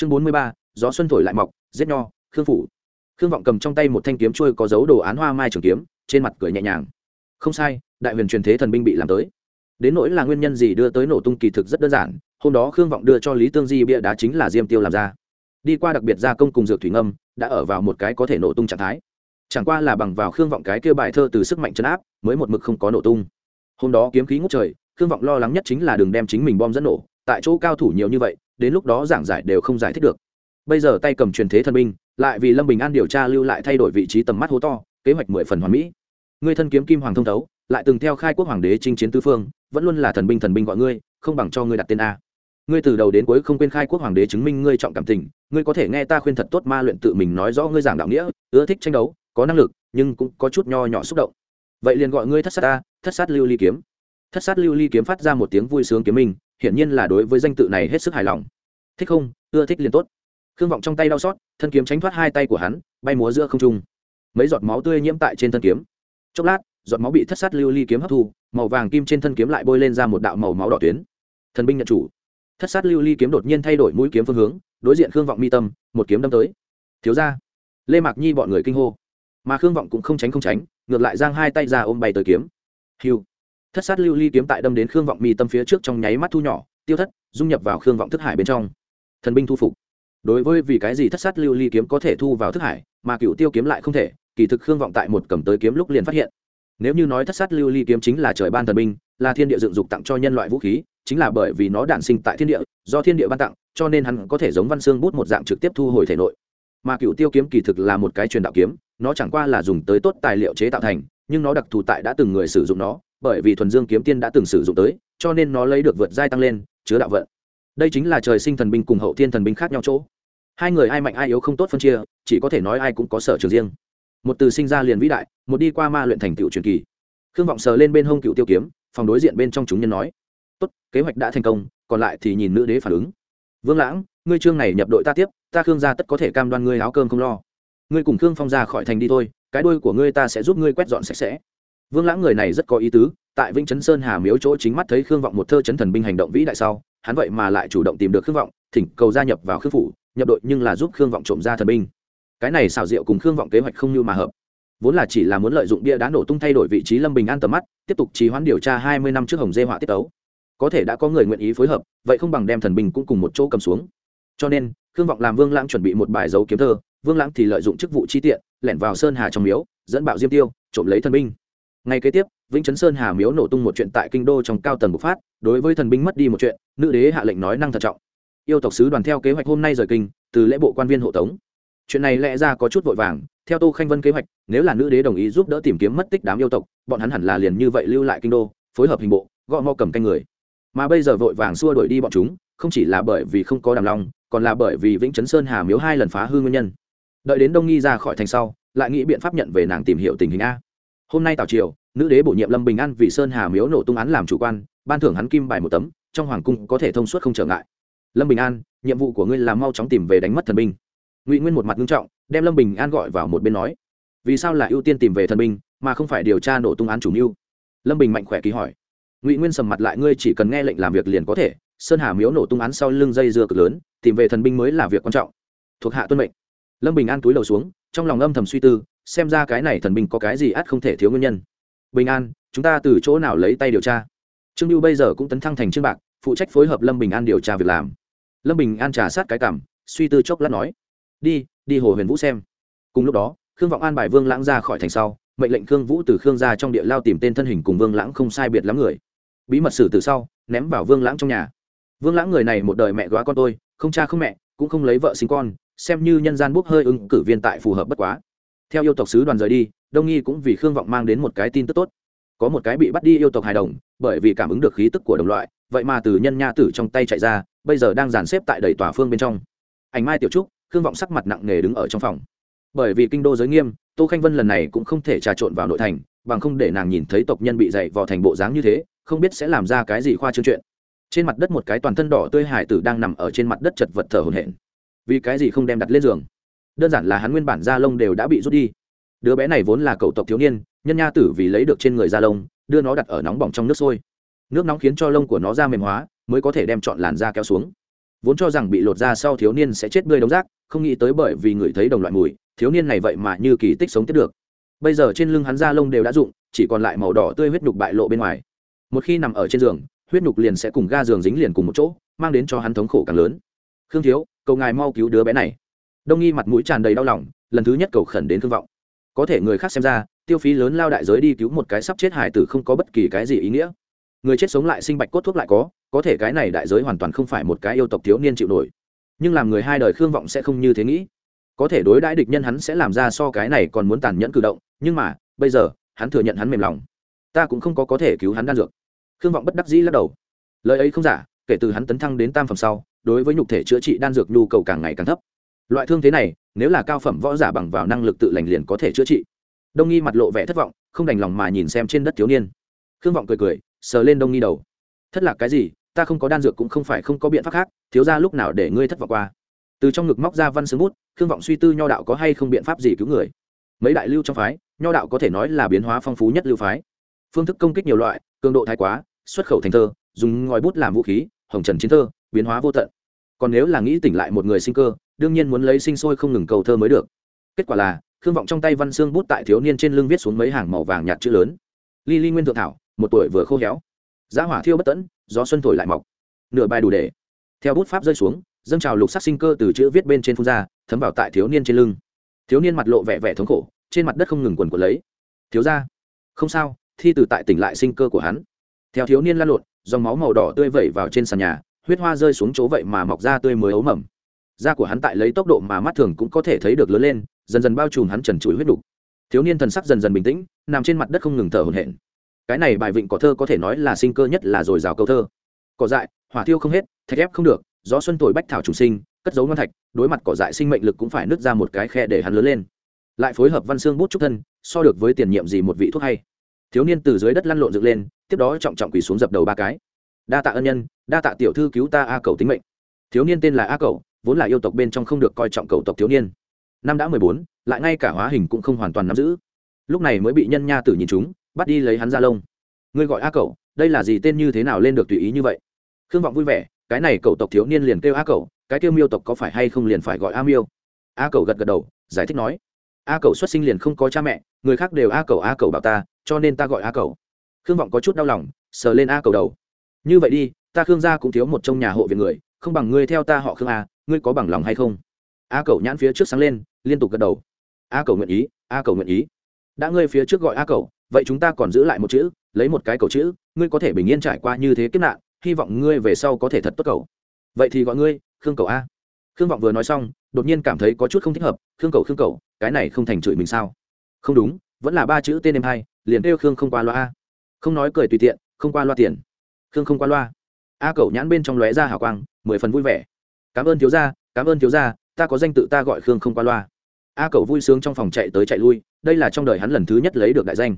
chương bốn mươi ba, gió xuân thổi lại mọc, giết nho, khương phủ. Khương vọng cầm trong tay một thanh kiếm trôi có dấu đồ án hoa mai trường kiếm, trên mặt cười nhẹ nhàng. Không sai, đại huyền truyền thế thần binh bị làm tới. Đến nỗi là nguyên nhân gì đưa tới nổ tung kỳ thực rất đơn giản, hôm đó khương vọng đưa cho lý tương di bia đá chính là diêm tiêu làm ra. Đi qua đặc biệt gia công cùng dược thủy ngâm, đã ở vào một cái có thể nổ tung trạng thái. Chẳng qua là bằng vào khương vọng cái kêu bài thơ từ sức mạnh chấn áp, mới một mực không có nổ tung. Hôm đó kiếm khí ngút trời, khương vọng lo lắng nhất chính là đừng đem chính mình bom dẫn nổ, tại chỗ cao thủ nhiều như vậy đến lúc đó giảng giải đều không giải thích được. Bây giờ tay cầm truyền thế thần binh, lại vì lâm bình an điều tra lưu lại thay đổi vị trí tầm mắt hố to, kế hoạch mười phần hoàn mỹ. Ngươi thân kiếm kim hoàng thông thấu, lại từng theo khai quốc hoàng đế chinh chiến tư phương, vẫn luôn là thần binh thần binh gọi ngươi, không bằng cho ngươi đặt tên a. Ngươi từ đầu đến cuối không quên khai quốc hoàng đế chứng minh ngươi trọng cảm tình, ngươi có thể nghe ta khuyên thật tốt ma luyện tự mình nói rõ ngươi giảng đạo nghĩa, ưa thích tranh đấu, có năng lực, nhưng cũng có chút nho nhỏ xúc động. Vậy liền gọi ngươi thất sát ta thất sát lưu ly kiếm. Thất sát lưu ly kiếm phát ra một tiếng vui sướng kiếm minh hiển nhiên là đối với danh tự này hết sức hài lòng. Thích không? Ưa thích liền tốt. Khương vọng trong tay đau xót, thân kiếm tránh thoát hai tay của hắn, bay múa giữa không trung. Mấy giọt máu tươi nhiễm tại trên thân kiếm. Chốc lát, giọt máu bị thất sát lưu ly kiếm hấp thu, màu vàng kim trên thân kiếm lại bôi lên ra một đạo màu máu đỏ tuyến. Thần binh nhận chủ. Thất sát lưu ly kiếm đột nhiên thay đổi mũi kiếm phương hướng, đối diện khương vọng mi tâm, một kiếm đâm tới. Thiếu ra lê mạc nhi bọn người kinh hô. Mà khương vọng cũng không tránh không tránh, ngược lại giang hai tay ra ôm bay tới kiếm. Hiu thất sát lưu ly kiếm tại đâm đến khương vọng mi tâm phía trước trong nháy mắt thu nhỏ, tiêu thất, dung nhập vào khương vọng thức hải bên trong. Thần binh thu phục. Đối với vì cái gì thất sát lưu ly kiếm có thể thu vào thức hải, mà cựu tiêu kiếm lại không thể, kỳ thực khương vọng tại một cầm tới kiếm lúc liền phát hiện. Nếu như nói thất sát lưu ly kiếm chính là trời ban thần binh, là thiên địa dựng dục tặng cho nhân loại vũ khí, chính là bởi vì nó đản sinh tại thiên địa, do thiên địa ban tặng, cho nên hắn có thể giống văn xương bút một dạng trực tiếp thu hồi thể nội. Mà cựu tiêu kiếm kỳ thực là một cái truyền đạo kiếm, nó chẳng qua là dùng tới tốt tài liệu chế tạo thành, nhưng nó đặc thù tại đã từng người sử dụng nó bởi vì thuần dương kiếm tiên đã từng sử dụng tới, cho nên nó lấy được vượt giai tăng lên, chứa đạo vận. Đây chính là trời sinh thần binh cùng hậu thiên thần binh khác nhau chỗ. Hai người ai mạnh ai yếu không tốt phân chia, chỉ có thể nói ai cũng có sở trường riêng. Một từ sinh ra liền vĩ đại, một đi qua ma luyện thành tựu truyền kỳ. Khương vọng sờ lên bên hông cựu tiêu kiếm, phòng đối diện bên trong chúng nhân nói, tốt, kế hoạch đã thành công, còn lại thì nhìn nữ đế phản ứng. Vương lãng, ngươi trương này nhập đội ta tiếp, ta khương gia tất có thể cam đoan ngươi áo cơm không lo. Ngươi cùng khương phong ra khỏi thành đi thôi, cái đuôi của ngươi ta sẽ giúp ngươi quét dọn sạch sẽ vương lãng người này rất có ý tứ, tại vĩnh chấn sơn hà miếu chỗ chính mắt thấy khương vọng một thơ chấn thần binh hành động vĩ đại sau, hắn vậy mà lại chủ động tìm được khương vọng, thỉnh cầu gia nhập vào khương phủ, nhập đội nhưng là giúp khương vọng trộm ra thần binh. Cái này xảo diệu cùng khương vọng kế hoạch không như mà hợp. Vốn là chỉ là muốn lợi dụng bia đá nổ tung thay đổi vị trí lâm bình an tầm mắt, tiếp tục trì hoãn điều tra hai mươi năm trước hồng dê họa tiết tấu. Có thể đã có người nguyện ý phối hợp, vậy không bằng đem thần binh cũng cùng một chỗ cầm xuống. Cho nên, khương vọng làm vương lãng chuẩn bị một bài dấu kiếm thơ, vương lãng thì lợi dụng chức vụ chi tiện, lẻn vào sơn hà trong miếu, dẫn bạo diêm tiêu, trộm lấy thần binh ngay kế tiếp, vĩnh chấn sơn hà miếu nổ tung một chuyện tại kinh đô trong cao tầng bộc phát, đối với thần binh mất đi một chuyện, nữ đế hạ lệnh nói năng thận trọng. Yêu tộc sứ đoàn theo kế hoạch hôm nay rời kinh, từ lễ bộ quan viên hộ tống. Chuyện này lẽ ra có chút vội vàng, theo tô khanh vân kế hoạch, nếu là nữ đế đồng ý giúp đỡ tìm kiếm mất tích đám yêu tộc, bọn hắn hẳn là liền như vậy lưu lại kinh đô, phối hợp hình bộ, gõ mò cầm canh người. Mà bây giờ vội vàng xua đuổi đi bọn chúng, không chỉ là bởi vì không có đàm long, còn là bởi vì vĩnh chấn sơn hà miếu hai lần phá hư nguyên nhân. Đợi đến đông nghi ra khỏi thành sau, lại nghĩ biện pháp nhận về nàng tìm hiểu tình hình a hôm nay tào triều, nữ đế bổ nhiệm lâm bình an vì sơn hà miếu nổ tung án làm chủ quan, ban thưởng hắn kim bài một tấm, trong hoàng cung có thể thông suốt không trở ngại. Lâm bình an, nhiệm vụ của ngươi là mau chóng tìm về đánh mất thần binh. Ngụy nguyên một mặt nghiêm trọng, đem lâm bình an gọi vào một bên nói. Vì sao là ưu tiên tìm về thần binh, mà không phải điều tra nổ tung án chủ mưu? Lâm bình mạnh khỏe ký hỏi. Ngụy nguyên sầm mặt lại, ngươi chỉ cần nghe lệnh làm việc liền có thể. Sơn hà miếu nổ tung án sau lưng dây dưa cực lớn, tìm về thần binh mới là việc quan trọng. Thuộc hạ tuân mệnh. Lâm bình an túi đầu xuống, trong lòng âm thầm suy tư xem ra cái này thần binh có cái gì ắt không thể thiếu nguyên nhân. Bình an, chúng ta từ chỗ nào lấy tay điều tra? Trương lưu bây giờ cũng tấn thăng thành trương bạc, phụ trách phối hợp lâm bình an điều tra việc làm. Lâm bình an trà sát cái cảm, suy tư chốc lát nói, đi đi hồ huyền vũ xem. Cùng lúc đó, khương vọng an bài vương lãng ra khỏi thành sau, mệnh lệnh khương vũ từ khương ra trong địa lao tìm tên thân hình cùng vương lãng không sai biệt lắm người. Bí mật xử từ sau, ném vào vương lãng trong nhà. Vương lãng người này một đời mẹ góa con tôi, không cha không mẹ, cũng không lấy vợ sinh con, xem như nhân gian bốc hơi ứng cử viên tại phù hợp bất quá theo yêu tộc sứ đoàn rời đi, đông nghi cũng vì khương vọng mang đến một cái tin tức tốt. Có một cái bị bắt đi yêu tộc hài đồng, bởi vì cảm ứng được khí tức của đồng loại, vậy mà từ nhân nha tử trong tay chạy ra, bây giờ đang dàn xếp tại đầy tòa phương bên trong. Ảnh mai tiểu trúc, khương vọng sắc mặt nặng nề đứng ở trong phòng. Bởi vì kinh đô giới nghiêm, tô khanh vân lần này cũng không thể trà trộn vào nội thành, bằng không để nàng nhìn thấy tộc nhân bị dày vò thành bộ dáng như thế, không biết sẽ làm ra cái gì khoa trương chuyện. Trên mặt đất một cái toàn thân đỏ tươi hải tử đang nằm ở trên mặt đất chật vật thở hổn hển. Vì cái gì không đem đặt lên giường? Đơn giản là hắn nguyên bản da lông đều đã bị rút đi. Đứa bé này vốn là cậu tộc thiếu niên, nhân nha tử vì lấy được trên người da lông, đưa nó đặt ở nóng bỏng trong nước sôi. Nước nóng khiến cho lông của nó da mềm hóa, mới có thể đem chọn làn da kéo xuống. Vốn cho rằng bị lột da sau thiếu niên sẽ chết bươi đống rác, không nghĩ tới bởi vì người thấy đồng loại mùi, thiếu niên này vậy mà như kỳ tích sống tiếp được. Bây giờ trên lưng hắn da lông đều đã rụng, chỉ còn lại màu đỏ tươi huyết nhục bại lộ bên ngoài. Một khi nằm ở trên giường, huyết nhục liền sẽ cùng ga giường dính liền cùng một chỗ, mang đến cho hắn thống khổ càng lớn. Khương thiếu, cầu ngài mau cứu đứa bé này đông nghi mặt mũi tràn đầy đau lòng, lần thứ nhất cầu khẩn đến thương vọng. Có thể người khác xem ra, tiêu phí lớn lao đại giới đi cứu một cái sắp chết hải tử không có bất kỳ cái gì ý nghĩa. Người chết sống lại sinh bạch cốt thuốc lại có có thể cái này đại giới hoàn toàn không phải một cái yêu tộc thiếu niên chịu nổi. Nhưng làm người hai đời khương vọng sẽ không như thế nghĩ. Có thể đối đãi địch nhân hắn sẽ làm ra so cái này còn muốn tàn nhẫn cử động, nhưng mà, bây giờ, hắn thừa nhận hắn mềm lòng. Ta cũng không có có thể cứu hắn đan dược. Khương vọng bất đắc dĩ lắc đầu. Lời ấy không giả, kể từ hắn tấn thăng đến tam phẩm sau, đối với nhục thể chữa trị đan dược nhu cầu càng ngày càng thấp loại thương thế này, nếu là cao phẩm võ giả bằng vào năng lực tự lành liền có thể chữa trị. Đông nghi mặt lộ vẻ thất vọng, không đành lòng mà nhìn xem trên đất thiếu niên. Khương vọng cười cười, sờ lên đông nghi đầu. Thất lạc cái gì, ta không có đan dược cũng không phải không có biện pháp khác, thiếu ra lúc nào để ngươi thất vọng qua? Từ trong ngực móc ra văn sướng bút, khương vọng suy tư nho đạo có hay không biện pháp gì cứu người. Mấy đại lưu trong phái, nho đạo có thể nói là biến hóa phong phú nhất lưu phái. Phương thức công kích nhiều loại, cường độ thái quá, xuất khẩu thành thơ, dùng ngòi bút làm vũ khí, hồng trần chiến thơ, biến hóa vô tận còn nếu là nghĩ tỉnh lại một người sinh cơ, đương nhiên muốn lấy sinh sôi không ngừng cầu thơ mới được. Kết quả là, khương vọng trong tay văn xương bút tại thiếu niên trên lưng viết xuống mấy hàng màu vàng nhạt chữ lớn. Ly ly nguyên thượng thảo, một tuổi vừa khô héo. Giá hỏa thiêu bất tẫn, gió xuân thổi lại mọc. Nửa bài đủ để. Theo bút pháp rơi xuống, dâng trào lục sắc sinh cơ từ chữ viết bên trên phun ra, thấm vào tại thiếu niên trên lưng. Thiếu niên mặt lộ vẻ vẻ thống khổ, trên mặt đất không ngừng quần quần lấy. Thiếu ra không sao, thi từ tại tỉnh lại sinh cơ của hắn. Theo thiếu niên lăn lộn, dòng máu màu đỏ tươi vẩy vào trên sàn nhà huyết hoa rơi xuống chỗ vậy mà mọc ra tươi mới ấu mầm. Da của hắn tại lấy tốc độ mà mắt thường cũng có thể thấy được lớn lên, dần dần bao trùm hắn trần trụi huyết đục. Thiếu niên thần sắc dần dần bình tĩnh, nằm trên mặt đất không ngừng thở hổn hển. Cái này bài vịnh cỏ thơ có thể nói là sinh cơ nhất là dồi dào câu thơ. Cỏ dại, hỏa thiêu không hết, thạch ép không được, gió xuân thổi bách thảo chủ sinh, cất dấu ngon thạch, đối mặt cỏ dại sinh mệnh lực cũng phải nứt ra một cái khe để hắn lớn lên. Lại phối hợp văn xương bút trúc thân, so được với tiền nhiệm gì một vị thuốc hay. Thiếu niên từ dưới đất lăn lộn dựng lên, tiếp đó trọng trọng quỳ xuống dập đầu ba cái đa tạ ân nhân, đa tạ tiểu thư cứu ta a cầu tính mệnh. Thiếu niên tên là a cầu, vốn là yêu tộc bên trong không được coi trọng cầu tộc thiếu niên. Năm đã mười bốn, lại ngay cả hóa hình cũng không hoàn toàn nắm giữ. Lúc này mới bị nhân nha tử nhìn chúng, bắt đi lấy hắn ra lông. Ngươi gọi a cầu, đây là gì tên như thế nào lên được tùy ý như vậy? Khương vọng vui vẻ, cái này cầu tộc thiếu niên liền kêu a cầu, cái kêu miêu tộc có phải hay không liền phải gọi a miêu? A cầu gật gật đầu, giải thích nói. A cầu xuất sinh liền không có cha mẹ, người khác đều a cầu a cầu bảo ta, cho nên ta gọi a cầu. Khương vọng có chút đau lòng, sờ lên a cầu đầu như vậy đi, ta khương gia cũng thiếu một trong nhà hộ viện người, không bằng ngươi theo ta họ khương a ngươi có bằng lòng hay không? A cậu nhãn phía trước sáng lên, liên tục gật đầu. A cậu nguyện ý, a cậu nguyện ý. Đã ngươi phía trước gọi a cậu vậy chúng ta còn giữ lại một chữ, lấy một cái cầu chữ, ngươi có thể bình yên trải qua như thế kiếp nạn, hy vọng ngươi về sau có thể thật tốt cầu. Vậy thì gọi ngươi, khương cầu a. Khương vọng vừa nói xong, đột nhiên cảm thấy có chút không thích hợp, khương cầu khương cầu cái này không thành chửi mình sao? Không đúng, vẫn là ba chữ tên em hai, liền kêu khương không qua loa a. Không nói cười tùy tiện, không qua loa tiền khương không qua loa. A cẩu nhãn bên trong lóe ra hào quang, mười phần vui vẻ. Cảm ơn thiếu gia, cảm ơn thiếu gia, ta có danh tự ta gọi khương không qua loa. A cẩu vui sướng trong phòng chạy tới chạy lui, đây là trong đời hắn lần thứ nhất lấy được đại danh.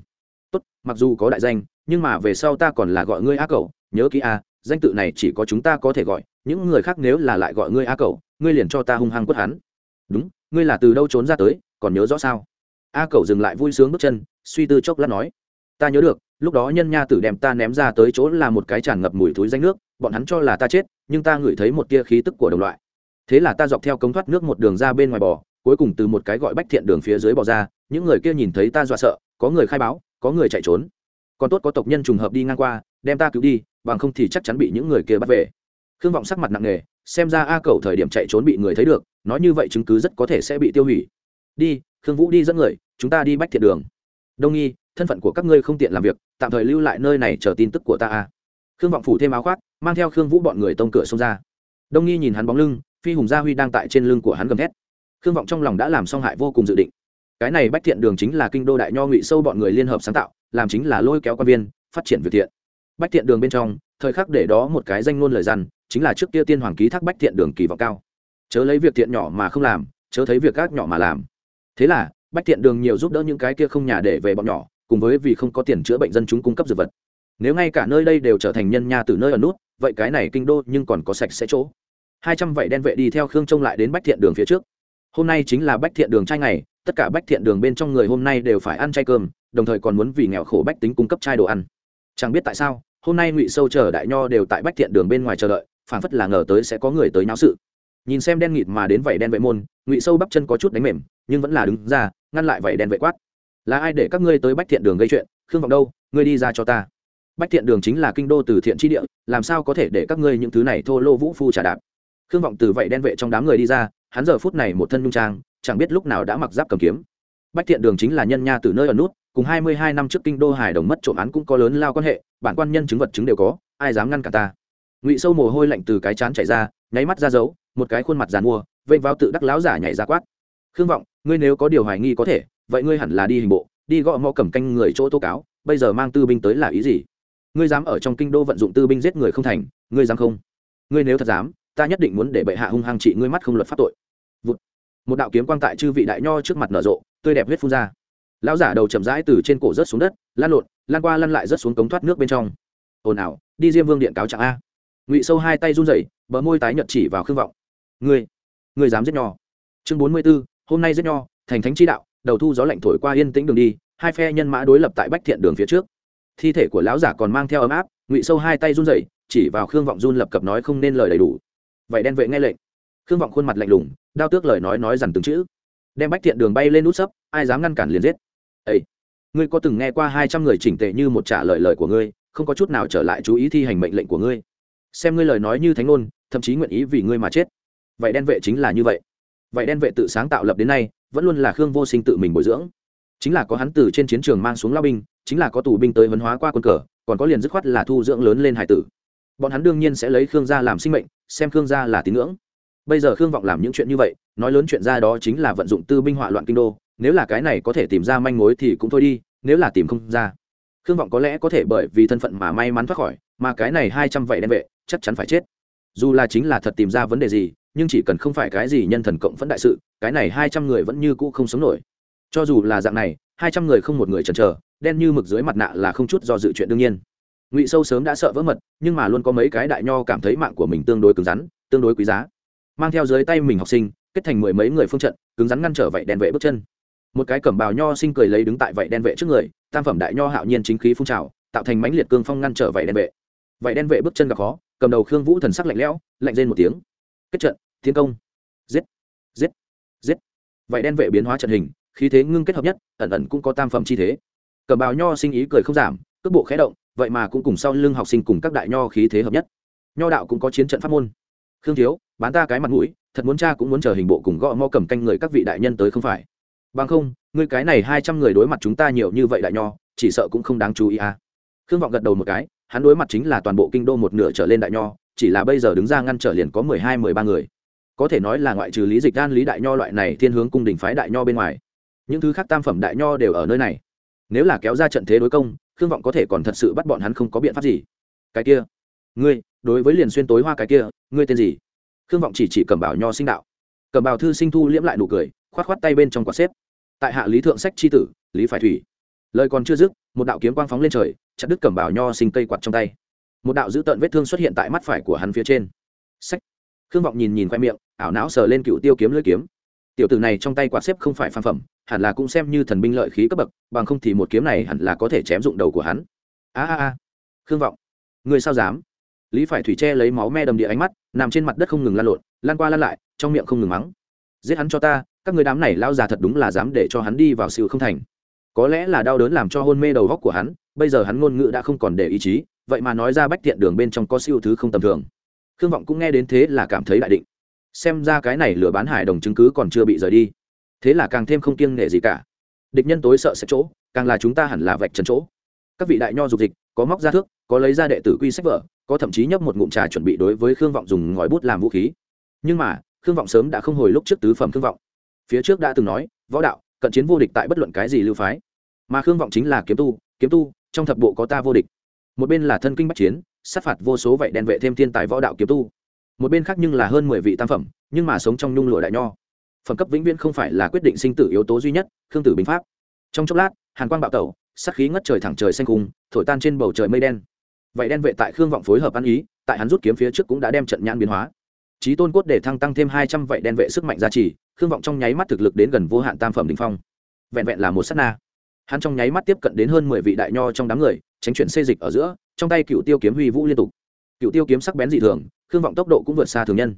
Tốt, mặc dù có đại danh, nhưng mà về sau ta còn là gọi ngươi a cẩu, nhớ kỹ a, danh tự này chỉ có chúng ta có thể gọi, những người khác nếu là lại gọi ngươi a cẩu, ngươi liền cho ta hung hăng quất hắn. Đúng, ngươi là từ đâu trốn ra tới, còn nhớ rõ sao? A cẩu dừng lại vui sướng bước chân, suy tư chốc lát nói. Ta nhớ được lúc đó nhân nha tử đem ta ném ra tới chỗ là một cái tràn ngập mùi túi danh nước, bọn hắn cho là ta chết, nhưng ta ngửi thấy một tia khí tức của đồng loại. Thế là ta dọc theo cống thoát nước một đường ra bên ngoài bò, cuối cùng từ một cái gọi bách thiện đường phía dưới bò ra, những người kia nhìn thấy ta dọa sợ, có người khai báo, có người chạy trốn. Còn tốt có tộc nhân trùng hợp đi ngang qua, đem ta cứu đi, bằng không thì chắc chắn bị những người kia bắt về. Khương vọng sắc mặt nặng nề, xem ra a cầu thời điểm chạy trốn bị người thấy được, nói như vậy chứng cứ rất có thể sẽ bị tiêu hủy. Đi, khương vũ đi dẫn người, chúng ta đi bách thiện đường. Đông nghi thân phận của các ngươi không tiện làm việc, tạm thời lưu lại nơi này chờ tin tức của ta à. khương vọng phủ thêm áo khoác, mang theo khương vũ bọn người tông cửa xông ra. Đông nghi nhìn hắn bóng lưng, phi hùng gia huy đang tại trên lưng của hắn gầm thét. Khương vọng trong lòng đã làm xong hại vô cùng dự định. Cái này bách thiện đường chính là kinh đô đại nho ngụy sâu bọn người liên hợp sáng tạo, làm chính là lôi kéo quan viên, phát triển việc thiện. Bách thiện đường bên trong, thời khắc để đó một cái danh ngôn lời răn chính là trước kia tiên hoàng ký thác bách thiện đường kỳ vọng cao. Chớ lấy việc thiện nhỏ mà không làm, chớ thấy việc các nhỏ mà làm. Thế là, bách thiện đường nhiều giúp đỡ những cái kia không nhà để về bọn nhỏ cùng với vì không có tiền chữa bệnh dân chúng cung cấp dược vật. Nếu ngay cả nơi đây đều trở thành nhân nha từ nơi ở nút, vậy cái này kinh đô nhưng còn có sạch sẽ chỗ. Hai trăm vảy đen vệ đi theo khương trông lại đến bách thiện đường phía trước. Hôm nay chính là bách thiện đường trai ngày, tất cả bách thiện đường bên trong người hôm nay đều phải ăn chay cơm, đồng thời còn muốn vì nghèo khổ bách tính cung cấp chai đồ ăn. Chẳng biết tại sao, hôm nay ngụy sâu chờ đại nho đều tại bách thiện đường bên ngoài chờ đợi phản phất là ngờ tới sẽ có người tới náo sự. Nhìn xem đen nghịt mà đến vảy đen vệ môn, ngụy sâu bắp chân có chút đánh mềm, nhưng vẫn là đứng ra, ngăn lại vảy đen vệ quát là ai để các ngươi tới bách thiện đường gây chuyện? Khương vọng đâu? Ngươi đi ra cho ta. Bách thiện đường chính là kinh đô từ thiện tri địa, làm sao có thể để các ngươi những thứ này thô lô vũ phu trả đạp? Khương vọng từ vậy đen vệ trong đám người đi ra, hắn giờ phút này một thân nhung trang, chẳng biết lúc nào đã mặc giáp cầm kiếm. Bách thiện đường chính là nhân nha từ nơi ở nút, cùng hai mươi hai năm trước kinh đô hải đồng mất trộm án cũng có lớn lao quan hệ, bản quan nhân chứng vật chứng đều có, ai dám ngăn cả ta? Ngụy sâu mồ hôi lạnh từ cái chán chạy ra, nháy mắt ra dấu, một cái khuôn mặt giàn mua vây vào tự đắc láo giả nhảy ra quát. Khương vọng, ngươi nếu có điều hoài nghi có thể vậy ngươi hẳn là đi hình bộ đi gõ mò cầm canh người chỗ tố cáo bây giờ mang tư binh tới là ý gì? Ngươi dám ở trong kinh đô vận dụng tư binh giết người không thành ngươi dám không? Ngươi nếu thật dám ta nhất định muốn để bệ hạ hung hăng trị ngươi mắt không luật pháp tội. Vụt. một đạo kiếm quang tại chư vị đại nho trước mặt nở rộ tươi đẹp huyết phun ra. Lão giả đầu chậm rãi từ trên cổ rớt xuống đất lan lộn lan qua lăn lại rớt xuống cống thoát nước bên trong. Ồn ào đi diêm vương điện cáo trạng a. Ngụy sâu hai tay run rẩy bờ môi tái nhợt chỉ vào khương vọng. Ngươi ngươi dám giết nho. Chương bốn mươi 44, hôm nay giết nho thành thánh chi đạo đầu thu gió lạnh thổi qua yên tĩnh đường đi, hai phe nhân mã đối lập tại bách thiện đường phía trước. Thi thể của lão giả còn mang theo ấm áp, ngụy sâu hai tay run rẩy, chỉ vào khương vọng run lập cập nói không nên lời đầy đủ. Vậy đen vệ nghe lệnh. Khương vọng khuôn mặt lạnh lùng, đao tước lời nói nói dằn từng chữ. Đem bách thiện đường bay lên nút sấp, ai dám ngăn cản liền giết. Ấy ngươi có từng nghe qua hai trăm người chỉnh tệ như một trả lời lời của ngươi, không có chút nào trở lại chú ý thi hành mệnh lệnh của ngươi. Xem ngươi lời nói như thánh ngôn, thậm chí nguyện ý vì ngươi mà chết. Vậy đen vệ chính là như vậy vậy đen vệ tự sáng tạo lập đến nay, vẫn luôn là khương vô sinh tự mình bồi dưỡng. Chính là có hắn từ trên chiến trường mang xuống lao binh, chính là có tù binh tới vấn hóa qua quân cờ, còn có liền dứt khoát là thu dưỡng lớn lên hải tử. Bọn hắn đương nhiên sẽ lấy khương gia làm sinh mệnh, xem khương gia là tín ngưỡng. Bây giờ khương vọng làm những chuyện như vậy, nói lớn chuyện ra đó chính là vận dụng tư binh hỏa loạn kinh đô, nếu là cái này có thể tìm ra manh mối thì cũng thôi đi, nếu là tìm không ra. Khương vọng có lẽ có thể bởi vì thân phận mà may mắn thoát khỏi, mà cái này hai trăm vậy đen vệ chắc chắn phải chết. Dù là chính là thật tìm ra vấn đề gì nhưng chỉ cần không phải cái gì nhân thần cộng phẫn đại sự, cái này hai trăm người vẫn như cũ không sống nổi. Cho dù là dạng này, hai trăm người không một người chần chờ, đen như mực dưới mặt nạ là không chút do dự chuyện đương nhiên. Ngụy sâu sớm đã sợ vỡ mật, nhưng mà luôn có mấy cái đại nho cảm thấy mạng của mình tương đối cứng rắn, tương đối quý giá. Mang theo dưới tay mình học sinh, kết thành mười mấy người phương trận, cứng rắn ngăn trở vậy đèn vệ bước chân. Một cái cẩm bào nho sinh cười lấy đứng tại vậy đen vệ trước người, tam phẩm đại nho hạo nhiên chính khí phun trào, tạo thành mãnh liệt cương phong ngăn trở vậy đen vệ. Vậy đen vệ bước chân gặp khó, cầm đầu khương vũ thần sắc lạnh lẽo, lạnh lên một tiếng. Kết trận thiên công. Giết. Giết. Giết. Vậy đen vệ biến hóa trận hình, khí thế ngưng kết hợp nhất, ẩn ẩn cũng có tam phẩm chi thế. Cẩm bào nho sinh ý cười không giảm, cước bộ khé động, vậy mà cũng cùng sau lưng học sinh cùng các đại nho khí thế hợp nhất. Nho đạo cũng có chiến trận pháp môn. Khương thiếu bán ta cái mặt mũi, thật muốn cha cũng muốn chờ hình bộ cùng gõ mo cầm canh người các vị đại nhân tới không phải. Bằng không, ngươi cái này hai trăm người đối mặt chúng ta nhiều như vậy đại nho, chỉ sợ cũng không đáng chú ý à. Khương vọng gật đầu một cái, hắn đối mặt chính là toàn bộ kinh đô một nửa trở lên đại nho, chỉ là bây giờ đứng ra ngăn trở liền có mười hai, mười ba người có thể nói là ngoại trừ lý dịch đan lý đại nho loại này thiên hướng cung đình phái đại nho bên ngoài, những thứ khác tam phẩm đại nho đều ở nơi này. Nếu là kéo ra trận thế đối công, khương vọng có thể còn thật sự bắt bọn hắn không có biện pháp gì. Cái kia, ngươi, đối với liền xuyên tối hoa cái kia, ngươi tên gì? Khương vọng chỉ chỉ cầm bảo nho sinh đạo. Cầm bảo thư sinh thu liễm lại nụ cười, khoát khoát tay bên trong quả xếp. Tại hạ lý thượng sách c tử, lý phải thủy. Lời còn chưa dứt, một đạo kiếm quang phóng lên trời, chặt đứt cầm bảo nho sinh cây quạt trong tay. Một đạo dữ tợn vết thương xuất hiện tại mắt phải của hắn phía trên. Sách. Khương vọng nhìn nhìn khoe miệng ảo não sờ lên cựu tiêu kiếm lưỡi kiếm. Tiểu tử này trong tay quạt xếp không phải phan phẩm, hẳn là cũng xem như thần binh lợi khí cấp bậc, bằng không thì một kiếm này hẳn là có thể chém dụng đầu của hắn. A a a. Khương vọng người sao dám? Lý phải thủy che lấy máu me đầm địa ánh mắt, nằm trên mặt đất không ngừng lan lộn lan qua lan lại, trong miệng không ngừng mắng. Giết hắn cho ta, các người đám này lao già thật đúng là dám để cho hắn đi vào sự không thành. Có lẽ là đau đớn làm cho hôn mê đầu góc của hắn, bây giờ hắn ngôn ngữ đã không còn để ý chí, vậy mà nói ra bách thiện đường bên trong có siêu thứ không tầm thường. Khương vọng cũng nghe đến thế là cảm thấy đại định xem ra cái này lừa bán hải đồng chứng cứ còn chưa bị rời đi. Thế là càng thêm không kiêng nghệ gì cả. Địch nhân tối sợ sẽ chỗ, càng là chúng ta hẳn là vạch trần chỗ. Các vị đại nho dục dịch, có móc ra thước, có lấy ra đệ tử quy sách vở, có thậm chí nhấp một ngụm trà chuẩn bị đối với khương vọng dùng ngòi bút làm vũ khí. Nhưng mà, khương vọng sớm đã không hồi lúc trước tứ phẩm khương vọng. Phía trước đã từng nói, võ đạo, cận chiến vô địch tại bất luận cái gì lưu phái. Mà khương vọng chính là kiếm tu kiếm tu, trong thập bộ có ta vô địch. Một bên là thân kinh bắc chiến, sát phạt vô số vậy đen vệ thêm thiên tài võ đạo kiếm tu một bên khác nhưng là hơn mười vị tam phẩm, nhưng mà sống trong nhung lụa đại nho. Phẩm cấp vĩnh viễn không phải là quyết định sinh tử yếu tố duy nhất, khương tử bình pháp. Trong chốc lát, hàn quang bạo tẩu sắc khí ngất trời thẳng trời xanh cung thổi tan trên bầu trời mây đen. Vậy đen vệ tại khương vọng phối hợp ăn ý, tại hắn rút kiếm phía trước cũng đã đem trận nhãn biến hóa. Trí tôn cốt để thăng tăng thêm hai trăm vậy đen vệ sức mạnh gia trì, khương vọng trong nháy mắt thực lực đến gần vô hạn tam phẩm đình phong. Vẹn vẹn là một s á t na. Hắn trong nháy mắt tiếp cận đến hơn mười vị đại nho trong đám người, tránh chuyển xê dịch ở giữa, trong tay cựu tiêu kiếm huy vũ liên tục. Cựu tiêu kiếm sắc bén dị thường khương vọng tốc độ cũng vượt xa thường nhân.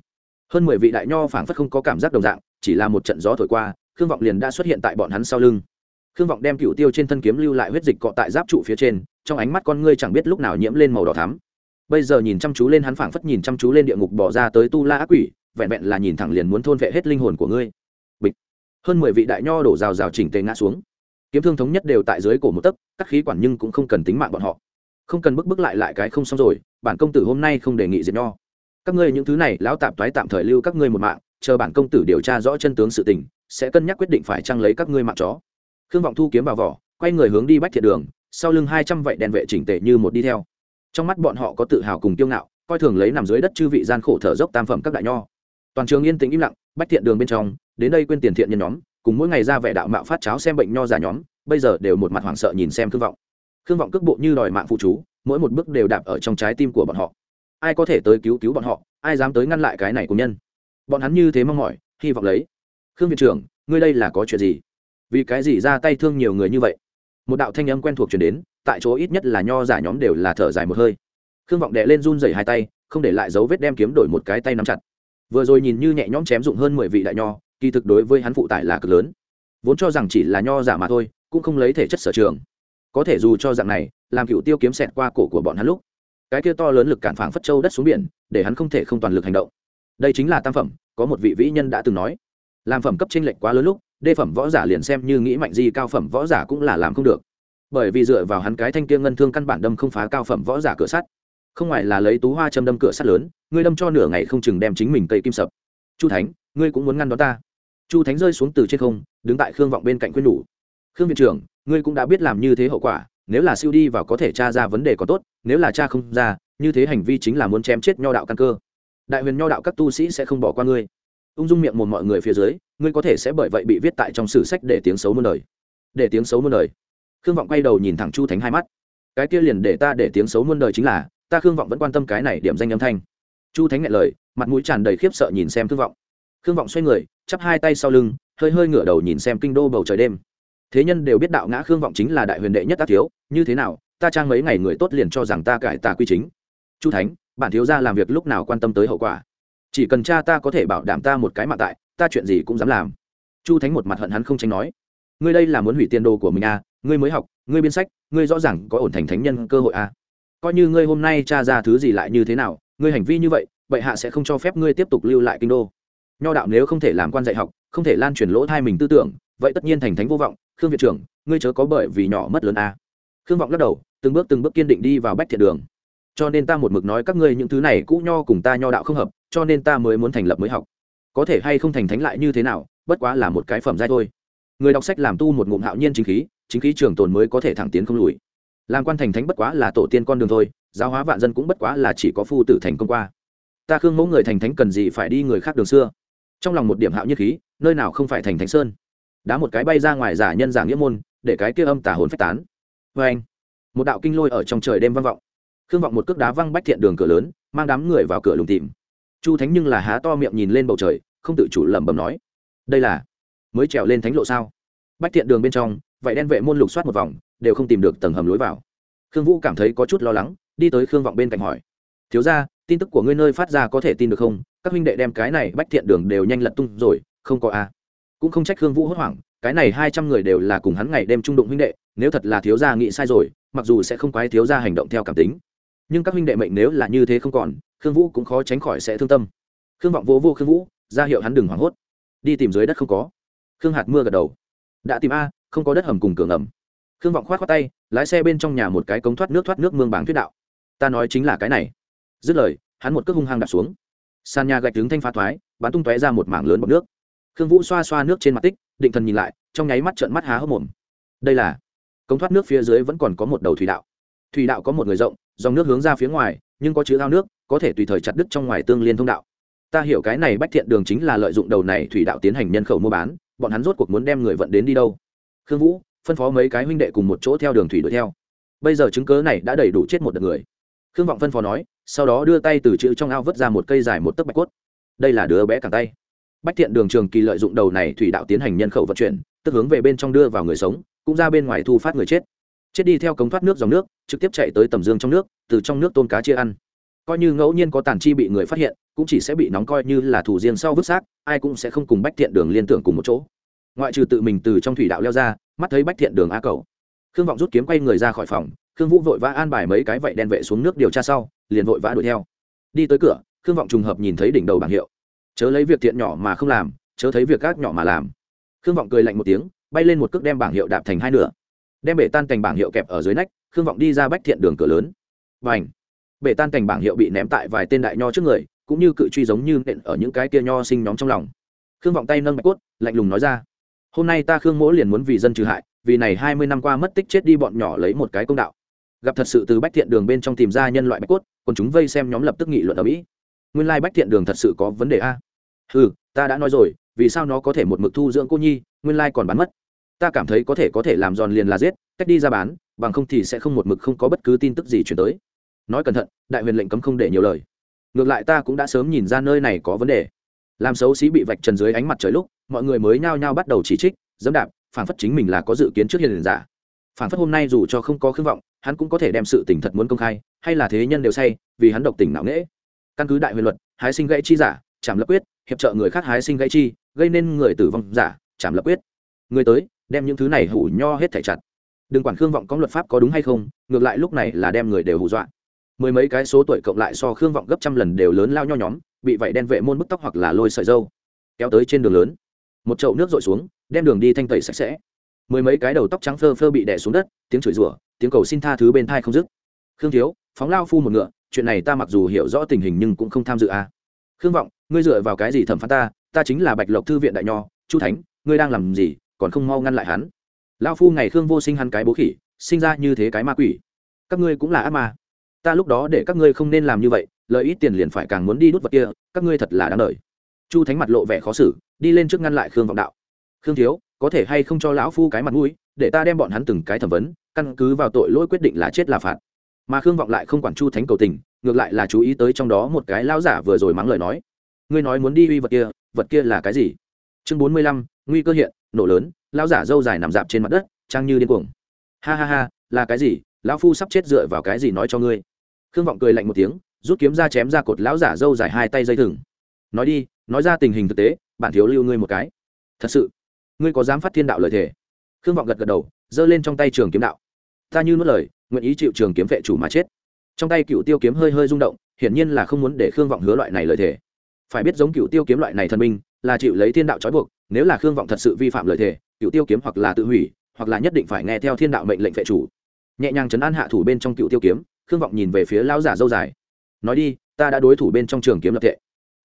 Hơn mười vị đại nho phảng phất không có cảm giác đồng dạng, chỉ là một trận gió thổi qua, khương vọng liền đã xuất hiện tại bọn hắn sau lưng. Khương vọng đem cựu tiêu trên thân kiếm lưu lại huyết dịch cọ tại giáp trụ phía trên, trong ánh mắt con ngươi chẳng biết lúc nào nhiễm lên màu đỏ thắm. Bây giờ nhìn chăm chú lên hắn phảng phất nhìn chăm chú lên địa ngục bỏ ra tới tu la ác quỷ, vẹn vẹn là nhìn thẳng liền muốn thôn vệ hết linh hồn của ngươi. Bịch. Hơn mười vị đại nho đổ rào rào chỉnh tề ngã xuống. Kiếm thương thống nhất đều tại dưới cổ một tấc, các khí quản nhưng cũng không cần tính mạng bọn họ. Không cần bức bức lại lại cái không xong rồi, bản công tử hôm nay không đề nghị diệt nho các ngươi những thứ này, lão tạp toái tạm thời lưu các ngươi một mạng, chờ bản công tử điều tra rõ chân tướng sự tình, sẽ cân nhắc quyết định phải trăng lấy các ngươi mạng chó. Khương vọng thu kiếm vào vỏ, quay người hướng đi bách thiệt đường, sau lưng hai trăm vậy đèn vệ chỉnh tề như một đi theo. Trong mắt bọn họ có tự hào cùng kiêu ngạo, coi thường lấy nằm dưới đất chư vị gian khổ thở dốc tam phẩm các đại nho. Toàn trường yên tĩnh im lặng, bách thiện đường bên trong, đến đây quên tiền thiện nhân nhóm, cùng mỗi ngày ra vẻ đạo mạo phát cháo xem bệnh nho giả nhóm, bây giờ đều một mặt hoảng sợ nhìn xem khương vọng. Khương vọng cước bộ như đòi mạng phụ chú, mỗi một bước đều đạp ở trong trái tim của bọn họ ai có thể tới cứu cứu bọn họ, ai dám tới ngăn lại cái này của nhân. Bọn hắn như thế mong mỏi, hy vọng lấy. Khương viện trưởng, ngươi đây là có chuyện gì? Vì cái gì ra tay thương nhiều người như vậy? Một đạo thanh âm quen thuộc chuyển đến, tại chỗ ít nhất là nho giả nhóm đều là thở dài một hơi. Khương vọng đệ lên run dày hai tay, không để lại dấu vết đem kiếm đổi một cái tay nắm chặt. Vừa rồi nhìn như nhẹ nhõm chém dụng hơn mười vị đại nho, kỳ thực đối với hắn phụ tải là cực lớn. Vốn cho rằng chỉ là nho giả mà thôi, cũng không lấy thể chất sở trường. Có thể dù cho dạng này, làm cựu tiêu kiếm xẹt qua cổ của bọn hắn lúc cái kia to lớn lực cản phảng phất châu đất xuống biển, để hắn không thể không toàn lực hành động. Đây chính là tam phẩm, có một vị vĩ nhân đã từng nói. Làm phẩm cấp tranh lệch quá lớn lúc, đê phẩm võ giả liền xem như nghĩ mạnh gì cao phẩm võ giả cũng là làm không được. Bởi vì dựa vào hắn cái thanh kia ngân thương căn bản đâm không phá cao phẩm võ giả cửa sắt. Không ngoài là lấy tú hoa châm đâm cửa sắt lớn, ngươi đâm cho nửa ngày không chừng đem chính mình cây kim sập. Chu thánh, ngươi cũng muốn ngăn đó ta. Chu thánh rơi xuống từ trên không, đứng tại khương vọng bên cạnh khuyên nhủ. Khương viện trưởng, ngươi cũng đã biết làm như thế hậu quả nếu là siêu đi vào có thể tra ra vấn đề có tốt, nếu là cha không ra, như thế hành vi chính là muốn chém chết nho đạo căn cơ. Đại huyền nho đạo các tu sĩ sẽ không bỏ qua ngươi. Ung dung miệng một mọi người phía dưới, ngươi có thể sẽ bởi vậy bị viết tại trong sử sách để tiếng xấu muôn đời. Để tiếng xấu muôn đời. Khương vọng quay đầu nhìn thẳng chu thánh hai mắt. Cái kia liền để ta để tiếng xấu muôn đời chính là, ta khương vọng vẫn quan tâm cái này điểm danh âm thanh. Chu thánh ngại lời, mặt mũi tràn đầy khiếp sợ nhìn xem khương vọng. Khương vọng xoay người, chắp hai tay sau lưng, hơi hơi ngửa đầu nhìn xem kinh đô bầu trời đêm. Thế nhân đều biết đạo ngã khương vọng chính là đại huyền đệ nhất tác thiếu như thế nào, ta trang mấy ngày người tốt liền cho rằng ta cải tà quy chính. Chu thánh, bản thiếu gia làm việc lúc nào quan tâm tới hậu quả? Chỉ cần cha ta có thể bảo đảm ta một cái mạng tại, ta chuyện gì cũng dám làm. Chu thánh một mặt hận hắn không tránh nói. Ngươi đây là muốn hủy tiền đồ của mình à ngươi mới học, ngươi biên sách, ngươi rõ ràng có ổn thành thánh nhân cơ hội à. Coi như ngươi hôm nay cha ra thứ gì lại như thế nào, ngươi hành vi như vậy, bệ hạ sẽ không cho phép ngươi tiếp tục lưu lại kinh đô. Nho đạo nếu không thể làm quan dạy học, không thể lan truyền lỗ thai mình tư tưởng, vậy tất nhiên thành thánh vô vọng. Khương viện trưởng, ngươi chớ có bởi vì nhỏ mất lớn à khương vọng lắc đầu, từng bước từng bước kiên định đi vào bách thiện đường. Cho nên ta một mực nói các ngươi những thứ này cũ nho cùng ta nho đạo không hợp, cho nên ta mới muốn thành lập mới học. Có thể hay không thành thánh lại như thế nào, bất quá là một cái phẩm giai thôi. Người đọc sách làm tu một ngụm hạo nhiên chính khí chính khí trường tồn mới có thể thẳng tiến không lùi. Làm quan thành thánh bất quá là tổ tiên con đường thôi, giáo hóa vạn dân cũng bất quá là chỉ có phu tử thành công qua. Ta khương mẫu người thành thánh cần gì phải đi người khác đường xưa? Trong lòng một điểm hạo nhiên khí, nơi nào không phải thành thánh sơn? Đá một cái bay ra ngoài giả nhân giả nghĩa môn, để cái kia âm tả hồn phách tán vê anh, một đạo kinh lôi ở trong trời đêm vang vọng. Khương vọng một cước đá văng bách thiện đường cửa lớn, mang đám người vào cửa lùng tìm. Chu thánh nhưng là há to miệng nhìn lên bầu trời, không tự chủ lẩm bẩm nói, đây là mới trèo lên thánh lộ sao? Bách thiện đường bên trong vậy đen vệ môn lục soát một vòng, đều không tìm được tầng hầm lối vào. Khương vũ cảm thấy có chút lo lắng, đi tới khương vọng bên cạnh hỏi, thiếu ra tin tức của ngươi nơi phát ra có thể tin được không? Các huynh đệ đem cái này bách thiện đường đều nhanh lật tung rồi, không có a cũng không trách khương vũ hốt hoảng cái này hai trăm người đều là cùng hắn ngày đêm trung đụng huynh đệ, nếu thật là thiếu gia nghĩ sai rồi, mặc dù sẽ không quái thiếu gia hành động theo cảm tính. Nhưng các huynh đệ mệnh nếu là như thế không còn, khương vũ cũng khó tránh khỏi sẽ thương tâm. Khương vọng vô vô khương vũ, ra hiệu hắn đừng hoảng hốt. Đi tìm dưới đất không có. Khương hạt mưa gật đầu. Đã tìm a, không có đất hầm cùng cửa ngầm. Khương vọng k h o á t khoác tay, lái xe bên trong nhà một cái cống thoát nước thoát nước mương bảng thuyết đạo. Ta nói chính là cái này. Dứt lời, hắn một cước hung hăng đặt xuống. Sàn nhà gạch đứng thanh phá thoái, bắn tung tóe ra một mảng lớn bọc nước khương vũ xoa xoa nước trên mặt tích, định thần nhìn lại, trong nháy mắt trợn mắt há hốc mồm. Đây là, cống thoát nước phía dưới vẫn còn có một đầu thủy đạo. Thủy đạo có một người rộng, dòng nước hướng ra phía ngoài, nhưng có chứa ao nước, có thể tùy thời chặt đứt trong ngoài tương liên thông đạo. Ta hiểu cái này bách thiện đường chính là lợi dụng đầu này thủy đạo tiến hành nhân khẩu mua bán, bọn hắn rốt cuộc muốn đem người vận đến đi đâu? Khương vũ, phân phó mấy cái huynh đệ cùng một chỗ theo đường thủy đuổi theo. Bây giờ chứng cớ này đã đầy đủ chết một đợt người. Khương vọng phân phó nói, sau đó đưa tay từ chữ trong ao vứt ra một cây dài một tấc bạch cốt. Đây là đứa bé cẳng tay bách thiện đường trường kỳ lợi dụng đầu này thủy đạo tiến hành nhân khẩu vận chuyển, tức hướng về bên trong đưa vào người sống, cũng ra bên ngoài thu phát người chết. Chết đi theo cống thoát nước dòng nước, trực tiếp chạy tới tầm dương trong nước, từ trong nước tôm cá chia ăn. Coi như ngẫu nhiên có tàn chi bị người phát hiện, cũng chỉ sẽ bị nóng coi như là thủ riêng sau vứt xác, ai cũng sẽ không cùng bách thiện đường liên tưởng cùng một chỗ. Ngoại trừ tự mình từ trong thủy đạo leo ra, mắt thấy bách thiện đường a cầu. Khương vọng rút kiếm quay người ra khỏi phòng, khương vũ vội vã an bài mấy cái vậy đen vệ xuống nước điều tra sau, liền vội vã đuổi theo. Đi tới cửa, khương vọng trùng hợp nhìn thấy đỉnh đầu bảng hiệu chớ lấy việc thiện nhỏ mà không làm, chớ thấy việc gác nhỏ mà làm. Khương vọng cười lạnh một tiếng, bay lên một cước đem bảng hiệu đạp thành hai nửa. Đem bể tan cành bảng hiệu kẹp ở dưới nách, khương vọng đi ra bách thiện đường cửa lớn. Và ảnh bể tan cành bảng hiệu bị ném tại vài tên đại nho trước người, cũng như cự truy giống như nện ở những cái kia nho sinh nhóm trong lòng. Khương vọng tay nâng bạch cốt, lạnh lùng nói ra, hôm nay ta khương mỗ liền muốn vì dân trừ hại, vì này hai mươi năm qua mất tích chết đi bọn nhỏ lấy một cái công đạo. Gặp thật sự từ bách thiện đường bên trong tìm ra nhân loại bạch cốt còn chúng vây xem nhóm lập tức nghị luận ở mỹ. Nguyên lai bách thiện đường thật sự có vấn đề a ừ ta đã nói rồi, vì sao nó có thể một mực thu dưỡng cô nhi, nguyên lai còn bán mất. Ta cảm thấy có thể có thể làm giòn liền là giết, cách đi ra bán, bằng không thì sẽ không một mực không có bất cứ tin tức gì chuyển tới. Nói cẩn thận, đại huyền lệnh cấm không để nhiều lời. Ngược lại ta cũng đã sớm nhìn ra nơi này có vấn đề. Làm xấu xí bị vạch trần dưới ánh mặt trời lúc, mọi người mới nhao nhao bắt đầu chỉ trích, dẫm đạp, phản phất chính mình là có dự kiến trước hiền giả. Phản phất hôm nay dù cho không có khương vọng, hắn cũng có thể đem sự tình thật muốn công khai, hay là thế nhân đều say, vì hắn độc tình não nghễ căn cứ đại huyền luật, hái sinh gãy chi giả, chạm lập quyết hiệp trợ người khác hái sinh gãy chi, gây nên người tử vong giả chảm lập quyết. Người tới, đem những thứ này hủ nho hết thảy chặt. Đừng quản khương vọng có luật pháp có đúng hay không, ngược lại lúc này là đem người đều hù dọa. Mười mấy cái số tuổi cộng lại so khương vọng gấp trăm lần đều lớn lao nho nhóm, bị vậy đen vệ môn bức tóc hoặc là lôi sợi dâu. Kéo tới trên đường lớn. Một chậu nước rội xuống, đem đường đi thanh tẩy sạch sẽ. Mười mấy cái đầu tóc trắng phơ phơ bị đè xuống đất, tiếng chửi rủa, tiếng cầu xin tha thứ bên thai không dứt. Khương thiếu, phóng lao phu một ngựa, chuyện này ta mặc dù hiểu rõ tình hình nhưng cũng không tham dự à khương vọng, ngươi dựa vào cái gì thẩm phán ta? Ta chính là bạch lộc thư viện đại nho, chu thánh, ngươi đang làm gì? Còn không mau ngăn lại hắn. Lao phu ngày khương vô sinh hắn cái bố khỉ, sinh ra như thế cái ma quỷ. Các ngươi cũng là ác ma. Ta lúc đó để các ngươi không nên làm như vậy, lợi ít tiền liền phải càng muốn đi đút vật kia, các ngươi thật là đáng đời. Chu thánh mặt lộ vẻ khó xử, đi lên trước ngăn lại khương vọng đạo. Khương thiếu, có thể hay không cho lão phu cái mặt mũi, để ta đem bọn hắn từng cái thẩm vấn, căn cứ vào tội lỗi quyết định là chết là phạt. Mà khương vọng lại không quản chu thánh cầu tình ngược lại là chú ý tới trong đó một cái lão giả vừa rồi mắng lời nói. Ngươi nói muốn đi uy vật kia vật kia là cái gì? Chương bốn mươi lăm, nguy cơ hiện, nổ lớn, lão giả dâu dài nằm dạp trên mặt đất, trang như điên cuồng. Ha ha ha, là cái gì? Lão phu sắp chết dựa vào cái gì nói cho ngươi? Khương vọng cười lạnh một tiếng, rút kiếm ra chém ra cột lão giả dâu dài hai tay dây thừng. Nói đi, nói ra tình hình thực tế bản thiếu lưu ngươi một cái. Thật sự, ngươi có dám phát thiên đạo lời thề? Khương vọng gật gật đầu, giơ lên trong tay trường kiếm đạo. Ta như nuốt lời, nguyện ý chịu trường kiếm vệ chủ mà chết trong tay cựu tiêu kiếm hơi hơi rung động, hiển nhiên là không muốn để khương vọng hứa loại này lời thề. Phải biết giống cựu tiêu kiếm loại này thần minh, là chịu lấy thiên đạo trói buộc, nếu là khương vọng thật sự vi phạm lời thề cựu tiêu kiếm hoặc là tự hủy, hoặc là nhất định phải nghe theo thiên đạo mệnh lệnh vệ chủ. Nhẹ nhàng chấn an hạ thủ bên trong cựu tiêu kiếm, khương vọng nhìn về phía lão giả dâu dài. Nói đi, ta đã đối thủ bên trong trường kiếm lập tệ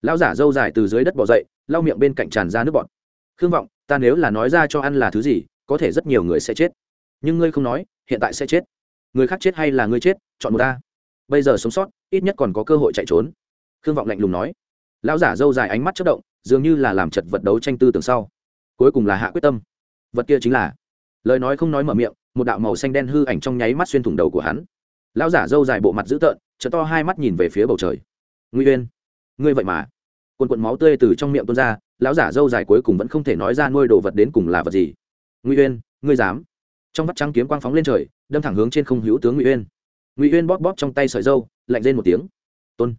lão giả dâu dài từ dưới đất bỏ dậy, lau miệng bên cạnh tràn ra nước bọt. Khương vọng, ta nếu là nói ra cho ăn là thứ gì, có thể rất nhiều người sẽ chết. Nhưng ngươi không nói, hiện tại sẽ chết. Người khác chết hay là ngươi chết, chọn một ta bây giờ sống sót, ít nhất còn có cơ hội chạy trốn. Khương vọng lạnh lùng nói. Lão giả dâu dài ánh mắt chất động, dường như là làm chật vật đấu tranh tư tưởng sau. Cuối cùng là hạ quyết tâm. Vật kia chính là, lời nói không nói mở miệng, một đạo màu xanh đen hư ảnh trong nháy mắt xuyên thủng đầu của hắn. Lão giả dâu dài bộ mặt dữ tợn chợt to hai mắt nhìn về phía bầu trời. Nguy uyên, ngươi vậy mà. Quần quần máu tươi từ trong miệng tuôn ra, lão giả dâu dài cuối cùng vẫn không thể nói ra nuôi đồ vật đến cùng là vật gì. Nguy uyên, ngươi dám? Trong vắt trắng kiếm quang phóng lên trời, đâm thẳng hướng trên không hữu tướng nguy uyên ngụy uyên bóp bóp trong tay sợi dâu, lạnh lên một tiếng. Tôn.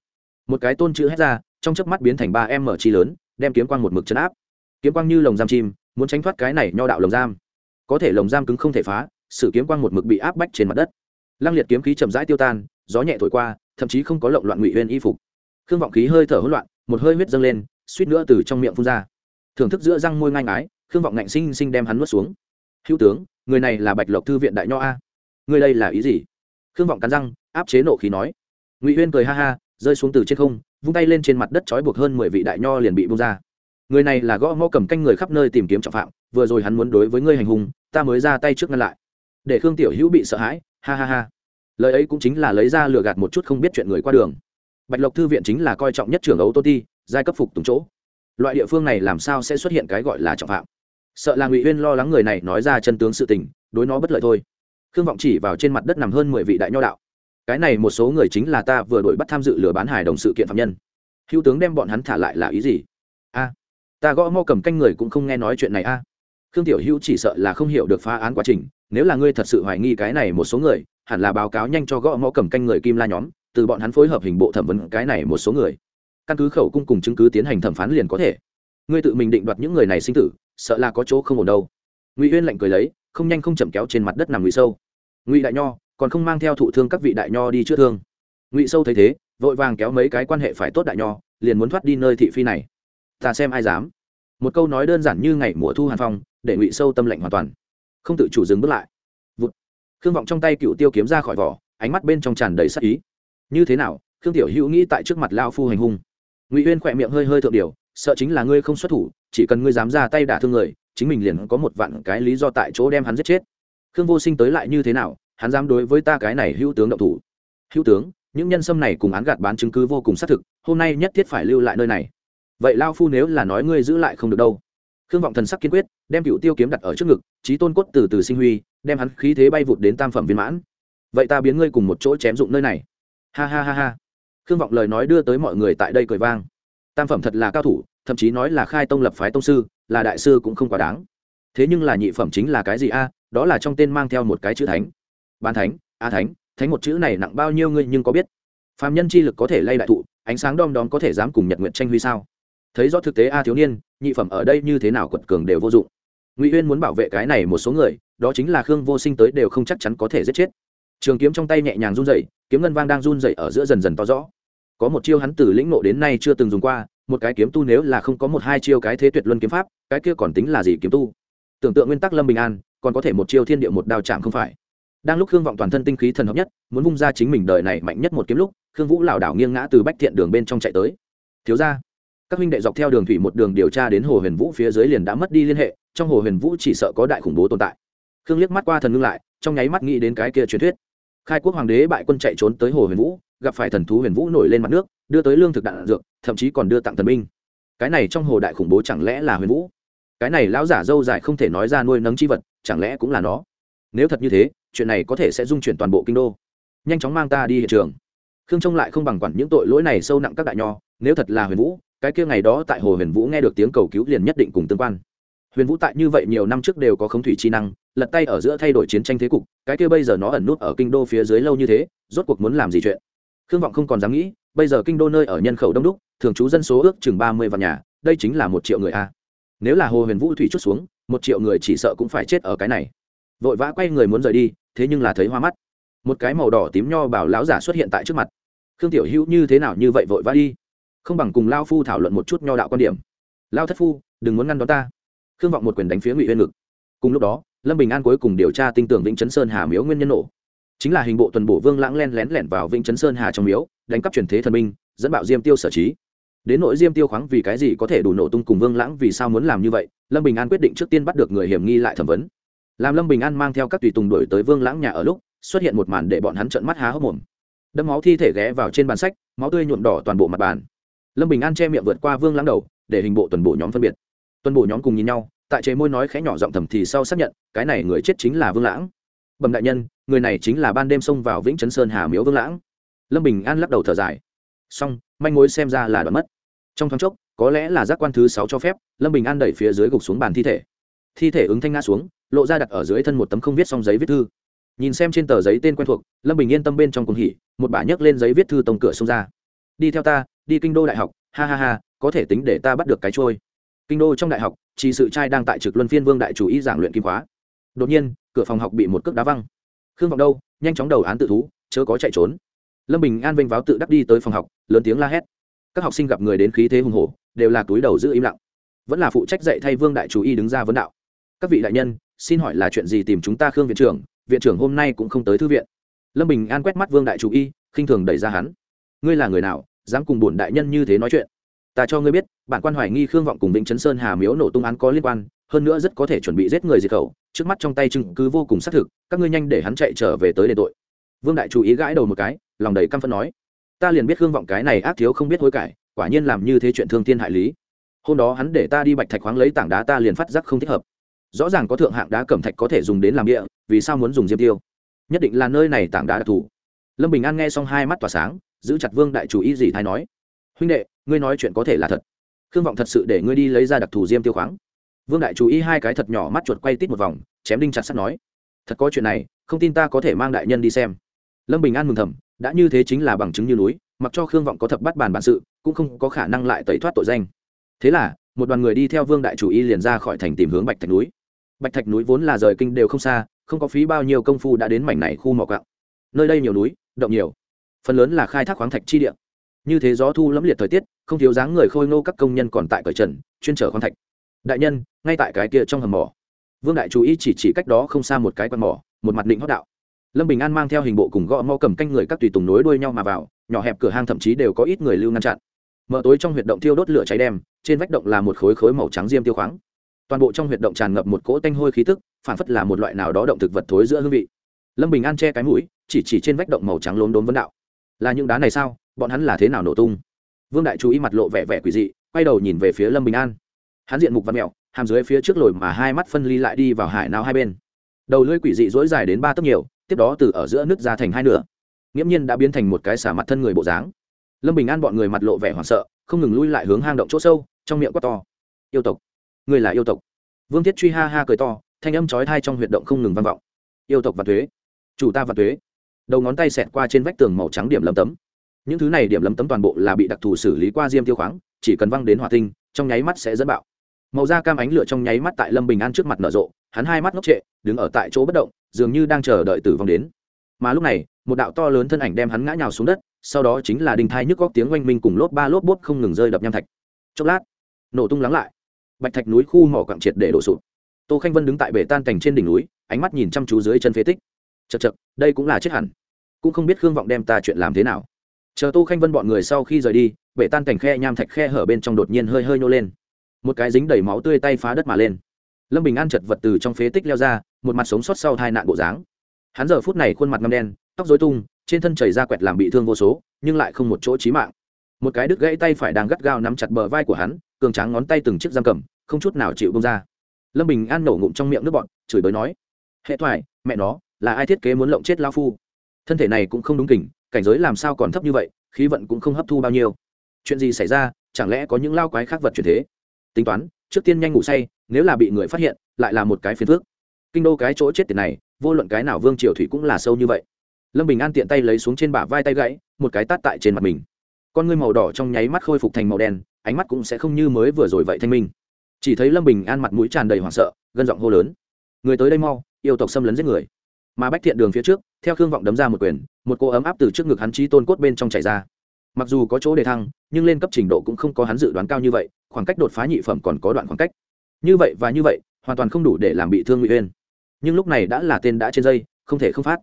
Một cái tôn chữ hét ra, trong chớp mắt biến thành ba em mở chi lớn, đem kiếm quang một mực chấn áp. Kiếm quang như lồng giam chim, muốn tránh thoát cái này nho đạo lồng giam. Có thể lồng giam cứng không thể phá sự kiếm quang một mực bị áp bách trên mặt đất. Lăng liệt kiếm khí chậm rãi tiêu tan, gió nhẹ thổi qua, thậm chí không có lộng loạn ngụy uyên y phục. Khương vọng khí hơi thở hỗn loạn, một hơi huyết dâng lên, suýt nữa từ trong miệng phun ra. Thưởng thức giữa răng môi ngang ái khương vọng ngạnh sinh sinh đem hắn nuốt xuống. Hữu tướng, người này là bạch lộc thư viện đại nho a. Người đây là ý gì? Khương vọng cắn răng, áp chế nộ khí nói. Ngụy uyên cười ha ha, rơi xuống từ trên không, vung tay lên trên mặt đất trói buộc hơn mười vị đại nho liền bị bung ra. Người này là gõ mõ cầm canh người khắp nơi tìm kiếm trọng phạm, vừa rồi hắn muốn đối với ngươi hành hung, ta mới ra tay trước ngăn lại. Để khương tiểu hữu bị sợ hãi, ha ha ha. Lời ấy cũng chính là lấy ra lừa gạt một chút không biết chuyện người qua đường. Bạch lộc thư viện chính là coi trọng nhất trưởng ấu tô ti, giai cấp phục tùng chỗ. Loại địa phương này làm sao sẽ xuất hiện cái gọi là trọng phạm? Sợ là ngụy huyên lo lắng người này nói ra chân tướng sự tình, đối nó bất lợi thôi khương vọng chỉ vào trên mặt đất nằm hơn mười vị đại nho đạo. Cái này một số người chính là ta vừa đổi bắt tham dự lừa bán hài đồng sự kiện phạm nhân. Hữu tướng đem bọn hắn thả lại là ý gì? A, ta gõ mo cầm canh người cũng không nghe nói chuyện này a. Khương tiểu hữu chỉ sợ là không hiểu được phá án quá trình, nếu là ngươi thật sự hoài nghi cái này một số người, hẳn là báo cáo nhanh cho gõ mõ cầm canh người kim la nhóm, từ bọn hắn phối hợp hình bộ thẩm vấn cái này một số người. Căn cứ khẩu cung cùng chứng cứ tiến hành thẩm phán liền có thể. Ngươi tự mình định đoạt những người này sinh tử, sợ là có chỗ không ổn đâu. Ngụy uyên lạnh cười lấy không nhanh không chậm kéo trên mặt đất nằm ngụy sâu. Ngụy đại nho, còn không mang theo thụ thương các vị đại nho đi chữa thương. Ngụy sâu thấy thế, vội vàng kéo mấy cái quan hệ phải tốt đại nho, liền muốn thoát đi nơi thị phi này. Ta xem ai dám. Một câu nói đơn giản như ngày mùa thu hàn phong, để ngụy sâu tâm lệnh hoàn toàn. Không tự chủ dừng bước lại. Vụt. khương vọng trong tay cựu tiêu kiếm ra khỏi vỏ, ánh mắt bên trong tràn đầy sắc ý. Như thế nào, khương tiểu hữu nghĩ tại trước mặt lao phu hành hung. Ngụy uyên khỏe miệng hơi hơi thượng điều, sợ chính là ngươi không xuất thủ, chỉ cần ngươi dám ra tay đả thương người chính mình liền có một vạn cái lý do tại chỗ đem hắn giết chết. Khương vô sinh tới lại như thế nào, hắn dám đối với ta cái này hữu tướng động thủ? Hữu tướng, những nhân sâm này cùng án gạt bán chứng cứ vô cùng xác thực, hôm nay nhất thiết phải lưu lại nơi này. Vậy lao phu nếu là nói ngươi giữ lại không được đâu? Khương vọng thần sắc kiên quyết, đem cựu tiêu kiếm đặt ở trước ngực trí tôn cốt từ từ sinh huy, đem hắn khí thế bay vụt đến tam phẩm viên mãn. Vậy ta biến ngươi cùng một chỗ chém dụng nơi này. Ha ha ha ha. Khương vọng lời nói đưa tới mọi người tại đây cười vang. Tam phẩm thật là cao thủ, thậm chí nói là khai tông lập phái tông sư là đại sư cũng không quá đáng. Thế nhưng là nhị phẩm chính là cái gì a? Đó là trong tên mang theo một cái chữ thánh. Bán thánh, a thánh thánh một chữ này nặng bao nhiêu ngươi nhưng có biết? Phạm nhân chi lực có thể lay đại thụ, ánh sáng đom đóm có thể dám cùng nhật nguyện tranh huy sao? Thấy rõ thực tế a thiếu niên, nhị phẩm ở đây như thế nào quật cường đều vô dụng. Ngụy uyên muốn bảo vệ cái này một số người, đó chính là khương vô sinh tới đều không chắc chắn có thể giết chết. Trường kiếm trong tay nhẹ nhàng run dậy kiếm ngân vang đang run dậy ở giữa dần dần to rõ. Có một chiêu hắn từ lĩnh nộ đến nay chưa từng dùng qua một cái kiếm tu nếu là không có một hai chiêu cái thế tuyệt luân kiếm pháp, cái kia còn tính là gì kiếm tu? Tưởng tượng nguyên tắc lâm bình an, còn có thể một chiêu thiên địa một đao chạm không phải. Đang lúc khương vọng toàn thân tinh khí thần hợp nhất, muốn vung ra chính mình đời này mạnh nhất một kiếm lúc, khương vũ lảo đảo nghiêng ngã từ bách thiện đường bên trong chạy tới. Thiếu ra các huynh đệ dọc theo đường thủy một đường điều tra đến hồ huyền vũ phía dưới liền đã mất đi liên hệ, trong hồ huyền vũ chỉ sợ có đại khủng bố tồn tại. Khương liếc mắt qua thần ngưng lại, trong nháy mắt nghĩ đến cái kia truyền thuyết. Khai quốc hoàng đế bại quân chạy trốn tới hồ huyền vũ, gặp phải thần thú huyền vũ nổi lên mặt nước đưa tới lương thực đạn dược, thậm chí còn đưa tặng thần binh. Cái này trong hồ đại khủng bố chẳng lẽ là huyền vũ? Cái này lão giả dâu dài không thể nói ra nuôi nấng chi vật, chẳng lẽ cũng là nó? Nếu thật như thế, chuyện này có thể sẽ dung chuyển toàn bộ kinh đô. Nhanh chóng mang ta đi hiện trường. Khương trông lại không bằng quản những tội lỗi này sâu nặng các đại nho, nếu thật là huyền vũ, cái kia ngày đó tại hồ huyền vũ nghe được tiếng cầu cứu liền nhất định cùng tương quan. Huyền vũ tại như vậy nhiều năm trước đều có khống thủy chi năng, lật tay ở giữa thay đổi chiến tranh thế cục, cái kia bây giờ nó ẩn nút ở kinh đô phía dưới lâu như thế, rốt cuộc muốn làm gì chuyện? Khương vọng không còn dám nghĩ bây giờ kinh đô nơi ở nhân khẩu đông đúc, thường trú dân số ước chừng ba mươi vạn nhà, đây chính là một triệu người a. Nếu là hồ huyền vũ thủy chút xuống, một triệu người chỉ sợ cũng phải chết ở cái này. Vội vã quay người muốn rời đi, thế nhưng là thấy hoa mắt. Một cái màu đỏ tím nho bảo láo giả xuất hiện tại trước mặt. Khương tiểu hữu như thế nào như vậy vội vã đi? Không bằng cùng lao phu thảo luận một chút nho đạo quan điểm. Lao thất phu, đừng muốn ngăn đón ta. Khương vọng một quyền đánh phía ngụy uyên ngực. Cùng lúc đó, lâm bình an cuối cùng điều tra tin tưởng vĩnh chấn sơn hà miếu nguyên nhân nổ chính là hình bộ tuần bổ vương lãng len lén lẻn vào vĩnh chấn sơn hà trong miếu, đánh cắp truyền thế thần minh, dẫn bạo diêm tiêu sở trí. Đến nỗi diêm tiêu khoáng vì cái gì có thể đủ nổ tung cùng vương lãng vì sao muốn làm như vậy, lâm bình an quyết định trước tiên bắt được người hiểm nghi lại thẩm vấn. Làm lâm bình an mang theo các tùy tùng đổi tới vương lãng nhà ở lúc, xuất hiện một màn để bọn hắn trợn mắt há hốc mồm. Đâm máu thi thể ghé vào trên bàn sách, máu tươi nhuộm đỏ toàn bộ mặt bàn. Lâm bình an che miệng vượt qua vương lãng đầu, để hình bộ tuần bộ nhóm phân biệt. Tuần bộ nhóm cùng nhìn nhau, tại chế môi nói khẽ nhỏ giọng thầm thì sau xác nhận, cái này người chết chính là vương lãng bẩm đại nhân, người này chính là ban đêm xông vào vĩnh chấn sơn hà miếu vương lãng. Lâm bình an lắc đầu thở dài. Xong, manh mối xem ra là đoạn mất. Trong thoáng chốc, có lẽ là giác quan thứ sáu cho phép, lâm bình an đẩy phía dưới gục xuống bàn thi thể. Thi thể ứng thanh ngã xuống, lộ ra đặt ở dưới thân một tấm không viết xong giấy viết thư. Nhìn xem trên tờ giấy tên quen thuộc, lâm bình yên tâm bên trong cùng hỉ, một bả nhấc lên giấy viết thư tông cửa xông ra. Đi theo ta, đi kinh đô đại học, ha ha ha, có thể tính để ta bắt được cái trôi kinh đô trong đại học, chỉ sự trai đang tại trực luân phiên vương đại chủ y giảng luyện kim khóa đột nhiên, cửa phòng học bị một cước đá văng. Khương vọng đâu, nhanh chóng đầu án tự thú, chớ có chạy trốn. Lâm bình an vênh váo tự đắc đi tới phòng học, lớn tiếng la hét. Các học sinh gặp người đến khí thế hùng hổ, đều là túi đầu giữ im lặng. Vẫn là phụ trách dạy thay vương đại chủ y đứng ra vấn đạo. Các vị đại nhân, xin hỏi là chuyện gì tìm chúng ta khương viện trưởng? Viện trưởng hôm nay cũng không tới thư viện. Lâm bình an quét mắt vương đại chủ y, khinh thường đẩy ra hắn. Ngươi là người nào, dám cùng bổn đại nhân như thế nói chuyện? Ta cho ngươi biết, bản quan hoài nghi khương vọng cùng vĩnh chấn sơn hà miếu nổ tung án có liên quan hơn nữa rất có thể chuẩn bị giết người diệt khẩu, trước mắt trong tay chứng cứ vô cùng xác thực, các ngươi nhanh để hắn chạy trở về tới đền tội. Vương đại chủ ý gãi đầu một cái, lòng đầy căm phẫn nói, ta liền biết hương vọng cái này ác thiếu không biết hối cải, quả nhiên làm như thế chuyện thương thiên hại lý. Hôm đó hắn để ta đi bạch thạch khoáng lấy tảng đá ta liền phát giác không thích hợp. Rõ ràng có thượng hạng đá cẩm thạch có thể dùng đến làm địa, vì sao muốn dùng diêm tiêu? Nhất định là nơi này tảng đá đặc thù. Lâm bình an nghe xong hai mắt tỏa sáng, giữ chặt vương đại chủ ý gì thay nói, huynh đệ, ngươi nói chuyện có thể là thật. Khương vọng thật sự để ngươi đi lấy ra đặc thù diêm tiêu khoáng vương đại chú ý hai cái thật nhỏ mắt chuột quay tít một vòng, chém đinh chặt sắt nói, thật có chuyện này, không tin ta có thể mang đại nhân đi xem. Lâm bình an mừng thầm, đã như thế chính là bằng chứng như núi, mặc cho khương vọng có thập bắt bàn bản sự, cũng không có khả năng lại tẩy thoát tội danh. Thế là, một đoàn người đi theo vương đại chủ y liền ra khỏi thành tìm hướng bạch thạch núi. Bạch thạch núi vốn là rời kinh đều không xa, không có phí bao nhiêu công phu đã đến mảnh này khu mỏ cạo nơi đây nhiều núi, động nhiều. Phần lớn là khai thác khoáng thạch chi địa. Như thế gió thu lẫm liệt thời tiết, không thiếu dáng người khôi ngô các công nhân còn tại cởi trần, chuyên trở khoáng thạch đại nhân, ngay tại cái kia trong hầm mỏ. Vương đại chú ý chỉ chỉ cách đó không xa một cái quan mỏ, một mặt định hót đạo. Lâm bình an mang theo hình bộ cùng gõ mo cầm canh người các tùy tùng nối đuôi nhau mà vào, nhỏ hẹp cửa hang thậm chí đều có ít người lưu ngăn chặn. Mở tối trong huyệt động thiêu đốt lửa cháy đem trên vách động là một khối khối màu trắng diêm tiêu khoáng. Toàn bộ trong huyệt động tràn ngập một cỗ tanh hôi khí tức, phản phất là một loại nào đó động thực vật thối giữa hương vị. Lâm bình an che cái mũi, chỉ chỉ trên vách động màu trắng lốm đốm vấn đạo. Là những đá này sao? Bọn hắn là thế nào nổ tung? Vương đại chú ý mặt lộ vẻ vẻ quỷ dị, quay đầu nhìn về phía lâm bình an hắn diện mục văn mẹo, hàm dưới phía trước lồi mà hai mắt phân ly lại đi vào hải nào hai bên. Đầu lưỡi quỷ dị dối dài đến ba tấc nhiều, tiếp đó từ ở giữa nước ra thành hai nửa. Nghiễm nhiên đã biến thành một cái xả mặt thân người bộ dáng. Lâm bình an bọn người mặt lộ vẻ hoảng sợ, không ngừng lui lại hướng hang động chỗ sâu, trong miệng quát to. Yêu tộc người là yêu tộc. Vương thiết truy ha ha cười to, thanh âm chói thai trong huyệt động không ngừng vang vọng. Yêu tộc và thuế, chủ ta và thuế. Đầu ngón tay xẹt qua trên vách tường màu trắng điểm lấm tấm. Những thứ này điểm lấm tấm toàn bộ là bị đặc thù xử lý qua diêm tiêu khoáng, chỉ cần văng đến hỏa tinh, trong nháy mắt sẽ dẫn bạo màu da cam ánh lửa trong nháy mắt tại lâm bình an trước mặt nở rộ, hắn hai mắt ngốc trệ, đứng ở tại chỗ bất động, dường như đang chờ đợi tử vong đến. Mà lúc này, một đạo to lớn thân ảnh đem hắn ngã nhào xuống đất, sau đó chính là đình thai nhức góc tiếng oanh minh cùng lốp ba lốp bốt không ngừng rơi đập nham thạch. Chốc lát, nổ tung lắng lại. Bạch thạch núi khu mỏ quặng triệt để đổ sụp. Tô khanh vân đứng tại bể tan cành trên đỉnh núi, ánh mắt nhìn chăm chú dưới chân phế tích. Chật chật đây cũng là chết hẳn. Cũng không biết khương vọng đem ta chuyện làm thế nào. Chờ tô khanh vân bọn người sau khi rời đi, bể tan cành khe nham thạch khe hở bên trong đột nhiên hơi hơi nhô lên một cái dính đầy máu tươi tay phá đất mà lên. Lâm bình an chật vật từ trong phế tích leo ra, một mặt sống sót sau hai nạn bộ dáng. Hắn giờ phút này khuôn mặt ngâm đen, tóc dối tung, trên thân chảy ra quẹt làm bị thương vô số, nhưng lại không một chỗ chí mạng. Một cái đứt gãy tay phải đang gắt gao nắm chặt bờ vai của hắn, cường tráng ngón tay từng chiếc giam cầm, không chút nào chịu bông ra. Lâm bình an nổ ngụm trong miệng nước bọn chửi bới nói, hệ thoại, mẹ nó, là ai thiết kế muốn lộng chết lao phu? Thân thể này cũng không đúng kỉnh cảnh giới làm sao còn thấp như vậy, khí vận cũng không hấp thu bao nhiêu. Chuyện gì xảy ra, chẳng lẽ có những lao quái khác vật chuyển thế? Tính toán, trước tiên nhanh ngủ say, nếu là bị người phát hiện, lại là một cái phiền phước kinh đô cái chỗ chết tiền này, vô luận cái nào vương triều thủy cũng là sâu như vậy. Lâm bình an tiện tay lấy xuống trên bả vai tay gãy, một cái tát tại trên mặt mình. Con ngươi màu đỏ trong nháy mắt khôi phục thành màu đen, ánh mắt cũng sẽ không như mới vừa rồi vậy thanh minh. Chỉ thấy lâm bình an mặt mũi tràn đầy hoảng sợ, gân giọng hô lớn. Người tới đây mau, yêu tộc xâm lấn giết người. Mà bách thiện đường phía trước, theo khương vọng đấm ra một quyền, một cô ấm áp từ trước ngực hắn trí tôn cốt bên trong chảy ra. Mặc dù có chỗ đề thăng, nhưng lên cấp trình độ cũng không có hắn dự đoán cao như vậy khoảng cách đột phá nhị phẩm còn có đoạn khoảng cách. Như vậy và như vậy, hoàn toàn không đủ để làm bị thương ngụy uyên. Nhưng lúc này đã là tên đã trên dây, không thể không phát.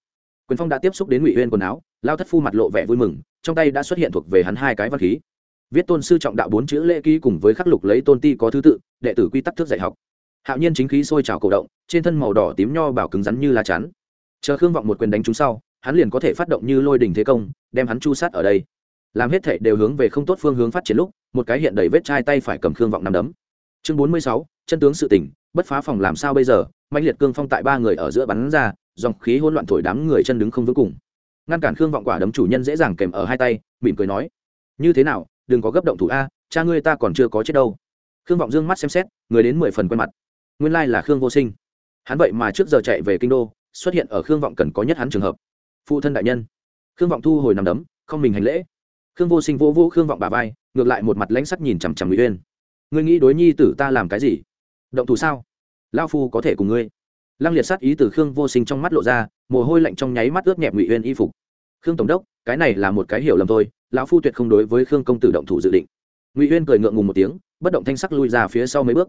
Quyền phong đã tiếp xúc đến ngụy uyên quần áo, lao thất phu mặt lộ vẻ vui mừng, trong tay đã xuất hiện thuộc về hắn hai cái văn khí. Viết tôn sư trọng đạo bốn chữ lễ ký cùng với khắc lục lấy tôn ti có thứ tự, đệ tử quy tắc thức dạy học. Hạo nhiên chính khí sôi trào cổ động, trên thân màu đỏ tím nho bảo cứng rắn như lá chắn. Chờ khương vọng một quyền đánh chúng sau, hắn liền có thể phát động như lôi đình thế công, đem hắn chu sát ở đây. Làm hết thể đều hướng về không tốt phương hướng phát triển lúc một cái hiện đầy vết chai tay phải cầm khương vọng nằm đấm. Chương bốn mươi sáu, chân tướng sự tỉnh bất phá phòng làm sao bây giờ? Mạnh liệt cương phong tại ba người ở giữa bắn ra, dòng khí hỗn loạn thổi đám người chân đứng không vững cùng. Ngăn cản khương vọng quả đấm chủ nhân dễ dàng kèm ở hai tay, mỉm cười nói, như thế nào, đừng có gấp động thủ a, cha ngươi ta còn chưa có chết đâu. Khương vọng dương mắt xem xét, người đến mười phần quen mặt. Nguyên lai là khương vô sinh. Hắn vậy mà trước giờ chạy về kinh đô, xuất hiện ở khương vọng cần có nhất hắn trường hợp. Phụ thân đại nhân. Khương vọng thu hồi nằm đấm, không mình hành lễ khương vô sinh vô vô khương vọng bà vai, ngược lại một mặt lãnh sắc nhìn chằm chằm ngụy uyên. Ngươi nghĩ đối nhi tử ta làm cái gì? Động thủ sao? Lao phu có thể cùng ngươi. Lăng liệt sát ý từ khương vô sinh trong mắt lộ ra, mồ hôi lạnh trong nháy mắt ướt nhẹp ngụy uyên y phục. Khương tổng đốc, cái này là một cái hiểu lầm thôi, lão phu tuyệt không đối với khương công tử động thủ dự định. Ngụy uyên cười ngượng ngùng một tiếng, bất động thanh sắc lui ra phía sau mấy bước.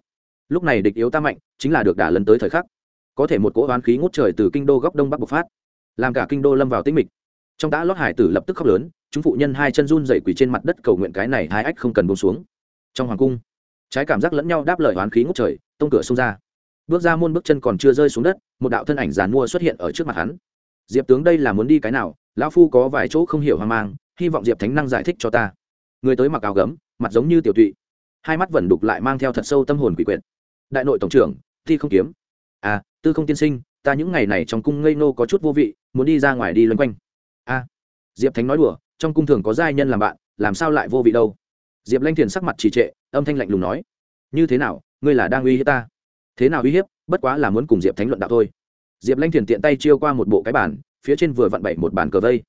Lúc này địch yếu ta mạnh, chính là được đả lấn tới thời khắc. Có thể một cỗ oán khí ngút trời từ kinh đô góc đông bắc bộc phát, làm cả kinh đô lâm vào tĩnh mịch. Trong tã lót hải tử lập tức khóc lớn chúng phụ nhân hai chân run dậy quỳ trên mặt đất cầu nguyện cái này hai ách không cần bông xuống. Trong hoàng cung trái cảm giác lẫn nhau đáp lời oán khí ngốc trời tông cửa xông ra. Bước ra môn bước chân còn chưa rơi xuống đất một đạo thân ảnh giàn mua xuất hiện ở trước mặt hắn. Diệp tướng đây là muốn đi cái nào? Lão phu có vài chỗ không hiểu hoang mang hy vọng diệp thánh năng giải thích cho ta. Người tới mặc áo gấm mặt giống như tiểu tụy. Hai mắt vẫn đục lại mang theo thật sâu tâm hồn quỷ quyệt. Đại nội tổng trưởng thi không kiếm. À tư không tiên sinh ta những ngày này trong cung ngây nô có chút vô vị muốn đi ra ngoài đi loanh quanh. A à, diệp thánh nói đùa trong cung thường có giai nhân làm bạn, làm sao lại vô vị đâu? Diệp lanh thiền sắc mặt trì trệ, âm thanh lạnh lùng nói, như thế nào, ngươi là đang uy hiếp ta? Thế nào uy hiếp, bất quá là muốn cùng diệp thánh luận đạo thôi. Diệp lanh thiền tiện tay chiêu qua một bộ cái bàn, phía trên vừa vặn bậy một bàn cờ vây.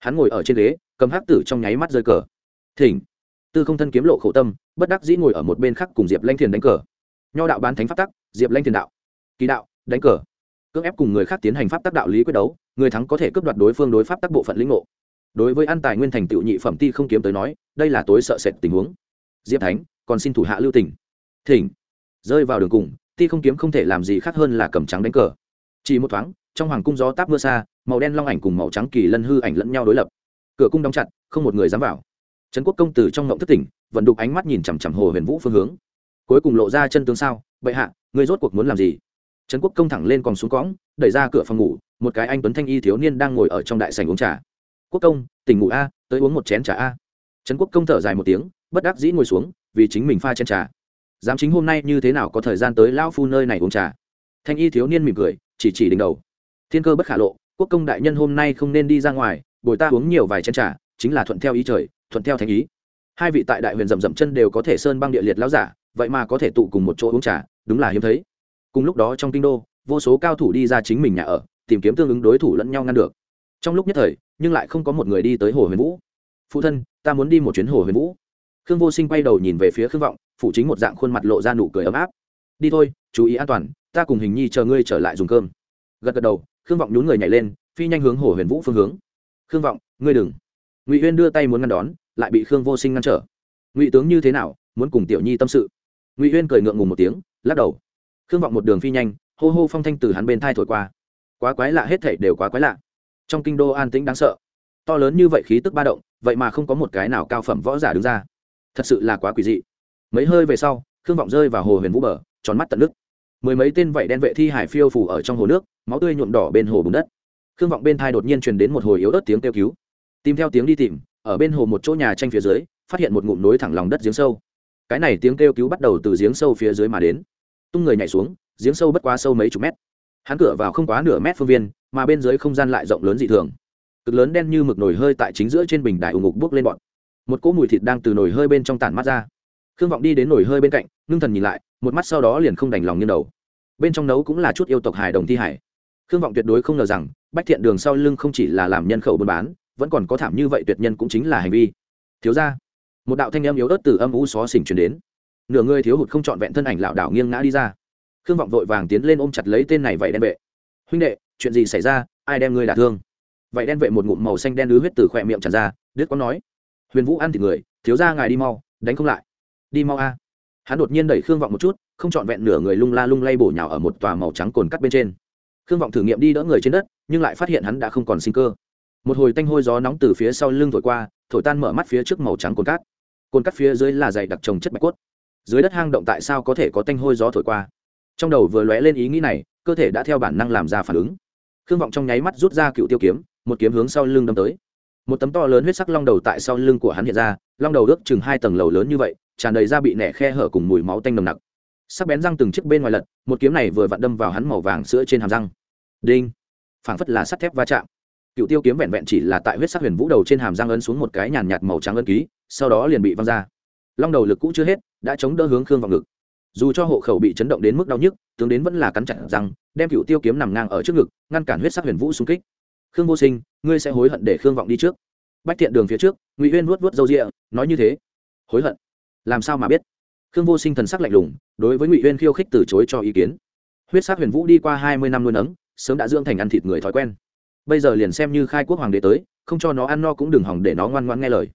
Hắn ngồi ở trên ghế, cầm hắc tử trong nháy mắt rơi cờ. Thỉnh. Tư không thân kiếm lộ khổ tâm, bất đắc dĩ ngồi ở một bên khác cùng diệp lanh thiền đánh cờ. Nho đạo bán thánh pháp tắc, diệp lanh thiền đạo. Kỳ đạo, đánh cờ. Cưỡng ép cùng người khác tiến hành pháp tắc đạo lý quyết đấu, người thắng có thể cướp đoạt đối phương đối pháp tắc bộ phận lĩnh ngộ đối với an tài nguyên thành tựu nhị phẩm ti không kiếm tới nói, đây là tối sợ sệt tình huống. Diệp thánh, còn xin thủ hạ lưu tỉnh thỉnh, rơi vào đường cùng, ti không kiếm không thể làm gì khác hơn là cầm trắng đánh cờ. Chỉ một thoáng, trong hoàng cung gió táp mưa xa, màu đen long ảnh cùng màu trắng kỳ lân hư ảnh lẫn nhau đối lập. Cửa cung đóng chặt, không một người dám vào. Trấn quốc công tử trong ngộng thất tỉnh vận đục ánh mắt nhìn chằm chằm hồ huyền vũ phương hướng. Cuối cùng lộ ra chân tướng sao, bệ hạ, ngươi rốt cuộc muốn làm gì? Trấn quốc công thẳng lên còn xuống cõng, đẩy ra cửa phòng ngủ, một cái anh tuấn thanh y thiếu niên đang ngồi ở trong đại sảnh uống trà quốc công, tỉnh ngủ a, tới uống một chén trà a. Trấn quốc công thở dài một tiếng, bất đắc dĩ ngồi xuống, vì chính mình pha chén trà. Giám chính hôm nay như thế nào có thời gian tới lão phu nơi này uống trà? Thanh y thiếu niên mỉm cười, chỉ chỉ đỉnh đầu. Thiên cơ bất khả lộ, quốc công đại nhân hôm nay không nên đi ra ngoài, bồi ta uống nhiều vài chén trà, chính là thuận theo ý trời, thuận theo thanh ý. Hai vị tại đại huyền rậm rậm chân đều có thể sơn băng địa liệt lão giả, vậy mà có thể tụ cùng một chỗ uống trà, đúng là hiếm thấy. Cùng lúc đó trong kinh đô, vô số cao thủ đi ra chính mình nhà ở, tìm kiếm tương ứng đối thủ lẫn nhau ngăn được trong lúc nhất thời, nhưng lại không có một người đi tới hồ huyền vũ. Phụ thân, ta muốn đi một chuyến hồ huyền vũ. Khương vô sinh quay đầu nhìn về phía khương vọng phụ chính một dạng khuôn mặt lộ ra nụ cười ấm áp. Đi thôi, chú ý an toàn, ta cùng hình nhi chờ ngươi trở lại dùng cơm. Gật gật đầu, khương vọng nhún người nhảy lên, phi nhanh hướng hồ huyền vũ phương hướng. Khương vọng, ngươi đừng. Ngụy huyên đưa tay muốn ngăn đón, lại bị khương vô sinh ngăn trở. Ngụy tướng như thế nào, muốn cùng tiểu nhi tâm sự? Ngụy huyên cười ngượng ngùng một tiếng, lắc đầu. Khương vọng một đường phi nhanh, hô hô phong thanh từ hắn bên thai thổi qua. Quá quái lạ, hết thảy đều quá quái lạ trong kinh đô an tĩnh đáng sợ. To lớn như vậy khí tức ba động, vậy mà không có một cái nào cao phẩm võ giả đứng ra. Thật sự là quá quỷ dị. Mấy hơi về sau, khương vọng rơi vào hồ huyền vũ bờ, tròn mắt tận nước. Mười mấy tên vảy đen vệ thi hải phiêu phủ ở trong hồ nước, máu tươi nhuộm đỏ bên hồ bùn đất. Khương vọng bên thai đột nhiên truyền đến một hồi yếu ớt tiếng kêu cứu. Tìm theo tiếng đi tìm, ở bên hồ một chỗ nhà tranh phía dưới, phát hiện một ngụm nối thẳng lòng đất giếng sâu. Cái này tiếng kêu cứu bắt đầu từ giếng sâu phía dưới mà đến. Tung người nhảy xuống, giếng sâu bất quá sâu mấy chục mét hắn cửa vào không quá nửa mét phương viên, mà bên dưới không gian lại rộng lớn dị thường. Cực lớn đen như mực nồi hơi tại chính giữa trên bình đài ủng ngục bước lên bọn. Một cỗ mùi thịt đang từ nồi hơi bên trong tản mắt ra. Khương vọng đi đến nồi hơi bên cạnh, ngưng thần nhìn lại, một mắt sau đó liền không đành lòng như đầu. Bên trong nấu cũng là chút yêu tộc hài đồng thi hải. Khương vọng tuyệt đối không ngờ rằng, bách thiện đường sau lưng không chỉ là làm nhân khẩu buôn bán, vẫn còn có thảm như vậy tuyệt nhân cũng chính là hành vi. Thiếu ra một đạo thanh âm yếu ớt từ âm u xó xỉnh chuyển đến. Nửa người thiếu hụt không trọn vẹn thân ảnh lảo đảo nghiêng ngã đi ra khương vọng vội vàng tiến lên ôm chặt lấy tên này vậy đen vệ. Huynh đệ, chuyện gì xảy ra? Ai đem ngươi đả thương? Vậy đen vệ một ngụm màu xanh đen đứ huyết từ khỏe miệng tràn ra, đứt có nói, huyền vũ ăn thịt người, thiếu ra ngài đi mau, đánh không lại. Đi mau a. Hắn đột nhiên đẩy khương vọng một chút, không trọn vẹn nửa người lung la lung lay bổ nhào ở một tòa màu trắng cồn cắt bên trên. Khương vọng thử nghiệm đi đỡ người trên đất, nhưng lại phát hiện hắn đã không còn sinh cơ. Một hồi tanh hôi gió nóng từ phía sau lưng thổi qua, thổi tan mở mắt phía trước màu trắng cồn cát. Cồn cắt phía dưới là dày đặc trồng chất bạch cốt. Dưới đất hang động tại sao có thể có tanh hôi gió thổi qua? Trong đầu vừa lóe lên ý nghĩ này, cơ thể đã theo bản năng làm ra phản ứng. Khương vọng trong nháy mắt rút ra cựu tiêu kiếm, một kiếm hướng sau lưng đâm tới. Một tấm to lớn huyết sắc long đầu tại sau lưng của hắn hiện ra, long đầu ước chừng hai tầng lầu lớn như vậy, tràn đầy ra bị nẻ khe hở cùng mùi máu tanh nồng nặc. Sắc bén răng từng chiếc bên ngoài lật, một kiếm này vừa vặn đâm vào hắn màu vàng sữa trên hàm răng. Đinh! Phảng phất là sắt thép va chạm. Cựu tiêu kiếm vẹn vẹn chỉ là tại huyết sắc huyền vũ đầu trên hàm răng ấn xuống một cái nhàn nhạt màu trắng ân ký, sau đó liền bị văng ra. Long đầu lực cũ chưa hết, đã chống đỡ hướng khương vào ngực dù cho hộ khẩu bị chấn động đến mức đau nhức, tướng đến vẫn là cắn chặt răng, đem cựu tiêu kiếm nằm ngang ở trước ngực, ngăn cản huyết sắc huyền vũ xung kích. Khương vô sinh, ngươi sẽ hối hận để khương vọng đi trước. Bách thiện đường phía trước, ngụy huyên vuốt vuốt râu rịa nói như thế. Hối hận? Làm sao mà biết? Khương vô sinh thần sắc lạnh lùng, đối với ngụy huyên khiêu khích từ chối cho ý kiến. Huyết sắc huyền vũ đi qua hai mươi năm nuôi nấng, sớm đã dưỡng thành ăn thịt người thói quen. Bây giờ liền xem như khai quốc hoàng đế tới, không cho nó ăn no cũng đừng hỏng để nó ngoan ngoan nghe lời.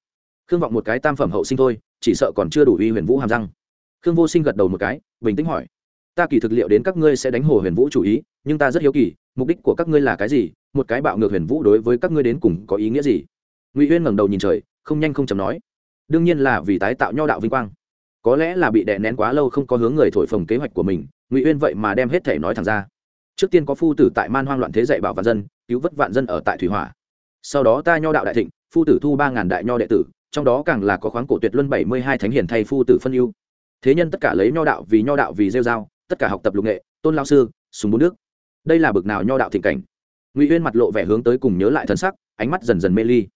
Khương vọng một cái tam phẩm hậu sinh thôi, chỉ sợ còn chưa đủ uy huyền vũ hàm răng khương vô sinh gật đầu một cái, bình tĩnh hỏi, ta kỳ thực liệu đến các ngươi sẽ đánh hồ huyền vũ chủ ý, nhưng ta rất hiếu kỳ, mục đích của các ngươi là cái gì? Một cái bạo ngược huyền vũ đối với các ngươi đến cùng có ý nghĩa gì? Ngụy huyên ngẩng đầu nhìn trời, không nhanh không chầm nói, đương nhiên là vì tái tạo nho đạo vinh quang. Có lẽ là bị đè nén quá lâu không có hướng người thổi phồng kế hoạch của mình. Ngụy huyên vậy mà đem hết thể nói thẳng ra. Trước tiên có phu tử tại man hoang loạn thế dạy bảo vạn dân, cứu vất vạn dân ở tại thủy hỏa. Sau đó ta nho đạo đại thịnh, phu tử thu ba ngàn đại nho đệ tử, trong đó càng là có khoáng cổ tuyệt luân bảy mươi hai thánh hiển thay phu tử phân ưu thế nhân tất cả lấy nho đạo vì nho đạo vì rêu dao tất cả học tập lục nghệ, tôn lao sư, súng bốn nước. Đây là bực nào nho đạo thịnh cảnh? Ngụy uyên mặt lộ vẻ hướng tới cùng nhớ lại thân sắc, ánh mắt dần dần mê ly.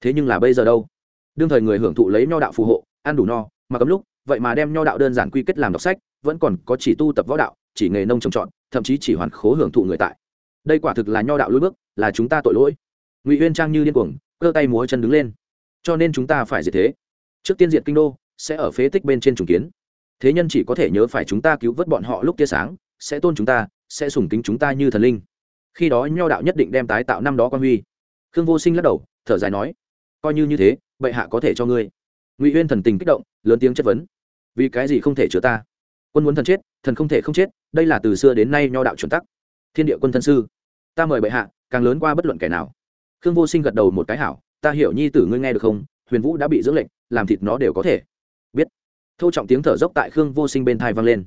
Thế nhưng là bây giờ đâu? Đương thời người hưởng thụ lấy nho đạo phù hộ, ăn đủ no, mà cấm lúc, vậy mà đem nho đạo đơn giản quy kết làm đọc sách, vẫn còn có chỉ tu tập võ đạo, chỉ nghề nông trồng trọt, thậm chí chỉ hoàn khố hưởng thụ người tại. Đây quả thực là nho đạo lối bước, là chúng ta tội lỗi. Ngụy uyên trang như điên cuồng, cơ tay múa chân đứng lên. Cho nên chúng ta phải diệt thế. Trước tiên diệt kinh đô, sẽ ở phế tích bên trên trùng kiến thế nhân chỉ có thể nhớ phải chúng ta cứu vớt bọn họ lúc tia sáng, sẽ tôn chúng ta, sẽ sùng kính chúng ta như thần linh. Khi đó nho đạo nhất định đem tái tạo năm đó quan huy. Khương vô sinh lắc đầu, thở dài nói, coi như như thế, bệ hạ có thể cho ngươi. Ngụy huyên thần tình kích động, lớn tiếng chất vấn, vì cái gì không thể chứa ta? Quân muốn thần chết, thần không thể không chết, đây là từ xưa đến nay nho đạo chuẩn tắc. Thiên địa quân thân sư, ta mời bệ hạ, càng lớn qua bất luận kẻ nào. Khương vô sinh gật đầu một cái hảo, ta hiểu nhi tử ngươi nghe được không? Huyền vũ đã bị dưỡng lệnh, làm thịt nó đều có thể. Biết thô trọng tiếng thở dốc tại khương vô sinh bên thai vang lên.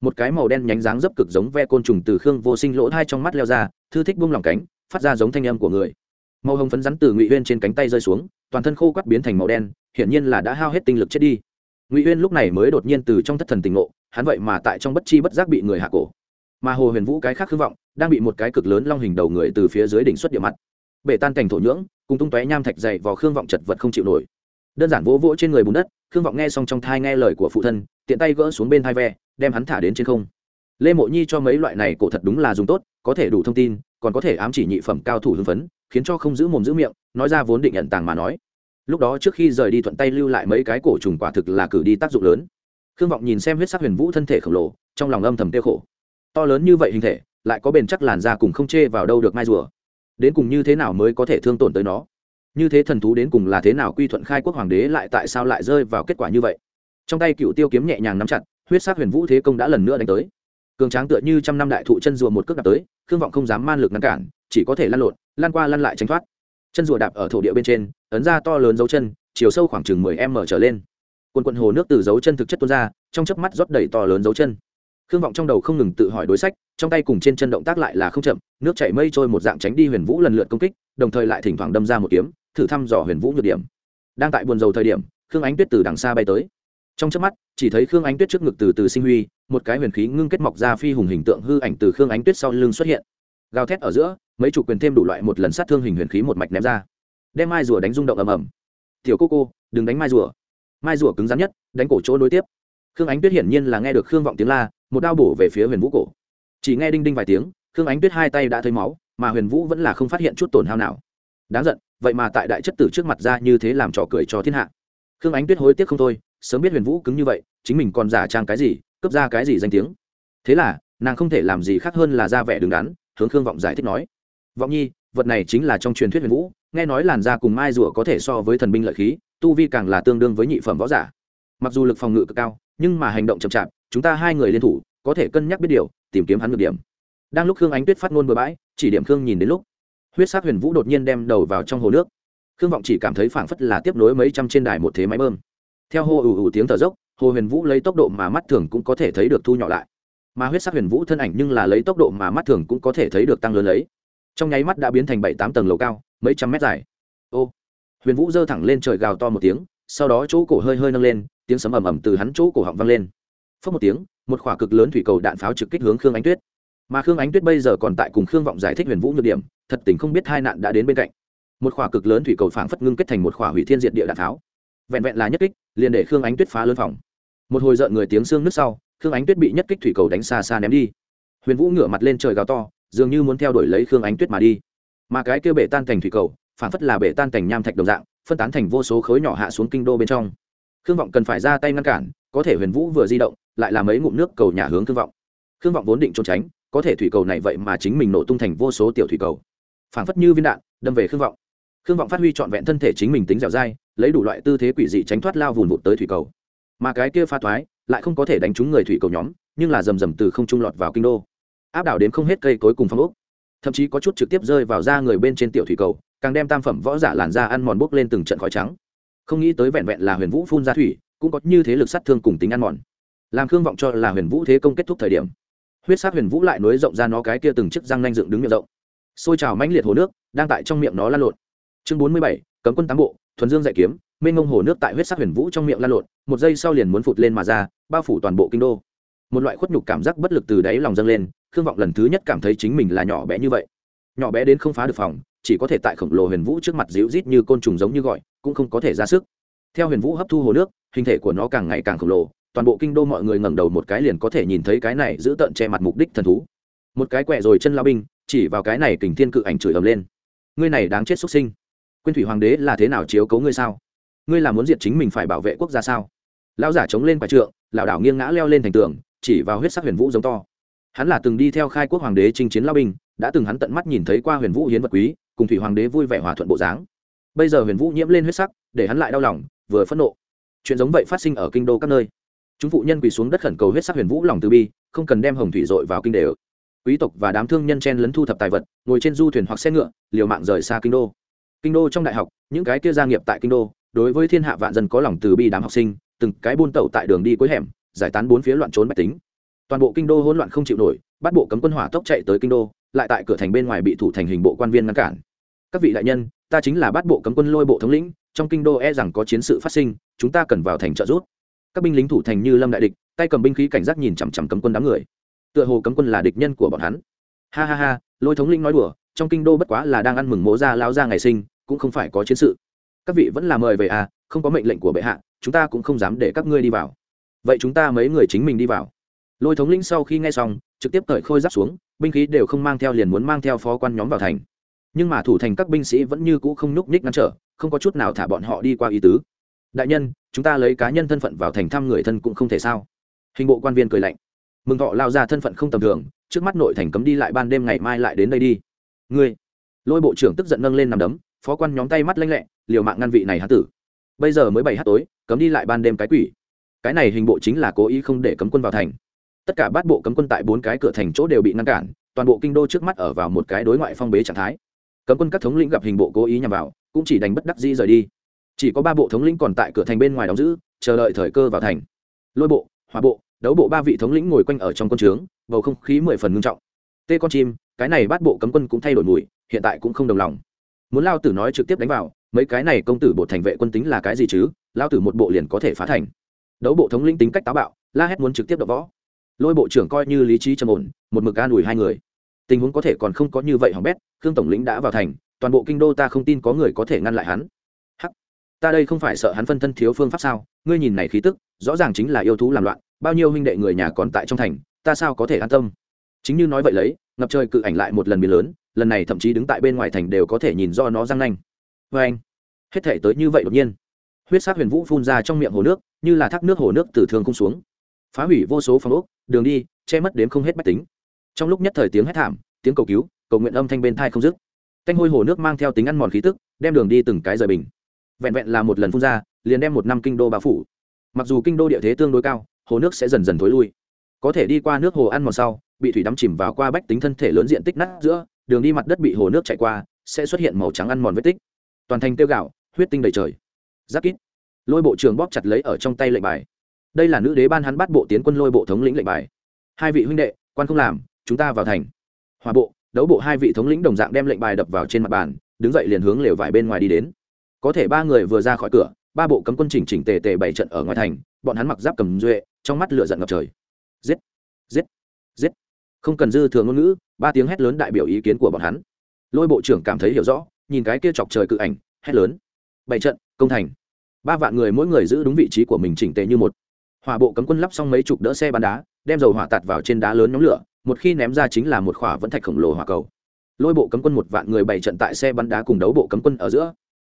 Một cái màu đen nhánh dáng dấp cực giống ve côn trùng từ khương vô sinh lỗ thai trong mắt leo ra, thư thích buông lỏng cánh, phát ra giống thanh âm của người. Màu hồng phấn rắn từ ngụy huyên trên cánh tay rơi xuống, toàn thân khô quắt biến thành màu đen, hiển nhiên là đã hao hết tinh lực chết đi. Ngụy huyên lúc này mới đột nhiên từ trong thất thần tình ngộ, hắn vậy mà tại trong bất chi bất giác bị người hạ cổ. Mà hồ huyền vũ cái khác hư vọng, đang bị một cái cực lớn long hình đầu người từ phía dưới đỉnh xuất địa mặt. Bể tan cảnh thổ nhưỡng, cùng tung tóe nham thạch dày vào khương vọng chật vật không chịu nổi đơn giản vỗ vỗ trên người bùn đất, khương vọng nghe xong trong thai nghe lời của phụ thân, tiện tay gỡ xuống bên thai ve, đem hắn thả đến trên không. Lê mộ nhi cho mấy loại này cổ thật đúng là dùng tốt, có thể đủ thông tin, còn có thể ám chỉ nhị phẩm cao thủ hưng phấn, khiến cho không giữ mồm giữ miệng, nói ra vốn định nhận tàng mà nói. Lúc đó trước khi rời đi thuận tay lưu lại mấy cái cổ trùng quả thực là cử đi tác dụng lớn. Khương vọng nhìn xem huyết sắc huyền vũ thân thể khổng lồ, trong lòng âm thầm tiêu khổ. To lớn như vậy hình thể, lại có bền chắc làn da cùng không chê vào đâu được mai rùa. Đến cùng như thế nào mới có thể thương tổn tới nó? Như thế thần thú đến cùng là thế nào quy thuận khai quốc hoàng đế lại tại sao lại rơi vào kết quả như vậy? Trong tay cựu tiêu kiếm nhẹ nhàng nắm chặt, huyết sắc huyền vũ thế công đã lần nữa đánh tới. Cường tráng tựa như trăm năm đại thụ chân rùa một cước đạp tới, khương vọng không dám man lực ngăn cản, chỉ có thể lăn lộn lan qua lăn lại tránh thoát. Chân rùa đạp ở thổ địa bên trên, ấn ra to lớn dấu chân, chiều sâu khoảng chừng mười m trở lên. Quần quần hồ nước từ dấu chân thực chất tuôn ra, trong chớp mắt rót đầy to lớn dấu chân. Khương vọng trong đầu không ngừng tự hỏi đối sách, trong tay cùng trên chân động tác lại là không chậm, nước chảy mây trôi một dạng tránh đi huyền vũ lần lượt công kích, đồng thời lại thỉnh thoảng đâm ra một kiếm thử thăm dò huyền vũ nhược điểm. Đang tại buồn dầu thời điểm, khương ánh tuyết từ đằng xa bay tới. Trong chớp mắt, chỉ thấy khương ánh tuyết trước ngực từ từ sinh huy, một cái huyền khí ngưng kết mọc ra phi hùng hình tượng hư ảnh từ khương ánh tuyết sau lưng xuất hiện. Gào thét ở giữa, mấy chục quyền thêm đủ loại một lần sát thương hình huyền khí một mạch ném ra. Đem mai rùa đánh rung động ầm ầm. Tiểu cô cô, đừng đánh mai rùa. Mai rùa cứng rắn nhất, đánh cổ chỗ nối tiếp. Khương ánh tuyết hiển nhiên là nghe được khương vọng tiếng la, một đao bổ về phía huyền vũ cổ. Chỉ nghe đinh đinh vài tiếng, khương ánh tuyết hai tay đã thấy máu, mà huyền vũ vẫn là không phát hiện chút tổn hao nào đáng giận, vậy mà tại đại chất tử trước mặt ra như thế làm trò cười cho thiên hạ. Khương ánh tuyết hối tiếc không thôi, sớm biết huyền vũ cứng như vậy, chính mình còn giả trang cái gì cấp ra cái gì danh tiếng. Thế là, nàng không thể làm gì khác hơn là ra vẻ đứng đắn, hướng khương vọng giải thích nói. Vọng nhi, vật này chính là trong truyền thuyết huyền vũ, nghe nói làn da cùng mai rùa có thể so với thần binh lợi khí, tu vi càng là tương đương với nhị phẩm võ giả. Mặc dù lực phòng ngự cực cao, nhưng mà hành động chậm chạp, chúng ta hai người liên thủ, có thể cân nhắc biết điều, tìm kiếm hắn ngược điểm. Đang lúc khương ánh tuyết phát ngôn bừa bãi, chỉ điểm khương nhìn đến lúc huyết sát huyền vũ đột nhiên đem đầu vào trong hồ nước. Khương vọng chỉ cảm thấy phảng phất là tiếp nối mấy trăm trên đài một thế máy bơm. Theo hồ ủ ủ tiếng thở dốc, hồ huyền vũ lấy tốc độ mà mắt thường cũng có thể thấy được thu nhỏ lại. Mà huyết sắc huyền vũ thân ảnh nhưng là lấy tốc độ mà mắt thường cũng có thể thấy được tăng lớn lấy. Trong nháy mắt đã biến thành bảy tám tầng lầu cao, mấy trăm mét dài. Ô, huyền vũ giơ thẳng lên trời gào to một tiếng, sau đó chỗ cổ hơi hơi nâng lên, tiếng sấm ầm ầm từ hắn chỗ cổ họng vang lên. Phớt một tiếng, một khỏa cực lớn thủy cầu đạn pháo trực kích hướng khương ánh tuyết. Mà khương ánh tuyết bây giờ còn tại cùng khương vọng giải thích huyền vũ nhược điểm thật tình không biết hai nạn đã đến bên cạnh. Một khỏa cực lớn thủy cầu phảng phất ngưng kết thành một khỏa hủy thiên diệt địa đạn tháo. vẹn vẹn là nhất kích, liền để khương ánh tuyết phá lớn phòng. Một hồi rợn người tiếng xương nước sau, khương ánh tuyết bị nhất kích thủy cầu đánh xa xa ném đi. Huyền vũ ngửa mặt lên trời gào to, dường như muốn theo đuổi lấy khương ánh tuyết mà đi. Mà cái kêu bể tan thành thủy cầu, phảng phất là bể tan thành nham thạch đồng dạng, phân tán thành vô số khối nhỏ hạ xuống kinh đô bên trong. Khương vọng cần phải ra tay ngăn cản, có thể huyền vũ vừa di động, lại là mấy ngụm nước cầu nhà hướng khương vọng. Khương vọng vốn định trốn tránh, có thể thủy cầu này vậy mà chính mình nổ tung thành vô số tiểu thủy cầu phảng phất như viên đạn, đâm về khương vọng. Khương vọng phát huy trọn vẹn thân thể chính mình tính dẻo dai, lấy đủ loại tư thế quỷ dị tránh thoát lao vùn vụt tới thủy cầu. Mà cái kia pha thoái, lại không có thể đánh trúng người thủy cầu nhóm, nhưng là rầm rầm từ không trung lọt vào kinh đô. Áp đảo đến không hết cây cối cùng phong ốc. Thậm chí có chút trực tiếp rơi vào da người bên trên tiểu thủy cầu, càng đem tam phẩm võ giả làn da ăn mòn bốc lên từng trận khói trắng. Không nghĩ tới vẹn vẹn là huyền vũ phun ra thủy, cũng có như thế lực sát thương cùng tính ăn mòn. Làm khương vọng cho là huyền vũ thế công kết thúc thời điểm, huyết sát huyền vũ lại nối rộng ra nó cái kia từng chiếc răng nanh dựng đứng miệng rộng xôi trào mãnh liệt hồ nước đang tại trong miệng nó lan lộn. Chương bốn mươi bảy, cấm quân tám bộ, thuần dương dạy kiếm, mênh ngông hồ nước tại huyết sắc huyền vũ trong miệng lan lộn, một giây sau liền muốn phụt lên mà ra, bao phủ toàn bộ kinh đô. Một loại khuất nhục cảm giác bất lực từ đáy lòng dâng lên, khương vọng lần thứ nhất cảm thấy chính mình là nhỏ bé như vậy. Nhỏ bé đến không phá được phòng, chỉ có thể tại khổng lồ huyền vũ trước mặt dịu rít như côn trùng giống như gọi, cũng không có thể ra sức. Theo huyền vũ hấp thu hồ nước, hình thể của nó càng ngày càng khổng lồ, toàn bộ kinh đô mọi người ngẩng đầu một cái liền có thể nhìn thấy cái này giữ tận che mặt mục đích thần thú. Một cái quẹ rồi chân lao binh chỉ vào cái này kình thiên cự ảnh chửi ầm lên. Ngươi này đáng chết xuất sinh. Quyên thủy hoàng đế là thế nào chiếu cấu ngươi sao? Ngươi là muốn diệt chính mình phải bảo vệ quốc gia sao? Lão giả chống lên quả trượng lão đảo nghiêng ngã leo lên thành tường, chỉ vào huyết sắc huyền vũ giống to. Hắn là từng đi theo khai quốc hoàng đế chinh chiến lao binh đã từng hắn tận mắt nhìn thấy qua huyền vũ hiến vật quý, cùng thủy hoàng đế vui vẻ hòa thuận bộ dáng. Bây giờ huyền vũ nhiễm lên huyết sắc, để hắn lại đau lòng, vừa phẫn nộ. Chuyện giống vậy phát sinh ở kinh đô các nơi. Chúng phụ nhân quỳ xuống đất khẩn cầu huyết sắc huyền vũ lòng từ bi, không cần đem hồng thủy dội vào kinh đều quý tộc và đám thương nhân chen lấn thu thập tài vật, ngồi trên du thuyền hoặc xe ngựa, liều mạng rời xa kinh đô. Kinh đô trong đại học, những cái kia gia nghiệp tại kinh đô, đối với thiên hạ vạn dân có lòng từ bi đám học sinh, từng cái buôn tẩu tại đường đi cuối hẻm, giải tán bốn phía loạn trốn bách tính. Toàn bộ kinh đô hỗn loạn không chịu nổi, bắt bộ cấm quân hỏa tốc chạy tới kinh đô, lại tại cửa thành bên ngoài bị thủ thành hình bộ quan viên ngăn cản. Các vị đại nhân, ta chính là bắt bộ cấm quân lôi bộ thống lĩnh, trong kinh đô e rằng có chiến sự phát sinh, chúng ta cần vào thành trợ giúp. Các binh lính thủ thành như lâm đại địch, tay cầm binh khí cảnh giác nhìn chằm chằm cấm quân đám người tựa hồ cấm quân là địch nhân của bọn hắn. Ha ha ha, lôi thống linh nói đùa, trong kinh đô bất quá là đang ăn mừng mố ra lao ra ngày sinh, cũng không phải có chiến sự. Các vị vẫn là mời về à không có mệnh lệnh của bệ hạ, chúng ta cũng không dám để các ngươi đi vào. Vậy chúng ta mấy người chính mình đi vào. Lôi thống linh sau khi nghe xong, trực tiếp cởi khôi giáp xuống, binh khí đều không mang theo liền muốn mang theo phó quan nhóm vào thành. Nhưng mà thủ thành các binh sĩ vẫn như cũ không nhúc nhích ngăn trở, không có chút nào thả bọn họ đi qua ý tứ. Đại nhân, chúng ta lấy cá nhân thân phận vào thành thăm người thân cũng không thể sao? Hình bộ quan viên cười lạnh mừng thọ lao ra thân phận không tầm thường, trước mắt nội thành cấm đi lại ban đêm ngày mai lại đến đây đi. Ngươi, lôi bộ trưởng tức giận nâng lên nằm đấm, phó quan nhóm tay mắt lanh lẹ, liều mạng ngăn vị này hán tử. Bây giờ mới bảy h tối, cấm đi lại ban đêm cái quỷ. Cái này hình bộ chính là cố ý không để cấm quân vào thành. Tất cả bát bộ cấm quân tại bốn cái cửa thành chỗ đều bị ngăn cản, toàn bộ kinh đô trước mắt ở vào một cái đối ngoại phong bế trạng thái. Cấm quân các thống lĩnh gặp hình bộ cố ý nhằm vào, cũng chỉ đánh bất đắc dĩ rời đi. Chỉ có ba bộ thống lĩnh còn tại cửa thành bên ngoài đóng giữ, chờ đợi thời cơ vào thành. Lôi bộ hòa bộ đấu bộ ba vị thống lĩnh ngồi quanh ở trong quân trướng, bầu không khí mười phần ngưng trọng. Tê con chim, cái này bát bộ cấm quân cũng thay đổi mùi, hiện tại cũng không đồng lòng. Muốn lao tử nói trực tiếp đánh vào, mấy cái này công tử bộ thành vệ quân tính là cái gì chứ? Lao tử một bộ liền có thể phá thành. Đấu bộ thống lĩnh tính cách táo bạo, la hét muốn trực tiếp đập võ. Lôi bộ trưởng coi như lý trí trầm ổn, một mực an ủi hai người. Tình huống có thể còn không có như vậy hỏng bét, khương tổng lĩnh đã vào thành, toàn bộ kinh đô ta không tin có người có thể ngăn lại hắn. Hắc, ta đây không phải sợ hắn phân thân thiếu phương pháp sao? Ngươi nhìn này khí tức, rõ ràng chính là yêu thú làm loạn bao nhiêu huynh đệ người nhà còn tại trong thành, ta sao có thể an tâm? Chính như nói vậy lấy, ngập trời cự ảnh lại một lần biến lớn, lần này thậm chí đứng tại bên ngoài thành đều có thể nhìn do nó răng nanh. Vê anh, hết thể tới như vậy đột nhiên. Huyết sát huyền vũ phun ra trong miệng hồ nước, như là thác nước hồ nước từ thường không xuống. Phá hủy vô số phòng ốc, đường đi, che mất đếm không hết bách tính. Trong lúc nhất thời tiếng hét thảm, tiếng cầu cứu, cầu nguyện âm thanh bên thai không dứt. Canh hôi hồ nước mang theo tính ăn mòn khí tức, đem đường đi từng cái rời bình. Vẹn vẹn là một lần phun ra, liền đem một năm kinh đô bao phủ. Mặc dù kinh đô địa thế tương đối cao hồ nước sẽ dần dần thối lui. Có thể đi qua nước hồ ăn mòn sau, bị thủy đắm chìm vào qua bách tính thân thể lớn diện tích nát giữa, đường đi mặt đất bị hồ nước chạy qua, sẽ xuất hiện màu trắng ăn mòn vết tích. Toàn thành tiêu gạo, huyết tinh đầy trời. Giáp kít. Lôi bộ trưởng bóp chặt lấy ở trong tay lệnh bài. Đây là nữ đế ban hắn bắt bộ tiến quân lôi bộ thống lĩnh lệnh bài. Hai vị huynh đệ, quan không làm, chúng ta vào thành. Hòa bộ, đấu bộ hai vị thống lĩnh đồng dạng đem lệnh bài đập vào trên mặt bàn, đứng dậy liền hướng lều vải bên ngoài đi đến. Có thể ba người vừa ra khỏi cửa, ba bộ cấm quân chỉnh chỉnh tề tề bảy trận ở ngoài thành, bọn hắn mặc giáp cầm duệ trong mắt lửa giận ngập trời. Giết giết giết. Không cần dư thừa ngôn ngữ, ba tiếng hét lớn đại biểu ý kiến của bọn hắn. Lôi bộ trưởng cảm thấy hiểu rõ, nhìn cái kia chọc trời cự ảnh, hét lớn. Bảy trận, công thành. Ba vạn người mỗi người giữ đúng vị trí của mình chỉnh tề như một. Hỏa bộ cấm quân lắp xong mấy chục đỡ xe bắn đá, đem dầu hỏa tạt vào trên đá lớn nhóm lửa, một khi ném ra chính là một khỏa vẫn thạch khổng lồ hỏa cầu. Lôi bộ cấm quân một vạn người bảy trận tại xe bắn đá cùng đấu bộ cấm quân ở giữa.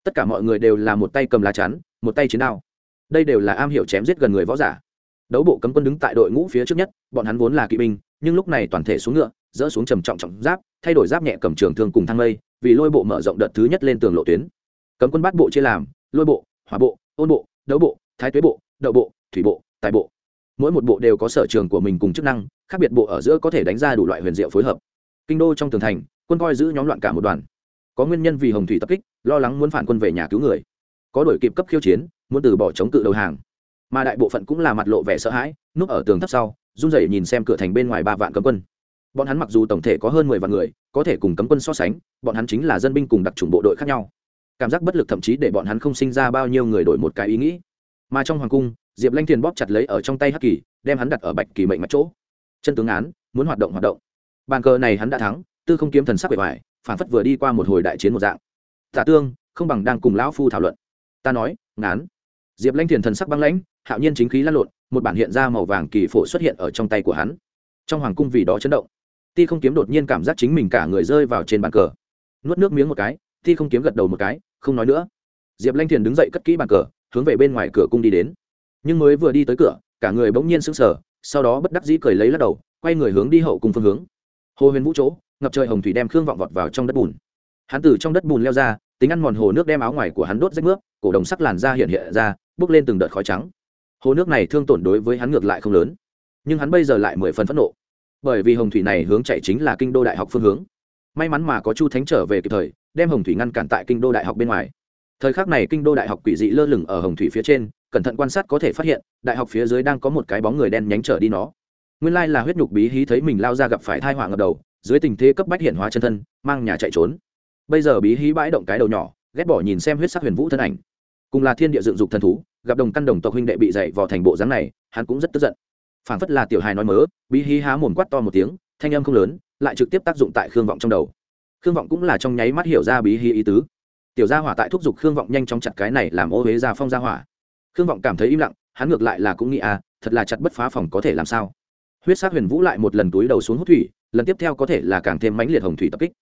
Tất cả mọi người đều là một tay cầm lá chắn, một tay chiến đao. Đây đều là am hiểu chém giết gần người võ giả đấu bộ cấm quân đứng tại đội ngũ phía trước nhất, bọn hắn vốn là kỵ binh, nhưng lúc này toàn thể xuống ngựa, dỡ xuống trầm trọng trọng giáp, thay đổi giáp nhẹ cầm trường thương cùng thang lây vì lôi bộ mở rộng đợt thứ nhất lên tường lộ tuyến. Cấm quân bắt bộ chia làm, lôi bộ, hỏa bộ, ôn bộ, đấu bộ, thái tuế bộ, đậu bộ, thủy bộ, tài bộ. Mỗi một bộ đều có sở trường của mình cùng chức năng, khác biệt bộ ở giữa có thể đánh ra đủ loại huyền diệu phối hợp. Kinh đô trong tường thành, quân coi giữ nhóm loạn cả một đoàn. Có nguyên nhân vì hồng thủy tập kích, lo lắng muốn phản quân về nhà cứu người. Có đổi kịp cấp khiêu chiến, muốn từ bỏ chống cự đầu hàng mà đại bộ phận cũng là mặt lộ vẻ sợ hãi, núp ở tường thấp sau, run rẩy nhìn xem cửa thành bên ngoài ba vạn cấm quân. Bọn hắn mặc dù tổng thể có hơn mười vạn người, có thể cùng cấm quân so sánh, bọn hắn chính là dân binh cùng đặc trùng bộ đội khác nhau. Cảm giác bất lực thậm chí để bọn hắn không sinh ra bao nhiêu người đổi một cái ý nghĩ. Mà trong hoàng cung, diệp lanh thiền bóp chặt lấy ở trong tay hắc kỳ, đem hắn đặt ở bạch kỳ mệnh mặt chỗ. Chân tướng án, muốn hoạt động hoạt động. Bàn cờ này hắn đã thắng, tư không kiếm thần sắc bề ngoài phản phất vừa đi qua một hồi đại chiến một dạng. Tả tương, không bằng đang cùng lão phu thảo luận. Ta nói, ngán diệp lanh thiền thần sắc băng lãnh, hạo nhiên chính khí lăn lộn, một bản hiện ra màu vàng kỳ phổ xuất hiện ở trong tay của hắn. Trong hoàng cung vì đó chấn động. Ti không kiếm đột nhiên cảm giác chính mình cả người rơi vào trên bàn cờ. Nuốt nước miếng một cái, Ti không kiếm gật đầu một cái, không nói nữa. Diệp lanh thiền đứng dậy cất kỹ bàn cờ, hướng về bên ngoài cửa cung đi đến. Nhưng mới vừa đi tới cửa, cả người bỗng nhiên sững sờ, sau đó bất đắc dĩ cười lấy lắc đầu, quay người hướng đi hậu cung phương hướng. Hồ huyền vũ chỗ, ngập trời hồng thủy đem khương vọng vọt vào trong đất bùn. Hắn từ trong đất bùn leo ra, tính ăn mòn hồ nước đem áo ngoài của hắn đốt rách nước, cổ đồng sắc làn da hiện hiện ra bốc lên từng đợt khói trắng. Hồ nước này thương tổn đối với hắn ngược lại không lớn, nhưng hắn bây giờ lại mười phần phẫn nộ, bởi vì hồng thủy này hướng chạy chính là kinh đô đại học phương hướng. May mắn mà có chu thánh trở về kịp thời, đem hồng thủy ngăn cản tại kinh đô đại học bên ngoài. Thời khắc này kinh đô đại học quỷ dị lơ lửng ở hồng thủy phía trên, cẩn thận quan sát có thể phát hiện, đại học phía dưới đang có một cái bóng người đen nhánh trở đi nó. Nguyên lai là huyết nhục bí hí thấy mình lao ra gặp phải thai họa ngập đầu, dưới tình thế cấp bách hiện hóa chân thân, mang nhà chạy trốn. Bây giờ bí hí bãi động cái đầu nhỏ, ghét bỏ nhìn xem huyết sắc huyền vũ thân ảnh cùng là thiên địa dựng dục thần thú, gặp đồng căn đồng tộc huynh đệ bị dạy vào thành bộ dáng này, hắn cũng rất tức giận. Phảng phất là tiểu hài nói mớ, bí hí há mồm quát to một tiếng, thanh âm không lớn, lại trực tiếp tác dụng tại khương vọng trong đầu. Khương vọng cũng là trong nháy mắt hiểu ra bí hí ý tứ. Tiểu gia hỏa tại thúc giục khương vọng nhanh chóng chặt cái này làm ô huế ra phong gia hỏa. Khương vọng cảm thấy im lặng, hắn ngược lại là cũng nghĩ à thật là chặt bất phá phòng có thể làm sao? Huyết sát huyền vũ lại một lần túi đầu xuống hút thủy, lần tiếp theo có thể là càng thêm mãnh liệt hồng thủy tập kích.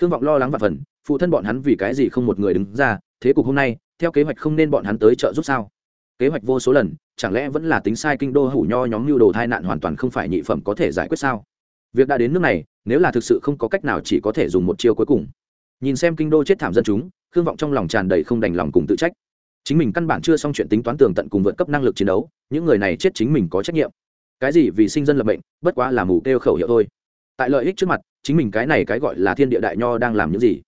Khương vọng lo lắng và phần, phụ thân bọn hắn vì cái gì không một người đứng ra thế cục hôm nay, theo kế hoạch không nên bọn hắn tới trợ giúp sao? Kế hoạch vô số lần, chẳng lẽ vẫn là tính sai kinh đô hủ nho nhóm mưu đồ tai nạn hoàn toàn không phải nhị phẩm có thể giải quyết sao? Việc đã đến nước này, nếu là thực sự không có cách nào chỉ có thể dùng một chiêu cuối cùng. Nhìn xem kinh đô chết thảm dân chúng, khương vọng trong lòng tràn đầy không đành lòng cùng tự trách. Chính mình căn bản chưa xong chuyện tính toán tường tận cùng vượt cấp năng lực chiến đấu, những người này chết chính mình có trách nhiệm. Cái gì vì sinh dân lập bệnh bất quá là mù kêu khẩu hiệu thôi. Tại lợi ích trước mặt, chính mình cái này cái gọi là thiên địa đại nho đang làm những gì?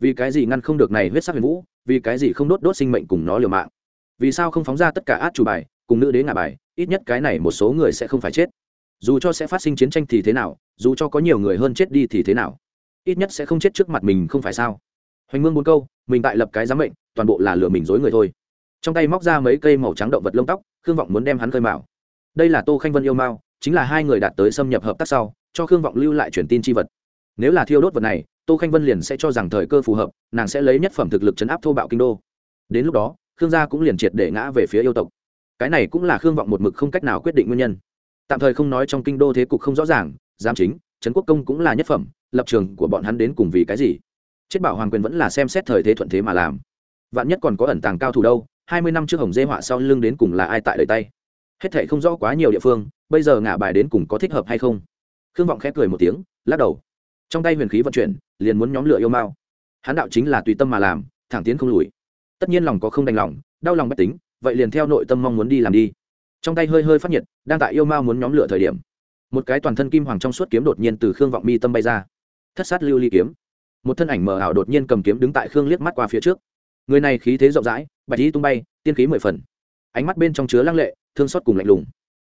Vì cái gì ngăn không được này huyết sắc huyền vũ vì cái gì không đốt đốt sinh mệnh cùng nó liều mạng? Vì sao không phóng ra tất cả át chủ bài, cùng nữ đế ngả bài, ít nhất cái này một số người sẽ không phải chết. Dù cho sẽ phát sinh chiến tranh thì thế nào, dù cho có nhiều người hơn chết đi thì thế nào, ít nhất sẽ không chết trước mặt mình không phải sao? Hoành mương bốn câu, mình tại lập cái giám mệnh, toàn bộ là lừa mình dối người thôi. Trong tay móc ra mấy cây màu trắng động vật lông tóc, khương vọng muốn đem hắn khơi mạo đây là tô khanh vân yêu mao, chính là hai người đạt tới xâm nhập hợp tác sau, cho khương vọng lưu lại truyền tin chi vật. Nếu là thiêu đốt vật này tô khanh vân liền sẽ cho rằng thời cơ phù hợp, nàng sẽ lấy nhất phẩm thực lực chấn áp thô bạo kinh đô. Đến lúc đó, khương gia cũng liền triệt để ngã về phía yêu tộc. Cái này cũng là khương vọng một mực không cách nào quyết định nguyên nhân. Tạm thời không nói trong kinh đô thế cục không rõ ràng, giám chính, trấn quốc công cũng là nhất phẩm, lập trường của bọn hắn đến cùng vì cái gì? Chết bảo hoàng quyền vẫn là xem xét thời thế thuận thế mà làm. Vạn nhất còn có ẩn tàng cao thủ đâu, hai mươi năm trước hồng dê họa sau lưng đến cùng là ai tại đời tay? Hết thệ không rõ quá nhiều địa phương, bây giờ ngả bài đến cùng có thích hợp hay không? Khương vọng khẽ cười một tiếng, lắc đầu trong tay huyền khí vận chuyển, liền muốn nhóm lửa yêu mao. Hán đạo chính là tùy tâm mà làm, thẳng tiến không lùi. Tất nhiên lòng có không đành lòng, đau lòng bách tính, vậy liền theo nội tâm mong muốn đi làm đi. Trong tay hơi hơi phát nhiệt, đang tại yêu mao muốn nhóm lửa thời điểm, một cái toàn thân kim hoàng trong suốt kiếm đột nhiên từ khương vọng mi tâm bay ra. Thất sát lưu ly kiếm. Một thân ảnh mờ ảo đột nhiên cầm kiếm đứng tại khương liếc mắt qua phía trước. Người này khí thế rộng rãi, bạch y tung bay, tiên khí mười phần. Ánh mắt bên trong chứa lăng lệ, thương xót cùng lạnh lùng.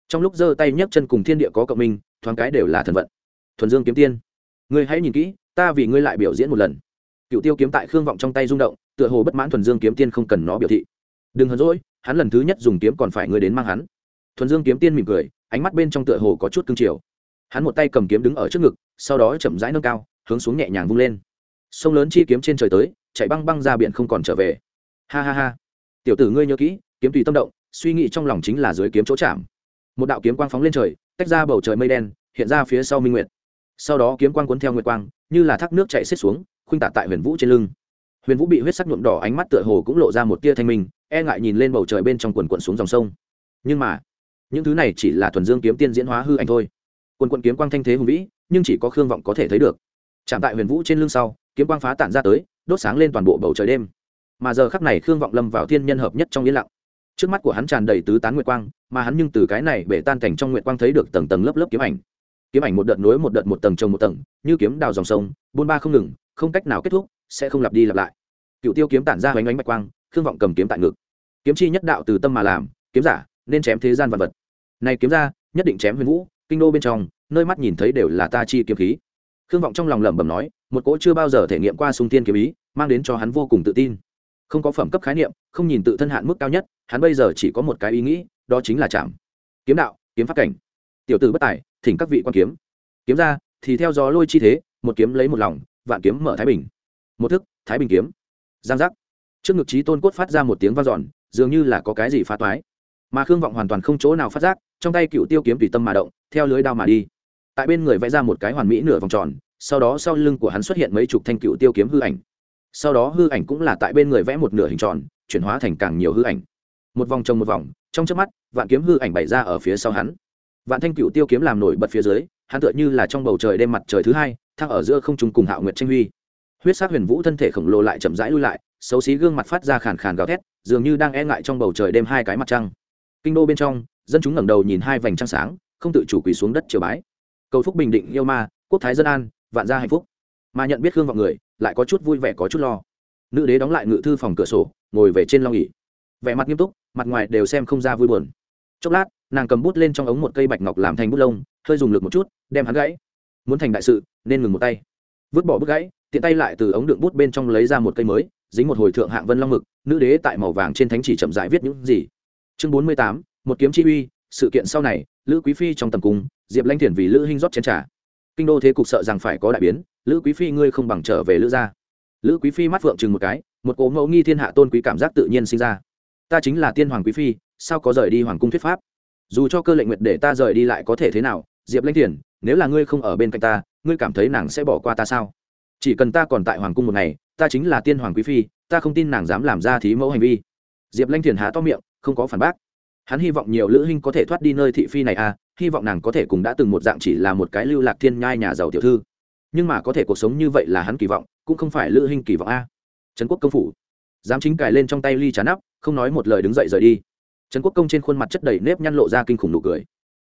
Trong lúc giơ tay nhấc chân cùng thiên địa có cộng minh, thoáng cái đều là thần vận. Thuần dương kiếm tiên ngươi hãy nhìn kỹ, ta vì ngươi lại biểu diễn một lần. Cựu tiêu kiếm tại khương vọng trong tay rung động, tựa hồ bất mãn thuần dương kiếm tiên không cần nó biểu thị. Đừng hờn rỗi hắn lần thứ nhất dùng kiếm còn phải ngươi đến mang hắn. Thuần dương kiếm tiên mỉm cười, ánh mắt bên trong tựa hồ có chút cương chiều hắn một tay cầm kiếm đứng ở trước ngực, sau đó chậm rãi nâng cao, hướng xuống nhẹ nhàng vung lên. Sông lớn chi kiếm trên trời tới, chạy băng băng ra biển không còn trở về. Ha ha ha. Tiểu tử ngươi nhớ kỹ, kiếm tùy tâm động, suy nghĩ trong lòng chính là dưới kiếm chỗ chạm. Một đạo kiếm quang phóng lên trời, tách ra bầu trời mây đen, hiện ra phía sau minh nguyệt sau đó kiếm quang cuốn theo nguyệt quang, như là thác nước chạy xiết xuống, khuynh tả tại huyền vũ trên lưng. Huyền vũ bị huyết sắc nhuộm đỏ ánh mắt tựa hồ cũng lộ ra một tia thanh minh e ngại nhìn lên bầu trời bên trong quần quận xuống dòng sông. Nhưng mà, những thứ này chỉ là thuần dương kiếm tiên diễn hóa hư ảnh thôi. Quần quận kiếm quang thanh thế hùng vĩ, nhưng chỉ có khương vọng có thể thấy được. Chạm tại huyền vũ trên lưng sau, kiếm quang phá tản ra tới, đốt sáng lên toàn bộ bầu trời đêm. Mà giờ khắc này khương vọng lâm vào thiên nhân hợp nhất trong yên lặng. Trước mắt của hắn tràn đầy tứ tán nguyệt quang, mà hắn nhưng từ cái này bể tan cảnh trong nguyệt quang thấy được tầng tầng lớp lớp kiếm ảnh kiếm ảnh một đợt nối một đợt một tầng trồng một tầng, như kiếm đào dòng sông, buôn ba không ngừng, không cách nào kết thúc, sẽ không lặp đi lặp lại. Cựu tiêu kiếm tản ra hoành ánh bạch quang, khương vọng cầm kiếm tại ngực. Kiếm chi nhất đạo từ tâm mà làm, kiếm giả, nên chém thế gian vật vật. Này kiếm ra, nhất định chém huyền vũ, kinh đô bên trong, nơi mắt nhìn thấy đều là ta chi kiếm khí. Khương vọng trong lòng lẩm bẩm nói, một cỗ chưa bao giờ thể nghiệm qua sung tiên kiếm ý, mang đến cho hắn vô cùng tự tin. Không có phẩm cấp khái niệm, không nhìn tự thân hạn mức cao nhất, hắn bây giờ chỉ có một cái ý nghĩ, đó chính là chạm. Kiếm đạo, kiếm pháp cảnh. Tiểu tử bất tài thỉnh các vị quan kiếm. Kiếm ra, thì theo gió lôi chi thế, một kiếm lấy một lòng, vạn kiếm mở thái bình. Một thức, thái bình kiếm. Giang giác. Trước ngực trí tôn cốt phát ra một tiếng v a n dường như là có cái gì phá toái. Mà khương vọng hoàn toàn không chỗ nào phát giác, trong tay cựu tiêu kiếm tùy tâm mà động, theo lưới đao mà đi. Tại bên người vẽ ra một cái hoàn mỹ nửa vòng tròn, sau đó sau lưng của hắn xuất hiện mấy chục thanh cựu tiêu kiếm hư ảnh. Sau đó hư ảnh cũng là tại bên người vẽ một nửa hình tròn, chuyển hóa thành càng nhiều hư ảnh. Một vòng trồng một vòng, trong trước mắt, vạn kiếm hư ảnh bày ra ở phía sau hắn vạn thanh cựu tiêu kiếm làm nổi bật phía dưới, hắn tựa như là trong bầu trời đêm mặt trời thứ hai, thăng ở giữa không trung cùng hạo nguyệt tranh huy. Huyết sắc huyền vũ thân thể khổng lồ lại chậm rãi lui lại, xấu xí gương mặt phát ra khàn khàn gào thét, dường như đang e ngại trong bầu trời đêm hai cái mặt trăng. Kinh đô bên trong, dân chúng ngẩng đầu nhìn hai vành trăng sáng, không tự chủ quỳ xuống đất triều bái. Cầu phúc bình định yêu ma, quốc thái dân an, vạn gia hạnh phúc. Mà nhận biết hương vọng người, lại có chút vui vẻ có chút lo. Nữ đế đóng lại ngự thư phòng cửa sổ, ngồi về trên long nghỉ vẻ mặt nghiêm túc, mặt ngoài đều xem không ra vui buồn. Chốc lát nàng cầm bút lên trong ống một cây bạch ngọc làm thành bút lông, hơi dùng lực một chút, đem hắn gãy. Muốn thành đại sự, nên ngừng một tay. Vứt bỏ bút gãy, tiện tay lại từ ống đựng bút bên trong lấy ra một cây mới, dính một hồi thượng hạng vân long mực, nữ đế tại màu vàng trên thánh chỉ chậm rãi viết những gì. Chương bốn mươi tám, một kiếm chi uy, sự kiện sau này, lữ quý phi trong tầm cung, diệp lanh thiền vì lữ hinh rót chén trà. Kinh đô thế cục sợ rằng phải có đại biến, lữ quý phi ngươi không bằng trở về lữ gia. Lữ quý phi mắt phượng chừng một cái, một cố mẫu nghi thiên hạ tôn quý cảm giác tự nhiên sinh ra. Ta chính là tiên hoàng quý phi, sao có rời đi hoàng cung thuyết pháp? Dù cho cơ lệnh nguyệt để ta rời đi lại có thể thế nào, diệp lãnh thiền nếu là ngươi không ở bên cạnh ta, ngươi cảm thấy nàng sẽ bỏ qua ta sao? Chỉ cần ta còn tại hoàng cung một ngày, ta chính là tiên hoàng quý phi, ta không tin nàng dám làm ra thí mẫu hành vi. Diệp lanh thiền há to miệng, không có phản bác. Hắn hy vọng nhiều lữ huynh có thể thoát đi nơi thị phi này à hy vọng nàng có thể cùng đã từng một dạng chỉ là một cái lưu lạc thiên nhai nhà giàu tiểu thư. Nhưng mà có thể cuộc sống như vậy là hắn kỳ vọng, cũng không phải lữ huynh kỳ vọng a. Trấn quốc công phủ. Dám chính cài lên trong tay ly trà nắp, không nói một lời đứng dậy rời đi trấn quốc công trên khuôn mặt chất đầy nếp nhăn lộ ra kinh khủng nụ cười.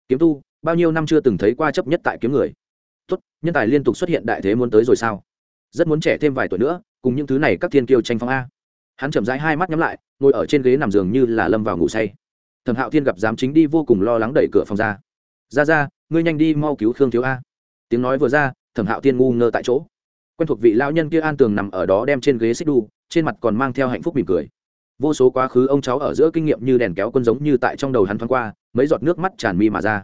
Kiếm tu, bao nhiêu năm chưa từng thấy qua chấp nhất tại kiếm người. Tốt, nhân tài liên tục xuất hiện đại thế muốn tới rồi sao? Rất muốn trẻ thêm vài tuổi nữa, cùng những thứ này các thiên kiêu tranh phong a. Hắn chậm rãi hai mắt nhắm lại, ngồi ở trên ghế nằm giường như là lâm vào ngủ say. Thẩm hạo thiên gặp giám chính đi vô cùng lo lắng đẩy cửa phòng ra. Ra ra, ngươi nhanh đi mau cứu khương thiếu a. Tiếng nói vừa ra, thẩm hạo thiên ngu ngơ tại chỗ. Quen thuộc vị lao nhân kia an tường nằm ở đó đem trên ghế xích đu, trên mặt còn mang theo hạnh phúc mỉm cười vô số quá khứ ông cháu ở giữa kinh nghiệm như đèn kéo quân giống như tại trong đầu hắn thoáng qua, mấy giọt nước mắt tràn mi mà ra.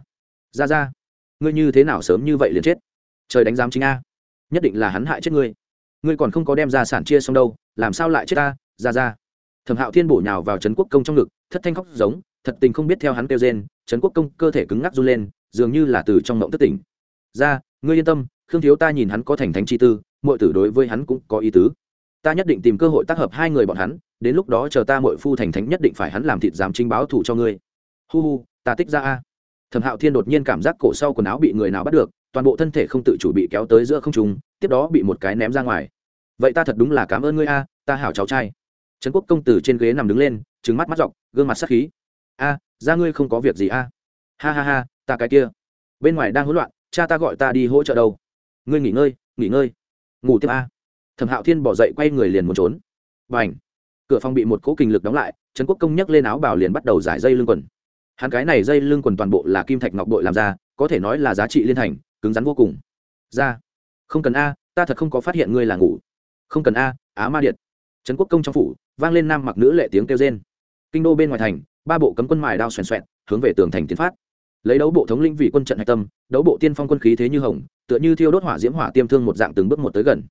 Ra ra, ngươi như thế nào sớm như vậy liền chết? Trời đánh giám chính a. Nhất định là hắn hại chết ngươi. Ngươi còn không có đem ra sản chia xong đâu, làm sao lại chết ta ra ra. Thẩm hạo thiên bổ nhào vào trấn quốc công trong ngực, thất thanh khóc giống, thật tình không biết theo hắn kêu rên, trấn quốc công cơ thể cứng ngắc run lên, dường như là từ trong mộng thất tỉnh. Ra, ngươi yên tâm, khương thiếu ta nhìn hắn có thành thánh chi tư mọi tử đối với hắn cũng có ý tứ. Ta nhất định tìm cơ hội tác hợp hai người bọn hắn đến lúc đó chờ ta mội phu thành thánh nhất định phải hắn làm thịt dám chính báo thủ cho ngươi. Hu hu, ta tích ra a. Thẩm hạo thiên đột nhiên cảm giác cổ sau quần áo bị người nào bắt được, toàn bộ thân thể không tự chủ bị kéo tới giữa không trung, tiếp đó bị một cái ném ra ngoài. Vậy ta thật đúng là cảm ơn ngươi a, ta hảo cháu trai. Trấn quốc công tử trên ghế nằm đứng lên trứng mắt mắt dọc, gương mặt sắc khí. A, ra ngươi không có việc gì a. Ha ha ha, ta cái kia. Bên ngoài đang hỗn loạn, cha ta gọi ta đi hỗ trợ đâu. Ngươi nghỉ ngơi nghỉ ngơi. Ngủ tiếp a. Thẩm hạo thiên bỏ dậy quay người liền muốn trốn. B à n h cửa phòng bị một cỗ kinh lực đóng lại, trấn quốc công nhấc lên áo bảo liền bắt đầu giải dây lưng quần. Hắn cái này dây lưng quần toàn bộ là kim thạch ngọc bội làm ra, có thể nói là giá trị liên thành, cứng rắn vô cùng. Ra. Không cần a, ta thật không có phát hiện ngươi là ngủ. Không cần a, á ma điện. Trấn quốc công trong phủ, vang lên nam mặc nữ lệ tiếng kêu rên. Kinh đô bên ngoài thành, ba bộ cấm quân mài đao xoèn xoẹn hướng về tường thành tiến phát. Lấy đấu bộ thống lĩnh vị quân trận hạch tâm, đấu bộ tiên phong quân khí thế như hồng, tựa như thiêu đốt hỏa diễm hỏa tiêm thương một dạng từng bước một tới gần.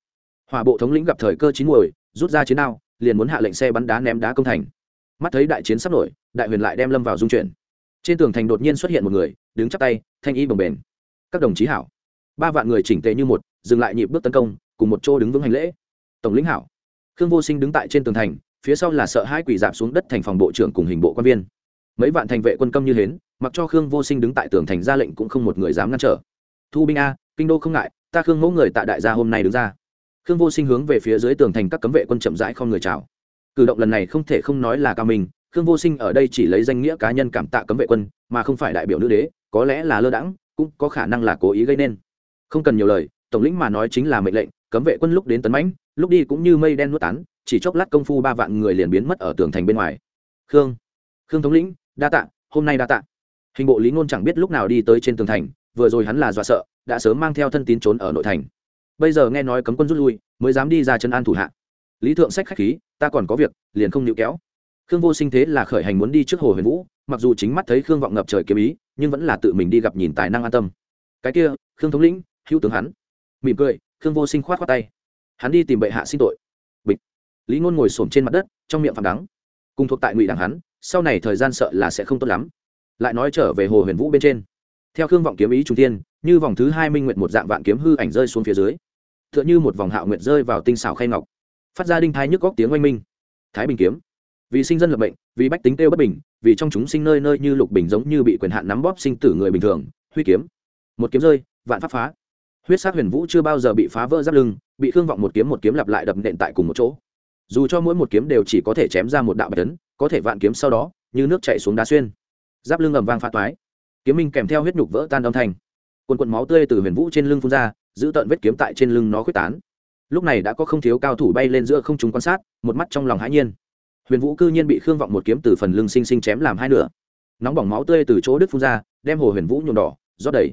Hỏa bộ thống lĩnh gặp thời cơ chín muồi, rút ra chiến đao liền muốn hạ lệnh xe bắn đá ném đá công thành. Mắt thấy đại chiến sắp nổi, đại huyền lại đem lâm vào dung chuyển. Trên tường thành đột nhiên xuất hiện một người, đứng chắp tay, thanh y bồng bềnh. Các đồng chí hảo. Ba vạn người chỉnh tề như một, dừng lại nhịp bước tấn công, cùng một chỗ đứng vững hành lễ. Tổng lĩnh hảo. Khương vô sinh đứng tại trên tường thành, phía sau là sợ hai quỷ giảm xuống đất thành phòng bộ trưởng cùng hình bộ quan viên. Mấy vạn thành vệ quân công như hến, mặc cho khương vô sinh đứng tại tường thành ra lệnh cũng không một người dám ngăn trở. Thu binh a, kinh đô không ngại, ta khương mẫu người tại đại gia hôm nay đứng ra khương vô sinh hướng về phía dưới tường thành các cấm vệ quân chậm rãi không người chào. Cử động lần này không thể không nói là cao mình. khương vô sinh ở đây chỉ lấy danh nghĩa cá nhân cảm tạ cấm vệ quân, mà không phải đại biểu nữ đế, có lẽ là lơ đãng, cũng có khả năng là cố ý gây nên. Không cần nhiều lời, tổng lĩnh mà nói chính là mệnh lệnh, cấm vệ quân lúc đến tấn mãnh, lúc đi cũng như mây đen nuốt tán, chỉ chốc lát công phu ba vạn người liền biến mất ở tường thành bên ngoài. Khương khương thống lĩnh, đa tạ, hôm nay đa tạ. Hình bộ lý ngôn chẳng biết lúc nào đi tới trên tường thành, vừa rồi hắn là dọa sợ, đã sớm mang theo thân tín trốn ở nội thành bây giờ nghe nói cấm quân rút lui, mới dám đi ra chân an thủ hạ. Lý thượng sách khách khí, ta còn có việc, liền không níu kéo. Khương vô sinh thế là khởi hành muốn đi trước hồ huyền vũ, mặc dù chính mắt thấy khương vọng ngập trời kiếm ý, nhưng vẫn là tự mình đi gặp nhìn tài năng an tâm. Cái kia, khương thống lĩnh, hữu tướng hắn. Mỉm cười, khương vô sinh khoát khoát tay. Hắn đi tìm bệ hạ xin tội. Bịch. Lý ngôn ngồi s trên mặt đất, trong miệng phản đắng. Cùng thuộc tại ngụy đảng hắn, sau này thời gian sợ là sẽ không tốt lắm. Lại nói trở về hồ huyền vũ bên trên. Theo khương vọng kiếm ý trung tiên như vòng thứ hai minh nguyện một dạng vạn kiếm hư ảnh rơi xuống phía dưới t h ư ợ n h ư một vòng hạo nguyện rơi vào tinh xảo khay ngọc. Phát ra đinh thái nhức góc tiếng oanh minh. Thái bình kiếm. Vì sinh dân lập bệnh vì bách tính kêu bất bình, vì trong chúng sinh nơi nơi như lục bình giống như bị quyền hạn nắm bóp sinh tử người bình thường, huy kiếm. Một kiếm rơi, vạn pháp phá. Huyết sát huyền vũ chưa bao giờ bị phá vỡ giáp lưng, bị thương vọng một kiếm một kiếm lặp lại đập nện tại cùng một chỗ. Dù cho mỗi một kiếm đều chỉ có thể chém ra một đạo bạch tấn có thể vạn kiếm sau đó, như nước chạy xuống đá xuyên. Giáp lưng ầm vang phá toái. Kiếm minh kèm theo huyết nhục vỡ tan âm thanh. Quần quần máu tươi từ huyền vũ trên lưng phun ra giữ tận vết kiếm tại trên lưng nó quyết tán. Lúc này đã có không thiếu cao thủ bay lên giữa không chúng quan sát, một mắt trong lòng hãi nhiên. Huyền vũ cư nhiên bị khương vọng một kiếm từ phần lưng xinh xinh chém làm hai nửa. Nóng bỏng máu tươi từ chỗ đứt phun ra, đem hồ huyền vũ nhuộm đỏ, rót đầy.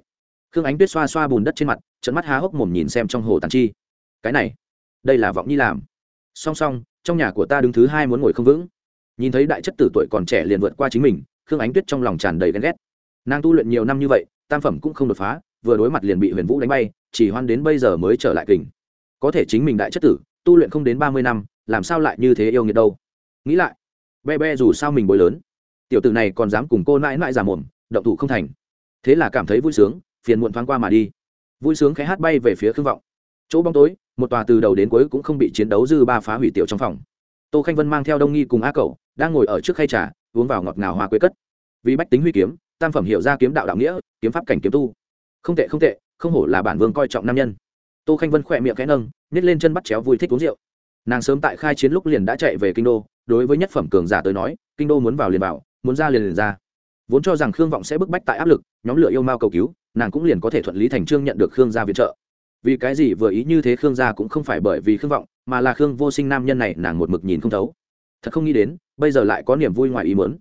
Khương ánh tuyết xoa xoa bùn đất trên mặt trận mắt há hốc mồm nhìn xem trong hồ tàn chi. Cái này, đây là vọng nhi làm. Song song, trong nhà của ta đứng thứ hai muốn ngồi không vững. Nhìn thấy đại chất tử tuổi còn trẻ liền vượt qua chính mình, khương ánh tuyết trong lòng tràn đầy ghen ghét. Nàng tu luyện nhiều năm như vậy, tam phẩm cũng không đột phá, vừa đối mặt liền bị huyền vũ đánh bay chỉ hoan đến bây giờ mới trở lại kình. Có thể chính mình đại chất tử, tu luyện không đến ba mươi năm, làm sao lại như thế yêu nghiệt đâu? Nghĩ lại, be be dù sao mình bối lớn. Tiểu tử này còn dám cùng cô nãi nãi giả mồm, động thủ không thành. Thế là cảm thấy vui sướng, phiền muộn thoáng qua mà đi. Vui sướng khẽ hát bay về phía khương vọng. Chỗ bóng tối, một tòa từ đầu đến cuối cũng không bị chiến đấu dư ba phá hủy tiểu trong phòng. Tô khanh vân mang theo đông nghi cùng a cậu đang ngồi ở trước khay trà, uống vào ngọt ngào hoa quế cất. Vì bách tính huy kiếm, tam phẩm hiểu ra kiếm đạo đạo nghĩa, kiếm pháp cảnh kiếm tu. Không tệ không tệ không hổ là bản vương coi trọng nam nhân. Tô khanh vân khỏe miệng khẽ nâng, nhét lên chân bắt chéo vui thích uống rượu. Nàng sớm tại khai chiến lúc liền đã chạy về kinh đô, đối với nhất phẩm cường giả tới nói, kinh đô muốn vào liền vào, muốn ra liền liền ra. Vốn cho rằng khương vọng sẽ bức bách tại áp lực, nhóm lửa yêu mao cầu cứu, nàng cũng liền có thể thuận lý thành trương nhận được khương gia viện trợ. Vì cái gì vừa ý như thế khương gia cũng không phải bởi vì khương vọng, mà là khương vô sinh nam nhân này, nàng một mực nhìn không thấu. Thật không nghĩ đến, bây giờ lại có niềm vui ngoài ý muốn.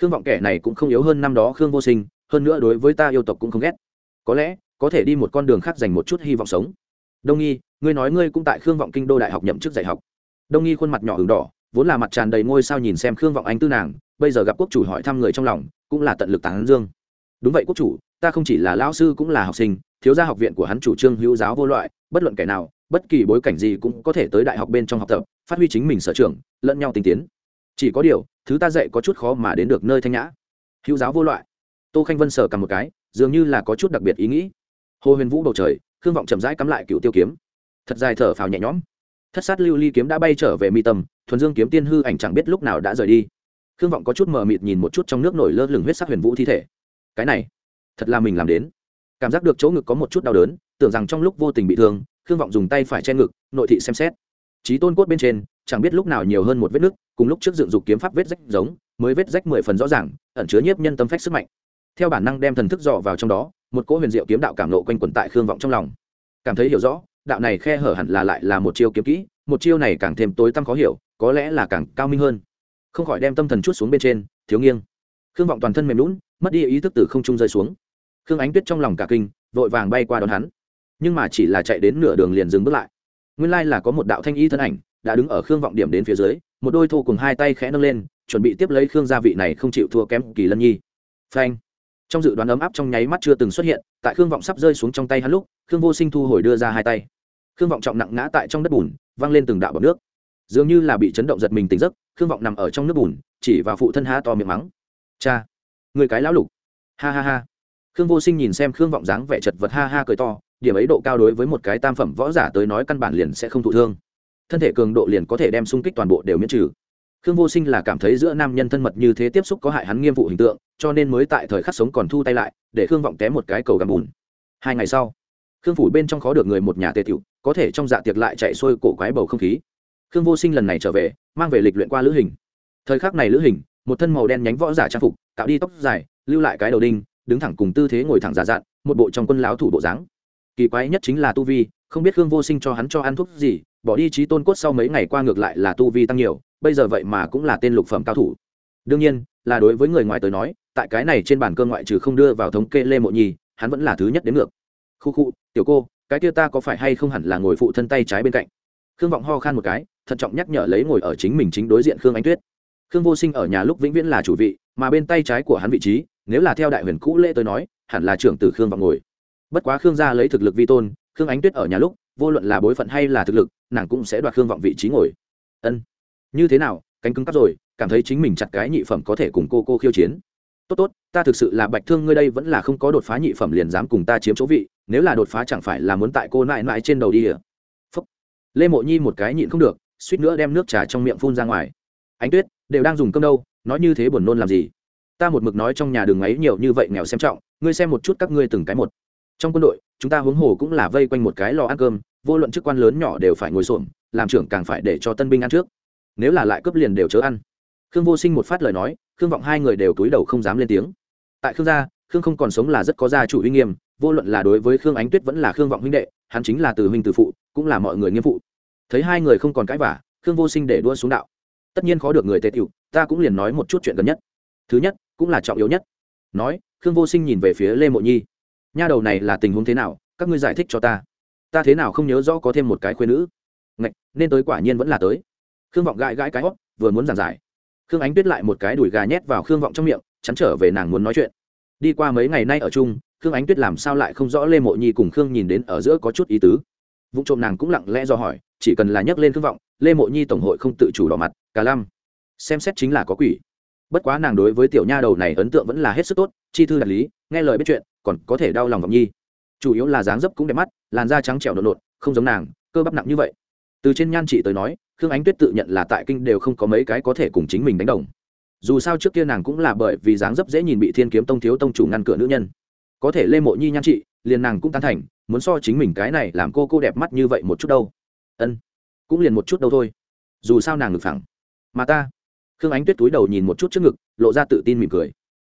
khương vọng kẻ này cũng không yếu hơn năm đó khương vô sinh, hơn nữa đối với ta yêu tộc cũng không ghét. Có lẽ có thể đi một con đường khác dành một chút hy vọng sống. Đông nghi, ngươi nói ngươi cũng tại khương vọng kinh đô đại học nhậm chức dạy học. Đông nghi khuôn mặt nhỏ ửng đỏ, vốn là mặt tràn đầy ngôi sao nhìn xem khương vọng anh tư nàng, bây giờ gặp quốc chủ hỏi thăm người trong lòng, cũng là tận lực tán dương. Đúng vậy quốc chủ, ta không chỉ là lão sư cũng là học sinh, thiếu gia học viện của hắn chủ trương hữu giáo vô loại, bất luận kẻ nào, bất kỳ bối cảnh gì cũng có thể tới đại học bên trong học tập, phát huy chính mình sở trường, lẫn nhau tinh tiến. Chỉ có điều, thứ ta dạy có chút khó mà đến được nơi thanh nhã. Hữu giáo vô loại. Tô khanh vân sờ cầm một cái, dường như là có chút đặc biệt ý nghĩ hồ huyền vũ bầu trời, khương vọng chậm rãi cắm lại cựu tiêu kiếm. Thật dài thở phào nhẹ nhõm. Thất sát lưu ly kiếm đã bay trở về mi tâm, thuần dương kiếm tiên hư ảnh chẳng biết lúc nào đã rời đi. Khương vọng có chút mờ mịt nhìn một chút trong nước nổi lơ lửng huyết sắc huyền vũ thi thể. Cái này, thật là mình làm đến. Cảm giác được chỗ ngực có một chút đau đớn, tưởng rằng trong lúc vô tình bị thương, khương vọng dùng tay phải che ngực, nội thị xem xét. Trí tôn cốt bên trên, chẳng biết lúc nào nhiều hơn một vết nứt, cùng lúc trước dựng dục kiếm pháp vết rách giống, mới vết rách mười phần rõ ràng, ẩn chứa nhiếp nhân tâm phách sức mạnh. Theo bản năng đem thần thức dò vào trong đó một cỗ huyền diệu kiếm đạo cảm nộ quanh quẩn tại khương vọng trong lòng. Cảm thấy hiểu rõ, đạo này khe hở hẳn là lại là một chiêu kiếm kỹ, một chiêu này càng thêm tối tăm khó hiểu, có lẽ là càng cao minh hơn. Không khỏi đem tâm thần chút xuống bên trên, thiếu nghiêng. Khương vọng toàn thân mềm lún mất đi ý thức từ không trung rơi xuống. Khương ánh tuyết trong lòng cả kinh, vội vàng bay qua đón hắn. Nhưng mà chỉ là chạy đến nửa đường liền dừng bước lại. Nguyên lai là có một đạo thanh y thân ảnh, đã đứng ở khương vọng điểm đến phía dưới, một đôi thô cùng hai tay khẽ nâng lên, chuẩn bị tiếp lấy khương gia vị này không chịu thua kém kỳ lân nhi. Phanh! Trong dự đoán ấm áp trong nháy mắt chưa từng xuất hiện, tại khương vọng sắp rơi xuống trong tay hắn lúc, khương vô sinh thu hồi đưa ra hai tay. Khương vọng trọng nặng ngã tại trong đất bùn, văng lên từng đạo bọc nước. Dường như là bị chấn động giật mình tỉnh giấc, khương vọng nằm ở trong nước bùn, chỉ vào phụ thân há to miệng mắng. Cha, người cái lão lục. Ha ha ha. Khương vô sinh nhìn xem khương vọng dáng vẻ chật vật ha ha cười to, điểm ấy độ cao đối với một cái tam phẩm võ giả tới nói căn bản liền sẽ không thụ thương. Thân thể cường độ liền có thể đem xung kích toàn bộ đều miễn trừ khương vô sinh là cảm thấy giữa nam nhân thân mật như thế tiếp xúc có hại hắn nghiêm vụ hình tượng, cho nên mới tại thời khắc sống còn thu tay lại, để khương vọng té một cái cầu gầm bùn. Hai ngày sau, khương phủ bên trong khó được người một nhà tề tiểu, có thể trong dạ tiệc lại chạy xuôi cổ quái bầu không khí. Khương vô sinh lần này trở về, mang về lịch luyện qua lữ hình. Thời khắc này lữ hình, một thân màu đen nhánh võ giả trang phục, tạo đi tóc dài, lưu lại cái đầu đinh, đứng thẳng cùng tư thế ngồi thẳng giả dạn một bộ trong quân láo thủ bộ dáng. Kỳ quái nhất chính là tu vi, không biết khương vô sinh cho hắn cho ăn thuốc gì, bỏ đi trí tôn cốt sau mấy ngày qua ngược lại là tu vi tăng nhiều bây giờ vậy mà cũng là tên lục phẩm cao thủ. Đương nhiên, là đối với người ngoài tới nói, tại cái này trên bản cơ ngoại trừ không đưa vào thống kê lê mộ nhi, hắn vẫn là thứ nhất đến ngược. Khu khu, tiểu cô, cái kia ta có phải hay không hẳn là ngồi phụ thân tay trái bên cạnh? Khương vọng ho khan một cái, thận trọng nhắc nhở lấy ngồi ở chính mình chính đối diện khương ánh tuyết. Khương vô sinh ở nhà lúc vĩnh viễn là chủ vị, mà bên tay trái của hắn vị trí, nếu là theo đại huyền cũ lễ tới nói, hẳn là trưởng tử khương vọng ngồi. Bất quá khương gia lấy thực lực vi tôn, khương ánh tuyết ở nhà lúc, vô luận là bối phận hay là thực lực, nàng cũng sẽ đoạt khương vọng vị trí ngồi. Ân như thế nào, cánh cứng cắp rồi, cảm thấy chính mình chặt cái nhị phẩm có thể cùng cô cô khiêu chiến. Tốt tốt, ta thực sự là bạch thương, ngươi đây vẫn là không có đột phá nhị phẩm liền dám cùng ta chiếm chỗ vị, nếu là đột phá chẳng phải là muốn tại cô nại nại trên đầu đi à? phúc. Lê mộ nhi một cái nhịn không được, suýt nữa đem nước trà trong miệng phun ra ngoài. Ánh tuyết, đều đang dùng cơm đâu, nói như thế buồn nôn làm gì? Ta một mực nói trong nhà đường ấy nhiều như vậy nghèo xem trọng, ngươi xem một chút các ngươi từng cái một. Trong quân đội, chúng ta huống hồ cũng là vây quanh một cái lò ăn cơm, vô luận chức quan lớn nhỏ đều phải ngồi xổm, làm trưởng càng phải để cho tân binh ăn trước nếu là lại cướp liền đều chớ ăn. Khương vô sinh một phát lời nói khương vọng hai người đều túi đầu không dám lên tiếng. Tại khương gia khương không còn sống là rất có gia chủ uy nghiêm vô luận là đối với khương ánh tuyết vẫn là khương vọng huynh đệ hắn chính là từ huynh từ phụ cũng là mọi người nghiêm phụ. Thấy hai người không còn cãi vả khương vô sinh để đua xuống đạo. Tất nhiên khó được người tề tiểu ta cũng liền nói một chút chuyện gần nhất. Thứ nhất cũng là trọng yếu nhất. Nói khương vô sinh nhìn về phía lê mộ nhi. Nha đầu này là tình huống thế nào các ngươi giải thích cho ta. Ta thế nào không nhớ rõ có thêm một cái khuyên nữ. Ngạch, nên tới quả nhiên vẫn là tới khương vọng gãi gãi cái hót, vừa muốn giảng giải. Khương ánh tuyết lại một cái đùi gà nhét vào khương vọng trong miệng, chắn trở về nàng muốn nói chuyện. Đi qua mấy ngày nay ở chung, khương ánh tuyết làm sao lại không rõ lê mộ nhi cùng khương nhìn đến ở giữa có chút ý tứ. Vụ trộm nàng cũng lặng lẽ do hỏi, chỉ cần là nhắc lên khương vọng, lê mộ nhi tổng hội không tự chủ đỏ mặt, cả lăm. Xem xét chính là có quỷ. Bất quá nàng đối với tiểu nha đầu này ấn tượng vẫn là hết sức tốt, chi thư đạt lý, nghe lời biết chuyện, còn có thể đau lòng vọng nhi. Chủ yếu là dáng dấp cũng đẹp mắt, làn da trắng trẻo đột nột không giống nàng, cơ bắp nặng như vậy. Từ trên nhan chị tới nói khương ánh tuyết tự nhận là tại kinh đều không có mấy cái có thể cùng chính mình đánh đồng. Dù sao trước kia nàng cũng là bởi vì dáng dấp dễ nhìn bị thiên kiếm tông thiếu tông chủ ngăn cửa nữ nhân. Có thể lê mộ nhi nhan chị liền nàng cũng tán thành, muốn so chính mình cái này làm cô cô đẹp mắt như vậy một chút đâu. Ân, cũng liền một chút đâu thôi. Dù sao nàng ngực phẳng. Mà ta, khương ánh tuyết túi đầu nhìn một chút trước ngực, lộ ra tự tin mỉm cười.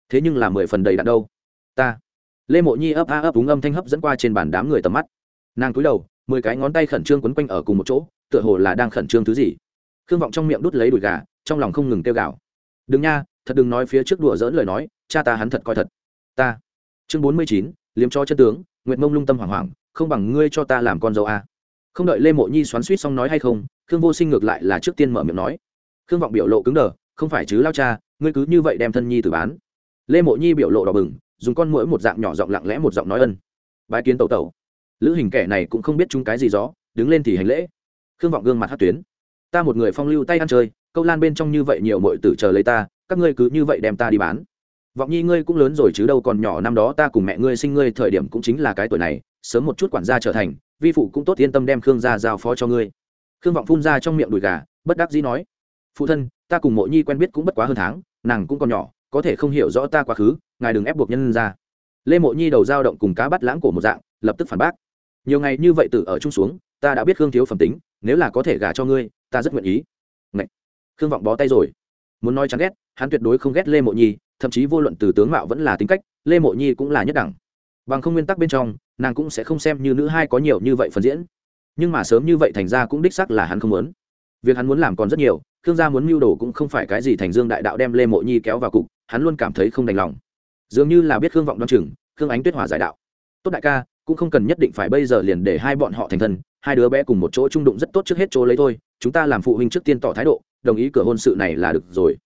Thế nhưng là mười phần đầy đặn đâu. Ta, lê mộ nhi ấp a ấp úng âm thanh hấp dẫn qua trên bàn đám người tầm mắt. Nàng túi đầu, mười cái ngón tay khẩn trương quấn quanh ở cùng một chỗ tựa hồ là đang khẩn trương thứ gì. Khương vọng trong miệng đút lấy đùi gà, trong lòng không ngừng kêu gào. Đừng nha, thật đừng nói phía trước đùa dỡn lời nói, cha ta hắn thật coi thật. Ta. Chương bốn mươi chín, liếm cho chân tướng, nguyệt mông lung tâm hoảng hoảng, không bằng ngươi cho ta làm con dâu a không đợi lê mộ nhi xoắn suýt xong nói hay không, khương vô sinh ngược lại là trước tiên mở miệng nói. Khương vọng biểu lộ cứng đờ, không phải chứ lao cha, ngươi cứ như vậy đem thân nhi từ bán. Lê mộ nhi biểu lộ đỏ bừng, dùng con mũi một dạng nhỏ giọng lặng lẽ một giọng nói ân. Bái kiến tẩu tẩu. Lữ hình kẻ này cũng không biết chúng cái gì gió, đứng lên thì hành lễ khương vọng gương mặt hát tuyến. Ta một người phong lưu tay ăn chơi, câu lan bên trong như vậy nhiều mọi tử chờ lấy ta, các ngươi cứ như vậy đem ta đi bán. Vọng nhi ngươi cũng lớn rồi chứ đâu còn nhỏ năm đó ta cùng mẹ ngươi sinh ngươi thời điểm cũng chính là cái tuổi này, sớm một chút quản gia trở thành, vi phụ cũng tốt yên tâm đem khương gia giao phó cho ngươi. Khương vọng phun ra trong miệng đùi gà, bất đắc dĩ nói, phụ thân, ta cùng mộ nhi quen biết cũng bất quá hơn tháng, nàng cũng còn nhỏ, có thể không hiểu rõ ta quá khứ, ngài đừng ép buộc nhân ra. Lê mộ nhi đầu dao động cùng cá bắt lãng cổ một dạng, lập tức phản bác nhiều ngày như vậy tự ở chung xuống, ta đã biết khương thiếu phẩm tính, nếu là có thể gả cho ngươi, ta rất nguyện ý. Ngậy! khương vọng bó tay rồi. Muốn nói chán ghét, hắn tuyệt đối không ghét lê mộ nhi, thậm chí vô luận từ tướng mạo vẫn là tính cách, lê mộ nhi cũng là nhất đẳng. Bằng không nguyên tắc bên trong, nàng cũng sẽ không xem như nữ hai có nhiều như vậy phần diễn. Nhưng mà sớm như vậy thành ra cũng đích sắc là hắn không muốn. Việc hắn muốn làm còn rất nhiều, khương gia muốn mưu đồ cũng không phải cái gì thành dương đại đạo đem lê mộ nhi kéo vào cục, hắn luôn cảm thấy không đành lòng. Dường như là biết khương vọng đ o chừng, khương ánh tuyết hòa giải đạo. Tốt đại ca cũng không cần nhất định phải bây giờ liền để hai bọn họ thành thân, hai đứa bé cùng một chỗ trung đụng rất tốt trước hết chỗ lấy thôi, chúng ta làm phụ huynh trước tiên tỏ thái độ, đồng ý cửa hôn sự này là được rồi.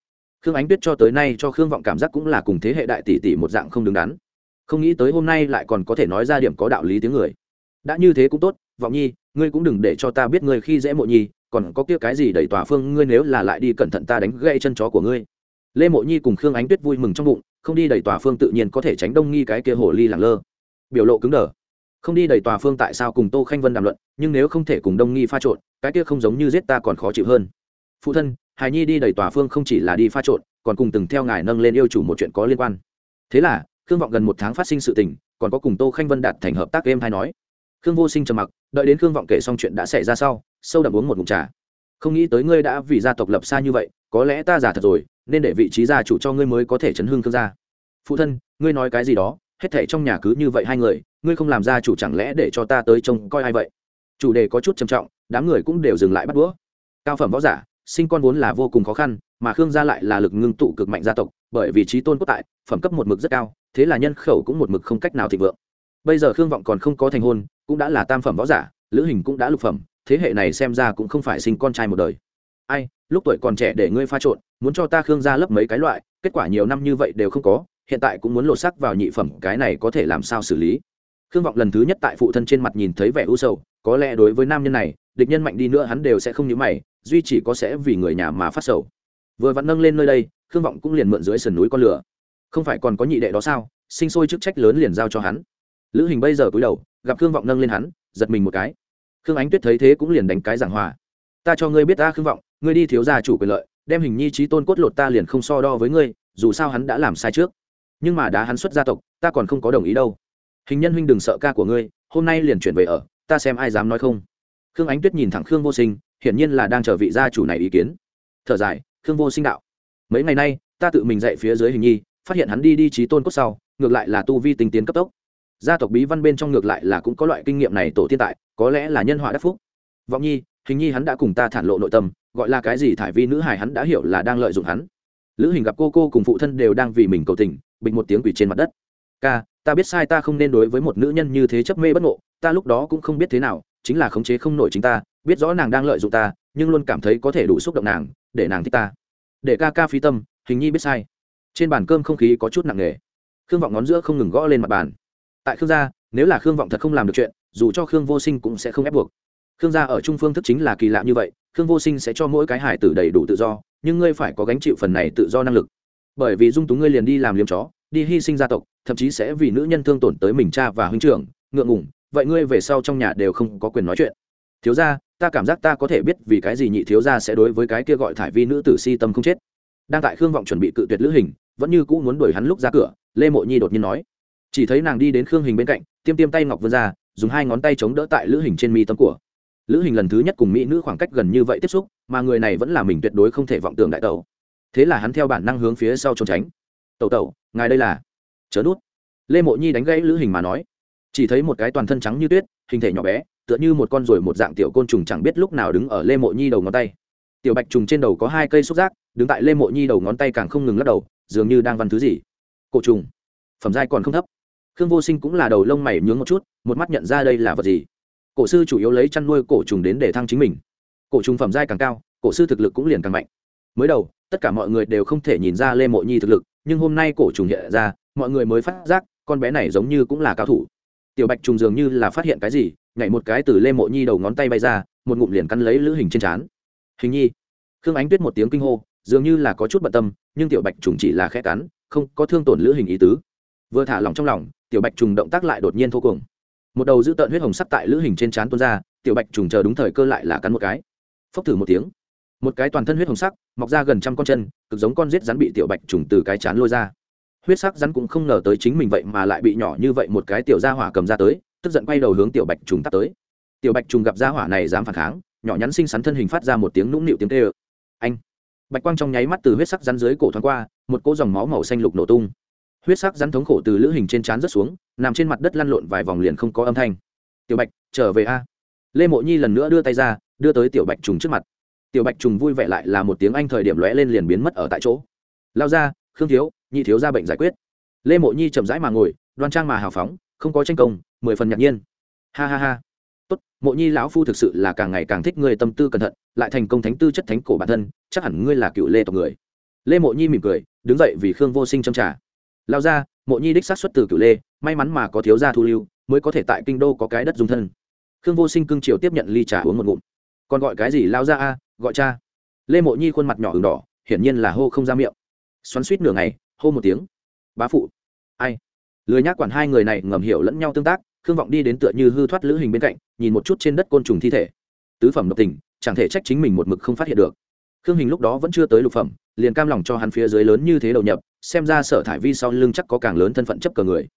Khương ánh tuyết cho tới nay cho khương vọng cảm giác cũng là cùng thế hệ đại tỷ tỷ một dạng không đứng đắn. Không nghĩ tới hôm nay lại còn có thể nói ra điểm có đạo lý tiếng người. Đã như thế cũng tốt, vọng nhi, ngươi cũng đừng để cho ta biết ngươi khi dễ mộ nhi, còn có kia cái gì đẩy tòa phương, ngươi nếu là lại đi cẩn thận ta đánh gãy chân chó của ngươi. Lê mộ nhi cùng khương ánh tuyết vui mừng trong bụng, không đi đẩy tòa phương tự nhiên có thể tránh đông nghi cái kia hồ ly lẳng lơ. Biểu lộ cứng đờ không đi đầy tòa phương tại sao cùng tô khanh vân đàm luận, nhưng nếu không thể cùng đông nghi pha trộn, cái kia không giống như giết ta còn khó chịu hơn. Phụ thân hài nhi đi đầy tòa phương không chỉ là đi pha trộn, còn cùng từng theo ngài nâng lên yêu chủ một chuyện có liên quan. Thế là, khương vọng gần một tháng phát sinh sự tình, còn có cùng tô khanh vân đạt thành hợp tác game hay nói. Khương vô sinh trầm mặc, đợi đến khương vọng kể xong chuyện đã xảy ra sau, sâu đậm uống một mụn trà. Không nghĩ tới ngươi đã vì gia tộc lập xa như vậy, có lẽ ta giả thật rồi, nên để vị trí gia chủ cho ngươi mới có thể chấn hương khương gia. Phụ thân, ngươi nói cái gì đó? Hết thảy trong nhà cứ như vậy hai người, ngươi không làm gia chủ chẳng lẽ để cho ta tới trông coi ai vậy? Chủ đề có chút trầm trọng, đám người cũng đều dừng lại bắt đũa. Cao phẩm võ giả, sinh con vốn là vô cùng khó khăn, mà khương gia lại là lực ngưng tụ cực mạnh gia tộc, bởi vì trí tôn quốc tại, phẩm cấp một mực rất cao, thế là nhân khẩu cũng một mực không cách nào thịnh vượng. Bây giờ khương vọng còn không có thành hôn, cũng đã là tam phẩm võ giả, lữ hình cũng đã lục phẩm, thế hệ này xem ra cũng không phải sinh con trai một đời. Ai, lúc tuổi còn trẻ để ngươi pha trộn, muốn cho ta khương gia lấp mấy cái loại, kết quả nhiều năm như vậy đều không có hiện tại cũng muốn lột sắc vào nhị phẩm, cái này có thể làm sao xử lý? Khương vọng lần thứ nhất tại phụ thân trên mặt nhìn thấy vẻ u sầu, có lẽ đối với nam nhân này, địch nhân mạnh đi nữa hắn đều sẽ không nhớ mày, duy chỉ có sẽ vì người nhà mà phát sầu. Vừa vặn nâng lên nơi đây, khương vọng cũng liền mượn dưới sườn núi con lửa. Không phải còn có nhị đệ đó sao? Sinh sôi chức trách lớn liền giao cho hắn. Lữ hình bây giờ cúi đầu, gặp khương vọng nâng lên hắn, giật mình một cái. Khương ánh tuyết thấy thế cũng liền đánh cái giảng hòa. Ta cho ngươi biết ta, khương vọng, ngươi đi thiếu gia chủ quyền lợi, đem hình nhi trí tôn cốt lột ta liền không so đo với ngươi, dù sao hắn đã làm sai trước nhưng mà đã hắn xuất gia tộc, ta còn không có đồng ý đâu. Hình nhân huynh đừng sợ ca của ngươi, hôm nay liền chuyển về ở, ta xem ai dám nói không. Khương ánh tuyết nhìn thẳng khương vô sinh, hiển nhiên là đang chờ vị gia chủ này ý kiến. Thở dài, khương vô sinh đạo, mấy ngày nay, ta tự mình dạy phía dưới hình nhi, phát hiện hắn đi đi trí tôn cốt sau, ngược lại là tu vi tinh tiến cấp tốc. Gia tộc bí văn bên trong ngược lại là cũng có loại kinh nghiệm này tổ thiên tại, có lẽ là nhân họa đắc phúc. Vọng nhi, hình nhi hắn đã cùng ta thản lộ nội tâm, gọi là cái gì thải vi nữ hài hắn đã hiểu là đang lợi dụng hắn. Lữ hình gặp cô cô cùng phụ thân đều đang vì mình cầu tình bịch một tiếng quỷ trên mặt đất. Ca, ta biết sai ta không nên đối với một nữ nhân như thế chấp mê bất ngộ, ta lúc đó cũng không biết thế nào, chính là khống chế không nổi chính ta, biết rõ nàng đang lợi dụng ta, nhưng luôn cảm thấy có thể đủ xúc động nàng, để nàng thích ta. Để ca ca phi tâm, hình nhi biết sai. Trên bàn cơm không khí có chút nặng nề. Khương vọng ngón giữa không ngừng gõ lên mặt bàn. Tại khương gia, nếu là khương vọng thật không làm được chuyện, dù cho khương vô sinh cũng sẽ không ép buộc. Khương gia ở trung phương thức chính là kỳ lạ như vậy, khương vô sinh sẽ cho mỗi cái hải tử đầy đủ tự do, nhưng ngươi phải có gánh chịu phần này tự do năng lực bởi vì dung túng ngươi liền đi làm liếm chó, đi hy sinh gia tộc, thậm chí sẽ vì nữ nhân thương tổn tới mình cha và huynh trưởng, ngượng ngủng vậy ngươi về sau trong nhà đều không có quyền nói chuyện. Thiếu gia, ta cảm giác ta có thể biết vì cái gì nhị thiếu gia sẽ đối với cái kia gọi thải vi nữ tử si tâm không chết. Đang tại khương vọng chuẩn bị cự tuyệt lữ hình, vẫn như cũ muốn đuổi hắn lúc ra cửa, lê mộ nhi đột nhiên nói. Chỉ thấy nàng đi đến khương hình bên cạnh, tiêm tiêm tay ngọc vươn ra, dùng hai ngón tay chống đỡ tại lữ hình trên mi tâm của. Lữ hình lần thứ nhất cùng mỹ nữ khoảng cách gần như vậy tiếp xúc, mà người này vẫn là mình tuyệt đối không thể vọng tưởng đại tẩu thế là hắn theo bản năng hướng phía sau trốn tránh. Tẩu tẩu, ngài đây là? Chớ nút. Lê mộ nhi đánh gãy lữ hình mà nói. Chỉ thấy một cái toàn thân trắng như tuyết, hình thể nhỏ bé, tựa như một con ruồi một dạng tiểu côn trùng chẳng biết lúc nào đứng ở lê mộ nhi đầu ngón tay. Tiểu bạch trùng trên đầu có hai cây xúc giác, đứng tại lê mộ nhi đầu ngón tay càng không ngừng lắc đầu, dường như đang văn thứ gì. Cổ trùng, phẩm giai còn không thấp. Khương vô sinh cũng là đầu lông mày nhướng một chút, một mắt nhận ra đây là vật gì. Cổ sư chủ yếu lấy chăn nuôi cổ trùng đến để thăng chính mình. Cổ trùng phẩm giai càng cao, cổ sư thực lực cũng liền càng mạnh. Mới đầu tất cả mọi người đều không thể nhìn ra lê mộ nhi thực lực, nhưng hôm nay cổ trùng hiện ra, mọi người mới phát giác, con bé này giống như cũng là cao thủ. Tiểu bạch trùng dường như là phát hiện cái gì, nhảy một cái từ lê mộ nhi đầu ngón tay bay ra, một ngụm liền cắn lấy lữ hình trên trán. Hình nhi. Khương ánh tuyết một tiếng kinh hô, dường như là có chút bận tâm, nhưng tiểu bạch trùng chỉ là khẽ cắn, không có thương tổn lữ hình ý tứ. Vừa thả lỏng trong lòng, tiểu bạch trùng động tác lại đột nhiên thô cùng một đầu giữ tợn huyết hồng sắc tại lữ hình trên trán tuôn ra, tiểu bạch trùng chờ đúng thời cơ lại là cắn một cái. Phốc thử một tiếng một cái toàn thân huyết hồng sắc, mọc ra gần trăm con chân, cực giống con rết rắn bị tiểu bạch trùng từ cái chán lôi ra. Huyết sắc rắn cũng không ngờ tới chính mình vậy mà lại bị nhỏ như vậy một cái tiểu gia hỏa cầm ra tới, tức giận quay đầu hướng tiểu bạch trùng tắt tới. Tiểu bạch trùng gặp gia hỏa này dám phản kháng, nhỏ nhắn xinh xắn thân hình phát ra một tiếng nũng nịu tiếng tê ơ anh! Bạch quang trong nháy mắt từ huyết sắc rắn dưới cổ thoáng qua, một cỗ dòng máu màu xanh lục nổ tung. Huyết sắc rắn thống khổ từ lữ hình trên trán rớt xuống, nằm trên mặt đất lăn lộn vài vòng liền không có âm thanh. Tiểu bạch, trở về a. Lê mộ nhi lần nữa đưa tay ra, đưa tới tiểu bạch trùng trước mặt tiểu bạch trùng vui vẻ lại là một tiếng anh thời điểm lóe lên liền biến mất ở tại chỗ. Lao ra, khương thiếu, nhị thiếu ra bệnh giải quyết. Lê mộ nhi chậm rãi mà ngồi, đoan trang mà hào phóng, không có tranh công, mười phần ngạc nhiên. Ha ha ha. Tốt, mộ nhi lão phu thực sự là càng ngày càng thích người tâm tư cẩn thận, lại thành công thánh tư chất thánh cổ bản thân, chắc hẳn ngươi là cựu lê tộc người. Lê mộ nhi mỉm cười, đứng dậy vì khương vô sinh châm trả. Lao ra, mộ nhi đích sát xuất từ cựu lê, may mắn mà có thiếu gia thu lưu, mới có thể tại kinh đô có cái đất dung thân. Khương vô sinh cưng triều tiếp nhận ly trà uống một ngụm. Còn gọi cái gì, lao ra a? Gọi cha. Lê mộ nhi khuôn mặt nhỏ h đỏ, hiển nhiên là hô không ra miệng. Xoắn suýt nửa ngày, hô một tiếng. Bá phụ. Ai? Lười nhác quản hai người này ngầm hiểu lẫn nhau tương tác, khương vọng đi đến tựa như hư thoát lữ hình bên cạnh, nhìn một chút trên đất côn trùng thi thể. Tứ phẩm độc tình, chẳng thể trách chính mình một mực không phát hiện được. Khương hình lúc đó vẫn chưa tới lục phẩm, liền cam lòng cho hắn phía dưới lớn như thế đầu nhập, xem ra sở thải vi sau lưng chắc có càng lớn thân phận chấp cờ người.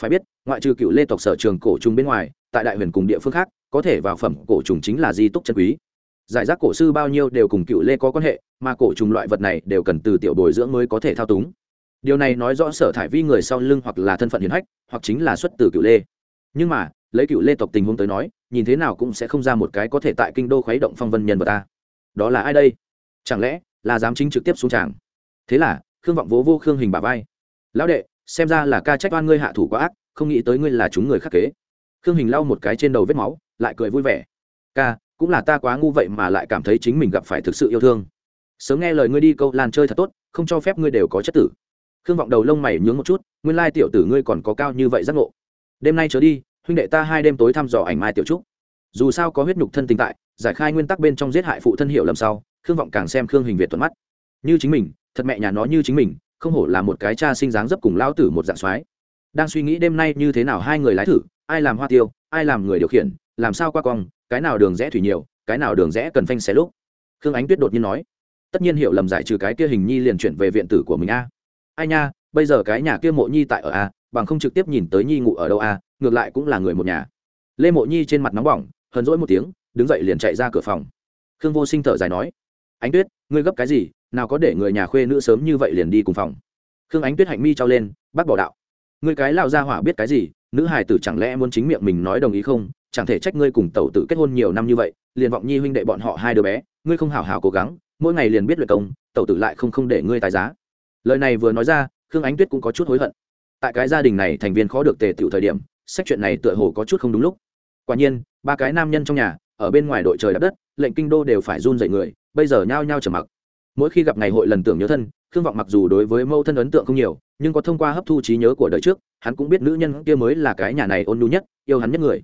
Phải biết, ngoại trừ cựu lê tộc sở trường cổ trùng bên ngoài, tại đại huyền cùng địa phương khác, có thể vào phẩm cổ trùng chính là di túc chân quý giải rác cổ sư bao nhiêu đều cùng cựu lê có quan hệ, mà cổ trùng loại vật này đều cần từ tiểu bồi dưỡng mới có thể thao túng. Điều này nói rõ sở thải vi người sau lưng hoặc là thân phận hiền hách, hoặc chính là xuất từ cựu lê. Nhưng mà, lấy cựu lê tộc tình huống tới nói, nhìn thế nào cũng sẽ không ra một cái có thể tại kinh đô khuấy động phong vân nhân vật ta. Đó là ai đây? Chẳng lẽ là dám chính trực tiếp xuống tràng? Thế là, khương vọng vỗ vô khương hình bà vai. Lão đệ, xem ra là ca trách oan ngươi hạ thủ quá ác, không nghĩ tới ngươi là chúng người khắc kế. Khương hình lau một cái trên đầu vết máu, lại cười vui vẻ. Ca cũng là ta quá ngu vậy mà lại cảm thấy chính mình gặp phải thực sự yêu thương. Sớm nghe lời ngươi đi câu lan chơi thật tốt, không cho phép ngươi đều có chất tử. Khương vọng đầu lông mày nhướng một chút, nguyên lai tiểu tử ngươi còn có cao như vậy giác ngộ. Đêm nay trở đi, huynh đệ ta hai đêm tối thăm dò ảnh mai tiểu trúc. Dù sao có huyết nhục thân tình tại, giải khai nguyên tắc bên trong giết hại phụ thân hiệu lầm sau, khương vọng càng xem khương hình việt thuận mắt. Như chính mình, thật mẹ nhà nó như chính mình, không hổ là một cái cha sinh dáng dấp cùng lão tử một dạng soái. Đang suy nghĩ đêm nay như thế nào hai người lái thử, ai làm hoa tiêu, ai làm người điều khiển, làm sao qua cong cái nào đường rẽ thủy nhiều, cái nào đường rẽ cần phanh xé lúc. Khương ánh tuyết đột nhiên nói, tất nhiên hiểu lầm giải trừ cái kia hình nhi liền chuyển về viện tử của mình a. Ai nha, bây giờ cái nhà kia mộ nhi tại ở a, bằng không trực tiếp nhìn tới nhi ngủ ở đâu a, ngược lại cũng là người một nhà. Lê mộ nhi trên mặt nóng bỏng, hờn rỗi một tiếng, đứng dậy liền chạy ra cửa phòng. Khương vô sinh thở dài nói, ánh tuyết, ngươi gấp cái gì, nào có để người nhà khuê nữ sớm như vậy liền đi cùng phòng. Khương ánh tuyết hạnh mi trao lên, bác bỏ đạo, ngươi cái lao ra hỏa biết cái gì, nữ hài tử chẳng lẽ muốn chính miệng mình nói đồng ý không? Chẳng thể trách ngươi cùng tẩu tử kết hôn nhiều năm như vậy, liền vọng nhi huynh đệ bọn họ hai đứa bé, ngươi không hào hào cố gắng, mỗi ngày liền biết luyện công, tẩu tử lại không không để ngươi tài giá. Lời này vừa nói ra, khương ánh tuyết cũng có chút hối hận. Tại cái gia đình này thành viên khó được tề tựu thời điểm, sách chuyện này tựa hồ có chút không đúng lúc. Quả nhiên, ba cái nam nhân trong nhà, ở bên ngoài đội trời đạp đất, lệnh kinh đô đều phải run dậy người, bây giờ nhao nhao trở mặc. Mỗi khi gặp ngày hội lần tưởng nhớ thân, khương vọng mặc dù đối với mâu thân ấn tượng không nhiều, nhưng có thông qua hấp thu trí nhớ của đời trước, hắn cũng biết nữ nhân kia mới là cái nhà này ôn nhu nhất, yêu hắn nhất người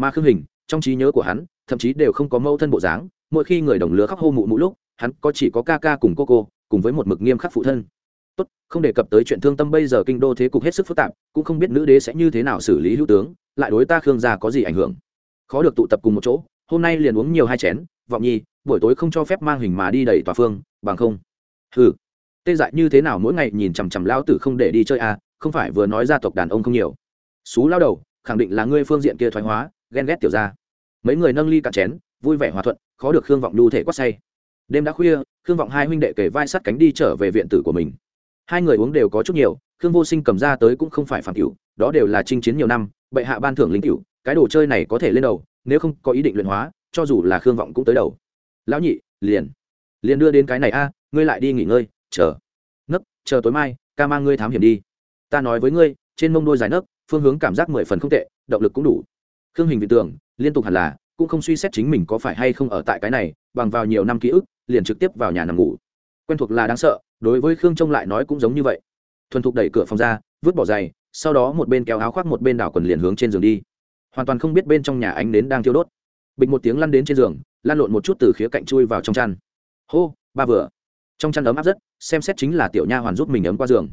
mà khương hình, trong trí nhớ của hắn, thậm chí đều không có mâu thân bộ dáng, mỗi khi người đồng lứa khóc hô mụ mụ lúc, hắn có chỉ có ca ca cùng cô cô, cùng với một mực nghiêm khắc phụ thân. Tốt, không đề cập tới chuyện thương tâm bây giờ kinh đô thế cục hết sức phức tạp, cũng không biết nữ đế sẽ như thế nào xử lý hữu tướng, lại đối ta khương gia có gì ảnh hưởng. Khó được tụ tập cùng một chỗ, hôm nay liền uống nhiều hai chén, vọng nhi, buổi tối không cho phép mang hình mà đi đầy tòa phương, bằng không. Hừ. Tê dại như thế nào mỗi ngày nhìn chằm chằm lao tử không để đi chơi à không phải vừa nói gia tộc đàn ông không nhiều. Xú lao đầu, khẳng định là ngươi phương diện kia thoái hóa ghen ghét tiểu ra mấy người nâng ly cạn chén, vui vẻ hòa thuận, khó được khương vọng đu thể quát say. Đêm đã khuya, khương vọng hai huynh đệ kể vai sắt cánh đi trở về viện tử của mình. Hai người uống đều có chút nhiều, khương vô sinh cầm ra tới cũng không phải phản cửu, đó đều là chinh chiến nhiều năm, bệ hạ ban thưởng lính cửu, cái đồ chơi này có thể lên đầu, nếu không có ý định luyện hóa, cho dù là khương vọng cũng tới đầu. Lão nhị, liền liền đưa đến cái này a, ngươi lại đi nghỉ ngơi, chờ. Nấc, chờ tối mai, ca mang ngươi thám hiểm đi. Ta nói với ngươi, trên mông đôi dài nấc, phương hướng cảm giác mười phần không tệ, động lực cũng đủ khương hình vị tưởng, liên tục hẳn là cũng không suy xét chính mình có phải hay không ở tại cái này bằng vào nhiều năm ký ức liền trực tiếp vào nhà nằm ngủ. Quen thuộc là đáng sợ đối với khương trông lại nói cũng giống như vậy. Thuần thục đẩy cửa phòng ra vứt bỏ giày sau đó một bên kéo áo khoác một bên đảo quần liền hướng trên giường đi. Hoàn toàn không biết bên trong nhà ánh nến đang thiêu đốt. Bịch một tiếng lăn đến trên giường lan lộn một chút từ khía cạnh chui vào trong chăn. Hô ba vừa. Trong chăn ấm áp rất xem xét chính là tiểu nha hoàn giúp mình ấm qua giường.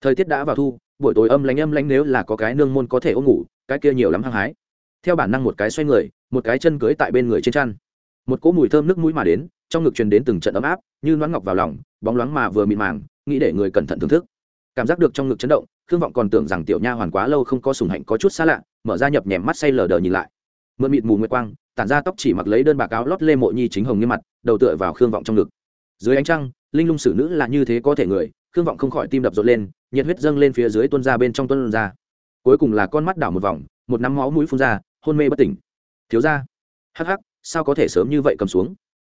Thời tiết đã vào thu buổi tối âm lánh âm lánh nếu là có cái nương môn có thể ôm ngủ cái kia nhiều lắm hăng hái theo bản năng một cái xoay người, một cái chân cưới tại bên người trên chăn. Một cỗ mùi thơm nước mũi mà đến, trong ngực truyền đến từng trận ấm áp, như nón ngọc vào lòng, bóng loáng mà vừa mịn màng, nghĩ để người cẩn thận thưởng thức. Cảm giác được trong ngực chấn động, khương vọng còn tưởng rằng tiểu nha hoàn quá lâu không có sùng hạnh, có chút xa lạ, mở ra nhập nhèm mắt say lờ đờ nhìn lại. Mượn mịt mù nguyệt quang, tản ra tóc chỉ mặc lấy đơn bạc áo lót lê mộ nhi chính hồng như mặt, đầu tựa vào khương vọng trong ngực. Dưới ánh trăng, linh lung sử nữ là như thế có thể người, khương vọng không khỏi tim đập rộn lên, nhiệt huyết dâng lên phía dưới tuân ra bên trong tuân ra. Cuối cùng là con mắt đảo một vòng, một nắm máu mũi phun ra hôn mê bất tỉnh. Thiếu ra hắc hắc, sao có thể sớm như vậy cầm xuống?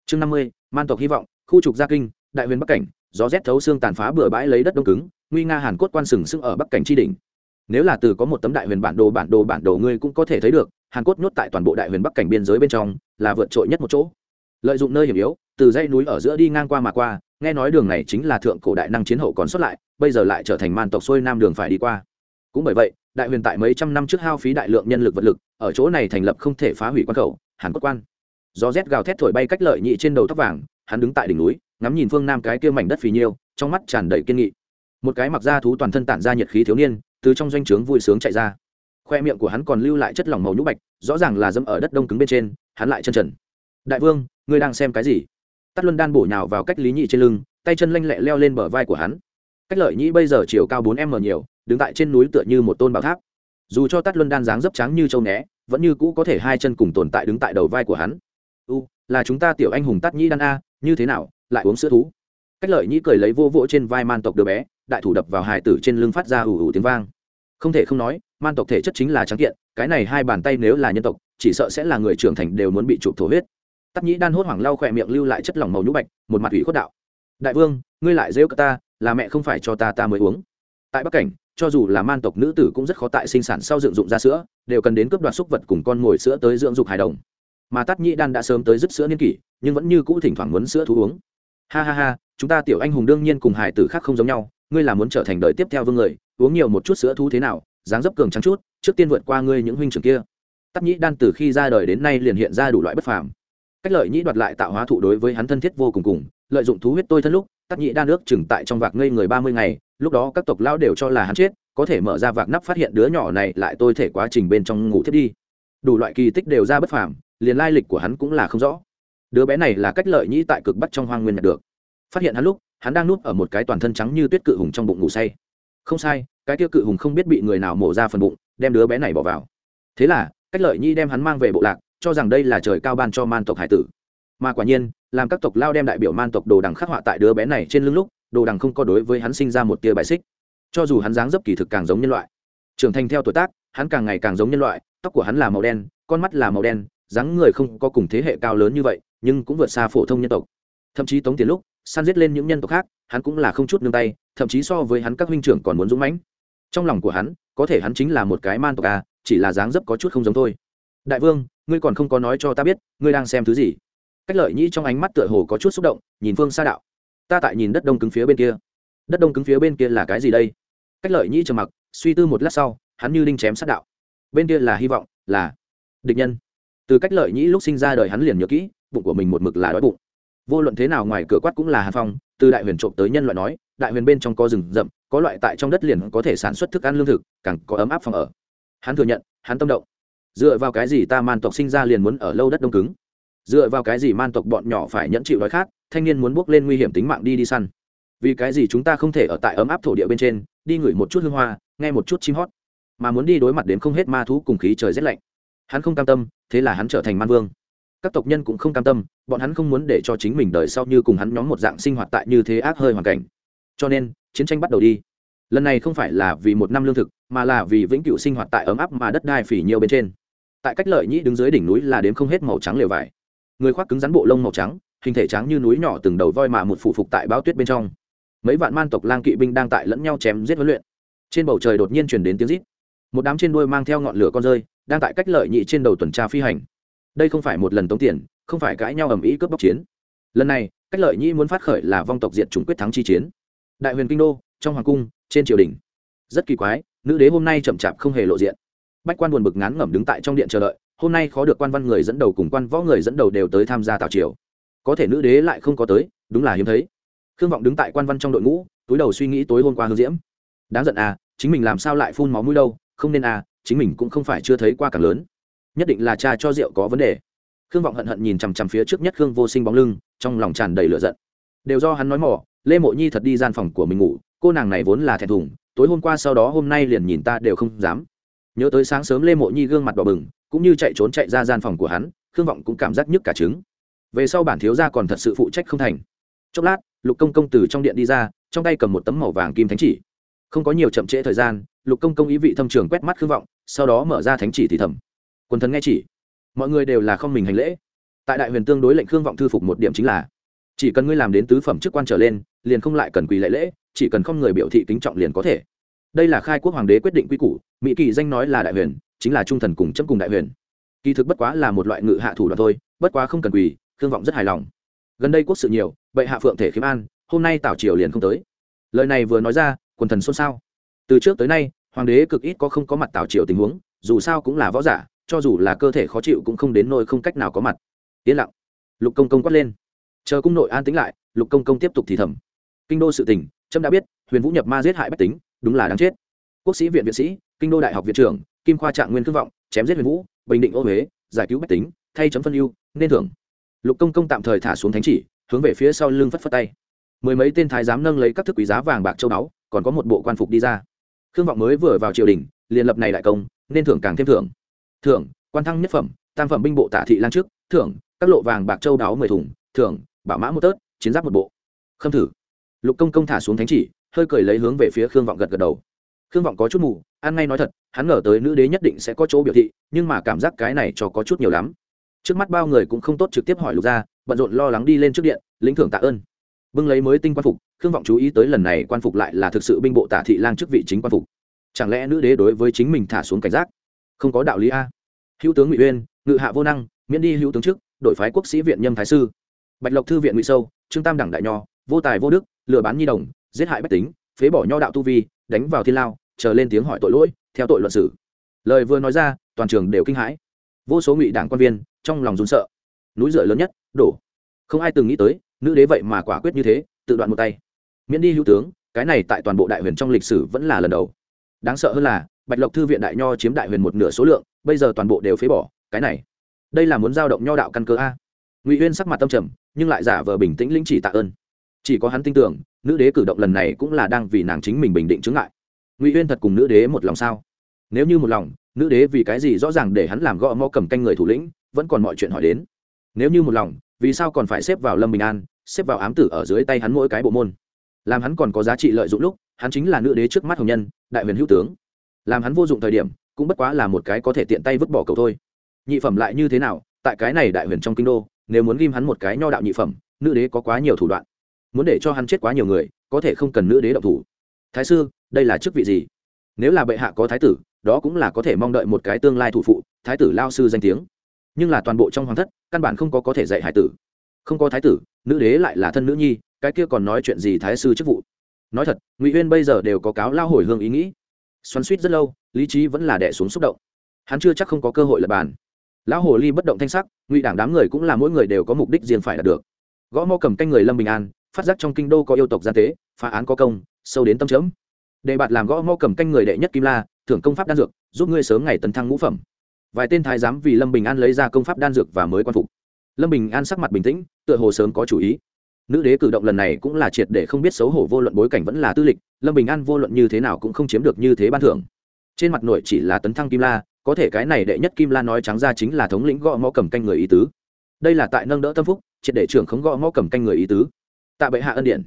Chương năm mươi, man tộc hy vọng, khu trục gia kinh, đại huyền bắc cảnh, gió rét thấu xương tàn phá bừa bãi lấy đất đông cứng, nguy nga hàn cốt quan sừng sững ở bắc cảnh tri đỉnh. Nếu là từ có một tấm đại huyền bản đồ bản đồ bản đồ ngươi cũng có thể thấy được, hàn cốt nhốt tại toàn bộ đại huyền bắc cảnh biên giới bên trong, là vượt trội nhất một chỗ. Lợi dụng nơi hiểm yếu, từ dãy núi ở giữa đi ngang qua mà qua, nghe nói đường này chính là thượng cổ đại năng chiến hậu còn xuất lại, bây giờ lại trở thành man tộc xuôi nam đường phải đi qua cũng bởi vậy, đại huyền tại mấy trăm năm trước hao phí đại lượng nhân lực vật lực, ở chỗ này thành lập không thể phá hủy quan khẩu hàn quốc quan. Gió rét gào thét thổi bay cách lợi nhị trên đầu tóc vàng, hắn đứng tại đỉnh núi, ngắm nhìn phương nam cái kia mảnh đất phì nhiêu, trong mắt tràn đầy kiên nghị. Một cái mặc da thú toàn thân tản ra nhiệt khí thiếu niên, từ trong doanh trướng vui sướng chạy ra. Khoe miệng của hắn còn lưu lại chất lỏng màu nhũ bạch, rõ ràng là dẫm ở đất đông cứng bên trên, hắn lại chân trần. Đại vương, ngươi đang xem cái gì? Tắt luân đan bổ nhào vào cách lý nhị trên lưng, tay chân lanh lẹ leo lên bờ vai của hắn cách lợi nhĩ bây giờ chiều cao bốn m nhiều, đứng tại trên núi tựa như một tôn bảo tháp. Dù cho tắt luân đan dáng dấp trắng như châu né, vẫn như cũ có thể hai chân cùng tồn tại đứng tại đầu vai của hắn. U, là chúng ta tiểu anh hùng tắt nhĩ đan a, như thế nào, lại uống sữa thú? Cách lợi nhĩ cười lấy vô vỗ trên vai man tộc đứa bé, đại thủ đập vào hài tử trên lưng phát ra ủ ủ tiếng vang. Không thể không nói, man tộc thể chất chính là trắng kiện, cái này hai bàn tay nếu là nhân tộc, chỉ sợ sẽ là người trưởng thành đều muốn bị chụp thổ huyết. Tắc nhĩ đan hốt hoảng lau khỏe miệng lưu lại chất lỏng màu nhũ bạch, một mặt ủy khuất đạo. Đại vương, ngươi lại rêu ta là mẹ không phải cho ta ta mới uống. Tại bắc cảnh, cho dù là man tộc nữ tử cũng rất khó tại sinh sản sau dựng dụng ra sữa, đều cần đến cướp đoạt xúc vật cùng con ngồi sữa tới dưỡng dục hài đồng. Mà Tát nhĩ đan đã sớm tới dứt sữa niên kỷ, nhưng vẫn như cũ thỉnh thoảng muốn sữa thú uống. Ha ha ha, chúng ta tiểu anh hùng đương nhiên cùng hài tử khác không giống nhau, ngươi là muốn trở thành đời tiếp theo vương người, uống nhiều một chút sữa thú thế nào, dáng dấp cường trắng chút, trước tiên vượt qua ngươi những huynh trưởng kia. Tát nhĩ đan từ khi ra đời đến nay liền hiện ra đủ loại bất phàm. Cách lợi nhĩ đoạt lại tạo hóa thụ đối với hắn thân thiết vô cùng cùng, lợi dụng thú huyết tôi thân lúc tắc nhĩ đa nước chừng tại trong vạc ngây người ba mươi ngày, lúc đó các tộc lao đều cho là hắn chết, có thể mở ra vạc nắp phát hiện đứa nhỏ này lại tôi thể quá trình bên trong ngủ thiết đi. Đủ loại kỳ tích đều ra bất phàm, liền lai lịch của hắn cũng là không rõ. Đứa bé này là cách lợi nhĩ tại cực bắc trong hoang nguyên nhặt được. Phát hiện hắn lúc, hắn đang núp ở một cái toàn thân trắng như tuyết cự hùng trong bụng ngủ say. Không sai, cái kia cự hùng không biết bị người nào mổ ra phần bụng, đem đứa bé này bỏ vào. Thế là, cách lợi nhi đem hắn mang về bộ lạc, cho rằng đây là trời cao ban cho man tộc hải tử mà quả nhiên, làm các tộc lao đem đại biểu man tộc đồ đằng khắc họa tại đứa bé này trên lưng lúc, đồ đằng không có đối với hắn sinh ra một tia bài xích. Cho dù hắn dáng dấp kỳ thực càng giống nhân loại, trưởng thành theo tuổi tác, hắn càng ngày càng giống nhân loại, tóc của hắn là màu đen, con mắt là màu đen, dáng người không có cùng thế hệ cao lớn như vậy, nhưng cũng vượt xa phổ thông nhân tộc. Thậm chí tống tiền lúc, săn giết lên những nhân tộc khác, hắn cũng là không chút nương tay, thậm chí so với hắn các huynh trưởng còn muốn dũng mãnh. Trong lòng của hắn, có thể hắn chính là một cái man tộc à chỉ là dáng dấp có chút không giống thôi. Đại vương, ngươi còn không có nói cho ta biết, ngươi đang xem thứ gì? Cách lợi nhĩ trong ánh mắt tựa hồ có chút xúc động, nhìn phương xa đạo. Ta tại nhìn đất đông cứng phía bên kia. Đất đông cứng phía bên kia là cái gì đây? Cách lợi nhĩ trầm mặc, suy tư một lát sau, hắn như đinh chém sát đạo. Bên kia là hy vọng, là địch nhân. Từ cách lợi nhĩ lúc sinh ra đời hắn liền nhớ kỹ, bụng của mình một mực là đói bụng. Vô luận thế nào ngoài cửa quát cũng là hàn phong, từ đại huyền trộm tới nhân loại nói, đại huyền bên trong có rừng rậm, có loại tại trong đất liền có thể sản xuất thức ăn lương thực, càng có ấm áp phòng ở. Hắn thừa nhận, hắn tâm động. Dựa vào cái gì ta man tộc sinh ra liền muốn ở lâu đất đông cứng? Dựa vào cái gì man tộc bọn nhỏ phải nhẫn chịu đói khát, thanh niên muốn bước lên nguy hiểm tính mạng đi đi săn. Vì cái gì chúng ta không thể ở tại ấm áp thổ địa bên trên, đi ngửi một chút hương hoa, nghe một chút chim hót, mà muốn đi đối mặt đến không hết ma thú cùng khí trời rét lạnh. Hắn không cam tâm, thế là hắn trở thành man vương. Các tộc nhân cũng không cam tâm, bọn hắn không muốn để cho chính mình đời sau như cùng hắn nhóm một dạng sinh hoạt tại như thế ác hơi hoàn cảnh. Cho nên, chiến tranh bắt đầu đi. Lần này không phải là vì một năm lương thực, mà là vì vĩnh cửu sinh hoạt tại ấm áp mà đất đai phỉ nhiều bên trên. Tại cách lợi nhĩ đứng dưới đỉnh núi là đếm không hết màu trắng lều vải người khoác cứng rắn bộ lông màu trắng, hình thể trắng như núi nhỏ từng đầu voi mà một phủ phục tại bao tuyết bên trong. Mấy vạn man tộc lang kỵ binh đang tại lẫn nhau chém giết huấn luyện. Trên bầu trời đột nhiên chuyển đến tiếng rít. Một đám trên đuôi mang theo ngọn lửa con rơi, đang tại cách lợi nhị trên đầu tuần tra phi hành. Đây không phải một lần tống tiền, không phải cãi nhau ầm ĩ cướp bóc chiến. Lần này, cách lợi nhị muốn phát khởi là vong tộc diệt chủng quyết thắng chi chiến. Đại huyền kinh đô, trong hoàng cung, trên triều đình. Rất kỳ quái, nữ đế hôm nay chậm chạp không hề lộ diện. Bách quan buồn bực ngán ngẩm đứng tại trong điện chờ đợi hôm nay khó được quan văn người dẫn đầu cùng quan võ người dẫn đầu đều tới tham gia tào triều. Có thể nữ đế lại không có tới, đúng là hiếm thấy. Khương vọng đứng tại quan văn trong đội ngũ, túi đầu suy nghĩ tối hôm qua hương diễm. Đáng giận à chính mình làm sao lại phun máu mũi đâu, không nên à chính mình cũng không phải chưa thấy qua càng lớn. Nhất định là cha cho rượu có vấn đề. Khương vọng hận hận nhìn chằm chằm phía trước nhất khương vô sinh bóng lưng, trong lòng tràn đầy lửa giận. Đều do hắn nói mỏ, lê mộ nhi thật đi gian phòng của mình ngủ, cô nàng này vốn là thẹn thùng, tối hôm qua sau đó hôm nay liền nhìn ta đều không dám. Nhớ tới sáng sớm lê mộ nhi gương mặt đỏ bừng cũng như chạy trốn chạy ra gian phòng của hắn, khương vọng cũng cảm giác nhức cả trứng. Về sau bản thiếu gia còn thật sự phụ trách không thành. Chốc lát, lục công công từ trong điện đi ra, trong tay cầm một tấm màu vàng kim thánh chỉ. Không có nhiều chậm trễ thời gian, lục công công ý vị thâm trường quét mắt khương vọng, sau đó mở ra thánh chỉ thì thầm. Quần thần nghe chỉ. Mọi người đều là không mình hành lễ. Tại đại huyền tương đối lệnh khương vọng thư phục một điểm chính là, chỉ cần ngươi làm đến tứ phẩm chức quan trở lên, liền không lại cần quỳ lễ lễ, chỉ cần không người biểu thị kính trọng liền có thể. Đây là khai quốc hoàng đế quyết định quy củ, mỹ kỳ danh nói là đại huyền chính là trung thần cùng chấm cùng đại huyền. Kỳ thực bất quá là một loại ngự hạ thủ đoạn thôi, bất quá không cần quỳ, khương vọng rất hài lòng. Gần đây quốc sự nhiều vậy hạ phượng thể khiếm an, hôm nay tảo triều liền không tới. Lời này vừa nói ra, quần thần xôn xao. Từ trước tới nay, hoàng đế cực ít có không có mặt tảo triều tình huống, dù sao cũng là võ giả, cho dù là cơ thể khó chịu cũng không đến nỗi không cách nào có mặt. Yên lặng. Lục công công quát lên. Chờ cung nội an tính lại, lục công công tiếp tục thì thầm. Kinh đô sự tình trâm đã biết, huyền vũ nhập ma giết hại bách tính, đúng là đáng chết. Quốc sĩ viện viện sĩ, kinh đô đại học viện trưởng kim khoa trạng nguyên cương vọng, chém giết huyền vũ, bình định ô huế, giải cứu bách tính, thay chấm phân ưu, nên thưởng. Lục công công tạm thời thả xuống thánh chỉ, hướng về phía sau lưng phất phất tay. Mười mấy tên thái giám nâng lấy các thức quý giá vàng bạc châu báu, còn có một bộ quan phục đi ra. Khương vọng mới vừa vào triều đình, liền lập này đại công, nên thưởng càng thêm thưởng. Thưởng, quan thăng nhất phẩm, tam phẩm binh bộ tả thị lan trước, thưởng, các lộ vàng bạc châu đáo mười thùng, thưởng, bảo mã một tớt, chiến giáp một bộ. Khâm thử. Lục công công thả xuống thánh chỉ, hơi cười lấy hướng về phía khương vọng gật gật đầu. Khương vọng có chút mù ăn ngay nói thật, hắn ngờ tới nữ đế nhất định sẽ có chỗ biểu thị, nhưng mà cảm giác cái này cho có chút nhiều lắm. Trước mắt bao người cũng không tốt trực tiếp hỏi lục ra bận rộn lo lắng đi lên trước điện, lĩnh thưởng tạ ơn. Bưng lấy mới tinh quan phục, khương vọng chú ý tới lần này quan phục lại là thực sự binh bộ tả thị lang chức vị chính quan phục. Chẳng lẽ nữ đế đối với chính mình thả xuống cảnh giác? Không có đạo lý a. Hữu tướng ngụy uyên, ngự hạ vô năng, miễn đi hữu tướng chức đội phái quốc sĩ viện nhâm thái sư. Bạch lộc thư viện ngụy sâu, trương tam đẳng đại nho, vô tài vô đức, lừa bán nhi đồng, giết hại bách tính, phế bỏ nho đạo tu vi, đánh vào thiên lao chờ lên tiếng hỏi tội lỗi, theo tội luận xử. Lời vừa nói ra, toàn trường đều kinh hãi. Vô số ngụy đảng quan viên trong lòng run sợ. Núi rửa lớn nhất, đổ. Không ai từng nghĩ tới, nữ đế vậy mà quả quyết như thế, tự đoạn một tay. Miễn đi hữu tướng, cái này tại toàn bộ đại huyền trong lịch sử vẫn là lần đầu. Đáng sợ hơn là, bạch lộc thư viện đại nho chiếm đại huyền một nửa số lượng, bây giờ toàn bộ đều phế bỏ, cái này. Đây là muốn giao động nho đạo căn cơ a. Ngụy huyên sắc mặt tâm trầm, nhưng lại giả vờ bình tĩnh lĩnh chỉ tạ ơn. Chỉ có hắn tin tưởng, nữ đế cử động lần này cũng là đang vì nàng chính mình bình định chứng ngại ngụy Uyên thật cùng nữ đế một lòng sao? Nếu như một lòng, nữ đế vì cái gì rõ ràng để hắn làm gõ mò cầm canh người thủ lĩnh, vẫn còn mọi chuyện hỏi đến. Nếu như một lòng, vì sao còn phải xếp vào lâm bình an, xếp vào ám tử ở dưới tay hắn mỗi cái bộ môn? Làm hắn còn có giá trị lợi dụng lúc, hắn chính là nữ đế trước mắt hồng nhân, đại huyền hữu tướng. Làm hắn vô dụng thời điểm, cũng bất quá là một cái có thể tiện tay vứt bỏ cầu thôi. Nhị phẩm lại như thế nào? Tại cái này đại huyền trong kinh đô, nếu muốn ghim hắn một cái nho đạo nhị phẩm, nữ đế có quá nhiều thủ đoạn. Muốn để cho hắn chết quá nhiều người, có thể không cần nữ đế động thủ thái sư, đây là chức vị gì? Nếu là bệ hạ có thái tử, đó cũng là có thể mong đợi một cái tương lai thủ phụ, thái tử lao sư danh tiếng. Nhưng là toàn bộ trong hoàng thất, căn bản không có có thể dạy hải tử. Không có thái tử, nữ đế lại là thân nữ nhi, cái kia còn nói chuyện gì thái sư chức vụ? Nói thật, ngụy huyên bây giờ đều có cáo lao hồi hương ý nghĩ. Xoắn suýt rất lâu, lý trí vẫn là đẻ xuống xúc động. Hắn chưa chắc không có cơ hội lập bàn. Lão hồ ly bất động thanh sắc, ngụy đảng đám người cũng là mỗi người đều có mục đích riêng phải đạt được. Gõ mò cầm canh người lâm bình an, phát giác trong kinh đô có yêu tộc gian tế, phá án có công sâu đến tâm chấm. Đề bạt làm gõ mò cầm canh người đệ nhất kim la, thưởng công pháp đan dược, giúp ngươi sớm ngày tấn thăng ngũ phẩm. Vài tên thái giám vì lâm bình an lấy ra công pháp đan dược và mới quan phục. Lâm bình an sắc mặt bình tĩnh, tựa hồ sớm có chủ ý. Nữ đế cử động lần này cũng là triệt để không biết xấu hổ vô luận bối cảnh vẫn là tư lịch, lâm bình an vô luận như thế nào cũng không chiếm được như thế ban thưởng. Trên mặt nội chỉ là tấn thăng kim la, có thể cái này đệ nhất kim la nói trắng ra chính là thống lĩnh gõ mõ cầm canh người ý tứ. Đây là tại nâng đỡ tâm phúc, triệt để trưởng khống gõ mõ cầm canh người ý tứ. Tạ bệ hạ ân điện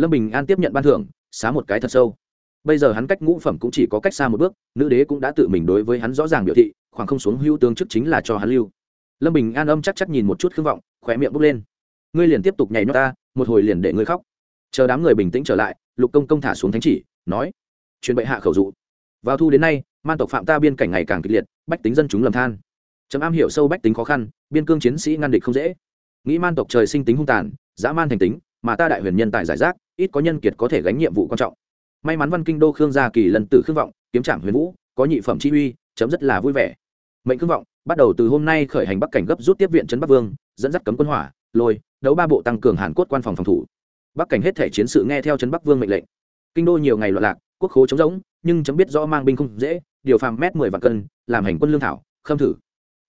lâm bình an tiếp nhận ban thưởng xá một cái thật sâu. Bây giờ hắn cách ngũ phẩm cũng chỉ có cách xa một bước, nữ đế cũng đã tự mình đối với hắn rõ ràng biểu thị, khoảng không xuống hữu tướng chức chính là cho hắn lưu. Lâm bình an âm chắc chắc nhìn một chút khương vọng, khóe miệng bốc lên. Ngươi liền tiếp tục nhảy nhót ta, một hồi liền để ngươi khóc. Chờ đám người bình tĩnh trở lại, lục công công thả xuống thánh chỉ, nói truyền bệ hạ khẩu dụ. Vào thu đến nay, man tộc phạm ta biên cảnh ngày càng kịch liệt, bách tính dân chúng lầm than. Chấm am hiểu sâu bách tính khó khăn, biên cương chiến sĩ ngăn địch không dễ. Nghĩ man tộc trời sinh tính hung tàn, dã man thành tính mà ta đại huyền nhân tài giải rác, ít có nhân kiệt có thể gánh nhiệm vụ quan trọng. May mắn văn kinh đô khương gia kỳ lần tử khương vọng, kiếm trạm huyền vũ, có nhị phẩm chi uy, chấm rất là vui vẻ. Mệnh khương vọng, bắt đầu từ hôm nay khởi hành bắc cảnh gấp rút tiếp viện trấn bắc vương, dẫn dắt cấm quân hỏa, lôi, đấu ba bộ tăng cường hàn cốt quan phòng phòng thủ. Bắc cảnh hết thể chiến sự nghe theo trấn bắc vương mệnh lệnh. Kinh đô nhiều ngày loạn lạc, quốc khố chống rỗng, nhưng chấm biết rõ mang binh không dễ, điều phàm mét mười vạn cân, làm hành quân lương thảo, khâm thử.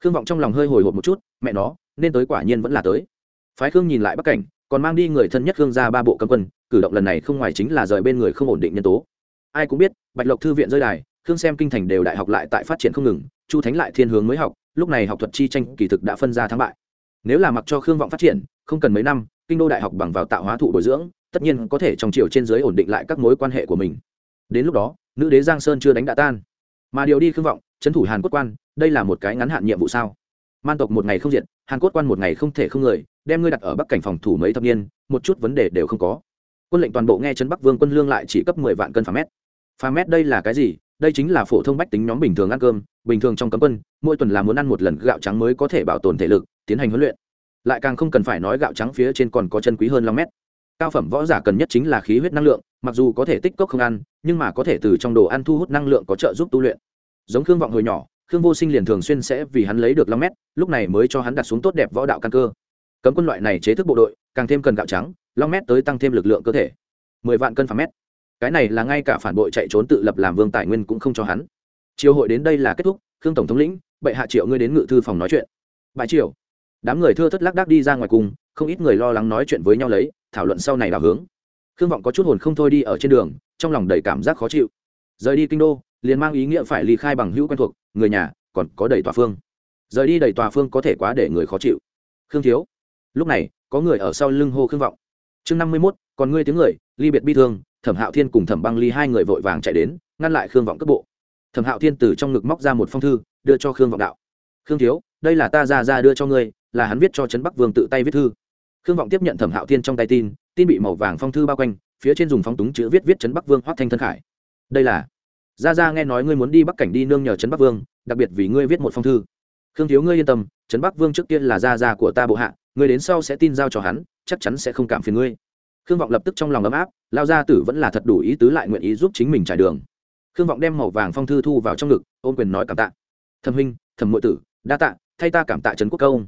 Khương vọng trong lòng hơi hồi hộp một chút, mẹ nó, nên tới quả nhiên vẫn là tới. Phái khương nhìn lại bắc cảnh còn mang đi người thân nhất khương ra ba bộ cấm quân, cử động lần này không ngoài chính là rời bên người không ổn định nhân tố. Ai cũng biết, bạch lộc thư viện rơi đài, khương xem kinh thành đều đại học lại tại phát triển không ngừng, chu thánh lại thiên hướng mới học, lúc này học thuật chi tranh kỳ thực đã phân ra thắng bại. Nếu là mặc cho khương vọng phát triển, không cần mấy năm, kinh đô đại học bằng vào tạo hóa thụ bồi dưỡng, tất nhiên có thể trong chiều trên dưới ổn định lại các mối quan hệ của mình. Đến lúc đó, nữ đế giang sơn chưa đánh đã tan. Mà điều đi khương vọng, trấn thủ hàn quốc quan, đây là một cái ngắn hạn nhiệm vụ sao? Man tộc một ngày không diện hàn Cốt quan một ngày không thể không người, đem ngươi đặt ở bắc cảnh phòng thủ mấy thập niên, một chút vấn đề đều không có. Quân lệnh toàn bộ nghe trấn bắc vương quân lương lại chỉ cấp mười vạn cân phà mét. Phà mét đây là cái gì? Đây chính là phổ thông bách tính nhóm bình thường ăn cơm, bình thường trong cấm quân, mỗi tuần là muốn ăn một lần gạo trắng mới có thể bảo tồn thể lực, tiến hành huấn luyện. Lại càng không cần phải nói gạo trắng phía trên còn có chân quý hơn long mét. Cao phẩm võ giả cần nhất chính là khí huyết năng lượng, mặc dù có thể tích cốc không ăn, nhưng mà có thể từ trong đồ ăn thu hút năng lượng có trợ giúp tu luyện. Giống khương vọng hồi nhỏ khương vô sinh liền thường xuyên sẽ vì hắn lấy được long mét, lúc này mới cho hắn đặt xuống tốt đẹp võ đạo căn cơ. Cấm quân loại này chế thức bộ đội, càng thêm cần gạo trắng, long mét tới tăng thêm lực lượng cơ thể. Mười vạn cân phàm mét. Cái này là ngay cả phản bội chạy trốn tự lập làm vương tài nguyên cũng không cho hắn. Chiều hội đến đây là kết thúc, khương tổng thống lĩnh, bệ hạ triệu ngươi đến ngự thư phòng nói chuyện. Bãi triều. Đám người thưa thất lác đác đi ra ngoài cùng, không ít người lo lắng nói chuyện với nhau lấy, thảo luận sau này là hướng. Khương vọng có chút hồn không thôi đi ở trên đường, trong lòng đầy cảm giác khó chịu. Rời đi kinh đô, liền mang ý nghĩa phải ly khai bằng hữu quen thuộc người nhà còn có đầy tòa phương. Rời đi đầy tòa phương có thể quá để người khó chịu. Khương thiếu, lúc này có người ở sau lưng hô khương vọng. Chương năm mươi mốt, còn ngươi tiếng người, ly biệt bi thương, thẩm hạo thiên cùng thẩm băng ly hai người vội vàng chạy đến, ngăn lại khương vọng cước bộ. Thẩm hạo thiên từ trong ngực móc ra một phong thư, đưa cho khương vọng đạo. Khương thiếu, đây là ta ra ra đưa cho ngươi, là hắn viết cho trấn bắc vương tự tay viết thư. Khương vọng tiếp nhận thẩm hạo thiên trong tay tin tin bị màu vàng phong thư bao quanh, phía trên dùng phong túng chữ viết viết trấn bắc vương hoác thanh thân khải. Đây là ra ra nghe nói ngươi muốn đi bắc cảnh đi nương nhờ trấn bắc vương, đặc biệt vì ngươi viết một phong thư. Khương thiếu ngươi yên tâm, trấn bắc vương trước tiên là gia gia của ta bộ hạ, ngươi đến sau sẽ tin giao cho hắn, chắc chắn sẽ không cảm phiền ngươi. Khương vọng lập tức trong lòng ấm áp, lao gia tử vẫn là thật đủ ý tứ lại nguyện ý giúp chính mình trải đường. Khương vọng đem màu vàng phong thư thu vào trong ngực, ôm quyền nói cảm tạ. Thẩm huynh, thẩm nội tử, đa tạ, thay ta cảm tạ trấn quốc công.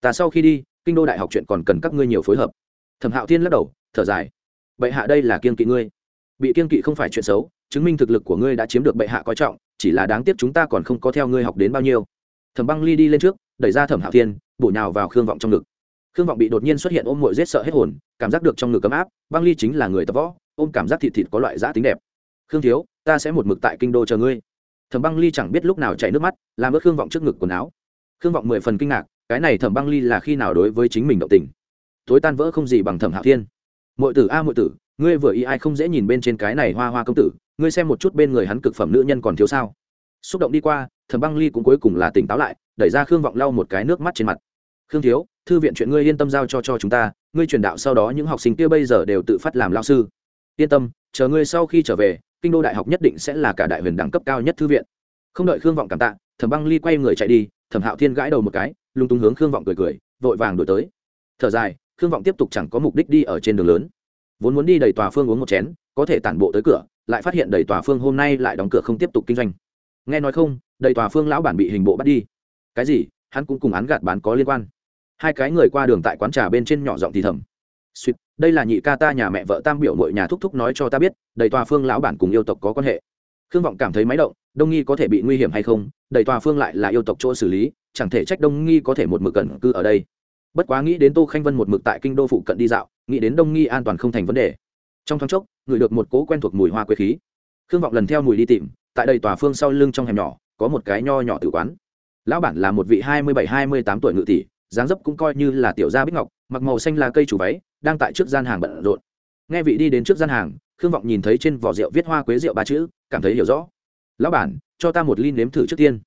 Ta sau khi đi, kinh đô đại học chuyện còn cần các ngươi nhiều phối hợp. Thẩm hạo thiên lắc đầu, thở dài. Bệ hạ đây là kiên kỵ ngươi. Bị kiên kỵ không phải chuyện xấu chứng minh thực lực của ngươi đã chiếm được bệ hạ coi trọng, chỉ là đáng tiếc chúng ta còn không có theo ngươi học đến bao nhiêu. Thẩm băng ly đi lên trước, đẩy ra thẩm hạo thiên, bổ nhào vào khương vọng trong ngực. Khương vọng bị đột nhiên xuất hiện ôm mội rết sợ hết hồn, cảm giác được trong ngực ấm áp, băng ly chính là người tập võ, ôm cảm giác thịt thịt có loại giã tính đẹp. Khương thiếu, ta sẽ một mực tại kinh đô chờ ngươi. Thẩm băng ly chẳng biết lúc nào chảy nước mắt, làm ướt khương vọng trước ngực quần áo. Khương vọng mười phần kinh ngạc, cái này thẩm băng ly là khi nào đối với chính mình động tình? Tối tan vỡ không gì bằng thẩm hạo thiên. Mọi tử a mọi tử, ngươi vừa ý ai không dễ nhìn bên trên cái này hoa hoa công tử ngươi xem một chút bên người hắn cực phẩm nữ nhân còn thiếu sao? Xúc động đi qua, thẩm băng ly cũng cuối cùng là tỉnh táo lại, đẩy ra khương vọng lau một cái nước mắt trên mặt. Khương thiếu, thư viện chuyện ngươi yên tâm giao cho cho chúng ta, ngươi truyền đạo sau đó những học sinh kia bây giờ đều tự phát làm lao sư. Yên tâm, chờ ngươi sau khi trở về, kinh đô đại học nhất định sẽ là cả đại huyền đẳng cấp cao nhất thư viện. Không đợi khương vọng cảm tạ, thẩm băng ly quay người chạy đi, thẩm hạo thiên gãi đầu một cái, lung tung hướng khương vọng cười cười, vội vàng đổi tới. Thở dài, khương vọng tiếp tục chẳng có mục đích đi ở trên đường lớn. Vốn muốn đi đầy tòa phương uống một chén, có thể tản bộ tới cửa lại phát hiện đầy tòa phương hôm nay lại đóng cửa không tiếp tục kinh doanh. Nghe nói không, đầy tòa phương lão bản bị hình bộ bắt đi. Cái gì? Hắn cũng cùng án gạt bán có liên quan. Hai cái người qua đường tại quán trà bên trên nhỏ giọng thì thầm. Suýt đây là nhị ca ta nhà mẹ vợ tam biểu mội nhà thúc thúc nói cho ta biết, đầy tòa phương lão bản cùng yêu tộc có quan hệ. Khương vọng cảm thấy máy động, đông nghi có thể bị nguy hiểm hay không? Đầy tòa phương lại là yêu tộc chỗ xử lý, chẳng thể trách đông nghi có thể một mực cẩn cư ở đây. Bất quá nghĩ đến tô khanh vân một mực tại kinh đô phụ cận đi dạo, nghĩ đến đông nghi an toàn không thành vấn đề trong thoáng chốc, ngửi được một cố quen thuộc mùi hoa quế khí. Khương vọng lần theo mùi đi tìm, tại đây tòa phương sau lưng trong hẻm nhỏ, có một cái nho nhỏ tử quán. Lão bản là một vị hai mươi bảy, hai mươi tám tuổi ngự tỷ, dáng dấp cũng coi như là tiểu gia bích ngọc, mặc màu xanh là cây chủ váy, đang tại trước gian hàng bận rộn. Nghe vị đi đến trước gian hàng, khương vọng nhìn thấy trên vỏ rượu viết hoa quế rượu ba chữ, cảm thấy hiểu rõ. Lão bản, cho ta một ly nếm thử trước tiên.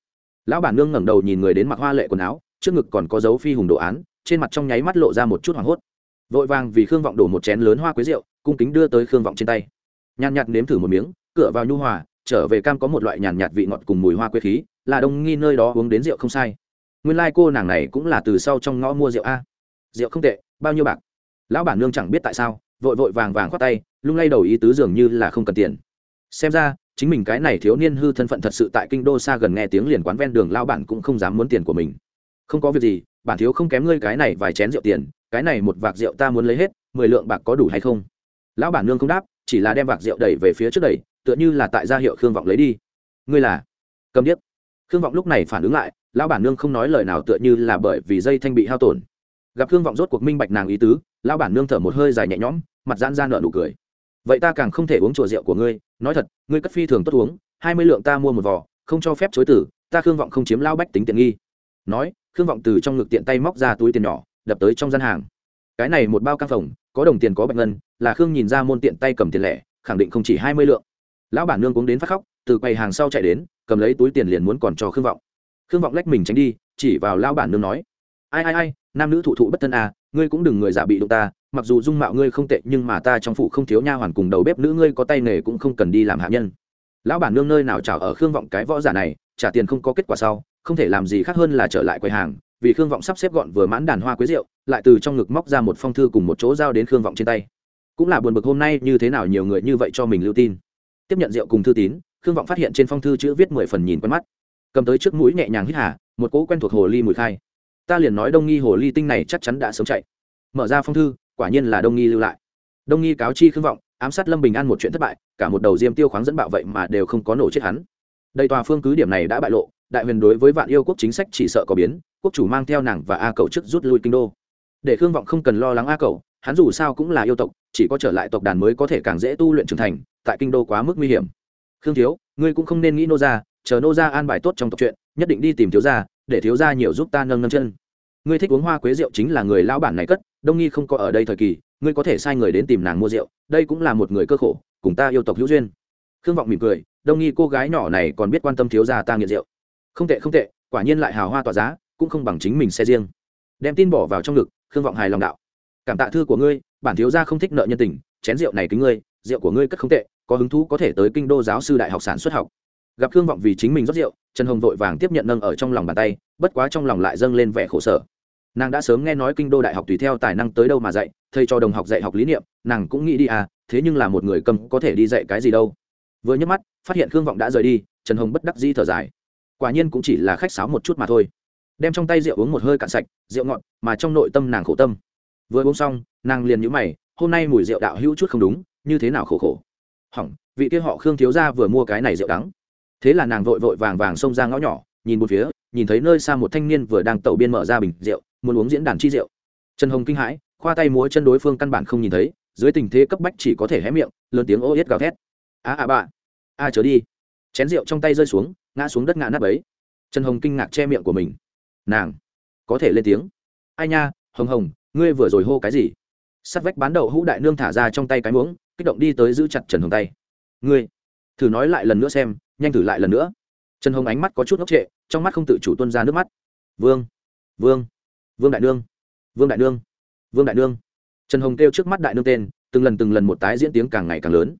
Lão bản nương ngẩng đầu nhìn người đến mặc hoa lệ quần áo, trước ngực còn có dấu phi hùng đồ án, trên mặt trong nháy mắt lộ ra một chút hoảng hốt. Vội vàng vì khương vọng đổ một chén lớn hoa quế rượu cung kính đưa tới khương vọng trên tay. Nhàn nhạt nếm thử một miếng, cửa vào nhu hòa, trở về cam có một loại nhàn nhạt vị ngọt cùng mùi hoa quế khí, là đông nghi nơi đó uống đến rượu không sai. Nguyên lai、like、cô nàng này cũng là từ sau trong ngõ mua rượu a. Rượu không tệ, bao nhiêu bạc? Lão bản nương chẳng biết tại sao, vội vội vàng vàng khoát tay, lung lay đầu ý tứ dường như là không cần tiền. Xem ra, chính mình cái này thiếu niên hư thân phận thật sự tại kinh đô xa gần nghe tiếng liền quán ven đường lao bản cũng không dám muốn tiền của mình. Không có việc gì, bản thiếu không kém ngươi cái này vài chén rượu tiền, cái này một vạc rượu ta muốn lấy hết, mười lượng bạc có đủ hay không? Lão bản nương không đáp, chỉ là đem vạc rượu đẩy về phía trước đẩy, tựa như là tại gia hiệu khương vọng lấy đi. Ngươi là? Cầm điếc. Khương vọng lúc này phản ứng lại, lão bản nương không nói lời nào tựa như là bởi vì dây thanh bị hao tổn. Gặp khương vọng rốt cuộc minh bạch nàng ý tứ, lão bản nương thở một hơi dài nhẹ nhõm, mặt giãn ra nợ nụ cười. Vậy ta càng không thể uống chùa rượu của ngươi, nói thật, ngươi cất phi thường tốt uống, hai mươi lượng ta mua một vò, không cho phép chối tử, ta khương vọng không chiếm lao bách tính tiện nghi. Nói, khương vọng từ trong ngực tiện tay móc ra túi tiền nhỏ, đập tới trong gian hàng. Cái này một bao căng phòng có đồng tiền có bạch ngân là khương nhìn ra môn tiện tay cầm tiền lẻ, khẳng định không chỉ hai mươi lượng. Lão bản nương cũng đến phát khóc, từ quầy hàng sau chạy đến, cầm lấy túi tiền liền muốn còn cho khương vọng. Khương vọng lách mình tránh đi, chỉ vào lão bản nương nói, ai ai ai, nam nữ thụ thụ bất thân à ngươi cũng đừng người giả bị đụng ta, mặc dù dung mạo ngươi không tệ, nhưng mà ta trong phủ không thiếu nha hoàn cùng đầu bếp nữ ngươi có tay nghề cũng không cần đi làm hạ nhân. Lão bản nương nơi nào chảo ở khương vọng cái võ giả này, trả tiền không có kết quả sau, không thể làm gì khác hơn là trở lại quầy hàng, vì khương vọng sắp xếp gọn vừa mãn đàn hoa quế rượu, lại từ trong ngực móc ra một phong thư cùng một chỗ giao đến khương vọng trên tay cũng là buồn bực hôm nay như thế nào nhiều người như vậy cho mình lưu tin. Tiếp nhận rượu cùng thư tín, khương vọng phát hiện trên phong thư chữ viết mười phần nhìn quen mắt. Cầm tới trước mũi nhẹ nhàng hít hà, một cỗ quen thuộc hồ ly mùi khai. Ta liền nói đông nghi hồ ly tinh này chắc chắn đã sống chạy. Mở ra phong thư, quả nhiên là đông nghi lưu lại. Đông nghi cáo chi khương vọng, ám sát lâm bình an một chuyện thất bại, cả một đầu diêm tiêu khoáng dẫn bạo vậy mà đều không có nổ chết hắn. Đây tòa phương cứ điểm này đã bại lộ, đại huyền đối với vạn yêu quốc chính sách chỉ sợ có biến, quốc chủ mang theo nàng và a cầu trước rút lui kinh đô. Để khương vọng không cần lo lắng a cầu hắn dù sao cũng là yêu tộc, chỉ có trở lại tộc đàn mới có thể càng dễ tu luyện trưởng thành, tại kinh đô quá mức nguy hiểm. Khương thiếu, ngươi cũng không nên nghĩ nô ra chờ nô ra an bài tốt trong tộc chuyện, nhất định đi tìm thiếu gia, để thiếu gia nhiều giúp ta nâng nâng chân. Ngươi thích uống hoa quế rượu chính là người lão bản này cất, đông nghi không có ở đây thời kỳ, ngươi có thể sai người đến tìm nàng mua rượu, đây cũng là một người cơ khổ, cùng ta yêu tộc hữu duyên. Khương vọng mỉm cười, đông nghi cô gái nhỏ này còn biết quan tâm thiếu gia ta nghiện rượu. Không tệ không tệ, quả nhiên lại hào hoa tỏa giá, cũng không bằng chính mình xe riêng. Đem tin bỏ vào trong ngực, khương vọng hài lòng đạo cảm tạ thư của ngươi, bản thiếu gia không thích nợ nhân tình, chén rượu này kính ngươi, rượu của ngươi cất không tệ, có hứng thú có thể tới kinh đô giáo sư đại học sản xuất học. Gặp khương vọng vì chính mình rót rượu, trần hồng vội vàng tiếp nhận nâng ở trong lòng bàn tay, bất quá trong lòng lại dâng lên vẻ khổ sở. Nàng đã sớm nghe nói kinh đô đại học tùy theo tài năng tới đâu mà dạy, thầy cho đồng học dạy học lý niệm, nàng cũng nghĩ đi à thế nhưng là một người cầm có thể đi dạy cái gì đâu. Vừa nhấc mắt, phát hiện khương vọng đã rời đi, trần hồng bất đắc di thở dài. Quả nhiên cũng chỉ là khách sáo một chút mà thôi. Đem trong tay rượu uống một hơi cạn sạch, rượu ngọt, mà trong nội tâm nàng khổ tâm vừa uống xong, nàng liền nhữ mày, hôm nay mùi rượu đạo hữu chút không đúng, như thế nào khổ khổ. Hỏng, vị kia họ khương thiếu ra vừa mua cái này rượu đắng. Thế là nàng vội vội vàng vàng xông ra ngõ nhỏ, nhìn một phía, nhìn thấy nơi xa một thanh niên vừa đang tẩu biên mở ra bình rượu, muốn uống diễn đàn chi rượu. Trần hồng kinh hãi, khoa tay múa chân đối phương căn bản không nhìn thấy, dưới tình thế cấp bách chỉ có thể hé miệng, lớn tiếng ô yết gào thét. A a bạ a, trở đi. Chén rượu trong tay rơi xuống, ngã xuống đất ngã nắp ấy. Trần hồng kinh ngạc che miệng của mình. Nàng, có thể lên tiếng. Ai nha, hồng hồng ngươi vừa rồi hô cái gì? Sắt vách bán đậu hũ đại nương thả ra trong tay cái muỗng, kích động đi tới giữ chặt trần hồng tay. Ngươi, thử nói lại lần nữa xem, nhanh thử lại lần nữa. Trần hồng ánh mắt có chút ngốc trệ, trong mắt không tự chủ tuân ra nước mắt. Vương vương vương đại nương, vương đại nương, vương đại nương. Trần hồng kêu trước mắt đại nương tên, từng lần từng lần một tái diễn tiếng càng ngày càng lớn.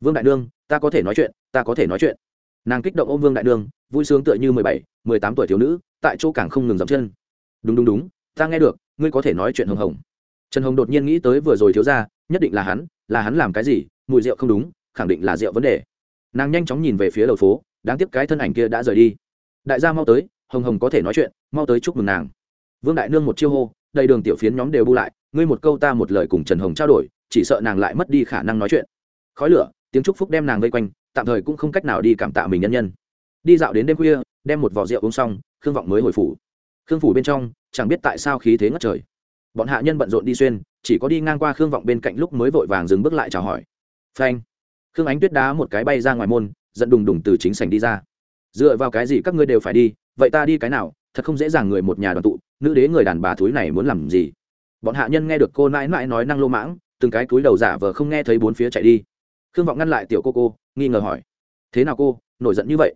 Vương đại nương, ta có thể nói chuyện, ta có thể nói chuyện. Nàng kích động ôm vương đại nương, vui sướng tựa như mười bảy, mười tám tuổi thiếu nữ, tại chỗ càng không ngừng dậm chân. Đúng đúng đúng, ta nghe được ngươi có thể nói chuyện hồng hồng. Trần hồng đột nhiên nghĩ tới vừa rồi thiếu ra nhất định là hắn là hắn làm cái gì, mùi rượu không đúng, khẳng định là rượu vấn đề. Nàng nhanh chóng nhìn về phía đầu phố, đáng tiếc cái thân ảnh kia đã rời đi. Đại gia mau tới hồng hồng có thể nói chuyện, mau tới chúc mừng nàng. Vương đại nương một chiêu hô, đầy đường tiểu phiến nhóm đều bu lại, ngươi một câu ta một lời cùng trần hồng trao đổi, chỉ sợ nàng lại mất đi khả năng nói chuyện. Khói lửa, tiếng chúc phúc đem nàng vây quanh, tạm thời cũng không cách nào đi cảm tạ mình nhân nhân. Đi dạo đến đêm khuya, đem một vỏ rượu uống xong, khương vọng mới hồi phủ khương phủ bên trong, chẳng biết tại sao khí thế ngất trời. Bọn hạ nhân bận rộn đi xuyên, chỉ có đi ngang qua khương vọng bên cạnh lúc mới vội vàng dừng bước lại chào hỏi. Phanh. Khương ánh tuyết đá một cái bay ra ngoài môn, giận đùng đùng từ chính sảnh đi ra. Dựa vào cái gì các ngươi đều phải đi, vậy ta đi cái nào, thật không dễ dàng người một nhà đoàn tụ, nữ đế người đàn bà thúi này muốn làm gì? Bọn hạ nhân nghe được cô nãi nãi nói năng lô mãng, từng cái túi đầu giả vờ không nghe thấy bốn phía chạy đi. Khương vọng ngăn lại tiểu cô cô, nghi ngờ hỏi. Thế nào cô, nổi giận như vậy?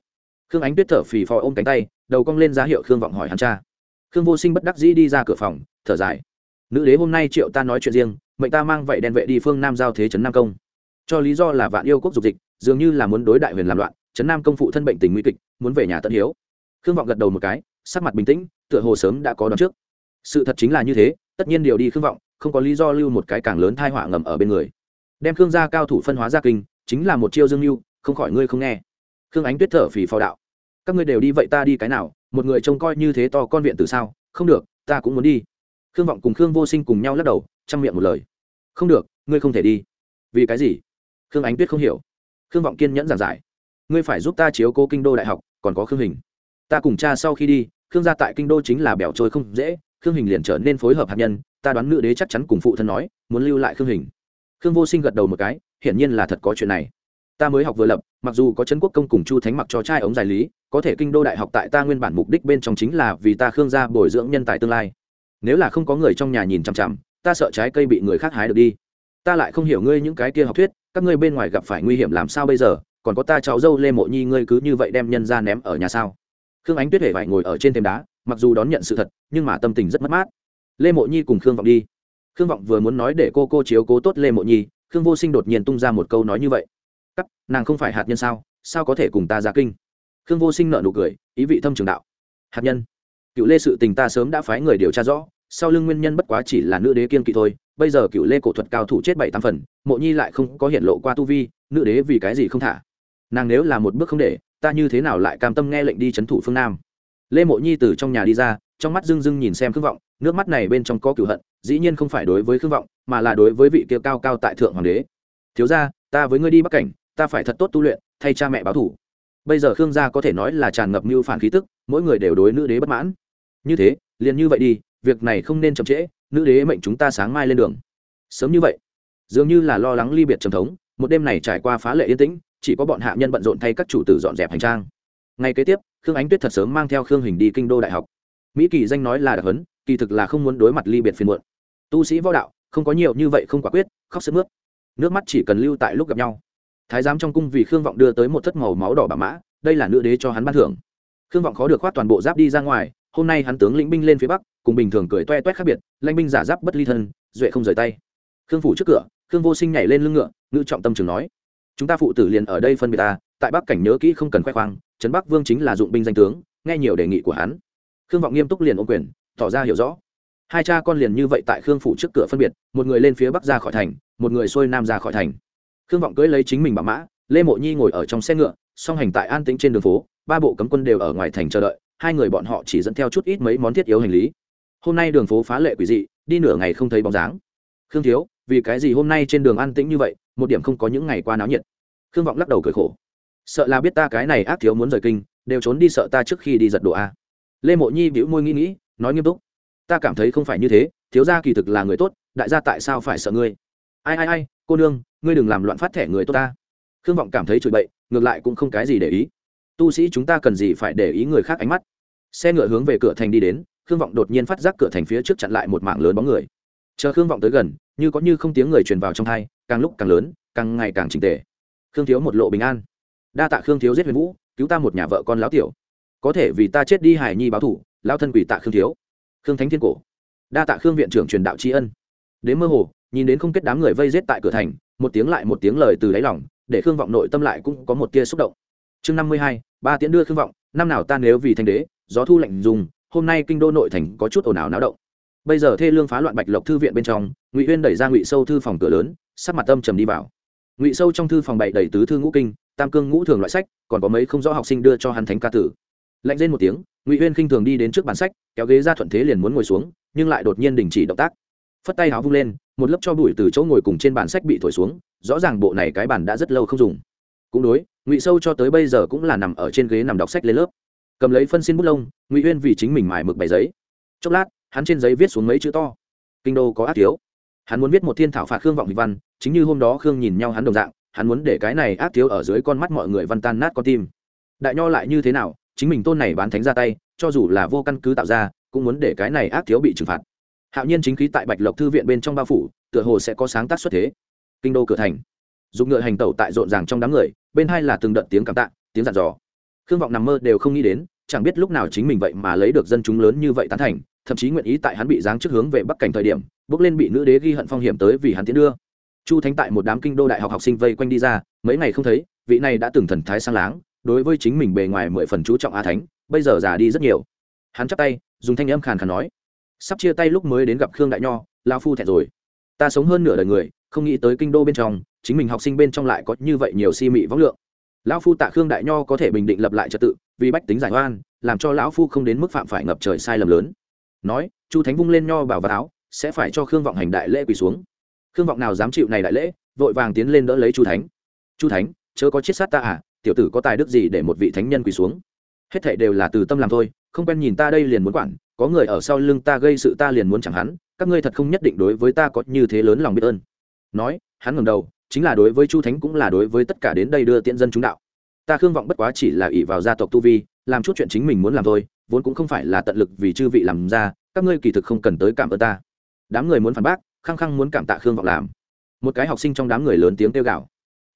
Khương ánh tuyết thở phì phò ôm cánh tay, đầu cong lên giá hiệu khương vọng hỏi hắn cha khương vô sinh bất đắc dĩ đi ra cửa phòng thở dài. Nữ đế hôm nay triệu ta nói chuyện riêng mệnh ta mang vậy đèn vệ đi phương nam giao thế trấn nam công. Cho lý do là vạn yêu quốc dục dịch dường như là muốn đối đại huyền làm loạn trấn nam công phụ thân bệnh tình nguy kịch muốn về nhà tận hiếu. Khương vọng gật đầu một cái sắc mặt bình tĩnh tựa hồ sớm đã có đón trước. Sự thật chính là như thế tất nhiên điều đi khương vọng không có lý do lưu một cái càng lớn thai họa ngầm ở bên người. Đem khương gia cao thủ phân hóa ra kinh chính là một chiêu dương lưu, không khỏi ngươi không nghe. Khương ánh tuyết thở phì phò đạo. Các ngươi đều đi vậy ta đi cái nào? Một người trông coi như thế to con viện từ sao? Không được, ta cũng muốn đi. Khương vọng cùng khương vô sinh cùng nhau lắc đầu, chăm miệng một lời. Không được, ngươi không thể đi. Vì cái gì? Khương ánh tuyết không hiểu. Khương vọng kiên nhẫn giảng giải. Ngươi phải giúp ta chiếu cố kinh đô đại học, còn có khương hình. Ta cùng cha sau khi đi, khương gia tại kinh đô chính là bẻo trôi không dễ, khương hình liền trở nên phối hợp hạt nhân, ta đoán nữ đế chắc chắn cùng phụ thân nói, muốn lưu lại khương hình. Khương vô sinh gật đầu một cái, hiển nhiên là thật có chuyện này ta mới học vừa lập, mặc dù có trấn quốc công cùng chu thánh mặc cho trai ống dài lý, có thể kinh đô đại học tại ta nguyên bản mục đích bên trong chính là vì ta khương gia bồi dưỡng nhân tài tương lai. Nếu là không có người trong nhà nhìn chằm chằm, ta sợ trái cây bị người khác hái được đi. Ta lại không hiểu ngươi những cái kia học thuyết, các ngươi bên ngoài gặp phải nguy hiểm làm sao bây giờ, còn có ta cháu dâu lê mộ nhi ngươi cứ như vậy đem nhân ra ném ở nhà sao? Khương ánh tuyết hề phải ngồi ở trên thềm đá, mặc dù đón nhận sự thật, nhưng mà tâm tình rất mất mát. Lê mộ nhi cùng khương vọng đi. Khương vọng vừa muốn nói để cô cô chiếu cố tốt lê mộ nhi, khương vô sinh đột nhiên tung ra một câu nói như vậy cắt, nàng không phải hạt nhân sao? Sao có thể cùng ta ra kinh? Khương vô sinh nợ nụ cười, ý vị thâm trường đạo. Hạt nhân? Cựu lê sự tình ta sớm đã phái người điều tra rõ, sau lưng nguyên nhân bất quá chỉ là nữ đế kiên kỵ thôi, bây giờ cựu lê cổ thuật cao thủ chết bảy tám phần, mộ nhi lại không có hiện lộ qua tu vi, nữ đế vì cái gì không thả? Nàng nếu là một bước không để, ta như thế nào lại cam tâm nghe lệnh đi c h ấ n thủ phương nam? Lê mộ nhi từ trong nhà đi ra, trong mắt dưng dưng nhìn xem khước vọng, nước mắt này bên trong có cựu hận, dĩ nhiên không phải đối với khước vọng, mà là đối với vị kia cao cao tại thượng hoàng đế. Thiếu ra ta với ngươi đi bắc cảnh ta phải thật tốt tu luyện, thay cha mẹ báo thủ. Bây giờ khương gia có thể nói là tràn ngập mưu phản khí tức, mỗi người đều đối nữ đế bất mãn. Như thế, liền như vậy đi, việc này không nên chậm trễ, nữ đế mệnh chúng ta sáng mai lên đường. Sớm như vậy, dường như là lo lắng ly biệt trầm thống, một đêm này trải qua phá lệ yên tĩnh, chỉ có bọn hạ nhân bận rộn thay các chủ tử dọn dẹp hành trang. Ngày kế tiếp, khương ánh tuyết thật sớm mang theo khương hình đi kinh đô đại học. Mỹ kỳ danh nói là đặc hấn kỳ thực là không muốn đối mặt ly biệt phiền muộn. Tu sĩ võ đạo, không có nhiều như vậy không quả quyết, khóc sức mướt. Nước mắt chỉ cần lưu tại lúc gặp nhau thái giám trong cung vì khương vọng đưa tới một thất màu máu đỏ bà mã, đây là nữ đế cho hắn ban thưởng. Khương vọng khó được khoát toàn bộ giáp đi ra ngoài, hôm nay hắn tướng lĩnh binh lên phía bắc, cùng bình thường cười toe toét khác biệt lanh binh giả giáp bất ly thân, duệ không rời tay. Khương phủ trước cửa, khương vô sinh nhảy lên lưng ngựa ngự trọng tâm trường nói, chúng ta phụ tử liền ở đây phân biệt ta, tại bắc cảnh nhớ kỹ không cần khoe khoang, trấn bắc vương chính là dụng binh danh tướng, nghe nhiều đề nghị của hắn. Khương vọng nghiêm túc liền ô quyền, tỏ ra hiểu rõ. Hai cha con liền như vậy tại khương phủ trước cửa phân biệt, một người lên phía bắc ra khỏi thành, một người xuôi nam ra khỏi thành khương vọng cưỡi lấy chính mình bà mã, lê mộ nhi ngồi ở trong xe ngựa, song hành tại an tĩnh trên đường phố, ba bộ cấm quân đều ở ngoài thành chờ đợi, hai người bọn họ chỉ dẫn theo chút ít mấy món thiết yếu hành lý. Hôm nay đường phố phá lệ quỷ dị, đi nửa ngày không thấy bóng dáng. Khương thiếu, vì cái gì hôm nay trên đường an tĩnh như vậy, một điểm không có những ngày qua náo nhiệt? Khương vọng lắc đầu cười khổ. Sợ là biết ta cái này ác thiếu muốn rời kinh, đều trốn đi sợ ta trước khi đi giật đồ a. Lê mộ nhi bĩu môi nghĩ nghĩ, nói nghiêm túc. Ta cảm thấy không phải như thế, thiếu gia kỳ thực là người tốt, đại gia tại sao phải sợ ngươi? Ai ai ai, cô nương, ngươi đừng làm loạn phát thẻ người tốt ta. Khương vọng cảm thấy chửi bậy, ngược lại cũng không cái gì để ý. Tu sĩ chúng ta cần gì phải để ý người khác ánh mắt. Xe ngựa hướng về cửa thành đi đến, khương vọng đột nhiên phát giác cửa thành phía trước chặn lại một mạng lớn bóng người. Chờ khương vọng tới gần, như có như không tiếng người truyền vào trong thai càng lúc càng lớn, càng ngày càng trình tề. Khương thiếu một lộ bình an. Đa tạ khương thiếu giết huyền vũ, cứu ta một nhà vợ con lão tiểu. Có thể vì ta chết đi hải nhi báo thủ lao thân quỷ tạ khương thiếu. Khương thánh thiên cổ. Đa tạ khương viện trưởng truyền đạo tri ân. Đến mơ hồ nhìn đến không kết đám người vây rết tại cửa thành, một tiếng lại một tiếng lời từ đáy lòng, để khương vọng nội tâm lại cũng có một tia xúc động. Chương năm mươi hai, ba tiễn đưa khương vọng, năm nào ta nếu vì thanh đế, gió thu lạnh dùng, hôm nay kinh đô nội thành có chút ồn ào náo động. Bây giờ thê lương phá loạn bạch lộc thư viện bên trong, ngụy uyên đẩy ra ngụy sâu thư phòng cửa lớn, sắc mặt tâm trầm đi vào. Ngụy sâu trong thư phòng bày đầy tứ thư ngũ kinh, tam cương ngũ thường loại sách, còn có mấy không rõ học sinh đưa cho hắn thánh ca tử. Lạnh lên một tiếng, ngụy uyên khinh thường đi đến trước bàn sách, kéo ghế ra thuận thế liền muốn ngồi xuống, nhưng lại đột nhiên đình chỉ động tác phất tay áo vung lên, một lớp cho bụi từ chỗ ngồi cùng trên bàn sách bị thổi xuống, rõ ràng bộ này cái bàn đã rất lâu không dùng. Cũng đối, ngụy sâu cho tới bây giờ cũng là nằm ở trên ghế nằm đọc sách lên lớp. Cầm lấy phân xin bút lông, ngụy uyên vì chính mình mải mực bày giấy. Chốc lát, hắn trên giấy viết xuống mấy chữ to. Kinh đô có ác thiếu. Hắn muốn viết một thiên thảo phạt khương vọng vị văn, chính như hôm đó khương nhìn nhau hắn đồng dạng, hắn muốn để cái này ác thiếu ở dưới con mắt mọi người văn tan nát con tim. Đại nho lại như thế nào, chính mình tôn này bán thánh ra tay, cho dù là vô căn cứ tạo ra, cũng muốn để cái này ác thiếu bị trừng phạt hạo nhiên chính khí tại bạch lộc thư viện bên trong bao phủ, tựa hồ sẽ có sáng tác xuất thế. Kinh đô cửa thành. Dùng ngựa hành tẩu tại rộn ràng trong đám người, bên hai là từng đợt tiếng cảm tạ, tiếng dặn dò. Khương vọng nằm mơ đều không nghĩ đến, chẳng biết lúc nào chính mình vậy mà lấy được dân chúng lớn như vậy tán thành, thậm chí nguyện ý tại hắn bị giáng trước hướng về bắc cảnh thời điểm, bước lên bị nữ đế ghi hận phong hiểm tới vì hắn tiến đưa. Chu thánh tại một đám kinh đô đại học học sinh vây quanh đi ra, mấy ngày không thấy, vị này đã từng thần thái sang láng, đối với chính mình bề ngoài mười phần chú trọng a thánh, bây giờ già đi rất nhiều. Hắn chắp tay, dùng thanh âm khàn khàn nói sắp chia tay lúc mới đến gặp khương đại nho, lao phu thẹn rồi. Ta sống hơn nửa đời người, không nghĩ tới kinh đô bên trong, chính mình học sinh bên trong lại có như vậy nhiều si mị võng lượng. Lão phu tạ khương đại nho có thể bình định lập lại trật tự, vì bách tính giải oan, làm cho lão phu không đến mức phạm phải ngập trời sai lầm lớn. Nói, chu thánh vung lên nho bảo vào áo, sẽ phải cho khương vọng hành đại lễ quỳ xuống. Khương vọng nào dám chịu này đại lễ, vội vàng tiến lên đỡ lấy chu thánh. Chu thánh, chớ có chiết sát ta à tiểu tử có tài đức gì để một vị thánh nhân quỳ xuống? Hết thảy đều là từ tâm làm thôi, không quen nhìn ta đây liền muốn quản có người ở sau lưng ta gây sự ta liền muốn chẳng hắn, các ngươi thật không nhất định đối với ta có như thế lớn lòng biết ơn. Nói, hắn ngẩng đầu, chính là đối với chu thánh cũng là đối với tất cả đến đây đưa tiễn dân chúng đạo. Ta khương vọng bất quá chỉ là ỷ vào gia tộc tu vi, làm chút chuyện chính mình muốn làm thôi, vốn cũng không phải là tận lực vì chư vị làm ra, các ngươi kỳ thực không cần tới cảm ơn ta. Đám người muốn phản bác, khăng khăng muốn cảm tạ khương vọng làm. Một cái học sinh trong đám người lớn tiếng kêu gào.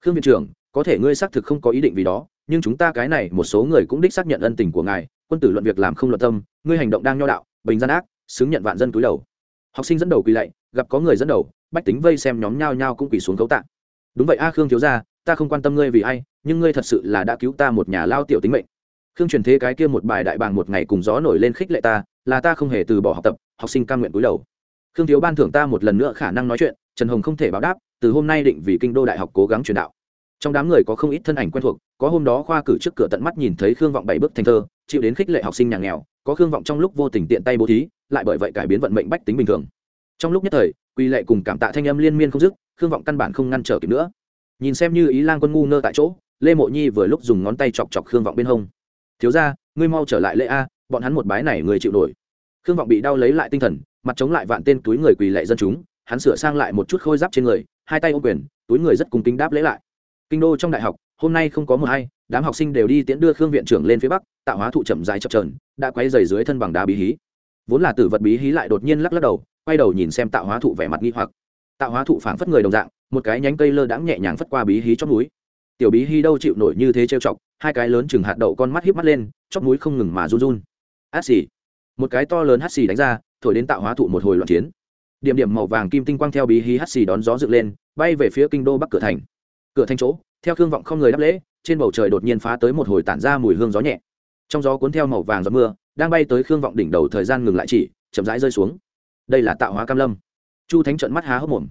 Khương viện trưởng, có thể ngươi xác thực không có ý định vì đó, nhưng chúng ta cái này, một số người cũng đích xác nhận ân tình của ngài quân tử luận việc làm không luận tâm, ngươi hành động đang nho đạo, bình gian ác, xứng nhận vạn dân cúi đầu. Học sinh dẫn đầu quỳ lạy, gặp có người dẫn đầu, bách tính vây xem nhóm nhao nhao cũng quỳ xuống cấu tạng đúng vậy a khương thiếu gia, ta không quan tâm ngươi vì ai, nhưng ngươi thật sự là đã cứu ta một nhà lao tiểu tính mệnh. Khương truyền thế cái kia một bài đại bàng một ngày cùng gió nổi lên khích lệ ta, là ta không hề từ bỏ học tập, học sinh cam nguyện cúi đầu. Khương thiếu ban thưởng ta một lần nữa khả năng nói chuyện, trần hồng không thể báo đáp, từ hôm nay định vì kinh đô đại học cố gắng truyền đạo. Trong đám người có không ít thân ảnh quen thuộc, có hôm đó khoa cử trước cửa tận mắt nhìn thấy khương vọng bảy bước thành thơ chịu đến khích lệ học sinh nhà nghèo, có khương vọng trong lúc vô tình tiện tay bố thí, lại bởi vậy cải biến vận mệnh bách tính bình thường. Trong lúc nhất thời quy lệ cùng cảm tạ thanh âm liên miên không dứt, khương vọng căn bản không ngăn trở kịp nữa. Nhìn xem như ý lang quân ngu ngơ tại chỗ, lê mộ nhi vừa lúc dùng ngón tay chọc chọc khương vọng bên hông. Thiếu ra ngươi mau trở lại lễ a, bọn hắn một bái này người chịu nổi. Khương vọng bị đau lấy lại tinh thần, mặt chống lại vạn tên túi người quỳ lệ dân chúng, hắn sửa sang lại một chút khôi giáp trên người, hai tay ô quyền, túi người rất cùng kính đáp lễ lại. Kinh đô trong đại học hôm nay không có mưa hay đám học sinh đều đi tiễn đưa khương viện trưởng lên phía bắc, tạo hóa thụ chậm dài chập trờn đã quay dày dưới thân bằng đá bí hí. Vốn là tử vật bí hí lại đột nhiên lắc lắc đầu, quay đầu nhìn xem tạo hóa thụ vẻ mặt nghi hoặc. Tạo hóa thụ phảng phất người đồng dạng, một cái nhánh cây lơ đãng nhẹ nhàng phất qua bí hí chót núi. Tiểu bí hí đâu chịu nổi như thế trêu chọc, hai cái lớn chừng hạt đậu con mắt híp mắt lên chót núi không ngừng mà run run. Át xì. Một cái to lớn hắt xì đánh ra, thổi đến tạo hóa thụ một hồi loạn chiến. Điểm điểm màu vàng kim tinh quang theo bí hí hắt xì đón gió dựng lên, bay về phía kinh đô bắc cửa thành. Cửa thành chỗ theo khương vọng không người đáp lễ, trên bầu trời đột nhiên phá tới một hồi tản ra mùi hương gió nhẹ. Trong gió cuốn theo màu vàng gió mưa, đang bay tới khương vọng đỉnh đầu thời gian ngừng lại chỉ, chậm rãi rơi xuống. Đây là tạo hóa cam lâm. Chu thánh trận mắt há hốc mồm.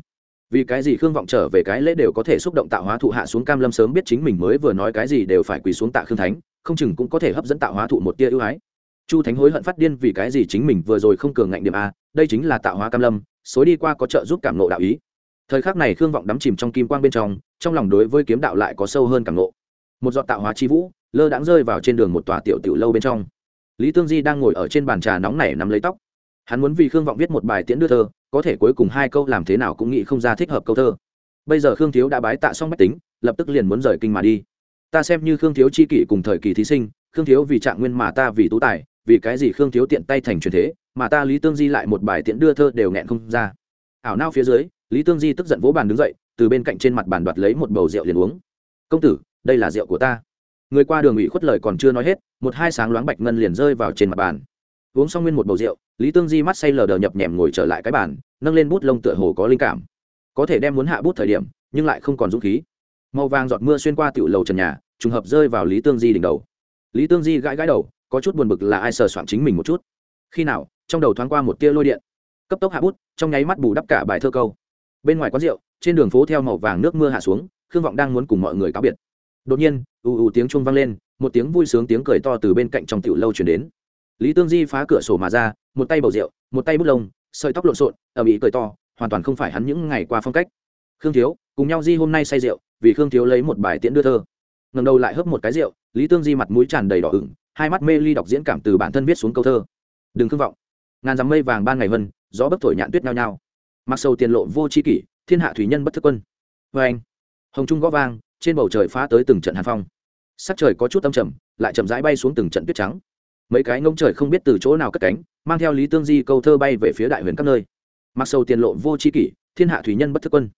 Vì cái gì khương vọng trở về cái lễ đều có thể xúc động tạo hóa thụ hạ xuống cam lâm sớm biết chính mình mới vừa nói cái gì đều phải quỳ xuống tạ khương thánh, không chừng cũng có thể hấp dẫn tạo hóa thụ một tia ưu ái. Chu thánh hối hận phát điên vì cái gì chính mình vừa rồi không cường ngạnh điểm a, đây chính là tạo hóa cam lâm, xối đi qua có trợ giúp cảm nộ đạo ý thời khắc này khương vọng đắm chìm trong kim quang bên trong trong lòng đối với kiếm đạo lại có sâu hơn càng ngộ. Một giọt tạo hóa chi vũ, lơ đãng rơi vào trên đường một tòa tiểu tiểu lâu bên trong. Lý tương di đang ngồi ở trên bàn trà nóng nảy nắm lấy tóc. Hắn muốn vì khương vọng viết một bài tiễn đưa thơ, có thể cuối cùng hai câu làm thế nào cũng nghĩ không ra thích hợp câu thơ. Bây giờ khương thiếu đã bái tạ xong mách tính, lập tức liền muốn rời kinh mà đi. Ta xem như khương thiếu chi kỷ cùng thời kỳ thí sinh, khương thiếu vì trạng nguyên mà ta vì tú tài, vì cái gì khương thiếu tiện tay thành truyền thế, mà ta lý tương di lại một bài tiễn đưa thơ đều nghẹn không ra. Ảo nao phía dưới lý tương di tức giận vỗ bàn đứng dậy, từ bên cạnh trên mặt bàn đoạt lấy một bầu rượu liền uống. Công tử, đây là rượu của ta. Người qua đường ủy khuất lời còn chưa nói hết, một hai sáng loáng bạch ngân liền rơi vào trên mặt bàn. Uống xong nguyên một bầu rượu, lý tương di mắt say lờ đờ nhập nhèm ngồi trở lại cái bàn, nâng lên bút lông tựa hồ có linh cảm. Có thể đem muốn hạ bút thời điểm, nhưng lại không còn dũng khí. Màu vàng giọt mưa xuyên qua tiểu lầu trần nhà, trùng hợp rơi vào lý tương di đỉnh đầu. Lý tương di gãi gãi đầu, có chút buồn bực là ai sờ soạn chính mình một chút. Khi nào, trong đầu thoáng qua một tia lôi điện. Cấp tốc hạ bút, trong nháy mắt bù đắp cả bài thơ câu bên ngoài quán rượu, trên đường phố theo màu vàng nước mưa hạ xuống, khương vọng đang muốn cùng mọi người cáo biệt. Đột nhiên, ù ù tiếng chuông vang lên, một tiếng vui sướng tiếng cười to từ bên cạnh trong tiểu lâu chuyển đến. Lý tương di phá cửa sổ mà ra, một tay bầu rượu, một tay bút lông, sợi tóc lộn xộn ở bị cười to, hoàn toàn không phải hắn những ngày qua phong cách. Khương thiếu, cùng nhau di hôm nay say rượu, vì khương thiếu lấy một bài tiễn đưa thơ. Ngầm đầu lại hớp một cái rượu, lý tương di mặt mũi tràn đầy đỏ ửng, hai mắt mê ly đọc diễn cảm từ bản thân viết xuống câu thơ. Đừng khương vọng. Ngàn dằm mây vàng ban ngày vân, gió bấc thổi nhạn tuyết nhao nhao mặc sâu tiền lộ vô c h i kỷ, thiên hạ thủy nhân bất thức quân. Vê anh, hồng trung gó vang, trên bầu trời phá tới từng trận hàn phong. Sắc trời có chút âm trầm, lại chậm rãi bay xuống từng trận tuyết trắng. Mấy cái ngông trời không biết từ chỗ nào cất cánh, mang theo lý tương di câu thơ bay về phía đại huyền các nơi. Mặc sâu tiền lộ vô c h i kỷ, thiên hạ thủy nhân bất thức quân.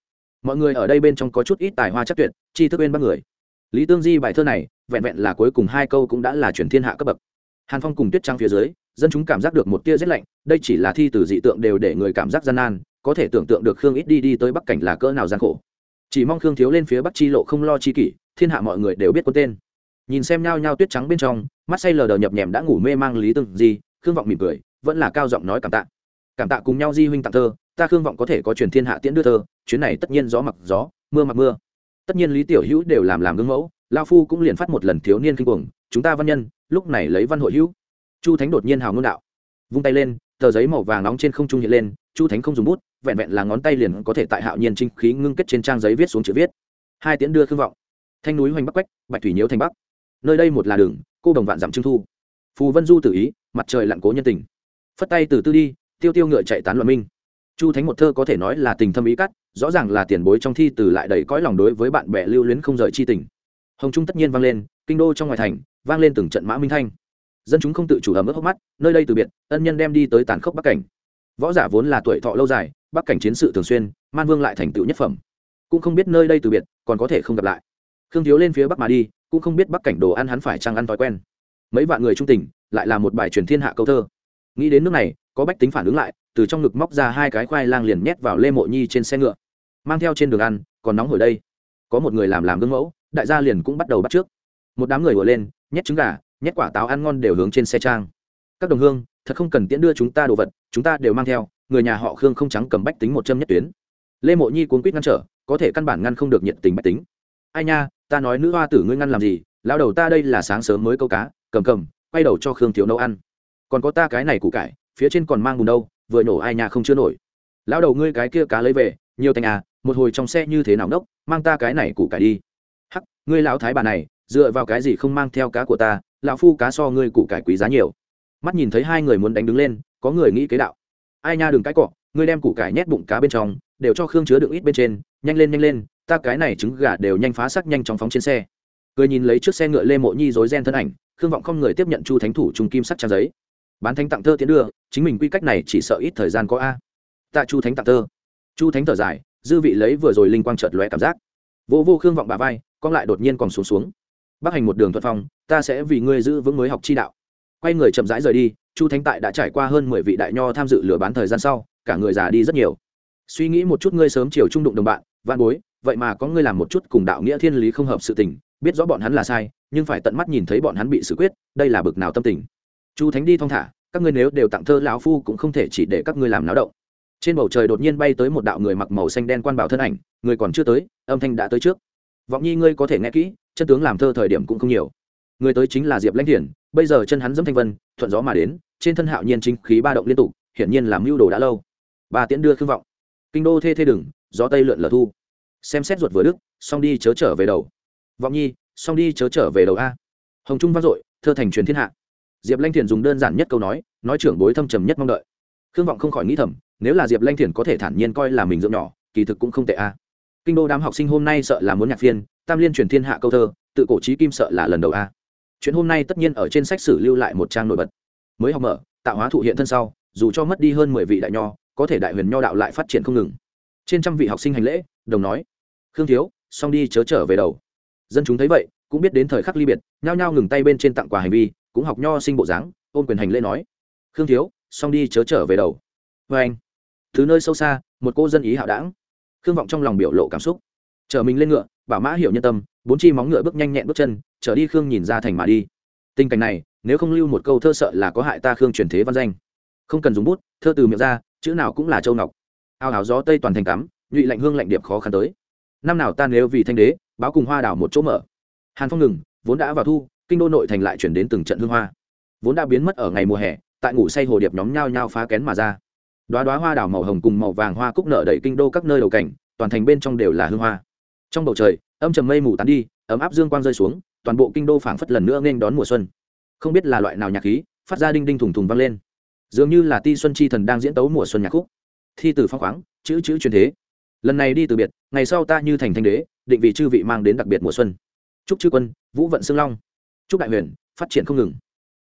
Mọi người ở đây bên trong có chút ít tài hoa chắc tuyệt chi thức bên bắt người. Lý tương di bài thơ này, vẹn vẹn là cuối cùng hai câu cũng đã là chuyển thiên hạ cấp bậc. Hàn phong cùng tuyết trăng phía dưới, dân chúng cảm giác được một tia rét lạnh, đây chỉ là thi từ dị tượng đều để người cảm giác gian nan có thể tưởng tượng được khương ít đi đi tới bắc cảnh là cỡ nào gian khổ. Chỉ mong khương thiếu lên phía bắc chi lộ không lo chi kỷ, thiên hạ mọi người đều biết quân tên. Nhìn xem nhao nhao tuyết trắng bên trong, mắt say lờ đờ nhập nhèm đã ngủ mê mang lý tương di, khương vọng mỉm cười, vẫn là cao giọng nói cảm tạ. Cảm tạ cùng nhau di huynh tặng thơ, ta khương vọng có thể có truyền thiên hạ tiễn đưa thơ, chuyến này tất nhiên gió mặc gió, mưa mặc mưa. Tất nhiên lý tiểu hữu đều làm làm gương mẫu, lao phu cũng liền phát một lần thiếu niên kinh cuồng, chúng ta văn nhân, lúc này lấy văn hội hữu. Chu thánh đột nhiên hào ngôn đạo. Vung tay lên, tờ giấy màu vàng nóng trên không trung hiện lên, chu thánh không dùng bút vẹn vẹn là ngón tay liền có thể tại hạo nhiên trinh khí ngưng kết trên trang giấy viết xuống chữ viết. Hai tiễn đưa khương vọng. Thanh núi hoành bắc quách, bạch thủy nhiễu thành bắc. Nơi đây một là đường, cô đồng vạn dặm trưng thu. Phù vân du tự ý, mặt trời lặn cố nhân tình. Phất tay từ tư đi, tiêu tiêu ngựa chạy tán loạn minh. Chu thánh một thơ có thể nói là tình thâm ý cắt, rõ ràng là tiền bối trong thi từ lại đầy cõi lòng đối với bạn bè lưu luyến không rời chi tình. Hồng trung tất nhiên vang lên, kinh đô trong ngoài thành, vang lên từng trận mã minh thanh. Dân chúng không tự chủ ấm ức hốc mắt, nơi đây từ biệt, ân nhân đem đi tới tàn khốc bắc cảnh. Võ giả vốn là tuổi thọ lâu dài bắc cảnh chiến sự thường xuyên, man vương lại thành tựu nhất phẩm. Cũng không biết nơi đây từ biệt, còn có thể không gặp lại. Khương thiếu lên phía bắc mà đi, cũng không biết bắc cảnh đồ ăn hắn phải chăng ăn thói quen. Mấy vạn người trung tình, lại là một bài truyền thiên hạ câu thơ. Nghĩ đến nước này, có bách tính phản ứng lại, từ trong ngực móc ra hai cái khoai lang liền nhét vào lê mộ nhi trên xe ngựa. Mang theo trên đường ăn, còn nóng hồi đây. Có một người làm làm gương mẫu, đại gia liền cũng bắt đầu bắt trước. Một đám người vừa lên, nhét trứng gà, nhét quả táo ăn ngon đều hướng trên xe trang. Các đồng hương, thật không cần tiễn đưa chúng ta đồ vật, chúng ta đều mang theo người nhà họ khương không trắng cầm bách tính một châm nhất tuyến. Lê mộ nhi cuốn quýt ngăn trở, có thể căn bản ngăn không được nhiệt tình bách tính. Ai nha, ta nói nữ hoa tử ngươi ngăn làm gì lao đầu ta đây là sáng sớm mới câu cá, cầm cầm, quay đầu cho khương thiếu nấu ăn. Còn có ta cái này củ cải, phía trên còn mang bùn đâu, vừa nổ ai nhà không chưa nổi. Lão đầu ngươi cái kia cá lấy về, nhiều thành à một hồi trong xe như thế nào nốc, mang ta cái này củ cải đi. Hắc, ngươi lão thái bà này, dựa vào cái gì không mang theo cá của ta, lão phu cá so ngươi củ cải quý giá nhiều. Mắt nhìn thấy hai người muốn đánh đứng lên, có người nghĩ kế đạo ai nha đừng cãi cọ, ngươi đem củ cải nhét bụng cá bên trong, đều cho khương chứa đựng ít bên trên, nhanh lên nhanh lên, ta cái này trứng gà đều nhanh phá sắc nhanh chóng phóng trên xe. Cười nhìn lấy chiếc xe ngựa lê mộ nhi rối ren thân ảnh, khương vọng không người tiếp nhận chu thánh thủ trùng kim sắc trang giấy. Bán thánh tặng thơ tiến đưa, chính mình quy cách này chỉ sợ ít thời gian có a. Tạ chu thánh tặng thơ. Chu thánh thở dài, dư vị lấy vừa rồi linh quang chợt lóe cảm giác. Vô vô khương vọng bà vai, con lại đột nhiên còn xuống xuống. Bắc hành một đường thuận phong, ta sẽ vì ngươi giữ vững mới học chi đạo quay người chậm rãi rời đi, chu thánh tại đã trải qua hơn mười vị đại nho tham dự lừa bán thời gian sau, cả người già đi rất nhiều. Suy nghĩ một chút, ngươi sớm chiều trung đụng đồng bạn van bối, vậy mà có ngươi làm một chút cùng đạo nghĩa thiên lý không hợp sự tình, biết rõ bọn hắn là sai, nhưng phải tận mắt nhìn thấy bọn hắn bị xử quyết, đây là bực nào tâm tình. Chu thánh đi thong thả, các ngươi nếu đều tặng thơ lão phu cũng không thể chỉ để các ngươi làm náo động. Trên bầu trời đột nhiên bay tới một đạo người mặc màu xanh đen quan bảo thân ảnh, người còn chưa tới, âm thanh đã tới trước. Vọng nhi ngươi có thể nghe kỹ, chân tướng làm thơ thời điểm cũng không nhiều. Người tới chính là diệp lãnh thiền bây giờ chân hắn dẫm thanh vân, thuận gió mà đến, trên thân hạo nhiên chính khí ba động liên tục, hiển nhiên làm mưu đồ đã lâu. Ba tiễn đưa khương vọng. Kinh đô thê thê đừng, gió tây lượn lờ thu. Xem xét ruột vừa đức xong đi chớ trở về đầu. Vọng nhi xong đi chớ trở về đầu a. Hồng trung vang dội, thơ thành truyền thiên hạ. Diệp lanh thiền dùng đơn giản nhất câu nói nói trưởng bối thâm trầm nhất mong đợi. Khương vọng không khỏi nghĩ thầm, nếu là diệp lanh thiền có thể thản nhiên coi là mình dưỡng nhỏ, kỳ thực cũng không tệ a. Kinh đô đám học sinh hôm nay sợ là muốn nhạc phiên, tam liên truyền thiên hạ câu thơ, tự cổ trí kim sợ là lần đầu a chuyện hôm nay tất nhiên ở trên sách sử lưu lại một trang nổi bật. Mới học mở, tạo hóa thụ hiện thân sau, dù cho mất đi hơn mười vị đại nho, có thể đại huyền nho đạo lại phát triển không ngừng. Trên trăm vị học sinh hành lễ, đồng nói, khương thiếu, xong đi chớ trở về đầu. Dân chúng thấy vậy, cũng biết đến thời khắc ly biệt, nhao nhao ngừng tay bên trên tặng quà hành vi, cũng học nho sinh bộ dáng, ôm quyền hành lễ nói, khương thiếu, xong đi chớ trở về đầu. Vê anh, thứ nơi sâu xa, một cô dân ý hạo đảng. Khương vọng trong lòng biểu lộ cảm xúc. Chở mình lên ngựa bảo mã hiểu nhân tâm, bốn chi móng ngựa bước nhanh nhẹn bước chân, trở đi khương nhìn ra thành mà đi. Tình cảnh này, nếu không lưu một câu thơ sợ là có hại ta khương truyền thế văn danh. Không cần dùng bút, thơ từ miệng ra, chữ nào cũng là châu ngọc. Ao áo gió tây toàn thành cắm, nhụy lạnh hương lạnh điệp khó khăn tới. Năm nào ta nếu vì thanh đế, báo cùng hoa đảo một chỗ mở. Hàn phong ngừng, vốn đã vào thu, kinh đô nội thành lại chuyển đến từng trận hương hoa. Vốn đã biến mất ở ngày mùa hè, tại ngủ say hồ điệp nhóm nhao nhao phá kén mà ra. Đoá đoá hoa đảo màu hồng cùng màu vàng hoa cúc nở đầy kinh đô các nơi đầu cảnh, toàn thành bên trong đều là hương hoa trong bầu trời, âm trầm mây mù tán đi, ấm áp dương quang rơi xuống, toàn bộ kinh đô phảng phất lần nữa nghênh đón mùa xuân. Không biết là loại nào nhạc khí, phát ra đinh đinh thùng thùng vang lên. Dường như là ti xuân chi thần đang diễn tấu mùa xuân nhạc khúc. Thi từ phong khoáng, chữ chữ truyền thế. Lần này đi từ biệt, ngày sau ta như thành thanh đế, định vị chư vị mang đến đặc biệt mùa xuân. Chúc chư quân, vũ vận xương long. Chúc đại huyền, phát triển không ngừng.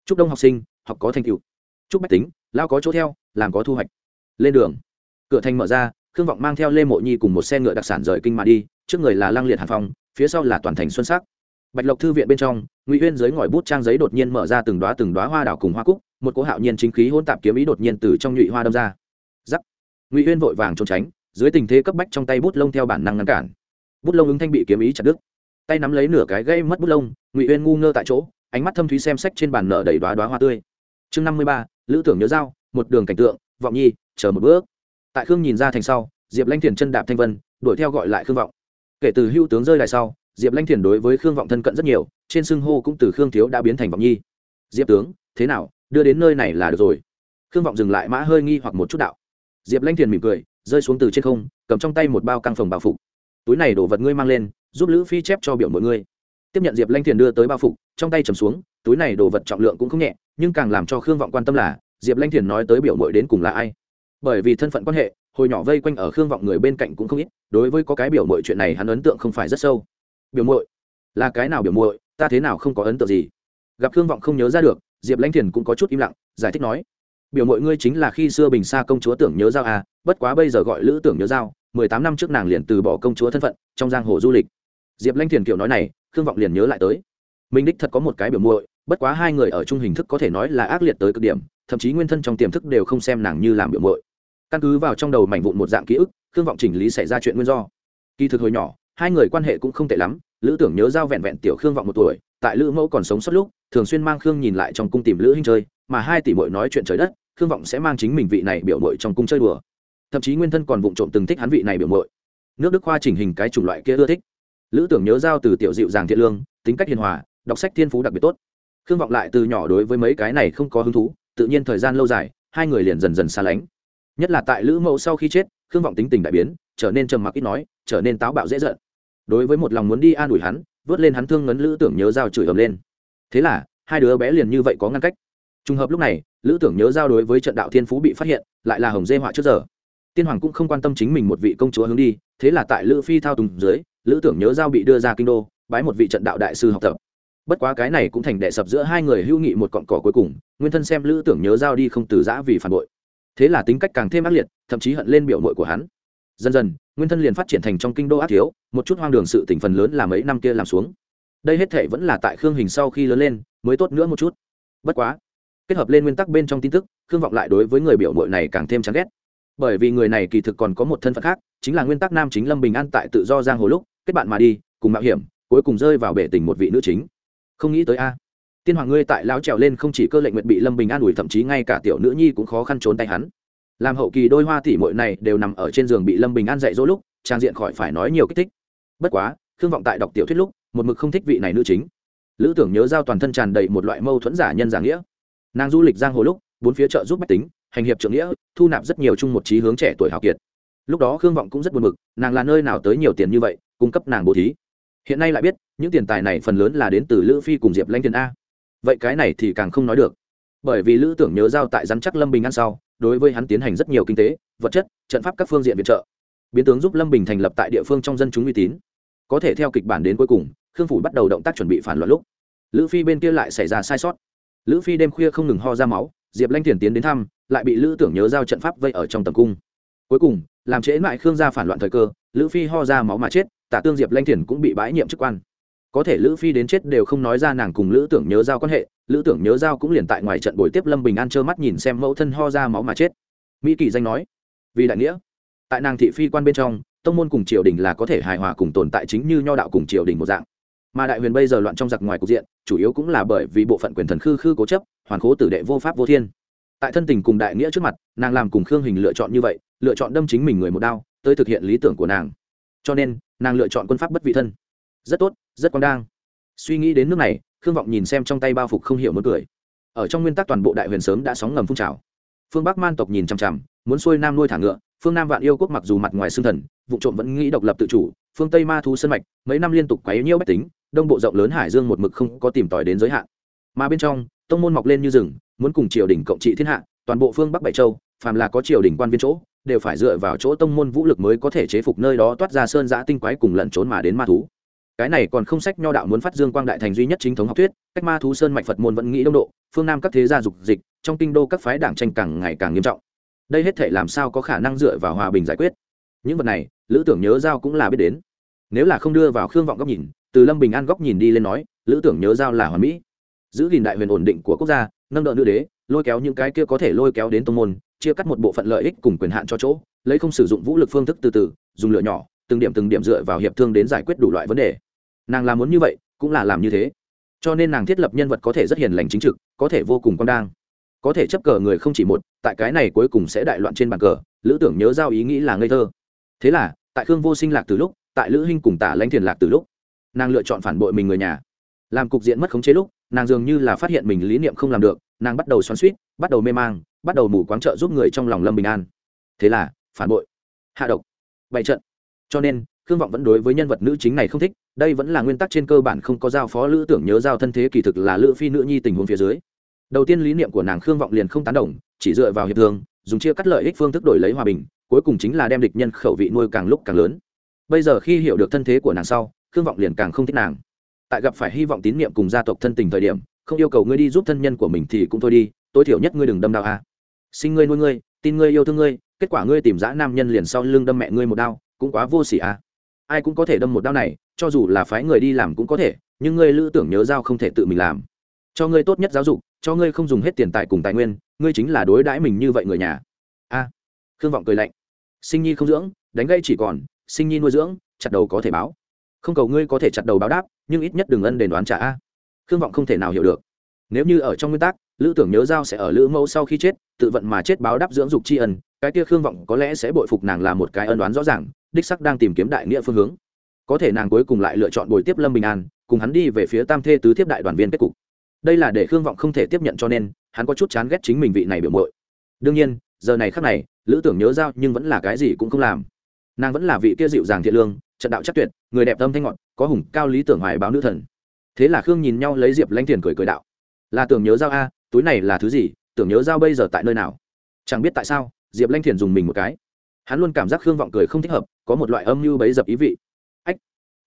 Chúc đông học sinh, học có thành tựu. Chúc bách tính, lao có chỗ theo, làm có thu hoạch. Lên đường. Cửa thành mở ra, khương vọng mang theo lê mộ nhi cùng một xe ngựa đặc sản rời kinh mà đi trước người là Lang liệt hàn phong, phía sau là toàn thành xuân sắc. Bạch lộc thư viện bên trong, ngụy uyên dưới ngòi bút trang giấy đột nhiên mở ra từng đoá từng đoá hoa đảo cùng hoa cúc, một cỗ hạo nhiên chính khí hôn tạp kiếm ý đột nhiên từ trong nhụy hoa đâm ra. Giắc. Ngụy uyên vội vàng trốn tránh, dưới tình thế cấp bách trong tay bút lông theo bản năng ngăn cản. Bút lông ứng thanh bị kiếm ý chặt đứt. Tay nắm lấy nửa cái gây mất bút lông, ngụy uyên ngu ngơ tại chỗ, ánh mắt thâm thúy xem sách trên bàn nở đầy đoá đoá hoa tươi. Chương năm mươi ba, lữ tưởng nhớ dao một đường cảnh tượng, vọng nhi, chờ một bước. Tại khương nhìn ra thành sau, diệp lanh thiền chân đạp thanh vân, đuổi theo gọi lại khương vọng kể từ hưu tướng rơi lại sau, diệp lanh thiền đối với khương vọng thân cận rất nhiều, trên xưng hô cũng từ khương thiếu đã biến thành vọng nhi. Diệp tướng, thế nào, đưa đến nơi này là được rồi. Khương vọng dừng lại mã hơi nghi hoặc một chút đạo. Diệp lanh thiền mỉm cười, rơi xuống từ trên không, cầm trong tay một bao căng phòng bao phục. Túi này đổ vật ngươi mang lên, giúp lữ phi chép cho biểu mọi ngươi. Tiếp nhận diệp lanh thiền đưa tới bao phục, trong tay trầm xuống, túi này đồ vật trọng lượng cũng không nhẹ, nhưng càng làm cho khương vọng quan tâm là, diệp lanh thiền nói tới biểu mội đến cùng là ai. Bởi vì thân phận quan hệ hồi nhỏ vây quanh ở khương vọng người bên cạnh cũng không ít, đối với có cái biểu mội chuyện này hắn ấn tượng không phải rất sâu. Biểu mội là cái nào biểu mội ta thế nào không có ấn tượng gì? Gặp khương vọng không nhớ ra được, diệp lãnh thiền cũng có chút im lặng, giải thích nói, biểu mội ngươi chính là khi xưa bình xa công chúa tưởng nhớ giao à bất quá bây giờ gọi lữ tưởng nhớ giao, mười tám năm trước nàng liền từ bỏ công chúa thân phận, trong giang hồ du lịch. Diệp lanh thiền kiểu nói này, khương vọng liền nhớ lại tới. Minh đích thật có một cái biểu muội, bất quá hai người ở chung hình thức có thể nói là ác liệt tới cực điểm, thậm chí nguyên thân trong tiềm thức đều không xem nàng như làm biểu muội căn cứ vào trong đầu mảnh vụn một dạng ký ức, khương vọng chỉnh lý xảy ra chuyện nguyên do. Kỳ thực hồi nhỏ, hai người quan hệ cũng không tệ lắm, lữ tưởng nhớ giao vẹn vẹn tiểu khương vọng một tuổi, tại lữ mẫu còn sống suốt lúc, thường xuyên mang khương nhìn lại trong cung tìm lữ hình chơi, mà hai tỷ mội nói chuyện trời đất, khương vọng sẽ mang chính mình vị này biểu mội trong cung chơi đùa. Thậm chí nguyên thân còn vụng trộm từng thích hắn vị này biểu mội nước đức khoa chỉnh hình cái chủng loại kia ưa thích. Lữ tưởng nhớ giao từ tiểu dịu dàng thiện lương, tính cách hiền hòa, đọc sách thiên phú đặc biệt tốt. Khương vọng lại từ nhỏ đối với mấy cái này không có hứng thú, tự nhiên thời gian lâu dài, hai người liền dần dần xa lánh nhất là tại lữ mẫu sau khi chết, khương vọng tính tình đại biến, trở nên trầm mặc ít nói, trở nên táo bạo dễ giận. Đối với một lòng muốn đi an ủi hắn, vớt lên hắn thương ngấn lữ tưởng nhớ giao chửi ầm lên. Thế là, hai đứa bé liền như vậy có ngăn cách. Trùng hợp lúc này, lữ tưởng nhớ giao đối với trận đạo thiên phú bị phát hiện, lại là hồng dê họa trước giờ. Tiên hoàng cũng không quan tâm chính mình một vị công chúa hướng đi, thế là tại lữ phi thao tùng dưới, lữ tưởng nhớ giao bị đưa ra kinh đô, bái một vị trận đạo đại sư học tập. Bất quá cái này cũng thành đệ sập giữa hai người hữu nghị một cọn cỏ cuối cùng, nguyên thân xem lữ tưởng nhớ giao đi không từ giã vì phản bội thế là tính cách càng thêm ác liệt, thậm chí hận lên biểu mội của hắn. Dần dần, nguyên thân liền phát triển thành trong kinh đô ác thiếu, một chút hoang đường sự tỉnh phần lớn là mấy năm kia làm xuống. Đây hết thể vẫn là tại khương hình sau khi lớn lên, mới tốt nữa một chút. Bất quá, kết hợp lên nguyên tắc bên trong tin tức, khương vọng lại đối với người biểu mội này càng thêm chán ghét. Bởi vì người này kỳ thực còn có một thân phận khác, chính là nguyên tắc nam chính lâm bình an tại tự do giang hồ lúc, kết bạn mà đi, cùng mạo hiểm, cuối cùng rơi vào bể tình một vị nữ chính. Không nghĩ tới a tiên hoàng ngươi tại lão trèo lên không chỉ cơ lệnh nguyện bị lâm bình an ủi, thậm chí ngay cả tiểu nữ nhi cũng khó khăn trốn tay hắn. Làm hậu kỳ đôi hoa tỷ mội này đều nằm ở trên giường bị lâm bình an dạy dỗ lúc, trang diện khỏi phải nói nhiều kích thích. Bất quá, khương vọng tại đọc tiểu thuyết lúc, một mực không thích vị này nữ chính. Lữ tưởng nhớ giao toàn thân tràn đầy một loại mâu thuẫn giả nhân giả nghĩa. Nàng du lịch giang hồ lúc, bốn phía trợ giúp bách tính, hành hiệp trưởng nghĩa, thu nạp rất nhiều chung một trí hướng trẻ tuổi hào kiệt. Lúc đó khương vọng cũng rất buồn mực, nàng là nơi nào tới nhiều tiền như vậy, cung cấp nàng bố thí. Hiện nay lại biết, những tiền tài này phần lớn là đến từ lữ phi cùng diệp lanh tiền a vậy cái này thì càng không nói được. Bởi vì lữ tưởng nhớ giao tại rắn chắc lâm bình ăn sau, đối với hắn tiến hành rất nhiều kinh tế, vật chất, trận pháp các phương diện viện trợ. Biến tướng giúp lâm bình thành lập tại địa phương trong dân chúng uy tín. Có thể theo kịch bản đến cuối cùng, khương phủ bắt đầu động tác chuẩn bị phản loạn lúc. Lữ phi bên kia lại xảy ra sai sót. Lữ phi đêm khuya không ngừng ho ra máu, diệp lanh thiền tiến đến thăm, lại bị lữ tưởng nhớ giao trận pháp vây ở trong tầm cung. Cuối cùng, làm trễ mãi khương gia phản loạn thời cơ, lữ phi ho ra máu mà chết tả tương diệp lanh thiền cũng bị bãi nhiệm chức quan có thể lữ phi đến chết đều không nói ra nàng cùng lữ tưởng nhớ giao quan hệ, lữ tưởng nhớ giao cũng liền tại ngoài trận buổi tiếp lâm bình an trơ mắt nhìn xem mẫu thân ho ra máu mà chết. Mỹ kỳ danh nói, vì đại nghĩa, tại nàng thị phi quan bên trong, tông môn cùng triều đình là có thể hài hòa cùng tồn tại chính như nho đạo cùng triều đình một dạng. Mà đại huyền bây giờ loạn trong giặc ngoài cục diện, chủ yếu cũng là bởi vì bộ phận quyền thần khư khư cố chấp, hoàn cố tử đệ vô pháp vô thiên. Tại thân tình cùng đại nghĩa trước mặt, nàng làm cùng khương hình lựa chọn như vậy, lựa chọn đâm chính mình người một đao, tới thực hiện lý tưởng của nàng. Cho nên, nàng lựa chọn quân pháp bất vị thân. Rất tốt rất quang đang. Suy nghĩ đến nước này, khương vọng nhìn xem trong tay bao phục không hiểu muốn cười. Ở trong nguyên tắc toàn bộ đại huyền sớm đã sóng ngầm phun trào. Phương bắc man tộc nhìn chằm chằm, muốn xuôi nam nuôi thả ngựa, phương nam vạn yêu quốc mặc dù mặt ngoài xương thần, vụ trộm vẫn nghĩ độc lập tự chủ, phương tây ma thu sân mạch, mấy năm liên tục quấy nhiễu bách tính, đông bộ rộng lớn hải dương một mực không có tìm tòi đến giới hạn. Mà bên trong, tông môn mọc lên như rừng, muốn cùng triều đình cộng trị thiên hạ, toàn bộ phương bắc bảy châu, phàm là có triều đình quan viên chỗ, đều phải dựa vào chỗ tông môn vũ lực mới có thể chế phục nơi đó toát ra sơn giã tinh quái cùng lẩn trốn mà đến ma thú cái này còn không sách nho đạo muốn phát dương quang đại thành duy nhất chính thống học thuyết, cách ma thú sơn mạnh phật môn vẫn nghĩ đông độ, phương nam các thế gia dục dịch, trong kinh đô các phái đảng tranh càng ngày càng nghiêm trọng. Đây hết thể làm sao có khả năng dựa vào hòa bình giải quyết? Những vật này, lữ tưởng nhớ giao cũng là biết đến. Nếu là không đưa vào khương vọng góc nhìn, từ lâm bình an góc nhìn đi lên nói, lữ tưởng nhớ giao là hoàn mỹ. Giữ gìn đại huyền ổn định của quốc gia, nâng đỡ nữ đế, lôi kéo những cái kia có thể lôi kéo đến tông môn, chia cắt một bộ phận lợi ích cùng quyền hạn cho chỗ, lấy không sử dụng vũ lực phương thức từ từ, dùng lửa nhỏ, từng điểm từng điểm dựa vào hiệp thương đến giải quyết đủ loại vấn đề nàng làm muốn như vậy, cũng là làm như thế. Cho nên nàng thiết lập nhân vật có thể rất hiền lành chính trực, có thể vô cùng con đang. Có thể chấp cờ người không chỉ một, tại cái này cuối cùng sẽ đại loạn trên bàn cờ, lữ tưởng nhớ giao ý nghĩ là ngây thơ. Thế là, tại khương vô sinh lạc từ lúc, tại lữ hinh cùng tả lãnh thiền lạc từ lúc, nàng lựa chọn phản bội mình người nhà. Làm cục diện mất khống chế lúc, nàng dường như là phát hiện mình lý niệm không làm được, nàng bắt đầu xoắn suýt bắt đầu mê mang, bắt đầu mù quáng trợ giúp người trong lòng lâm bình an. Thế là, phản bội. Hạ độc. Bày trận. Cho nên khương vọng vẫn đối với nhân vật nữ chính này không thích, đây vẫn là nguyên tắc trên cơ bản không có giao phó lữ tưởng nhớ giao thân thế kỳ thực là lữ phi nữ nhi tình huống phía dưới. Đầu tiên lý niệm của nàng khương vọng liền không tán đồng, chỉ dựa vào hiệp thương, dùng chia cắt lợi ích phương thức đổi lấy hòa bình, cuối cùng chính là đem địch nhân khẩu vị nuôi càng lúc càng lớn. Bây giờ khi hiểu được thân thế của nàng sau, khương vọng liền càng không thích nàng. Tại gặp phải hy vọng tín niệm cùng gia tộc thân tình thời điểm, không yêu cầu ngươi đi giúp thân nhân của mình thì cũng thôi đi, tối thiểu nhất ngươi đừng đâm đau a. Sinh ngươi nuôi ngươi, tin ngươi yêu thương ngươi, kết quả ngươi tìm dã nam nhân liền sau lưng đâm mẹ ngươi một đau, cũng quá vô sỉ ỉ a ai cũng có thể đâm một đao này, cho dù là phái người đi làm cũng có thể, nhưng ngươi lữ tưởng nhớ giao không thể tự mình làm. Cho ngươi tốt nhất giáo dục, cho ngươi không dùng hết tiền tài cùng tài nguyên, ngươi chính là đối đãi mình như vậy người nhà. A. Khương vọng cười lạnh. Sinh nhi không dưỡng, đánh gây chỉ còn, sinh nhi nuôi dưỡng, chặt đầu có thể báo. Không cầu ngươi có thể chặt đầu báo đáp, nhưng ít nhất đừng ân đền đoán trả a. Khương vọng không thể nào hiểu được. Nếu như ở trong nguyên tắc lữ tưởng nhớ giao sẽ ở lữ mẫu sau khi chết, tự vận mà chết báo đáp dưỡng dục tri ân, cái kia khương vọng có lẽ sẽ bội phục nàng là một cái ân đoán rõ ràng, đích sắc đang tìm kiếm đại nghĩa phương hướng. Có thể nàng cuối cùng lại lựa chọn bồi tiếp lâm bình an, cùng hắn đi về phía tam thê tứ thiếp đại đoàn viên kết cục. Đây là để khương vọng không thể tiếp nhận cho nên, hắn có chút chán ghét chính mình vị này biểu mội đương nhiên, giờ này khác này, lữ tưởng nhớ giao nhưng vẫn là cái gì cũng không làm. Nàng vẫn là vị kia dịu dàng thiện lương, trận đạo chắc tuyệt, người đẹp tâm thanh ngọn có hùng cao lý tưởng hoài báo nữ thần. Thế là khương nhìn nhau lấy diệp lanh tiền cười cười đạo. Là tưởng nhớ giao a túi này là thứ gì, tưởng nhớ giao bây giờ tại nơi nào. Chẳng biết tại sao, diệp lanh thiền dùng mình một cái. Hắn luôn cảm giác khương vọng cười không thích hợp, có một loại âm mưu bấy dập ý vị. Ách,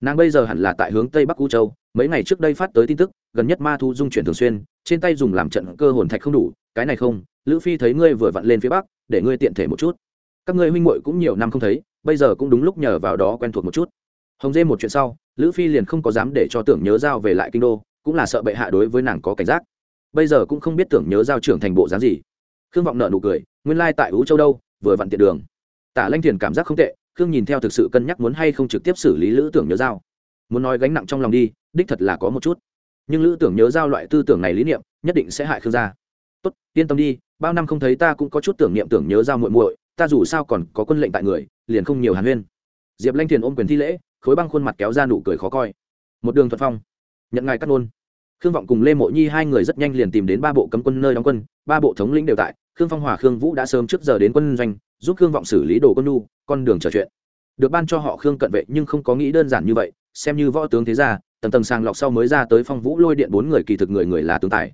nàng bây giờ hẳn là tại hướng tây bắc u châu, mấy ngày trước đây phát tới tin tức, gần nhất ma thu dung chuyển thường xuyên, trên tay dùng làm trận cơ hồn thạch không đủ, cái này không, lữ phi thấy ngươi vừa vặn lên phía bắc, để ngươi tiện thể một chút. Các ngươi huynh muội cũng nhiều năm không thấy, bây giờ cũng đúng lúc nhờ vào đó quen thuộc một chút. Hồng dê một chuyện sau, lữ phi liền không có dám để cho tưởng nhớ giao về lại kinh đô, cũng là sợ bệ hạ đối với nàng có cảnh giác bây giờ cũng không biết tưởng nhớ giao trưởng thành bộ dáng gì. Khương vọng nợ nụ cười, nguyên lai tại ú châu đâu, vừa vặn tiện đường. Tả lanh thiền cảm giác không tệ, khương nhìn theo thực sự cân nhắc muốn hay không trực tiếp xử lý lữ tưởng nhớ giao. Muốn nói gánh nặng trong lòng đi, đích thật là có một chút. Nhưng lữ tưởng nhớ giao loại tư tưởng này lý niệm, nhất định sẽ hại khương gia. Tốt, yên tâm đi, bao năm không thấy ta cũng có chút tưởng niệm tưởng nhớ giao muội muội, ta dù sao còn có quân lệnh tại người, liền không nhiều hàn huyên. Diệp lanh thiền ôm quyền thi lễ, khối băng khuôn mặt kéo ra nụ cười khó coi. Một đường thuận phong. Nhận ngài cắt nôn khương vọng cùng lê mộ nhi hai người rất nhanh liền tìm đến ba bộ cấm quân nơi đóng quân, ba bộ thống lĩnh đều tại, khương phong, hòa khương vũ đã sớm trước giờ đến quân doanh, giúp khương vọng xử lý đồ quân nu con đường trò chuyện. Được ban cho họ khương cận vệ nhưng không có nghĩ đơn giản như vậy, xem như võ tướng thế gia, tầng tầng sàng lọc sau mới ra tới phong vũ lôi điện bốn người kỳ thực người người là tướng tài.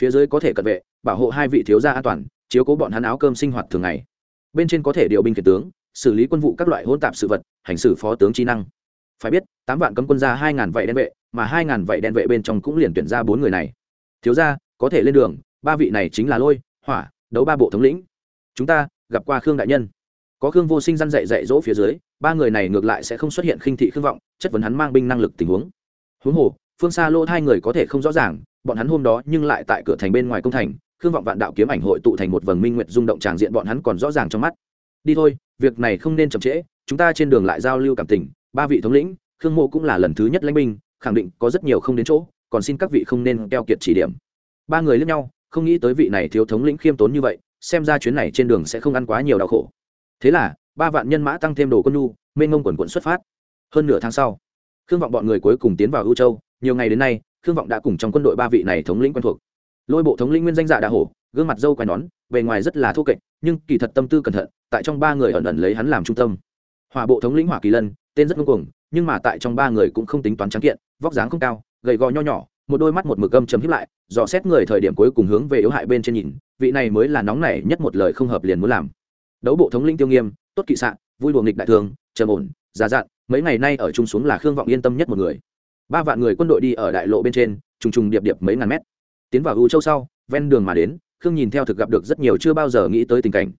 Phía dưới có thể cận vệ, bảo hộ hai vị thiếu gia an toàn, chiếu cố bọn hắn áo cơm sinh hoạt thường ngày. Bên trên có thể điều binh khiển tướng, xử lý quân vụ các loại hỗn tạp sự vật, hành xử phó tướng trí năng phải biết, tám vạn cấm quân ra hai ngàn vậy đen vệ, mà hai ngàn vậy đen vệ bên trong cũng liền tuyển ra bốn người này. Thiếu ra có thể lên đường, ba vị này chính là lôi, hỏa, đấu ba bộ thống lĩnh. Chúng ta gặp qua khương đại nhân. Có khương vô sinh răn dạy dạy dỗ phía dưới, ba người này ngược lại sẽ không xuất hiện khinh thị khương vọng, chất vấn hắn mang binh năng lực tình huống. Huống hồ, phương xa lô hai người có thể không rõ ràng, bọn hắn hôm đó nhưng lại tại cửa thành bên ngoài công thành, khương vọng vạn đạo kiếm ảnh hội tụ thành một vầng minh nguyện rung động tràng diện bọn hắn còn rõ ràng trong mắt. Đi thôi, việc này không nên chậm trễ, chúng ta trên đường lại giao lưu cảm tình ba vị thống lĩnh, khương mộ cũng là lần thứ nhất lãnh binh, khẳng định có rất nhiều không đến chỗ, còn xin các vị không nên keo kiệt chỉ điểm. Ba người lẫn nhau, không nghĩ tới vị này thiếu thống lĩnh khiêm tốn như vậy, xem ra chuyến này trên đường sẽ không ăn quá nhiều đau khổ. Thế là, ba vạn nhân mã tăng thêm đồ quân nhu, mênh ngông quần quận xuất phát. Hơn nửa tháng sau, khương vọng bọn người cuối cùng tiến vào ưu châu, nhiều ngày đến nay, khương vọng đã cùng trong quân đội ba vị này thống lĩnh quen thuộc. Lôi bộ thống lĩnh nguyên danh dạ đà hổ, gương mặt dâu quai nón, bề ngoài rất là thô kệch, nhưng kỳ thật tâm tư cẩn thận, tại trong ba người ẩn ẩn lấy hắn làm trung tâm. Hỏa bộ thống lĩnh hỏa kỳ lân tên rất ngông cuồng, nhưng mà tại trong ba người cũng không tính toán trắng kiện, vóc dáng không cao, gầy gò nho nhỏ, một đôi mắt một mực gâm chấm hiếp lại, dò xét người thời điểm cuối cùng hướng về yếu hại bên trên nhìn, vị này mới là nóng nảy nhất một lời không hợp liền muốn làm. Đấu bộ thống lĩnh tiêu nghiêm, tốt kỵ sạn vui đùa nghịch đại thường, trầm ổn, già dặn, mấy ngày nay ở chung xuống là khương vọng yên tâm nhất một người. Ba vạn người quân đội đi ở đại lộ bên trên, trùng trùng điệp điệp mấy ngàn mét. Tiến vào u châu sau, ven đường mà đến, khương nhìn theo thực gặp được rất nhiều chưa bao giờ nghĩ tới tình cảnh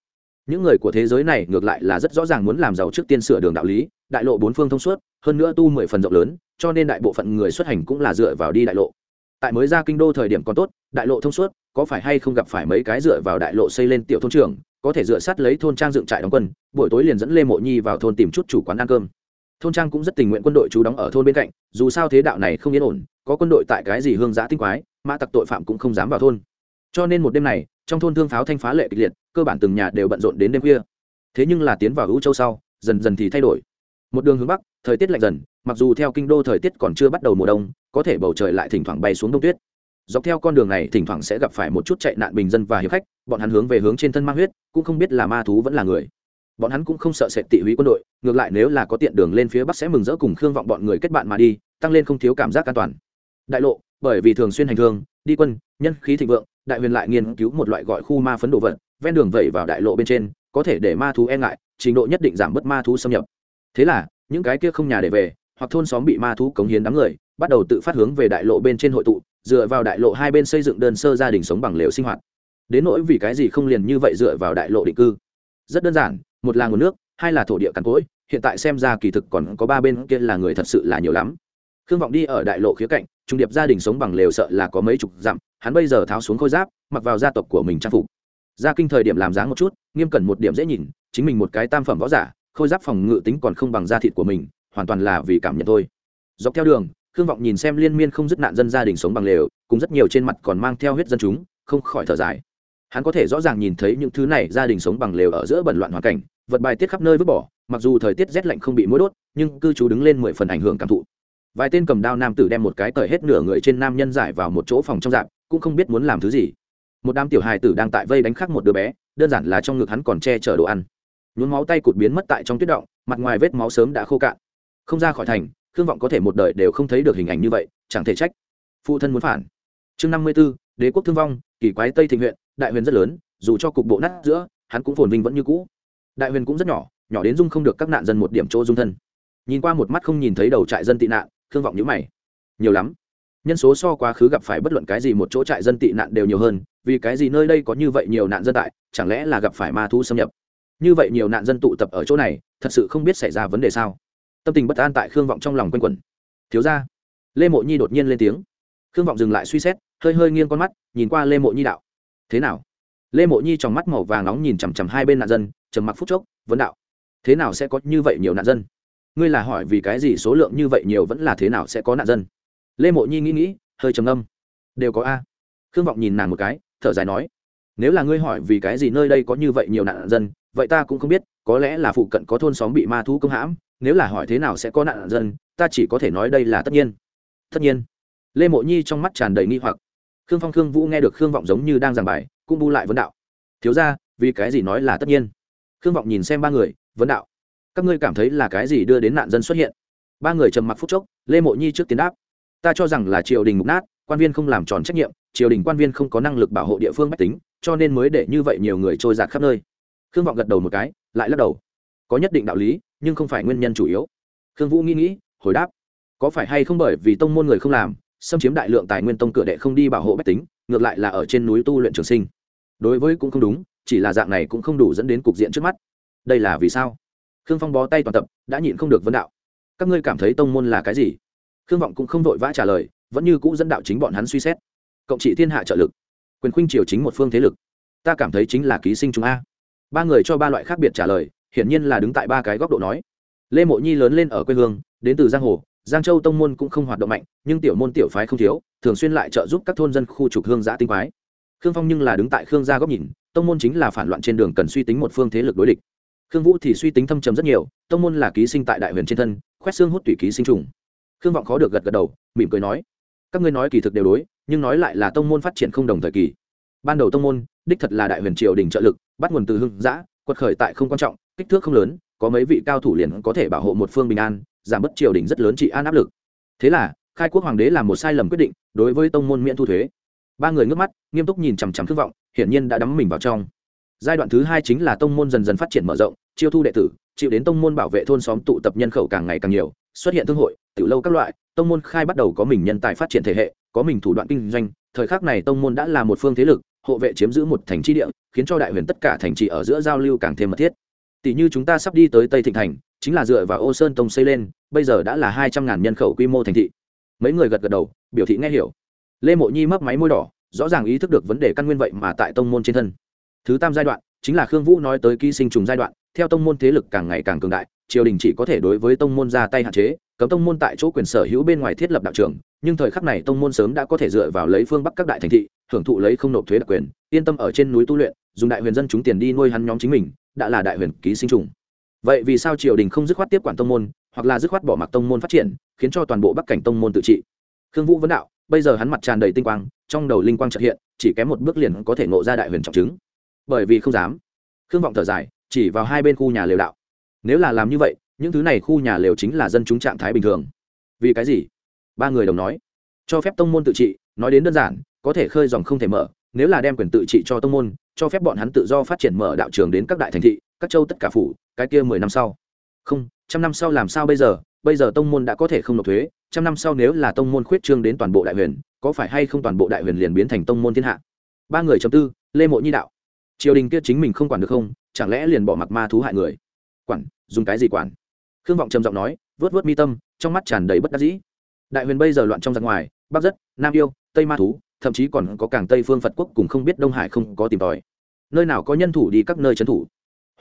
những người của thế giới này ngược lại là rất rõ ràng muốn làm giàu trước tiên sửa đường đạo lý, đại lộ bốn phương thông suốt, hơn nữa tu mười phần rộng lớn, cho nên đại bộ phận người xuất hành cũng là dựa vào đi đại lộ. Tại mới ra kinh đô thời điểm còn tốt, đại lộ thông suốt, có phải hay không gặp phải mấy cái dựa vào đại lộ xây lên tiểu thôn trường có thể dựa sát lấy thôn trang dựng trại đóng quân, buổi tối liền dẫn lê mộ nhi vào thôn tìm chút chủ quán ăn cơm. Thôn trang cũng rất tình nguyện quân đội trú đóng ở thôn bên cạnh, dù sao thế đạo này không yên ổn, có quân đội tại cái gì hương giã tinh quái, mã tặc tội phạm cũng không dám vào thôn. Cho nên một đêm này trong thôn thương pháo thanh phá lệ kịch liệt, cơ bản từng nhà đều bận rộn đến đêm khuya. Thế nhưng là tiến vào hữu châu sau, dần dần thì thay đổi. Một đường hướng bắc, thời tiết lạnh dần, mặc dù theo kinh đô thời tiết còn chưa bắt đầu mùa đông, có thể bầu trời lại thỉnh thoảng bay xuống đông tuyết. Dọc theo con đường này, thỉnh thoảng sẽ gặp phải một chút chạy nạn bình dân và hiệp khách, bọn hắn hướng về hướng trên thân mang huyết, cũng không biết là ma thú vẫn là người. Bọn hắn cũng không sợ sệt tị húy quân đội, ngược lại nếu là có tiện đường lên phía bắc sẽ mừng rỡ cùng khương vọng bọn người kết bạn mà đi, tăng lên không thiếu cảm giác an toàn. Đại lộ, bởi vì thường xuyên hành thương, đi quân, nhân khí thịnh vượng đại huyền lại nghiên cứu một loại gọi khu ma phấn đồ vật, ven đường vẩy vào đại lộ bên trên, có thể để ma thú e ngại, trình độ nhất định giảm bớt ma thú xâm nhập. Thế là, những cái kia không nhà để về, hoặc thôn xóm bị ma thú cống hiến đám người, bắt đầu tự phát hướng về đại lộ bên trên hội tụ, dựa vào đại lộ hai bên xây dựng đơn sơ gia đình sống bằng lều sinh hoạt. Đến nỗi vì cái gì không liền như vậy dựa vào đại lộ định cư? Rất đơn giản, một là nguồn nước, hai là thổ địa cằn cỗi, hiện tại xem ra kỳ thực còn có ba bên kia là người thật sự là nhiều lắm. Khương vọng đi ở đại lộ khía cạnh, trung điệp gia đình sống bằng lều sợ là có mấy chục dặm hắn bây giờ tháo xuống khôi giáp, mặc vào gia tộc của mình trang phục. Gia kinh thời điểm làm dáng một chút, nghiêm cẩn một điểm dễ nhìn, chính mình một cái tam phẩm võ giả, khôi giáp phòng ngự tính còn không bằng da thịt của mình, hoàn toàn là vì cảm nhận thôi. Dọc theo đường, khương vọng nhìn xem liên miên không dứt nạn dân gia đình sống bằng lều, cùng rất nhiều trên mặt còn mang theo huyết dân chúng, không khỏi thở dài. Hắn có thể rõ ràng nhìn thấy những thứ này gia đình sống bằng lều ở giữa bẩn loạn hoàn cảnh, vật bài tiết khắp nơi vứt bỏ, mặc dù thời tiết rét lạnh không bị mũi đốt, nhưng cư trú đứng lên mười phần ảnh hưởng cảm thụ. Vài tên cầm đao nam tử đem một cái cởi hết nửa người trên nam nhân giải vào một chỗ phòng trong dạp cũng không biết muốn làm thứ gì. Một đám tiểu hài tử đang tại vây đánh khắc một đứa bé, đơn giản là trong ngực hắn còn che chở đồ ăn. Nhuốm máu tay cụt biến mất tại trong tuyết động, mặt ngoài vết máu sớm đã khô cạn. Không ra khỏi thành, khương vọng có thể một đời đều không thấy được hình ảnh như vậy, chẳng thể trách. Phụ thân muốn phản. Chương năm mươi b ố đế quốc thương vong, kỳ quái tây thịnh huyện, đại huyền rất lớn, dù cho cục bộ nát giữa, hắn cũng phồn vinh vẫn như cũ. Đại huyền cũng rất nhỏ nhỏ đến dung không được các nạn dân một điểm chỗ dung thân. Nhìn qua một mắt không nhìn thấy đầu trại dân tị nạn, khương vọng nhữ mày. Nhiều lắm nhân số so quá khứ gặp phải bất luận cái gì một chỗ trại dân tị nạn đều nhiều hơn, vì cái gì nơi đây có như vậy nhiều nạn dân tại, chẳng lẽ là gặp phải ma thu xâm nhập? Như vậy nhiều nạn dân tụ tập ở chỗ này, thật sự không biết xảy ra vấn đề sao? Tâm tình bất an tại khương vọng trong lòng quanh quẩn. Thiếu ra lê mộ nhi đột nhiên lên tiếng. Khương vọng dừng lại suy xét, hơi hơi nghiêng con mắt, nhìn qua lê mộ nhi đạo. Thế nào? Lê mộ nhi trong mắt màu vàng nóng nhìn chằm chằm hai bên nạn dân, trầm mặc phút chốc, vấn đạo. Thế nào sẽ có như vậy nhiều nạn dân? Ngươi là hỏi vì cái gì số lượng như vậy nhiều vẫn là thế nào sẽ có nạn dân? Lê mộ nhi nghĩ nghĩ hơi trầm âm đều có a. Khương vọng nhìn nàng một cái, thở dài nói, nếu là ngươi hỏi vì cái gì nơi đây có như vậy nhiều nạn dân, vậy ta cũng không biết, có lẽ là phụ cận có thôn xóm bị ma thú công hãm, nếu là hỏi thế nào sẽ có nạn dân, ta chỉ có thể nói đây là tất nhiên. Tất nhiên? Lê mộ nhi trong mắt tràn đầy nghi hoặc. Khương phong, khương vũ nghe được khương vọng giống như đang giảng bài, cũng bu lại vấn đạo. Thiếu ra vì cái gì nói là tất nhiên? Khương vọng nhìn xem ba người, vấn đạo. Các ngươi cảm thấy là cái gì đưa đến nạn dân xuất hiện? Ba người trầm mặc phúc chốc, lê mộ nhi trước tiến đáp ta cho rằng là triều đình mục nát, quan viên không làm tròn trách nhiệm, triều đình quan viên không có năng lực bảo hộ địa phương bách tính, cho nên mới để như vậy nhiều người trôi giạt khắp nơi. Khương vọng gật đầu một cái, lại lắc đầu. Có nhất định đạo lý, nhưng không phải nguyên nhân chủ yếu. Khương vũ nghĩ nghĩ, hồi đáp. Có phải hay không bởi vì tông môn người không làm, xâm chiếm đại lượng tài nguyên tông cửa đệ không đi bảo hộ bách tính, ngược lại là ở trên núi tu luyện trường sinh. Đối với cũng không đúng, chỉ là dạng này cũng không đủ dẫn đến cục diện trước mắt. Đây là vì sao? Khương phong bó tay toàn tập, đã nhịn không được vấn đạo. Các ngươi cảm thấy tông môn là cái gì? Khương vọng cũng không vội vã trả lời, vẫn như cũ dẫn đạo chính bọn hắn suy xét. Cộng trị thiên hạ trợ lực, quyền khuynh triều chính một phương thế lực. Ta cảm thấy chính là ký sinh chúng a. Ba người cho ba loại khác biệt trả lời, hiển nhiên là đứng tại ba cái góc độ nói. Lê mộ nhi lớn lên ở quê hương, đến từ giang hồ, giang châu tông môn cũng không hoạt động mạnh, nhưng tiểu môn tiểu phái không thiếu, thường xuyên lại trợ giúp các thôn dân khu trục hương giã tinh quái. Khương phong nhưng là đứng tại khương gia góc nhìn, tông môn chính là phản loạn trên đường cần suy tính một phương thế lực đối địch. Khương vũ thì suy tính thâm trầm rất nhiều, tông môn là ký sinh tại đại huyền trên thân, khoét xương hút tủy ký sinh trùng khương vọng khó được gật gật đầu, mỉm cười nói, các ngươi nói kỳ thực đều đối, nhưng nói lại là tông môn phát triển không đồng thời kỳ. Ban đầu tông môn, đích thật là đại huyền triều đình trợ lực, bắt nguồn từ hưng giã quật khởi tại không quan trọng, kích thước không lớn, có mấy vị cao thủ liền có thể bảo hộ một phương bình an, giảm bớt triều đình rất lớn trị an áp lực. Thế là, khai quốc hoàng đế làm một sai lầm quyết định, đối với tông môn miễn thu thuế. Ba người ngước mắt, nghiêm túc nhìn chằm chằm khước vọng, hiển nhiên đã đắm mình vào trong. Giai đoạn thứ hai chính là tông môn dần dần phát triển mở rộng, chiêu thu đệ tử, chịu đến tông môn bảo vệ thôn xóm tụ tập nhân khẩu càng ngày càng nhiều xuất hiện thương hội, tiểu lâu các loại, tông môn khai bắt đầu có mình nhân tài phát triển thể hệ, có mình thủ đoạn kinh doanh. Thời khắc này tông môn đã là một phương thế lực, hộ vệ chiếm giữ một thành tri địa, khiến cho đại huyền tất cả thành trì ở giữa giao lưu càng thêm mật thiết. Tỷ như chúng ta sắp đi tới tây thịnh thành, chính là dựa vào ô sơn tông xây lên, bây giờ đã là hai trăm ngàn nhân khẩu quy mô thành thị. Mấy người gật gật đầu, biểu thị nghe hiểu. Lê mộ nhi mấp máy môi đỏ, rõ ràng ý thức được vấn đề căn nguyên vậy mà tại tông môn trên thân. Thứ tam giai đoạn, chính là khương vũ nói tới ký sinh trùng giai đoạn, theo tông môn thế lực càng ngày càng cường đại triều đình chỉ có thể đối với tông môn ra tay hạn chế, cấm tông môn tại chỗ quyền sở hữu bên ngoài thiết lập đạo trường, nhưng thời khắc này tông môn sớm đã có thể dựa vào lấy phương bắc các đại thành thị, hưởng thụ lấy không nộp thuế đặc quyền, yên tâm ở trên núi tu luyện, dùng đại huyền dân chúng tiền đi nuôi hắn nhóm chính mình, đã là đại huyền ký sinh trùng. Vậy vì sao triều đình không dứt khoát tiếp quản tông môn, hoặc là dứt khoát bỏ mặc tông môn phát triển, khiến cho toàn bộ bắc cảnh tông môn tự trị? Khương vũ vấn đạo, bây giờ hắn mặt tràn đầy tinh quang, trong đầu linh quang trật hiện, chỉ kém một bước liền có thể ngộ ra đại huyền trọng chứng. Bởi vì không dám. Khương vọng thở dài, chỉ vào hai bên khu nhà lều đạo nếu là làm như vậy, những thứ này khu nhà lều chính là dân chúng trạng thái bình thường. Vì cái gì? Ba người đồng nói. Cho phép tông môn tự trị, nói đến đơn giản, có thể khơi dòng không thể mở. Nếu là đem quyền tự trị cho tông môn, cho phép bọn hắn tự do phát triển mở đạo trường đến các đại thành thị, các châu tất cả phủ, cái kia mười năm sau. Không, trăm năm sau làm sao bây giờ? Bây giờ tông môn đã có thể không nộp thuế. Trăm năm sau nếu là tông môn khuyết trương đến toàn bộ đại huyền, có phải hay không toàn bộ đại huyền liền biến thành tông môn thiên hạ? Ba người chấm tư, lê mộ nhi đạo. Triều đình kia chính mình không quản được không? Chẳng lẽ liền bỏ mặc ma thú hại người? Quản, dùng cái gì quản? Khương vọng trầm giọng nói vớt vớt mi tâm, trong mắt tràn đầy bất đắc dĩ. Đại huyền bây giờ loạn trong giặc ngoài, bắc rất, nam yêu, tây ma thú, thậm chí còn có cảng tây phương phật quốc cùng không biết đông hải không có tìm tòi. Nơi nào có nhân thủ đi các nơi trấn thủ?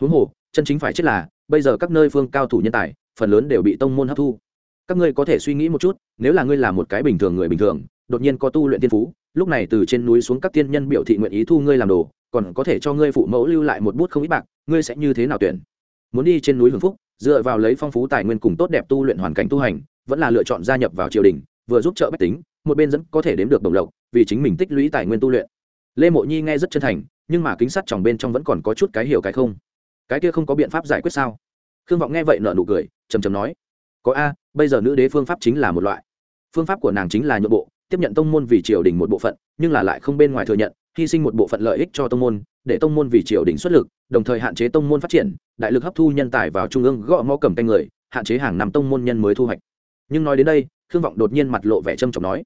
Huống hồ, chân chính phải chết là, bây giờ các nơi phương cao thủ nhân tài, phần lớn đều bị tông môn hấp thu. Các ngươi có thể suy nghĩ một chút, nếu là ngươi là một cái bình thường người bình thường, đột nhiên có tu luyện tiên phú, lúc này từ trên núi xuống các tiên nhân biểu thị nguyện ý thu ngươi làm đồ, còn có thể cho ngươi phụ mẫu lưu lại một bút không ít bạc, ngươi sẽ như thế nào tuyển? Muốn đi trên núi hưởng phúc, dựa vào lấy phong phú tài nguyên cùng tốt đẹp tu luyện hoàn cảnh tu hành, vẫn là lựa chọn gia nhập vào triều đình, vừa giúp trợ bách tính, một bên dẫn có thể đếm được đồng lộc, vì chính mình tích lũy tài nguyên tu luyện. Lê mộ nhi nghe rất chân thành, nhưng mà kính sắt tròng bên trong vẫn còn có chút cái hiểu cái không. Cái kia không có biện pháp giải quyết sao? Khương vọng nghe vậy nợ nụ cười, trầm trầm nói, có a, bây giờ nữ đế phương pháp chính là một loại. Phương pháp của nàng chính là nhượng bộ, tiếp nhận tông môn vì triều đình một bộ phận, nhưng là lại không bên ngoài thừa nhận hy sinh một bộ phận lợi ích cho tông môn, để tông môn vì triều đình xuất lực, đồng thời hạn chế tông môn phát triển, đại lực hấp thu nhân tài vào trung ương gõ mõ cầm canh người, hạn chế hàng năm tông môn nhân mới thu hoạch. Nhưng nói đến đây, khương vọng đột nhiên mặt lộ vẻ trâm trọng nói,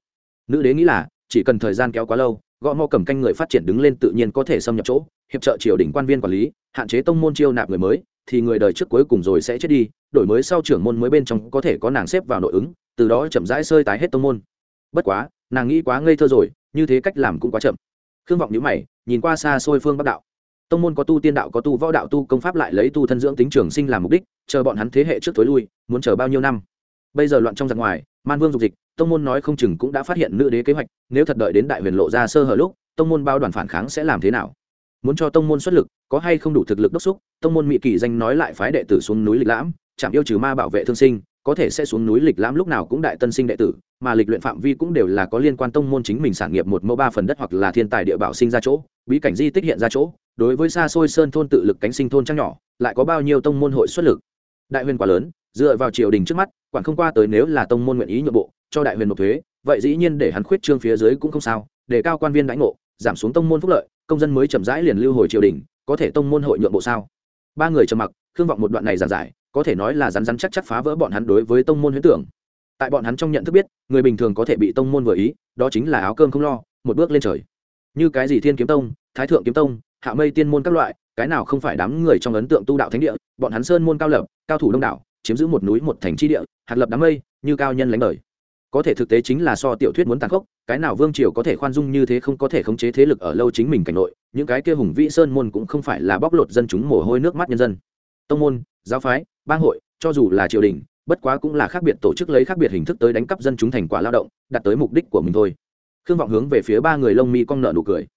nữ đế nghĩ là, chỉ cần thời gian kéo quá lâu, gõ mõ cầm canh người phát triển đứng lên tự nhiên có thể xâm nhập chỗ, hiệp trợ triều đình quan viên quản lý, hạn chế tông môn chiêu nạp người mới, thì người đời trước cuối cùng rồi sẽ chết đi, đổi mới sau trưởng môn mới bên trong có thể có nàng xếp vào nội ứng, từ đó chậm rãi sơi tái hết tông môn. Bất quá, nàng nghĩ quá ngây thơ rồi, như thế cách làm cũng quá chậm khương vọng nhữ mày, nhìn qua xa xôi phương bắc đạo. Tông môn có tu tiên đạo, có tu võ đạo, tu công pháp lại lấy tu thân dưỡng tính trường sinh làm mục đích, chờ bọn hắn thế hệ trước thối lui, muốn chờ bao nhiêu năm. Bây giờ loạn trong giặc ngoài, man vương dục dịch, tông môn nói không chừng cũng đã phát hiện nữ đế kế hoạch, nếu thật đợi đến đại huyền lộ ra sơ hở lúc, tông môn bao đoàn phản kháng sẽ làm thế nào? Muốn cho tông môn xuất lực, có hay không đủ thực lực đốc xúc, tông môn mỹ kỳ danh nói lại phái đệ tử xuống núi lịch lãm, chạm yêu trừ ma bảo vệ thương sinh có thể sẽ xuống núi lịch lãm lúc nào cũng đại tân sinh đệ tử, mà lịch luyện phạm vi cũng đều là có liên quan tông môn chính mình sản nghiệp một mẫu ba phần đất hoặc là thiên tài địa bảo sinh ra chỗ, bí cảnh di tích hiện ra chỗ, đối với xa xôi sơn thôn tự lực cánh sinh thôn trang nhỏ, lại có bao nhiêu tông môn hội xuất lực. Đại huyền quá lớn, dựa vào triều đình trước mắt, quản không qua tới nếu là tông môn nguyện ý nhượng bộ, cho đại huyền nộp thuế, vậy dĩ nhiên để hắn khuyết trương phía dưới cũng không sao, để cao quan viên đánh ngộ, giảm xuống tông môn phúc lợi, công dân mới chậm rãi liền lưu hồi triều đình, có thể tông môn hội nhượng bộ sao? Ba người trầm mặc, khương vọng một đoạn này giản giải có thể nói là rắn rắn chắc chắc phá vỡ bọn hắn đối với tông môn huyễn tưởng. Tại bọn hắn trong nhận thức biết, người bình thường có thể bị tông môn vừa ý, đó chính là áo cơm không lo, một bước lên trời. Như cái gì thiên kiếm tông, thái thượng kiếm tông, hạ mây tiên môn các loại, cái nào không phải đám người trong ấn tượng tu đạo thánh địa, bọn hắn sơn môn cao lập, cao thủ đông đảo, chiếm giữ một núi một thành tri địa, hạt lập đám mây, như cao nhân lãnh đời. Có thể thực tế chính là so tiểu thuyết muốn tàn khốc, cái nào vương triều có thể khoan dung như thế không có thể khống chế thế lực ở lâu chính mình cảnh nội, những cái kia hùng vĩ sơn môn cũng không phải là bóc lột dân chúng mồ hôi nước mắt nhân dân. Tông môn, giáo phái bang hội, cho dù là triều đình, bất quá cũng là khác biệt tổ chức lấy khác biệt hình thức tới đánh cắp dân chúng thành quả lao động, đạt tới mục đích của mình thôi. Khương vọng hướng về phía ba người lông mi cong nợ nụ cười.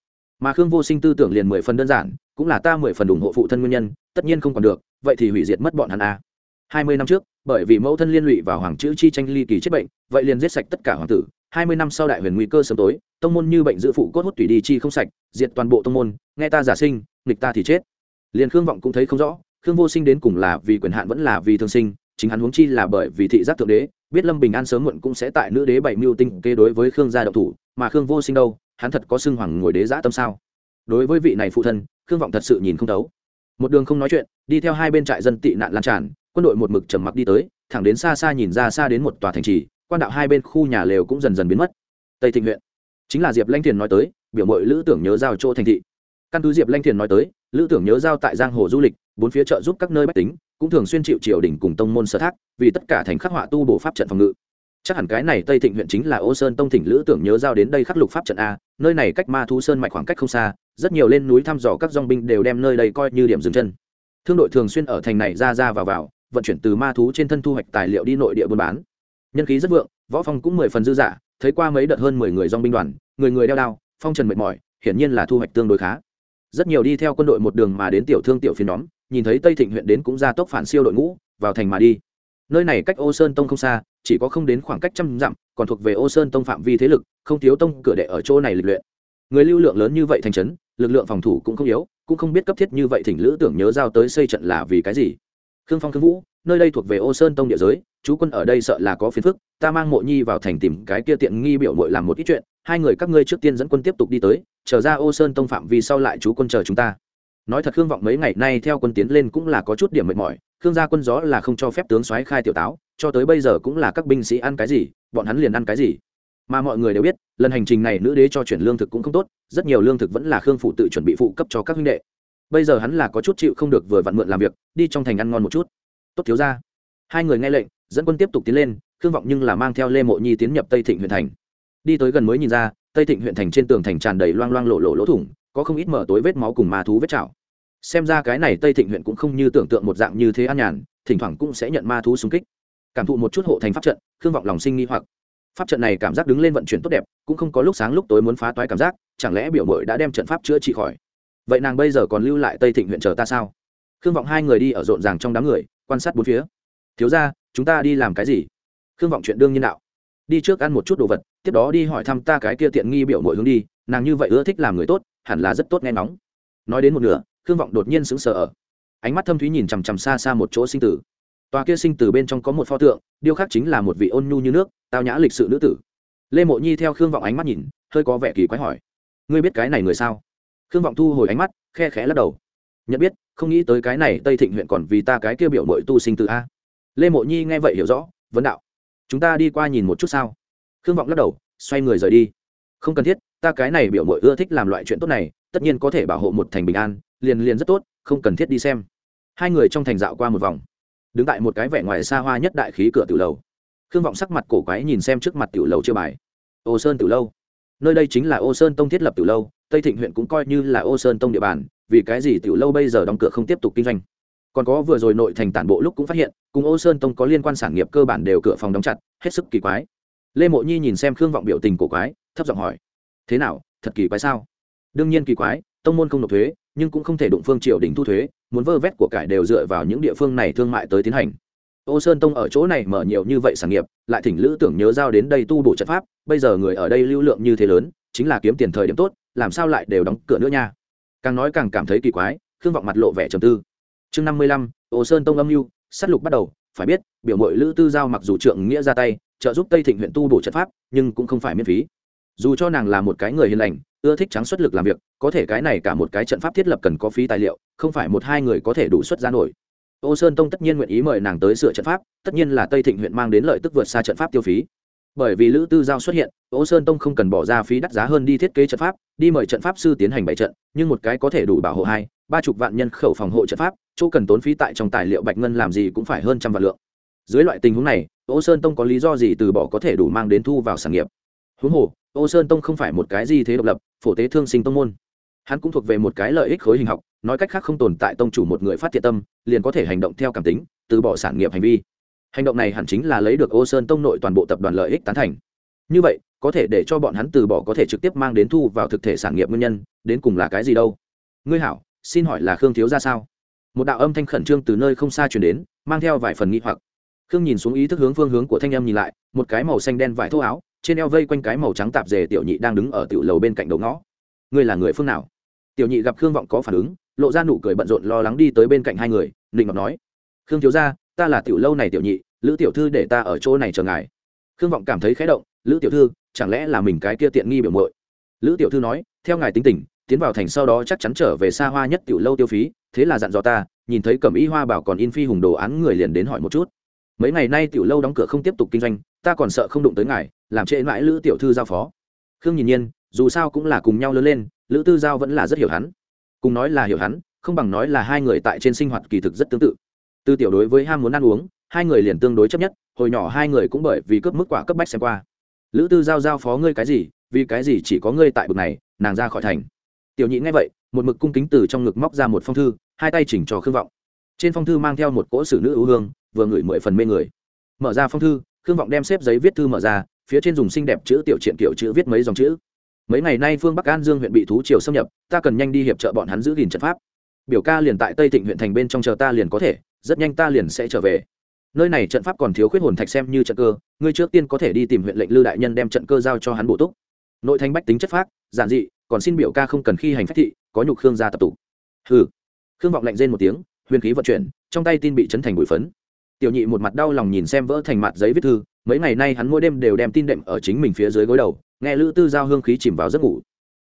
Mà khương vô sinh tư tưởng liền mười phần đơn giản, cũng là ta mười phần ủng hộ phụ thân nguyên nhân, tất nhiên không còn được, vậy thì hủy diệt mất bọn hắn a hai mươi năm trước, bởi vì mẫu thân liên lụy vào hoàng chữ chi tranh ly kỳ chết bệnh, vậy liền giết sạch tất cả hoàng tử. Hai mươi năm sau đại huyền nguy cơ sớm tối, tông môn như bệnh dự phụ cốt hút tùy đi chi không sạch, diệt toàn bộ tông môn, nghe ta giả sinh, nghịch ta thì chết. Liền khương vọng cũng thấy không rõ khương vô sinh đến cùng là vì quyền hạn vẫn là vì thương sinh, chính hắn huống chi là bởi vì thị giác thượng đế, biết lâm bình an sớm muộn cũng sẽ tại nữ đế bảy mưu tinh kê đối với khương gia độc thủ, mà khương vô sinh đâu, hắn thật có xưng hoàng ngồi đế giã tâm sao? Đối với vị này phụ thân, khương vọng thật sự nhìn không thấu. Một đường không nói chuyện, đi theo hai bên trại dân tị nạn lan tràn, quân đội một mực trầm mặc đi tới, thẳng đến xa xa nhìn ra xa đến một tòa thành trì, quan đạo hai bên khu nhà lều cũng dần dần biến mất. Tây thịnh huyện. Chính là diệp lanh thiền nói tới, biểu mội lữ tưởng nhớ giao chỗ thành thị. Căn cứ diệp lanh thiền nói tới, lữ tưởng nhớ giao tại giang hồ du lịch bốn phía trợ giúp các nơi bách tính, cũng thường xuyên chịu triều đình cùng tông môn sở thác, vì tất cả thành khắc họa tu bổ pháp trận phòng ngự. Chắc hẳn cái này tây thịnh huyện chính là ô sơn tông thỉnh lữ tưởng nhớ giao đến đây khắc lục pháp trận a, nơi này cách ma thu sơn mạch khoảng cách không xa, rất nhiều lên núi thăm dò các dong binh đều đem nơi đây coi như điểm dừng chân. Thương đội thường xuyên ở thành này ra ra vào vào, vận chuyển từ ma thú trên thân thu hoạch tài liệu đi nội địa buôn bán. Nhân khí rất vượng, võ phong cũng mười phần dư giả thấy qua mấy đợt hơn mười người dong binh đoàn, người người đeo đao, phong trần mệt mỏi, hiển nhiên là thu hoạch tương đối khá. Rất nhiều đi theo quân đội một đường mà đến tiểu thương tiểu phiên nhóm nhìn thấy tây thịnh huyện đến cũng ra tốc phản siêu đội ngũ, vào thành mà đi. Nơi này cách ô sơn tông không xa, chỉ có không đến khoảng cách trăm dặm, còn thuộc về ô sơn tông phạm vi thế lực, không thiếu tông cửa đệ ở chỗ này lịch luyện. Người lưu lượng lớn như vậy thành trấn, lực lượng phòng thủ cũng không yếu, cũng không biết cấp thiết như vậy thỉnh lữ tưởng nhớ giao tới xây trận là vì cái gì. Khương phong khương vũ, nơi đây thuộc về ô sơn tông địa giới, chú quân ở đây sợ là có phiền phức, ta mang mộ nhi vào thành tìm cái kia tiện nghi biểu mội làm một ít chuyện, hai người các ngươi trước tiên dẫn quân tiếp tục đi tới trở ra ô sơn tông phạm vi sau lại chú quân chờ chúng ta nói thật khương vọng mấy ngày nay theo quân tiến lên cũng là có chút điểm mệt mỏi, khương gia quân gió là không cho phép tướng soái khai tiểu táo, cho tới bây giờ cũng là các binh sĩ ăn cái gì, bọn hắn liền ăn cái gì. Mà mọi người đều biết, lần hành trình này nữ đế cho chuyển lương thực cũng không tốt, rất nhiều lương thực vẫn là khương phụ tự chuẩn bị phụ cấp cho các huynh đệ. Bây giờ hắn là có chút chịu không được vừa vặn mượn làm việc, đi trong thành ăn ngon một chút. Tốt thiếu ra hai người nghe lệnh, dẫn quân tiếp tục tiến lên, khương vọng nhưng là mang theo lê mộ nhi tiến nhập tây thịnh huyện thành. Đi tới gần mới nhìn ra, tây thịnh huyện thành trên tường thành tràn đầy loang loang lộ lộ lỗ thủng có không ít mở tối vết máu cùng ma thú vết chảo. Xem ra cái này tây thịnh huyện cũng không như tưởng tượng một dạng như thế an nhàn, thỉnh thoảng cũng sẽ nhận ma thú xung kích. Cảm thụ một chút hộ thành pháp trận, khương vọng lòng sinh nghi hoặc. Pháp trận này cảm giác đứng lên vận chuyển tốt đẹp, cũng không có lúc sáng lúc tối muốn phá toái cảm giác, chẳng lẽ biểu mội đã đem trận pháp chữa trị khỏi? Vậy nàng bây giờ còn lưu lại tây thịnh huyện chờ ta sao? Khương vọng hai người đi ở rộn ràng trong đám người, quan sát bốn phía. Thiếu ra chúng ta đi làm cái gì? Khương vọng chuyện đương nhiên đạo. Đi trước ăn một chút đồ vật, tiếp đó đi hỏi thăm ta cái kia tiện nghi biểu mội hướng đi, nàng như vậy ưa thích làm người tốt hẳn là rất tốt nghe nóng nói đến một nửa, khương vọng đột nhiên sững sờ ở. Ánh mắt thâm thúy nhìn chằm chằm xa xa một chỗ sinh tử. Tòa kia sinh tử bên trong có một pho tượng, điêu khắc chính là một vị ôn nhu như nước, tao nhã lịch sự nữ tử. Lê mộ nhi theo khương vọng ánh mắt nhìn, hơi có vẻ kỳ quái hỏi, ngươi biết cái này người sao? Khương vọng thu hồi ánh mắt, khe khẽ lắc đầu. Nhận biết, không nghĩ tới cái này tây thịnh huyện còn vì ta cái kia biểu mội tu sinh tử a. Lê mộ nhi nghe vậy hiểu rõ, vấn đạo, chúng ta đi qua nhìn một chút sao? Khương vọng lắc đầu, xoay người rời đi. Không cần thiết ta cái này biểu mội ưa thích làm loại chuyện tốt này, tất nhiên có thể bảo hộ một thành bình an, liền liền rất tốt, không cần thiết đi xem. Hai người trong thành dạo qua một vòng. Đứng tại một cái vẻ ngoài xa hoa nhất đại khí cửa tiểu lầu. Khương vọng sắc mặt cổ quái nhìn xem trước mặt tiểu lầu chưa bài. Ô sơn tiểu lâu. Nơi đây chính là ô sơn tông thiết lập tiểu lâu, tây thịnh huyện cũng coi như là ô sơn tông địa bàn, vì cái gì tiểu lâu bây giờ đóng cửa không tiếp tục kinh doanh? Còn có vừa rồi nội thành tản bộ lúc cũng phát hiện, cùng ô sơn tông có liên quan sản nghiệp cơ bản đều cửa phòng đóng chặt, hết sức kỳ quái. Lê mộ nhi nhìn xem khương vọng biểu tình cổ quái, thấp giọng hỏi thế nào, thật kỳ quái sao? Đương nhiên kỳ quái, tông môn không nộp thuế, nhưng cũng không thể đụng phương triều đình thu thuế, muốn vơ vét của cải đều dựa vào những địa phương này thương mại tới tiến hành. Ô sơn tông ở chỗ này mở nhiều như vậy sản nghiệp, lại thỉnh lữ tưởng nhớ giao đến đây tu bổ trận pháp, bây giờ người ở đây lưu lượng như thế lớn, chính là kiếm tiền thời điểm tốt, làm sao lại đều đóng cửa nữa nha? Càng nói càng cảm thấy kỳ quái, khương vọng mặt lộ vẻ trầm tư. Chương năm mươi lăm, ô sơn tông âm mưu s á t lục bắt đầu, phải biết, biểu mội lữ tư giao mặc dù trượng nghĩa ra tay, trợ giúp tây thịnh huyện tu bổ trận pháp, nhưng cũng không phải miễn phí dù cho nàng là một cái người hiền lành, ưa thích trắng xuất lực làm việc, có thể cái này cả một cái trận pháp thiết lập cần có phí tài liệu, không phải một hai người có thể đủ xuất ra nổi. Ô sơn tông tất nhiên nguyện ý mời nàng tới sửa trận pháp, tất nhiên là tây thịnh huyện mang đến lợi tức vượt xa trận pháp tiêu phí. Bởi vì lữ tư giao xuất hiện, ô sơn tông không cần bỏ ra phí đắt giá hơn đi thiết kế trận pháp, đi mời trận pháp sư tiến hành bảy trận, nhưng một cái có thể đủ bảo hộ hai, ba chục vạn nhân khẩu phòng hộ trận pháp, chỗ cần tốn phí tại trong tài liệu bạch ngân làm gì cũng phải hơn trăm vạn lượng. Dưới loại tình huống này, ô sơn tông có lý do gì từ bỏ có thể đủ mang đến thu vào sản nghiệp? Huống hồ ô sơn tông không phải một cái gì thế độc lập, phổ tế thương sinh tông môn. Hắn cũng thuộc về một cái lợi ích khối hình học, nói cách khác không tồn tại tông chủ một người phát thiện tâm, liền có thể hành động theo cảm tính, từ bỏ sản nghiệp hành vi. Hành động này hẳn chính là lấy được ô sơn tông nội toàn bộ tập đoàn lợi ích tán thành. Như vậy, có thể để cho bọn hắn từ bỏ có thể trực tiếp mang đến thu vào thực thể sản nghiệp nguyên nhân, đến cùng là cái gì đâu? Ngươi hảo, xin hỏi là khương thiếu ra sao? Một đạo âm thanh khẩn trương từ nơi không xa chuyển đến, mang theo vài phần nghi hoặc. Khương nhìn xuống ý thức hướng phương hướng của thanh em nhìn lại, một cái màu xanh đen vải thô áo trên eo vây quanh cái màu trắng tạp dề tiểu nhị đang đứng ở tiểu lầu bên cạnh đầu ngõ. Ngươi là người phương nào? Tiểu nhị gặp khương vọng có phản ứng, lộ ra nụ cười bận rộn lo lắng đi tới bên cạnh hai người, nịnh ngọc nói, khương thiếu ra ta là tiểu lâu này tiểu nhị, lữ tiểu thư để ta ở chỗ này chờ ngài. Khương vọng cảm thấy khé động, lữ tiểu thư, chẳng lẽ là mình cái kia tiện nghi biểu mội lữ tiểu thư nói, theo ngài tính tình, tiến vào thành sau đó chắc chắn trở về xa hoa nhất tiểu lâu tiêu phí, thế là dặn dò ta, nhìn thấy cẩm y hoa bảo còn in phi hùng đồ án người liền đến hỏi một chút. Mấy ngày nay tiểu lâu đóng cửa không tiếp tục kinh doanh ta còn sợ không đụng tới ngài, làm trễ mãi lữ tiểu thư giao phó. Khương nhìn nhiên, dù sao cũng là cùng nhau lớn lên, lữ tư giao vẫn là rất hiểu hắn. Cùng nói là hiểu hắn, không bằng nói là hai người tại trên sinh hoạt kỳ thực rất tương tự. Tư tiểu đối với ham muốn ăn uống, hai người liền tương đối chấp nhất, hồi nhỏ hai người cũng bởi vì cướp mức quả cấp bách xem qua. Lữ tư giao giao phó ngươi cái gì, vì cái gì chỉ có ngươi tại bực này, nàng ra khỏi thành. Tiểu nhị nghe vậy, một mực cung kính từ trong ngực móc ra một phong thư, hai tay chỉnh cho khương vọng. Trên phong thư mang theo một cỗ xử nữ ưu hương, vừa ngửi mười phần mê người. Mở ra phong thư khương vọng đem xếp giấy viết thư mở ra, phía trên dùng xinh đẹp chữ tiểu triện kiểu chữ viết mấy dòng chữ. Mấy ngày nay phương bắc an dương huyện bị thú triều xâm nhập, ta cần nhanh đi hiệp trợ bọn hắn giữ gìn trận pháp. Biểu ca liền tại tây thịnh huyện thành bên trong chờ ta liền có thể, rất nhanh ta liền sẽ trở về. Nơi này trận pháp còn thiếu khuyết hồn thạch xem như trận cơ, ngươi trước tiên có thể đi tìm huyện lệnh lư đại nhân đem trận cơ giao cho hắn bổ túc. Nội thành bách tính chất phác, giản dị, còn xin biểu ca không cần khi hành phách thị, có nhục khương gia tập tụ. Hừ. Khương vọng lạnh rên một tiếng, huyền khí vận chuyển, trong tay tin bị chấn thành bụi phấn tiểu nhị một mặt đau lòng nhìn xem vỡ thành mặt giấy viết thư, mấy ngày nay hắn mỗi đêm đều đem tin đệm ở chính mình phía dưới gối đầu, nghe lữ tư giao hương khí chìm vào giấc ngủ.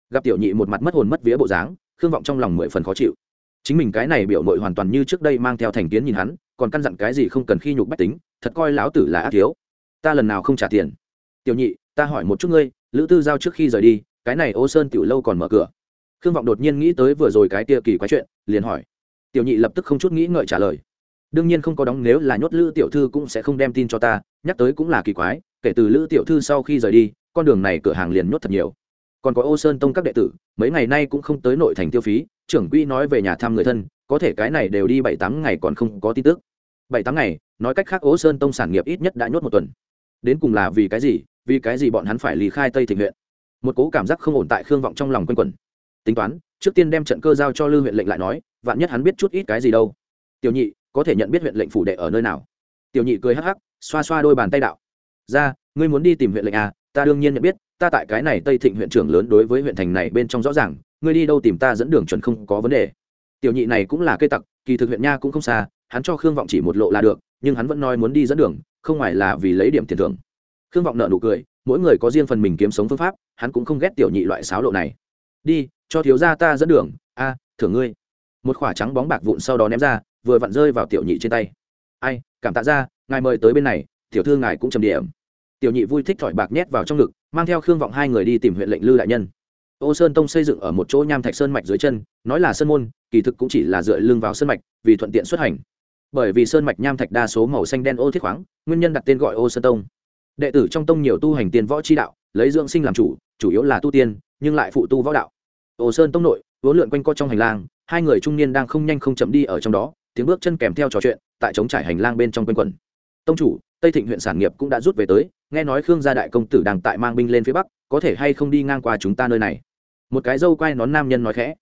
Gặp tiểu nhị một mặt mất hồn mất vía bộ dáng, khương vọng trong lòng mười phần khó chịu. Chính mình cái này biểu mội hoàn toàn như trước đây mang theo thành kiến nhìn hắn, còn căn dặn cái gì không cần khi nhục bách tính, thật coi lão tử là ác thiếu. Ta lần nào không trả tiền? Tiểu nhị, ta hỏi một chút ngươi, lữ tư giao trước khi rời đi, cái này ô sơn tiểu lâu còn mở cửa. Khương vọng đột nhiên nghĩ tới vừa rồi cái tia kỳ quái chuyện, liền hỏi. Tiểu nhị lập tức không chút nghĩ ngợi trả lời đương nhiên không có đóng nếu là nhốt lữ tiểu thư cũng sẽ không đem tin cho ta, nhắc tới cũng là kỳ quái, kể từ lữ tiểu thư sau khi rời đi, con đường này cửa hàng liền nhốt thật nhiều. Còn có ô sơn tông các đệ tử, mấy ngày nay cũng không tới nội thành tiêu phí, trưởng quỹ nói về nhà thăm người thân, có thể cái này đều đi bảy tám ngày còn không có tin tức. Bảy tám ngày, nói cách khác ô sơn tông sản nghiệp ít nhất đã nhốt một tuần. Đến cùng là vì cái gì, vì cái gì bọn hắn phải lý khai tây thịnh huyện? Một cố cảm giác không ổn tại khương vọng trong lòng quanh quẩn. Tính toán, trước tiên đem trận cơ giao cho lư huyện lệnh lại nói, vạn nhất hắn biết chút ít cái gì đâu. Tiểu nhị có thể nhận biết huyện lệnh phủ đệ ở nơi nào. Tiểu nhị cười hắc hắc, xoa xoa đôi bàn tay đạo. Ra, ngươi muốn đi tìm huyện lệnh à ta đương nhiên nhận biết, ta tại cái này tây thịnh huyện trưởng lớn đối với huyện thành này bên trong rõ ràng, ngươi đi đâu tìm ta dẫn đường chuẩn không có vấn đề. Tiểu nhị này cũng là cây tặc, kỳ thực huyện nha cũng không xa, hắn cho khương vọng chỉ một lộ là được, nhưng hắn vẫn nói muốn đi dẫn đường, không ngoài là vì lấy điểm tiền thưởng. Khương vọng nợ nụ cười, mỗi người có riêng phần mình kiếm sống phương pháp, hắn cũng không ghét tiểu nhị loại sáo lộ này. Đi, cho thiếu gia ta dẫn đường, a, thưởng ngươi. Một khỏa trắng bóng bạc vụn sau đó ném ra vừa vặn rơi vào tiểu nhị trên tay. Ai, cảm tạ ra ngài mời tới bên này, tiểu thư ngài cũng trầm điểm. Tiểu nhị vui thích thỏi bạc nhét vào trong ngực, mang theo khương vọng hai người đi tìm huyện lệnh lư đại nhân. Ô sơn tông xây dựng ở một chỗ nham thạch sơn mạch dưới chân, nói là sơn môn, kỳ thực cũng chỉ là dựa lưng vào sơn mạch, vì thuận tiện xuất hành. Bởi vì sơn mạch nham thạch đa số màu xanh đen ô thiết khoáng, nguyên nhân đặt tên gọi ô sơn tông. Đệ tử trong tông nhiều tu hành tiền võ chi đạo, lấy dưỡng sinh làm chủ chủ yếu là tu tiên, nhưng lại phụ tu võ đạo. Ô sơn tông nội, vốn lượn quanh co trong hành lang, hai người trung niên đang không nhanh không chậm đi ở trong đó tiếng bước chân kèm theo trò chuyện, tại trống trải hành lang bên trong quanh quẩn. Tông chủ, tây thịnh huyện sản nghiệp cũng đã rút về tới, nghe nói khương gia đại công tử đang tại mang binh lên phía bắc, có thể hay không đi ngang qua chúng ta nơi này? Một cái dâu quai nón nam nhân nói khẽ.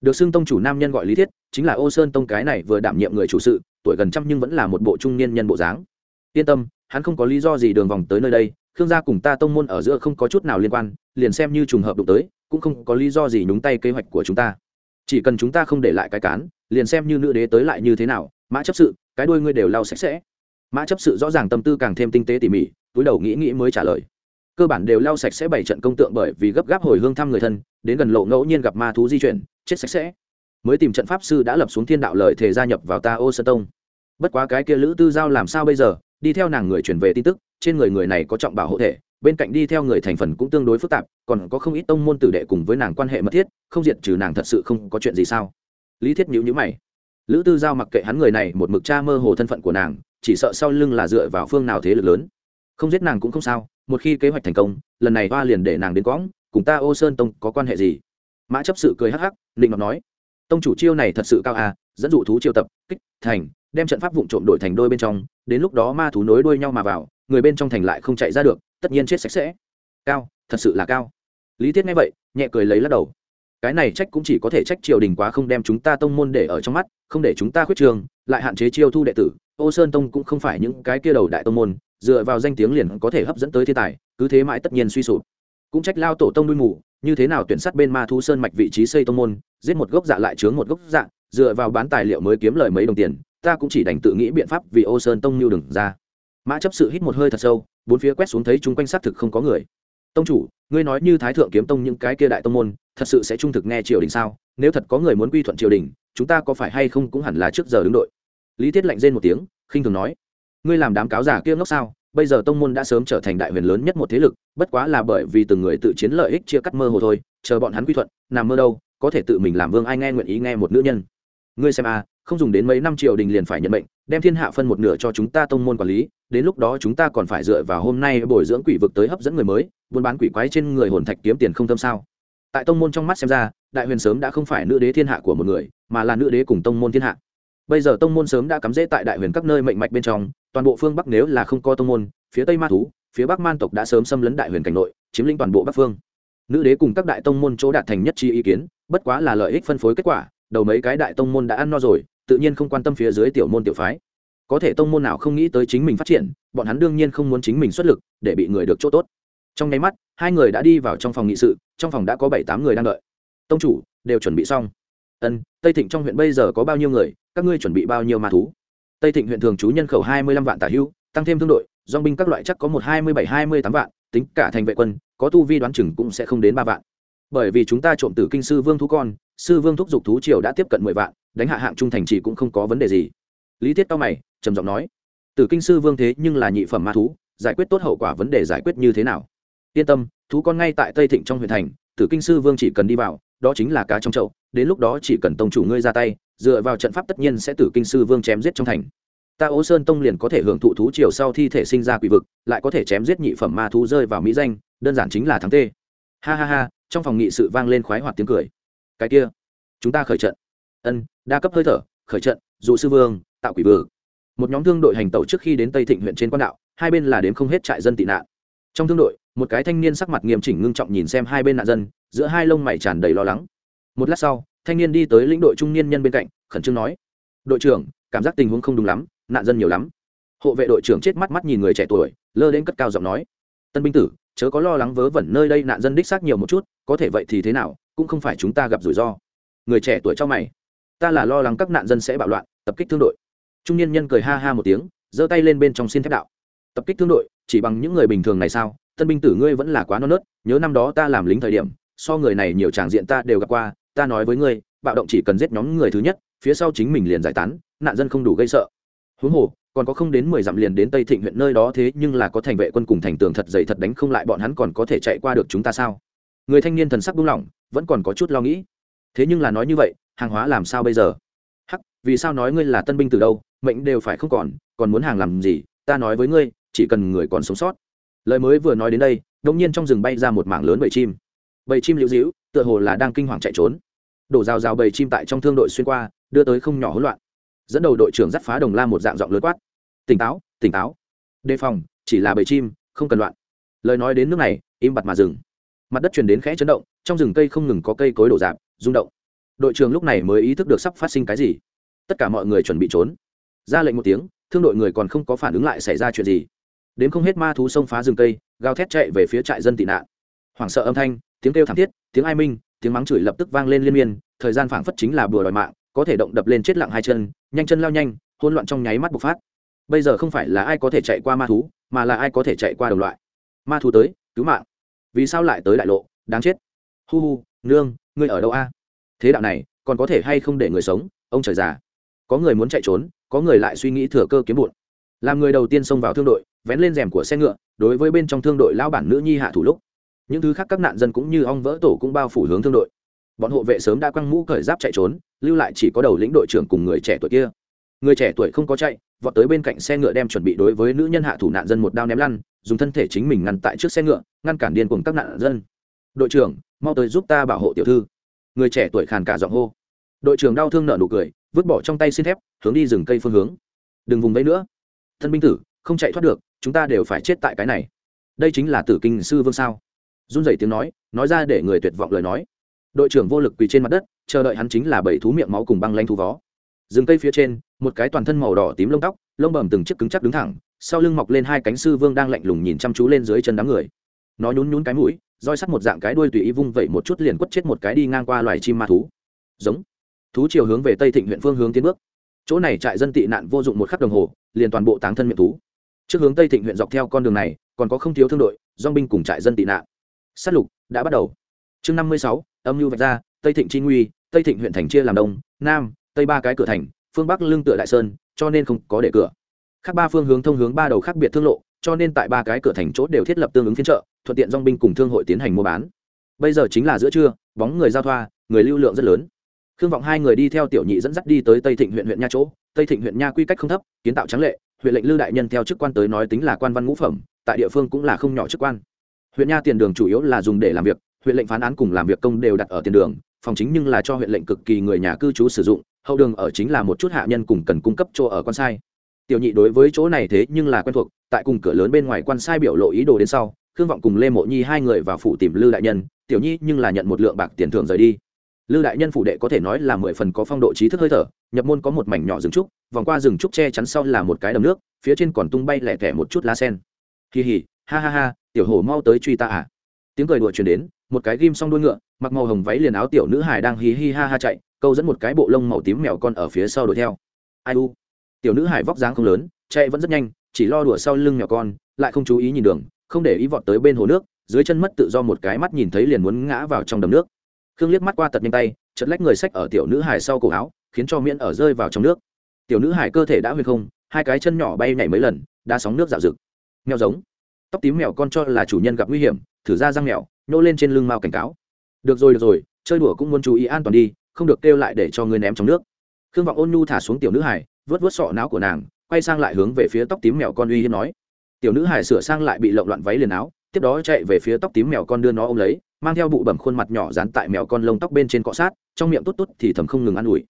Được xưng tông chủ nam nhân gọi lý thiết, chính là ô sơn tông cái này vừa đảm nhiệm người chủ sự, tuổi gần trăm nhưng vẫn là một bộ trung niên nhân bộ dáng. Yên tâm, hắn không có lý do gì đường vòng tới nơi đây, khương gia cùng ta tông môn ở giữa không có chút nào liên quan, liền xem như trùng hợp đụng tới, cũng không có lý do gì nhúng tay kế hoạch của chúng ta. Chỉ cần chúng ta không để lại cái cán liền xem như nữ đế tới lại như thế nào, mã chấp sự, cái đuôi ngươi đều lau sạch sẽ. Mã chấp sự rõ ràng tâm tư càng thêm tinh tế tỉ mỉ, túi đầu nghĩ nghĩ mới trả lời. Cơ bản đều lau sạch sẽ bảy trận công tượng bởi vì gấp gáp hồi hương thăm người thân, đến gần lộ ngẫu nhiên gặp ma thú di chuyển, chết sạch sẽ. Mới tìm trận pháp sư đã lập xuống thiên đạo lời thể gia nhập vào ta ô sơn tông. Bất quá cái kia lữ tư giao làm sao bây giờ? Đi theo nàng người chuyển về tin tức, trên người người này có trọng bảo hộ thể, bên cạnh đi theo người thành phần cũng tương đối phức tạp, còn có không ít tông môn tử đệ cùng với nàng quan hệ mật thiết, không diệt trừ nàng thật sự không có chuyện gì sao? Lý thiết nhữ nhữ mày. Lữ tư giao mặc kệ hắn người này một mực cha mơ hồ thân phận của nàng, chỉ sợ sau lưng là dựa vào phương nào thế lực lớn. Không giết nàng cũng không sao, một khi kế hoạch thành công, lần này hoa liền để nàng đến quõng, cùng ta ô sơn tông có quan hệ gì? Mã chấp sự cười hắc hắc định ngọc nói. Tông chủ chiêu này thật sự cao à dẫn dụ thú chiêu tập, kích thành, đem trận pháp vụn trộm đổi thành đôi bên trong, đến lúc đó ma thú nối đuôi nhau mà vào, người bên trong thành lại không chạy ra được, tất nhiên chết sạch sẽ. Cao, thật sự là cao. Lý thiết nghe vậy, nhẹ cười lấy lắc đầu cái này trách cũng chỉ có thể trách triều đình quá không đem chúng ta tông môn để ở trong mắt, không để chúng ta khuyết trường, lại hạn chế chiêu thu đệ tử. Ô sơn tông cũng không phải những cái kia đầu đại tông môn, dựa vào danh tiếng liền có thể hấp dẫn tới thiên tài, cứ thế mãi tất nhiên suy sụp. Cũng trách lao tổ tông đuôi mù, như thế nào tuyển sát bên ma thu sơn mạch vị trí xây tông môn, giết một gốc dạ lại chướng một gốc dạ dựa vào bán tài liệu mới kiếm lời mấy đồng tiền, ta cũng chỉ đành tự nghĩ biện pháp vì ô sơn tông mưu đừng ra. Mã chấp sự hít một hơi thật sâu, bốn phía quét xuống thấy chung quanh xác thực không có người tông chủ, ngươi nói như thái thượng kiếm tông những cái kia đại tông môn, thật sự sẽ trung thực nghe triều đình sao? Nếu thật có người muốn quy thuận triều đình, chúng ta có phải hay không cũng hẳn là trước giờ đứng đội? Lý thiết lạnh rên một tiếng, khinh thường nói, ngươi làm đám cáo giả kia ngốc sao? Bây giờ tông môn đã sớm trở thành đại huyền lớn nhất một thế lực, bất quá là bởi vì từng người tự chiến lợi ích chia cắt mơ hồ thôi, chờ bọn hắn quy thuận, nằm mơ đâu, có thể tự mình làm vương ai nghe nguyện ý nghe một nữ nhân. Ngươi xem a không dùng đến mấy năm triều đình liền phải nhận mệnh, đem thiên hạ phân một nửa cho chúng ta tông môn quản lý đến lúc đó chúng ta còn phải dựa vào hôm nay bồi dưỡng quỷ vực tới hấp dẫn người mới, buôn bán quỷ quái trên người hồn thạch kiếm tiền không thâm sao? Tại tông môn trong mắt xem ra, đại huyền sớm đã không phải nữ đế thiên hạ của một người, mà là nữ đế cùng tông môn thiên hạ. Bây giờ tông môn sớm đã cắm rễ tại đại huyền các nơi mệnh mạch bên trong, toàn bộ phương bắc nếu là không có tông môn, phía tây ma thú, phía bắc man tộc đã sớm xâm lấn đại huyền cảnh nội, chiếm lĩnh toàn bộ bắc phương. Nữ đế cùng các đại tông môn chỗ đạt thành nhất chi ý kiến, bất quá là lợi ích phân phối kết quả, đầu mấy cái đại tông môn đã ăn no rồi, tự nhiên không quan tâm phía dưới tiểu môn tiểu phái có thể tông môn nào không nghĩ tới chính mình phát triển, bọn hắn đương nhiên không muốn chính mình xuất lực, để bị người được chỗ tốt. Trong nháy mắt, hai người đã đi vào trong phòng nghị sự, trong phòng đã có bảy tám người đang đợi. Tông chủ, đều chuẩn bị xong. Ân, tây thịnh trong huyện bây giờ có bao nhiêu người, các ngươi chuẩn bị bao nhiêu ma thú? Tây thịnh huyện thường trú nhân khẩu hai mươi lăm vạn tả hưu, tăng thêm thương đội dong binh các loại chắc có một hai mươi bảy, hai mươi tám vạn, tính cả thành vệ quân, có tu vi đoán chừng cũng sẽ không đến ba vạn. Bởi vì chúng ta trộm từ kinh sư vương thú con, sư vương thúc giục thú triều đã tiếp cận mười vạn, đánh hạ hạng trung thành chỉ cũng không có vấn đề gì. Lý thiết cao mày trầm giọng nói, Tử kinh sư vương thế nhưng là nhị phẩm ma thú, giải quyết tốt hậu quả vấn đề giải quyết như thế nào? Yên tâm, thú con ngay tại tây thịnh trong huyện thành, tử kinh sư vương chỉ cần đi vào, đó chính là cá trong chậu, đến lúc đó chỉ cần tông chủ ngươi ra tay, dựa vào trận pháp tất nhiên sẽ tử kinh sư vương chém giết trong thành. Ta ố sơn tông liền có thể hưởng thụ thú triều sau thi thể sinh ra quỷ vực, lại có thể chém giết nhị phẩm ma thú rơi vào mỹ danh, đơn giản chính là thắng tê. Ha ha ha, trong phòng nghị sự vang lên khoái hoạt tiếng cười. Cái kia, chúng ta khởi trận. Ân, đa cấp hơi thở, khởi trận, dụ sư vương, tạo quỷ vực một nhóm thương đội hành tẩu trước khi đến tây thịnh huyện trên quan đạo, hai bên là đến không hết trại dân tị nạn. Trong thương đội, một cái thanh niên sắc mặt nghiêm chỉnh ngưng trọng nhìn xem hai bên nạn dân, giữa hai lông mày tràn đầy lo lắng. Một lát sau, thanh niên đi tới lĩnh đội trung niên nhân bên cạnh, khẩn trương nói, đội trưởng, cảm giác tình huống không đúng lắm, nạn dân nhiều lắm. Hộ vệ đội trưởng chết mắt mắt nhìn người trẻ tuổi, lơ đến cất cao giọng nói, tân binh tử, chớ có lo lắng vớ vẩn nơi đây nạn dân đích xác nhiều một chút, có thể vậy thì thế nào, cũng không phải chúng ta gặp rủi ro. Người trẻ tuổi cho mày, ta là lo lắng các nạn dân sẽ bạo loạn, tập kích thương đội trung niên nhân cười ha ha một tiếng, giơ tay lên bên trong xin thép đạo. Tập kích thương đội, chỉ bằng những người bình thường này sao? Tân binh tử ngươi vẫn là quá non nớt, nhớ năm đó ta làm lính thời điểm, so người này nhiều tràng diện ta đều gặp qua, ta nói với ngươi, bạo động chỉ cần giết nhóm người thứ nhất, phía sau chính mình liền giải tán, nạn dân không đủ gây sợ. Huống hồ, còn có không đến mười dặm liền đến tây thịnh huyện nơi đó thế nhưng là có thành vệ quân cùng thành tường thật dày thật đánh không lại bọn hắn còn có thể chạy qua được chúng ta sao? Người thanh niên thần sắc buông lỏng, vẫn còn có chút lo nghĩ. Thế nhưng là nói như vậy, hàng hóa làm sao bây giờ? Vì sao nói ngươi là tân binh từ đâu, mệnh đều phải không còn còn muốn hàng làm gì, ta nói với ngươi, chỉ cần người còn sống sót. Lời mới vừa nói đến đây đông nhiên trong rừng bay ra một mảng lớn bầy chim. Bầy chim liễu dĩu tựa hồ là đang kinh hoàng chạy trốn. Đổ rào rào bầy chim tại trong thương đội xuyên qua, đưa tới không nhỏ hỗn loạn. Dẫn đầu đội trưởng dắt phá đồng la một dạng giọng lớn quát. Tỉnh táo tỉnh táo. Đề phòng, chỉ là bầy chim, không cần loạn. Lời nói đến nước này, im bặt mà dừng. Mặt đất truyền đến khẽ chấn động, trong rừng cây không ngừng có cây cối đổ dạp rung động. Đội trưởng lúc này mới ý thức được sắp phát sinh cái gì tất cả mọi người chuẩn bị trốn. Ra lệnh một tiếng, thương đội người còn không có phản ứng lại xảy ra chuyện gì. Đến không hết ma thú xông phá rừng cây, gào thét chạy về phía trại dân tị nạn. Hoảng sợ âm thanh, tiếng kêu thảm thiết, tiếng ai minh, tiếng mắng chửi lập tức vang lên liên miên, thời gian phảng phất chính là bừa đòi mạng, có thể động đập lên chết lặng hai chân, nhanh chân lao nhanh hôn loạn trong nháy mắt bộc phát. Bây giờ không phải là ai có thể chạy qua ma thú, mà là ai có thể chạy qua đồng loại. Ma thú tới, cứu mạng. Vì sao lại tới đại lộ? Đáng chết. Hu hu, nương, ngươi ở đâu a? Thế đạo này, còn có thể hay không để người sống? Ông trời già có người muốn chạy trốn, có người lại suy nghĩ thừa cơ kiếm bụn. Làm người đầu tiên xông vào thương đội, vén lên rèm của xe ngựa, đối với bên trong thương đội lao bản nữ nhi hạ thủ lúc. Những thứ khác các nạn dân cũng như ong vỡ tổ cũng bao phủ hướng thương đội. Bọn hộ vệ sớm đã quăng mũ cởi giáp chạy trốn, lưu lại chỉ có đầu lĩnh đội trưởng cùng người trẻ tuổi kia. Người trẻ tuổi không có chạy, vọt tới bên cạnh xe ngựa đem chuẩn bị đối với nữ nhân hạ thủ nạn dân một đao ném lăn, dùng thân thể chính mình ngăn tại trước xe ngựa, ngăn cản điên cùng các nạn dân. Đội trưởng, mau tới giúp ta bảo hộ tiểu thư. Người trẻ tuổi khàn cả giọng hô. Đội trưởng đau thương nợ nụ cười vứt bỏ trong tay xin thép, hướng đi rừng cây phương hướng. Đừng vùng vẫy nữa. Thân binh tử, không chạy thoát được, chúng ta đều phải chết tại cái này. Đây chính là tử kinh sư vương sao? Run rẩy tiếng nói nói ra để người tuyệt vọng lời nói. Đội trưởng vô lực quỳ trên mặt đất, chờ đợi hắn chính là bảy thú miệng máu cùng băng lanh thú vó. Rừng cây phía trên, một cái toàn thân màu đỏ tím lông tóc, lông bầm từng chiếc cứng chắc đứng thẳng, sau lưng mọc lên hai cánh sư vương đang lạnh lùng nhìn chăm chú lên dưới chân đám người. Nó nhún nhún cái mũi, roi sắt một dạng cái đuôi tùy ý vung vẩy một chút liền quất chết một cái đi ngang qua loài chim ma thú. Giống thú chiều hướng về tây thịnh huyện phương hướng tiến bước. Chỗ này trại dân tị nạn vô dụng một khắc đồng hồ, liền toàn bộ táng thân miệng thú. Trước hướng tây thịnh huyện dọc theo con đường này, còn có không thiếu thương đội dong binh cùng trại dân tị nạn. S á t lục đã bắt đầu. Chương năm mươi sáu, âm mưu vạch ra, tây thịnh chi nguy, tây thịnh huyện thành chia làm đông, nam, tây ba cái cửa thành, phương bắc lưng tựa đại sơn, cho nên không có để cửa. Khác ba phương hướng thông hướng ba đầu khác biệt thương lộ, cho nên tại ba cái cửa thành chốt đều thiết lập tương ứng phiên trợ thuận tiện dong binh cùng thương hội tiến hành mua bán. Bây giờ chính là giữa trưa, bóng người giao thoa, người lưu lượng rất lớn khương vọng hai người đi theo tiểu nhị dẫn dắt đi tới tây thịnh huyện huyện nha chỗ. Tây thịnh huyện nha quy cách không thấp, kiến tạo trắng lệ. Huyện lệnh lưu đại nhân theo chức quan tới nói tính là quan văn ngũ phẩm, tại địa phương cũng là không nhỏ chức quan. Huyện nha tiền đường chủ yếu là dùng để làm việc, huyện lệnh phán án cùng làm việc công đều đặt ở tiền đường, phòng chính nhưng là cho huyện lệnh cực kỳ người nhà cư trú sử dụng, hậu đường ở chính là một chút hạ nhân cùng cần cung cấp chỗ ở con sai. Tiểu nhị đối với chỗ này thế nhưng là quen thuộc, tại cùng cửa lớn bên ngoài quan sai biểu lộ ý đồ đến sau, khương vọng cùng lê mộ nhi hai người vào phủ tìm lư đại nhân, tiểu nhi nhưng là nhận một lượng bạc tiền thưởng rời đi lư đại nhân phủ đệ có thể nói là mười phần có phong độ trí thức hơi thở, nhập môn có một mảnh nhỏ rừng trúc, vòng qua rừng trúc che chắn sau là một cái đầm nước, phía trên còn tung bay lẻ tẻ một chút lá sen. Kỳ hỉ, ha ha ha, tiểu hổ mau tới truy ta à? Tiếng cười đùa truyền đến, một cái ghim xong đuôi ngựa, mặc màu hồng váy liền áo tiểu nữ hải đang hí hi ha ha chạy, câu dẫn một cái bộ lông màu tím mèo con ở phía sau đuổi theo. Ai u? Tiểu nữ hải vóc dáng không lớn, chạy vẫn rất nhanh, chỉ lo đùa sau lưng mèo con, lại không chú ý nhìn đường, không để ý vọt tới bên hồ nước, dưới chân mất tự do một cái mắt nhìn thấy liền muốn ngã vào trong đầm nước khương liếc mắt qua tật nhanh tay chật lách người sách ở tiểu nữ hải sau cổ áo, khiến cho miễn ở rơi vào trong nước. Tiểu nữ hải cơ thể đã huyền không, hai cái chân nhỏ bay nhảy mấy lần, đã sóng nước dạo rực. Mèo giống. Tóc tím mèo con cho là chủ nhân gặp nguy hiểm, thử ra răng mèo, nhô lên trên lưng mao cảnh cáo. Được rồi được rồi, chơi đùa cũng muốn chú ý an toàn đi, không được kêu lại để cho người ném trong nước. Khương vọng ôn nhu thả xuống tiểu nữ hải vớt vớt sọ não của nàng, quay sang lại hướng về phía tóc tím mèo con uy hiếp nói. Tiểu nữ hải sửa sang lại bị lộn loạn váy liền áo, tiếp đó chạy về phía tóc tím mèo con đưa nó ôm lấy mang theo bụ bẩm khuôn mặt nhỏ dán tại mèo con lông tóc bên trên cọ sát, trong miệng tốt tốt thì thầm không ngừng ă n ủi.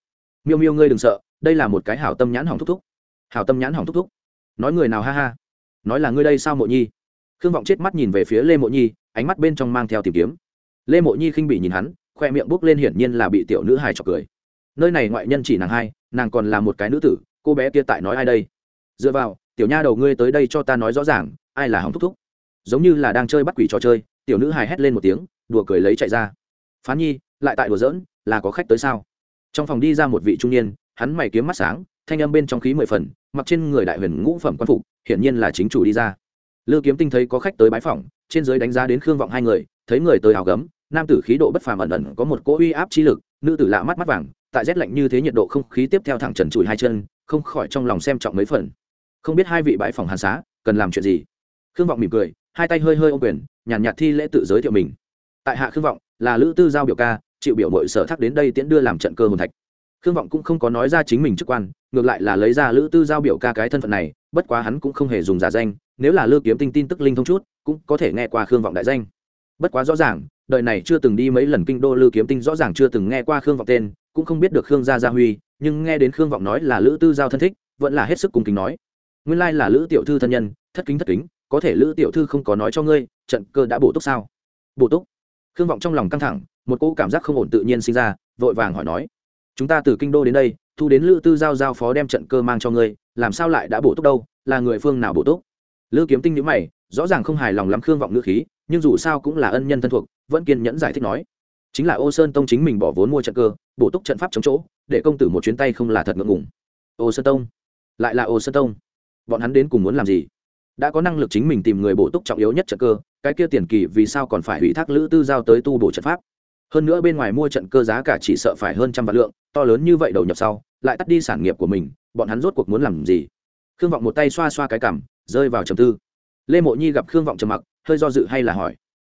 Miêu miêu ngươi đừng sợ, đây là một cái hảo tâm nhãn hỏng thúc thúc. Hảo tâm nhãn hỏng thúc thúc? Nói người nào ha ha? Nói là ngươi đây sao mộ nhi? Khương vọng chết mắt nhìn về phía lê mộ nhi, ánh mắt bên trong mang theo tìm kiếm. Lê mộ nhi khinh bị nhìn hắn, khoe miệng bốc lên hiển nhiên là bị tiểu nữ hài trọc cười. Nơi này ngoại nhân chỉ nàng hai, nàng còn là một cái nữ tử, cô bé kia tại nói ai đây? Dựa vào, tiểu nha đầu ngươi tới đây cho ta nói rõ ràng, ai là hỏng thúc thúc? Giống như là đang chơi bắt quỷ trò chơi, tiểu nữ hài hét lên một tiếng đùa cười lấy chạy ra. Phán nhi lại tại đùa giỡn là có khách tới sao? Trong phòng đi ra một vị trung niên hắn mày kiếm mắt sáng thanh âm bên trong khí mười phần mặc trên người đại huyền ngũ phẩm quan phục hiển nhiên là chính chủ đi ra. Lư kiếm tinh thấy có khách tới bãi phòng trên giới đánh giá đến khương vọng hai người thấy người tới hào gấm nam tử khí độ bất phàm ẩn ẩn có một cỗ uy áp chi lực nữ tử lạ mắt mắt vàng tại rét lạnh như thế nhiệt độ không khí tiếp theo thẳng trần trụi hai chân không khỏi trong lòng xem trọng mấy phần. Không biết hai vị bãi phòng hàn xá cần làm chuyện gì? Khương vọng mỉm cười hai tay hơi hơi ô quyền nhàn nhạt, nhạt thi lễ tự giới thiệu mình tại hạ khương vọng, là lữ tư giao biểu ca, chịu biểu mội sở thác đến đây tiễn đưa làm trận cơ hồn thạch. Khương vọng cũng không có nói ra chính mình chức quan, ngược lại là lấy ra lữ tư giao biểu ca cái thân phận này, bất quá hắn cũng không hề dùng giả danh, nếu là lư kiếm tinh tin tức linh thông chút, cũng có thể nghe qua khương vọng đại danh. Bất quá rõ ràng, đời này chưa từng đi mấy lần kinh đô lư kiếm tinh, rõ ràng chưa từng nghe qua khương vọng tên, cũng không biết được khương gia gia huy, nhưng nghe đến khương vọng nói là lữ tư giao thân thích, vẫn là hết sức cùng kính nói. Nguyên lai là lữ tiểu thư thân nhân, thất kính thất kính, có thể lữ tiểu thư không có nói cho ngươi, trận cơ đã bổ túc sao? Bổ túc? Khương vọng trong lòng căng thẳng, một cỗ cảm giác không ổn tự nhiên sinh ra, vội vàng hỏi nói, chúng ta từ kinh đô đến đây, thu đến lữ tư giao giao phó đem trận cơ mang cho ngươi, làm sao lại đã bổ túc đâu, là người phương nào bổ túc? Lữ kiếm tinh nhữ mày, rõ ràng không hài lòng lắm khương vọng ngữ khí, nhưng dù sao cũng là ân nhân thân thuộc, vẫn kiên nhẫn giải thích nói, chính là ô sơn tông chính mình bỏ vốn mua trận cơ, bổ túc trận pháp chống chỗ, để công tử một chuyến tay không là thật ngượng ngùng. Ô sơn tông? Lại là ô sơn tông? Bọn hắn đến cùng muốn làm gì? Đã có năng lực chính mình tìm người bổ túc trọng yếu nhất trận cơ, cái kia tiền kỳ vì sao còn phải ủy thác lữ tư giao tới tu bổ trận pháp? Hơn nữa bên ngoài mua trận cơ giá cả chỉ sợ phải hơn trăm vạn lượng, to lớn như vậy đầu nhập sau, lại tắt đi sản nghiệp của mình, bọn hắn rốt cuộc muốn làm gì? Khương vọng một tay xoa xoa cái cảm, rơi vào trầm tư. Lê mộ nhi gặp khương vọng trầm mặc, hơi do dự hay là hỏi,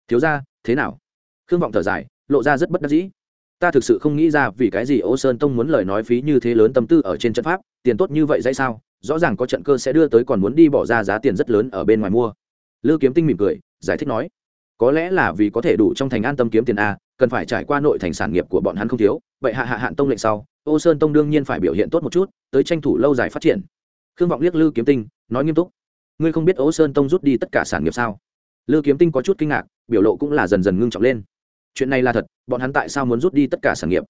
thiếu ra thế nào? Khương vọng thở dài, lộ ra rất bất đắc dĩ. Ta thực sự không nghĩ ra vì cái gì ô sơn tông muốn lời nói phí như thế lớn tâm tư ở trên trận pháp, tiền tốt như vậy dãy sao? Rõ ràng có trận cơ sẽ đưa tới còn muốn đi bỏ ra giá tiền rất lớn ở bên ngoài mua. Lư kiếm tinh mỉm cười, giải thích nói, có lẽ là vì có thể đủ trong thành an tâm kiếm tiền a, cần phải trải qua nội thành sản nghiệp của bọn hắn không thiếu, vậy hạ hạ hạn tông lệnh sau, ô sơn tông đương nhiên phải biểu hiện tốt một chút, tới tranh thủ lâu dài phát triển. Khương vọng liếc lư kiếm tinh, nói nghiêm túc, ngươi không biết ô sơn tông rút đi tất cả sản nghiệp sao? Lư kiếm tinh có chút kinh ngạc, biểu lộ cũng là dần dần ngưng trọng lên. Chuyện này là thật, bọn hắn tại sao muốn rút đi tất cả sản nghiệp?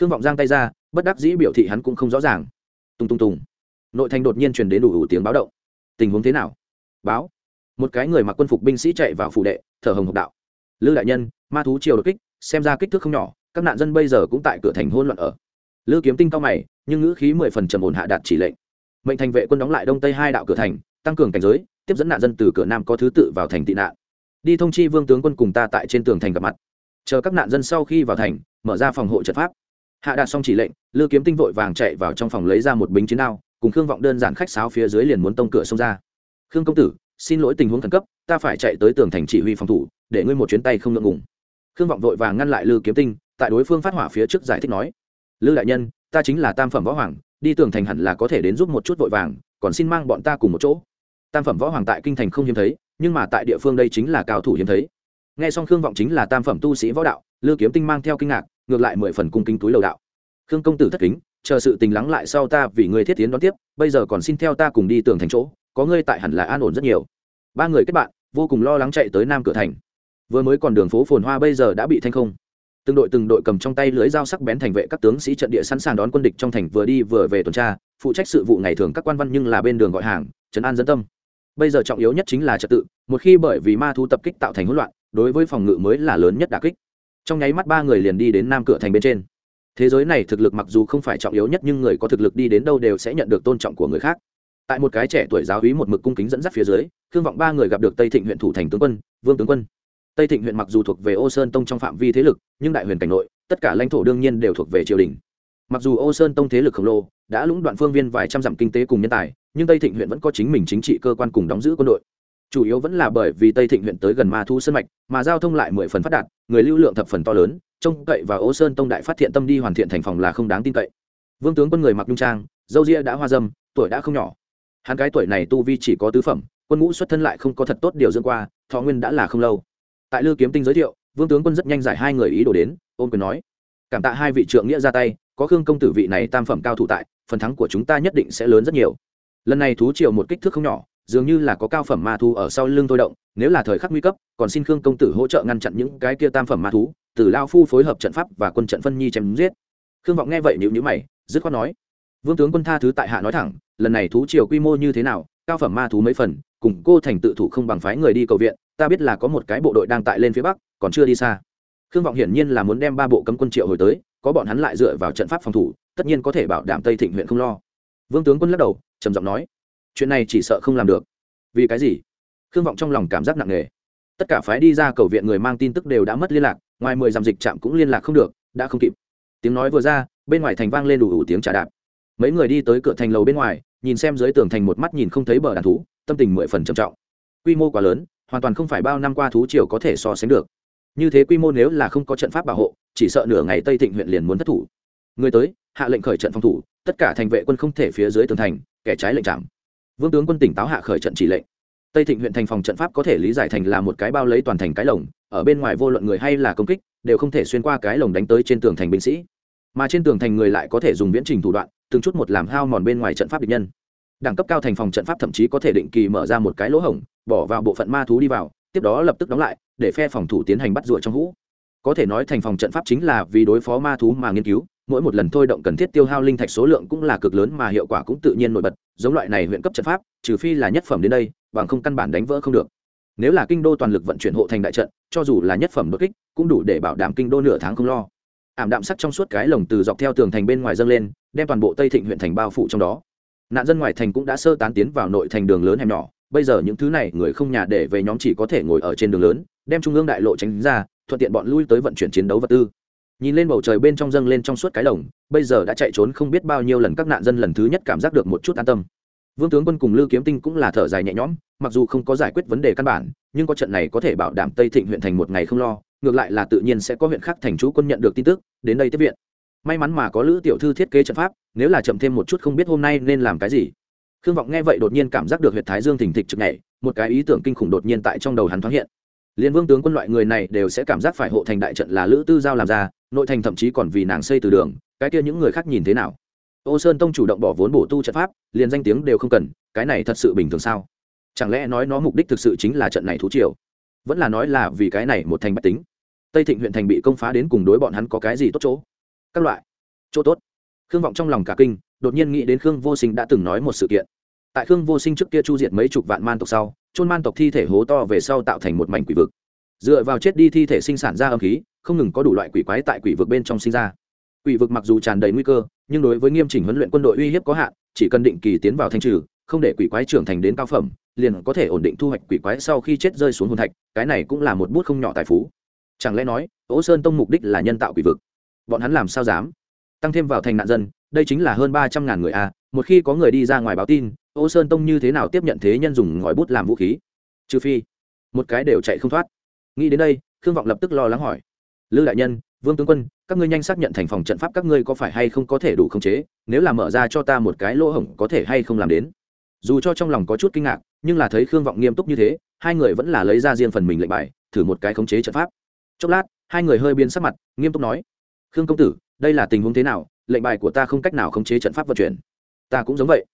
Khương vọng giang tay ra, bất đắc dĩ biểu thị hắn cũng không rõ ràng. Tùng tùng tùng nội thành đột nhiên truyền đến đủ đủ tiếng báo động. Tình huống thế nào? Báo. Một cái người mặc quân phục binh sĩ chạy vào phủ đệ, thở hồng hộc đạo. Lư đại nhân, ma thú triều đột kích, xem ra kích thước không nhỏ, các nạn dân bây giờ cũng tại cửa thành hôn loạn ở. Lư kiếm tinh cao mày, nhưng ngữ khí mười phần trầm ổn hạ đạt chỉ lệnh. Mệnh thành vệ quân đóng lại đông tây hai đạo cửa thành, tăng cường cảnh giới, tiếp dẫn nạn dân từ cửa nam có thứ tự vào thành tị nạn. Đi thông chi vương tướng quân cùng ta tại trên tường thành gặp mặt. Chờ các nạn dân sau khi vào thành, mở ra phòng hộ trận pháp. Hạ đạt xong chỉ lệnh, lư kiếm tinh vội vàng chạy vào trong phòng lấy ra một bính chiến đao cùng khương vọng đơn giản khách sáo phía dưới liền muốn tông cửa xông ra. Khương công tử, xin lỗi tình huống khẩn cấp, ta phải chạy tới tường thành chỉ huy phòng thủ, để ngươi một chuyến tay không ngượng ngùng. Khương vọng vội vàng ngăn lại lư kiếm tinh, tại đối phương phát hỏa phía trước giải thích nói, lư đại nhân, ta chính là tam phẩm võ hoàng, đi tường thành hẳn là có thể đến giúp một chút vội vàng, còn xin mang bọn ta cùng một chỗ. Tam phẩm võ hoàng tại kinh thành không hiếm thấy, nhưng mà tại địa phương đây chính là cao thủ hiếm thấy. Nghe xong khương vọng chính là tam phẩm tu sĩ võ đạo, lư kiếm tinh mang theo kinh ngạc, ngược lại mười phần cung kính túi lầu đạo. Khương công tử thất kính chờ sự tình lắng lại sau ta vì ngươi thiết tiến đón tiếp, bây giờ còn xin theo ta cùng đi tường thành chỗ, có ngươi tại hẳn là an ổn rất nhiều. Ba người kết bạn, vô cùng lo lắng chạy tới nam cửa thành. Vừa mới còn đường phố phồn hoa bây giờ đã bị thanh không. Từng đội từng đội cầm trong tay lưới dao sắc bén thành vệ các tướng sĩ trận địa sẵn sàng đón quân địch trong thành vừa đi vừa về tuần tra, phụ trách sự vụ ngày thường các quan văn nhưng là bên đường gọi hàng, trấn an dân tâm. Bây giờ trọng yếu nhất chính là trật tự, một khi bởi vì ma thu tập kích tạo thành hỗn loạn, đối với phòng ngự mới là lớn nhất đà kích. Trong nháy mắt ba người liền đi đến nam cửa thành bên trên thế giới này thực lực mặc dù không phải trọng yếu nhất nhưng người có thực lực đi đến đâu đều sẽ nhận được tôn trọng của người khác. Tại một cái trẻ tuổi giáo hí một mực cung kính dẫn dắt phía dưới, khương vọng ba người gặp được tây thịnh huyện thủ thành tướng quân, vương tướng quân. Tây thịnh huyện mặc dù thuộc về ô sơn tông trong phạm vi thế lực, nhưng đại huyền cảnh nội, tất cả lãnh thổ đương nhiên đều thuộc về triều đình. Mặc dù ô sơn tông thế lực khổng lồ đã lũng đoạn phương viên vài trăm dặm kinh tế cùng nhân tài, nhưng tây thịnh huyện vẫn có chính mình chính trị cơ quan cùng đóng giữ quân đội. Chủ yếu vẫn là bởi vì tây thịnh huyện tới gần ma thu sân mạch, mà giao thông lại mười phần phát đạt, người lưu lượng thập phần to lớn trông cậy và ô sơn tông đại phát thiện tâm đi hoàn thiện thành phòng là không đáng tin cậy. Vương tướng quân người mặc nhung trang, dâu ria đã hoa dâm, tuổi đã không nhỏ. Hắn cái tuổi này tu vi chỉ có tứ phẩm, quân ngũ xuất thân lại không có thật tốt điều dưỡng qua, thọ nguyên đã là không lâu. Tại lư kiếm tinh giới thiệu, vương tướng quân rất nhanh giải hai người ý đồ đến, ôm quyền nói, cảm tạ hai vị trượng nghĩa ra tay, có khương công tử vị này tam phẩm cao thủ tại, phần thắng của chúng ta nhất định sẽ lớn rất nhiều. Lần này thú triều một kích thước không nhỏ, dường như là có cao phẩm ma thú ở sau lưng thôi động, nếu là thời khắc nguy cấp, còn xin khương công tử hỗ trợ ngăn chặn những cái kia tam phẩm ma thú từ lao phu phối hợp trận pháp và quân trận phân nhi chém giết. Khương vọng nghe vậy nhịu nhữ mày, dứt khoát nói, vương tướng quân tha thứ tại hạ nói thẳng, lần này thú triều quy mô như thế nào, cao phẩm ma thú mấy phần, cùng cô thành tự thủ không bằng phái người đi cầu viện, ta biết là có một cái bộ đội đang tại lên phía bắc, còn chưa đi xa. Khương vọng hiển nhiên là muốn đem ba bộ cấm quân triệu hồi tới, có bọn hắn lại dựa vào trận pháp phòng thủ, tất nhiên có thể bảo đảm tây thịnh huyện không lo. Vương tướng quân lắc đầu, trầm giọng nói, chuyện này chỉ sợ không làm được. Vì cái gì? Khương vọng trong lòng cảm giác nặng nề tất cả phái đi ra cầu viện người mang tin tức đều đã mất liên lạc, ngoài mười dặm dịch trạm cũng liên lạc không được, đã không kịp. Tiếng nói vừa ra, bên ngoài thành vang lên đủ đủ tiếng trả đạp. Mấy người đi tới cửa thành lầu bên ngoài, nhìn xem dưới tường thành một mắt nhìn không thấy bờ đàn thú, tâm tình mười phần trầm trọng. Quy mô quá lớn, hoàn toàn không phải bao năm qua thú triều có thể so sánh được. Như thế quy mô nếu là không có trận pháp bảo hộ, chỉ sợ nửa ngày tây thịnh huyện liền muốn thất thủ. Người tới, hạ lệnh khởi trận phòng thủ, tất cả thành vệ quân không thể phía dưới tường thành, kẻ trái lệnh chạm. Vương tướng quân tỉnh táo hạ khởi trận chỉ lệnh tây thịnh huyện thành phòng trận pháp có thể lý giải thành là một cái bao lấy toàn thành cái lồng, ở bên ngoài vô luận người hay là công kích, đều không thể xuyên qua cái lồng đánh tới trên tường thành binh sĩ. Mà trên tường thành người lại có thể dùng viễn trình thủ đoạn, từng chút một làm hao mòn bên ngoài trận pháp địch nhân. Đẳng cấp cao thành phòng trận pháp thậm chí có thể định kỳ mở ra một cái lỗ hổng, bỏ vào bộ phận ma thú đi vào, tiếp đó lập tức đóng lại, để phe phòng thủ tiến hành bắt rụa trong hũ. Có thể nói thành phòng trận pháp chính là vì đối phó ma thú mà nghiên cứu, mỗi một lần thôi động cần thiết tiêu hao linh thạch số lượng cũng là cực lớn mà hiệu quả cũng tự nhiên nổi bật, giống loại này huyện cấp trận pháp, trừ phi là nhất phẩm đến đây bằng không căn bản đánh vỡ không được. Nếu là kinh đô toàn lực vận chuyển hộ thành đại trận, cho dù là nhất phẩm đột kích, cũng đủ để bảo đảm kinh đô nửa tháng không lo. Ảm đạm sắc trong suốt cái lồng từ dọc theo tường thành bên ngoài dâng lên, đem toàn bộ tây thịnh huyện thành bao phủ trong đó. Nạn dân ngoài thành cũng đã sơ tán tiến vào nội thành đường lớn hẻm nhỏ. Bây giờ những thứ này, người không nhà để về nhóm chỉ có thể ngồi ở trên đường lớn, đem trung ương đại lộ tránh ra, thuận tiện bọn lui tới vận chuyển chiến đấu vật tư. Nhìn lên bầu trời bên trong dâng lên trong suốt cái lồng, bây giờ đã chạy trốn không biết bao nhiêu lần các nạn dân lần thứ nhất cảm giác được một chút an tâm vương tướng quân cùng lưu kiếm tinh cũng là thở dài nhẹ nhõm, mặc dù không có giải quyết vấn đề căn bản, nhưng có trận này có thể bảo đảm tây thịnh huyện thành một ngày không lo, ngược lại là tự nhiên sẽ có huyện khác thành chú quân nhận được tin tức, đến đây tiếp viện. May mắn mà có lữ tiểu thư thiết kế trận pháp, nếu là chậm thêm một chút không biết hôm nay nên làm cái gì. Khương vọng nghe vậy đột nhiên cảm giác được huyện thái dương thình thịch trực nhảy, một cái ý tưởng kinh khủng đột nhiên tại trong đầu hắn thoáng hiện. Liên vương tướng quân loại người này đều sẽ cảm giác phải hộ thành đại trận là lữ tư giao làm ra, nội thành thậm chí còn vì nàng xây từ đường, cái kia những người khác nhìn thế nào? Ô sơn tông chủ động bỏ vốn bổ tu trận pháp, liền danh tiếng đều không cần, cái này thật sự bình thường sao? Chẳng lẽ nói nó mục đích thực sự chính là trận này thú triều? Vẫn là nói là vì cái này một thành bách tính. Tây thịnh huyện thành bị công phá đến cùng đối bọn hắn có cái gì tốt chỗ? Các loại. Chỗ tốt. Khương vọng trong lòng cả kinh, đột nhiên nghĩ đến khương vô sinh đã từng nói một sự kiện. Tại khương vô sinh trước kia chu diệt mấy chục vạn man tộc sau, chôn man tộc thi thể hố to về sau tạo thành một mảnh quỷ vực. Dựa vào chết đi thi thể sinh sản ra âm khí, không ngừng có đủ loại quỷ quái tại quỷ vực bên trong sinh ra quỷ vực mặc dù tràn đầy nguy cơ, nhưng đối với nghiêm chỉnh huấn luyện quân đội uy hiếp có hạn, chỉ cần định kỳ tiến vào thanh trừ, không để quỷ quái trưởng thành đến cao phẩm, liền có thể ổn định thu hoạch quỷ quái sau khi chết rơi xuống hồn thạch, cái này cũng là một bút không nhỏ tài phú. Chẳng lẽ nói, ố sơn tông mục đích là nhân tạo quỷ vực? Bọn hắn làm sao dám? Tăng thêm vào thành nạn dân, đây chính là hơn ba trăm ngàn người a, một khi có người đi ra ngoài báo tin ô sơn tông như thế nào tiếp nhận thế nhân dùng ngòi bút làm vũ khí? Trừ phi, một cái đều chạy không thoát. Nghĩ đến đây, khương vọng lập tức lo lắng hỏi. Lư đại nhân vương tướng quân, các ngươi nhanh xác nhận thành phòng trận pháp các ngươi có phải hay không có thể đủ khống chế, nếu là mở ra cho ta một cái lỗ hổng có thể hay không làm đến. Dù cho trong lòng có chút kinh ngạc, nhưng là thấy khương vọng nghiêm túc như thế, hai người vẫn là lấy ra riêng phần mình lệnh bài, thử một cái khống chế trận pháp. Chốc lát, hai người hơi biến sắc mặt, nghiêm túc nói, khương công tử, đây là tình huống thế nào? Lệnh bài của ta không cách nào khống chế trận pháp vận chuyển. Ta cũng giống vậy.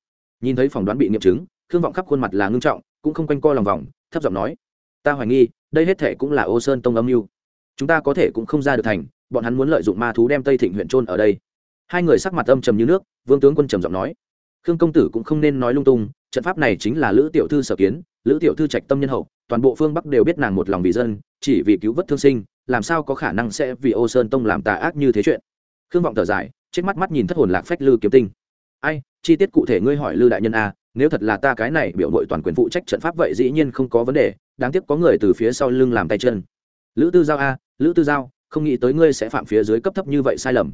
Nhìn thấy phỏng đoán bị nghiệm chứng, khương vọng khắp khuôn mặt là ngưng trọng, cũng không quanh co lòng vòng, thấp giọng nói, ta hoài nghi, đây hết thể cũng là ô sơn tông âm mưu. Chúng ta có thể cũng không ra được thành bọn hắn muốn lợi dụng ma thú đem tây thịnh huyện trôn ở đây. Hai người sắc mặt âm trầm như nước, vương tướng quân trầm giọng nói. Khương công tử cũng không nên nói lung tung, trận pháp này chính là lữ tiểu thư sở kiến, lữ tiểu thư trạch tâm nhân hậu, toàn bộ phương bắc đều biết nàng một lòng vì dân, chỉ vì cứu vớt thương sinh, làm sao có khả năng sẽ vì ô sơn tông làm tà ác như thế chuyện. Khương vọng thở dài chết mắt mắt nhìn thất hồn lạc phách lư kiếm tinh. Ai, chi tiết cụ thể ngươi hỏi lư đại nhân a, nếu thật là ta cái này biểu nội toàn quyền phụ trách trận pháp vậy dĩ nhiên không có vấn đề, đáng tiếc có người từ phía sau lưng làm tay chân. Lữ tư giao a, lữ tư giao không nghĩ tới ngươi sẽ phạm phía dưới cấp thấp như vậy sai lầm.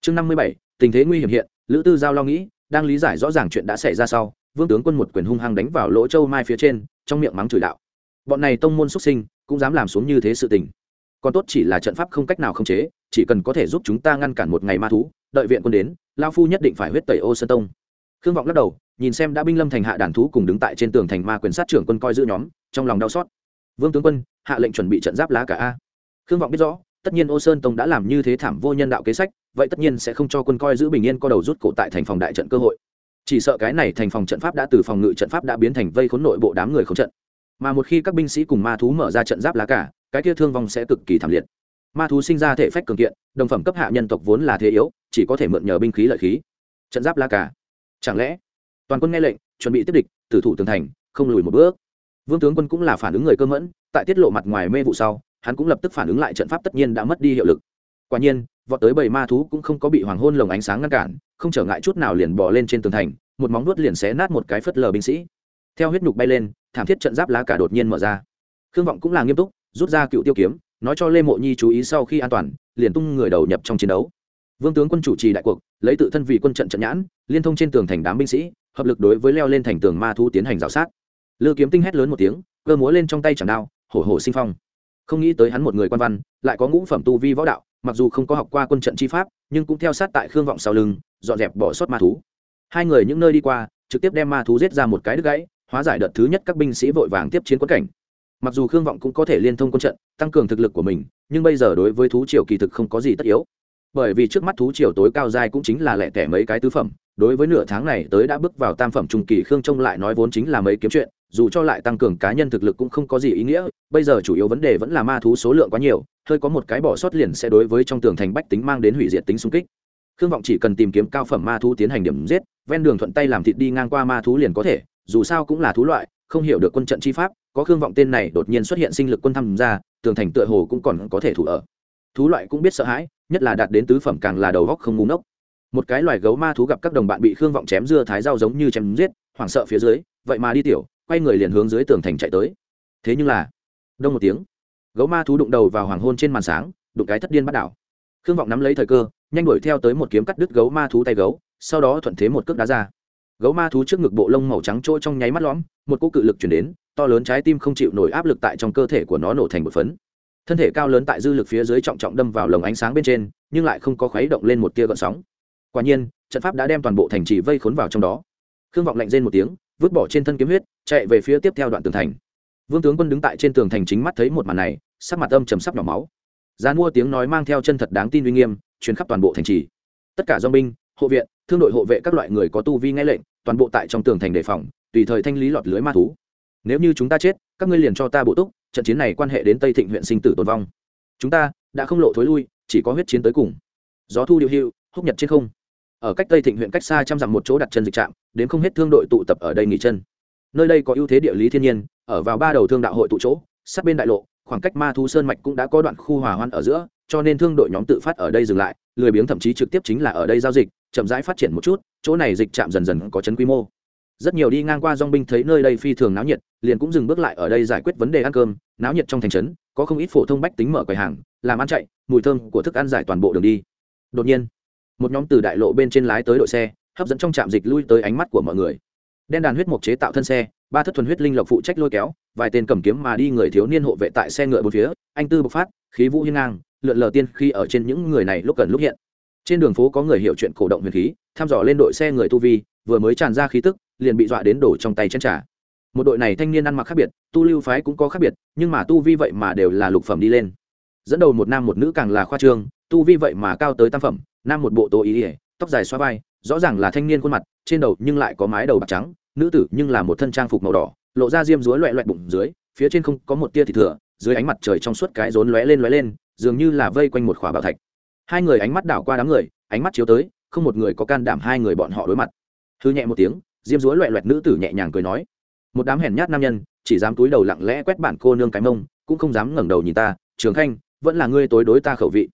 Chương năm mươi bảy, tình thế nguy hiểm hiện, lữ tư giao lo nghĩ, đang lý giải rõ ràng chuyện đã xảy ra sau, vương tướng quân một quyền hung hăng đánh vào lỗ châu mai phía trên, trong miệng mắng chửi đạo. Bọn này tông môn xuất sinh, cũng dám làm xuống như thế sự tình. Còn tốt chỉ là trận pháp không cách nào khống chế, chỉ cần có thể giúp chúng ta ngăn cản một ngày ma thú, đợi viện quân đến, lao phu nhất định phải huyết tẩy ô sơn tông. Khương vọng lắc đầu, nhìn xem đã binh lâm thành hạ đàn thú cùng đứng tại trên tường thành ma quyền sát trưởng quân coi giữ nhóm, trong lòng đau xót. Vương tướng quân, hạ lệnh chuẩn bị trận giáp lá cả a. Khương vọng biết rõ tất nhiên ô sơn tông đã làm như thế thảm vô nhân đạo kế sách, vậy tất nhiên sẽ không cho quân coi giữ bình yên co đầu rút cổ tại thành phòng đại trận cơ hội. Chỉ sợ cái này thành phòng trận pháp đã từ phòng ngự trận pháp đã biến thành vây khốn nội bộ đám người không trận. Mà một khi các binh sĩ cùng ma thú mở ra trận giáp lá cả, cái kia thương vong sẽ cực kỳ thảm liệt. Ma thú sinh ra thể phách cường kiện, đồng phẩm cấp hạ nhân tộc vốn là thế yếu, chỉ có thể mượn nhờ binh khí lợi khí. Trận giáp lá cả. Chẳng lẽ, toàn quân nghe lệnh, chuẩn bị tiếp địch, tử thủ tường thành, không lùi một bước. Vương tướng quân cũng là phản ứng người cơ mẫn, tại tiết lộ mặt ngoài mê vụ sau hắn cũng lập tức phản ứng lại trận pháp tất nhiên đã mất đi hiệu lực. Quả nhiên, vọt tới bầy ma thú cũng không có bị hoàng hôn lồng ánh sáng ngăn cản, không trở ngại chút nào liền bỏ lên trên tường thành, một móng nuốt liền xé nát một cái phất lờ binh sĩ. Theo huyết nhục bay lên, thảm thiết trận giáp lá cả đột nhiên mở ra. Khương vọng cũng là nghiêm túc, rút ra cựu tiêu kiếm, nói cho lê mộ nhi chú ý sau khi an toàn, liền tung người đầu nhập trong chiến đấu. Vương tướng quân chủ trì đại cuộc, lấy tự thân vị quân trận trận nhãn, liên thông trên tường thành đám binh sĩ, hợp lực đối với leo lên thành tường ma thu tiến hành rào sát. Lư kiếm tinh hét lớn một tiếng, cơ múa lên trong tay chẳng đao, hổ hổ sinh phong không nghĩ tới hắn một người quan văn, lại có ngũ phẩm tu vi võ đạo, mặc dù không có học qua quân trận chi pháp, nhưng cũng theo sát tại khương vọng sau lưng, dọn dẹp bỏ sót ma thú. Hai người những nơi đi qua, trực tiếp đem ma thú giết ra một cái đứt gãy, hóa giải đợt thứ nhất các binh sĩ vội vàng tiếp chiến quân cảnh. Mặc dù khương vọng cũng có thể liên thông quân trận, tăng cường thực lực của mình, nhưng bây giờ đối với thú triều kỳ thực không có gì tất yếu. Bởi vì trước mắt thú triều tối cao dai cũng chính là lẻ tẻ mấy cái tứ phẩm đối với nửa tháng này tới đã bước vào tam phẩm trung kỳ, khương trông lại nói vốn chính là mấy kiếm chuyện, dù cho lại tăng cường cá nhân thực lực cũng không có gì ý nghĩa, bây giờ chủ yếu vấn đề vẫn là ma thú số lượng quá nhiều, hơi có một cái bỏ sót liền sẽ đối với trong tường thành bách tính mang đến hủy diệt tính xung kích. Khương vọng chỉ cần tìm kiếm cao phẩm ma thú tiến hành điểm giết, ven đường thuận tay làm thịt đi ngang qua ma thú liền có thể, dù sao cũng là thú loại, không hiểu được quân trận chi pháp, có khương vọng tên này đột nhiên xuất hiện sinh lực quân tham gia, tường thành tựa hồ cũng còn có thể thủ ở. Thú loại cũng biết sợ hãi, nhất là đạt đến tứ phẩm càng là đầu góc không ngu ngốc một cái loài gấu ma thú gặp các đồng bạn bị khương vọng chém dưa thái dao giống như chém giết, hoảng sợ phía dưới, vậy mà đi tiểu, quay người liền hướng dưới tường thành chạy tới. Thế nhưng là, đông một tiếng, gấu ma thú đụng đầu vào hoàng hôn trên màn sáng, đụng cái thất điên bắt đảo. Khương vọng nắm lấy thời cơ, nhanh đuổi theo tới một kiếm cắt đứt gấu ma thú tay gấu, sau đó thuận thế một cước đá ra. Gấu ma thú trước ngực bộ lông màu trắng trôi trong nháy mắt lõm, một cỗ cự lực chuyển đến, to lớn trái tim không chịu nổi áp lực tại trong cơ thể của nó nổ thành một phấn. Thân thể cao lớn tại dư lực phía dưới trọng trọng đâm vào lồng ánh sáng bên trên, nhưng lại không có khuấy động lên một tia gợn sóng quả nhiên, trận pháp đã đem toàn bộ thành trì vây khốn vào trong đó. Khương vọng lạnh rên một tiếng, vứt bỏ trên thân kiếm huyết, chạy về phía tiếp theo đoạn tường thành. Vương tướng quân đứng tại trên tường thành chính mắt thấy một màn này, sắc mặt âm trầm sắp nhỏ máu. Gian mua tiếng nói mang theo chân thật đáng tin uy nghiêm chuyến khắp toàn bộ thành trì. Tất cả do binh, hộ viện, thương đội hộ vệ các loại người có tu vi nghe lệnh, toàn bộ tại trong tường thành đề phòng, tùy thời thanh lý lọt lưới ma thú. Nếu như chúng ta chết, các ngươi liền cho ta bộ túc, trận chiến này quan hệ đến tây thịnh huyện sinh tử tồn vong. Chúng ta đã không lộ thối lui, chỉ có huyết chiến tới cùng. Gió thu điệu hữu húc nhật trên không ở cách tây thịnh huyện cách xa trăm dặm một chỗ đặt chân dịch trạm, đến không hết thương đội tụ tập ở đây nghỉ chân. Nơi đây có ưu thế địa lý thiên nhiên, ở vào ba đầu thương đạo hội tụ chỗ, sát bên đại lộ, khoảng cách ma thu sơn mạch cũng đã có đoạn khu hòa hoan ở giữa, cho nên thương đội nhóm tự phát ở đây dừng lại, lười biếng thậm chí trực tiếp chính là ở đây giao dịch, chậm rãi phát triển một chút, chỗ này dịch trạm dần dần có chấn quy mô. Rất nhiều đi ngang qua dong binh thấy nơi đây phi thường náo nhiệt, liền cũng dừng bước lại ở đây giải quyết vấn đề ăn cơm, náo nhiệt trong thành trấn, có không ít phổ thông bách tính mở quầy hàng, làm ăn chạy, mùi thơm của thức ăn giải toàn bộ đường đi. Đột nhiên một nhóm từ đại lộ bên trên lái tới đội xe, hấp dẫn trong trạm dịch lui tới ánh mắt của mọi người. Đen đàn huyết mộc chế tạo thân xe, ba thất thuần huyết linh lộc phụ trách lôi kéo, vài tên cầm kiếm mà đi người thiếu niên hộ vệ tại xe ngựa bốn phía, anh tư bộc phát, khí vũ hiên ngang, lượn lờ tiên khi ở trên những người này lúc cần lúc hiện. Trên đường phố có người hiểu chuyện cổ động huyền khí, thăm dò lên đội xe người tu vi, vừa mới tràn ra khí tức, liền bị dọa đến đổ trong tay chân trả một đội này thanh niên ăn mặc khác biệt, tu lưu phái cũng có khác biệt, nhưng mà tu vi vậy mà đều là lục phẩm đi lên. Dẫn đầu một nam một nữ càng là khoa trương, tu vi vậy mà cao tới tam phẩm nam một bộ tô ý ỉa, tóc dài xoa vai, rõ ràng là thanh niên khuôn mặt, trên đầu nhưng lại có mái đầu bạc trắng, nữ tử nhưng là một thân trang phục màu đỏ, lộ ra diêm rúa loẹ loẹt bụng dưới, phía trên không có một tia thịt thừa, dưới ánh mặt trời trong suốt cái rốn lóe lên lóe lên, dường như là vây quanh một khỏa bảo thạch. Hai người ánh mắt đảo qua đám người, ánh mắt chiếu tới, không một người có can đảm hai người bọn họ đối mặt. Hư nhẹ một tiếng, diêm rúa loẹ loẹt nữ tử nhẹ nhàng cười nói, một đám hèn nhát nam nhân, chỉ dám túi đầu lặng lẽ quét bản cô nương cái mông, cũng không dám ngẩng đầu nhìn ta, trường khanh, vẫn là ngươi tối đối ta khẩu vị.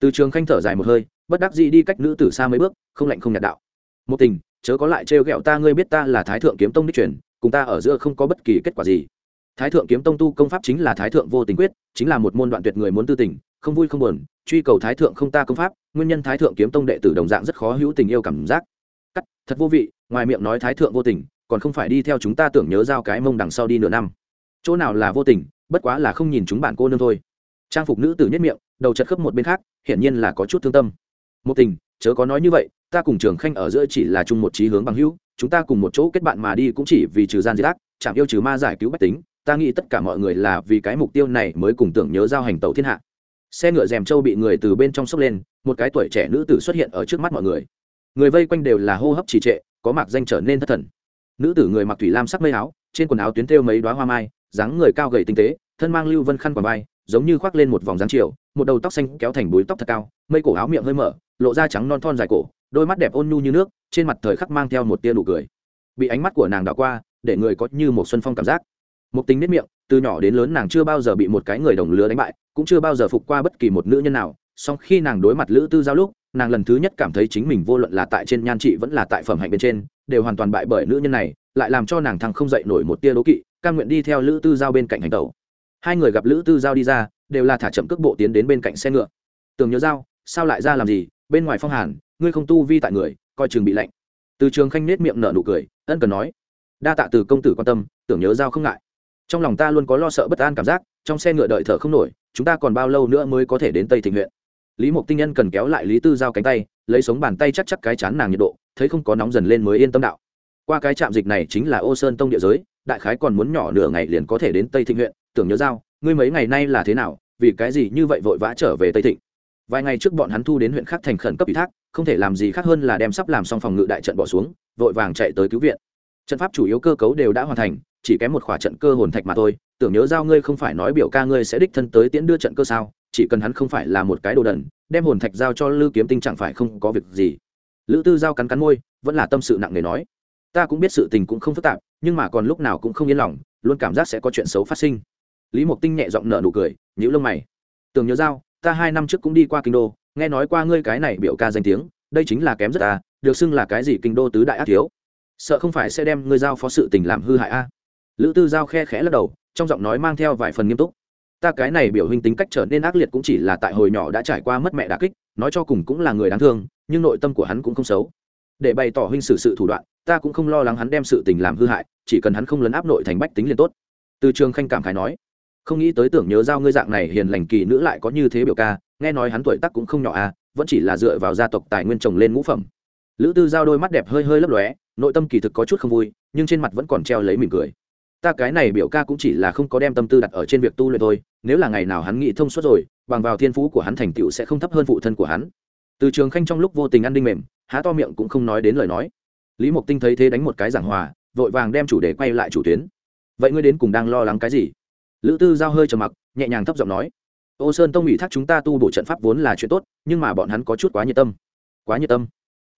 Từ trường khanh thở dài một hơi bất đắc dĩ đi cách nữ tử xa mấy bước, không lạnh không nhạt đạo. Một tình, chớ có lại trêu ghẹo ta, ngươi biết ta là thái thượng kiếm tông đích truyền, cùng ta ở giữa không có bất kỳ kết quả gì. Thái thượng kiếm tông tu công pháp chính là thái thượng vô tình quyết, chính là một môn đoạn tuyệt người muốn tư tình, không vui không buồn, truy cầu thái thượng không ta công pháp, nguyên nhân thái thượng kiếm tông đệ tử đồng dạng rất khó hữu tình yêu cảm giác. Cắt, thật vô vị, ngoài miệng nói thái thượng vô tình, còn không phải đi theo chúng ta tưởng nhớ giao cái mông đằng sau đi nửa năm. Chỗ nào là vô tình, bất quá là không nhìn chúng bạn cô nương thôi. Trang phục nữ tử nhất miệng, đầu chật khớp một bên khác, hiển nhiên là có chút thương tâm một tình, chớ có nói như vậy, ta cùng trường khanh ở giữa chỉ là chung một trí hướng bằng hữu, chúng ta cùng một chỗ kết bạn mà đi cũng chỉ vì trừ gian diệt ác chẳng yêu trừ ma giải cứu bách tính, ta nghĩ tất cả mọi người là vì cái mục tiêu này mới cùng tưởng nhớ giao hành tàu thiên hạ. Xe ngựa rèm trâu bị người từ bên trong sốc lên, một cái tuổi trẻ nữ tử xuất hiện ở trước mắt mọi người. Người vây quanh đều là hô hấp trì trệ, có mạc danh trở nên thất thần. Nữ tử người mặc thủy lam sắc mây áo, trên quần áo tuyến thêu mấy đoá hoa mai, dáng người cao gầy tinh tế, thân mang lưu vân khăn quả vai, giống như khoác lên một vòng dáng chiều, một đầu tóc xanh kéo thành búi tóc thật cao, mây cổ áo miệng hơi mở lộ da trắng non thon dài cổ, đôi mắt đẹp ôn nhu như nước, trên mặt thời khắc mang theo một tia nụ cười. Bị ánh mắt của nàng đảo qua, để người có như một xuân phong cảm giác. Một tính nết miệng, từ nhỏ đến lớn nàng chưa bao giờ bị một cái người đồng lứa đánh bại, cũng chưa bao giờ phục qua bất kỳ một nữ nhân nào, song khi nàng đối mặt lữ tư giao lúc, nàng lần thứ nhất cảm thấy chính mình vô luận là tại trên nhan trị vẫn là tại phẩm hạnh bên trên, đều hoàn toàn bại bởi nữ nhân này, lại làm cho nàng thăng không dậy nổi một tia đố kỵ căn nguyện đi theo lữ tư giao bên cạnh hành tàu hai người gặp lữ tư giao đi ra, đều là thả chậm cước bộ tiến đến bên cạnh xe ngựa. Tường nhớ giao, sao lại ra làm gì? Bên ngoài phong hàn, ngươi không tu vi tại người, coi chừng bị lạnh. Từ trường khanh nết miệng nở nụ cười, ân cần nói. Đa tạ từ công tử quan tâm, tưởng nhớ giao không ngại. Trong lòng ta luôn có lo sợ bất an cảm giác, trong xe ngựa đợi thở không nổi, chúng ta còn bao lâu nữa mới có thể đến tây thịnh huyện? Lý mộc tinh nhân cần kéo lại lý tư giao cánh tay, lấy sống bàn tay chắc chắc cái chán nàng nhiệt độ, thấy không có nóng dần lên mới yên tâm đạo. Qua cái trạm dịch này chính là ô sơn tông địa giới, đại khái còn muốn nhỏ nửa ngày liền có thể đến tây thịnh huyện, tưởng nhớ giao, ngươi mấy ngày nay là thế nào, vì cái gì như vậy vội vã trở về tây thịnh? Vài ngày trước bọn hắn thu đến huyện khác thành khẩn cấp ủy thác, không thể làm gì khác hơn là đem sắp làm xong phòng ngự đại trận bỏ xuống, vội vàng chạy tới cứu viện. Trận pháp chủ yếu cơ cấu đều đã hoàn thành, chỉ kém một khỏa trận cơ hồn thạch mà thôi, tưởng nhớ giao ngươi không phải nói biểu ca ngươi sẽ đích thân tới tiễn đưa trận cơ sao, chỉ cần hắn không phải là một cái đồ đần, đem hồn thạch giao cho lư kiếm tinh chẳng phải không có việc gì. Lữ tư giao cắn cắn môi, vẫn là tâm sự nặng nề nói. Ta cũng biết sự tình cũng không phức tạp, nhưng mà còn lúc nào cũng không yên lòng, luôn cảm giác sẽ có chuyện xấu phát sinh. Lý mộc tinh nhẹ giọng nở nụ cười nhữ lông mày. Tưởng nhớ giao ta hai năm trước cũng đi qua kinh đô, nghe nói qua ngươi cái này biểu ca danh tiếng, đây chính là kém rất à được xưng là cái gì kinh đô tứ đại ác thiếu. Sợ không phải sẽ đem ngươi giao phó sự tình làm hư hại a lữ tư giao khe khẽ lắc đầu, trong giọng nói mang theo vài phần nghiêm túc. Ta cái này biểu hình tính cách trở nên ác liệt cũng chỉ là tại hồi nhỏ đã trải qua mất mẹ đà kích, nói cho cùng cũng là người đáng thương, nhưng nội tâm của hắn cũng không xấu. Để bày tỏ huynh xử sự thủ đoạn, ta cũng không lo lắng hắn đem sự tình làm hư hại, chỉ cần hắn không lấn áp nội thành bách tính liền tốt. Từ trường khanh cảm khái nói không nghĩ tới tưởng nhớ giao ngươi dạng này hiền lành kỳ nữ lại có như thế biểu ca, nghe nói hắn tuổi tác cũng không nhỏ à vẫn chỉ là dựa vào gia tộc tài nguyên trồng lên ngũ phẩm. Lữ tư giao đôi mắt đẹp hơi hơi lấp lóe, nội tâm kỳ thực có chút không vui, nhưng trên mặt vẫn còn treo lấy mỉm cười. Ta cái này biểu ca cũng chỉ là không có đem tâm tư đặt ở trên việc tu luyện thôi, nếu là ngày nào hắn nghĩ thông suốt rồi, bằng vào thiên phú của hắn thành tựu sẽ không thấp hơn phụ thân của hắn. Từ trường khanh trong lúc vô tình ăn đinh mềm, há to miệng cũng không nói đến lời nói. Lý mộc tinh thấy thế đánh một cái giảng hòa, vội vàng đem chủ đề quay lại chủ tuyến. Vậy ngươi đến cùng đang lo lắng cái gì? Lữ tư giao hơi trầm mặc, nhẹ nhàng thấp giọng nói, ô sơn tông ủy thác chúng ta tu bổ trận pháp vốn là chuyện tốt, nhưng mà bọn hắn có chút quá nhiệt tâm. Quá nhiệt tâm?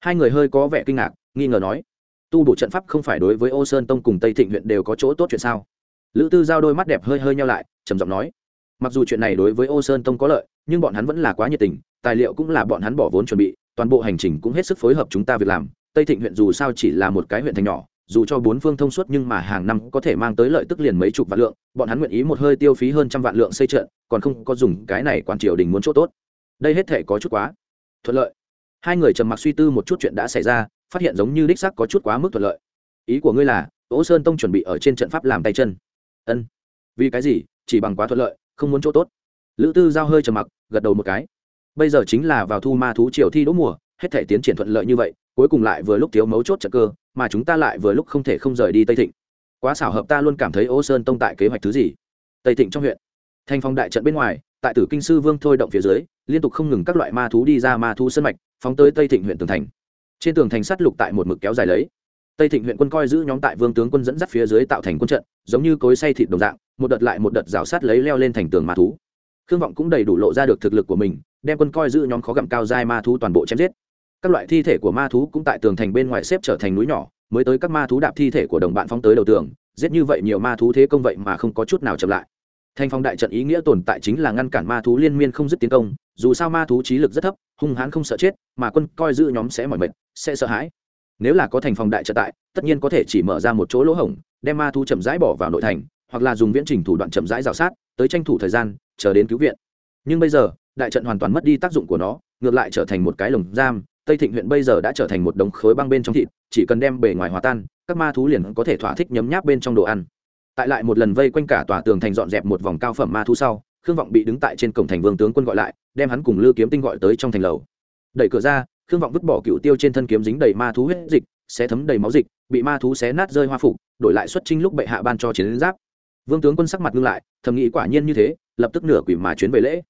Hai người hơi có vẻ kinh ngạc, nghi ngờ nói, tu bổ trận pháp không phải đối với ô sơn tông cùng tây thịnh huyện đều có chỗ tốt chuyện sao? Lữ tư giao đôi mắt đẹp hơi hơi nhau lại, trầm giọng nói, mặc dù chuyện này đối với ô sơn tông có lợi, nhưng bọn hắn vẫn là quá nhiệt tình, tài liệu cũng là bọn hắn bỏ vốn chuẩn bị, toàn bộ hành trình cũng hết sức phối hợp chúng ta việc làm. Tây thịnh huyện dù sao chỉ là một cái huyện thành nhỏ dù cho bốn phương thông suốt nhưng mà hàng năm có thể mang tới lợi tức liền mấy chục vạn lượng, bọn hắn nguyện ý một hơi tiêu phí hơn trăm vạn lượng xây trận, còn không có dùng cái này quan triều đình muốn chỗ tốt. Đây hết thể có chút quá. Thuận lợi. Hai người trầm mặc suy tư một chút chuyện đã xảy ra, phát hiện giống như đích sắc có chút quá mức thuận lợi. Ý của ngươi là ỗ sơn tông chuẩn bị ở trên trận pháp làm tay chân. Ân. Vì cái gì? Chỉ bằng quá thuận lợi, không muốn chỗ tốt. Lữ tư giao hơi trầm mặc, gật đầu một cái. Bây giờ chính là vào thu ma thú triều thi đỗ mùa, hết thể tiến triển thuận lợi như vậy cuối cùng lại vừa lúc thiếu mấu chốt trận cơ, mà chúng ta lại vừa lúc không thể không rời đi tây thịnh. Quá xảo hợp ta luôn cảm thấy ô sơn tông tại kế hoạch thứ gì? Tây thịnh trong huyện. Thành phong đại trận bên ngoài, tại tử kinh sư vương thôi động phía dưới, liên tục không ngừng các loại ma thú đi ra ma thú sân mạch, phóng tới tây thịnh huyện tường thành. Trên tường thành sắt lục tại một mực kéo dài lấy. Tây thịnh huyện quân coi giữ nhóm tại vương tướng quân dẫn dắt phía dưới tạo thành quân trận, giống như cối say thịt đồng dạng, một đợt lại một đợt rào sát lấy leo lên thành tường ma thú. Khương vọng cũng đầy đủ lộ ra được thực lực của mình, đem quân coi giữ nhóm khó gặm cao dai ma thú toàn bộ chém giết các loại thi thể của ma thú cũng tại tường thành bên ngoài xếp trở thành núi nhỏ, mới tới các ma thú đạp thi thể của đồng bạn phóng tới đầu tường, giết như vậy nhiều ma thú thế công vậy mà không có chút nào chậm lại. Thành phong đại trận ý nghĩa tồn tại chính là ngăn cản ma thú liên miên không dứt tiến công, dù sao ma thú trí lực rất thấp, hung hãn không sợ chết, mà quân coi giữ nhóm sẽ mỏi mệt, sẽ sợ hãi. Nếu là có thành phong đại trận tại, tất nhiên có thể chỉ mở ra một chỗ lỗ hổng, đem ma thú chậm rãi bỏ vào nội thành, hoặc là dùng viễn trình thủ đoạn chậm rãi rào sát, tới tranh thủ thời gian, chờ đến cứu viện. Nhưng bây giờ, đại trận hoàn toàn mất đi tác dụng của nó, ngược lại trở thành một cái lồng giam tây thịnh huyện bây giờ đã trở thành một đống khối băng bên trong thịt, chỉ cần đem bề ngoài hòa tan, các ma thú liền có thể thỏa thích nhấm nháp bên trong đồ ăn. Tại lại một lần vây quanh cả tòa tường thành dọn dẹp một vòng cao phẩm ma thú sau, khương vọng bị đứng tại trên cổng thành vương tướng quân gọi lại, đem hắn cùng lư kiếm tinh gọi tới trong thành lầu. Đẩy cửa ra, khương vọng vứt bỏ cựu tiêu trên thân kiếm dính đầy ma thú huyết dịch, xé thấm đầy máu dịch, bị ma thú xé nát rơi hoa phục, đổi lại xuất trinh lúc bệ hạ ban cho chiến giáp. Vương tướng quân sắc mặt ngưng lại, thầm nghĩ quả nhiên như thế, lập tức nửa quỷ mà chuyến về lễ.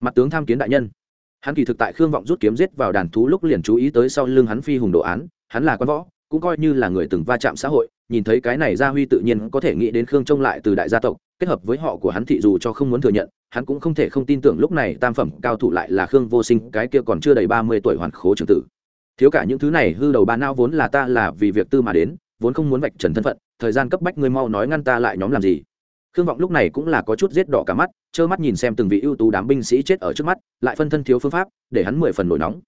Mặt tướng tham kiến đại nhân hắn kỳ thực tại khương vọng rút kiếm giết vào đàn thú lúc liền chú ý tới sau lưng hắn phi hùng đồ án, hắn là quan võ, cũng coi như là người từng va chạm xã hội, nhìn thấy cái này gia huy tự nhiên có thể nghĩ đến khương trông lại từ đại gia tộc, kết hợp với họ của hắn thị dù cho không muốn thừa nhận, hắn cũng không thể không tin tưởng lúc này tam phẩm cao thủ lại là khương vô sinh, cái kia còn chưa đầy ba mươi tuổi hoàn khố trường tử. Thiếu cả những thứ này, hư đầu ba não vốn là ta là vì việc tư mà đến, vốn không muốn vạch trần thân phận, thời gian cấp bách ngươi mau nói ngăn ta lại nhóm làm gì khương vọng lúc này cũng là có chút giết đỏ cả mắt, trơ mắt nhìn xem từng vị ưu tú đám binh sĩ chết ở trước mắt, lại phân thân thiếu phương pháp, để hắn mười phần nổi nóng.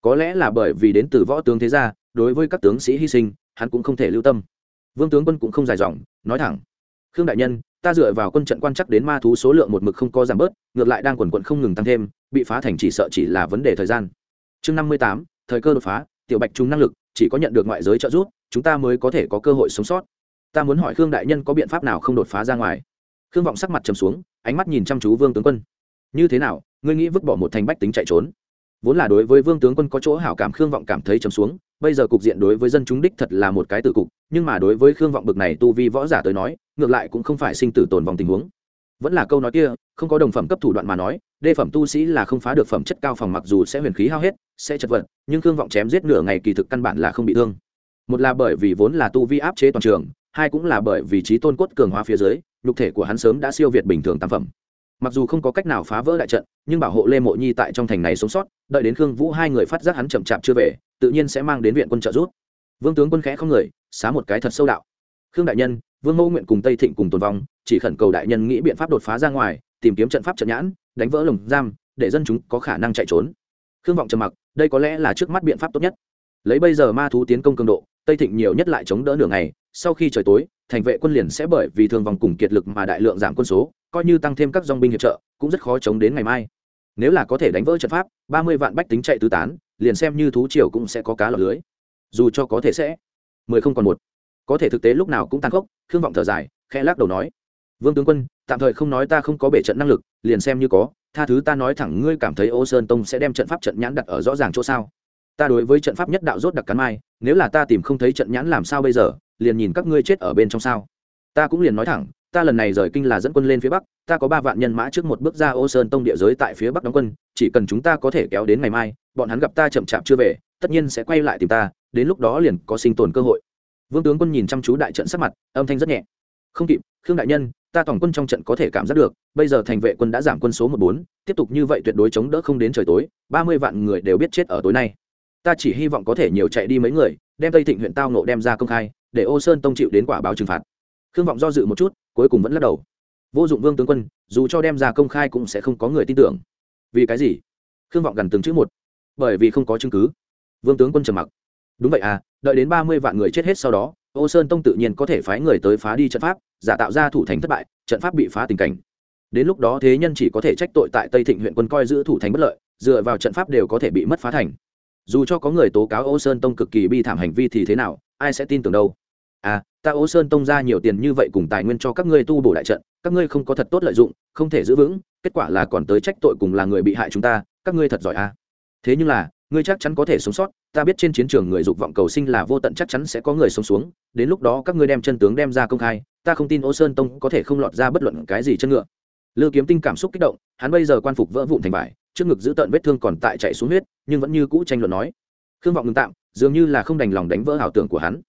Có lẽ là bởi vì đến từ võ tướng thế gia, đối với các tướng sĩ hy sinh, hắn cũng không thể lưu tâm. Vương tướng quân cũng không dài dòng, nói thẳng. Khương đại nhân, ta dựa vào quân trận quan chắc đến ma thú số lượng một mực không có giảm bớt, ngược lại đang quần quận không ngừng tăng thêm, bị phá thành chỉ sợ chỉ là vấn đề thời gian. Chương năm mươi tám, thời cơ đột phá, tiểu bạch chúng năng lực, chỉ có nhận được ngoại giới trợ giúp, chúng ta mới có thể có cơ hội sống sót. Ta muốn hỏi khương đại nhân có biện pháp nào không đột phá ra ngoài? Khương vọng sắc mặt trầm xuống, ánh mắt nhìn chăm chú vương tướng quân. Như thế nào, ngươi nghĩ vứt bỏ một thành bách tính chạy trốn? Vốn là đối với vương tướng quân có chỗ hảo cảm, khương vọng cảm thấy trầm xuống, bây giờ cục diện đối với dân chúng đích thật là một cái tử cục, nhưng mà đối với khương vọng bực này tu vi võ giả tới nói, ngược lại cũng không phải sinh tử tồn vòng tình huống. Vẫn là câu nói kia, không có đồng phẩm cấp thủ đoạn mà nói, đê phẩm tu sĩ là không phá được phẩm chất cao phòng mặc dù sẽ huyền khí hao hết, sẽ chật vật, nhưng khương vọng chém giết nửa ngày kỳ thực căn bản là không bị thương. Một là bởi vì vốn là tu vi áp chế toàn trường, hai cũng là bởi vì trí tôn cốt cường hóa phía dưới nhục thể của hắn sớm đã siêu việt bình thường tam phẩm. Mặc dù không có cách nào phá vỡ đại trận, nhưng bảo hộ lê mộ nhi tại trong thành này sống sót, đợi đến khương vũ hai người phát giác hắn chậm chạp chưa về, tự nhiên sẽ mang đến viện quân trợ giúp. Vương tướng quân khẽ không người, xá một cái thật sâu đạo. Khương đại nhân, vương mẫu nguyện cùng tây thịnh cùng tồn vong, chỉ khẩn cầu đại nhân nghĩ biện pháp đột phá ra ngoài, tìm kiếm trận pháp trận nhãn, đánh vỡ lồng giam, để dân chúng có khả năng chạy trốn. Khương vọng trầm mặc, đây có lẽ là trước mắt biện pháp tốt nhất. Lấy bây giờ ma thú tiến công cường độ, tây thịnh nhiều nhất lại chống đỡ nửa ngày sau khi trời tối, thành vệ quân liền sẽ bởi vì thương vòng cùng kiệt lực mà đại lượng giảm quân số, coi như tăng thêm các dong binh hiệp trợ, cũng rất khó chống đến ngày mai. Nếu là có thể đánh vỡ trận pháp, ba mươi vạn bách tính chạy tứ tán, liền xem như thú triều cũng sẽ có cá lọc lưới. Dù cho có thể sẽ, mười không còn một. Có thể thực tế lúc nào cũng tăng khốc, khương vọng thở dài, khẽ lắc đầu nói, vương tướng quân, tạm thời không nói ta không có bể trận năng lực, liền xem như có, tha thứ ta nói thẳng ngươi cảm thấy ô sơn tông sẽ đem trận pháp trận nhãn đặt ở rõ ràng chỗ sao? Ta đối với trận pháp nhất đạo rốt đặc cắn mai, nếu là ta tìm không thấy trận nhãn làm sao bây giờ? Liền nhìn các ngươi chết ở bên trong sao. Ta cũng liền nói thẳng, ta lần này rời kinh là dẫn quân lên phía bắc, ta có ba vạn nhân mã trước một bước ra ô sơn tông địa giới tại phía bắc đóng quân, chỉ cần chúng ta có thể kéo đến ngày mai, bọn hắn gặp ta chậm chạp chưa về, tất nhiên sẽ quay lại tìm ta, đến lúc đó liền có sinh tồn cơ hội. Vương tướng quân nhìn chăm chú đại trận sắc mặt, âm thanh rất nhẹ. Không kịp, khương đại nhân, ta toàn quân trong trận có thể cảm giác được, bây giờ thành vệ quân đã giảm quân số một bốn, tiếp tục như vậy tuyệt đối chống đỡ không đến trời tối, ba mươi vạn người đều biết chết ở tối nay. Ta chỉ hy vọng có thể nhiều chạy đi mấy người, đem tây thịnh huyện tao nộ đem ra công khai để ô sơn tông chịu đến quả báo trừng phạt. Khương vọng do dự một chút, cuối cùng vẫn lắc đầu. Vô dụng vương tướng quân, dù cho đem ra công khai cũng sẽ không có người tin tưởng. Vì cái gì? Khương vọng gần từng chữ một. Bởi vì không có chứng cứ. Vương tướng quân trầm mặc. Đúng vậy à đợi đến ba mươi vạn người chết hết sau đó, ô sơn tông tự nhiên có thể phái người tới phá đi trận pháp, giả tạo ra thủ thành thất bại, trận pháp bị phá tình cảnh. Đến lúc đó thế nhân chỉ có thể trách tội tại tây thịnh huyện quân coi giữ thủ thành bất lợi, dựa vào trận pháp đều có thể bị mất phá thành. Dù cho có người tố cáo ô sơn tông cực kỳ bi thảm hành vi thì thế nào, ai sẽ tin tưởng đâu? À ta ô sơn tông ra nhiều tiền như vậy cùng tài nguyên cho các ngươi tu bổ đại trận, các ngươi không có thật tốt lợi dụng, không thể giữ vững, kết quả là còn tới trách tội cùng là người bị hại chúng ta, các ngươi thật giỏi à. Thế nhưng là, ngươi chắc chắn có thể sống sót, ta biết trên chiến trường người dục vọng cầu sinh là vô tận, chắc chắn sẽ có người sống xuống, đến lúc đó các ngươi đem chân tướng đem ra công khai, ta không tin ô sơn tông có thể không lọt ra bất luận cái gì chân ngựa. Lư kiếm tinh cảm xúc kích động, hắn bây giờ quan phục vỡ vụn thành vải, trước ngực giữ tợn vết thương còn tại chạy xuống huyết, nhưng vẫn như cũ tranh luận nói. Khương vọng ngừng tạm, dường như là không đành lòng đánh vỡ ảo tưởng của hắn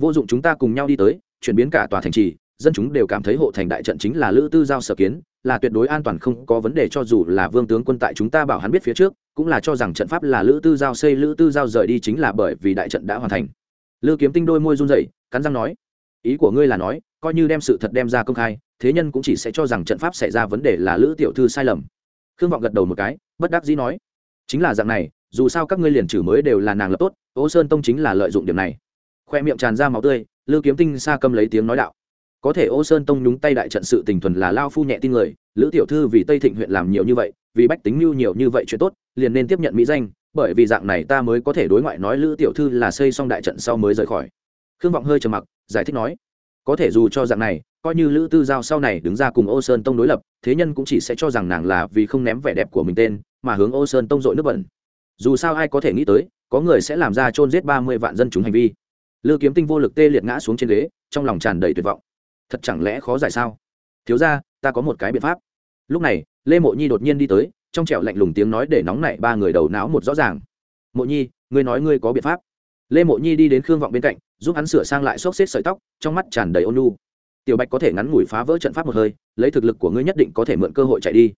vô dụng chúng ta cùng nhau đi tới, chuyển biến cả tòa thành trì, dân chúng đều cảm thấy hộ thành đại trận chính là lữ tư giao sở kiến, là tuyệt đối an toàn không có vấn đề cho dù là vương tướng quân tại chúng ta bảo hắn biết phía trước, cũng là cho rằng trận pháp là lữ tư giao xây, lữ tư giao rời đi chính là bởi vì đại trận đã hoàn thành. Lữ kiếm tinh đôi môi run rẩy, cắn răng nói, ý của ngươi là nói, coi như đem sự thật đem ra công khai, thế nhân cũng chỉ sẽ cho rằng trận pháp xảy ra vấn đề là lữ tiểu thư sai lầm. Khương vọng gật đầu một cái, bất đắc dĩ nói, chính là dạng này, dù sao các ngươi liền trừ mới đều là nàng lập tốt ô sơn tông chính là lợi dụng điểm này khoe miệng tràn ra máu tươi, lư kiếm tinh xa câm lấy tiếng nói đạo. Có thể ô sơn tông nhúng tay đại trận sự tình thuần là lao phu nhẹ tin người, lữ tiểu thư vì tây thịnh huyện làm nhiều như vậy, vì bách tính mưu nhiều như vậy chuyện tốt, liền nên tiếp nhận mỹ danh, bởi vì dạng này ta mới có thể đối ngoại nói lữ tiểu thư là xây xong đại trận sau mới rời khỏi. Khương vọng hơi trầm mặc, giải thích nói, có thể dù cho dạng này, coi như lữ tư giao sau này đứng ra cùng ô sơn tông đối lập, thế nhân cũng chỉ sẽ cho rằng nàng là vì không ném vẻ đẹp của mình tên, mà hướng ô sơn tông dội nước bẩn. Dù sao ai có thể nghĩ tới, có người sẽ làm ra chôn giết ba mươi vạn dân chúng hành vi lư kiếm tinh vô lực tê liệt ngã xuống trên ghế, trong lòng tràn đầy tuyệt vọng. Thật chẳng lẽ khó giải sao? Thiếu ra ta có một cái biện pháp. Lúc này, lê mộ nhi đột nhiên đi tới, trong trẻo lạnh lùng tiếng nói để nóng nảy ba người đầu não một rõ ràng. Mộ nhi, ngươi nói ngươi có biện pháp. Lê mộ nhi đi đến khương vọng bên cạnh, giúp hắn sửa sang lại xốc xếp sợi tóc, trong mắt tràn đầy ôn lu tiểu bạch có thể ngắn ngủi phá vỡ trận pháp một hơi, lấy thực lực của ngươi nhất định có thể mượn cơ hội chạy đi.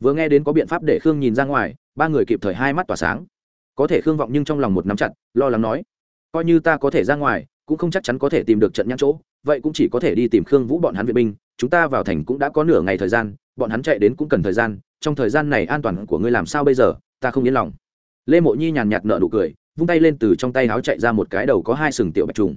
Vừa nghe đến có biện pháp để khương nhìn ra ngoài, ba người kịp thời hai mắt tỏa sáng. Có thể khương vọng nhưng trong lòng một nắm chặt, lo lắng nói coi như ta có thể ra ngoài, cũng không chắc chắn có thể tìm được trận nhãn chỗ, vậy cũng chỉ có thể đi tìm khương vũ bọn hắn vệ binh, chúng ta vào thành cũng đã có nửa ngày thời gian, bọn hắn chạy đến cũng cần thời gian, trong thời gian này an toàn của ngươi làm sao bây giờ, ta không yên lòng. Lê mộ nhi nhàn nhạt nợ nụ cười, vung tay lên từ trong tay áo chạy ra một cái đầu có hai sừng tiểu bạch trùng.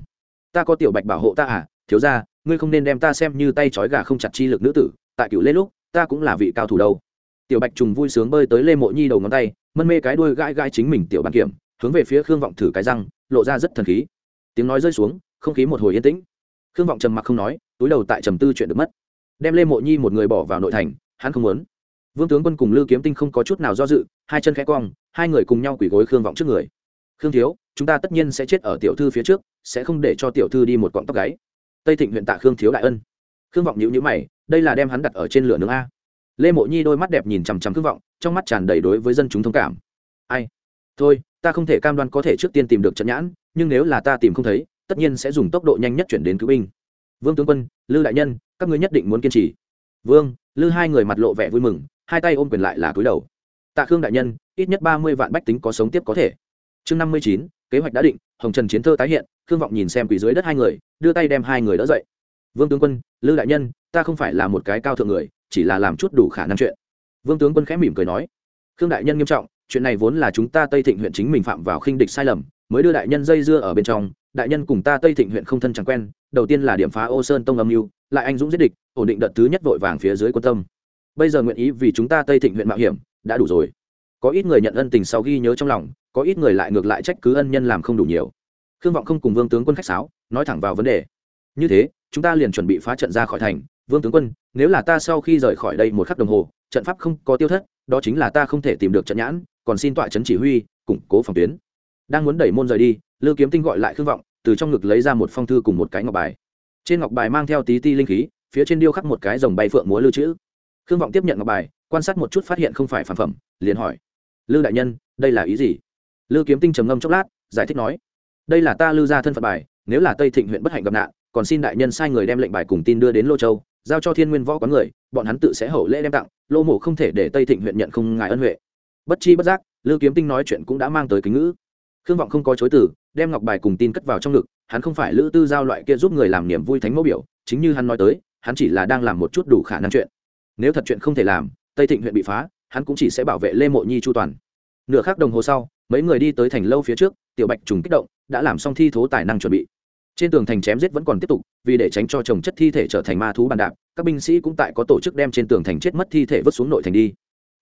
Ta có tiểu bạch bảo hộ ta à thiếu ra ngươi không nên đem ta xem như tay trói gà không chặt chi lực nữ tử, tại cựu lê lúc, ta cũng là vị cao thủ đâu. Tiểu bạch trùng vui sướng bơi tới lê mộ nhi đầu ngón tay, mân mê cái đuôi gãi gãi chính mình tiểu bàn kiểm, hướng về phía khương vọng thử cái răng lộ ra rất thần khí. Tiếng nói rơi xuống, không khí một hồi yên tĩnh. Khương vọng trầm mặc không nói, túi đầu tại trầm tư chuyện được mất. Đem lê mộ nhi một người bỏ vào nội thành, hắn không muốn. Vương tướng quân cùng lư kiếm tinh không có chút nào do dự, hai chân khẽ cong, hai người cùng nhau quỳ gối khương vọng trước người. Khương thiếu, chúng ta tất nhiên sẽ chết ở tiểu thư phía trước, sẽ không để cho tiểu thư đi một cọng tóc gáy. Tây thịnh huyện tạ khương thiếu đại ân. Khương vọng nhữ nhữ mày, đây là đem hắn đặt ở trên lửa nướng a. Lê mộ nhi đôi mắt đẹp nhìn chằm chằm khương vọng, trong mắt tràn đầy đối với dân chúng thông cảm. Ai? Thôi ta không thể cam đoan có thể trước tiên tìm được trận nhãn, nhưng nếu là ta tìm không thấy, tất nhiên sẽ dùng tốc độ nhanh nhất chuyển đến cứu binh. Vương tướng quân, lư đại nhân, các ngươi nhất định muốn kiên trì. Vương, lư hai người mặt lộ vẻ vui mừng, hai tay ôm quyền lại là cúi đầu. Tạ khương đại nhân, ít nhất ba mươi vạn bách tính có sống tiếp có thể. Chương năm mươi chín, kế hoạch đã định, hồng trần chiến thơ tái hiện, khương vọng nhìn xem quỷ dưới đất hai người, đưa tay đem hai người đỡ dậy. Vương tướng quân, lư đại nhân, ta không phải là một cái cao thượng người, chỉ là làm chút đủ khả năng chuyện. Vương tướng quân khẽ mỉm cười nói. Khương đại nhân nghiêm trọng chuyện này vốn là chúng ta tây thịnh huyện chính mình phạm vào khinh địch sai lầm, mới đưa đại nhân dây dưa ở bên trong, đại nhân cùng ta tây thịnh huyện không thân chẳng quen, đầu tiên là điểm phá ô sơn tông âm mưu, lại anh dũng giết địch, ổn định đợt thứ nhất vội vàng phía dưới quân tâm. Bây giờ nguyện ý vì chúng ta tây thịnh huyện mạo hiểm, đã đủ rồi. Có ít người nhận ân tình sau ghi nhớ trong lòng, có ít người lại ngược lại trách cứ ân nhân làm không đủ nhiều. Khương vọng không cùng vương tướng quân khách sáo, nói thẳng vào vấn đề. Như thế, chúng ta liền chuẩn bị phá trận ra khỏi thành. Vương tướng quân, nếu là ta sau khi rời khỏi đây một khắc đồng hồ, trận pháp không có tiêu thất, đó chính là ta không thể tìm được trận nhãn còn xin tọa trấn chỉ huy, củng cố phòng tuyến. Đang muốn đẩy môn rời đi Lưu kiếm tinh gọi lại khương vọng, từ trong ngực lấy ra một phong thư cùng một cái ngọc bài. Trên ngọc bài mang theo tí ti linh khí, phía trên điêu khắc một cái dòng bay phượng múa lưu trữ khương vọng tiếp nhận ngọc bài, quan sát một chút phát hiện không phải phản phẩm, liền hỏi, lư đại nhân, đây là ý gì? Lư kiếm tinh trầm ngâm chốc lát, giải thích nói, đây là ta lư ra thân phận bài, nếu là tây thịnh huyện bất hạnh gặp nạn, còn xin đại nhân sai người đem lệnh bài cùng tin đưa đến lô châu, giao cho thiên nguyên võ quán người, bọn hắn tự sẽ hậu lễ đem tặng, lô mộ không thể để tây thịnh huyện nhận không ngài ân huệ bất chi bất giác, lư kiếm tinh nói chuyện cũng đã mang tới kính ngữ. Khương vọng không có chối từ, đem ngọc bài cùng tin cất vào trong ngực, hắn không phải lữ tư giao loại kia giúp người làm niềm vui thánh mẫu biểu, chính như hắn nói tới, hắn chỉ là đang làm một chút đủ khả năng chuyện. Nếu thật chuyện không thể làm, tây thịnh huyện bị phá, hắn cũng chỉ sẽ bảo vệ lê mộ nhi chu toàn. Nửa khắc đồng hồ sau, mấy người đi tới thành lâu phía trước, tiểu bạch trùng kích động, đã làm xong thi thố tài năng chuẩn bị. Trên tường thành chém giết vẫn còn tiếp tục, vì để tránh cho trồng chất thi thể trở thành ma thú bàn đạp, các binh sĩ cũng tại có tổ chức đem trên tường thành chết mất thi thể vứt xuống nội thành đi.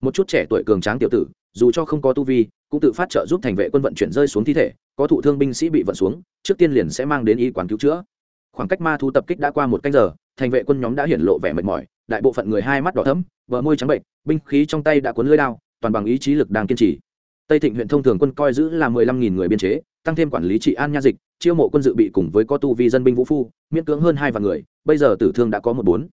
Một chút trẻ tuổi cường tráng tiểu tử dù cho không có tu vi, cũng tự phát trợ giúp thành vệ quân vận chuyển rơi xuống thi thể, có thụ thương binh sĩ bị vận xuống, trước tiên liền sẽ mang đến y quán cứu chữa. Khoảng cách ma thu tập kích đã qua một canh giờ, thành vệ quân nhóm đã hiển lộ vẻ mệt mỏi, đại bộ phận người hai mắt đỏ thấm vợ môi trắng bệnh, binh khí trong tay đã cuốn lưỡi đao, toàn bằng ý chí lực đang kiên trì. Tây thịnh huyện thông thường quân coi giữ là mười lăm nghìn người biên chế, tăng thêm quản lý trị an nha dịch, chiêu mộ quân dự bị cùng với có tu vi dân binh vũ phu, miễn cưỡng hơn hai vạn người, bây giờ tử thương đã có một bốn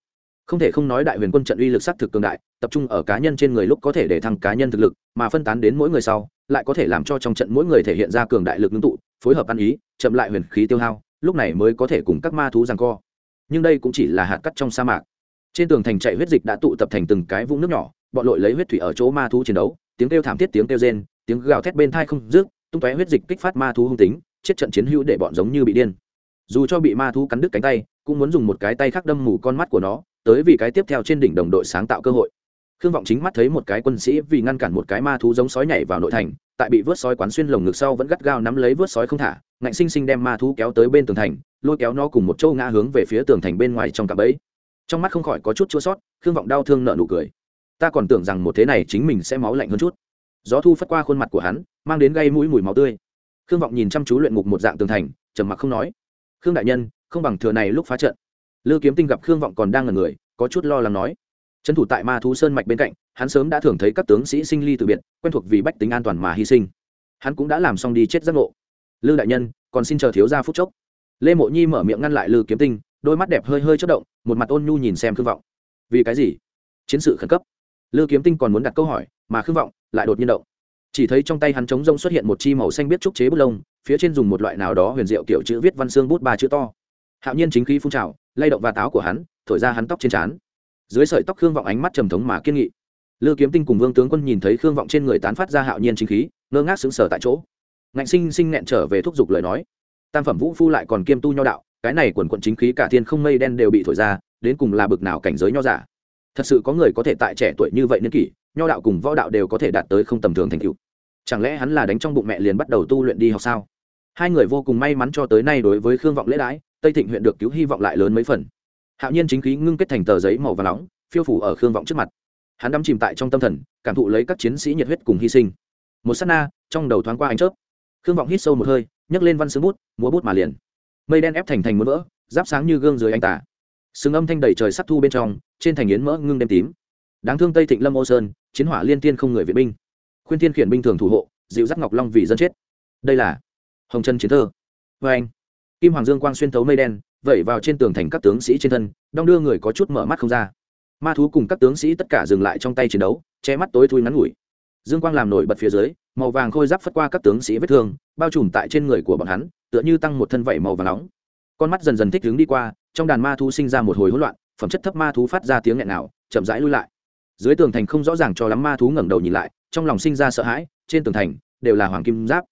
không thể không nói đại huyền quân trận uy lực s á t thực cường đại, tập trung ở cá nhân trên người lúc có thể để thăng cá nhân thực lực, mà phân tán đến mỗi người sau, lại có thể làm cho trong trận mỗi người thể hiện ra cường đại lực ngưng tụ, phối hợp ăn ý, chậm lại huyền khí tiêu hao, lúc này mới có thể cùng các ma thú rằng co. Nhưng đây cũng chỉ là hạt cắt trong sa mạc. Trên tường thành chạy huyết dịch đã tụ tập thành từng cái vũng nước nhỏ, bọn lội lấy huyết thủy ở chỗ ma thú chiến đấu, tiếng kêu thảm thiết, tiếng kêu rên, tiếng gào thét bên thai không rước tung tóe huyết dịch kích phát ma thú hung tính, chết trận chiến hữu để bọn giống như bị điên. Dù cho bị ma thú cắn đứt cánh tay, cũng muốn dùng một cái tay khác đâm mù con mắt của nó tới vì cái tiếp theo trên đỉnh đồng đội sáng tạo cơ hội. Khương vọng chính mắt thấy một cái quân sĩ vì ngăn cản một cái ma thú giống sói nhảy vào nội thành, tại bị vớt sói quán xuyên lồng ngực sau vẫn gắt gao nắm lấy vớt sói không thả, ngạnh sinh sinh đem ma thú kéo tới bên tường thành, lôi kéo nó cùng một châu ngã hướng về phía tường thành bên ngoài trong cạm bẫy. Trong mắt không khỏi có chút chua sót, khương vọng đau thương nợ nụ cười. Ta còn tưởng rằng một thế này chính mình sẽ máu lạnh hơn chút. Gió thu phất qua khuôn mặt của hắn, mang đến gây mũi mùi máu tươi. Khương vọng nhìn chăm chú luyện ngục một dạng tường thành, trầm mặc không nói. Khương đại nhân, không bằng thừa này lúc phá trận lư kiếm tinh gặp khương vọng còn đang ngần người, có chút lo lắng nói. Trấn thủ tại ma thú sơn mạch bên cạnh, hắn sớm đã thường thấy các tướng sĩ sinh ly từ biệt, quen thuộc vì bách tính an toàn mà hy sinh. Hắn cũng đã làm xong đi chết giác ngộ. Lư đại nhân, còn xin chờ thiếu gia phút chốc. Lê mộ nhi mở miệng ngăn lại lư kiếm tinh, đôi mắt đẹp hơi hơi chất động, một mặt ôn nhu nhìn xem khương vọng. Vì cái gì? Chiến sự khẩn cấp. Lư kiếm tinh còn muốn đặt câu hỏi, mà khương vọng lại đột nhiên động. Chỉ thấy trong tay hắn trống rông xuất hiện một chi màu xanh biết trúc chế bút lông, phía trên dùng một loại nào đó huyền diệu kiểu chữ viết văn xương bút ba chữ to hạo nhiên chính khí phun trào, lay động và táo của hắn, thổi ra hắn tóc trên trán. Dưới sợi tóc khương vọng ánh mắt trầm thống mà kiên nghị. Lư kiếm tinh cùng vương tướng quân nhìn thấy khương vọng trên người tán phát ra hạo nhiên chính khí, ngơ ngác sững sờ tại chỗ. Ngạnh sinh sinh nghẹn trở về thúc giục lời nói. Tam phẩm vũ phu lại còn kiêm tu nho đạo, cái này quần quận chính khí cả thiên không mây đen đều bị thổi ra, đến cùng là bực nào cảnh giới nho giả. Thật sự có người có thể tại trẻ tuổi như vậy niên kỷ, nho đạo cùng võ đạo đều có thể đạt tới không tầm thường thành tựu. Chẳng lẽ hắn là đánh trong bụng mẹ liền bắt đầu tu luyện đi học sao? Hai người vô cùng may mắn cho tới nay đối với khương vọng lễ đãi tây thịnh huyện được cứu hy vọng lại lớn mấy phần. Hạo nhiên chính khí ngưng kết thành tờ giấy màu và nóng, phiêu phủ ở khương vọng trước mặt. Hắn đắm chìm tại trong tâm thần, cảm thụ lấy các chiến sĩ nhiệt huyết cùng hy sinh. Một s á t na, trong đầu thoáng qua ánh chớp. Khương vọng hít sâu một hơi, nhấc lên văn xương bút, múa bút mà liền. Mây đen ép thành thành muốn vỡ giáp sáng như gương dưới anh tả sừng âm thanh đầy trời sắc thu bên trong, trên thành yến mỡ ngưng đêm tím. Đáng thương tây thịnh lâm ô sơn, chiến hỏa liên tiên không người vệ binh. Khuyên thiên khiển binh thường thủ hộ, dịu dắt ngọc long vì dân chết. Đây là hồng chân chiến thơ. Vê anh kim hoàng dương quang xuyên thấu mây đen, vẩy vào trên tường thành các tướng sĩ trên thân, đong đưa người có chút mở mắt không ra. Ma thú cùng các tướng sĩ tất cả dừng lại trong tay chiến đấu, che mắt tối thui ngắn ngủi. Dương quang làm nổi bật phía dưới, màu vàng khôi giáp phất qua các tướng sĩ vết thương, bao trùm tại trên người của bọn hắn, tựa như tăng một thân vẩy màu và nóng. Con mắt dần dần thích hướng đi qua, trong đàn ma thú sinh ra một hồi hỗn loạn, phẩm chất thấp ma thú phát ra tiếng nghẹn nào chậm rãi lui lại. Dưới tường thành không rõ ràng cho lắm ma thú ngẩng đầu nhìn lại, trong lòng sinh ra sợ hãi, trên tường thành đều là hoàng kim giáp,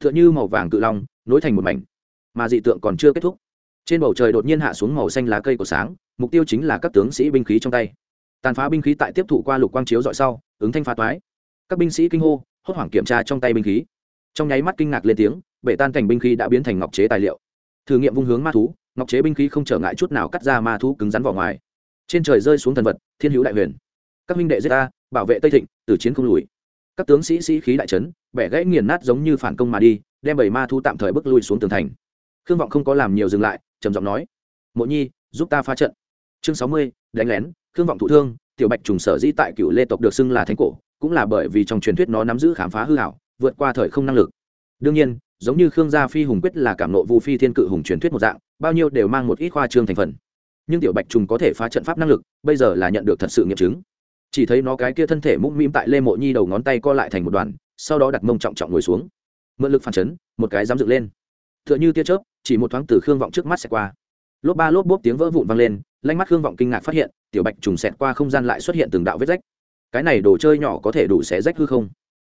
tựa như màu vàng cự long, nối thành một mảnh mà dị tượng còn chưa kết thúc. Trên bầu trời đột nhiên hạ xuống màu xanh lá cây của sáng, mục tiêu chính là các tướng sĩ binh khí trong tay. Tàn phá binh khí tại tiếp thụ qua lục quang chiếu dọi sau, ứng thanh phá toái. Các binh sĩ kinh hô, hốt hoảng kiểm tra trong tay binh khí. Trong nháy mắt kinh ngạc lên tiếng, bể tan thành binh khí đã biến thành ngọc chế tài liệu. Thử nghiệm vung hướng ma thú, ngọc chế binh khí không trở ngại chút nào cắt ra ma thú cứng rắn vào ngoài. Trên trời rơi xuống thần vật, thiên hữu đại huyền. Các minh đệ giết ta, bảo vệ tây thịnh từ chiến không lùi. Các tướng sĩ sĩ khí đại trấn bẻ gãy nghiền nát giống như phản công mà đi, đem bảy ma thú tạm thời bước lui xuống tường thành khương vọng không có làm nhiều dừng lại, trầm giọng nói, mộ nhi, giúp ta phá trận. Chương sáu mươi, đánh lén, khương vọng thụ thương, tiểu bạch trùng sở dĩ tại cựu lê tộc được xưng là thánh cổ, cũng là bởi vì trong truyền thuyết nó nắm giữ khám phá hư hảo, vượt qua thời không năng lực. Đương nhiên, giống như khương gia phi hùng quyết là cảm nộ vu phi thiên cự hùng truyền thuyết một dạng, bao nhiêu đều mang một ít khoa trương thành phần. Nhưng tiểu bạch trùng có thể phá trận pháp năng lực, bây giờ là nhận được thật sự nghiệm chứng. Chỉ thấy nó cái kia thân thể mũm mĩm tại lê mộ nhi đầu ngón tay co lại thành một đoàn, sau đó đặt mông trọng trọng ngồi xuống. Mượn lực phản chấn, một cái dám dựng lên. Tựa như tia chớp, chỉ một thoáng từ khương vọng trước mắt xẹt qua. Lốp ba lốp bốp tiếng vỡ vụn vang lên lanh mắt khương vọng kinh ngạc phát hiện, tiểu bạch trùng xẹt qua không gian lại xuất hiện từng đạo vết rách. Cái này đồ chơi nhỏ có thể đủ xé rách hư không?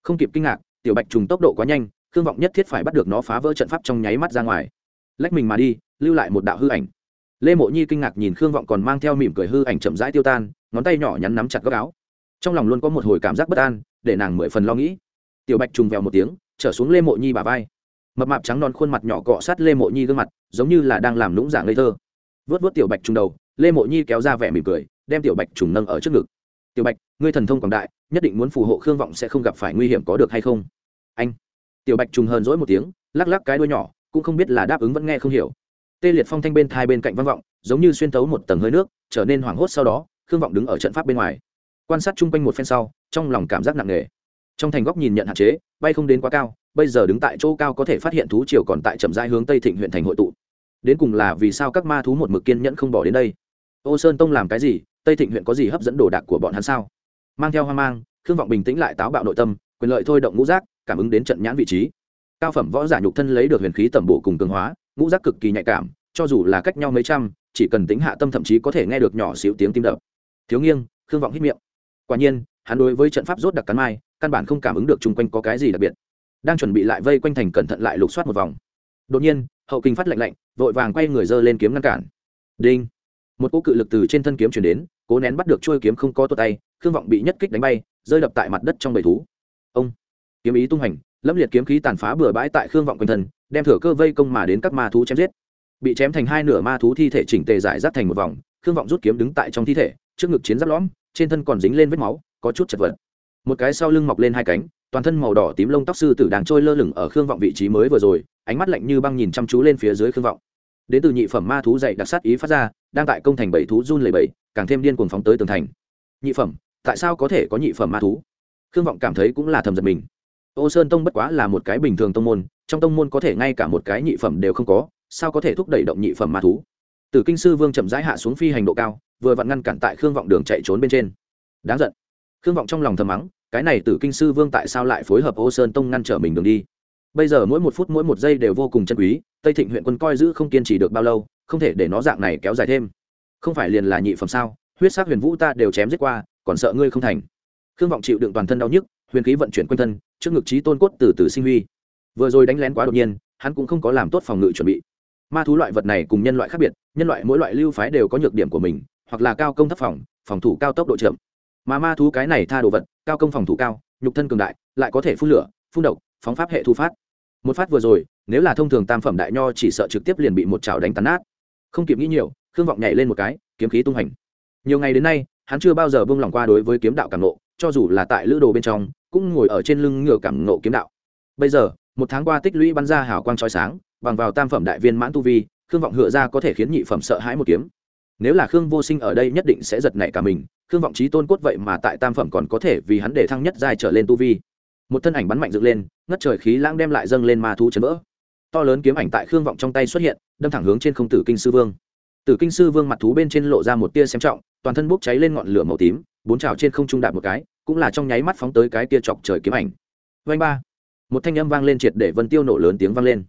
Không kịp kinh ngạc, tiểu bạch trùng tốc độ quá nhanh, khương vọng nhất thiết phải bắt được nó phá vỡ trận pháp trong nháy mắt ra ngoài. Lách mình mà đi, lưu lại một đạo hư ảnh. Lê mộ nhi kinh ngạc nhìn khương vọng còn mang theo mỉm cười hư ảnh chậm rãi tiêu tan, ngón tay nhỏ nhắn nắm chặt góc áo. Trong lòng luôn có một hồi cảm giác bất an, để nàng mười phần lo nghĩ. Tiểu bạch trùng vèo một tiếng, trở xuống lê mộ nhi bà vai mập mạp trắng non khuôn mặt nhỏ cọ sát lê mộ nhi gương mặt, giống như là đang làm lũng dạng ngây thơ. Vớt vớt tiểu bạch trùng đầu, lê mộ nhi kéo ra vẻ mỉm cười, đem tiểu bạch trùng nâng ở trước ngực. Tiểu bạch, ngươi thần thông quảng đại, nhất định muốn phù hộ khương vọng sẽ không gặp phải nguy hiểm có được hay không? Anh. Tiểu bạch trùng hờn dỗi một tiếng, lắc lắc cái đuôi nhỏ, cũng không biết là đáp ứng vẫn nghe không hiểu. Tê liệt phong thanh bên thai bên cạnh văn vọng, giống như xuyên tấu một tầng hơi nước, trở nên hoảng hốt sau đó, khương vọng đứng ở trận pháp bên ngoài. Quan sát chung quanh một phen sau, trong lòng cảm giác nặng nề. Trong thành góc nhìn nhận hạn chế, bay không đến quá cao bây giờ đứng tại chỗ cao có thể phát hiện thú triều còn tại chậm rãi hướng tây thịnh huyện thành hội tụ. Đến cùng là vì sao các ma thú một mực kiên nhẫn không bỏ đến đây? Ô sơn tông làm cái gì? Tây thịnh huyện có gì hấp dẫn đồ đạc của bọn hắn sao? Mang theo hoang mang thương vọng bình tĩnh lại táo bạo nội tâm, quyền lợi thôi động ngũ giác, cảm ứng đến trận nhãn vị trí. Cao phẩm võ giả nhục thân lấy được huyền khí tẩm bổ cùng cường hóa, ngũ giác cực kỳ nhạy cảm, cho dù là cách nhau mấy trăm, chỉ cần tính hạ tâm thậm chí có thể nghe được nhỏ xíu tiếng tim đập. Thiếu nghiêng, khương vọng hít miệng. Quả nhiên, hắn đối với trận pháp rốt đặc cắn mai, căn bản không cảm ứng được chung quanh có cái gì đặc biệt đang chuẩn bị lại vây quanh thành cẩn thận lại lục soát một vòng. Đột nhiên, hậu kinh phát lệnh lệnh vội vàng quay người dơ lên kiếm ngăn cản. Đinh! Một cỗ cự lực từ trên thân kiếm chuyển đến, cố nén bắt được trôi kiếm không có tốt tay, khương vọng bị nhất kích đánh bay, rơi đập tại mặt đất trong bầy thú. Ông! Kiếm ý tung hành, lâm liệt kiếm khí tàn phá bừa bãi tại khương vọng quanh thân, đem thửa cơ vây công mà đến các ma thú chém giết. Bị chém thành hai nửa ma thú thi thể chỉnh tề giải rác thành một vòng, khương vọng rút kiếm đứng tại trong thi thể, trước ngực chiến giáp lõm, trên thân còn dính lên vết máu, có chút chật vật một cái sau lưng mọc lên hai cánh, toàn thân màu đỏ tím lông tóc sư tử đang trôi lơ lửng ở khương vọng vị trí mới vừa rồi, ánh mắt lạnh như băng nhìn chăm chú lên phía dưới khương vọng. Đến từ nhị phẩm ma thú dạy đặc sát ý phát ra, đang tại công thành bảy thú run lầy bảy càng thêm điên cuồng phóng tới tường thành. Nhị phẩm, tại sao có thể có nhị phẩm ma thú? Khương vọng cảm thấy cũng là thầm giật mình. Ô sơn tông bất quá là một cái bình thường tông môn, trong tông môn có thể ngay cả một cái nhị phẩm đều không có, sao có thể thúc đẩy động nhị phẩm ma thú? Từ kinh sư vương chậm rãi hạ xuống phi hành độ cao, vừa vặn ngăn cản tại khương vọng đường chạy trốn bên trên. Đáng giận khương vọng trong lòng thầm mắng, cái này tử kinh sư vương tại sao lại phối hợp ô sơn tông ngăn trở mình đường đi? Bây giờ mỗi một phút mỗi một giây đều vô cùng chân quý, tây thịnh huyện quân coi giữ không kiên trì được bao lâu, không thể để nó dạng này kéo dài thêm. Không phải liền là nhị phẩm sao? Huyết sắc huyền vũ ta đều chém giết qua, còn sợ ngươi không thành. Khương vọng chịu đựng toàn thân đau nhức, huyền khí vận chuyển quanh thân, trước ngực trí tôn cốt từ từ sinh huy. Vừa rồi đánh lén quá đột nhiên, hắn cũng không có làm tốt phòng ngự chuẩn bị. Ma thú loại vật này cùng nhân loại khác biệt, nhân loại mỗi loại lưu phái đều có nhược điểm của mình, hoặc là cao công thấp phòng phòng thủ cao tốc độ chậm mà ma thú cái này tha đồ vật, cao công phòng thủ cao, nhục thân cường đại, lại có thể phun lửa, phun độc, phóng pháp hệ thu phát. Một phát vừa rồi, nếu là thông thường tam phẩm đại nho chỉ sợ trực tiếp liền bị một chảo đánh tàn nát. Không kịp nghĩ nhiều, khương vọng nhảy lên một cái, kiếm khí tung hành. Nhiều ngày đến nay, hắn chưa bao giờ bông lòng qua đối với kiếm đạo cảm nộ cho dù là tại lữ đồ bên trong, cũng ngồi ở trên lưng ngựa cảm nộ kiếm đạo. Bây giờ, một tháng qua tích lũy bắn ra hào quang trói sáng, bằng vào tam phẩm đại viên mãn tu vi, khương vọng hựa ra có thể khiến nhị phẩm sợ hãi một kiếm. Nếu là khương vô sinh ở đây nhất định sẽ giật nảy cả mình khương vọng trí tôn cốt vậy mà tại tam phẩm còn có thể vì hắn để thăng nhất dài trở lên tu vi. Một thân ảnh bắn mạnh dựng lên, ngất trời khí lãng đem lại dâng lên ma thú chấn vỡ. To lớn kiếm ảnh tại khương vọng trong tay xuất hiện, đâm thẳng hướng trên không tử kinh sư vương. Tử kinh sư vương mặt thú bên trên lộ ra một tia xem trọng, toàn thân bốc cháy lên ngọn lửa màu tím, bốn trào trên không trung đạp một cái, cũng là trong nháy mắt phóng tới cái tia chọc trời kiếm ảnh. Vanh ba, một thanh âm vang lên triệt để vân tiêu nổ lớn tiếng vang lên.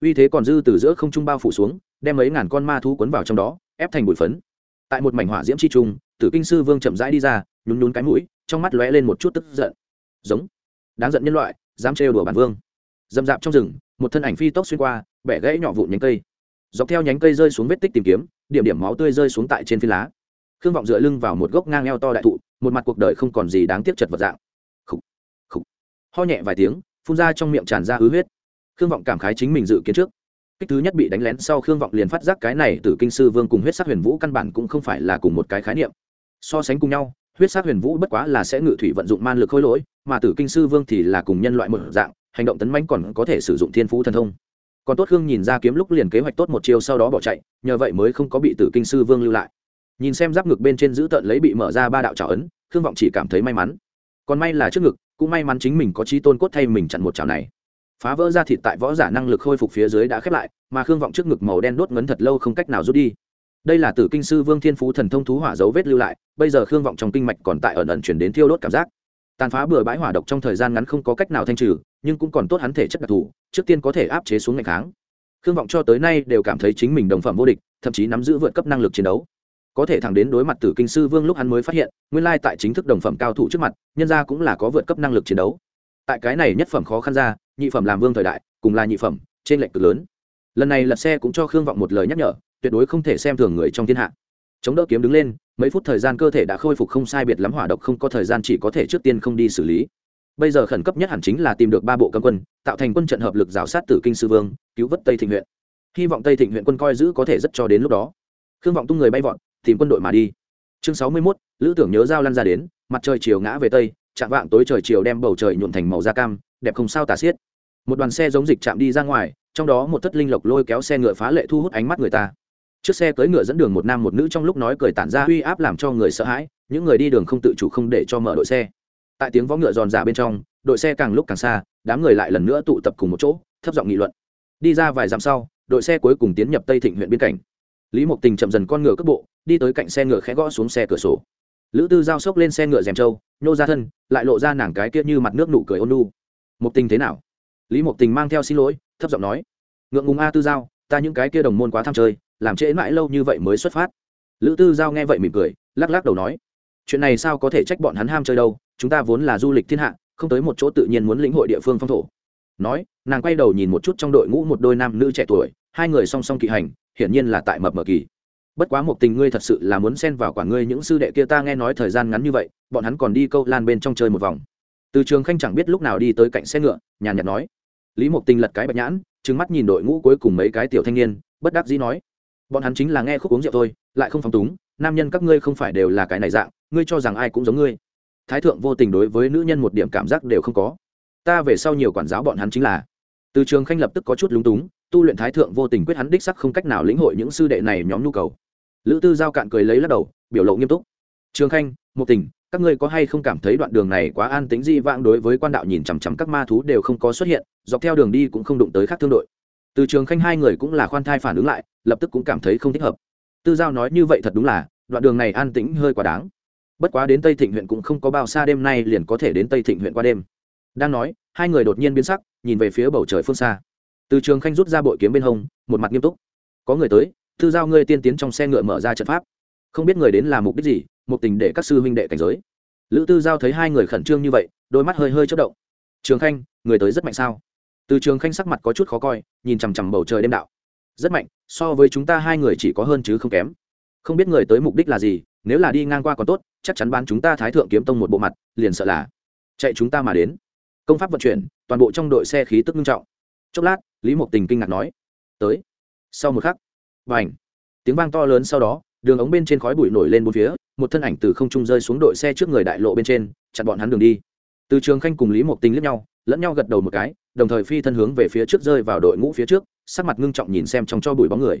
Uy thế còn dư từ giữa không trung bao phủ xuống, đem mấy ngàn con ma thú cuốn vào trong đó, ép thành bụi phấn tại một mảnh hỏa diễm chi trung tử kinh sư vương chậm rãi đi ra nhún nhún cái mũi trong mắt lóe lên một chút tức giận. Giống. Đáng giận nhân loại dám trêu đùa bản vương. Dầm dạp trong rừng một thân ảnh phi tốc xuyên qua bẻ gãy nhỏ vụn nhánh cây. Dọc theo nhánh cây rơi xuống vết tích tìm kiếm điểm điểm máu tươi rơi xuống tại trên phi lá. Khương vọng dựa lưng vào một gốc ngang eo to đại thụ một mặt cuộc đời không còn gì đáng tiếc chật vật dạng. Khủ, khủ. ho nhẹ vài tiếng phun ra trong miệng tràn ra hứ huyết. Khương vọng cảm khái chính mình dự kiến trước kích thứ nhất bị đánh lén sau khương vọng liền phát giác cái này từ kinh sư vương cùng huyết sát huyền vũ căn bản cũng không phải là cùng một cái khái niệm. So sánh cùng nhau, huyết sát huyền vũ bất quá là sẽ ngự thủy vận dụng man lực khôi lỗi, mà tử kinh sư vương thì là cùng nhân loại một dạng, hành động tấn mãnh còn có thể sử dụng thiên phú thần thông. Còn tốt khương nhìn ra kiếm lúc liền kế hoạch tốt một chiều sau đó bỏ chạy, nhờ vậy mới không có bị tử kinh sư vương lưu lại. Nhìn xem giáp ngực bên trên giữ tợn lấy bị mở ra ba đạo trào ấn, khương vọng chỉ cảm thấy may mắn. Còn may là trước ngực, cũng may mắn chính mình có trí tôn cốt thay mình chặn một chảo này phá vỡ ra thịt tại võ giả năng lực khôi phục phía dưới đã khép lại, mà khương vọng trước ngực màu đen đốt ngấn thật lâu không cách nào rút đi. Đây là tử kinh sư vương thiên phú thần thông thú hỏa dấu vết lưu lại, bây giờ khương vọng trong kinh mạch còn tại ẩn ẩn chuyển đến thiêu đốt cảm giác. Tàn phá bừa bãi hỏa độc trong thời gian ngắn không có cách nào thanh trừ, nhưng cũng còn tốt hắn thể chất đặc thù, trước tiên có thể áp chế xuống ngày tháng khương vọng cho tới nay đều cảm thấy chính mình đồng phẩm vô địch, thậm chí nắm giữ vượt cấp năng lực chiến đấu. Có thể thẳng đến đối mặt tử kinh sư vương lúc hắn mới phát hiện, nguyên lai tại chính thức đồng phẩm cao thủ trước mặt, nhân ra cũng là có vượt cấp năng lực chiến đấu. Tại cái này nhất phẩm khó khăn ra nhị phẩm làm vương thời đại, cùng là nhị phẩm, trên lệnh cực lớn. Lần này lật xe cũng cho khương vọng một lời nhắc nhở, tuyệt đối không thể xem thường người trong thiên hạ. Chống đỡ kiếm đứng lên, mấy phút thời gian cơ thể đã khôi phục không sai biệt lắm, hỏa độc không có thời gian chỉ có thể trước tiên không đi xử lý. Bây giờ khẩn cấp nhất hẳn chính là tìm được ba bộ cấm quân, tạo thành quân trận hợp lực rào sát tử kinh sư vương, cứu vớt tây thịnh huyện. Hy vọng tây thịnh huyện quân coi giữ có thể rất cho đến lúc đó. Khương vọng tung người bay vọt, tìm quân đội mà đi. Chương sáu mươi mốt, lữ tưởng nhớ giao lăn ra đến, mặt trời chiều ngã về tây, chạm vạng tối trời chiều đem bầu trời nhuộn thành màu da cam đẹp không sao tả xiết. Một đoàn xe giống dịch chạm đi ra ngoài, trong đó một thất linh lộc lôi kéo xe ngựa phá lệ thu hút ánh mắt người ta. Chiếc xe cưỡi ngựa dẫn đường một nam một nữ trong lúc nói cười tản ra uy áp làm cho người sợ hãi, những người đi đường không tự chủ không để cho mở đội xe. Tại tiếng vó ngựa giòn giả bên trong, đội xe càng lúc càng xa, đám người lại lần nữa tụ tập cùng một chỗ, thấp giọng nghị luận. Đi ra vài dặm sau, đội xe cuối cùng tiến nhập tây thịnh huyện biên cảnh lý mộc tình chậm dần con ngựa cước bộ, đi tới cạnh xe ngựa khẽ gõ xuống xe cửa sổ. Lữ tư giao sốc lên xe ngựa dèm trâu, nhô ra thân, lại lộ ra nàng cái kia như mặt nước nụ cười ôn nu một tình thế nào? Lý một tình mang theo xin lỗi, thấp giọng nói, ngượng ngùng a tư giao, ta những cái kia đồng môn quá tham chơi, làm trễ mãi lâu như vậy mới xuất phát. Lữ tư giao nghe vậy mỉm cười, lắc lắc đầu nói, chuyện này sao có thể trách bọn hắn ham chơi đâu, chúng ta vốn là du lịch thiên hạ, không tới một chỗ tự nhiên muốn lĩnh hội địa phương phong thổ. Nói, nàng quay đầu nhìn một chút trong đội ngũ một đôi nam nữ trẻ tuổi, hai người song song kỵ hành, hiển nhiên là tại mập mờ kỳ. Bất quá một tình ngươi thật sự là muốn xen vào quả ngươi những sư đệ kia ta nghe nói thời gian ngắn như vậy, bọn hắn còn đi câu lan bên trong chơi một vòng từ trường khanh chẳng biết lúc nào đi tới cạnh xe ngựa, nhàn nhạt nói. Lý mộc tình lật cái bạch nhãn, trừng mắt nhìn đội ngũ cuối cùng mấy cái tiểu thanh niên, bất đắc dĩ nói. Bọn hắn chính là nghe khúc uống rượu thôi, lại không phóng túng, nam nhân các ngươi không phải đều là cái này dạng, ngươi cho rằng ai cũng giống ngươi. Thái thượng vô tình đối với nữ nhân một điểm cảm giác đều không có. Ta về sau nhiều quản giáo bọn hắn chính là. Từ trường khanh lập tức có chút lúng túng, tu luyện thái thượng vô tình quyết hắn đích sắc không cách nào lĩnh hội những sư đệ này nhóm nhu cầu. Lữ tư giao cạn cười lấy lắc đầu, biểu lộ nghiêm túc. Trường khanh một tình các ngươi có hay không cảm thấy đoạn đường này quá an tính di vãng đối với quan đạo nhìn chằm chằm các ma thú đều không có xuất hiện, dọc theo đường đi cũng không đụng tới khác thương đội. Từ trường khanh hai người cũng là khoan thai phản ứng lại, lập tức cũng cảm thấy không thích hợp. Tư giao nói như vậy thật đúng là, đoạn đường này an tĩnh hơi quá đáng. Bất quá đến tây thịnh huyện cũng không có bao xa đêm nay liền có thể đến tây thịnh huyện qua đêm. Đang nói, hai người đột nhiên biến sắc, nhìn về phía bầu trời phương xa. Từ trường khanh rút ra bội kiếm bên hông, một mặt nghiêm túc. Có người tới, tư giao ngươi tiên tiến trong xe ngựa mở ra trận pháp. Không biết người đến là mục đích gì một tình để các sư huynh đệ cảnh giới. Lữ tư giao thấy hai người khẩn trương như vậy, đôi mắt hơi hơi chất động. Trường khanh, người tới rất mạnh sao? Từ trường khanh sắc mặt có chút khó coi, nhìn chằm chằm bầu trời đêm đạo. Rất mạnh, so với chúng ta hai người chỉ có hơn chứ không kém. Không biết người tới mục đích là gì, nếu là đi ngang qua còn tốt, chắc chắn bán chúng ta thái thượng kiếm tông một bộ mặt, liền sợ là chạy chúng ta mà đến. Công pháp vận chuyển, toàn bộ trong đội xe khí tức nghiêm trọng. Chốc lát, lý mộc tình kinh ngạc nói, tới. Sau một khắc và ảnh tiếng vang to lớn sau đó, đường ống bên trên khói bụi nổi lên bốn phía một thân ảnh từ không trung rơi xuống đội xe trước người đại lộ bên trên, chặn bọn hắn đường đi. Từ trường khanh cùng lý mộc tình lướt nhau, lẫn nhau gật đầu một cái, đồng thời phi thân hướng về phía trước rơi vào đội ngũ phía trước, sắc mặt ngưng trọng nhìn xem trong cho bụi bóng người.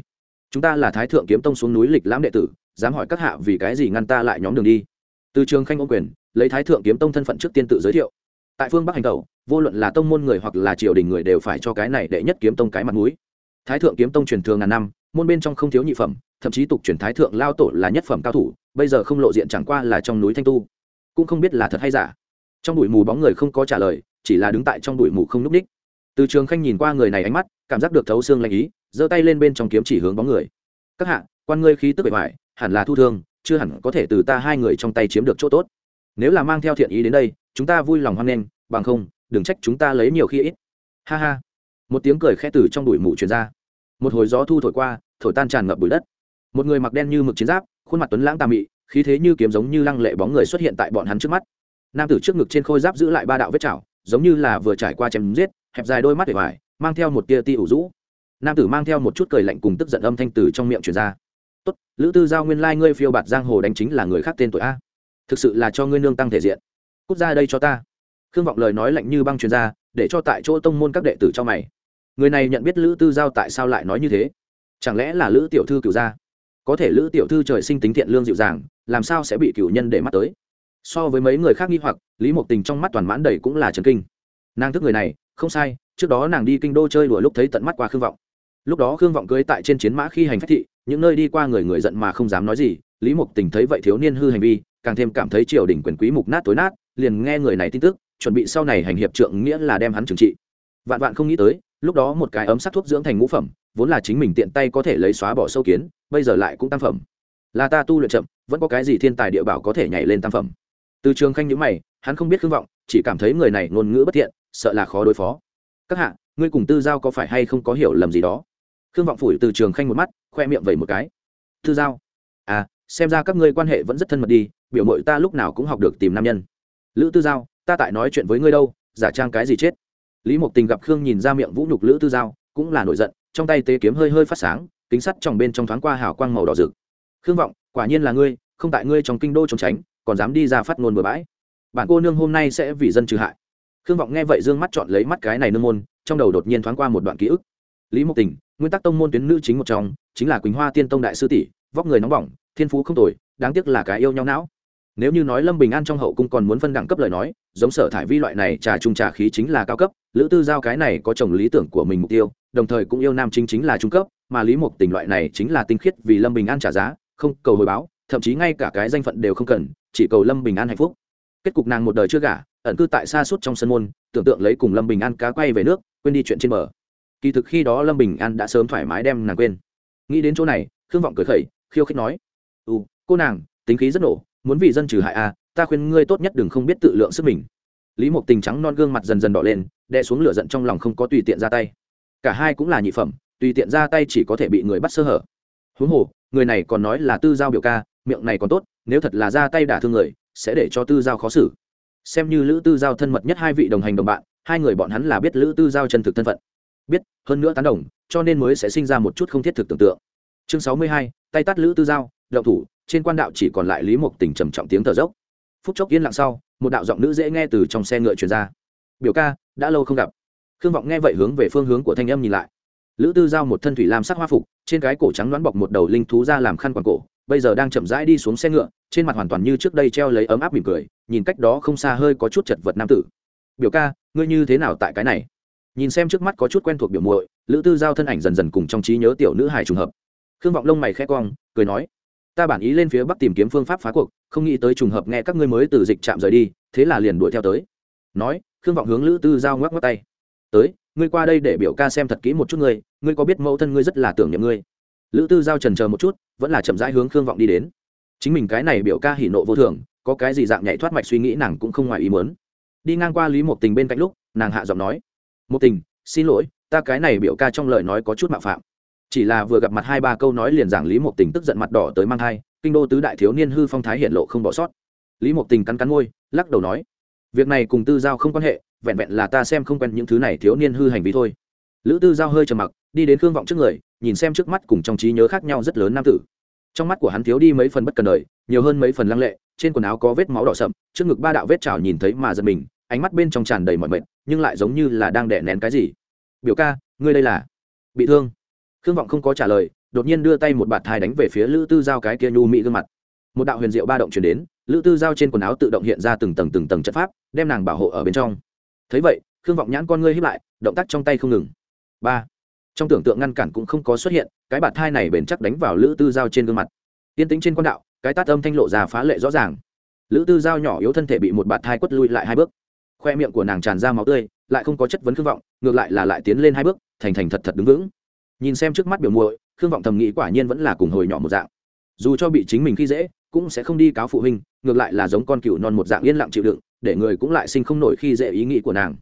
Chúng ta là thái thượng kiếm tông xuống núi lịch lãm đệ tử, dám hỏi các hạ vì cái gì ngăn ta lại nhóm đường đi? Từ trường khanh ô quyền, lấy thái thượng kiếm tông thân phận trước tiên tự giới thiệu. Tại phương bắc hành tẩu, vô luận là tông môn người hoặc là triều đình người đều phải cho cái này đệ nhất kiếm tông cái mặt mũi. Thái thượng kiếm tông truyền thường ngàn năm môn bên trong không thiếu nhị phẩm, thậm chí tục truyền thái thượng lao tổ là nhất phẩm cao thủ, bây giờ không lộ diện chẳng qua là trong núi thanh tu. Cũng không biết là thật hay giả. Trong bụi mù bóng người không có trả lời, chỉ là đứng tại trong bụi mù không n ú c ních. Từ trường khanh nhìn qua người này ánh mắt, cảm giác được thấu xương lạnh ý, giơ tay lên bên trong kiếm chỉ hướng bóng người. Các hạ, quan ngươi khí tức bề ngoài, hẳn là thu thương, chưa hẳn có thể từ ta hai người trong tay chiếm được chỗ tốt. Nếu là mang theo thiện ý đến đây, chúng ta vui lòng hoan nghênh, bằng không, đừng trách chúng ta lấy nhiều khi ít. Ha ha. Một tiếng cười khẽ từ trong bụi mù truyền ra. Một hồi gió thu thổi qua thổi tan tràn ngập bụi đất. Một người mặc đen như mực chiến giáp, khuôn mặt tuấn lãng tà mị, khí thế như kiếm giống như lăng lệ bóng người xuất hiện tại bọn hắn trước mắt. Nam tử trước ngực trên khôi giáp giữ lại ba đạo vết chảo, giống như là vừa trải qua chém giết, hẹp dài đôi mắt để hoài, mang theo một tia ti ủ rũ. Nam tử mang theo một chút cười lạnh cùng tức giận âm thanh từ trong miệng truyền ra. Tốt, lữ tư giao nguyên lai ngươi phiêu bạt giang hồ đánh chính là người khác tên tuổi a. Thực sự là cho ngươi nương tăng thể diện. Cút ra đây cho ta. Khương vọng lời nói lạnh như băng truyền ra, để cho tại chỗ tông môn các đệ tử cho mày. Người này nhận biết lữ tư giao tại sao lại nói như thế? Chẳng lẽ là lữ tiểu thư cựu gia? Có thể lữ tiểu thư trời sinh tính thiện lương dịu dàng, làm sao sẽ bị cựu nhân để mắt tới? So với mấy người khác nghi hoặc, lý mộc tình trong mắt toàn mãn đầy cũng là trần kinh. Nàng thức người này, không sai, trước đó nàng đi kinh đô chơi đùa lúc thấy tận mắt qua khương vọng. Lúc đó khương vọng cưới tại trên chiến mã khi hành phách thị, những nơi đi qua người người giận mà không dám nói gì, lý mộc tình thấy vậy thiếu niên hư hành vi, càng thêm cảm thấy triều đình quyền quý mục nát tối nát, liền nghe người này tin tức, chuẩn bị sau này hành hiệp trượng nghĩa là đem hắn trừng trị. Vạn vạn không nghĩ tới lúc đó một cái ấm sắc thuốc dưỡng thành ngũ phẩm, vốn là chính mình tiện tay có thể lấy xóa bỏ sâu kiến, bây giờ lại cũng tam phẩm. Là ta tu luyện chậm, vẫn có cái gì thiên tài địa bảo có thể nhảy lên tam phẩm. Từ trường khanh nhữ mày, hắn không biết khương vọng, chỉ cảm thấy người này ngôn ngữ bất thiện, sợ là khó đối phó. Các hạ, ngươi cùng tư giao có phải hay không có hiểu lầm gì đó? Khương vọng phủi từ trường khanh một mắt, khoe miệng vẩy một cái. Tư giao? À xem ra các ngươi quan hệ vẫn rất thân mật đi, biểu mội ta lúc nào cũng học được tìm nam nhân. Lữ tư giao, ta tại nói chuyện với ngươi đâu, giả trang cái gì chết? Lý mộc tình gặp khương nhìn ra miệng vũ nhục lữ tư giao, cũng là nổi giận, trong tay tế kiếm hơi hơi phát sáng, kính sắt trong bên trong thoáng qua hào quang màu đỏ rực. Khương vọng, quả nhiên là ngươi, không tại ngươi trong kinh đô trốn tránh, còn dám đi ra phát ngôn bừa bãi. Bản cô nương hôm nay sẽ vì dân trừ hại. Khương vọng nghe vậy d ư ơ n g mắt chọn lấy mắt cái này nương môn, trong đầu đột nhiên thoáng qua một đoạn ký ức. Lý mộc tình, nguyên tắc tông môn tuyến nữ chính một trong, chính là quỳnh hoa tiên tông đại sư tỷ, vóc người nóng bỏng, thiên phú không tồi, đáng tiếc là cái yêu nhau não. Nếu như nói lâm bình an trong hậu cung còn muốn phân đẳng cấp lời nói, giống sở thải vi loại này trà trung trà khí chính là cao cấp lữ tư giao cái này có chồng lý tưởng của mình mục tiêu đồng thời cũng yêu nam chính chính là trung cấp mà lý Mục tình loại này chính là tinh khiết vì lâm bình an trả giá không cầu hồi báo thậm chí ngay cả cái danh phận đều không cần chỉ cầu lâm bình an hạnh phúc. Kết cục nàng một đời chưa gả ẩn cư tại xa suốt trong sân môn tưởng tượng lấy cùng lâm bình an cá quay về nước quên đi chuyện trên bờ. Kỳ thực khi đó lâm bình an đã sớm thoải mái đem nàng quên. Nghĩ đến chỗ này khương vọng cười khẩy khiêu khích nói ừ cô nàng tính khí rất nổ muốn vì dân trừ hại a à, ta khuyên ngươi tốt nhất đừng không biết tự lượng sức mình lý mộc tình trắng non gương mặt dần dần đỏ lên đe xuống lửa giận trong lòng không có tùy tiện ra tay. Cả hai cũng là nhị phẩm, tùy tiện ra tay chỉ có thể bị người bắt sơ hở. Huống hồ, người này còn nói là tư giao biểu ca, miệng này còn tốt, nếu thật là ra tay đả thương người, sẽ để cho tư giao khó xử. Xem như lữ tư giao thân mật nhất hai vị đồng hành đồng bạn, hai người bọn hắn là biết lữ tư giao chân thực thân phận. Biết, hơn nữa tán đồng, cho nên mới sẽ sinh ra một chút không thiết thực tưởng tượng. Chương sáu mươi hai, tay tắt lữ tư giao, động thủ, trên quan đạo chỉ còn lại lý mộc tình trầm trọng tiếng thở dốc. Phút chốc yên lặng sau một đạo giọng nữ dễ nghe từ trong xe ngựa truyền ra. Biểu ca, đã lâu không gặp. Khương vọng nghe vậy hướng về phương hướng của thanh âm nhìn lại. Lữ tư giao một thân thủy lam sắc hoa phục, trên cái cổ trắng đoán bọc một đầu linh thú ra làm khăn quàng cổ, bây giờ đang chậm rãi đi xuống xe ngựa, trên mặt hoàn toàn như trước đây treo lấy ấm áp mỉm cười, nhìn cách đó không xa hơi có chút chật vật nam tử. Biểu ca, ngươi như thế nào tại cái này? Nhìn xem trước mắt có chút quen thuộc biểu muội, lữ tư giao thân ảnh dần dần cùng trong trí nhớ tiểu nữ hài trùng hợp. Khương vọng lông mày khẽ cong, cười nói ta bản ý lên phía bắc tìm kiếm phương pháp phá cuộc, không nghĩ tới trùng hợp nghe các ngươi mới từ dịch chạm rời đi, thế là liền đuổi theo tới. Nói, khương vọng hướng lữ tư giao ngoắc ngoắc tay. Tới, ngươi qua đây để biểu ca xem thật kỹ một chút ngươi ngươi có biết mẫu thân ngươi rất là tưởng niệm ngươi. Lữ tư giao trần chờ một chút, vẫn là chậm rãi hướng khương vọng đi đến. Chính mình cái này biểu ca hỉ nộ vô thường, có cái gì dạng nhảy thoát mạch suy nghĩ nàng cũng không ngoài ý muốn. Đi ngang qua lý một tình bên cạnh lúc, nàng hạ giọng nói một tình, xin lỗi, ta cái này biểu ca trong lời nói có chút mạo phạm chỉ là vừa gặp mặt hai ba câu nói liền giảng lý một tình tức giận mặt đỏ tới mang thai, kinh đô tứ đại thiếu niên hư phong thái hiện lộ không bỏ sót. Lý một tình cắn cắn môi, lắc đầu nói, việc này cùng tư giao không quan hệ, vẹn vẹn là ta xem không quen những thứ này thiếu niên hư hành vi thôi. Lữ tư giao hơi trầm mặc, đi đến khương vọng trước người, nhìn xem trước mắt cùng trong trí nhớ khác nhau rất lớn nam tử. Trong mắt của hắn thiếu đi mấy phần bất cần đời, nhiều hơn mấy phần lăng lệ, trên quần áo có vết máu đỏ sậm, trước ngực ba đạo vết trào nhìn thấy mà giật mình, ánh mắt bên trong tràn đầy mọi mệt, nhưng lại giống như là đang đẻ nén cái gì. Biểu ca, ngươi đây là bị thương khương vọng không có trả lời, đột nhiên đưa tay một bạt thai đánh về phía lữ tư giao cái kia nhu mỹ gương mặt. Một đạo huyền diệu ba động chuyển đến, lữ tư giao trên quần áo tự động hiện ra từng tầng từng tầng chất pháp, đem nàng bảo hộ ở bên trong. Thấy vậy, khương vọng nhãn con ngươi hiếp lại, động tác trong tay không ngừng. Ba. Trong tưởng tượng ngăn cản cũng không có xuất hiện, cái bạt thai này bền chắc đánh vào lữ tư giao trên gương mặt. Tiên tính trên quan đạo, cái tát âm thanh lộ ra phá lệ rõ ràng. Lữ tư giao nhỏ yếu thân thể bị một bạt thai quất lui lại hai bước. Khoe miệng của nàng tràn ra máu tươi, lại không có chất vấn khương vọng, ngược lại là lại tiến lên hai bước, thành thành thật thật đứng vững nhìn xem trước mắt biểu muội, khương vọng thầm nghĩ quả nhiên vẫn là cùng hồi nhỏ một dạng. Dù cho bị chính mình khi dễ, cũng sẽ không đi cáo phụ huynh, ngược lại là giống con cựu non một dạng yên lặng chịu đựng, để người cũng lại sinh không nổi khi dễ ý nghĩ của nàng.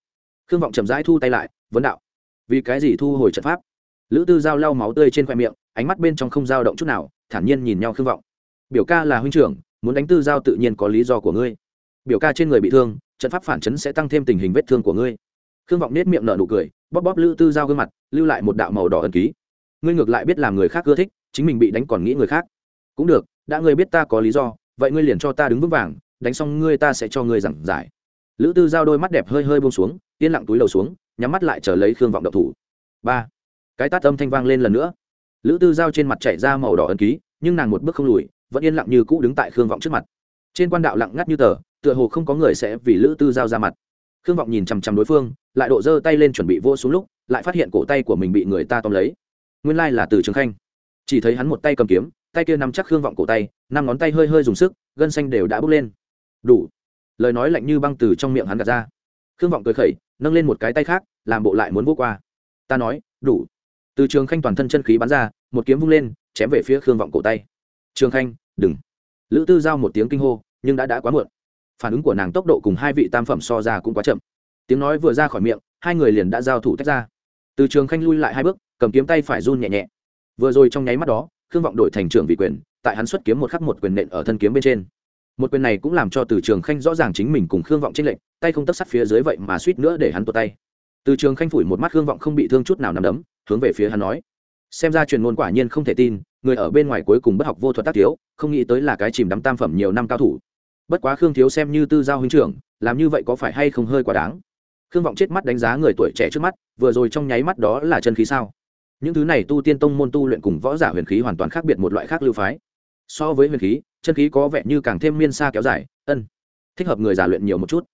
Khương vọng chậm rãi thu tay lại, vấn đạo, vì cái gì thu hồi trận pháp? Lữ tư giao lau máu tươi trên khoe miệng, ánh mắt bên trong không dao động chút nào, thản nhiên nhìn nhau khương vọng. Biểu ca là huynh trưởng, muốn đánh tư giao tự nhiên có lý do của ngươi. Biểu ca trên người bị thương, trận pháp phản chấn sẽ tăng thêm tình hình vết thương của ngươi khương vọng nết miệng nở nụ cười, bóp bóp lữ tư giao gương mặt, lưu lại một đạo màu đỏ ẩn ký. Ngươi ngược lại biết làm người khác ưa thích, chính mình bị đánh còn nghĩ người khác. Cũng được, đã ngươi biết ta có lý do, vậy ngươi liền cho ta đứng vững vàng, đánh xong ngươi ta sẽ cho ngươi giảng giải. Lữ tư giao đôi mắt đẹp hơi hơi buông xuống, yên lặng túi đầu xuống, nhắm mắt lại chờ lấy khương vọng độc thủ. Ba, cái tát âm thanh vang lên lần nữa. Lữ tư giao trên mặt chảy ra màu đỏ ẩn ký, nhưng nàng một bước không lùi, vẫn yên lặng như cũ đứng tại khương vọng trước mặt. Trên quan đạo lặng ngắt như tờ, tựa hồ không có người sẽ vì lữ tư giao ra mặt khương vọng nhìn chằm chằm đối phương, lại độ giơ tay lên chuẩn bị vô xuống lúc, lại phát hiện cổ tay của mình bị người ta tóm lấy. Nguyên lai là từ trường khanh. Chỉ thấy hắn một tay cầm kiếm, tay kia nắm chắc khương vọng cổ tay, năm ngón tay hơi hơi dùng sức, gân xanh đều đã bốc lên. Đủ. Lời nói lạnh như băng từ trong miệng hắn gạt ra. Khương vọng cười khẩy, nâng lên một cái tay khác, làm bộ lại muốn vô qua. Ta nói, đủ. Từ trường khanh toàn thân chân khí bắn ra, một kiếm vung lên, chém về phía khương vọng cổ tay. Trường khanh, đừng. Lữ tư giao một tiếng kinh hô, nhưng đã đã quá muộn phản ứng của nàng tốc độ cùng hai vị tam phẩm so ra cũng quá chậm. Tiếng nói vừa ra khỏi miệng, hai người liền đã giao thủ tách ra. Từ trường khanh lui lại hai bước, cầm kiếm tay phải run nhẹ nhẹ. Vừa rồi trong nháy mắt đó, khương vọng đội thành trưởng vị quyền, tại hắn xuất kiếm một khắc một quyền nện ở thân kiếm bên trên. Một quyền này cũng làm cho từ trường khanh rõ ràng chính mình cùng khương vọng tranh lệnh tay không tấp sắt phía dưới vậy mà suýt nữa để hắn tuột tay. Từ trường khanh phủi một mắt khương vọng không bị thương chút nào nằm đấm, hướng về phía hắn nói. Xem ra truyền ngôn quả nhiên không thể tin, người ở bên ngoài cuối cùng bất học vô thuật tác thiếu không nghĩ tới là cái chìm đắm tam phẩm nhiều năm cao thủ bất quá khương thiếu xem như tư giao huynh trưởng, làm như vậy có phải hay không hơi quá đáng? Khương vọng chết mắt đánh giá người tuổi trẻ trước mắt, vừa rồi trong nháy mắt đó là chân khí sao? Những thứ này tu tiên tông môn tu luyện cùng võ giả huyền khí hoàn toàn khác biệt một loại khác lưu phái. So với huyền khí, chân khí có vẻ như càng thêm miên xa kéo dài, ân, thích hợp người giả luyện nhiều một chút.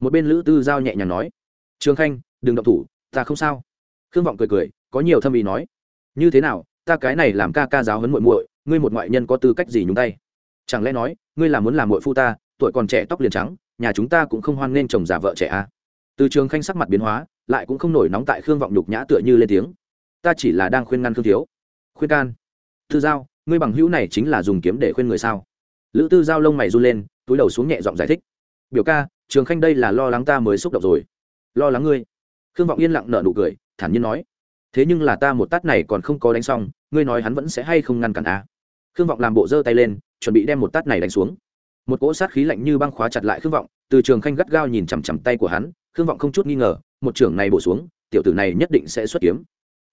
Một bên lữ tư giao nhẹ nhàng nói, trường khanh, đừng động thủ, ta không sao. Khương vọng cười cười, có nhiều thâm ý nói, như thế nào, ta cái này làm ca ca giáo hấn muội muội, ngươi một ngoại nhân có tư cách gì nhúng tay? Chẳng lẽ nói, ngươi là muốn làm muội phu ta tuổi còn trẻ tóc liền trắng, nhà chúng ta cũng không hoan nên chồng già vợ trẻ à. từ trường khanh sắc mặt biến hóa, lại cũng không nổi nóng tại khương vọng nhục nhã tựa như lên tiếng. Ta chỉ là đang khuyên ngăn khương thiếu. Khuyên can. Tư giao, ngươi bằng hữu này chính là dùng kiếm để khuyên người sao? Lữ tư giao lông mày run lên, túi đầu xuống nhẹ giọng giải thích. Biểu ca, trường khanh đây là lo lắng ta mới xúc động rồi. Lo lắng ngươi. Khương vọng yên lặng nở nụ cười, thản nhiên nói. Thế nhưng là ta một tát này còn không có đánh xong, ngươi nói hắn vẫn sẽ hay không ngăn cản à. khương vọng làm bộ giơ tay lên, chuẩn bị đem một tát này đánh xuống một cỗ sát khí lạnh như băng khóa chặt lại khương vọng, từ trường khanh gắt gao nhìn chằm chằm tay của hắn, khương vọng không chút nghi ngờ, một trưởng này bổ xuống, tiểu tử này nhất định sẽ xuất kiếm.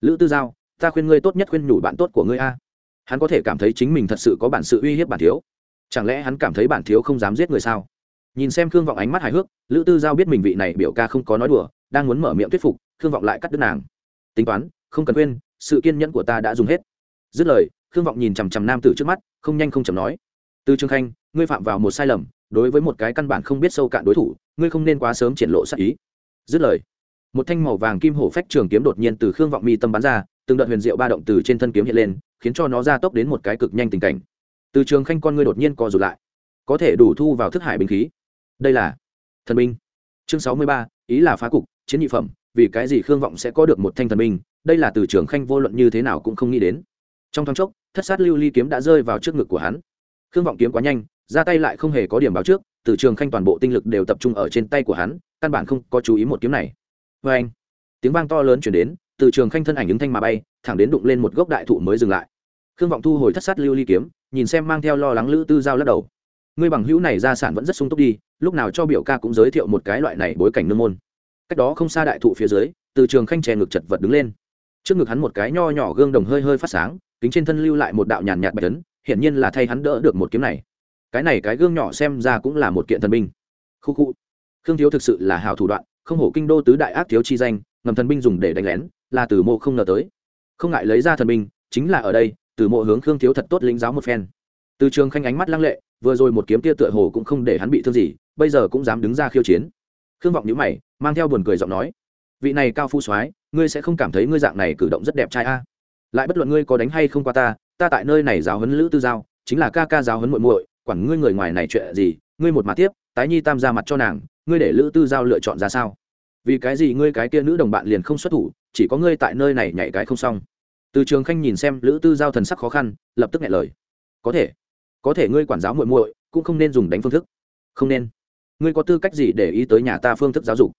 Lữ tư giao, ta khuyên ngươi tốt nhất khuyên nhủ bạn tốt của ngươi a. Hắn có thể cảm thấy chính mình thật sự có bản sự uy hiếp bản thiếu. Chẳng lẽ hắn cảm thấy bản thiếu không dám giết người sao? Nhìn xem khương vọng ánh mắt hài hước, lữ tư giao biết mình vị này biểu ca không có nói đùa, đang muốn mở miệng thuyết phục, khương vọng lại cắt đứt nàng. Tính toán, không cần khuyên, sự kiên nhẫn của ta đã dùng hết. Dứt lời, khương vọng nhìn chằm chằm nam tử trước mắt, không nhanh không chầm nói. Từ trường khanh ngươi phạm vào một sai lầm, đối với một cái căn bản không biết sâu cạn đối thủ, ngươi không nên quá sớm triển lộ sắc ý. Dứt lời, một thanh màu vàng kim hổ phách trường kiếm đột nhiên từ khương vọng mi tâm bắn ra, từng đợt huyền diệu ba động từ trên thân kiếm hiện lên, khiến cho nó ra tốc đến một cái cực nhanh tình cảnh. Từ trường khanh con ngươi đột nhiên co rụt lại, có thể đủ thu vào thức hải binh khí. Đây là thần binh. Chương sáu mươi ba, ý là phá cục, chiến nhị phẩm, vì cái gì khương vọng sẽ có được một thanh thần binh, đây là từ trường khanh vô luận như thế nào cũng không nghĩ đến. Trong thoáng chốc, thất sát lưu ly kiếm đã rơi vào trước ngực của hắn. Khương vọng kiếm quá nhanh ra tay lại không hề có điểm báo trước, từ trường khanh toàn bộ tinh lực đều tập trung ở trên tay của hắn, căn bản không có chú ý một kiếm này. Vê anh, tiếng vang to lớn chuyển đến, từ trường khanh thân ảnh ứng thanh mà bay, thẳng đến đụng lên một gốc đại thụ mới dừng lại. Khương vọng thu hồi thất sát lưu ly kiếm, nhìn xem mang theo lo lắng lữ tư giao lắc đầu. Ngươi bằng hữu này gia sản vẫn rất sung túc đi, lúc nào cho biểu ca cũng giới thiệu một cái loại này bối cảnh nương môn. Cách đó không xa đại thụ phía dưới, từ trường khanh chè ngực chật vật đứng lên. Trước ngực hắn một cái nho nhỏ gương đồng hơi hơi phát sáng, kính trên thân lưu lại một đạo nhàn nhạt bạch tấn hiển nhiên là thay hắn đỡ được một kiếm này cái này cái gương nhỏ xem ra cũng là một kiện thần binh. Khu khu. Khương thiếu thực sự là hào thủ đoạn, không hổ kinh đô tứ đại ác thiếu chi danh, ngầm thần binh dùng để đánh lén, là từ mộ không ngờ tới. Không ngại lấy ra thần binh, chính là ở đây, từ mộ hướng khương thiếu thật tốt lĩnh giáo một phen. Từ trường khanh ánh mắt lăng lệ, vừa rồi một kiếm tia tựa hồ cũng không để hắn bị thương gì, bây giờ cũng dám đứng ra khiêu chiến. Khương vọng nhữ mày, mang theo buồn cười giọng nói, vị này cao phu soái, ngươi sẽ không cảm thấy ngươi dạng này cử động rất đẹp trai a? Lại bất luận ngươi có đánh hay không qua ta ta tại nơi này giáo huấn lữ tư giao, chính là ca ca giáo huấn muội muội quản ngươi người ngoài này chuyện gì, ngươi một mà tiếp, tái nhi tam ra mặt cho nàng, ngươi để lữ tư giao lựa chọn ra sao? Vì cái gì ngươi cái kia nữ đồng bạn liền không xuất thủ, chỉ có ngươi tại nơi này nhảy cái không xong. Từ trường khanh nhìn xem lữ tư giao thần sắc khó khăn, lập tức nghe lời. Có thể có thể ngươi quản giáo muội muội, cũng không nên dùng đánh phương thức. Không nên. Ngươi có tư cách gì để ý tới nhà ta phương thức giáo dục?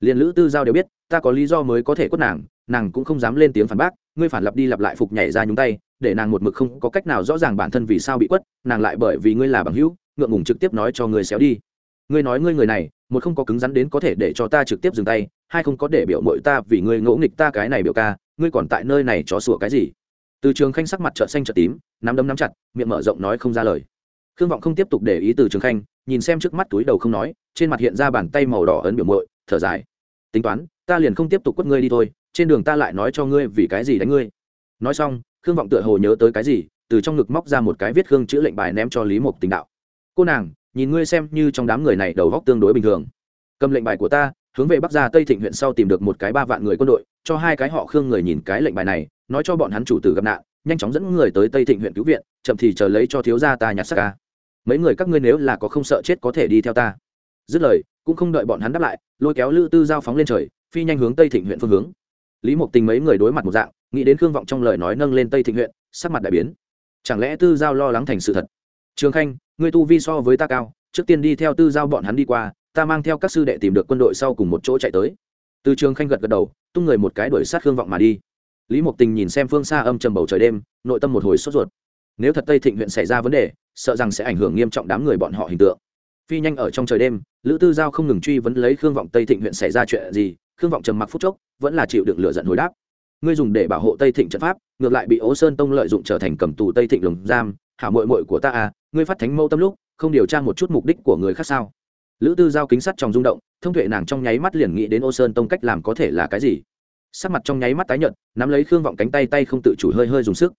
Liền lữ tư giao đều biết, ta có lý do mới có thể quất nàng nàng cũng không dám lên tiếng phản bác, ngươi phản lặp đi lặp lại phục nhảy ra nhúng tay để nàng một mực không có cách nào rõ ràng bản thân vì sao bị quất, nàng lại bởi vì ngươi là bằng hữu, ngượng ngùng trực tiếp nói cho ngươi xéo đi. Ngươi nói ngươi người này, một không có cứng rắn đến có thể để cho ta trực tiếp dừng tay, hai không có để biểu mội ta vì ngươi ngỗ nghịch ta cái này biểu ca, ngươi còn tại nơi này chó sủa cái gì? Từ trường khanh sắc mặt trợn xanh trợn tím, nắm đấm nắm chặt, miệng mở rộng nói không ra lời. Khương vọng không tiếp tục để ý từ trường khanh, nhìn xem trước mắt túi đầu không nói, trên mặt hiện ra bàn tay màu đỏ ấn biểu mội thở dài. Tính toán, ta liền không tiếp tục quất ngươi đi thôi, trên đường ta lại nói cho ngươi vì cái gì đánh ngươi. Nói xong khương vọng tựa hồ nhớ tới cái gì, từ trong ngực móc ra một cái viết khương chữ lệnh bài ném cho lý mộc tình đạo. Cô nàng, nhìn ngươi xem như trong đám người này đầu góc tương đối bình thường. Cầm lệnh bài của ta, hướng về bắc gia tây thịnh huyện sau tìm được một cái ba vạn người quân đội, cho hai cái họ khương người nhìn cái lệnh bài này, nói cho bọn hắn chủ tử gặp nạn, nhanh chóng dẫn người tới tây thịnh huyện cứu viện, chậm thì chờ lấy cho thiếu gia ta nhặt xác ca. Mấy người các ngươi nếu là có không sợ chết có thể đi theo ta. Dứt lời, cũng không đợi bọn hắn đáp lại, lôi kéo lữ tư giao phóng lên trời, phi nhanh hướng tây thịnh huyện phương hướng. Lý mộc tình mấy người đối mặt một dạng nghĩ đến khương vọng trong lời nói nâng lên tây thịnh huyện, sắc mặt đại biến. Chẳng lẽ tư giao lo lắng thành sự thật? Trường khanh, ngươi tu vi so với ta cao, trước tiên đi theo tư giao bọn hắn đi qua, ta mang theo các sư đệ tìm được quân đội sau cùng một chỗ chạy tới. Từ trường khanh gật gật đầu, tung người một cái đuổi sát khương vọng mà đi. Lý mộc tình nhìn xem phương xa âm trầm bầu trời đêm, nội tâm một hồi sốt ruột. Nếu thật tây thịnh huyện xảy ra vấn đề, sợ rằng sẽ ảnh hưởng nghiêm trọng đám người bọn họ hình tượng. Phi nhanh ở trong trời đêm, lữ tư giao không ngừng truy vấn lấy khương vọng tây thịnh huyện xảy ra chuyện gì, khương vọng trầm mặc phút chốc, vẫn là chịu đựng lựa giận hồi đáp ngươi dùng để bảo hộ tây thịnh trận pháp, ngược lại bị ố sơn tông lợi dụng trở thành cầm tù tây thịnh lồng giam. Hảo mội mội của ta à ngươi phát thánh mâu tâm lúc, không điều tra một chút mục đích của người khác sao? Lữ tư giao kính sắt trong rung động, thông tuệ nàng trong nháy mắt liền nghĩ đến ô sơn tông cách làm có thể là cái gì. Sắc mặt trong nháy mắt tái nhợt, nắm lấy khương vọng cánh tay tay không tự chủ hơi hơi dùng sức.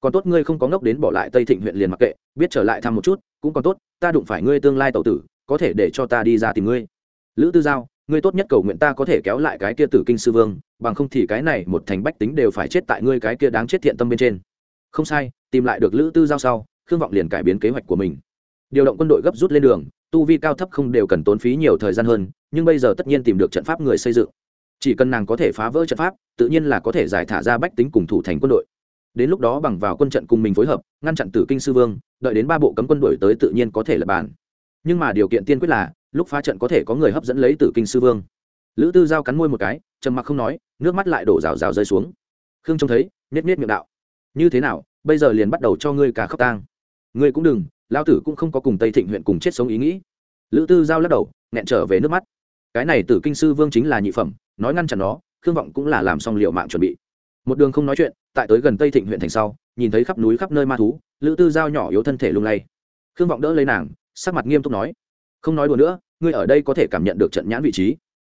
Còn tốt ngươi không có ngốc đến bỏ lại tây thịnh huyện liền mặc kệ, biết trở lại thăm một chút, cũng còn tốt, ta đụng phải ngươi tương lai tẩu tử, có thể để cho ta đi ra tìm ngươi. Lữ tư giao ngươi tốt nhất cầu nguyện ta có thể kéo lại cái kia tử kinh sư vương, bằng không thì cái này một thành bách tính đều phải chết tại ngươi cái kia đáng chết thiện tâm bên trên. Không sai, tìm lại được lữ tư giao sau, khương vọng liền cải biến kế hoạch của mình. Điều động quân đội gấp rút lên đường, tu vi cao thấp không đều cần tốn phí nhiều thời gian hơn, nhưng bây giờ tất nhiên tìm được trận pháp người xây dựng. Chỉ cần nàng có thể phá vỡ trận pháp, tự nhiên là có thể giải thả ra bách tính cùng thủ thành quân đội. Đến lúc đó bằng vào quân trận cùng mình phối hợp, ngăn chặn tử kinh sư vương, đợi đến ba bộ cấm quân đội tới tự nhiên có thể lập bàn. Nhưng mà điều kiện tiên quyết là lúc phá trận có thể có người hấp dẫn lấy tử kinh sư vương. Lữ tư giao cắn môi một cái, trầm mặc không nói, nước mắt lại đổ rào rào rơi xuống. Khương trông thấy nết nết miệng đạo, như thế nào, bây giờ liền bắt đầu cho ngươi cả khóc tang. Ngươi cũng đừng lao tử cũng không có cùng tây thịnh huyện cùng chết sống ý nghĩ. Lữ tư giao lắc đầu, nghẹn trở về nước mắt. Cái này tử kinh sư vương chính là nhị phẩm, nói ngăn chặn nó, khương vọng cũng là làm xong liệu mạng chuẩn bị. Một đường không nói chuyện, tại tới gần tây thịnh huyện thành sau, nhìn thấy khắp núi khắp nơi ma thú, lữ tư giao nhỏ yếu thân thể lung lay. Khương vọng đỡ lấy nàng, sắc mặt nghiêm túc nói không nói đùa nữa, ngươi ở đây có thể cảm nhận được trận nhãn vị trí.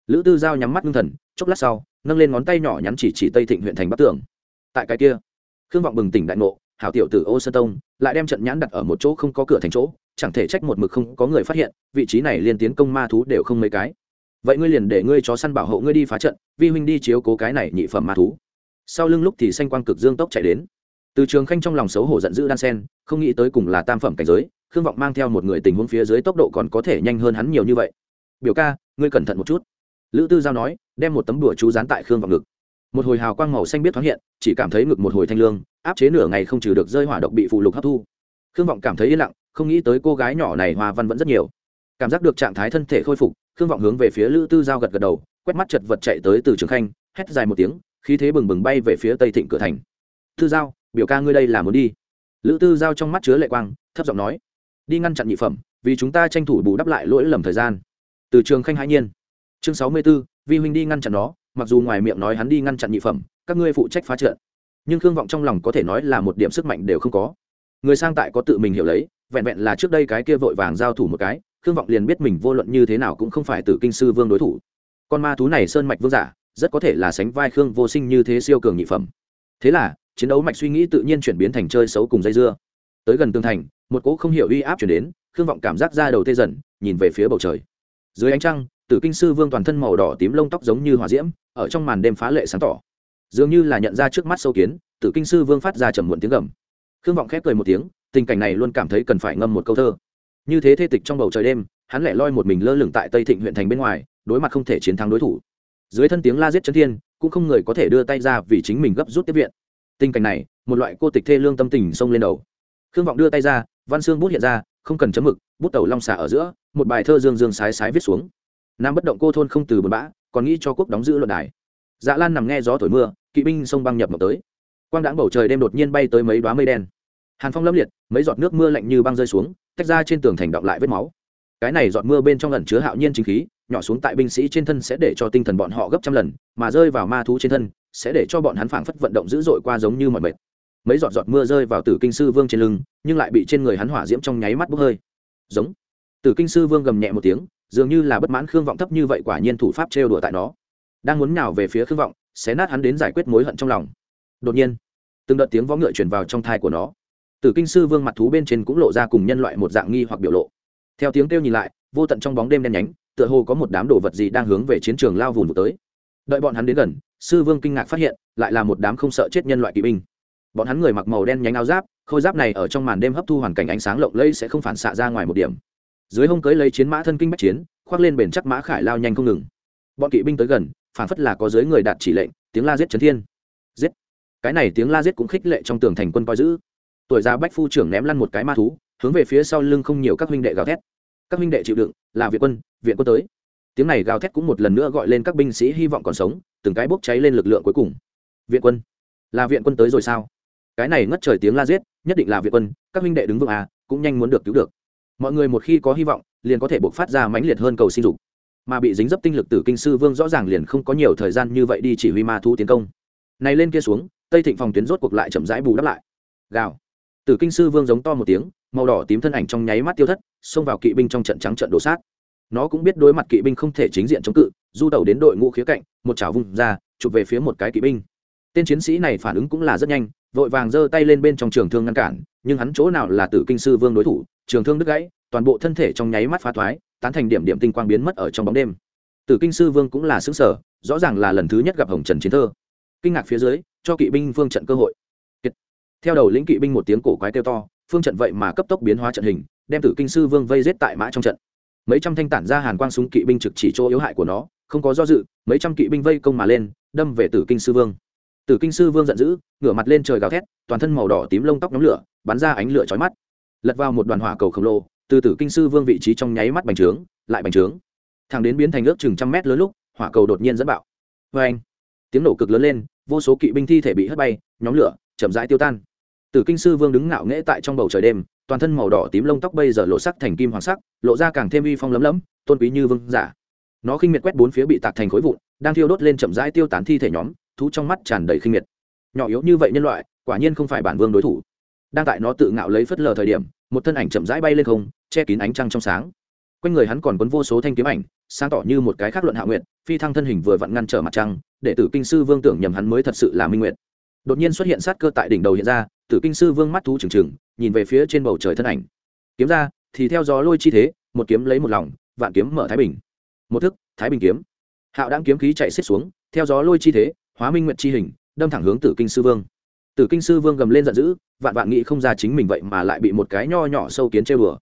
Lữ tư giao nhắm mắt ngưng thần, chốc lát sau, nâng lên ngón tay nhỏ nhắn chỉ chỉ tây thịnh huyện thành bắc tường. Tại cái kia, khương vọng bừng tỉnh đại ngộ, hảo tiểu tử ô sơn tông, lại đem trận nhãn đặt ở một chỗ không có cửa thành chỗ, chẳng thể trách một mực không có người phát hiện, vị trí này liên tiến công ma thú đều không mấy cái. Vậy ngươi liền để ngươi chó săn bảo hộ ngươi đi phá trận, vi huynh đi chiếu cố cái này nhị phẩm ma thú. Sau lưng lúc thì xanh quang cực dương tốc chạy đến từ trường khanh trong lòng xấu hổ giận dữ đan sen, không nghĩ tới cùng là tam phẩm cảnh giới, khương vọng mang theo một người tình huống phía dưới tốc độ còn có thể nhanh hơn hắn nhiều như vậy. Biểu ca, ngươi cẩn thận một chút. Lữ tư giao nói, đem một tấm đùa chú dán tại khương vọng ngực. Một hồi hào quang màu xanh biết thoáng hiện, chỉ cảm thấy ngực một hồi thanh lương, áp chế nửa ngày không trừ được rơi hỏa độc bị phụ lục hấp thu. Khương vọng cảm thấy yên lặng, không nghĩ tới cô gái nhỏ này hoa văn vẫn rất nhiều. Cảm giác được trạng thái thân thể khôi phục, khương vọng hướng về phía lữ tư giao gật gật đầu, quét mắt chật vật chạy tới từ trường khanh, hét dài một tiếng, khí thế bừng bừng bay về phía tây thịnh cửa thành. Tư giao biểu ca ngươi đây là muốn đi. Lữ tư giao trong mắt chứa lệ quang, thấp giọng nói, đi ngăn chặn nhị phẩm, vì chúng ta tranh thủ bù đắp lại lỗi lầm thời gian. Từ trường khanh hãi nhiên. Chương sáu mươi b ố vi huynh đi ngăn chặn nó, mặc dù ngoài miệng nói hắn đi ngăn chặn nhị phẩm, các ngươi phụ trách phá trận. Nhưng khương vọng trong lòng có thể nói là một điểm sức mạnh đều không có. Người sang tại có tự mình hiểu lấy, vẹn vẹn là trước đây cái kia vội vàng giao thủ một cái, khương vọng liền biết mình vô luận như thế nào cũng không phải từ kinh sư vương đối thủ. Con ma thú này sơn mạch vương giả, rất có thể là sánh vai khương vô sinh như thế siêu cường nhị phẩm. Thế là chiến đấu mạch suy nghĩ tự nhiên chuyển biến thành chơi xấu cùng dây dưa. Tới gần tường thành, một cỗ không hiểu uy áp chuyển đến, khương vọng cảm giác ra đầu tê dần, nhìn về phía bầu trời. Dưới ánh trăng, tử kinh sư vương toàn thân màu đỏ tím lông tóc giống như hỏa diễm, ở trong màn đêm phá lệ sáng tỏ. Dường như là nhận ra trước mắt sâu kiến, tử kinh sư vương phát ra trầm muộn tiếng gầm. Khương vọng khép cười một tiếng, tình cảnh này luôn cảm thấy cần phải ngâm một câu thơ. Như thế thê tịch trong bầu trời đêm, hắn lẻ loi một mình lơ lửng tại tây thịnh huyện thành bên ngoài, đối mặt không thể chiến thắng đối thủ. Dưới thân tiếng la giết chân thiên, cũng không người có thể đưa tay ra vì chính mình gấp rút tiếp viện tình cảnh này, một loại cô tịch thê lương tâm tình xông lên đầu. Khương vọng đưa tay ra, văn xương bút hiện ra, không cần chấm mực, bút tàu long xả ở giữa, một bài thơ dương dương sái sái viết xuống. Nam bất động cô thôn không từ bờ bã, còn nghĩ cho quốc đóng giữ luận đài. Dạ lan nằm nghe gió thổi mưa, kỵ binh sông băng nhập mộng tới. Quang đãng bầu trời đêm đột nhiên bay tới mấy đoá mây đen. Hàn phong lâm liệt, mấy giọt nước mưa lạnh như băng rơi xuống, tách ra trên tường thành đọng lại vết máu. Cái này giọt mưa bên trong lần chứa hạo nhiên chính khí, nhỏ xuống tại binh sĩ trên thân sẽ để cho tinh thần bọn họ gấp trăm lần, mà rơi vào ma thú trên thân sẽ để cho bọn hắn phảng phất vận động dữ dội qua giống như mọi mệt. Mấy giọt giọt mưa rơi vào tử kinh sư vương trên lưng, nhưng lại bị trên người hắn hỏa diễm trong nháy mắt bốc hơi. Giống. Tử kinh sư vương gầm nhẹ một tiếng, dường như là bất mãn khương vọng thấp như vậy quả nhiên thủ pháp trêu đùa tại nó. Đang muốn nhào về phía khương vọng, xé nát hắn đến giải quyết mối hận trong lòng. Đột nhiên, từng đợt tiếng vó ngựa truyền vào trong thai của nó. Tử kinh sư vương mặt thú bên trên cũng lộ ra cùng nhân loại một dạng nghi hoặc biểu lộ. Theo tiếng kêu nhìn lại, vô tận trong bóng đêm đen nhánh, tựa hồ có một đám đồ vật gì đang hướng về chiến trường lao vùn vụt tới đợi bọn hắn đến gần, sư vương kinh ngạc phát hiện, lại là một đám không sợ chết nhân loại kỵ binh. Bọn hắn người mặc màu đen nhánh áo giáp, khôi giáp này ở trong màn đêm hấp thu hoàn cảnh ánh sáng lộng lẫy sẽ không phản xạ ra ngoài một điểm. Dưới hông cưới lấy chiến mã thân kinh bách chiến, khoác lên bền chắc mã khải lao nhanh không ngừng. Bọn kỵ binh tới gần, phản phất là có dưới người đạt chỉ lệnh, tiếng la giết trấn thiên. Giết! Cái này tiếng la giết cũng khích lệ trong tường thành quân coi giữ. Tuổi già bách phu trưởng ném lăn một cái ma thú, hướng về phía sau lưng không nhiều các huynh đệ gào thét. Các huynh đệ chịu đựng, là viện quân viện quân tới tiếng này gào thét cũng một lần nữa gọi lên các binh sĩ hy vọng còn sống, từng cái bốc cháy lên lực lượng cuối cùng. Viện quân, là viện quân tới rồi sao? Cái này ngất trời tiếng la giết, nhất định là viện quân, các huynh đệ đứng vững à cũng nhanh muốn được cứu được. Mọi người một khi có hy vọng, liền có thể buộc phát ra mãnh liệt hơn cầu sinh dục. Mà bị dính dấp tinh lực từ kinh sư vương rõ ràng liền không có nhiều thời gian như vậy đi chỉ huy ma thu tiến công. Này lên kia xuống, tây thịnh phòng tuyến rốt cuộc lại chậm rãi bù đắp lại. Gào. Từ kinh sư vương giống to một tiếng, màu đỏ tím thân ảnh trong nháy mắt tiêu thất, xông vào kỵ binh trong trận trắng trận đổ sát nó cũng biết đối mặt kỵ binh không thể chính diện chống cự, du tàu đến đội ngũ khía cạnh, một chảo vùng ra, chụp về phía một cái kỵ binh. Tên chiến sĩ này phản ứng cũng là rất nhanh, vội vàng giơ tay lên bên trong trường thương ngăn cản, nhưng hắn chỗ nào là tử kinh sư vương đối thủ, trường thương đứt gãy, toàn bộ thân thể trong nháy mắt phá thoái, tán thành điểm điểm tinh quang biến mất ở trong bóng đêm. Tử kinh sư vương cũng là xứng sở rõ ràng là lần thứ nhất gặp hồng trần chiến thơ. Kinh ngạc phía dưới, cho kỵ binh phương trận cơ hội. Theo đầu lĩnh kỵ binh một tiếng cổ quái kêu to, phương trận vậy mà cấp tốc biến hóa trận hình, đem tử kinh sư vương vây giết tại mã trong trận mấy trăm thanh tản ra hàn quang súng kỵ binh trực chỉ chỗ yếu hại của nó, không có do dự, mấy trăm kỵ binh vây công mà lên, đâm về tử kinh sư vương. Tử kinh sư vương giận dữ, ngửa mặt lên trời gào thét, toàn thân màu đỏ tím lông tóc nhóm lửa, bắn ra ánh lửa chói mắt. Lật vào một đoàn hỏa cầu khổng lồ, từ tử kinh sư vương vị trí trong nháy mắt bành trướng, lại bành trướng. Thằng đến biến thành ước chừng trăm mét lớn lúc, hỏa cầu đột nhiên dẫn bạo. Vê anh tiếng nổ cực lớn lên, vô số kỵ binh thi thể bị hất bay, nhóm lửa chậm rãi tiêu tan. Tử kinh sư vương đứng ngạo nghễ tại trong bầu trời đêm toàn thân màu đỏ tím lông tóc bây giờ lộ sắc thành kim hoàng sắc, lộ ra càng thêm uy phong lấm lấm, tôn quý như vương giả. Nó khinh miệt quét bốn phía bị tạc thành khối vụn, đang thiêu đốt lên chậm rãi tiêu tán thi thể nhóm, thú trong mắt tràn đầy khinh miệt. Nhỏ yếu như vậy nhân loại, quả nhiên không phải bản vương đối thủ. Đang tại nó tự ngạo lấy phất lờ thời điểm, một thân ảnh chậm rãi bay lên không, che kín ánh trăng trong sáng. Quanh người hắn còn quấn vô số thanh kiếm ảnh, sáng tỏ như một cái khác luận hạ nguyện phi thăng thân hình vừa vặn ngăn trở mặt trăng, để tử kinh sư vương tưởng nhầm hắn mới thật sự là minh nguyện đột nhiên xuất hiện sát cơ tại đỉnh đầu hiện ra, tử kinh sư vương mắt thú trừng trừng nhìn về phía trên bầu trời thân ảnh. Kiếm ra, thì theo gió lôi chi thế, một kiếm lấy một lòng, vạn kiếm mở thái bình. Một thức, thái bình kiếm. Hạo đáng kiếm khí chạy xiết xuống, theo gió lôi chi thế, hóa minh nguyện chi hình, đâm thẳng hướng tử kinh sư vương. Tử kinh sư vương gầm lên giận dữ, vạn vạn nghĩ không ra chính mình vậy mà lại bị một cái nho nhỏ sâu kiến chơi bừa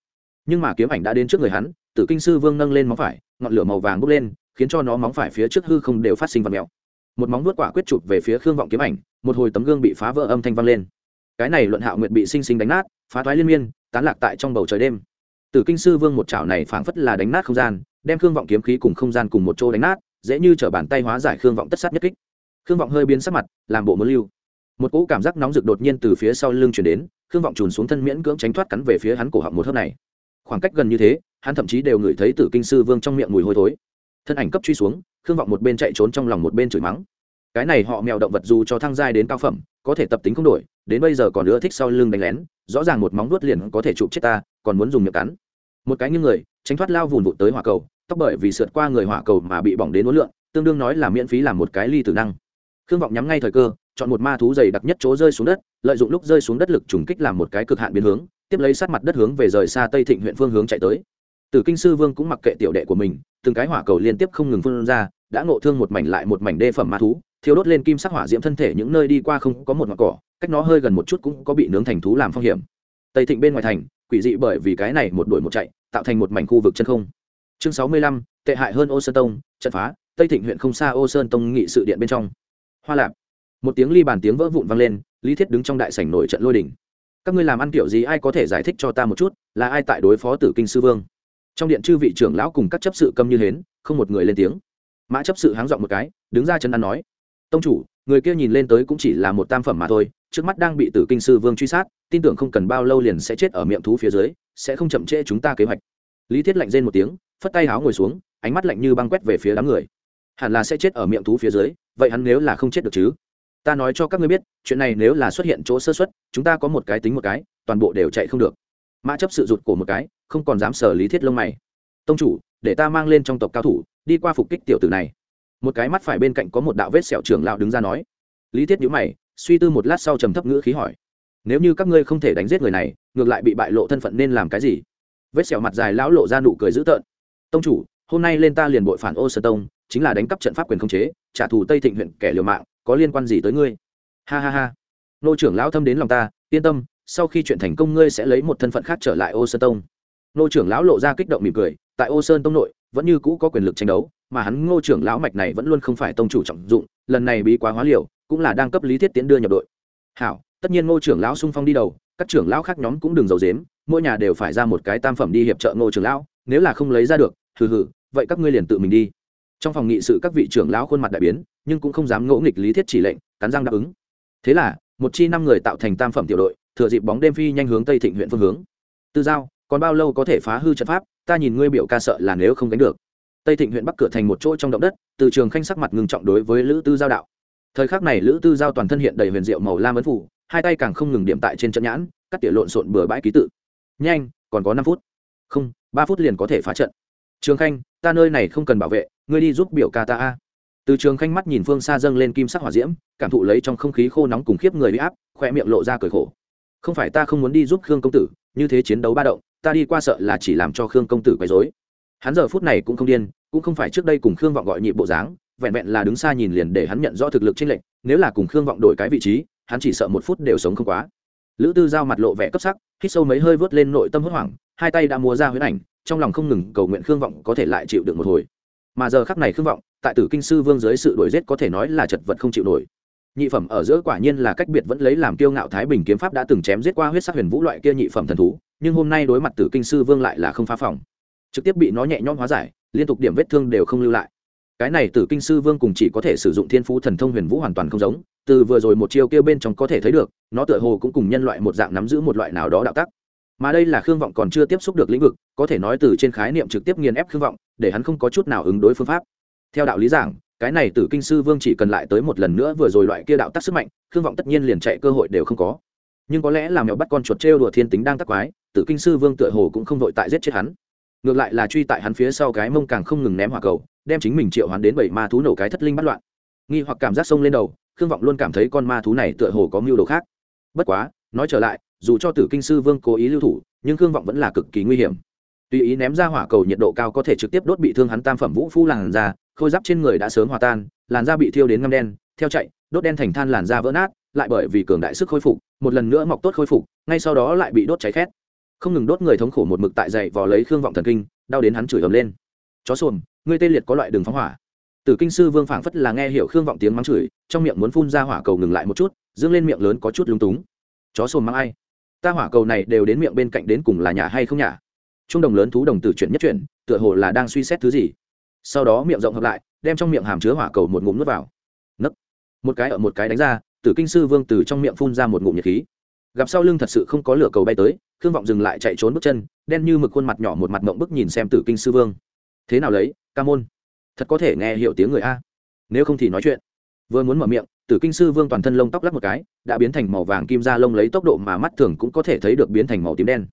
nhưng mà kiếm ảnh đã đến trước người hắn, tử kinh sư vương nâng lên móng phải, ngọn lửa màu vàng bốc lên, khiến cho nó móng phải phía trước hư không đều phát sinh vật mèo. Một móng vuốt quả quyết chụp về phía khương vọng kiếm ảnh, một hồi tấm gương bị phá vỡ âm thanh vang lên cái này luận hạo nguyệt bị sinh sinh đánh nát, phá thoái liên miên, tán lạc tại trong bầu trời đêm. Tử kinh sư vương một chảo này phảng phất là đánh nát không gian, đem khương vọng kiếm khí cùng không gian cùng một chỗ đánh nát, dễ như t bàn tay hóa giải khương vọng tất sát nhất kích. Khương vọng hơi biến sắc mặt, làm bộ muốn lưu. Một cỗ cảm giác nóng rực đột nhiên từ phía sau lưng chuyển đến, khương vọng trùn xuống thân miễn cưỡng tránh thoát cắn về phía hắn cổ họng một hớp này. Khoảng cách gần như thế, hắn thậm chí đều ngửi thấy tử kinh sư vương trong miệng mùi hôi thối. Thân ảnh cấp truy xuống, khương vọng một bên chạy trốn trong lòng một bên chửi mắng. Cái này họ mèo động vật dù cho thăng giai đến cao phẩm, có thể tập tính không đổi đến bây giờ còn ưa thích sau lưng đánh lén, rõ ràng một móng vuốt liền có thể chụp chết ta, còn muốn dùng miệng cắn. Một cái như người, tránh thoát lao vùn vụt tới hỏa cầu, tóc bởi vì sượt qua người hỏa cầu mà bị bỏng đến uốn lượn, tương đương nói là miễn phí làm một cái ly tử năng. Khương vọng nhắm ngay thời cơ, chọn một ma thú dày đặc nhất chỗ rơi xuống đất, lợi dụng lúc rơi xuống đất lực trùng kích làm một cái cực hạn biến hướng, tiếp lấy sát mặt đất hướng về rời xa tây thịnh huyện phương hướng chạy tới. Từ kinh sư vương cũng mặc kệ tiểu đệ của mình, từng cái hỏa cầu liên tiếp không ngừng phun ra, đã ngộ thương một mảnh lại một mảnh đê phẩm ma thú thiếu đốt lên kim sắc hỏa diễm thân thể những nơi đi qua không có một ngọn cỏ cách nó hơi gần một chút cũng có bị nướng thành thú làm phong hiểm. Tây thịnh bên ngoài thành, quỷ dị bởi vì cái này một đuổi một chạy, tạo thành một mảnh khu vực chân không. Chương sáu mươi lăm, tệ hại hơn ô sơn tông, trận phá, tây thịnh huyện không xa ô sơn tông nghị sự điện bên trong. Hoa lạp. Một tiếng ly bàn tiếng vỡ vụn vang lên, lý thiết đứng trong đại sảnh nổi trận lôi đỉnh các ngươi làm ăn kiểu gì ai có thể giải thích cho ta một chút, là ai tại đối phó tử kinh sư vương? Trong điện chư vị trưởng lão cùng các chấp sự câm như hến, không một người lên tiếng. Mã chấp sự háng dọn một cái, đứng ra chân ăn nói, tông chủ người kia nhìn lên tới cũng chỉ là một tam phẩm mà thôi, trước mắt đang bị tử kinh sư vương truy sát, tin tưởng không cần bao lâu liền sẽ chết ở miệng thú phía dưới, sẽ không chậm trễ chúng ta kế hoạch. Lý thiết lạnh rên một tiếng, phất tay háo ngồi xuống, ánh mắt lạnh như băng quét về phía đám người. Hẳn là sẽ chết ở miệng thú phía dưới, vậy hắn nếu là không chết được chứ? Ta nói cho các ngươi biết, chuyện này nếu là xuất hiện chỗ sơ xuất chúng ta có một cái tính một cái, toàn bộ đều chạy không được. Mã chấp sự rụt cổ một cái, không còn dám sở lý thiết lông mày. Tông chủ, để ta mang lên trong tộc cao thủ, đi qua phục kích tiểu tử này một cái mắt phải bên cạnh có một đạo vết sẹo trưởng lão đứng ra nói. Lý thiết nhíu mày, suy tư một lát sau trầm thấp ngữ khí hỏi. Nếu như các ngươi không thể đánh giết người này, ngược lại bị bại lộ thân phận nên làm cái gì? Vết sẹo mặt dài lão lộ ra nụ cười dữ tợn. Tông chủ, hôm nay lên ta liền bội phản ô sơ tông, chính là đánh cắp trận pháp quyền không chế, trả thù tây thịnh huyện kẻ liều mạng, có liên quan gì tới ngươi? Ha ha ha. Nô trưởng lão thâm đến lòng ta, yên tâm, sau khi chuyện thành công ngươi sẽ lấy một thân phận khác trở lại ô Sơ tông. Nô trưởng lão lộ ra kích động mỉm cười tại ô sơn tông nội, vẫn như cũ có quyền lực tranh đấu, mà hắn ngô trưởng lão mạch này vẫn luôn không phải tông chủ trọng dụng, lần này bí quá hóa liều, cũng là đang cấp lý thiết tiến đưa nhập đội. Hảo, tất nhiên ngô trưởng lão sung phong đi đầu, các trưởng lão khác nhóm cũng đừng giàu dếm mỗi nhà đều phải ra một cái tam phẩm đi hiệp trợ ngô trưởng lão, nếu là không lấy ra được, hừ hừ, vậy các ngươi liền tự mình đi. Trong phòng nghị sự các vị trưởng lão khuôn mặt đại biến, nhưng cũng không dám ngỗ nghịch lý thiết chỉ lệnh, cắn răng đáp ứng. Thế là, một chi năm người tạo thành tam phẩm tiểu đội, thừa dịp bóng đêm phi nhanh hướng tây thịnh huyện phương hướng. Tư giao, còn bao lâu có thể phá hư trận pháp ta nhìn ngươi biểu ca sợ là nếu không đánh được. Tây thịnh huyện bắc cửa thành một chỗ trong động đất, từ trường khanh sắc mặt ngừng trọng đối với lữ tư giao đạo. Thời khắc này lữ tư giao toàn thân hiện đầy huyền diệu màu lam ấn phủ, hai tay càng không ngừng điểm tại trên trận nhãn, cắt tỉa lộn xộn bừa bãi ký tự. Nhanh, còn có năm phút. Không, ba phút liền có thể phá trận. Trường khanh, ta nơi này không cần bảo vệ, ngươi đi giúp biểu ca ta a. Từ trường khanh mắt nhìn phương xa dâng lên kim sắc hỏa diễm, cảm thụ lấy trong không khí khô nóng cùng khiếp người bị áp khoe miệng lộ ra cười khổ. Không phải ta không muốn đi giúp khương công tử, như thế chiến đấu ba động ta đi qua sợ là chỉ làm cho khương công tử quấy dối hắn giờ phút này cũng không điên, cũng không phải trước đây cùng khương vọng gọi nhị bộ dáng, vẹn vẹn là đứng xa nhìn liền để hắn nhận rõ thực lực trên lệnh nếu là cùng khương vọng đổi cái vị trí, hắn chỉ sợ một phút đều sống không quá. Lữ tư giao mặt lộ vẻ cấp sắc, hít sâu mấy hơi vớt lên nội tâm hốt hoảng, hai tay đã múa ra huyết ảnh, trong lòng không ngừng cầu nguyện khương vọng có thể lại chịu được một hồi. Mà giờ khắc này khương vọng, tại tử kinh sư vương dưới sự đổi giết có thể nói là chật vật không chịu nổi. Nhị phẩm ở giữa quả nhiên là cách biệt vẫn lấy làm kiêu ngạo thái bình kiếm pháp đã từng chém giết qua huyết sắc huyền vũ loại kia nhị phẩm thần thú nhưng hôm nay đối mặt tử kinh sư vương lại là không phá phòng. Trực tiếp bị nó nhẹ nhõm hóa giải, liên tục điểm vết thương đều không lưu lại. Cái này tử kinh sư vương cùng chỉ có thể sử dụng thiên phú thần thông huyền vũ hoàn toàn không giống, từ vừa rồi một chiêu kia bên trong có thể thấy được, nó tựa hồ cũng cùng nhân loại một dạng nắm giữ một loại nào đó đạo tắc. Mà đây là khương vọng còn chưa tiếp xúc được lĩnh vực, có thể nói từ trên khái niệm trực tiếp nghiền ép khương vọng, để hắn không có chút nào ứng đối phương pháp. Theo đạo lý giảng, cái này tử kinh sư vương chỉ cần lại tới một lần nữa vừa rồi loại kia đạo tắc sức mạnh, khương vọng tất nhiên liền chạy cơ hội đều không có nhưng có lẽ là mèo bắt con chuột trêu đùa thiên tính đang tắc quái, tử kinh sư vương tựa hồ cũng không vội tại giết chết hắn. Ngược lại là truy tại hắn phía sau cái mông càng không ngừng ném hỏa cầu, đem chính mình triệu hắn đến bảy ma thú nổ cái thất linh bắt loạn. Nghi hoặc cảm giác sông lên đầu, khương vọng luôn cảm thấy con ma thú này tựa hồ có mưu đồ khác. Bất quá, nói trở lại, dù cho tử kinh sư vương cố ý lưu thủ, nhưng khương vọng vẫn là cực kỳ nguy hiểm. Tùy ý ném ra hỏa cầu nhiệt độ cao có thể trực tiếp đốt bị thương hắn tam phẩm vũ phu làn da, khôi giáp trên người đã sớm hòa tan, làn da bị thiêu đến ngâm đen, theo chạy, đốt đen thành than làn da vỡ nát lại bởi vì cường đại sức khôi phục, một lần nữa mọc tốt khôi phục, ngay sau đó lại bị đốt cháy khét. Không ngừng đốt người thống khổ một mực tại dậy vò lấy khương vọng thần kinh, đau đến hắn chửi ầm lên. Chó xuồng ngươi tê liệt có loại đường phóng hỏa. Tử kinh sư vương phảng phất là nghe hiểu khương vọng tiếng mắng chửi, trong miệng muốn phun ra hỏa cầu ngừng lại một chút, dương lên miệng lớn có chút lúng túng. Chó xuồng mang ai? Ta hỏa cầu này đều đến miệng bên cạnh đến cùng là nhà hay không nhà? Trung đồng lớn thú đồng tử chuyển nhất chuyển tựa hồ là đang suy xét thứ gì. Sau đó miệng rộng hợp lại, đem trong miệng hàm chứa hỏa cầu một ngụm nuốt vào. Nấc. Một cái ở một cái đánh ra tử kinh sư vương từ trong miệng phun ra một ngụm nhiệt khí. Gặp sau lưng thật sự không có lửa cầu bay tới, khương vọng dừng lại chạy trốn bước chân, đen như mực khuôn mặt nhỏ một mặt mộng bức nhìn xem tử kinh sư vương. Thế nào lấy, ca môn? Thật có thể nghe hiểu tiếng người a. Nếu không thì nói chuyện. Vừa muốn mở miệng, tử kinh sư vương toàn thân lông tóc lắc một cái, đã biến thành màu vàng kim da lông lấy tốc độ mà mắt thường cũng có thể thấy được biến thành màu tím đen.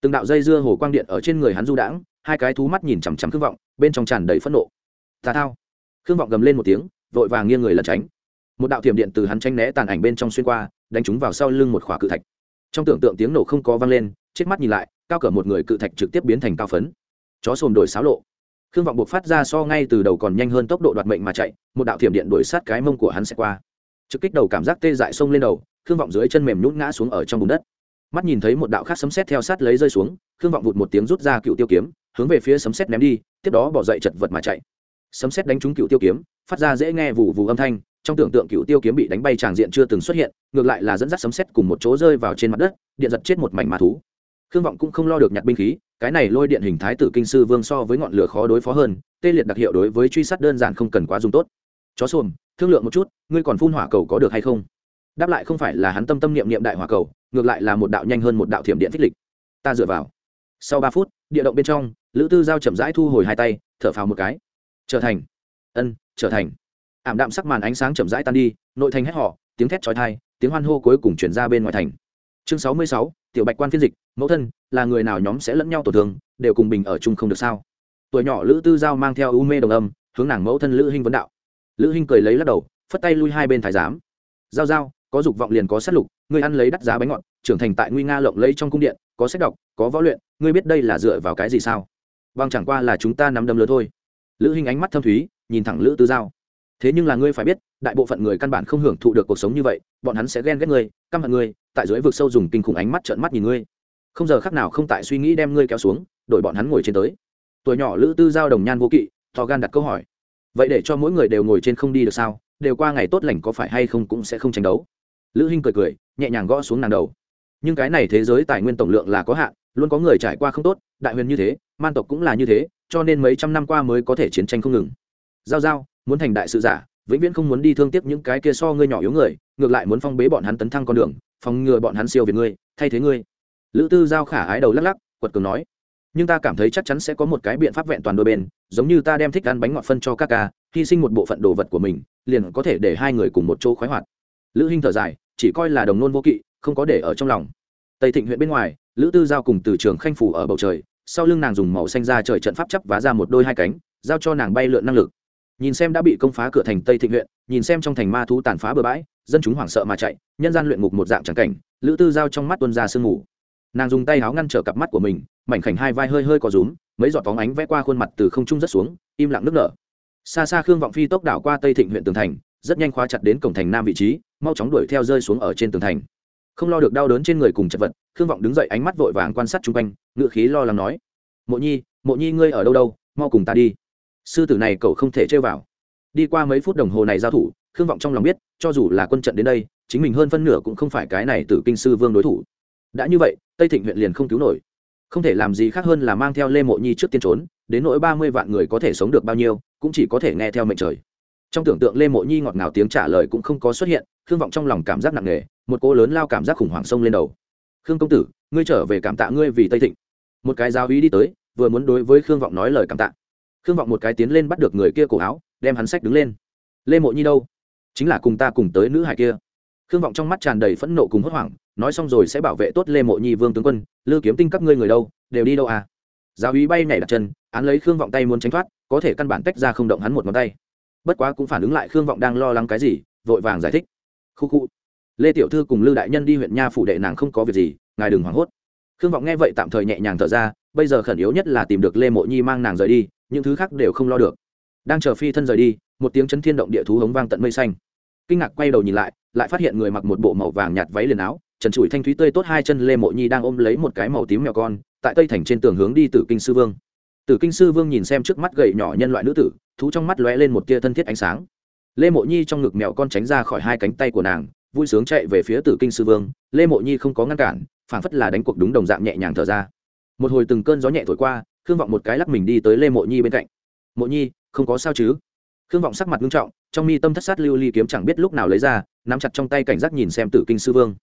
Từng đạo dây dưa hồ quang điện ở trên người hắn du đãng, hai cái thú mắt nhìn chằm chằm khương vọng, bên trong tràn đầy phẫn nộ. Tà thao. Khương vọng gầm lên một tiếng, vội vàng nghiêng người lẩn tránh một đạo thiểm điện từ hắn tranh né tàn ảnh bên trong xuyên qua, đánh chúng vào sau lưng một khỏa cự thạch. Trong tưởng tượng tiếng nổ không có vang lên, chết mắt nhìn lại, cao cỡ một người cự thạch trực tiếp biến thành cao phấn. Chó sồn đổi xáo lộ. Khương vọng buộc phát ra so ngay từ đầu còn nhanh hơn tốc độ đoạt mệnh mà chạy, một đạo thiểm điện đuổi sát cái mông của hắn sẽ qua. Trực kích đầu cảm giác tê dại sông lên đầu, khương vọng dưới chân mềm nhún ngã xuống ở trong bùn đất. Mắt nhìn thấy một đạo khác sấm sét theo sát lấy rơi xuống, khương vọng vụt một tiếng rút ra cựu tiêu kiếm, hướng về phía sấm sét ném đi, tiếp đó bỏ dậy chật vật mà chạy. Sấm sét đánh trúng cựu tiêu kiếm, phát ra dễ nghe vụ vụ âm thanh trong tưởng tượng cựu tiêu kiếm bị đánh bay tràng diện chưa từng xuất hiện, ngược lại là dẫn dắt sấm sét cùng một chỗ rơi vào trên mặt đất, điện giật chết một mảnh ma thú. Khương vọng cũng không lo được nhặt binh khí, cái này lôi điện hình thái tử kinh sư vương so với ngọn lửa khó đối phó hơn, tê liệt đặc hiệu đối với truy sát đơn giản không cần quá dùng tốt. Chó xồm thương lượng một chút, ngươi còn phun hỏa cầu có được hay không? Đáp lại không phải là hắn tâm tâm niệm niệm đại hỏa cầu, ngược lại là một đạo nhanh hơn một đạo thiểm điện thích lịch. Ta dựa vào. Sau ba phút, địa động bên trong, lữ tư giao chậm rãi thu hồi hai tay, thở phào một cái. Trở thành. Ân, trở thành ảm đạm sắc màn ánh sáng chậm rãi tan đi, nội thành hét họ tiếng thét trói thai tiếng hoan hô cuối cùng chuyển ra bên ngoài thành. Chương sáu mươi sáu, tiểu bạch quan phiên dịch, mẫu thân, là người nào nhóm sẽ lẫn nhau tổn thương, đều cùng bình ở chung không được sao? Tuổi nhỏ lữ tư giao mang theo u mê đồng âm, hướng nàng mẫu thân lữ hinh vấn đạo. Lữ hinh cười lấy lắc đầu, phất tay lui hai bên thái giám. Giao giao, có dục vọng liền có sát lục, ngươi ăn lấy đắt giá bánh ngọt, trưởng thành tại nguy nga lộng lấy trong cung điện, có sách đọc, có võ luyện, ngươi biết đây là dựa vào cái gì sao? Vâng chẳng qua là chúng ta nắm đấm lứa thôi. Lữ hinh ánh mắt thâm thúy, nhìn thẳng lữ tư giao thế nhưng là ngươi phải biết, đại bộ phận người căn bản không hưởng thụ được cuộc sống như vậy, bọn hắn sẽ ghen ghét ngươi, căm hận ngươi, tại dưới vực sâu dùng kinh khủng ánh mắt trợn mắt nhìn ngươi. Không giờ khác nào không tại suy nghĩ đem ngươi kéo xuống, đổi bọn hắn ngồi trên tới. Tuổi nhỏ lữ tư giao đồng nhan vô kỵ thò gan đặt câu hỏi. Vậy để cho mỗi người đều ngồi trên không đi được sao? Đều qua ngày tốt lành có phải hay không cũng sẽ không tranh đấu. Lữ hinh cười cười, nhẹ nhàng gõ xuống nàng đầu. Nhưng cái này thế giới tài nguyên tổng lượng là có hạn, luôn có người trải qua không tốt, đại huyền như thế, man tộc cũng là như thế, cho nên mấy trăm năm qua mới có thể chiến tranh không ngừng. Giao giao muốn thành đại sự giả, vĩnh viễn không muốn đi thương tiếc những cái kia so ngươi nhỏ yếu người, ngược lại muốn phong bế bọn hắn tấn thăng con đường, phòng ngừa bọn hắn siêu việt ngươi, thay thế ngươi. Lữ tư giao khả ái đầu lắc lắc, quật cường nói, nhưng ta cảm thấy chắc chắn sẽ có một cái biện pháp vẹn toàn đôi bên, giống như ta đem thích ăn bánh ngọt phân cho các ca, hy sinh một bộ phận đồ vật của mình, liền có thể để hai người cùng một chỗ khoái hoạt. Lữ hinh thở dài, chỉ coi là đồng nôn vô kỵ, không có để ở trong lòng. Tây thịnh huyện bên ngoài, lữ tư giao cùng từ trường khanh phủ ở bầu trời, sau lưng nàng dùng màu xanh ra trời trận pháp chấp vá ra một đôi hai cánh, giao cho nàng bay lượn năng lực nhìn xem đã bị công phá cửa thành tây thịnh huyện, nhìn xem trong thành ma thú tàn phá bừa bãi, dân chúng hoảng sợ mà chạy, nhân gian luyện ngục một dạng trắng cảnh, lữ tư giao trong mắt tuân ra sương mù. Nàng dùng tay áo ngăn trở cặp mắt của mình, mảnh khảnh hai vai hơi hơi có rúm, mấy giọt phóng ánh vẽ qua khuôn mặt từ không trung rất xuống, im lặng nước nở. Xa xa khương vọng phi tốc đảo qua tây thịnh huyện tường thành, rất nhanh khóa chặt đến cổng thành nam vị trí, mau chóng đuổi theo rơi xuống ở trên tường thành. Không lo được đau đớn trên người cùng chật vật, khương vọng đứng dậy ánh mắt vội vàng quan sát chung quanh, ngựa khí lo lắng nói, mộ nhi mộ nhi ngươi ở đâu đâu, mau cùng ta đi sư tử này cậu không thể chơi vào. Đi qua mấy phút đồng hồ này giao thủ, khương vọng trong lòng biết, cho dù là quân trận đến đây, chính mình hơn phân nửa cũng không phải cái này từ kinh sư vương đối thủ. Đã như vậy, tây thịnh huyện liền không cứu nổi. Không thể làm gì khác hơn là mang theo lê mộ nhi trước tiên trốn, đến nỗi ba mươi vạn người có thể sống được bao nhiêu, cũng chỉ có thể nghe theo mệnh trời. Trong tưởng tượng lê mộ nhi ngọt ngào tiếng trả lời cũng không có xuất hiện, khương vọng trong lòng cảm giác nặng nề, một cô lớn lao cảm giác khủng hoảng sông lên đầu. Khương công tử, ngươi trở về cảm tạ ngươi vì tây thịnh. Một cái giáo ý đi tới, vừa muốn đối với khương vọng nói lời cảm tạ khương vọng một cái tiến lên bắt được người kia cổ áo, đem hắn sách đứng lên. Lê mộ nhi đâu? Chính là cùng ta cùng tới nữ hải kia. Khương vọng trong mắt tràn đầy phẫn nộ cùng hốt hoảng, nói xong rồi sẽ bảo vệ tốt lê mộ nhi vương tướng quân lư kiếm tinh các ngươi người đâu, đều đi đâu à? Giáo úy bay nhảy đặt chân, án lấy khương vọng tay muốn tránh thoát, có thể căn bản tách ra không động hắn một ngón tay. Bất quá cũng phản ứng lại khương vọng đang lo lắng cái gì, vội vàng giải thích. Khu khu. Lê tiểu thư cùng lư đại nhân đi huyện nha phủ đệ nàng không có việc gì, ngài đừng hoảng hốt. Khương vọng nghe vậy tạm thời nhẹ nhàng thở ra, bây giờ khẩn yếu nhất là tìm được lê mộ nhi mang nàng rời đi những thứ khác đều không lo được. Đang chờ phi thân rời đi, một tiếng chấn thiên động địa thú hống vang tận mây xanh. Kinh ngạc quay đầu nhìn lại lại phát hiện người mặc một bộ màu vàng nhạt váy liền áo, trần trụi thanh thúy tươi tốt hai chân lê mộ nhi đang ôm lấy một cái màu tím mèo con, tại tây thành trên tường hướng đi từ kinh sư vương. Tử kinh sư vương nhìn xem trước mắt gậy nhỏ nhân loại nữ tử, thú trong mắt lóe lên một tia thân thiết ánh sáng. Lê mộ nhi trong ngực mèo con tránh ra khỏi hai cánh tay của nàng, vui sướng chạy về phía tử kinh sư vương. Lê mộ nhi không có ngăn cản, phảng phất là đánh cuộc đúng đồng dạng nhẹ nhàng thở ra. Một hồi từng cơn gió nhẹ thổi qua khương vọng một cái lắc mình đi tới lê mộ nhi bên cạnh. Mộ nhi, không có sao chứ? Khương vọng sắc mặt nghiêm trọng, trong mi tâm thất sát lưu ly kiếm chẳng biết lúc nào lấy ra, nắm chặt trong tay cảnh giác nhìn xem tử kinh sư vương.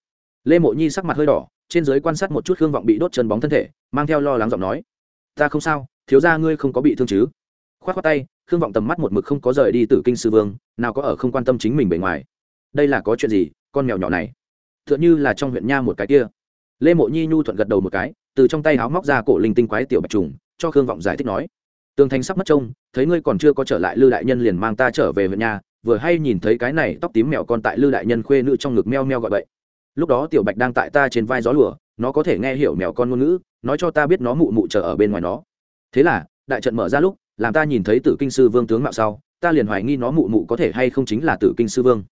Lê mộ nhi sắc mặt hơi đỏ, trên giới quan sát một chút khương vọng bị đốt chân bóng thân thể, mang theo lo lắng giọng nói, ta không sao, thiếu ra ngươi không có bị thương chứ? K h o á t k tay, khương vọng tầm mắt một mực không có rời đi tử kinh sư vương, nào có ở không quan tâm chính mình bề ngoài. Đây là có chuyện gì, con mèo nhỏ này? T h ư ợ n h ư là trong huyện nha một cái kia. Lê mộ nhi nhu thuận gật đầu một cái, từ trong tay háo móc ra cổ linh tinh quái tiểu bạch trùng cho khương vọng giải thích nói. Tường thành sắp mất trông, thấy ngươi còn chưa có trở lại lư đại nhân liền mang ta trở về huyện nhà, vừa hay nhìn thấy cái này tóc tím mèo con tại lư đại nhân khuê nữ trong ngực meo meo gọi vậy lúc đó tiểu bạch đang tại ta trên vai gió lửa nó có thể nghe hiểu mèo con ngôn ngữ, nói cho ta biết nó mụ mụ chờ ở bên ngoài nó. Thế là, đại trận mở ra lúc, làm ta nhìn thấy tử kinh sư vương tướng mạo sau, ta liền hoài nghi nó mụ mụ có thể hay không chính là tử kinh sư vương.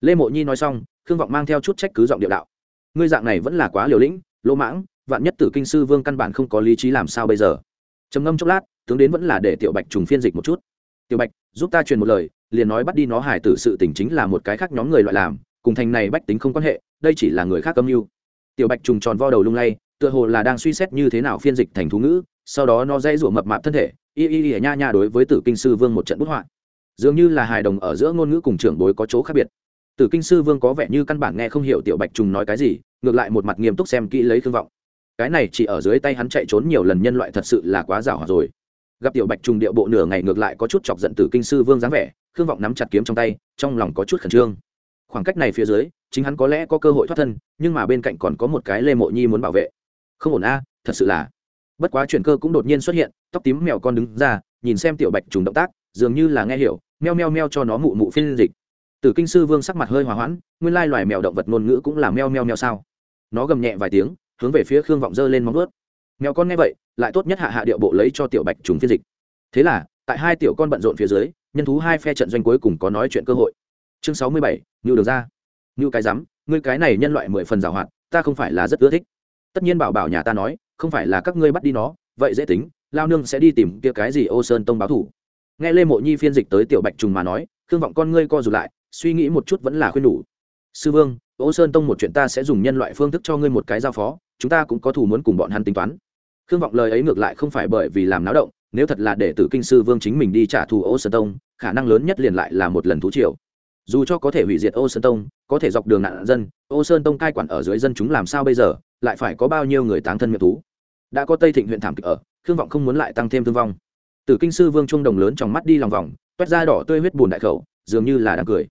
Lê mộ nhi nói xong, khương vọng mang theo chút trách cứ giọng điệu đạo. Ngươi dạng này vẫn là quá liều lĩnh, lỗ mãng, vạn nhất tử kinh sư vương căn bản không có lý trí làm sao bây giờ? Trầm ngâm chốc lát, tướng đến vẫn là để tiểu bạch trùng phiên dịch một chút. Tiểu bạch, giúp ta truyền một lời, liền nói bắt đi nó hải tử sự tình chính là một cái khác nhóm người loại làm, cùng thành này bách tính không quan hệ, đây chỉ là người khác âm mưu. Tiểu bạch trùng tròn vo đầu lung lay, tựa hồ là đang suy xét như thế nào phiên dịch thành thú ngữ, sau đó nó dây rủa mập mạp thân thể, y y y, nha nha đối với tử kinh sư vương một trận bút họa. Dường như là hài đồng ở giữa ngôn ngữ cùng trưởng bối có chỗ khác biệt. Tử kinh sư vương có vẻ như căn bản nghe không hiểu tiểu bạch trùng nói cái gì, ngược lại một mặt nghiêm túc xem kỹ lấy thương vọng cái này chỉ ở dưới tay hắn chạy trốn nhiều lần nhân loại thật sự là quá rào hòa rồi. Gặp tiểu bạch trùng điệu bộ nửa ngày ngược lại có chút chọc giận tử kinh sư vương dáng vẻ, khương vọng nắm chặt kiếm trong tay, trong lòng có chút khẩn trương. Khoảng cách này phía dưới, chính hắn có lẽ có cơ hội thoát thân, nhưng mà bên cạnh còn có một cái lê mộ nhi muốn bảo vệ. Không ổn a, thật sự là. Bất quá chuyển cơ cũng đột nhiên xuất hiện, tóc tím mèo con đứng ra, nhìn xem tiểu bạch trùng động tác, dường như là nghe hiểu, meo meo meo cho nó mụ mụ phiên dịch. Tử kinh sư vương sắc mặt hơi hòa hoãn, nguyên lai loài mèo động vật ngôn ngữ cũng là meo meo meo sao. Nó gầm nhẹ vài tiếng hướng về phía khương vọng dơ lên móng ướt mèo con nghe vậy, lại tốt nhất hạ hạ điệu bộ lấy cho tiểu bạch trùng phiên dịch. Thế là, tại hai tiểu con bận rộn phía dưới, nhân thú hai phe trận doanh cuối cùng có nói chuyện cơ hội. Chương sáu mươi bảy ngưu được ra ngưu cái rắm, ngươi cái này nhân loại mười phần giảo hoạt, ta không phải là rất ưa thích. Tất nhiên bảo bảo nhà ta nói, không phải là các ngươi bắt đi nó, vậy dễ tính, lao nương sẽ đi tìm kia cái gì ô sơn tông báo thủ. Nghe lê mộ nhi phiên dịch tới tiểu bạch trùng mà nói, khương vọng con ngươi co rụt lại, suy nghĩ một chút vẫn là khuyên đủ sư vương, ô sơn tông một chuyện ta sẽ dùng nhân loại phương thức cho ngươi một cái giao phó chúng ta cũng có thù muốn cùng bọn hắn tính toán. Khương vọng lời ấy ngược lại không phải bởi vì làm náo động, nếu thật là để tử kinh sư vương chính mình đi trả thù ô sơn tông, khả năng lớn nhất liền lại là một lần thú triều. Dù cho có thể hủy diệt ô sơn tông, có thể dọc đường nạn dân, ô sơn tông cai quản ở dưới dân chúng làm sao bây giờ, lại phải có bao nhiêu người táng thân miệng thú? Đã có tây thịnh huyện thảm kịch ở, khương vọng không muốn lại tăng thêm thương vong. Tử kinh sư vương trung đồng lớn trong mắt đi lòng vòng, toét ra đỏ tươi huyết bùn đại khẩu, dường như là đang cười.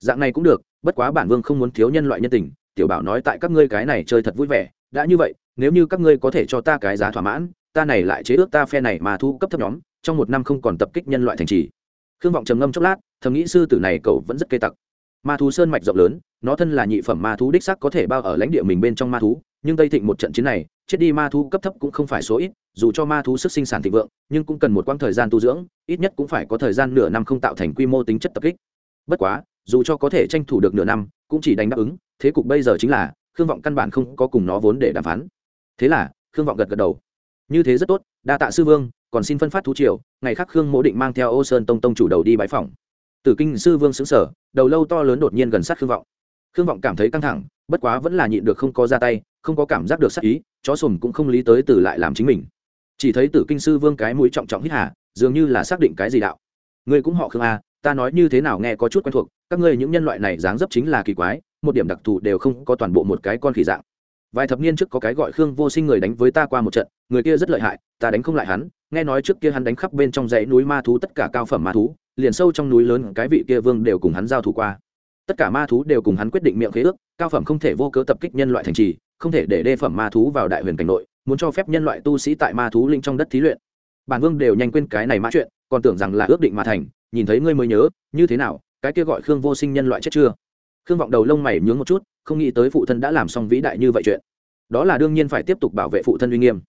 Dạng này cũng được, bất quá bản vương không muốn thiếu nhân loại nhân tình, tiểu bảo nói tại các ngươi cái này chơi thật vui vẻ đã như vậy, nếu như các ngươi có thể cho ta cái giá thỏa mãn, ta này lại chế ước ta phe này mà thu cấp thấp nhóm, trong một năm không còn tập kích nhân loại thành trì. Khương vọng trầm ngâm chốc lát, thầm nghĩ sư tử này cậu vẫn rất cây tặc. Ma thú sơn mạch rộng lớn, nó thân là nhị phẩm ma thú đích sắc có thể bao ở lãnh địa mình bên trong ma thú, nhưng tây thịnh một trận chiến này, chết đi ma thú cấp thấp cũng không phải số ít, dù cho ma thú sức sinh sản thịnh vượng, nhưng cũng cần một quãng thời gian tu dưỡng, ít nhất cũng phải có thời gian nửa năm không tạo thành quy mô tính chất tập kích. Bất quá, dù cho có thể tranh thủ được nửa năm, cũng chỉ đánh đáp ứng, thế cục bây giờ chính là khương vọng căn bản không có cùng nó vốn để đàm phán. Thế là, khương vọng gật gật đầu. Như thế rất tốt, đa tạ sư vương, còn xin phân phát thú triều, ngày khác khương mỗ định mang theo ô sơn tông tông chủ đầu đi bãi phòng. Tử kinh sư vương xứng sở đầu lâu to lớn đột nhiên gần sát khương vọng. Khương vọng cảm thấy căng thẳng, bất quá vẫn là nhịn được không có ra tay, không có cảm giác được sắc ý, chó sùm cũng không lý tới từ lại làm chính mình. Chỉ thấy tử kinh sư vương cái mũi trọng trọng hít hà, dường như là xác định cái gì đạo. Ngươi cũng họ khương a ta nói như thế nào nghe có chút quen thuộc, các ngươi những nhân loại này dáng dấp chính là kỳ quái một điểm đặc thù đều không có toàn bộ một cái con khỉ dạng. Vài thập niên trước có cái gọi khương vô sinh người đánh với ta qua một trận, người kia rất lợi hại, ta đánh không lại hắn, nghe nói trước kia hắn đánh khắp bên trong dãy núi ma thú tất cả cao phẩm ma thú, liền sâu trong núi lớn cái vị kia vương đều cùng hắn giao thủ qua. Tất cả ma thú đều cùng hắn quyết định miệng khế ước, cao phẩm không thể vô cớ tập kích nhân loại thành trì, không thể để đê phẩm ma thú vào đại huyền cảnh nội, muốn cho phép nhân loại tu sĩ tại ma thú linh trong đất thí luyện. Bản vương đều nhanh quên cái này mã chuyện, còn tưởng rằng là ước định mà thành, nhìn thấy ngươi mới nhớ, như thế nào, cái kia gọi khương vô sinh nhân loại chết chưa? Khương vọng đầu lông mày nhướng một chút, không nghĩ tới phụ thân đã làm xong vĩ đại như vậy chuyện. Đó là đương nhiên phải tiếp tục bảo vệ phụ thân uy nghiêm.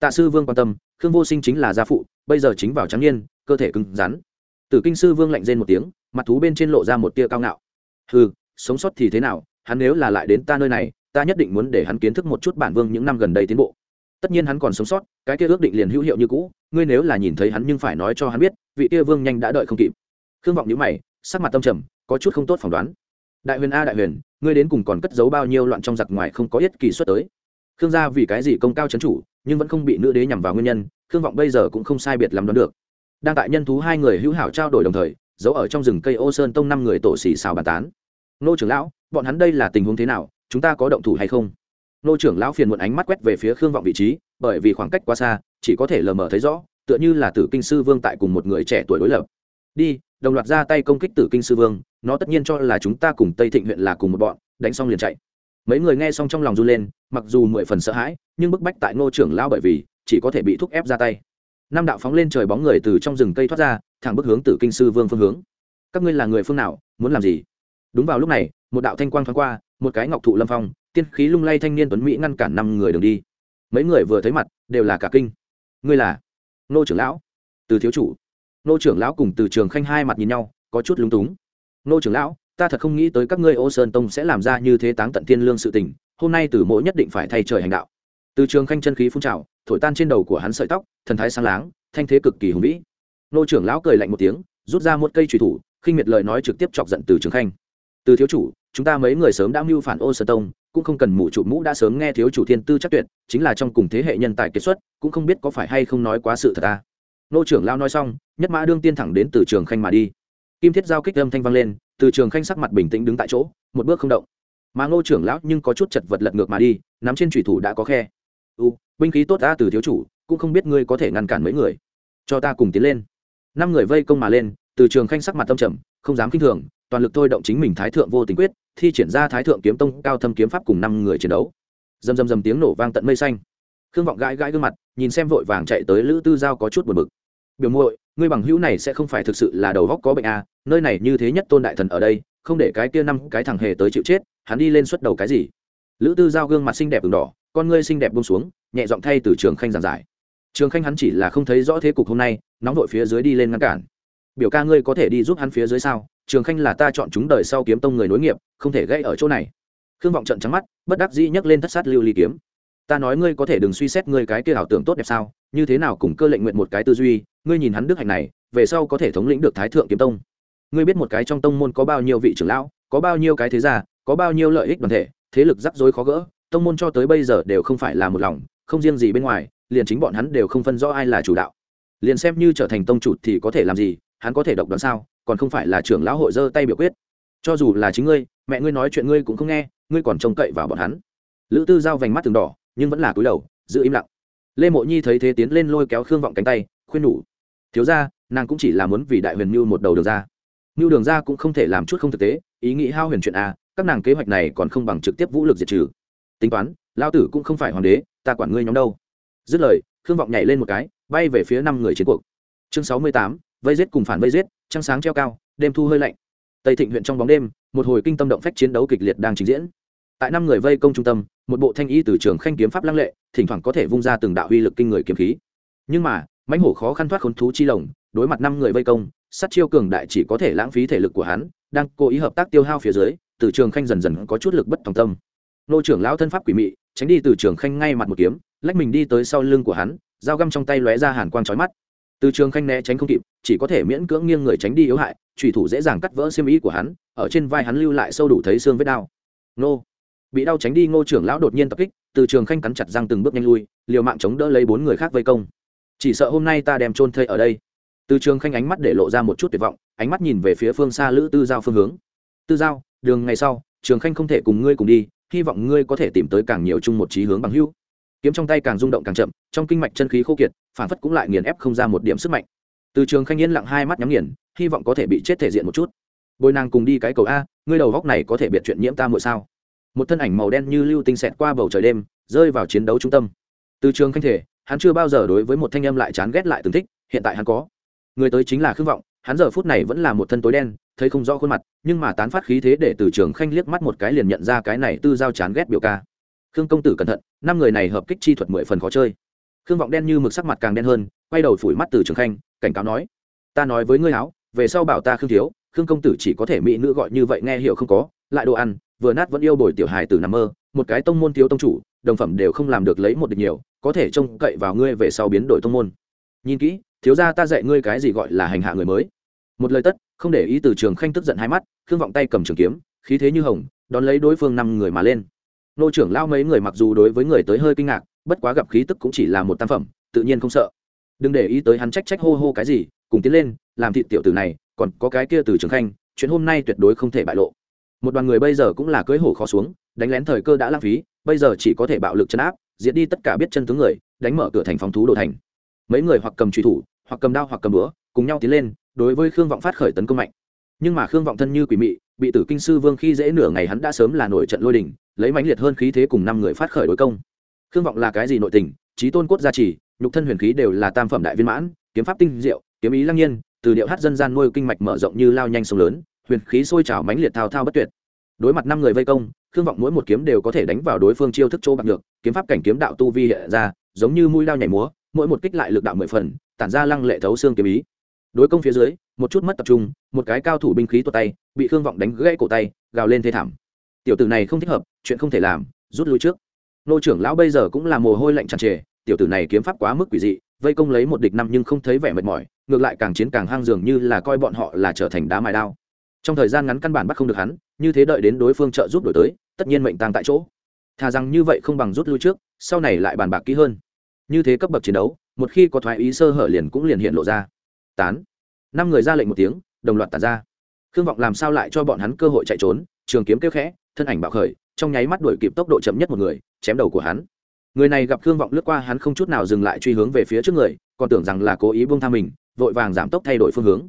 Tạ sư vương quan tâm, khương vô sinh chính là gia phụ, bây giờ chính vào trắng niên, cơ thể cứng rắn. Tử kinh sư vương lạnh rên một tiếng, mặt thú bên trên lộ ra một tia cao ngạo. Hừ, sống sót thì thế nào, hắn nếu là lại đến ta nơi này, ta nhất định muốn để hắn kiến thức một chút bản vương những năm gần đây tiến bộ. Tất nhiên hắn còn sống sót, cái kia ước định liền hữu hiệu như cũ, ngươi nếu là nhìn thấy hắn nhưng phải nói cho hắn biết, vị kia vương nhanh đã đợi không kịp. Khương vọng nhữ mày, sắc mặt tâm trầm, có chút không tốt phỏng đoán đại huyền a đại huyền, ngươi đến cùng còn cất giấu bao nhiêu loạn trong giặc ngoài không có ít kỳ xuất tới. Khương gia vì cái gì công cao chấn chủ, nhưng vẫn không bị nữ đế nhằm vào nguyên nhân, khương vọng bây giờ cũng không sai biệt lắm đoán được. Đang tại nhân thú hai người hữu hảo trao đổi đồng thời, giấu ở trong rừng cây ô sơn tông năm người tổ xì xào bàn tán. Nô trưởng lão, bọn hắn đây là tình huống thế nào, chúng ta có động thủ hay không? Nô trưởng lão phiền muộn ánh mắt quét về phía khương vọng vị trí, bởi vì khoảng cách quá xa, chỉ có thể lờ mờ thấy rõ, tựa như là tử kinh sư vương tại cùng một người trẻ tuổi đối lập. Đi, đồng loạt ra tay công kích tử kinh sư vương nó tất nhiên cho là chúng ta cùng tây thịnh huyện là cùng một bọn, đánh xong liền chạy. Mấy người nghe xong trong lòng run lên, mặc dù mười phần sợ hãi, nhưng bức bách tại ngô trưởng lão bởi vì chỉ có thể bị thúc ép ra tay. Năm đạo phóng lên trời bóng người từ trong rừng cây thoát ra, thẳng bức hướng tử kinh sư vương phương hướng. Các ngươi là người phương nào, muốn làm gì? Đúng vào lúc này, một đạo thanh quang thoáng qua, một cái ngọc thụ lâm phong, tiên khí lung lay thanh niên tuấn mỹ ngăn cản năm người đường đi. Mấy người vừa thấy mặt, đều là cả kinh. Ngươi là nô trưởng lão? Từ thiếu chủ. Nô trưởng lão cùng từ trường khanh hai mặt nhìn nhau, có chút lúng túng nô trưởng lão, ta thật không nghĩ tới các ngươi ô sơn tông sẽ làm ra như thế táng tận thiên lương sự tình, hôm nay Tử mỗi nhất định phải thay trời hành đạo. Từ trường khanh chân khí phun trào, thổi tan trên đầu của hắn sợi tóc, thần thái sáng láng, thanh thế cực kỳ hùng vĩ. Nô trưởng lão cười lạnh một tiếng, rút ra một cây trùy thủ, khinh miệt lời nói trực tiếp chọc giận từ trường khanh. Từ thiếu chủ, chúng ta mấy người sớm đã mưu phản ô sơn tông, cũng không cần mụ trụ mũ đã sớm nghe thiếu chủ thiên tư chắc tuyệt, chính là trong cùng thế hệ nhân tài kết xuất, cũng không biết có phải hay không nói quá sự thật ta. Nô trưởng lao nói xong, nhất mã đương tiên thẳng đến từ trường khanh mà đi kim thiết giao kích âm thanh vang lên, từ trường khanh sắc mặt bình tĩnh đứng tại chỗ, một bước không động. Mà ngô trưởng lão nhưng có chút chật vật lật ngược mà đi, nắm trên thủy thủ đã có khe. U, binh khí tốt ta từ thiếu chủ, cũng không biết ngươi có thể ngăn cản mấy người. Cho ta cùng tiến lên. Năm người vây công mà lên, từ trường khanh sắc mặt tâm trầm, không dám kinh thường, toàn lực thôi động chính mình thái thượng vô tình quyết, thi triển ra thái thượng kiếm tông cao thâm kiếm pháp cùng năm người chiến đấu. Dầm dầm dầm tiếng nổ vang tận mây xanh. Khương vọng gãi gãi gương mặt, nhìn xem vội vàng chạy tới lữ tư giao có chút buồn bực biểu muội ngươi bằng hữu này sẽ không phải thực sự là đầu góc có bệnh à, nơi này như thế nhất tôn đại thần ở đây không để cái kia năm cái thằng hề tới chịu chết hắn đi lên xuất đầu cái gì? Lữ tư giao gương mặt xinh đẹp đường đỏ con ngươi xinh đẹp bông xuống nhẹ giọng thay từ trường khanh giảng giải. Trường khanh hắn chỉ là không thấy rõ thế cục hôm nay nóng vội phía dưới đi lên ngăn cản. Biểu ca ngươi có thể đi giúp hắn phía dưới sao? Trường khanh là ta chọn chúng đời sau kiếm tông người nối nghiệp không thể gây ở chỗ này. Khương vọng trận trắng mắt bất đắc dĩ nhấc lên thất sát lưu ly kiếm ta nói ngươi có thể đừng suy xét ngươi cái kia ảo tưởng tốt đẹp sao, như thế nào cùng cơ lệnh nguyện một cái tư duy, ngươi nhìn hắn đức hạnh này, về sau có thể thống lĩnh được thái thượng kiếm tông. Ngươi biết một cái trong tông môn có bao nhiêu vị trưởng lão, có bao nhiêu cái thế gia, có bao nhiêu lợi ích đoàn thể, thế lực rắc rối khó gỡ, tông môn cho tới bây giờ đều không phải là một lòng, không riêng gì bên ngoài, liền chính bọn hắn đều không phân rõ ai là chủ đạo. Liền xem như trở thành tông chủ thì có thể làm gì, hắn có thể độc đoán sao, còn không phải là trưởng lão hội giơ tay biểu quyết. Cho dù là chính ngươi, mẹ ngươi nói chuyện ngươi cũng không nghe, ngươi còn trông cậy vào bọn hắn. Lữ tư giao vành mắt từng đỏ nhưng vẫn là cúi đầu, giữ im lặng. Lê mộ nhi thấy thế tiến lên lôi kéo khương vọng cánh tay, khuyên nhủ, thiếu ra nàng cũng chỉ là muốn vì đại huyền mưu một đầu đường ra. Mưu đường ra cũng không thể làm chút không thực tế, ý nghĩ hao huyền chuyện a các nàng kế hoạch này còn không bằng trực tiếp vũ lực diệt trừ. Tính toán lao tử cũng không phải hoàng đế, ta quản ngươi nhóm đâu. Dứt lời, khương vọng nhảy lên một cái, bay về phía năm người chiến cuộc. Chương sáu mươi tám, vây giết cùng phản vây giết, trăng sáng treo cao, đêm thu hơi lạnh. Tây thịnh huyện trong bóng đêm, một hồi kinh tâm động phách chiến đấu kịch liệt đang trình diễn. Tại năm người vây công trung tâm một bộ thanh y từ trường khanh kiếm pháp lăng lệ, thỉnh thoảng có thể vung ra từng đạo uy lực kinh người kiếm khí. Nhưng mà, mãnh hổ khó khăn thoát khốn thú chi lồng, đối mặt năm người vây công, sát chiêu cường đại chỉ có thể lãng phí thể lực của hắn, đang cố ý hợp tác tiêu hao phía dưới, từ trường khanh dần dần có chút lực bất tòng tâm. Nô trưởng lão thân pháp quỷ mị, tránh đi từ trường khanh ngay mặt một kiếm, lách mình đi tới sau lưng của hắn, dao găm trong tay lóe ra hàn quang trói mắt. Từ trường khanh né tránh không kịp, chỉ có thể miễn cưỡng nghiêng người tránh đi yếu hại trùy thủ dễ dàng cắt vỡ xiêm ý của hắn, ở trên vai hắn lưu lại sâu đủ thấy xương vết đao nô bị đau tránh đi ngô trưởng lão đột nhiên tập kích, từ trường khanh cắn chặt răng từng bước nhanh lui, liều mạng chống đỡ lấy bốn người khác vây công. Chỉ sợ hôm nay ta đem trôn thây ở đây. Từ trường khanh ánh mắt để lộ ra một chút tuyệt vọng, ánh mắt nhìn về phía phương xa lữ tư giao phương hướng. Tư giao, đường ngày sau, trường khanh không thể cùng ngươi cùng đi, hy vọng ngươi có thể tìm tới càng nhiều chung một trí hướng bằng hữu. Kiếm trong tay càng rung động càng chậm, trong kinh mạch chân khí khô kiệt, phản phất cũng lại nghiền ép không ra một điểm sức mạnh. Từ trường khanh yên lặng hai mắt nhắm nghiền, hy vọng có thể bị chết thể diện một chút. Bồi nàng cùng đi cái cầu a, ngươi đầu góc này có thể biệt chuyện nhiễm ta mỗi sao? Một thân ảnh màu đen như lưu tinh xẹt qua bầu trời đêm, rơi vào chiến đấu trung tâm. Từ trường khanh thể, hắn chưa bao giờ đối với một thanh âm lại chán ghét lại từng thích, hiện tại hắn có. Người tới chính là khương vọng, hắn giờ phút này vẫn là một thân tối đen, thấy không rõ khuôn mặt, nhưng mà tán phát khí thế để từ trường khanh liếc mắt một cái liền nhận ra cái này tư giao chán ghét biểu ca. Khương công tử cẩn thận, năm người này hợp kích chi thuật mười phần khó chơi. Khương vọng đen như mực sắc mặt càng đen hơn, quay đầu phủi mắt từ trường khanh, cảnh cáo nói, ta nói với ngươi áo, về sau bảo ta khương thiếu, khương công tử chỉ có thể mỹ nữ gọi như vậy nghe hiểu không có, lại đồ ăn vừa nát vẫn yêu bồi tiểu hài từ nằm mơ, một cái tông môn thiếu tông chủ, đồng phẩm đều không làm được lấy một địch nhiều, có thể trông cậy vào ngươi về sau biến đổi tông môn. Nhìn kỹ, thiếu ra ta dạy ngươi cái gì gọi là hành hạ người mới. Một lời tất, không để ý từ trường khanh tức giận hai mắt, khương vọng tay cầm trường kiếm, khí thế như hồng, đón lấy đối phương năm người mà lên. Nô trưởng lao mấy người mặc dù đối với người tới hơi kinh ngạc, bất quá gặp khí tức cũng chỉ là một tam phẩm, tự nhiên không sợ. Đừng để ý tới hắn trách trách hô hô cái gì, cùng tiến lên, làm thị tiểu tử này, còn có cái kia từ trường khanh, chuyện hôm nay tuyệt đối không thể bại lộ một đoàn người bây giờ cũng là cưới hổ khó xuống, đánh lén thời cơ đã lãng phí, bây giờ chỉ có thể bạo lực chấn áp diễn đi tất cả biết chân tướng người, đánh mở cửa thành phòng thú đồ thành. Mấy người hoặc cầm truy thủ, hoặc cầm đao hoặc cầm búa, cùng nhau tiến lên, đối với khương vọng phát khởi tấn công mạnh. Nhưng mà khương vọng thân như quỷ mị, bị tử kinh sư vương khi dễ nửa ngày hắn đã sớm là nổi trận lôi đình, lấy mãnh liệt hơn khí thế cùng năm người phát khởi đối công. Khương vọng là cái gì nội tình? Trí tôn cốt gia trì, nhục thân huyền khí đều là tam phẩm đại viên mãn, kiếm pháp tinh diệu, kiếm ý lăng nhiên, từ điệu hát dân gian nuôi kinh mạch mở rộng như lao nhanh sông lớn huyền khí sôi trào mãnh liệt thao thao bất tuyệt. Đối mặt năm người vây công, khương vọng mỗi một kiếm đều có thể đánh vào đối phương chiêu thức chỗ bạc được kiếm pháp cảnh kiếm đạo tu vi hiện ra, giống như mũi lao nhảy múa, mỗi một kích lại lực đạo mười phần, tản ra lăng lệ thấu xương kiếm ý. Đối công phía dưới, một chút mất tập trung, một cái cao thủ binh khí tuột tay, bị khương vọng đánh gãy cổ tay, gào lên thê thảm. Tiểu tử này không thích hợp, chuyện không thể làm, rút lui trước. Nô trưởng lão bây giờ cũng là mồ hôi lạnh tràn trề, tiểu tử này kiếm pháp quá mức quỷ dị, vây công lấy một địch năm nhưng không thấy vẻ mệt mỏi, ngược lại càng chiến càng hang dường như là coi bọn họ là trở thành đá mài đao trong thời gian ngắn căn bản bắt không được hắn, như thế đợi đến đối phương trợ giúp đổi tới, tất nhiên mệnh tăng tại chỗ. Thà rằng như vậy không bằng rút lui trước, sau này lại bàn bạc kỹ hơn. Như thế cấp bậc chiến đấu, một khi có thoái ý sơ hở liền cũng liền hiện lộ ra. Tán. Năm người ra lệnh một tiếng, đồng loạt tàn ra. Khương vọng làm sao lại cho bọn hắn cơ hội chạy trốn, trường kiếm kêu khẽ, thân ảnh bạo khởi, trong nháy mắt đuổi kịp tốc độ chậm nhất một người, chém đầu của hắn. Người này gặp khương vọng lướt qua hắn không chút nào dừng lại truy hướng về phía trước người, còn tưởng rằng là cố ý buông tha mình, vội vàng giảm tốc thay đổi phương hướng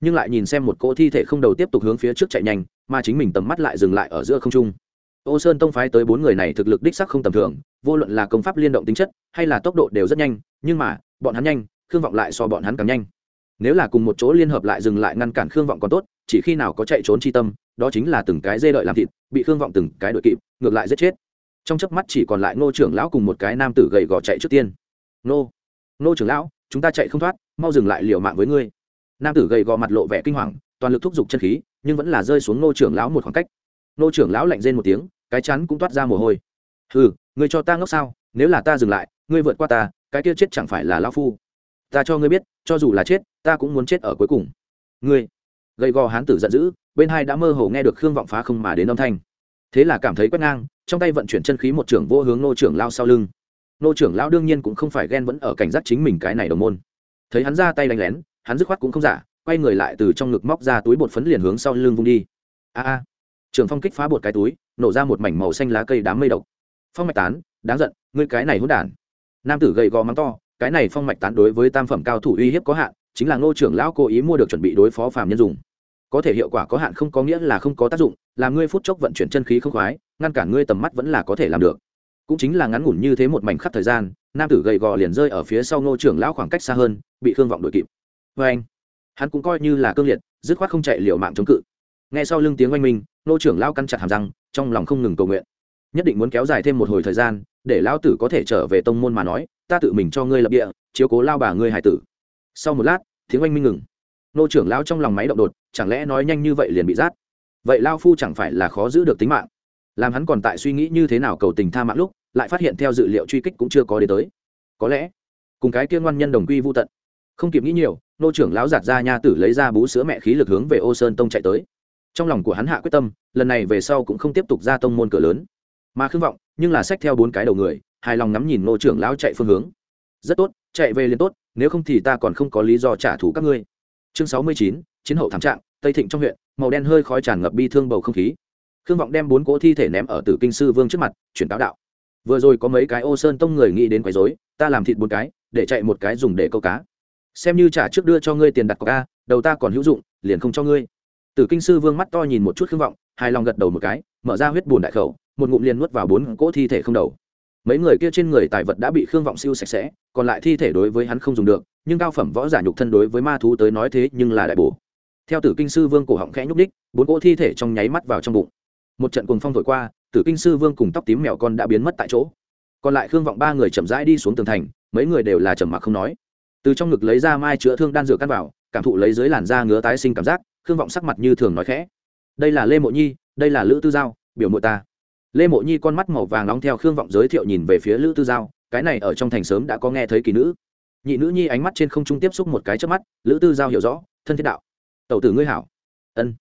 nhưng lại nhìn xem một cỗ thi thể không đầu tiếp tục hướng phía trước chạy nhanh, mà chính mình tầm mắt lại dừng lại ở giữa không trung. Ô sơn tông phái tới bốn người này thực lực đích sắc không tầm thường, vô luận là công pháp liên động tính chất, hay là tốc độ đều rất nhanh, nhưng mà, bọn hắn nhanh, khương vọng lại so bọn hắn càng nhanh. Nếu là cùng một chỗ liên hợp lại dừng lại ngăn cản khương vọng còn tốt, chỉ khi nào có chạy trốn chi tâm, đó chính là từng cái dê đợi làm thịt, bị khương vọng từng cái đội kịp, ngược lại giết chết. Trong chớp mắt chỉ còn lại ngô trưởng lão cùng một cái nam tử gầy gò chạy trước tiên. Ngô ngô trưởng lão, chúng ta chạy không thoát, mau dừng lại liều mạng với ngươi nam tử gầy gò mặt lộ vẻ kinh hoàng, toàn lực thúc giục chân khí, nhưng vẫn là rơi xuống ngô trưởng lão một khoảng cách. Ngô trưởng lão lạnh rên một tiếng, cái chắn cũng toát ra mồ hôi. Hừ người cho ta ngốc sao? Nếu là ta dừng lại, ngươi vượt qua ta, cái kia chết chẳng phải là lão phu. Ta cho ngươi biết, cho dù là chết, ta cũng muốn chết ở cuối cùng. Ngươi? Gầy gò hán tử giận dữ, bên hai đã mơ hồ nghe được khương vọng phá không mà đến âm thanh. Thế là cảm thấy quét ngang, trong tay vận chuyển chân khí một trưởng vô hướng nô trưởng lao sau lưng. Nô trưởng lao đương nhiên cũng không phải ghen vẫn ở cảnh giác chính mình cái này đồng môn. Thấy hắn ra tay đánh lén hắn dứt khoát cũng không giả, quay người lại từ trong ngực móc ra túi bột phấn liền hướng sau lưng vung đi. A a. Trường phong kích phá bột cái túi, nổ ra một mảnh màu xanh lá cây đám mây độc. Phong mạch tán, đáng giận, ngươi cái này hỗn đản. Nam tử gầy gò mắng to, cái này phong mạch tán đối với tam phẩm cao thủ uy hiếp có hạn, chính là ngô trưởng lão cố ý mua được chuẩn bị đối phó phàm nhân dùng. Có thể hiệu quả có hạn không có nghĩa là không có tác dụng, làm ngươi phút chốc vận chuyển chân khí không khoái, ngăn cản ngươi tầm mắt vẫn là có thể làm được. Cũng chính là ngắn ngủn như thế một mảnh khắp thời gian, nam tử gầy gò liền rơi ở phía sau ngô trưởng lão khoảng cách xa hơn, bị khương vọng đuổi kịp vê anh, hắn cũng coi như là cương liệt, dứt khoát không chạy liệu mạng chống cự. Nghe sau lưng tiếng oanh minh, nô trưởng lao căn chặt hàm răng, trong lòng không ngừng cầu nguyện. Nhất định muốn kéo dài thêm một hồi thời gian, để lão tử có thể trở về tông môn mà nói, ta tự mình cho ngươi lập địa, chiếu cố lao bà ngươi hải tử. Sau một lát, tiếng oanh minh ngừng. Nô trưởng lao trong lòng máy động đột, chẳng lẽ nói nhanh như vậy liền bị rát vậy lao phu chẳng phải là khó giữ được tính mạng? Làm hắn còn tại suy nghĩ như thế nào cầu tình tha mạng lúc, lại phát hiện theo dự liệu truy kích cũng chưa có đến tới. Có lẽ, cùng cái kia ngoan nhân đồng quy vô tận không kịp nghĩ nhiều, nô trưởng lão giạt ra nha tử lấy ra bú sữa mẹ khí lực hướng về ô sơn tông chạy tới. Trong lòng của hắn hạ quyết tâm, lần này về sau cũng không tiếp tục ra tông môn cửa lớn. Mà khương vọng, nhưng là xách theo bốn cái đầu người, hài lòng ngắm nhìn nô trưởng lão chạy phương hướng. Rất tốt, chạy về liền tốt, nếu không thì ta còn không có lý do trả thù các ngươi. Chương sáu mươi chín, chiến hậu thảm trạng, tây thịnh trong huyện, màu đen hơi khói tràn ngập bi thương bầu không khí. Khương vọng đem bốn cỗ thi thể ném ở tử kinh sư vương trước mặt, chuyển cáo đạo. Vừa rồi có mấy cái ô sơn tông người nghĩ đến quấy dối ta làm thịt bốn cái, để chạy một cái dùng để câu cá xem như trả trước đưa cho ngươi tiền đặt cọc a, đầu ta còn hữu dụng, liền không cho ngươi. Tử kinh sư vương mắt to nhìn một chút khương vọng, hài lòng gật đầu một cái, mở ra huyết bùn đại khẩu, một ngụm liền nuốt vào bốn cỗ thi thể không đầu. Mấy người kia trên người tài vật đã bị khương vọng siêu sạch sẽ, còn lại thi thể đối với hắn không dùng được, nhưng cao phẩm võ giả nhục thân đối với ma thú tới nói thế nhưng là đại bổ. Theo tử kinh sư vương cổ họng khẽ nhúc đích bốn cỗ thi thể trong nháy mắt vào trong bụng. Một trận cuồng phong thổi qua, tử kinh sư vương cùng tóc tím mèo con đã biến mất tại chỗ. Còn lại khương vọng ba người chậm rãi đi xuống tường thành, mấy người đều là trầm mặc không nói từ trong ngực lấy ra mai chữa thương đan dược căn vào, cảm thụ lấy dưới làn da ngứa tái sinh cảm giác, khương vọng sắc mặt như thường nói khẽ. Đây là lê mộ nhi, đây là lữ tư giao, biểu mộ ta. Lê mộ nhi con mắt màu vàng nóng theo khương vọng giới thiệu nhìn về phía lữ tư giao, cái này ở trong thành sớm đã có nghe thấy kỳ nữ. Nhị nữ nhi ánh mắt trên không trung tiếp xúc một cái trước mắt, lữ tư giao hiểu rõ, thân thiết đạo. Tẩu tử ngươi hảo. Ân.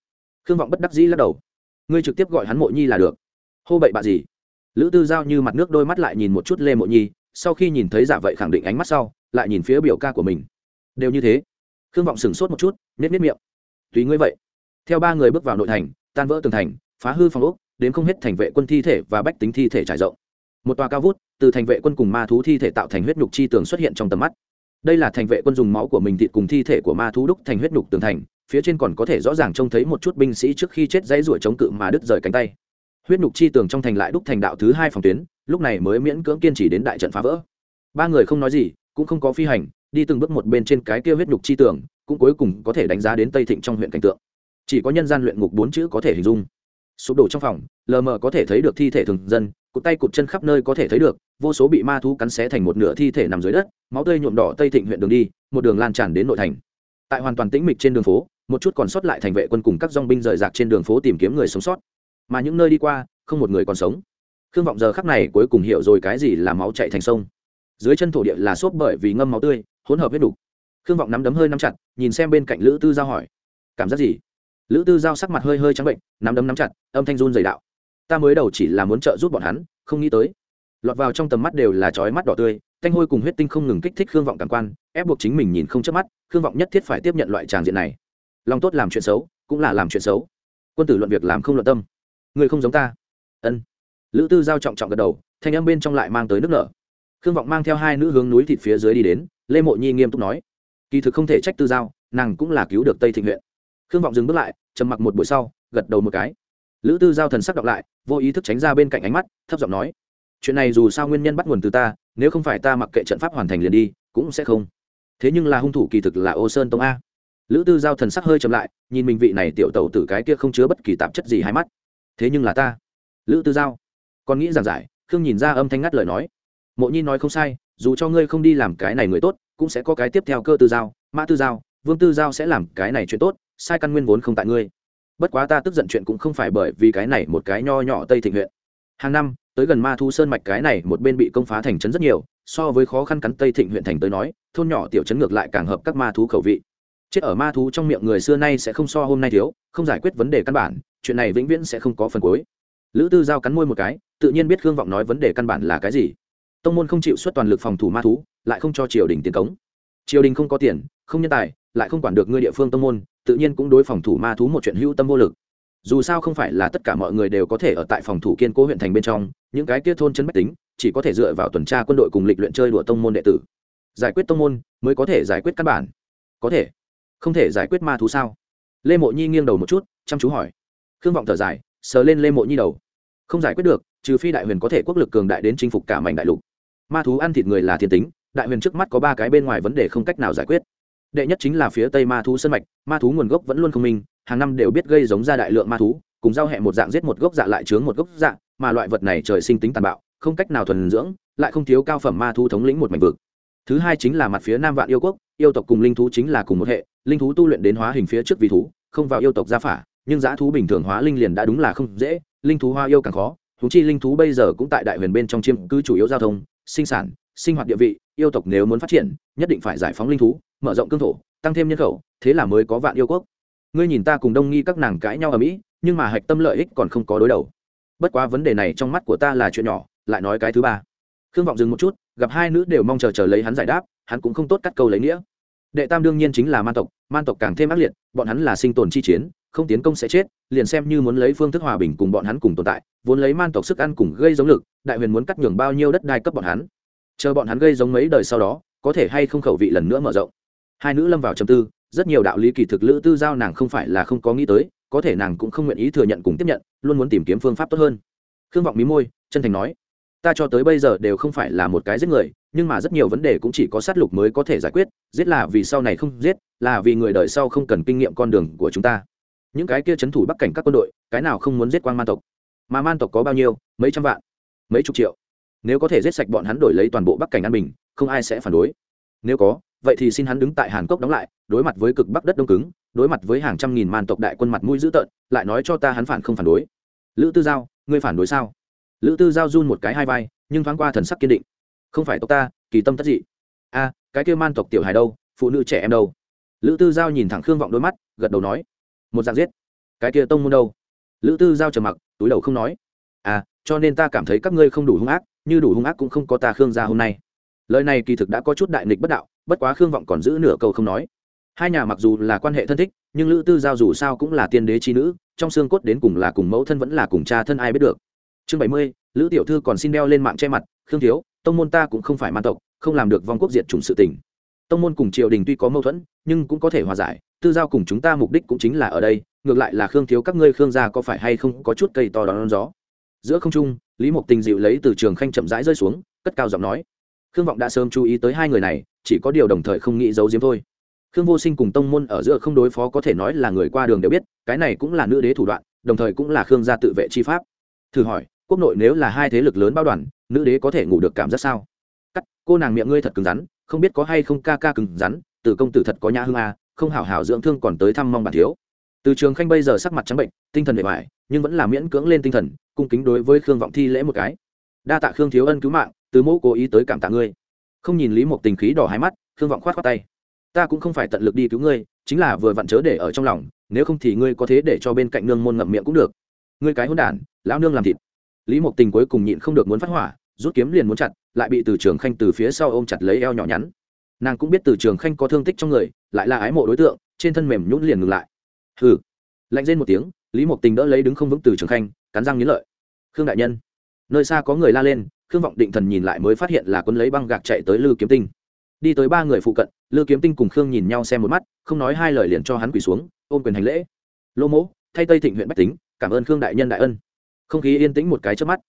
Khương vọng bất đắc dĩ lắc đầu. Ngươi trực tiếp gọi hắn mộ nhi là được. Hô bậy bạ gì? Lữ tư giao như mặt nước đôi mắt lại nhìn một chút lê mộ nhi, sau khi nhìn thấy giả vậy khẳng định ánh mắt sau lại nhìn phía biểu ca của mình. Đều như thế. Khương vọng sửng sốt một chút nếp nếp miệng. Tùy ngươi vậy. Theo ba người bước vào nội thành, tan vỡ tường thành, phá hư phòng ốc, đến không hết thành vệ quân thi thể và bách tính thi thể trải rộng. Một tòa cao vút, từ thành vệ quân cùng ma thú thi thể tạo thành huyết nhục chi tường xuất hiện trong tầm mắt. Đây là thành vệ quân dùng máu của mình thịt cùng thi thể của ma thú đúc thành huyết nhục tường thành, phía trên còn có thể rõ ràng trông thấy một chút binh sĩ trước khi chết dãy ruổi chống cự mà đứt rời cánh tay. Huyết nhục chi tường trong thành lại đúc thành đạo thứ hai phòng tuyến, lúc này mới miễn cưỡng kiên trì đến đại trận phá vỡ. Ba người không nói gì cũng không có phi hành đi từng bước một bên trên cái kia huyết nhục chi tưởng, cũng cuối cùng có thể đánh giá đến tây thịnh trong huyện cảnh tượng. Chỉ có nhân gian luyện ngục bốn chữ có thể hình dung. Sụp đổ trong phòng lờ mờ có thể thấy được thi thể thường dân cụt tay cụt chân khắp nơi có thể thấy được vô số bị ma thú cắn xé thành một nửa thi thể nằm dưới đất máu tươi nhuộm đỏ tây thịnh huyện đường đi một đường lan tràn đến nội thành. Tại hoàn toàn tĩnh mịch trên đường phố một chút còn sót lại thành vệ quân cùng các dong binh rời rạc trên đường phố tìm kiếm người sống sót. Mà những nơi đi qua không một người còn sống. Khương vọng giờ khắc này cuối cùng hiểu rồi cái gì là máu chạy thành sông dưới chân thổ địa là xốp bởi vì ngâm máu tươi, hỗn hợp huyết đủ. khương vọng nắm đấm hơi nắm chặt, nhìn xem bên cạnh lữ tư giao hỏi. Cảm giác gì? Lữ tư giao sắc mặt hơi hơi trắng bệnh, nắm đấm nắm chặt, âm thanh run dày đạo. Ta mới đầu chỉ là muốn trợ giúp bọn hắn, không nghĩ tới. Lọt vào trong tầm mắt đều là chói mắt đỏ tươi, thanh hôi cùng huyết tinh không ngừng kích thích khương vọng cảm quan, ép buộc chính mình nhìn không chớp mắt, khương vọng nhất thiết phải tiếp nhận loại tràng diện này. Lòng tốt làm chuyện xấu, cũng là làm chuyện xấu. Quân tử luận việc làm không luận tâm. Người không giống ta. Ân. Lữ tư giao trọng trọng gật đầu, thanh âm bên trong lại mang tới nước nở khương vọng mang theo hai nữ hướng núi thịt phía dưới đi đến, lê mộ nhi nghiêm túc nói, kỳ thực không thể trách tư giao, nàng cũng là cứu được tây thịnh huyện. Khương vọng dừng bước lại, trầm mặc một buổi sau, gật đầu một cái. Lữ tư giao thần sắc đọc lại, vô ý thức tránh ra bên cạnh ánh mắt, thấp giọng nói, chuyện này dù sao nguyên nhân bắt nguồn từ ta, nếu không phải ta mặc kệ trận pháp hoàn thành liền đi, cũng sẽ không. Thế nhưng là hung thủ kỳ thực là ô sơn tông a. Lữ tư giao thần sắc hơi chậm lại, nhìn mình vị này tiểu tẩu tử cái kia không chứa bất kỳ tạp chất gì hai mắt. Thế nhưng là ta. Lữ tư giao còn nghĩ giảng giải, khương nhìn ra âm thanh ngắt lời nói mộ nhi nói không sai, dù cho ngươi không đi làm cái này người tốt, cũng sẽ có cái tiếp theo cơ tư giao, mã tư giao, vương tư giao sẽ làm cái này chuyện tốt, sai căn nguyên vốn không tại ngươi. Bất quá ta tức giận chuyện cũng không phải bởi vì cái này một cái nho nhỏ tây thịnh huyện. Hàng năm, tới gần ma thu sơn mạch cái này một bên bị công phá thành trấn rất nhiều, so với khó khăn cắn tây thịnh huyện thành tới nói, thôn nhỏ tiểu trấn ngược lại càng hợp các ma thú khẩu vị. Chết ở ma thú trong miệng người xưa nay sẽ không so hôm nay thiếu, không giải quyết vấn đề căn bản, chuyện này vĩnh viễn sẽ không có phần cuối. Lữ tư giao cắn môi một cái, tự nhiên biết khương vọng nói vấn đề căn bản là cái gì tông môn không chịu xuất toàn lực phòng thủ ma thú, lại không cho triều đình tiền cống. Triều đình không có tiền, không nhân tài, lại không quản được ngươi địa phương tông môn, tự nhiên cũng đối phòng thủ ma thú một chuyện hữu tâm vô lực. Dù sao không phải là tất cả mọi người đều có thể ở tại phòng thủ kiên cố huyện thành bên trong, những cái kia thôn chân bách tính, chỉ có thể dựa vào tuần tra quân đội cùng lịch luyện chơi đùa tông môn đệ tử. Giải quyết tông môn, mới có thể giải quyết căn bản. Có thể. Không thể giải quyết ma thú sao? Lê mộ nhi nghiêng đầu một chút, chăm chú hỏi. Khương vọng thở dài, sờ lên lê mộ nhi đầu không giải quyết được, trừ phi đại huyền có thể quốc lực cường đại đến chinh phục cả mảnh đại lục. Ma thú ăn thịt người là thiên tính, đại huyền trước mắt có ba cái bên ngoài vấn đề không cách nào giải quyết. Đệ nhất chính là phía tây ma thú sân mạch, ma thú nguồn gốc vẫn luôn không minh, hàng năm đều biết gây giống ra đại lượng ma thú, cùng giao hẹ một dạng giết một gốc dạ lại chướng một gốc dạ mà loại vật này trời sinh tính tàn bạo, không cách nào thuần dưỡng, lại không thiếu cao phẩm ma thú thống lĩnh một mảnh vực. Thứ hai chính là mặt phía nam vạn yêu quốc, yêu tộc cùng linh thú chính là cùng một hệ, linh thú tu luyện đến hóa hình phía trước vì thú, không vào yêu tộc gia phả, nhưng giá thú bình thường hóa linh liền đã đúng là không dễ linh thú hoa yêu càng khó thú chi linh thú bây giờ cũng tại đại huyền bên trong chiêm cư chủ yếu giao thông, sinh sản, sinh hoạt địa vị, yêu tộc nếu muốn phát triển, nhất định phải giải phóng linh thú, mở rộng cương thổ, tăng thêm nhân khẩu, thế là mới có vạn yêu quốc. Ngươi nhìn ta cùng đông nghi các nàng cãi nhau ở mỹ, nhưng mà hạch tâm lợi ích còn không có đối đầu. Bất quá vấn đề này trong mắt của ta là chuyện nhỏ, lại nói cái thứ ba. Khương vọng dừng một chút, gặp hai nữ đều mong chờ chờ lấy hắn giải đáp, hắn cũng không tốt cắt câu lấy nghĩa. Đệ tam đương nhiên chính là man tộc man tộc càng thêm ác liệt, bọn hắn là sinh tồn chi chiến không tiến công sẽ chết, liền xem như muốn lấy phương thức hòa bình cùng bọn hắn cùng tồn tại, vốn lấy man tộc sức ăn cùng gây giống lực, đại huyền muốn cắt nhường bao nhiêu đất đai cấp bọn hắn. Chờ bọn hắn gây giống mấy đời sau đó, có thể hay không khẩu vị lần nữa mở rộng. Hai nữ lâm vào trầm tư, rất nhiều đạo lý kỳ thực lữ tư giao nàng không phải là không có nghĩ tới, có thể nàng cũng không nguyện ý thừa nhận cùng tiếp nhận, luôn muốn tìm kiếm phương pháp tốt hơn. Khương vọng mí môi, chân thành nói, ta cho tới bây giờ đều không phải là một cái giết người, nhưng mà rất nhiều vấn đề cũng chỉ có sát lục mới có thể giải quyết, giết là vì sau này không giết, là vì người đời sau không cần kinh nghiệm con đường của chúng ta những cái kia c h ấ n thủ bắc cảnh các quân đội, cái nào không muốn giết quan man tộc? Mà man tộc có bao nhiêu? Mấy trăm vạn? Mấy chục triệu? Nếu có thể giết sạch bọn hắn đổi lấy toàn bộ bắc cảnh an bình, không ai sẽ phản đối. Nếu có, vậy thì xin hắn đứng tại hàn cốc đóng lại, đối mặt với cực bắc đất đông cứng, đối mặt với hàng trăm nghìn man tộc đại quân mặt mũi dữ tợn, lại nói cho ta hắn phản không phản đối. Lữ tư giao, ngươi phản đối sao? Lữ tư giao run một cái hai vai, nhưng thoáng qua thần sắc kiên định. Không phải tộc ta, kỳ tâm tất dị. A, cái kêu man tộc tiểu hài đâu? Phụ nữ trẻ em đâu? Lữ tư giao nhìn thẳng khương vọng đôi mắt, gật đầu nói một dạng giết. Cái kia tông môn đâu? Lữ tư giao trầm mặc, túi đầu không nói. À cho nên ta cảm thấy các ngươi không đủ hung ác, như đủ hung ác cũng không có ta khương gia hôm nay. Lời này kỳ thực đã có chút đại nghịch bất đạo, bất quá khương vọng còn giữ nửa câu không nói. Hai nhà mặc dù là quan hệ thân thích, nhưng lữ tư giao dù sao cũng là tiên đế chi nữ, trong xương cốt đến cùng là cùng mẫu thân vẫn là cùng cha thân ai biết được. Chương bảy mươi, lữ tiểu thư còn xin đeo lên mạng che mặt, khương thiếu, tông môn ta cũng không phải man tộc, không làm được vong quốc diệt chủng sự tình. Tông môn cùng triều đình tuy có mâu thuẫn, nhưng cũng có thể hòa giải tư giao cùng chúng ta mục đích cũng chính là ở đây, ngược lại là khương thiếu các ngươi khương gia có phải hay không có chút cây to đón gió. Giữa không trung, lý mộc tình dịu lấy từ trường khanh chậm rãi rơi xuống, cất cao giọng nói, khương vọng đã sớm chú ý tới hai người này, chỉ có điều đồng thời không nghĩ giấu giếm thôi. Khương vô sinh cùng tông môn ở giữa không đối phó có thể nói là người qua đường đều biết, cái này cũng là nữ đế thủ đoạn, đồng thời cũng là khương gia tự vệ chi pháp. Thử hỏi, quốc nội nếu là hai thế lực lớn bao đoàn, nữ đế có thể ngủ được cảm giác sao? Cắt, cô nàng miệng ngươi thật cứng rắn, không biết có hay không ca ca cứng rắn từ công tử thật có nhã hương a không hảo hảo dưỡng thương còn tới thăm mong bản thiếu. Từ trường khanh bây giờ sắc mặt trắng bệnh, tinh thần bề ngoài nhưng vẫn là miễn cưỡng lên tinh thần, cung kính đối với khương vọng thi lễ một cái. Đa tạ khương thiếu ân cứu mạng, từ mẫu cố ý tới cảm tạ ngươi. Không nhìn lý một tình khí đỏ hai mắt, khương vọng khoát khoát tay. Ta cũng không phải tận lực đi cứu ngươi, chính là vừa vặn chớ để ở trong lòng, nếu không thì ngươi có thế để cho bên cạnh nương môn ngậm miệng cũng được. Ngươi cái hôn đản, lão nương làm thịt. Lý mộc tình cuối cùng nhịn không được muốn phát hỏa, rút kiếm liền muốn chặt, lại bị từ trường khanh từ phía sau ôm chặt lấy eo nhỏ nhắn nàng cũng biết từ trường khanh có thương tích trong người, lại là ái mộ đối tượng, trên thân mềm nhún liền ngừng lại. Hừ. Lạnh rên một tiếng, lý mộc tình đỡ lấy đứng không vững từ trường khanh, cắn răng nghiến lợi. Khương đại nhân. Nơi xa có người la lên, khương vọng định thần nhìn lại mới phát hiện là quân lấy băng gạc chạy tới lư kiếm tinh. Đi tới ba người phụ cận, lư kiếm tinh cùng khương nhìn nhau xem một mắt, không nói hai lời liền cho hắn quỳ xuống, ôm quyền hành lễ. Lô mỗ, thay tây thịnh huyện bách tính, cảm ơn khương đại nhân đại ân. Không khí yên tĩnh một cái trước mắt.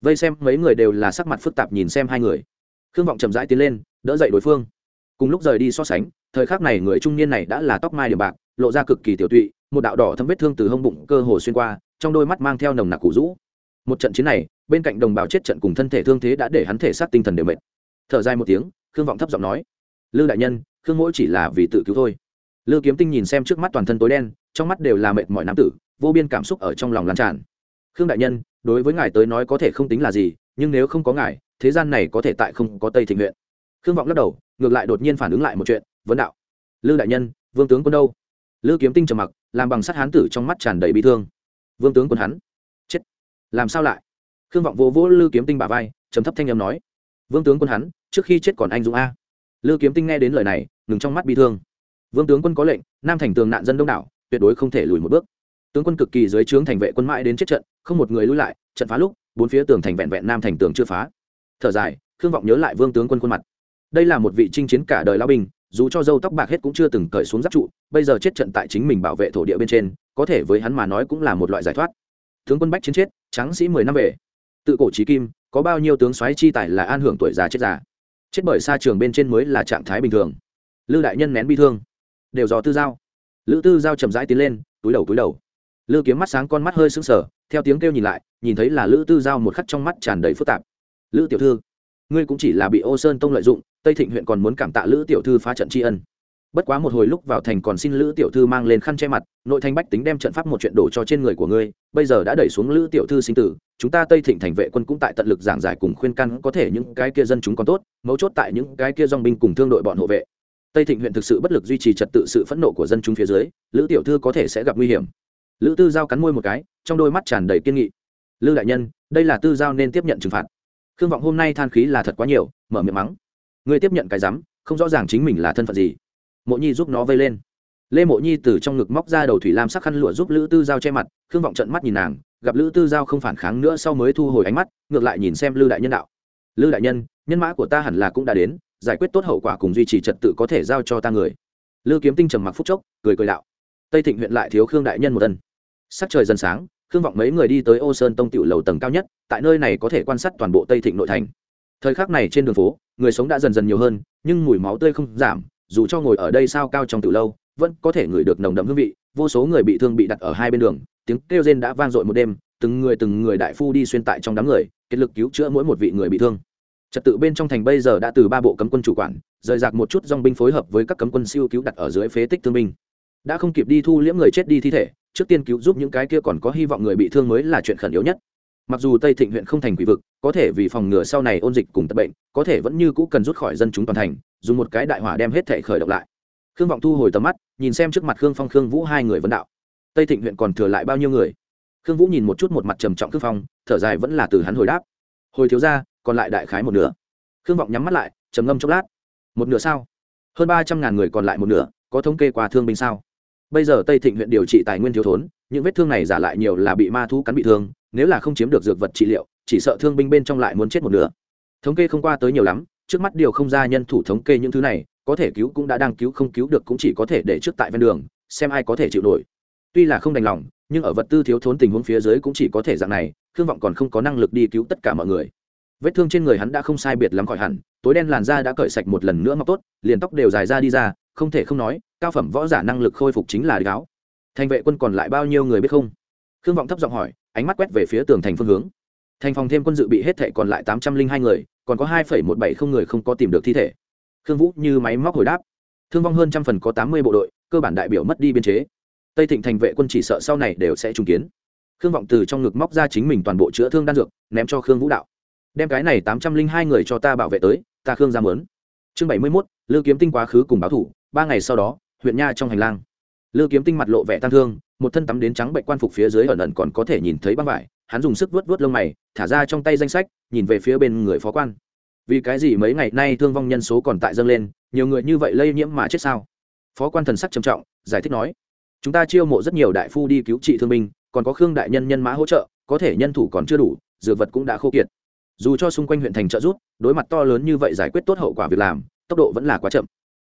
Vây xem mấy người đều là sắc mặt phức tạp nhìn xem hai người. Khương vọng chậm rãi tiến lên, đỡ dậy đối phương cùng lúc rời đi so sánh, thời khắc này người trung niên này đã là tóc mai điểm bạc, lộ ra cực kỳ tiểu tụy, một đạo đỏ thâm vết thương từ hông bụng cơ hồ xuyên qua, trong đôi mắt mang theo nồng nặc củ rũ. Một trận chiến này, bên cạnh đồng bào chết trận cùng thân thể thương thế đã để hắn thể xác tinh thần đều mệt. Thở dài một tiếng, khương vọng thấp giọng nói, lư đại nhân, khương mỗi chỉ là vì tự cứu thôi. Lư kiếm tinh nhìn xem trước mắt toàn thân tối đen, trong mắt đều là mệt mỏi nam tử, vô biên cảm xúc ở trong lòng lan tràn. Khương đại nhân, đối với ngài tới nói có thể không tính là gì, nhưng nếu không có ngài, thế gian này có thể tại không có tây thịnh huyện khương vọng lắc đầu, ngược lại đột nhiên phản ứng lại một chuyện, vấn đạo, lư đại nhân, vương tướng quân đâu? Lư kiếm tinh trầm mặc, làm bằng sắt hán tử trong mắt tràn đầy bị thương. Vương tướng quân hắn? Chết! Làm sao lại? Khương vọng vô vỗ lư kiếm tinh bả vai, trầm thấp thanh âm nói, vương tướng quân hắn, trước khi chết còn anh dũng a. Lư kiếm tinh nghe đến lời này, ngừng trong mắt bị thương. Vương tướng quân có lệnh, nam thành tường nạn dân đông đảo, tuyệt đối không thể lùi một bước. Tướng quân cực kỳ dưới trướng thành vệ quân mãi đến chết trận, không một người lui lại, trận phá lúc, bốn phía tường thành vẹn vẹn nam thành tường chưa phá. Thở dài, khương vọng nhớ lại vương tướng quân khuôn mặt đây là một vị chinh chiến cả đời lao binh, dù cho dâu tóc bạc hết cũng chưa từng cởi xuống giáp trụ, bây giờ chết trận tại chính mình bảo vệ thổ địa bên trên, có thể với hắn mà nói cũng là một loại giải thoát. Tướng quân bách chiến chết, tráng sĩ mười năm về. Tự cổ trí kim, có bao nhiêu tướng soái chi tài là an hưởng tuổi già chết già. Chết bởi xa trường bên trên mới là trạng thái bình thường. Lư đại nhân nén bi thương. Đều do tư giao. Lữ tư giao chậm rãi tiến lên, túi đầu túi đầu. Lư kiếm mắt sáng con mắt hơi sững sờ, theo tiếng kêu nhìn lại, nhìn thấy là lữ tư giao một khắc trong mắt tràn đầy phức tạp. Lữ tiểu thư ngươi cũng chỉ là bị ô sơn tông lợi dụng, tây thịnh huyện còn muốn cảm tạ lữ tiểu thư phá trận tri ân. Bất quá một hồi lúc vào thành còn xin lữ tiểu thư mang lên khăn che mặt, nội thành bách tính đem trận pháp một chuyện đổ cho trên người của ngươi, bây giờ đã đẩy xuống lữ tiểu thư sinh tử, chúng ta tây thịnh thành vệ quân cũng tại tận lực giảng giải cùng khuyên căn có thể những cái kia dân chúng còn tốt, mấu chốt tại những cái kia dong binh cùng thương đội bọn hộ vệ. Tây thịnh huyện thực sự bất lực duy trì trật tự sự phẫn nộ của dân chúng phía dưới, lữ tiểu thư có thể sẽ gặp nguy hiểm. Lữ tư giao cắn môi một cái, trong đôi mắt tràn đầy kiên nghị. Lữ đại nhân, đây là tư giao nên tiếp nhận trừng phạt khương vọng hôm nay than khí là thật quá nhiều, mở miệng mắng. Ngươi tiếp nhận cái rắm không rõ ràng chính mình là thân phận gì. Mộ nhi giúp nó vây lên. Lê mộ nhi từ trong ngực móc ra đầu thủy lam sắc khăn lụa giúp lữ tư giao che mặt, khương vọng trận mắt nhìn nàng, gặp lữ tư giao không phản kháng nữa sau mới thu hồi ánh mắt, ngược lại nhìn xem lư đại nhân đạo. Lư đại nhân nhân mã của ta hẳn là cũng đã đến, giải quyết tốt hậu quả cùng duy trì trật tự có thể giao cho ta người. Lư kiếm tinh trầm mặc phúc chốc, cười cười đạo. Tây thịnh huyện lại thiếu khương đại nhân một tân sắc trời dần sáng khương vọng mấy người đi tới ô sơn tông tiểu lầu tầng cao nhất, tại nơi này có thể quan sát toàn bộ tây thịnh nội thành. Thời khắc này trên đường phố, người sống đã dần dần nhiều hơn, nhưng mùi máu tươi không giảm, dù cho ngồi ở đây sao cao trong tiểu lâu, vẫn có thể ngửi được nồng đậm hương vị, vô số người bị thương bị đặt ở hai bên đường, tiếng kêu rên đã vang dội một đêm, từng người từng người đại phu đi xuyên tại trong đám người, kết lực cứu chữa mỗi một vị người bị thương. Trật tự bên trong thành bây giờ đã từ ba bộ cấm quân chủ quản, rời rạc một chút dong binh phối hợp với các cấm quân siêu cứu đặt ở dưới phế tích thương binh. Đã không kịp đi thu liễm người chết đi thi thể trước tiên cứu giúp những cái kia còn có hy vọng người bị thương mới là chuyện khẩn yếu nhất. Mặc dù tây thịnh huyện không thành quỷ vực, có thể vì phòng ngừa sau này ôn dịch cùng tập bệnh, có thể vẫn như cũ cần rút khỏi dân chúng toàn thành, dùng một cái đại hỏa đem hết thể khởi động lại. Khương vọng thu hồi tầm mắt, nhìn xem trước mặt khương phong, khương vũ hai người vấn đạo. Tây thịnh huyện còn thừa lại bao nhiêu người? Khương vũ nhìn một chút một mặt trầm trọng khương phong, thở dài vẫn là từ hắn hồi đáp. Hồi thiếu ra còn lại đại khái một nửa. Khương vọng nhắm mắt lại, trầm ngâm chốc lát. Một nửa sao? Hơn ba trăm ngàn người còn lại một nửa, có thống kê qua thương binh sao? Bây giờ tây thịnh huyện điều trị tài nguyên thiếu thốn, những vết thương này giả lại nhiều là bị ma thú cắn bị thương, nếu là không chiếm được dược vật trị liệu, chỉ sợ thương binh bên trong lại muốn chết một nửa. Thống kê không qua tới nhiều lắm, trước mắt điều không ra nhân thủ thống kê những thứ này, có thể cứu cũng đã đang cứu không cứu được cũng chỉ có thể để trước tại ven đường, xem ai có thể chịu nổi. Tuy là không đành lòng, nhưng ở vật tư thiếu thốn tình huống phía dưới cũng chỉ có thể dạng này, khương vọng còn không có năng lực đi cứu tất cả mọi người. Vết thương trên người hắn đã không sai biệt lắm khỏi hẳn, tối đen làn da đã cởi sạch một lần nữa mọc tốt, liền tóc đều dài ra đi ra, không thể không nói cao phẩm võ giả năng lực khôi phục chính là gáo thành vệ quân còn lại bao nhiêu người biết không? Khương vọng thấp giọng hỏi, ánh mắt quét về phía tường thành phương hướng. Thành phòng thêm quân dự bị hết thệ còn lại tám trăm linh hai người, còn có hai một bảy không người không có tìm được thi thể. Khương vũ như máy móc hồi đáp. Thương vong hơn trăm phần có tám mươi bộ đội, cơ bản đại biểu mất đi biên chế. Tây thịnh thành vệ quân chỉ sợ sau này đều sẽ trung kiến. Khương vọng từ trong ngực móc ra chính mình toàn bộ chữa thương đan dược, ném cho khương vũ đạo. Đem cái này tám trăm linh hai người cho ta bảo vệ tới, ta khương ra mớn chương bảy mươi mốt lưu kiếm tinh quá khứ cùng báo thủ, ba ngày sau đó huyện nha trong hành lang. Lư kiếm tinh mặt lộ vẻ tăng thương, một thân tắm đến trắng bệnh quan phục phía dưới ẩn ẩn còn có thể nhìn thấy băng vải, hắn dùng sức vớt vớt lông mày, thả ra trong tay danh sách, nhìn về phía bên người phó quan. Vì cái gì mấy ngày nay thương vong nhân số còn tại dâng lên, nhiều người như vậy lây nhiễm mà chết sao? Phó quan thần sắc trầm trọng, giải thích nói, chúng ta chiêu mộ rất nhiều đại phu đi cứu trị thương binh, còn có khương đại nhân nhân mã hỗ trợ, có thể nhân thủ còn chưa đủ, dược vật cũng đã khô kiệt. Dù cho xung quanh huyện thành trợ rút đối mặt to lớn như vậy giải quyết tốt hậu quả việc làm, tốc độ vẫn là quá chậm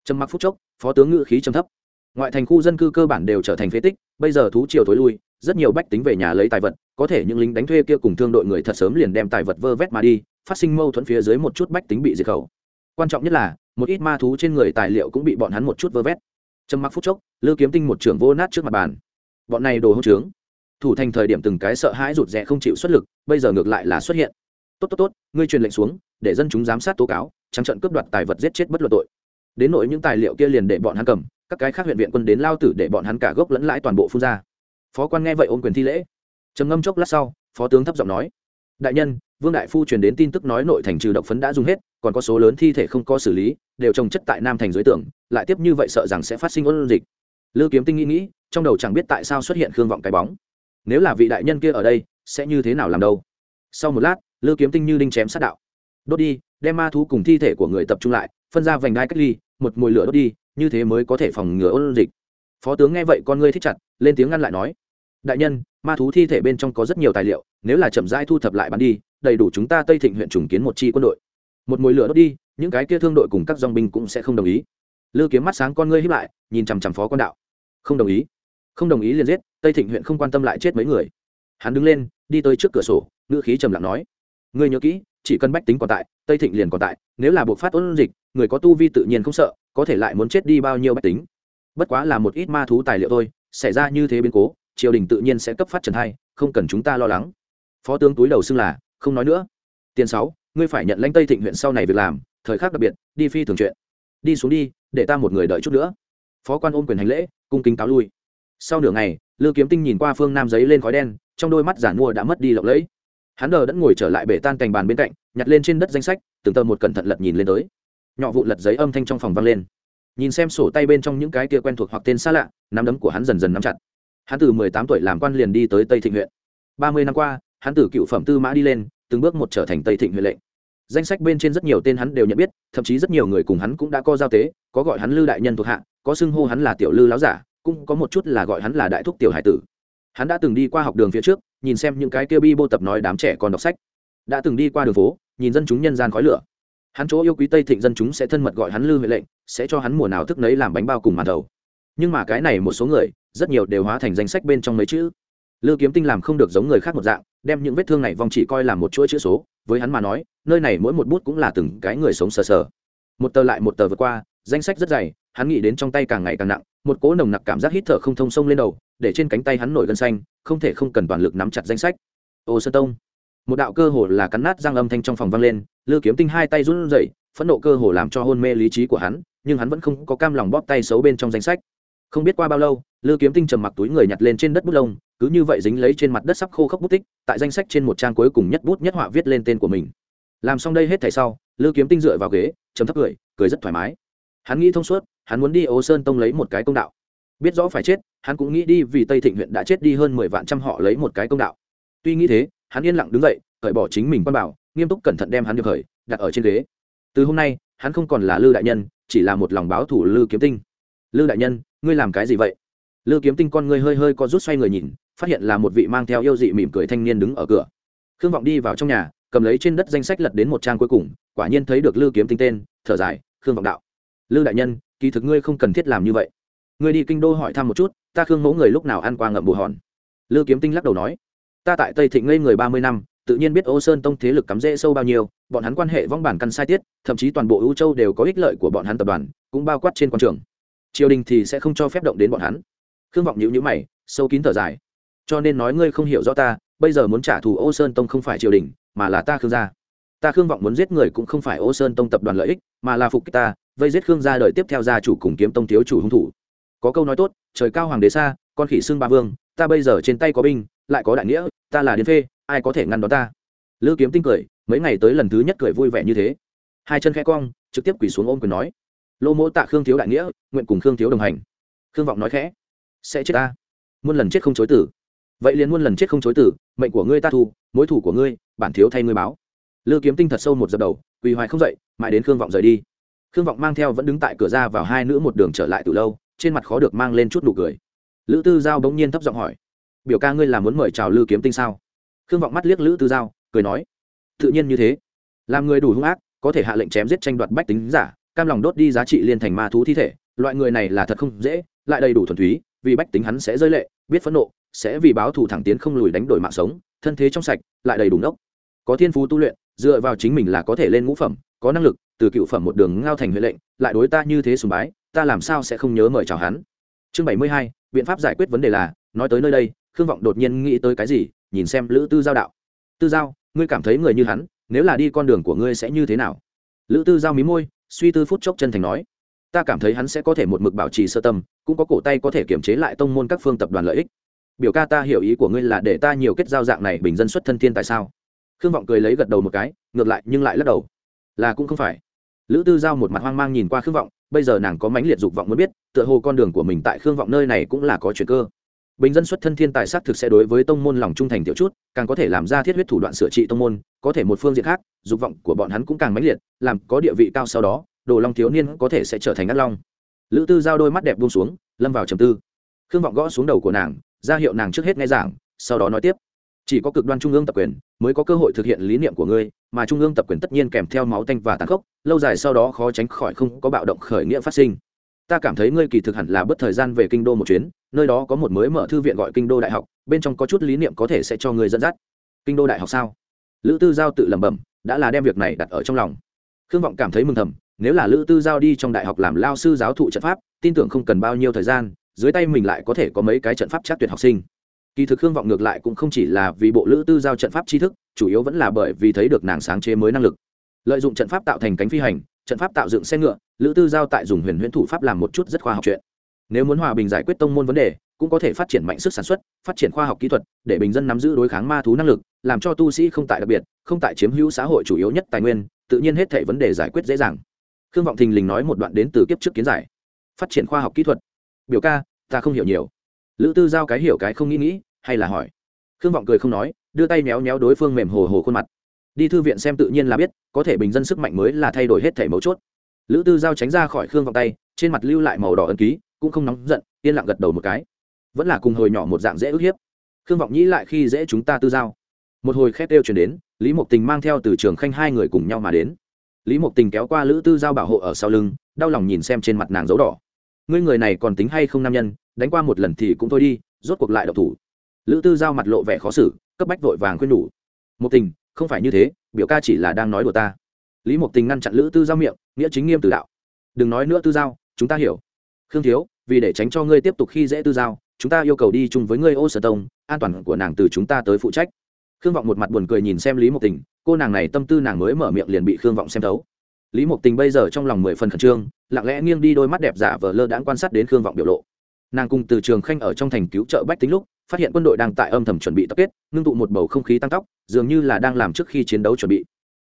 trầm mặc phút chốc, phó tướng ngự khí trầm thấp. Ngoại thành khu dân cư cơ bản đều trở thành phế tích, bây giờ thú triều tối lui, rất nhiều bách tính về nhà lấy tài vật, có thể những lính đánh thuê kia cùng thương đội người thật sớm liền đem tài vật vơ vét mà đi, phát sinh mâu thuẫn phía dưới một chút bách tính bị diệt khẩu. Quan trọng nhất là, một ít ma thú trên người tài liệu cũng bị bọn hắn một chút vơ vét. Trầm mặc phút chốc, lư kiếm tinh một trưởng vô nát trước mặt bàn. Bọn này đồ hỗn trướng. Thủ thành thời điểm từng cái sợ hãi rụt rè không chịu xuất lực, bây giờ ngược lại là xuất hiện. Tốt tốt tốt, ngươi truyền lệnh xuống, để dân chúng giám sát tố cáo, trắng trận cướp đoạt tài vật giết chết bất luận tội đến nội những tài liệu kia liền để bọn hắn cầm, các cái khác huyện viện quân đến lao tử để bọn hắn cả gốc lẫn lãi toàn bộ phun ra. Phó quan nghe vậy ôm quyền thi lễ. Trầm ngâm chốc lát sau, phó tướng thấp giọng nói, đại nhân, vương đại phu truyền đến tin tức nói nội thành trừ độc phấn đã dùng hết, còn có số lớn thi thể không có xử lý, đều trồng chất tại nam thành dưới tưởng lại tiếp như vậy sợ rằng sẽ phát sinh ôn dịch. Lư kiếm tinh nghĩ nghĩ, trong đầu chẳng biết tại sao xuất hiện khương vọng cái bóng. Nếu là vị đại nhân kia ở đây, sẽ như thế nào làm đâu? Sau một lát, lư kiếm tinh như đinh chém sát đạo. Đốt đi, đem ma thú cùng thi thể của người tập trung lại, phân ra vành đai cách ly một mùi lửa đốt đi, như thế mới có thể phòng ngừa ôn dịch. Phó tướng nghe vậy con ngươi thích chặt, lên tiếng ngăn lại nói, đại nhân, ma thú thi thể bên trong có rất nhiều tài liệu, nếu là chậm rãi thu thập lại bán đi, đầy đủ chúng ta tây thịnh huyện trùng kiến một chi quân đội. Một mùi lửa đốt đi, những cái kia thương đội cùng các dòng binh cũng sẽ không đồng ý. Lư kiếm mắt sáng con ngươi hiếp lại, nhìn chằm chằm phó quan đạo. Không đồng ý, không đồng ý liền giết, tây thịnh huyện không quan tâm lại chết mấy người. Hắn đứng lên, đi tới trước cửa sổ, ngữ khí trầm lặng nói, ngươi nhớ kỹ chỉ cần bách tính còn tại, tây thịnh liền còn tại, nếu là buộc phát ôn dịch, người có tu vi tự nhiên không sợ, có thể lại muốn chết đi bao nhiêu bách tính. Bất quá là một ít ma thú tài liệu thôi, xảy ra như thế biến cố, triều đình tự nhiên sẽ cấp phát trần hai không cần chúng ta lo lắng. Phó tướng túi đầu xưng là, không nói nữa. Tiền sáu, ngươi phải nhận lãnh tây thịnh huyện sau này việc làm, thời khắc đặc biệt, đi phi thường chuyện. Đi xuống đi, để ta một người đợi chút nữa. Phó quan ôm quyền hành lễ, cung kính cáo lui. Sau nửa ngày, lư kiếm tinh nhìn qua phương nam giấy lên khói đen, trong đôi mắt giản mua đã mất đi lộng lẫy hắn đờ đẫn ngồi trở lại bể tan cành bàn bên cạnh, nhặt lên trên đất danh sách, từng tờ một cẩn thận lật nhìn lên tới. Nhỏ vụ lật giấy âm thanh trong phòng vang lên. Nhìn xem sổ tay bên trong những cái kia quen thuộc hoặc tên xa lạ, nắm đấm của hắn dần dần nắm chặt. Hắn từ mười tám tuổi làm quan liền đi tới tây thịnh huyện. Ba mươi năm qua, hắn từ cựu phẩm tư mã đi lên, từng bước một trở thành tây thịnh huyện lệnh. Danh sách bên trên rất nhiều tên hắn đều nhận biết, thậm chí rất nhiều người cùng hắn cũng đã có giao tế, có gọi hắn lư đại nhân thuộc hạ, có xưng hô hắn là tiểu lư láo giả, cũng có một chút là gọi hắn là đại thúc tiểu hải tử. Hắn đã từng đi qua học đường phía trước nhìn xem những cái kia bi bô tập nói đám trẻ còn đọc sách. Đã từng đi qua đường phố, nhìn dân chúng nhân gian khói lửa. Hắn chỗ yêu quý tây thịnh dân chúng sẽ thân mật gọi hắn lư huệ lệnh, sẽ cho hắn mùa nào thức nấy làm bánh bao cùng màn đầu nhưng mà cái này một số người, rất nhiều đều hóa thành danh sách bên trong mấy chữ. Lư kiếm tinh làm không được giống người khác một dạng, đem những vết thương này vong chỉ coi là một chuỗi chữ số. Với hắn mà nói, nơi này mỗi một bút cũng là từng cái người sống sờ sờ. Một tờ lại một tờ vượt qua, danh sách rất dày, hắn nghĩ đến trong tay càng ngày càng nặng, một cỗ nồng nặc cảm giác hít thở không thông sông lên đầu, để trên cánh tay hắn nổi gân xanh không thể không cần toàn lực nắm chặt danh sách. Ô sơn tông. Một đạo cơ hồ là cắn nát răng âm thanh trong phòng vang lên, lư kiếm tinh hai tay run rẩy, phẫn nộ cơ hồ làm cho hôn mê lý trí của hắn, nhưng hắn vẫn không có cam lòng bóp tay xấu bên trong danh sách. Không biết qua bao lâu, lư kiếm tinh trầm mặc túi người nhặt lên trên đất bút lông, cứ như vậy dính lấy trên mặt đất sắp khô khốc bút tích, tại danh sách trên một trang cuối cùng nhất bút nhất họa viết lên tên của mình. Làm xong đây hết thảy sau, lư kiếm tinh dựa vào ghế chấm thấp cười cười rất thoải mái. Hắn nghĩ thông suốt, hắn muốn đi ô sơn tông lấy một cái công đạo. Biết rõ phải chết hắn cũng nghĩ đi vì tây thịnh huyện đã chết đi hơn mười vạn trăm họ lấy một cái công đạo. Tuy nghĩ thế, hắn yên lặng đứng dậy, cởi bỏ chính mình quan bảo, nghiêm túc cẩn thận đem hắn được khởi, đặt ở trên ghế. Từ hôm nay, hắn không còn là lư đại nhân, chỉ là một lòng báo thủ lư kiếm tinh. Lư đại nhân, ngươi làm cái gì vậy? Lư kiếm tinh con ngươi hơi hơi có rút xoay người nhìn, phát hiện là một vị mang theo yêu dị mỉm cười thanh niên đứng ở cửa. Khương vọng đi vào trong nhà, cầm lấy trên đất danh sách lật đến một trang cuối cùng, quả nhiên thấy được lư kiếm tinh tên, thở dài, khương vọng đạo. Lư đại nhân, kỳ thực ngươi không cần thiết làm như vậy. Ngươi đi kinh đô hỏi thăm một chút ta khương mẫu người lúc nào ăn qua ngậm bù hòn? Lư kiếm tinh lắc đầu nói, ta tại tây thịnh ngây người ba mươi năm, tự nhiên biết ô sơn tông thế lực cắm rễ sâu bao nhiêu, bọn hắn quan hệ vong bản căn sai tiết, thậm chí toàn bộ ưu châu đều có ích lợi của bọn hắn tập đoàn, cũng bao quát trên quan trường. Triều đình thì sẽ không cho phép động đến bọn hắn. Khương vọng nhữ nhữ mày, sâu kín thở dài. Cho nên nói ngươi không hiểu rõ ta, bây giờ muốn trả thù ô sơn tông không phải triều đình, mà là ta khương gia. Ta khương vọng muốn giết người cũng không phải ô sơn tông tập đoàn lợi ích, mà là phục kích ta, vây giết khương gia đợi tiếp theo gia chủ cùng kiếm tông thiếu chủ hung thủ có câu nói tốt, trời cao hoàng đế xa, con khỉ xương ba vương, ta bây giờ trên tay có binh, lại có đại nghĩa, ta là điên phê, ai có thể ngăn đón ta? Lữ kiếm tinh cười, mấy ngày tới lần thứ nhất cười vui vẻ như thế. Hai chân khẽ cong, trực tiếp quỳ xuống ôm quyền nói, lô mỗ tạ khương thiếu đại nghĩa, nguyện cùng khương thiếu đồng hành. Khương vọng nói khẽ, sẽ chết ta. Muôn lần chết không chối tử vậy liền muôn lần chết không chối tử mệnh của ngươi ta thu, mối thủ của ngươi, bản thiếu thay ngươi báo. Lư kiếm tinh thật sâu một dập đầu, quỳ hoài không dậy, mãi đến khương vọng rời đi. Khương vọng mang theo vẫn đứng tại cửa ra vào hai nữ một đường trở lại từ lâu trên mặt khó được mang lên chút nụ cười. Lữ tư giao bỗng nhiên thấp giọng hỏi, biểu ca ngươi là muốn mời chào lư kiếm tinh sao? Khương vọng mắt liếc lữ tư giao, cười nói, tự nhiên như thế. Làm người đủ hung ác, có thể hạ lệnh chém giết tranh đoạt bách tính giả, cam lòng đốt đi giá trị liên thành ma thú thi thể, loại người này là thật không dễ, lại đầy đủ thuần túy, vì bách tính hắn sẽ rơi lệ, biết phẫn nộ, sẽ vì báo thù thẳng tiến không lùi đánh đổi mạng sống, thân thế trong sạch, lại đầy đủ nốc có thiên phú tu luyện, dựa vào chính mình là có thể lên ngũ phẩm, có năng lực, từ cựu phẩm một đường ngao thành huệ lệnh, lại đối ta như thế sùng bái ta làm sao sẽ không nhớ mời chào hắn? Chương bảy mươi hai, biện pháp giải quyết vấn đề là, nói tới nơi đây, khương vọng đột nhiên nghĩ tới cái gì, nhìn xem lữ tư giao đạo. Tư giao, ngươi cảm thấy người như hắn, nếu là đi con đường của ngươi sẽ như thế nào? Lữ tư giao mí môi, suy tư phút chốc chân thành nói, ta cảm thấy hắn sẽ có thể một mực bảo trì sơ tâm, cũng có cổ tay có thể kiểm chế lại tông môn các phương tập đoàn lợi ích. Biểu ca ta hiểu ý của ngươi là để ta nhiều kết giao dạng này bình dân xuất thân thiên tại sao? Khương vọng cười lấy gật đầu một cái, ngược lại nhưng lại lắc đầu. Là cũng không phải. Lữ tư giao một mặt hoang mang nhìn qua khương vọng bây giờ nàng có mãnh liệt dục vọng muốn biết, tựa hồ con đường của mình tại khương vọng nơi này cũng là có chuyện cơ. Bình dân xuất thân thiên tài sát thực sẽ đối với tông môn lòng trung thành tiểu chút, càng có thể làm ra thiết huyết thủ đoạn sửa trị tông môn, có thể một phương diện khác, dục vọng của bọn hắn cũng càng mãnh liệt, làm có địa vị cao sau đó, đồ long thiếu niên có thể sẽ trở thành ngắt long. Lữ tư giao đôi mắt đẹp buông xuống, lâm vào trầm tư. Khương vọng gõ xuống đầu của nàng, ra hiệu nàng trước hết nghe giảng, sau đó nói tiếp chỉ có cực đoan trung ương tập quyền mới có cơ hội thực hiện lý niệm của ngươi, mà trung ương tập quyền tất nhiên kèm theo máu tanh và tàn khốc, lâu dài sau đó khó tránh khỏi không có bạo động khởi nghĩa phát sinh. Ta cảm thấy ngươi kỳ thực hẳn là bất thời gian về kinh đô một chuyến, nơi đó có một mới mở thư viện gọi kinh đô đại học, bên trong có chút lý niệm có thể sẽ cho ngươi dẫn dắt. Kinh đô đại học sao? Lữ tư giao tự lẩm bẩm, đã là đem việc này đặt ở trong lòng. Khương vọng cảm thấy mừng thầm, nếu là lữ tư giao đi trong đại học làm lao sư giáo thụ trận pháp, tin tưởng không cần bao nhiêu thời gian, dưới tay mình lại có thể có mấy cái trận pháp chắc tuyệt học sinh kỳ thực khương vọng ngược lại cũng không chỉ là vì bộ lữ tư giao trận pháp tri thức, chủ yếu vẫn là bởi vì thấy được nàng sáng chế mới năng lực. Lợi dụng trận pháp tạo thành cánh phi hành, trận pháp tạo dựng xe ngựa, lữ tư giao tại dùng huyền huyễn thủ pháp làm một chút rất khoa học chuyện. Nếu muốn hòa bình giải quyết tông môn vấn đề, cũng có thể phát triển mạnh sức sản xuất, phát triển khoa học kỹ thuật, để bình dân nắm giữ đối kháng ma thú năng lực, làm cho tu sĩ không tại đặc biệt, không tại chiếm hữu xã hội chủ yếu nhất tài nguyên, tự nhiên hết thể vấn đề giải quyết dễ dàng. Khương vọng thình lình nói một đoạn đến từ kiếp trước kiến giải. Phát triển khoa học kỹ thuật. Biểu ca, ta không hiểu nhiều. Lữ tư giao cái hiểu cái không nghĩ nghĩ hay là hỏi. Khương vọng cười không nói, đưa tay méo méo đối phương mềm hồ hồ khuôn mặt. Đi thư viện xem tự nhiên là biết, có thể bình dân sức mạnh mới là thay đổi hết thể mấu chốt. Lữ tư giao tránh ra khỏi khương vọng tay, trên mặt lưu lại màu đỏ ân ký, cũng không nóng giận, yên lặng gật đầu một cái. Vẫn là cùng hồi nhỏ một dạng dễ ức hiếp. Khương vọng nghĩ lại khi dễ chúng ta tư giao. Một hồi khét đeo chuyển đến, lý mộc tình mang theo từ trường khanh hai người cùng nhau mà đến. Lý mộc tình kéo qua lữ tư giao bảo hộ ở sau lưng, đau lòng nhìn xem trên mặt nàng dấu đỏ. Ngươi người này còn tính hay không nam nhân, đánh qua một lần thì cũng thôi đi, rốt cuộc lại độc thủ lữ tư giao mặt lộ vẻ khó xử, cấp bách vội vàng khuyên nhủ. Một tình, không phải như thế, biểu ca chỉ là đang nói đùa ta. Lý Một tình ngăn chặn lữ tư giao miệng, nghĩa chính nghiêm từ đạo. Đừng nói nữa tư giao, chúng ta hiểu. Khương thiếu, vì để tránh cho ngươi tiếp tục khi dễ tư giao, chúng ta yêu cầu đi chung với ngươi ô sở tông, an toàn của nàng từ chúng ta tới phụ trách. Khương vọng một mặt buồn cười nhìn xem lý mộc tình, cô nàng này tâm tư nàng mới mở miệng liền bị khương vọng xem thấu. Lý mộc tình bây giờ trong lòng mười phần khẩn trương, lặng lẽ nghiêng đi đôi mắt đẹp giả vờ lơ đãng quan sát đến khương vọng biểu lộ nàng cùng từ trường khanh ở trong thành cứu trợ bách tính lúc, phát hiện quân đội đang tại âm thầm chuẩn bị tập kết, ngưng tụ một bầu không khí tăng tóc dường như là đang làm trước khi chiến đấu chuẩn bị.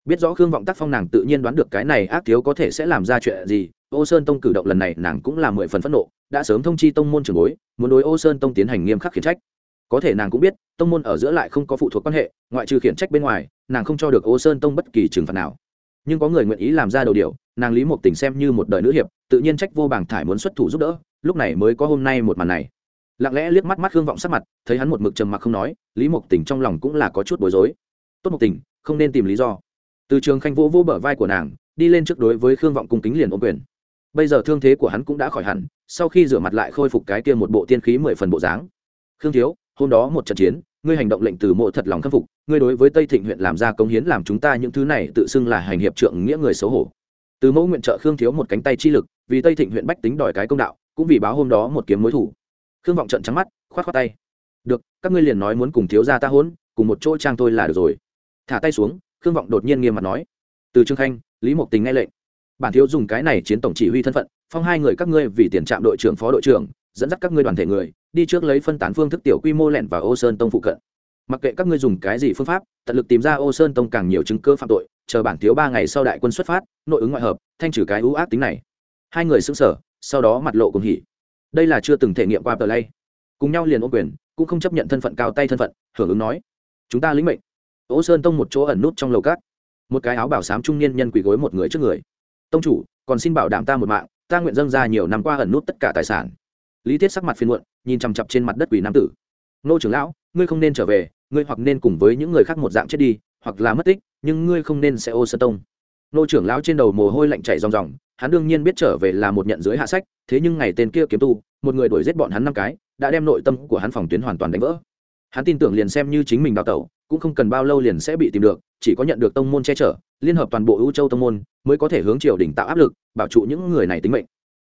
Biết rõ khương vọng tác phong nàng tự nhiên đoán được cái này ác thiếu có thể sẽ làm ra chuyện gì, ô sơn tông cử động lần này nàng cũng là mười phần phẫn nộ, đã sớm thông chi tông môn trường bối, muốn đối ô sơn tông tiến hành nghiêm khắc khiển trách. Có thể nàng cũng biết, tông môn ở giữa lại không có phụ thuộc quan hệ, ngoại trừ khiển trách bên ngoài, nàng không cho được ô sơn tông bất kỳ trừng phạt nào. Nhưng có người nguyện ý làm ra đầu điều, nàng lý một tình xem như một đời nữ hiệp, tự nhiên trách vô bảng thải muốn xuất thủ giúp đỡ lúc này mới có hôm nay một màn này. Lặng lẽ liếc mắt mắt hương vọng sắc mặt, thấy hắn một mực trầm mặc không nói, lý mộc tình trong lòng cũng là có chút bối rối. Tốt mộc tình, không nên tìm lý do. Từ trường khanh vỗ vỗ bờ vai của nàng, đi lên trước đối với khương vọng cung kính liền ôm quyền. Bây giờ thương thế của hắn cũng đã khỏi hẳn, sau khi rửa mặt lại khôi phục cái kia một bộ tiên khí mười phần bộ dáng. Khương thiếu, hôm đó một trận chiến, ngươi hành động lệnh từ mộ thật lòng khâm phục, ngươi đối với tây thịnh huyện làm ra công hiến làm chúng ta những thứ này tự xưng là hành hiệp trượng nghĩa người xấu hổ. Từ mẫu nguyện trợ khương thiếu một cánh tay chi lực, vì tây thịnh huyện bách tính đòi cái công đạo cũng vì báo hôm đó một kiếm mối thủ. Khương vọng trận trắng mắt, khoát khoát tay. Được, các ngươi liền nói muốn cùng thiếu gia ta hỗn, cùng một chỗ trang tôi là được rồi. Thả tay xuống, khương vọng đột nhiên nghiêm mặt nói. Từ trương khanh, lý mộc tình nghe lệnh. Bản thiếu dùng cái này chiến tổng chỉ huy thân phận, phong hai người các ngươi vì tiền trạm đội trưởng, phó đội trưởng, dẫn dắt các ngươi đoàn thể người, đi trước lấy phân tán phương thức tiểu quy mô lẹn và ô sơn tông phụ cận. Mặc kệ các ngươi dùng cái gì phương pháp, tận lực tìm ra ô sơn tông càng nhiều chứng cơ phạm tội, chờ bản thiếu ba ngày sau đại quân xuất phát, nội ứng ngoại hợp, thanh trừ cái ưu ác tính này. Hai người xứng sở sau đó mặt lộ cùng hỉ. Đây là chưa từng thể nghiệm qua tờ lay. Cùng nhau liền ô quyền, cũng không chấp nhận thân phận cao tay thân phận, hưởng ứng nói, chúng ta lĩnh mệnh. Ô sơn tông một chỗ ẩn nút trong lầu cát. Một cái áo bảo sám trung niên nhân quỳ gối một người trước người. Tông chủ, còn xin bảo đảm ta một mạng, ta nguyện dâng ra nhiều năm qua ẩn nút tất cả tài sản. Lý thiết sắc mặt phiên muộn, nhìn chằm chặp trên mặt đất quỷ nam tử. Nô trưởng lão, ngươi không nên trở về, ngươi hoặc nên cùng với những người khác một dạng chết đi, hoặc là mất tích, nhưng ngươi không nên sẽ ô sơn tông nô trưởng lão trên đầu mồ hôi lạnh chảy ròng ròng, hắn đương nhiên biết trở về là một nhận dưới hạ sách, thế nhưng ngày tên kia kiếm tu, một người đuổi giết bọn hắn năm cái, đã đem nội tâm của hắn phòng tuyến hoàn toàn đánh vỡ. Hắn tin tưởng liền xem như chính mình đào tẩu, cũng không cần bao lâu liền sẽ bị tìm được, chỉ có nhận được tông môn che chở, liên hợp toàn bộ ưu châu tông môn, mới có thể hướng triều đình tạo áp lực, bảo trụ những người này tính mệnh.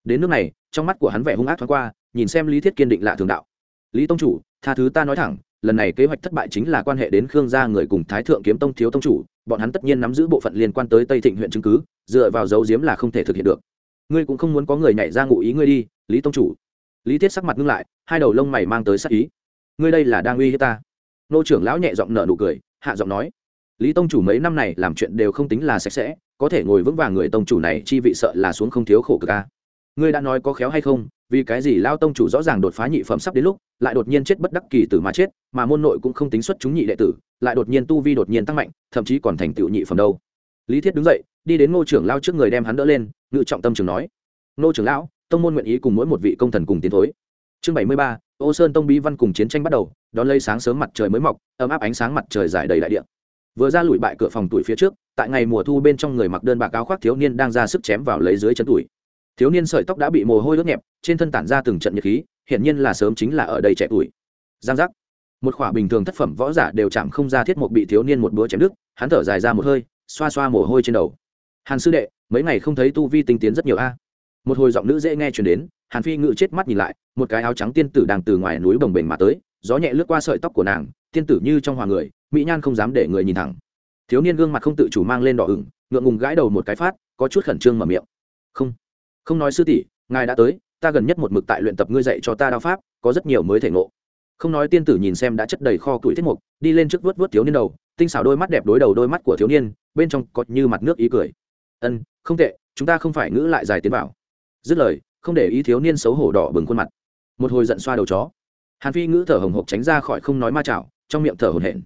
Đến nước này, trong mắt của hắn vẻ hung ác thoáng qua, nhìn xem lý thiết kiên định lạ thường đạo. Lý tông chủ, tha thứ ta nói thẳng lần này kế hoạch thất bại chính là quan hệ đến khương gia người cùng thái thượng kiếm tông thiếu tông chủ, bọn hắn tất nhiên nắm giữ bộ phận liên quan tới tây thịnh huyện chứng cứ, dựa vào dấu diếm là không thể thực hiện được. Ngươi cũng không muốn có người nhảy ra ngụ ý ngươi đi, lý tông chủ. Lý thiết sắc mặt ngưng lại, hai đầu lông mày mang tới sắc ý. Ngươi đây là đang uy hiếp ta. Nô trưởng lão nhẹ giọng nở nụ cười, hạ giọng nói. Lý tông chủ mấy năm này làm chuyện đều không tính là sạch sẽ, có thể ngồi vững vàng người tông chủ này, chi vị sợ là xuống không thiếu khổ cực a. Ngươi đã nói có khéo hay không vì cái gì lao tông chủ rõ ràng đột phá nhị phẩm sắp đến lúc, lại đột nhiên chết bất đắc kỳ tử mà chết, mà môn nội cũng không tính xuất chúng nhị đệ tử, lại đột nhiên tu vi đột nhiên tăng mạnh, thậm chí còn thành tựu nhị phẩm đâu. Lý thiết đứng dậy, đi đến ngô trưởng lao trước người đem hắn đỡ lên, ngự trọng tâm trường nói, ngô trưởng lão, tông môn nguyện ý cùng mỗi một vị công thần cùng tiến thối. Chương bảy mươi ba, ô sơn tông bí văn cùng chiến tranh bắt đầu, đón lấy sáng sớm mặt trời mới mọc, ấm áp ánh sáng mặt trời dài đầy đại địa. Vừa ra lùi bại cửa phòng tuổi phía trước, tại ngày mùa thu bên trong người mặc đơn bạc áo khoác thiếu niên đang ra sức chém vào lấy dưới chân tuổi thiếu niên sợi tóc đã bị mồ hôi ướt nhẹp, trên thân tản ra từng trận nhiệt khí, hiển nhiên là sớm chính là ở đây trẻ tuổi. Giang giác. Một khỏa bình thường thất phẩm võ giả đều chạm không ra thiết một bị thiếu niên một búa chém đứt, hắn thở dài ra một hơi, xoa xoa mồ hôi trên đầu. Hàn sư đệ, mấy ngày không thấy tu vi tinh tiến rất nhiều a. Một hồi giọng nữ dễ nghe chuyển đến, hàn phi ngự chết mắt nhìn lại, một cái áo trắng tiên tử đang từ ngoài núi bồng bềnh mà tới, gió nhẹ lướt qua sợi tóc của nàng, tiên tử như trong hòa người, mỹ nhan không dám để người nhìn thẳng. Thiếu niên gương mặt không tự chủ mang lên đỏ ửng, ngượng ngùng gãi đầu một cái phát, có chút khẩn trương mở miệng. Không không nói sư tỷ, ngài đã tới, ta gần nhất một mực tại luyện tập ngươi dạy cho ta đao pháp, có rất nhiều mới thể ngộ. Không nói tiên tử nhìn xem đã chất đầy kho tuổi tiết mục, đi lên trước vớt vớt thiếu niên đầu, tinh xảo đôi mắt đẹp đối đầu đôi mắt của thiếu niên, bên trong có như mặt nước ý cười. Ân, không tệ, chúng ta không phải ngữ lại dài tiến vào. Dứt lời, không để ý thiếu niên xấu hổ đỏ bừng khuôn mặt. Một hồi giận xoa đầu chó. Hàn phi ngữ thở hồng hộc tránh ra khỏi không nói ma chảo, trong miệng thở hổn hển.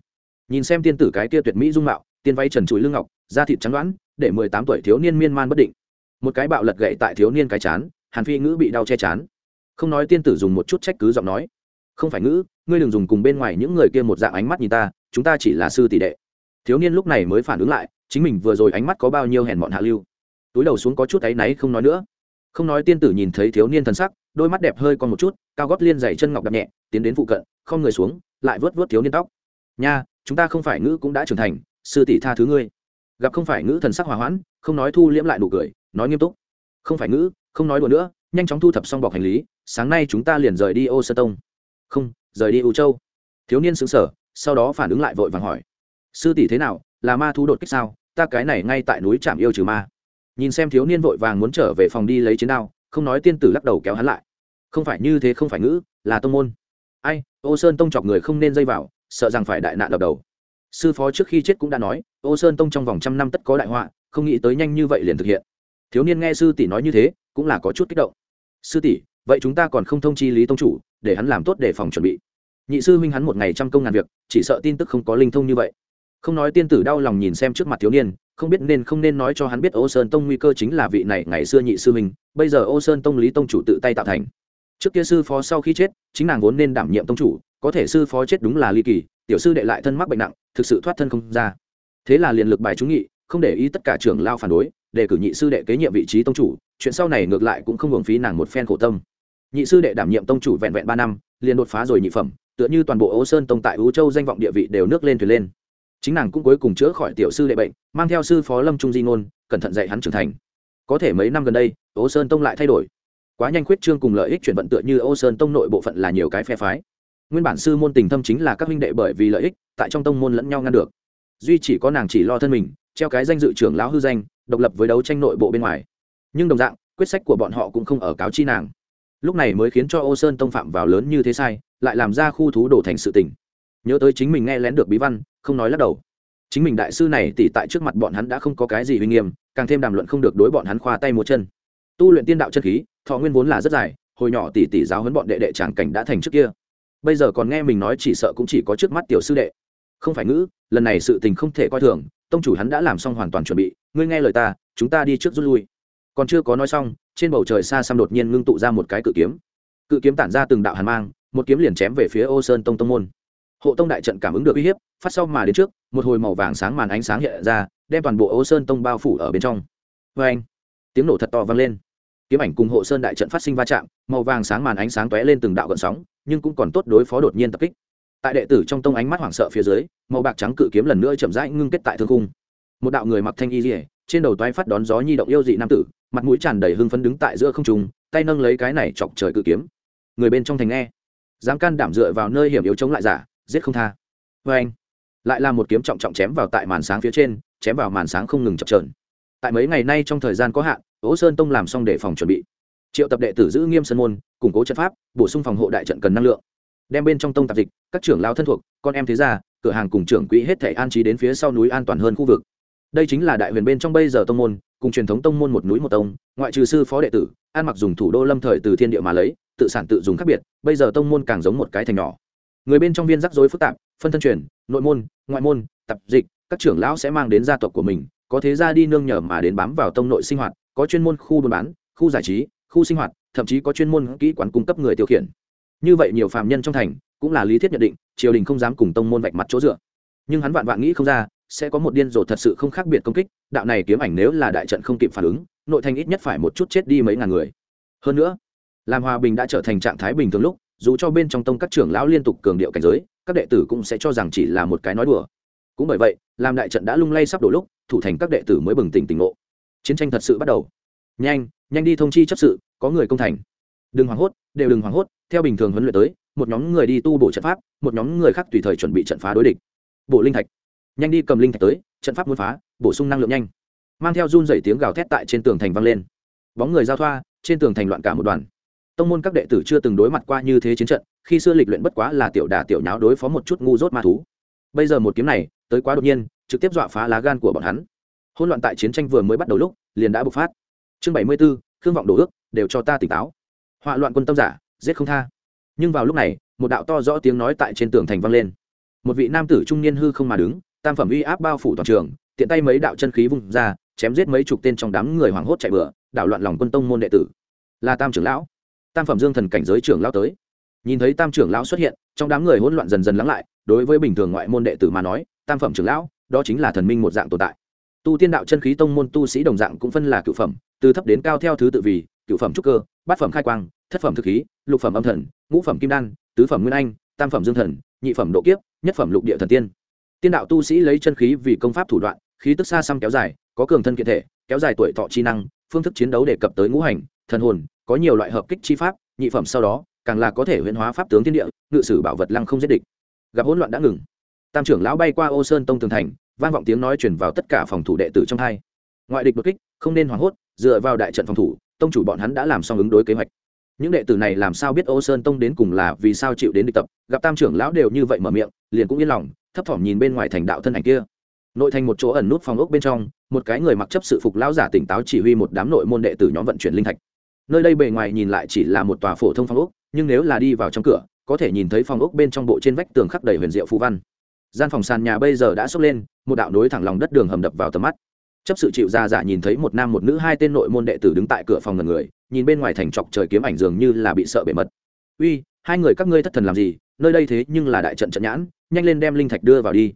Nhìn xem tiên tử cái kia tuyệt mỹ dung mạo, tiên váy trần trụi lưng ngọc, da thịt trắng đoán để mười tám tuổi thiếu niên miên man bất định một cái bạo lật gậy tại thiếu niên cái chán, hàn phi ngữ bị đau che chán. Không nói tiên tử dùng một chút trách cứ giọng nói. Không phải ngữ, ngươi đừng dùng cùng bên ngoài những người kia một dạng ánh mắt nhìn ta, chúng ta chỉ là sư tỷ đệ. Thiếu niên lúc này mới phản ứng lại, chính mình vừa rồi ánh mắt có bao nhiêu hèn mọn hạ lưu. Túi đầu xuống có chút áy náy không nói nữa. Không nói tiên tử nhìn thấy thiếu niên thần sắc, đôi mắt đẹp hơi còn một chút, cao gót liên dày chân ngọc đập nhẹ, tiến đến phụ cận, không người xuống, lại vớt vớt thiếu niên tóc. Nha, chúng ta không phải ngữ cũng đã trưởng thành, sư tỷ tha thứ ngươi. Gặp không phải ngữ thần sắc hòa hoãn, không nói thu liễm lại nụ cười nói nghiêm túc. Không phải ngữ, không nói đùa nữa, nhanh chóng thu thập xong bọc hành lý, sáng nay chúng ta liền rời đi ô sơ tông. Không, rời đi u châu. Thiếu niên xứng sở sau đó phản ứng lại vội vàng hỏi. Sư tỷ thế nào, là ma thú đột kích sao? Ta cái này ngay tại núi trạm yêu trừ ma. Nhìn xem thiếu niên vội vàng muốn trở về phòng đi lấy chiến đao, không nói tiên tử lắc đầu kéo hắn lại. Không phải như thế không phải ngữ, là tông môn. Ai, ô sơn tông chọc người không nên dây vào, sợ rằng phải đại nạn đập đầu. Sư phó trước khi chết cũng đã nói, ô sơn tông trong vòng trăm năm tất có đại họa, không nghĩ tới nhanh như vậy liền thực hiện thiếu niên nghe sư tỷ nói như thế, cũng là có chút kích động. Sư tỷ, vậy chúng ta còn không thông chi lý tông chủ, để hắn làm tốt để phòng chuẩn bị. Nhị sư huynh hắn một ngày trăm công ngàn việc, chỉ sợ tin tức không có linh thông như vậy. Không nói tiên tử đau lòng nhìn xem trước mặt thiếu niên, không biết nên không nên nói cho hắn biết ô sơn tông nguy cơ chính là vị này ngày xưa nhị sư huynh, bây giờ ô sơn tông lý tông chủ tự tay tạo thành. Trước kia sư phó sau khi chết, chính nàng vốn nên đảm nhiệm tông chủ, có thể sư phó chết đúng là ly kỳ, tiểu sư đệ lại thân mắc bệnh nặng, thực sự thoát thân không ra. Thế là liền lực bài trúng nghị, không để ý tất cả trưởng lao phản đối để cử nhị sư đệ kế nhiệm vị trí tông chủ, chuyện sau này ngược lại cũng không hưởng phí nàng một phen khổ tâm. Nhị sư đệ đảm nhiệm tông chủ vẹn vẹn ba năm, liền đột phá rồi nhị phẩm, tựa như toàn bộ ô sơn tông tại ưu châu danh vọng địa vị đều nước lên thuyền lên. Chính nàng cũng cuối cùng chữa khỏi tiểu sư đệ bệnh, mang theo sư phó lâm trung di ngôn, cẩn thận dạy hắn trưởng thành. Có thể mấy năm gần đây ô sơn tông lại thay đổi. Quá nhanh khuyết trương cùng lợi ích chuyển vận tựa như ô sơn tông nội bộ phận là nhiều cái phe phái. Nguyên bản sư môn tình thâm chính là các huynh đệ bởi vì lợi ích, tại trong tông môn lẫn nhau ngăn được. Duy chỉ có nàng chỉ lo thân mình, treo cái danh dự trưởng lão hư danh độc lập với đấu tranh nội bộ bên ngoài. Nhưng đồng dạng, quyết sách của bọn họ cũng không ở cáo chi nàng. Lúc này mới khiến cho ô sơn tông phạm vào lớn như thế sai, lại làm ra khu thú đổ thành sự tình. Nhớ tới chính mình nghe lén được bí văn, không nói lắc đầu. Chính mình đại sư này tỉ tại trước mặt bọn hắn đã không có cái gì uy nghiêm, càng thêm đàm luận không được đối bọn hắn khoa tay một chân. Tu luyện tiên đạo chân khí, thọ nguyên vốn là rất dài, hồi nhỏ tỷ tỷ giáo huấn bọn đệ đệ tràng cảnh đã thành trước kia. Bây giờ còn nghe mình nói chỉ sợ cũng chỉ có trước mắt tiểu sư đệ. Không phải ngữ, lần này sự tình không thể coi thường, tông chủ hắn đã làm xong hoàn toàn chuẩn bị ngươi nghe lời ta, chúng ta đi trước rút lui. Còn chưa có nói xong, trên bầu trời xa xăm đột nhiên ngưng tụ ra một cái cự kiếm. Cự kiếm tản ra từng đạo hàn mang, một kiếm liền chém về phía ô sơn tông tông môn. Hộ tông đại trận cảm ứng được uy hiếp, phát sau mà đến trước, một hồi màu vàng sáng màn ánh sáng hiện ra, đem toàn bộ ô sơn tông bao phủ ở bên trong. Vê anh tiếng nổ thật to vang lên. Kiếm ảnh cùng hộ sơn đại trận phát sinh va chạm, màu vàng sáng màn ánh sáng tóe lên từng đạo gợn sóng, nhưng cũng còn tốt đối phó đột nhiên tập kích. Tại đệ tử trong tông ánh mắt hoảng sợ phía dưới, màu bạc trắng cự kiếm lần nữa chậm rãi ngưng kết tại thương cung một đạo người mặc thanh y rỉa, trên đầu toái phát đón gió nhi động yêu dị nam tử, mặt mũi tràn đầy hưng phấn đứng tại giữa không trung, tay nâng lấy cái này chọc trời cự kiếm. Người bên trong thành nghe, dám can đảm dựa vào nơi hiểm yếu chống lại giả, giết không tha. Vê anh, lại là một kiếm trọng trọng chém vào tại màn sáng phía trên, chém vào màn sáng không ngừng chập trờn tại mấy ngày nay trong thời gian có hạn, ố sơn tông làm xong để phòng chuẩn bị. Triệu tập đệ tử giữ nghiêm sân môn, củng cố trận pháp, bổ sung phòng hộ đại trận cần năng lượng. Đem bên trong tông tạp dịch, các trưởng lao thân thuộc, con em thế gia, cửa hàng cùng trưởng quỹ hết thể an trí đến phía sau núi an toàn hơn khu vực đây chính là đại huyền bên trong bây giờ tông môn, cùng truyền thống tông môn một núi một tông, ngoại trừ sư phó đệ tử an mặc dùng thủ đô lâm thời từ thiên địa mà lấy, tự sản tự dùng khác biệt, bây giờ tông môn càng giống một cái thành nhỏ. Người bên trong viên rắc rối phức tạp, phân thân truyền, nội môn, ngoại môn, tập dịch, các trưởng lão sẽ mang đến gia tộc của mình, có thế ra đi nương nhờ mà đến bám vào tông nội sinh hoạt, có chuyên môn khu buôn bán, khu giải trí, khu sinh hoạt, thậm chí có chuyên môn kỹ quản cung cấp người tiêu khiển. Như vậy nhiều phạm nhân trong thành, cũng là lý thiết nhận định, triều đình không dám cùng tông môn vạch mặt chỗ dựa. Nhưng hắn vạn vạn nghĩ không ra sẽ có một điên rồ thật sự không khác biệt công kích, đạo này kiếm ảnh nếu là đại trận không kịp phản ứng, nội thành ít nhất phải một chút chết đi mấy ngàn người. Hơn nữa, làm hòa bình đã trở thành trạng thái bình thường lúc, dù cho bên trong tông các trưởng lão liên tục cường điệu cảnh giới, các đệ tử cũng sẽ cho rằng chỉ là một cái nói đùa. Cũng bởi vậy, làm đại trận đã lung lay sắp đổ lúc, thủ thành các đệ tử mới bừng tỉnh tỉnh ngộ. Chiến tranh thật sự bắt đầu. Nhanh nhanh đi thông chi chấp sự, có người công thành. Đừng hoảng hốt, đều đừng hoảng hốt, theo bình thường huấn luyện tới, một nhóm người đi tu bổ trận pháp, một nhóm người khác tùy thời chuẩn bị trận phá đối địch. Bộ linh thạch nhanh đi cầm linh thạch tới, trận pháp muốn phá, bổ sung năng lượng nhanh. Mang theo run dày tiếng gào thét tại trên tường thành vang lên. Bóng người giao thoa, trên tường thành loạn cả một đoàn. Tông môn các đệ tử chưa từng đối mặt qua như thế chiến trận, khi xưa lịch luyện bất quá là tiểu đà tiểu nháo đối phó một chút ngu dốt ma thú. Bây giờ một kiếm này, tới quá đột nhiên, trực tiếp dọa phá lá gan của bọn hắn. Hôn loạn tại chiến tranh vừa mới bắt đầu lúc, liền đã bộc phát. Chương bảy mươi b ố khương vọng đổ ước, đều cho ta tỉnh táo. Họa loạn quân tâm giả, giết không tha. Nhưng vào lúc này, một đạo to rõ tiếng nói tại trên tường thành vang lên. Một vị nam tử trung niên hư không mà đứng tam phẩm uy áp bao phủ toàn trường, tiện tay mấy đạo chân khí vung ra, chém giết mấy chục tên trong đám người hoảng hốt chạy bừa, đảo loạn lòng quân tông môn đệ tử. Là tam trưởng lão. Tam phẩm dương thần cảnh giới trưởng lão tới. Nhìn thấy tam trưởng lão xuất hiện, trong đám người hỗn loạn dần dần lắng lại, đối với bình thường ngoại môn đệ tử mà nói, tam phẩm trưởng lão, đó chính là thần minh một dạng tồn tại. Tu tiên đạo chân khí tông môn tu sĩ đồng dạng cũng phân là cựu phẩm, từ thấp đến cao theo thứ tự vì, cựu phẩm trúc cơ, bát phẩm khai quang, thất phẩm thực khí, lục phẩm âm thần, ngũ phẩm kim đan, tứ phẩm nguyên anh, tam phẩm dương thần, nhị phẩm độ kiếp, nhất phẩm lục địa thần tiên tiên đạo tu sĩ lấy chân khí vì công pháp thủ đoạn, khí tức xa xăm kéo dài, có cường thân kiện thể, kéo dài tuổi thọ chi năng, phương thức chiến đấu đề cập tới ngũ hành, thần hồn, có nhiều loại hợp kích chi pháp, nhị phẩm sau đó, càng là có thể huyễn hóa pháp tướng thiên địa, ngự sử bảo vật lăng không giết địch. Gặp hỗn loạn đã ngừng. Tam trưởng lão bay qua ô sơn tông tường thành, vang vọng tiếng nói chuyển vào tất cả phòng thủ đệ tử trong hai. Ngoại địch đột kích, không nên hoảng hốt, dựa vào đại trận phòng thủ, tông chủ bọn hắn đã làm xong ứng đối kế hoạch. Những đệ tử này làm sao biết ô sơn tông đến cùng là vì sao chịu đến địch tập? Gặp tam trưởng lão đều như vậy mở miệng, liền cũng yên lòng thấp thỏm nhìn bên ngoài thành đạo thân ảnh kia. Nội thành một chỗ ẩn nút phòng ốc bên trong, một cái người mặc chấp sự phục lão giả tỉnh táo chỉ huy một đám nội môn đệ tử nhóm vận chuyển linh thạch. Nơi đây bề ngoài nhìn lại chỉ là một tòa phổ thông phòng ốc, nhưng nếu là đi vào trong cửa, có thể nhìn thấy phòng ốc bên trong bộ trên vách tường khắc đầy huyền diệu phú văn. Gian phòng sàn nhà bây giờ đã sốc lên, một đạo nối thẳng lòng đất đường hầm đập vào tầm mắt. Chấp sự chịu ra giả nhìn thấy một nam một nữ hai tên nội môn đệ tử đứng tại cửa phòng ngần người, nhìn bên ngoài thành trọc trời kiếm ảnh dường như là bị sợ bề mật. Uy, hai người các ngươi thất thần làm gì? Nơi đây thế nhưng là đại trận trận nhãn, nhanh lên đem linh thạch đưa vào đi.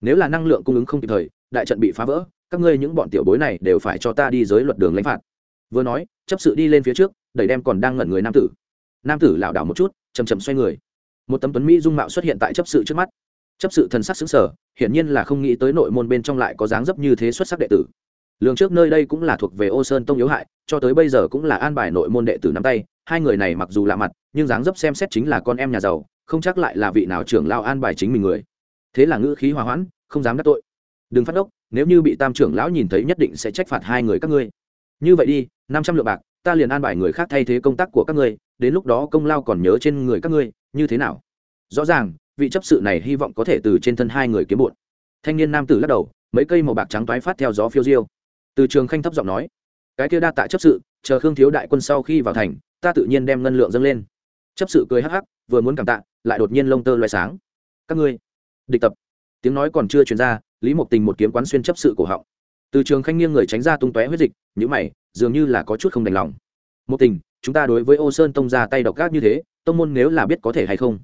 Nếu là năng lượng cung ứng không kịp thời, đại trận bị phá vỡ, các ngươi những bọn tiểu bối này đều phải cho ta đi giới luật đường lãnh phạt. Vừa nói, chấp sự đi lên phía trước, đẩy đem còn đang ngẩn người nam tử. Nam tử lảo đảo một chút chầm chầm xoay người. Một tấm tuấn mỹ dung mạo xuất hiện tại chấp sự trước mắt. Chấp sự thần sắc xứng sở hiển nhiên là không nghĩ tới nội môn bên trong lại có dáng dấp như thế xuất sắc đệ tử. Lường trước nơi đây cũng là thuộc về ô sơn tông yếu hại, cho tới bây giờ cũng là an bài nội môn đệ tử nắm tay, hai người này mặc dù lạ mặt, nhưng dáng dấp xem xét chính là con em nhà giàu không chắc lại là vị nào trưởng lao an bài chính mình người. Thế là ngữ khí hòa hoãn, không dám đắc tội. Đừng phát đốc nếu như bị tam trưởng lão nhìn thấy nhất định sẽ trách phạt hai người các ngươi. Như vậy đi, năm trăm lượng bạc, ta liền an bài người khác thay thế công tác của các ngươi, đến lúc đó công lao còn nhớ trên người các ngươi, như thế nào? Rõ ràng, vị chấp sự này hy vọng có thể từ trên thân hai người kiếm bụn thanh niên nam tử lắc đầu, mấy cây màu bạc trắng toái phát theo gió phiêu diêu. Từ trường khanh thấp giọng nói, cái kia đa tại chấp sự, chờ khương thiếu đại quân sau khi vào thành, ta tự nhiên đem ngân lượng dâng lên chấp sự cười hắc hắc, vừa muốn cảm tạ, lại đột nhiên lông tơ loay sáng. Các ngươi, địch tập. Tiếng nói còn chưa truyền ra, lý mộc tình một kiếm quán xuyên chấp sự cổ họng. Từ trường khanh nghiêng người tránh ra tung tóe huyết dịch nhữ mày, dường như là có chút không đành lòng. Một tình, chúng ta đối với ô sơn tông ra tay độc gác như thế, tông môn nếu là biết có thể hay không?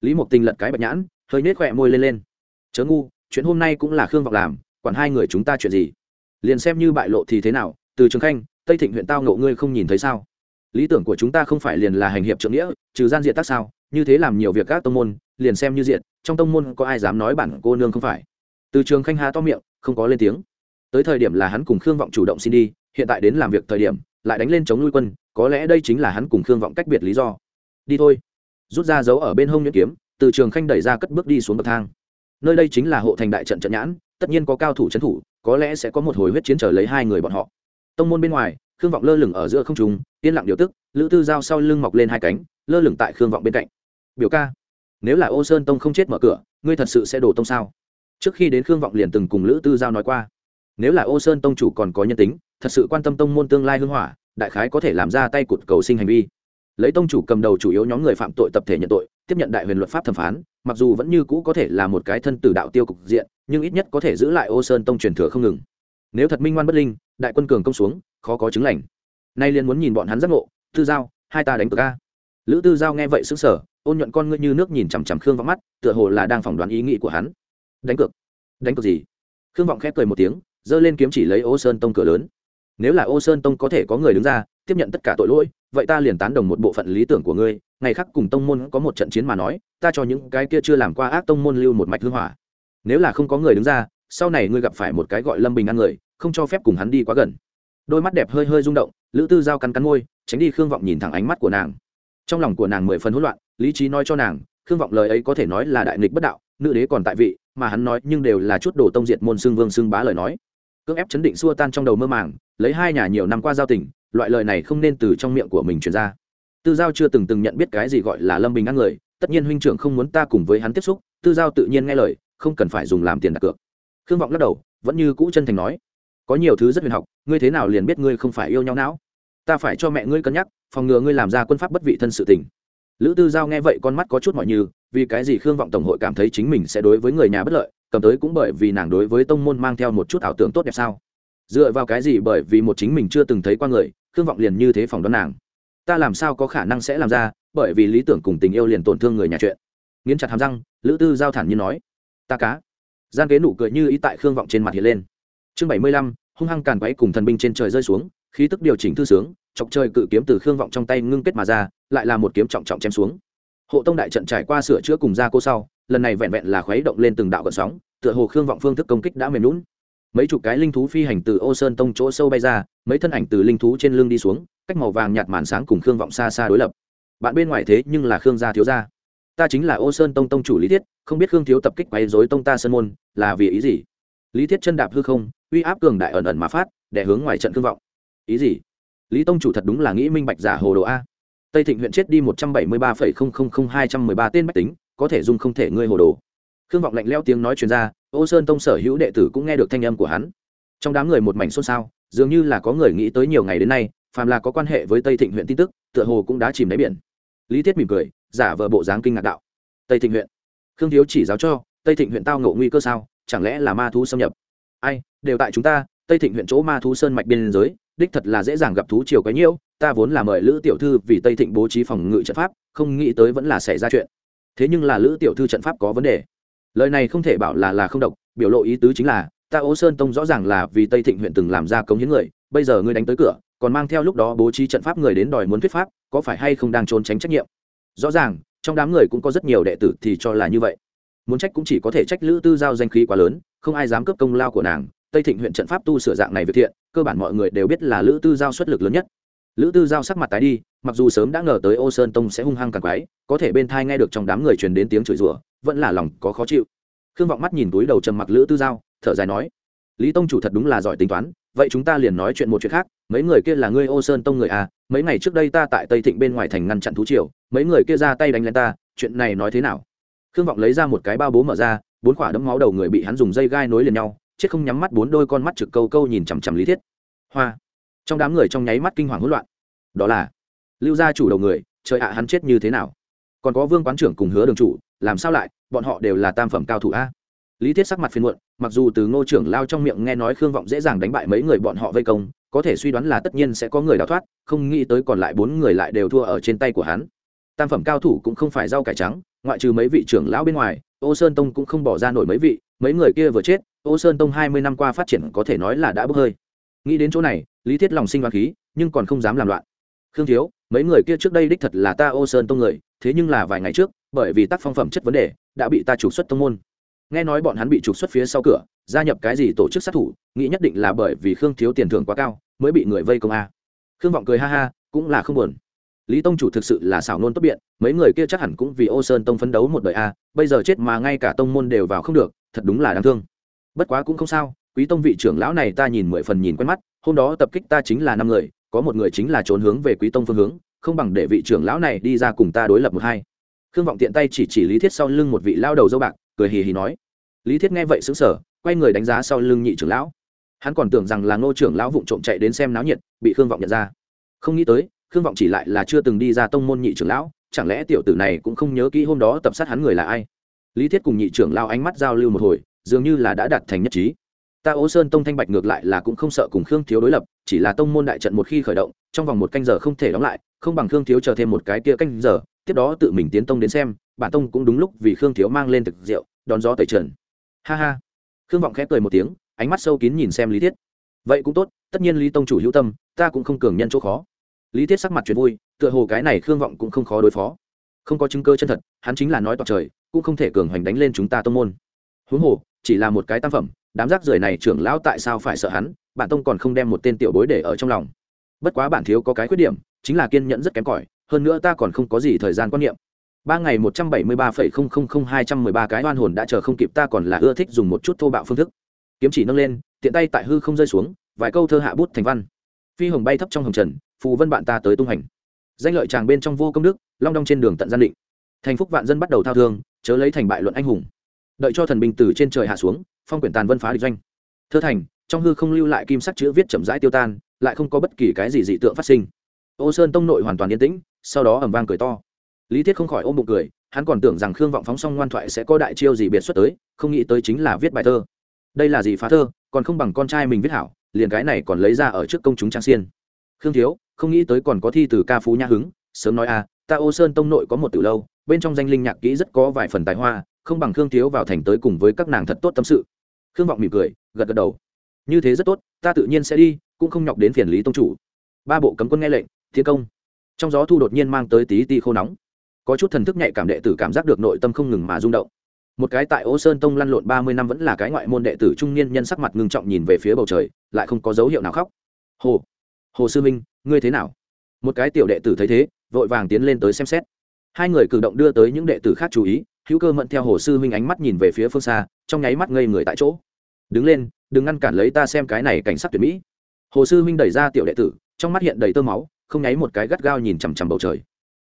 Lý mộc tình lật cái bạch nhãn, hơi nết khỏe môi lên lên. Chớ ngu, chuyện hôm nay cũng là khương vọng làm, quản hai người chúng ta chuyện gì? Liền xem như bại lộ thì thế nào, từ trường khanh, tây thịnh huyện tao ngộ ngươi không nhìn thấy sao? Lý tưởng của chúng ta không phải liền là hành hiệp trượng nghĩa, trừ gian diện tác sao, như thế làm nhiều việc các tông môn, liền xem như diện trong tông môn có ai dám nói bản cô nương không phải? Từ trường khanh há to miệng, không có lên tiếng. Tới thời điểm là hắn cùng khương vọng chủ động xin đi, hiện tại đến làm việc thời điểm, lại đánh lên chống nuôi quân, có lẽ đây chính là hắn cùng khương vọng cách biệt lý do. Đi thôi. Rút ra dấu ở bên hông nhuyễn kiếm, từ trường khanh đẩy ra cất bước đi xuống bậc thang. Nơi đây chính là hộ thành đại trận trận nhãn, tất nhiên có cao thủ trấn thủ, có lẽ sẽ có một hồi huyết chiến trở lấy hai người bọn họ. Tông môn bên ngoài khương vọng lơ lửng ở giữa không trung, yên lặng điều tức, lữ tư giao sau lưng mọc lên hai cánh, lơ lửng tại khương vọng bên cạnh. Biểu ca, nếu là ô sơn tông không chết mở cửa, ngươi thật sự sẽ đổ tông sao? Trước khi đến khương vọng liền từng cùng lữ tư giao nói qua. Nếu là ô sơn tông chủ còn có nhân tính, thật sự quan tâm tông môn tương lai hưng hỏa, đại khái có thể làm ra tay cụt cầu sinh hành vi. Lấy tông chủ cầm đầu chủ yếu nhóm người phạm tội tập thể nhận tội, tiếp nhận đại huyền luật pháp thẩm phán, mặc dù vẫn như cũ có thể là một cái thân tử đạo tiêu cục diện, nhưng ít nhất có thể giữ lại ô sơn tông truyền thừa không ngừng. Nếu thật minh ngoan bất linh đại quân cường công xuống, khó có chứng lành. Nay liền muốn nhìn bọn hắn giác ngộ, tư giao, hai ta đánh cược ca lữ tư giao nghe vậy xứng sở ôn nhuận con ngươi như nước nhìn chằm chằm khương vọng mắt, tựa hồ là đang phỏng đoán ý nghĩ của hắn. Đánh cược? Đánh cược gì? Khương vọng khép cười một tiếng, giơ lên kiếm chỉ lấy ô sơn tông cửa lớn. Nếu là ô sơn tông có thể có người đứng ra, tiếp nhận tất cả tội lỗi, vậy ta liền tán đồng một bộ phận lý tưởng của ngươi, ngày khác cùng tông môn có một trận chiến mà nói, ta cho những cái kia chưa làm qua ác tông môn lưu một mạch hương hỏa. Nếu là không có người đứng ra sau này ngươi gặp phải một cái gọi lâm bình ăn người, không cho phép cùng hắn đi quá gần. Đôi mắt đẹp hơi hơi rung động, lữ tư giao cắn cắn môi, tránh đi khương vọng nhìn thẳng ánh mắt của nàng. Trong lòng của nàng mười phần hỗn loạn, lý trí nói cho nàng, khương vọng lời ấy có thể nói là đại nghịch bất đạo, nữ đế còn tại vị, mà hắn nói nhưng đều là chút đồ tông diệt môn xương vương xương bá lời nói. Cưỡng ép chấn định xua tan trong đầu mơ màng, lấy hai nhà nhiều năm qua giao tình, loại lời này không nên từ trong miệng của mình truyền ra. Tư giao chưa từng từng nhận biết cái gì gọi là lâm bình ăn người, tất nhiên huynh trưởng không muốn ta cùng với hắn tiếp xúc, tư giao tự nhiên nghe lời, không cần phải dùng làm tiền đặt cược khương vọng lắc đầu, vẫn như cũ chân thành nói, có nhiều thứ rất huyền học, ngươi thế nào liền biết ngươi không phải yêu nhau não? Ta phải cho mẹ ngươi cân nhắc, phòng ngừa ngươi làm ra quân pháp bất vị thân sự tình. Lữ tư giao nghe vậy con mắt có chút mọi như vì cái gì khương vọng tổng hội cảm thấy chính mình sẽ đối với người nhà bất lợi, cầm tới cũng bởi vì nàng đối với tông môn mang theo một chút ảo tưởng tốt đẹp sao? Dựa vào cái gì bởi vì một chính mình chưa từng thấy qua người, khương vọng liền như thế phỏng đoán nàng? Ta làm sao có khả năng sẽ làm ra, bởi vì lý tưởng cùng tình yêu liền tổn thương người nhà chuyện. Nghiến chặt hàm răng, lữ tư giao thản như nói, ta cá gian kế nụ cười như ý tại khương vọng trên mặt hiện lên chương bảy mươi lăm, hung hăng càn quấy cùng thần binh trên trời rơi xuống, khí tức điều chỉnh thư sướng, chọc trời cự kiếm từ khương vọng trong tay ngưng kết mà ra, lại là một kiếm trọng trọng chém xuống. Hộ tông đại trận trải qua sửa chữa cùng ra cô sau, lần này vẹn vẹn là khuấy động lên từng đạo gợn sóng, tựa hồ khương vọng phương thức công kích đã mềm lún mấy chục cái linh thú phi hành từ ô sơn tông chỗ sâu bay ra, mấy thân ảnh từ linh thú trên lưng đi xuống, cách màu vàng nhạt màn sáng cùng khương vọng xa xa đối lập. Bạn bên ngoài thế nhưng là khương gia thiếu gia ta chính là ô sơn tông tông chủ lý thiết, không biết khương thiếu tập kích quấy dối tông ta sơn môn, là vì ý gì? Lý thiết chân đạp hư không, uy áp cường đại ẩn ẩn mà phát để hướng ngoài trận thương vọng. Ý gì? Lý tông chủ thật đúng là nghĩ minh bạch giả hồ đồ a. Tây thịnh huyện chết đi một trăm bảy mươi ba phẩy không không không hai trăm mười ba tên bách tính, có thể dung không thể ngươi hồ đồ. Khương vọng lạnh leo tiếng nói chuyên ra ô sơn tông sở hữu đệ tử cũng nghe được thanh âm của hắn. Trong đám người một mảnh xôn xao, dường như là có người nghĩ tới nhiều ngày đến nay, phàm là có quan hệ với tây thịnh huyện tin tức, tựa hồ cũng đã chìm đáy biển. Lý thiết mỉm cười giả vờ bộ dáng kinh ngạc đạo. Tây thịnh huyện. Khương thiếu chỉ giáo cho, tây thịnh huyện tao ngộ nguy cơ sao? Chẳng lẽ là ma thú xâm nhập? Ai, đều tại chúng ta, tây thịnh huyện chỗ ma thú sơn mạch biên giới, đích thật là dễ dàng gặp thú chiều cái nhiễu, ta vốn là mời lữ tiểu thư vì tây thịnh bố trí phòng ngự trận pháp, không nghĩ tới vẫn là xảy ra chuyện. Thế nhưng là lữ tiểu thư trận pháp có vấn đề. Lời này không thể bảo là là không độc, biểu lộ ý tứ chính là, ta ô sơn tông rõ ràng là vì tây thịnh huyện từng làm ra cống hiến người, bây giờ ngươi đánh tới cửa, còn mang theo lúc đó bố trí trận pháp người đến đòi muốn thuyết pháp, có phải hay không đang trốn tránh trách nhiệm? Rõ ràng, trong đám người cũng có rất nhiều đệ tử thì cho là như vậy. Muốn trách cũng chỉ có thể trách lữ tư giao danh khí quá lớn, không ai dám cướp công lao của nàng. Tây thịnh huyện trận pháp tu sửa dạng này việc thiện, cơ bản mọi người đều biết là lữ tư giao xuất lực lớn nhất. Lữ tư giao sắc mặt tái đi, mặc dù sớm đã ngờ tới ô sơn tông sẽ hung hăng càng quái, có thể bên thai nghe được trong đám người truyền đến tiếng chửi rủa, vẫn là lòng có khó chịu. Khương vọng mắt nhìn túi đầu trầm mặc lữ tư giao, thở dài nói, lý tông chủ thật đúng là giỏi tính toán, vậy chúng ta liền nói chuyện một chuyện khác mấy người kia là ngươi ô sơn tông người à mấy ngày trước đây ta tại tây thịnh bên ngoài thành ngăn chặn thú triều, mấy người kia ra tay đánh lên ta, chuyện này nói thế nào? Khương vọng lấy ra một cái bao bố mở ra, bốn quả đấm máu đầu người bị hắn dùng dây gai nối liền nhau, chết không nhắm mắt bốn đôi con mắt trực câu câu nhìn chằm chằm lý thiết. Hoa! Trong đám người trong nháy mắt kinh hoàng hỗn loạn. Đó là, lưu gia chủ đầu người, trời ạ, hắn chết như thế nào? Còn có vương quán trưởng cùng hứa đường chủ, làm sao lại, bọn họ đều là tam phẩm cao thủ a? Lý thiết sắc mặt phiền muộn, mặc dù từ ngô trưởng lao trong miệng nghe nói khương vọng dễ dàng đánh bại mấy người bọn họ vây công có thể suy đoán là tất nhiên sẽ có người đào thoát, không nghĩ tới còn lại bốn người lại đều thua ở trên tay của hắn. Tam phẩm cao thủ cũng không phải rau cải trắng, ngoại trừ mấy vị trưởng lão bên ngoài, ô sơn tông cũng không bỏ ra nổi mấy vị, mấy người kia vừa chết, ô sơn tông hai mươi năm qua phát triển có thể nói là đã bốc hơi. Nghĩ đến chỗ này, lý thiết lòng sinh đoán khí, nhưng còn không dám làm loạn. Khương thiếu, mấy người kia trước đây đích thật là ta ô sơn tông người, thế nhưng là vài ngày trước, bởi vì tác phong phẩm chất vấn đề, đã bị ta trục xuất tông môn nghe nói bọn hắn bị trục xuất phía sau cửa, gia nhập cái gì tổ chức sát thủ, nghĩ nhất định là bởi vì khương thiếu tiền thưởng quá cao, mới bị người vây công a. Khương vọng cười ha ha, cũng là không buồn. Lý tông chủ thực sự là xảo nôn tốt biện, mấy người kia chắc hẳn cũng vì ô sơn tông phấn đấu một đời a, bây giờ chết mà ngay cả tông môn đều vào không được, thật đúng là đáng thương. Bất quá cũng không sao, quý tông vị trưởng lão này ta nhìn mười phần nhìn quen mắt, hôm đó tập kích ta chính là năm người, có một người chính là trốn hướng về quý tông phương hướng, không bằng để vị trưởng lão này đi ra cùng ta đối lập một hai khương vọng tiện tay chỉ chỉ lý thiết sau lưng một vị lao đầu dâu bạc, cười hì hì nói, lý thiết nghe vậy xứng sở quay người đánh giá sau lưng nhị trưởng lão. Hắn còn tưởng rằng là ngô trưởng lão vụng trộm chạy đến xem náo nhiệt, bị khương vọng nhận ra. Không nghĩ tới, khương vọng chỉ lại là chưa từng đi ra tông môn nhị trưởng lão, chẳng lẽ tiểu tử này cũng không nhớ kỹ hôm đó tập sát hắn người là ai? Lý thiết cùng nhị trưởng lao ánh mắt giao lưu một hồi, dường như là đã đạt thành nhất trí. Ta ố sơn tông thanh bạch ngược lại là cũng không sợ cùng khương thiếu đối lập, chỉ là tông môn đại trận một khi khởi động, trong vòng một canh giờ không thể đóng lại, không bằng khương thiếu chờ thêm một cái kia canh giờ tiếp đó tự mình tiến tông đến xem, bản tông cũng đúng lúc vì khương thiếu mang lên thực rượu, đón gió tẩy trần. Ha ha. Khương vọng khẽ cười một tiếng, ánh mắt sâu kín nhìn xem lý thiết. Vậy cũng tốt, tất nhiên lý tông chủ hữu tâm, ta cũng không cường nhân chỗ khó. Lý thiết sắc mặt chuyện vui, tựa hồ cái này khương vọng cũng không khó đối phó. Không có chứng cơ chân thật, hắn chính là nói toạc trời, cũng không thể cường hoành đánh lên chúng ta tông môn. Huống hồ, chỉ là một cái tam phẩm, đám rác rưởi này trưởng lão tại sao phải sợ hắn, bản tông còn không đem một tên tiểu bối để ở trong lòng. Bất quá bản thiếu có cái khuyết điểm, chính là kiên nhẫn rất kém cỏi hơn nữa ta còn không có gì thời gian quan niệm. Ba ngày một trăm bảy mươi ba phẩy không không không hai trăm mười ba cái oan hồn đã chờ không kịp, ta còn là ưa thích dùng một chút thô bạo phương thức. Kiếm chỉ nâng lên, tiện tay tại hư không rơi xuống, vài câu thơ hạ bút thành văn. Phi hồng bay thấp trong hồng trần, phù vân bạn ta tới tung hành. Danh lợi chàng bên trong vô công đức, long đong trên đường tận gian định. Thành phúc vạn dân bắt đầu thao thương, chớ lấy thành bại luận anh hùng. Đợi cho thần binh từ trên trời hạ xuống, phong quyển tàn vân phá địch doanh. Thơ thành, trong hư không lưu lại kim sắc chữ viết chậm rãi tiêu tan, lại không có bất kỳ cái gì dị tượng phát sinh. Ô sơn tông nội hoàn toàn yên tĩnh sau đó ẩm vang cười to. Lý thiết không khỏi ôm bụng cười hắn còn tưởng rằng khương vọng phóng xong ngoan thoại sẽ có đại chiêu gì biệt xuất tới không nghĩ tới chính là viết bài thơ. Đây là gì phá thơ còn không bằng con trai mình viết hảo liền cái này còn lấy ra ở trước công chúng trang xiên. Khương thiếu không nghĩ tới còn có thi từ ca phú nha hứng sớm nói a à, ta ô sơn tông nội có một từ lâu bên trong danh linh nhạc kỹ rất có vài phần tài hoa không bằng khương thiếu vào thành tới cùng với các nàng thật tốt tâm sự. Khương vọng mỉm cười gật gật đầu. Như thế rất tốt ta tự nhiên sẽ đi cũng không nhọc đến phiền lý tông chủ. Ba bộ cấm quân nghe lệnh thi công trong gió thu đột nhiên mang tới tí ti khô nóng. Có chút thần thức nhạy cảm đệ tử cảm giác được nội tâm không ngừng mà rung động. Một cái tại ô sơn tông lăn lộn ba mươi năm vẫn là cái ngoại môn đệ tử trung niên nhân sắc mặt ngưng trọng nhìn về phía bầu trời, lại không có dấu hiệu nào khóc. Hồ hồ sư minh, ngươi thế nào? Một cái tiểu đệ tử thấy thế, vội vàng tiến lên tới xem xét. Hai người cử động đưa tới những đệ tử khác chú ý, hữu cơ mẫn theo hồ sư minh ánh mắt nhìn về phía phương xa, trong nháy mắt ngây người tại chỗ. Đứng lên, đừng ngăn cản lấy ta xem cái này cảnh sắc tuyệt mỹ. Hồ sư minh đẩy ra tiểu đệ tử, trong mắt hiện đầy tơ máu không nháy một cái gắt gao nhìn chằm chằm bầu trời.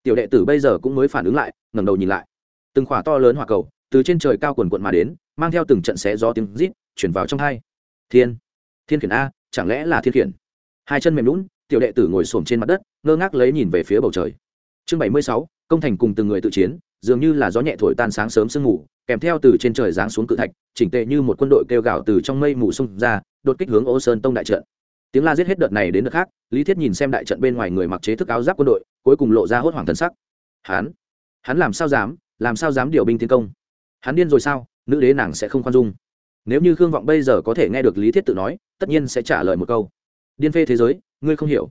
Tiểu đệ tử bây giờ cũng mới phản ứng lại, ngẩng đầu nhìn lại. Từng khỏa to lớn hỏa cầu từ trên trời cao quần quận mà đến, mang theo từng trận xé gió tiếng rít, chuyển vào trong hai. Thiên thiên khiển a, chẳng lẽ là thiên khiển? Hai chân mềm lún tiểu đệ tử ngồi xổm trên mặt đất, ngơ ngác lấy nhìn về phía bầu trời. Chương bảy mươi sáu, công thành cùng từng người tự chiến, dường như là gió nhẹ thổi tan sáng sớm sương mù, kèm theo từ trên trời giáng xuống cự thạch, chỉnh tệ như một quân đội kêu gào từ trong mây mù xông ra, đột kích hướng ô sơn tông đại trận tiếng la giết hết đợt này đến đợt khác, lý thiết nhìn xem đại trận bên ngoài người mặc chế thức áo giáp quân đội, cuối cùng lộ ra hốt hoảng thân sắc. Hắn? Hắn làm sao dám? Làm sao dám điều binh tiến công? Hắn điên rồi sao? Nữ đế nàng sẽ không khoan dung. Nếu như khương vọng bây giờ có thể nghe được lý thiết tự nói, tất nhiên sẽ trả lời một câu. Điên phê thế giới, ngươi không hiểu.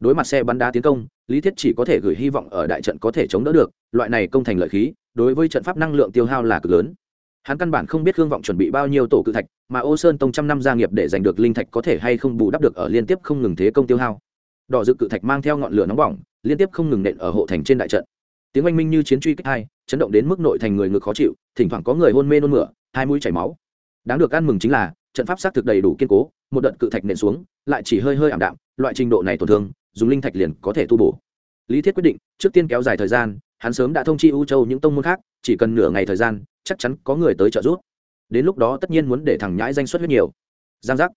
Đối mặt xe bắn đá tiến công, lý thiết chỉ có thể gửi hy vọng ở đại trận có thể chống đỡ được. Loại này công thành lợi khí, đối với trận pháp năng lượng tiêu hao là cực lớn hắn căn bản không biết hương vọng chuẩn bị bao nhiêu tổ cự thạch, mà ô sơn tông trăm năm gia nghiệp để giành được linh thạch có thể hay không bù đắp được ở liên tiếp không ngừng thế công tiêu hao. Đỏ dự cự thạch mang theo ngọn lửa nóng bỏng, liên tiếp không ngừng nện ở hộ thành trên đại trận. Tiếng oanh minh như chiến truy kích hai, chấn động đến mức nội thành người ngực khó chịu, thỉnh thoảng có người hôn mê nôn mửa, hai mũi chảy máu. Đáng được ăn mừng chính là, trận pháp xác thực đầy đủ kiên cố, một đợt cự thạch nện xuống, lại chỉ hơi hơi ảm đạm, loại trình độ này tổn thương, dùng linh thạch liền có thể tu bổ. Lý thiết quyết định, trước tiên kéo dài thời gian hắn sớm đã thông chi u châu những tông môn khác, chỉ cần nửa ngày thời gian, chắc chắn có người tới trợ giúp. Đến lúc đó tất nhiên muốn để thằng nhãi danh xuất huyết nhiều. Giang giác.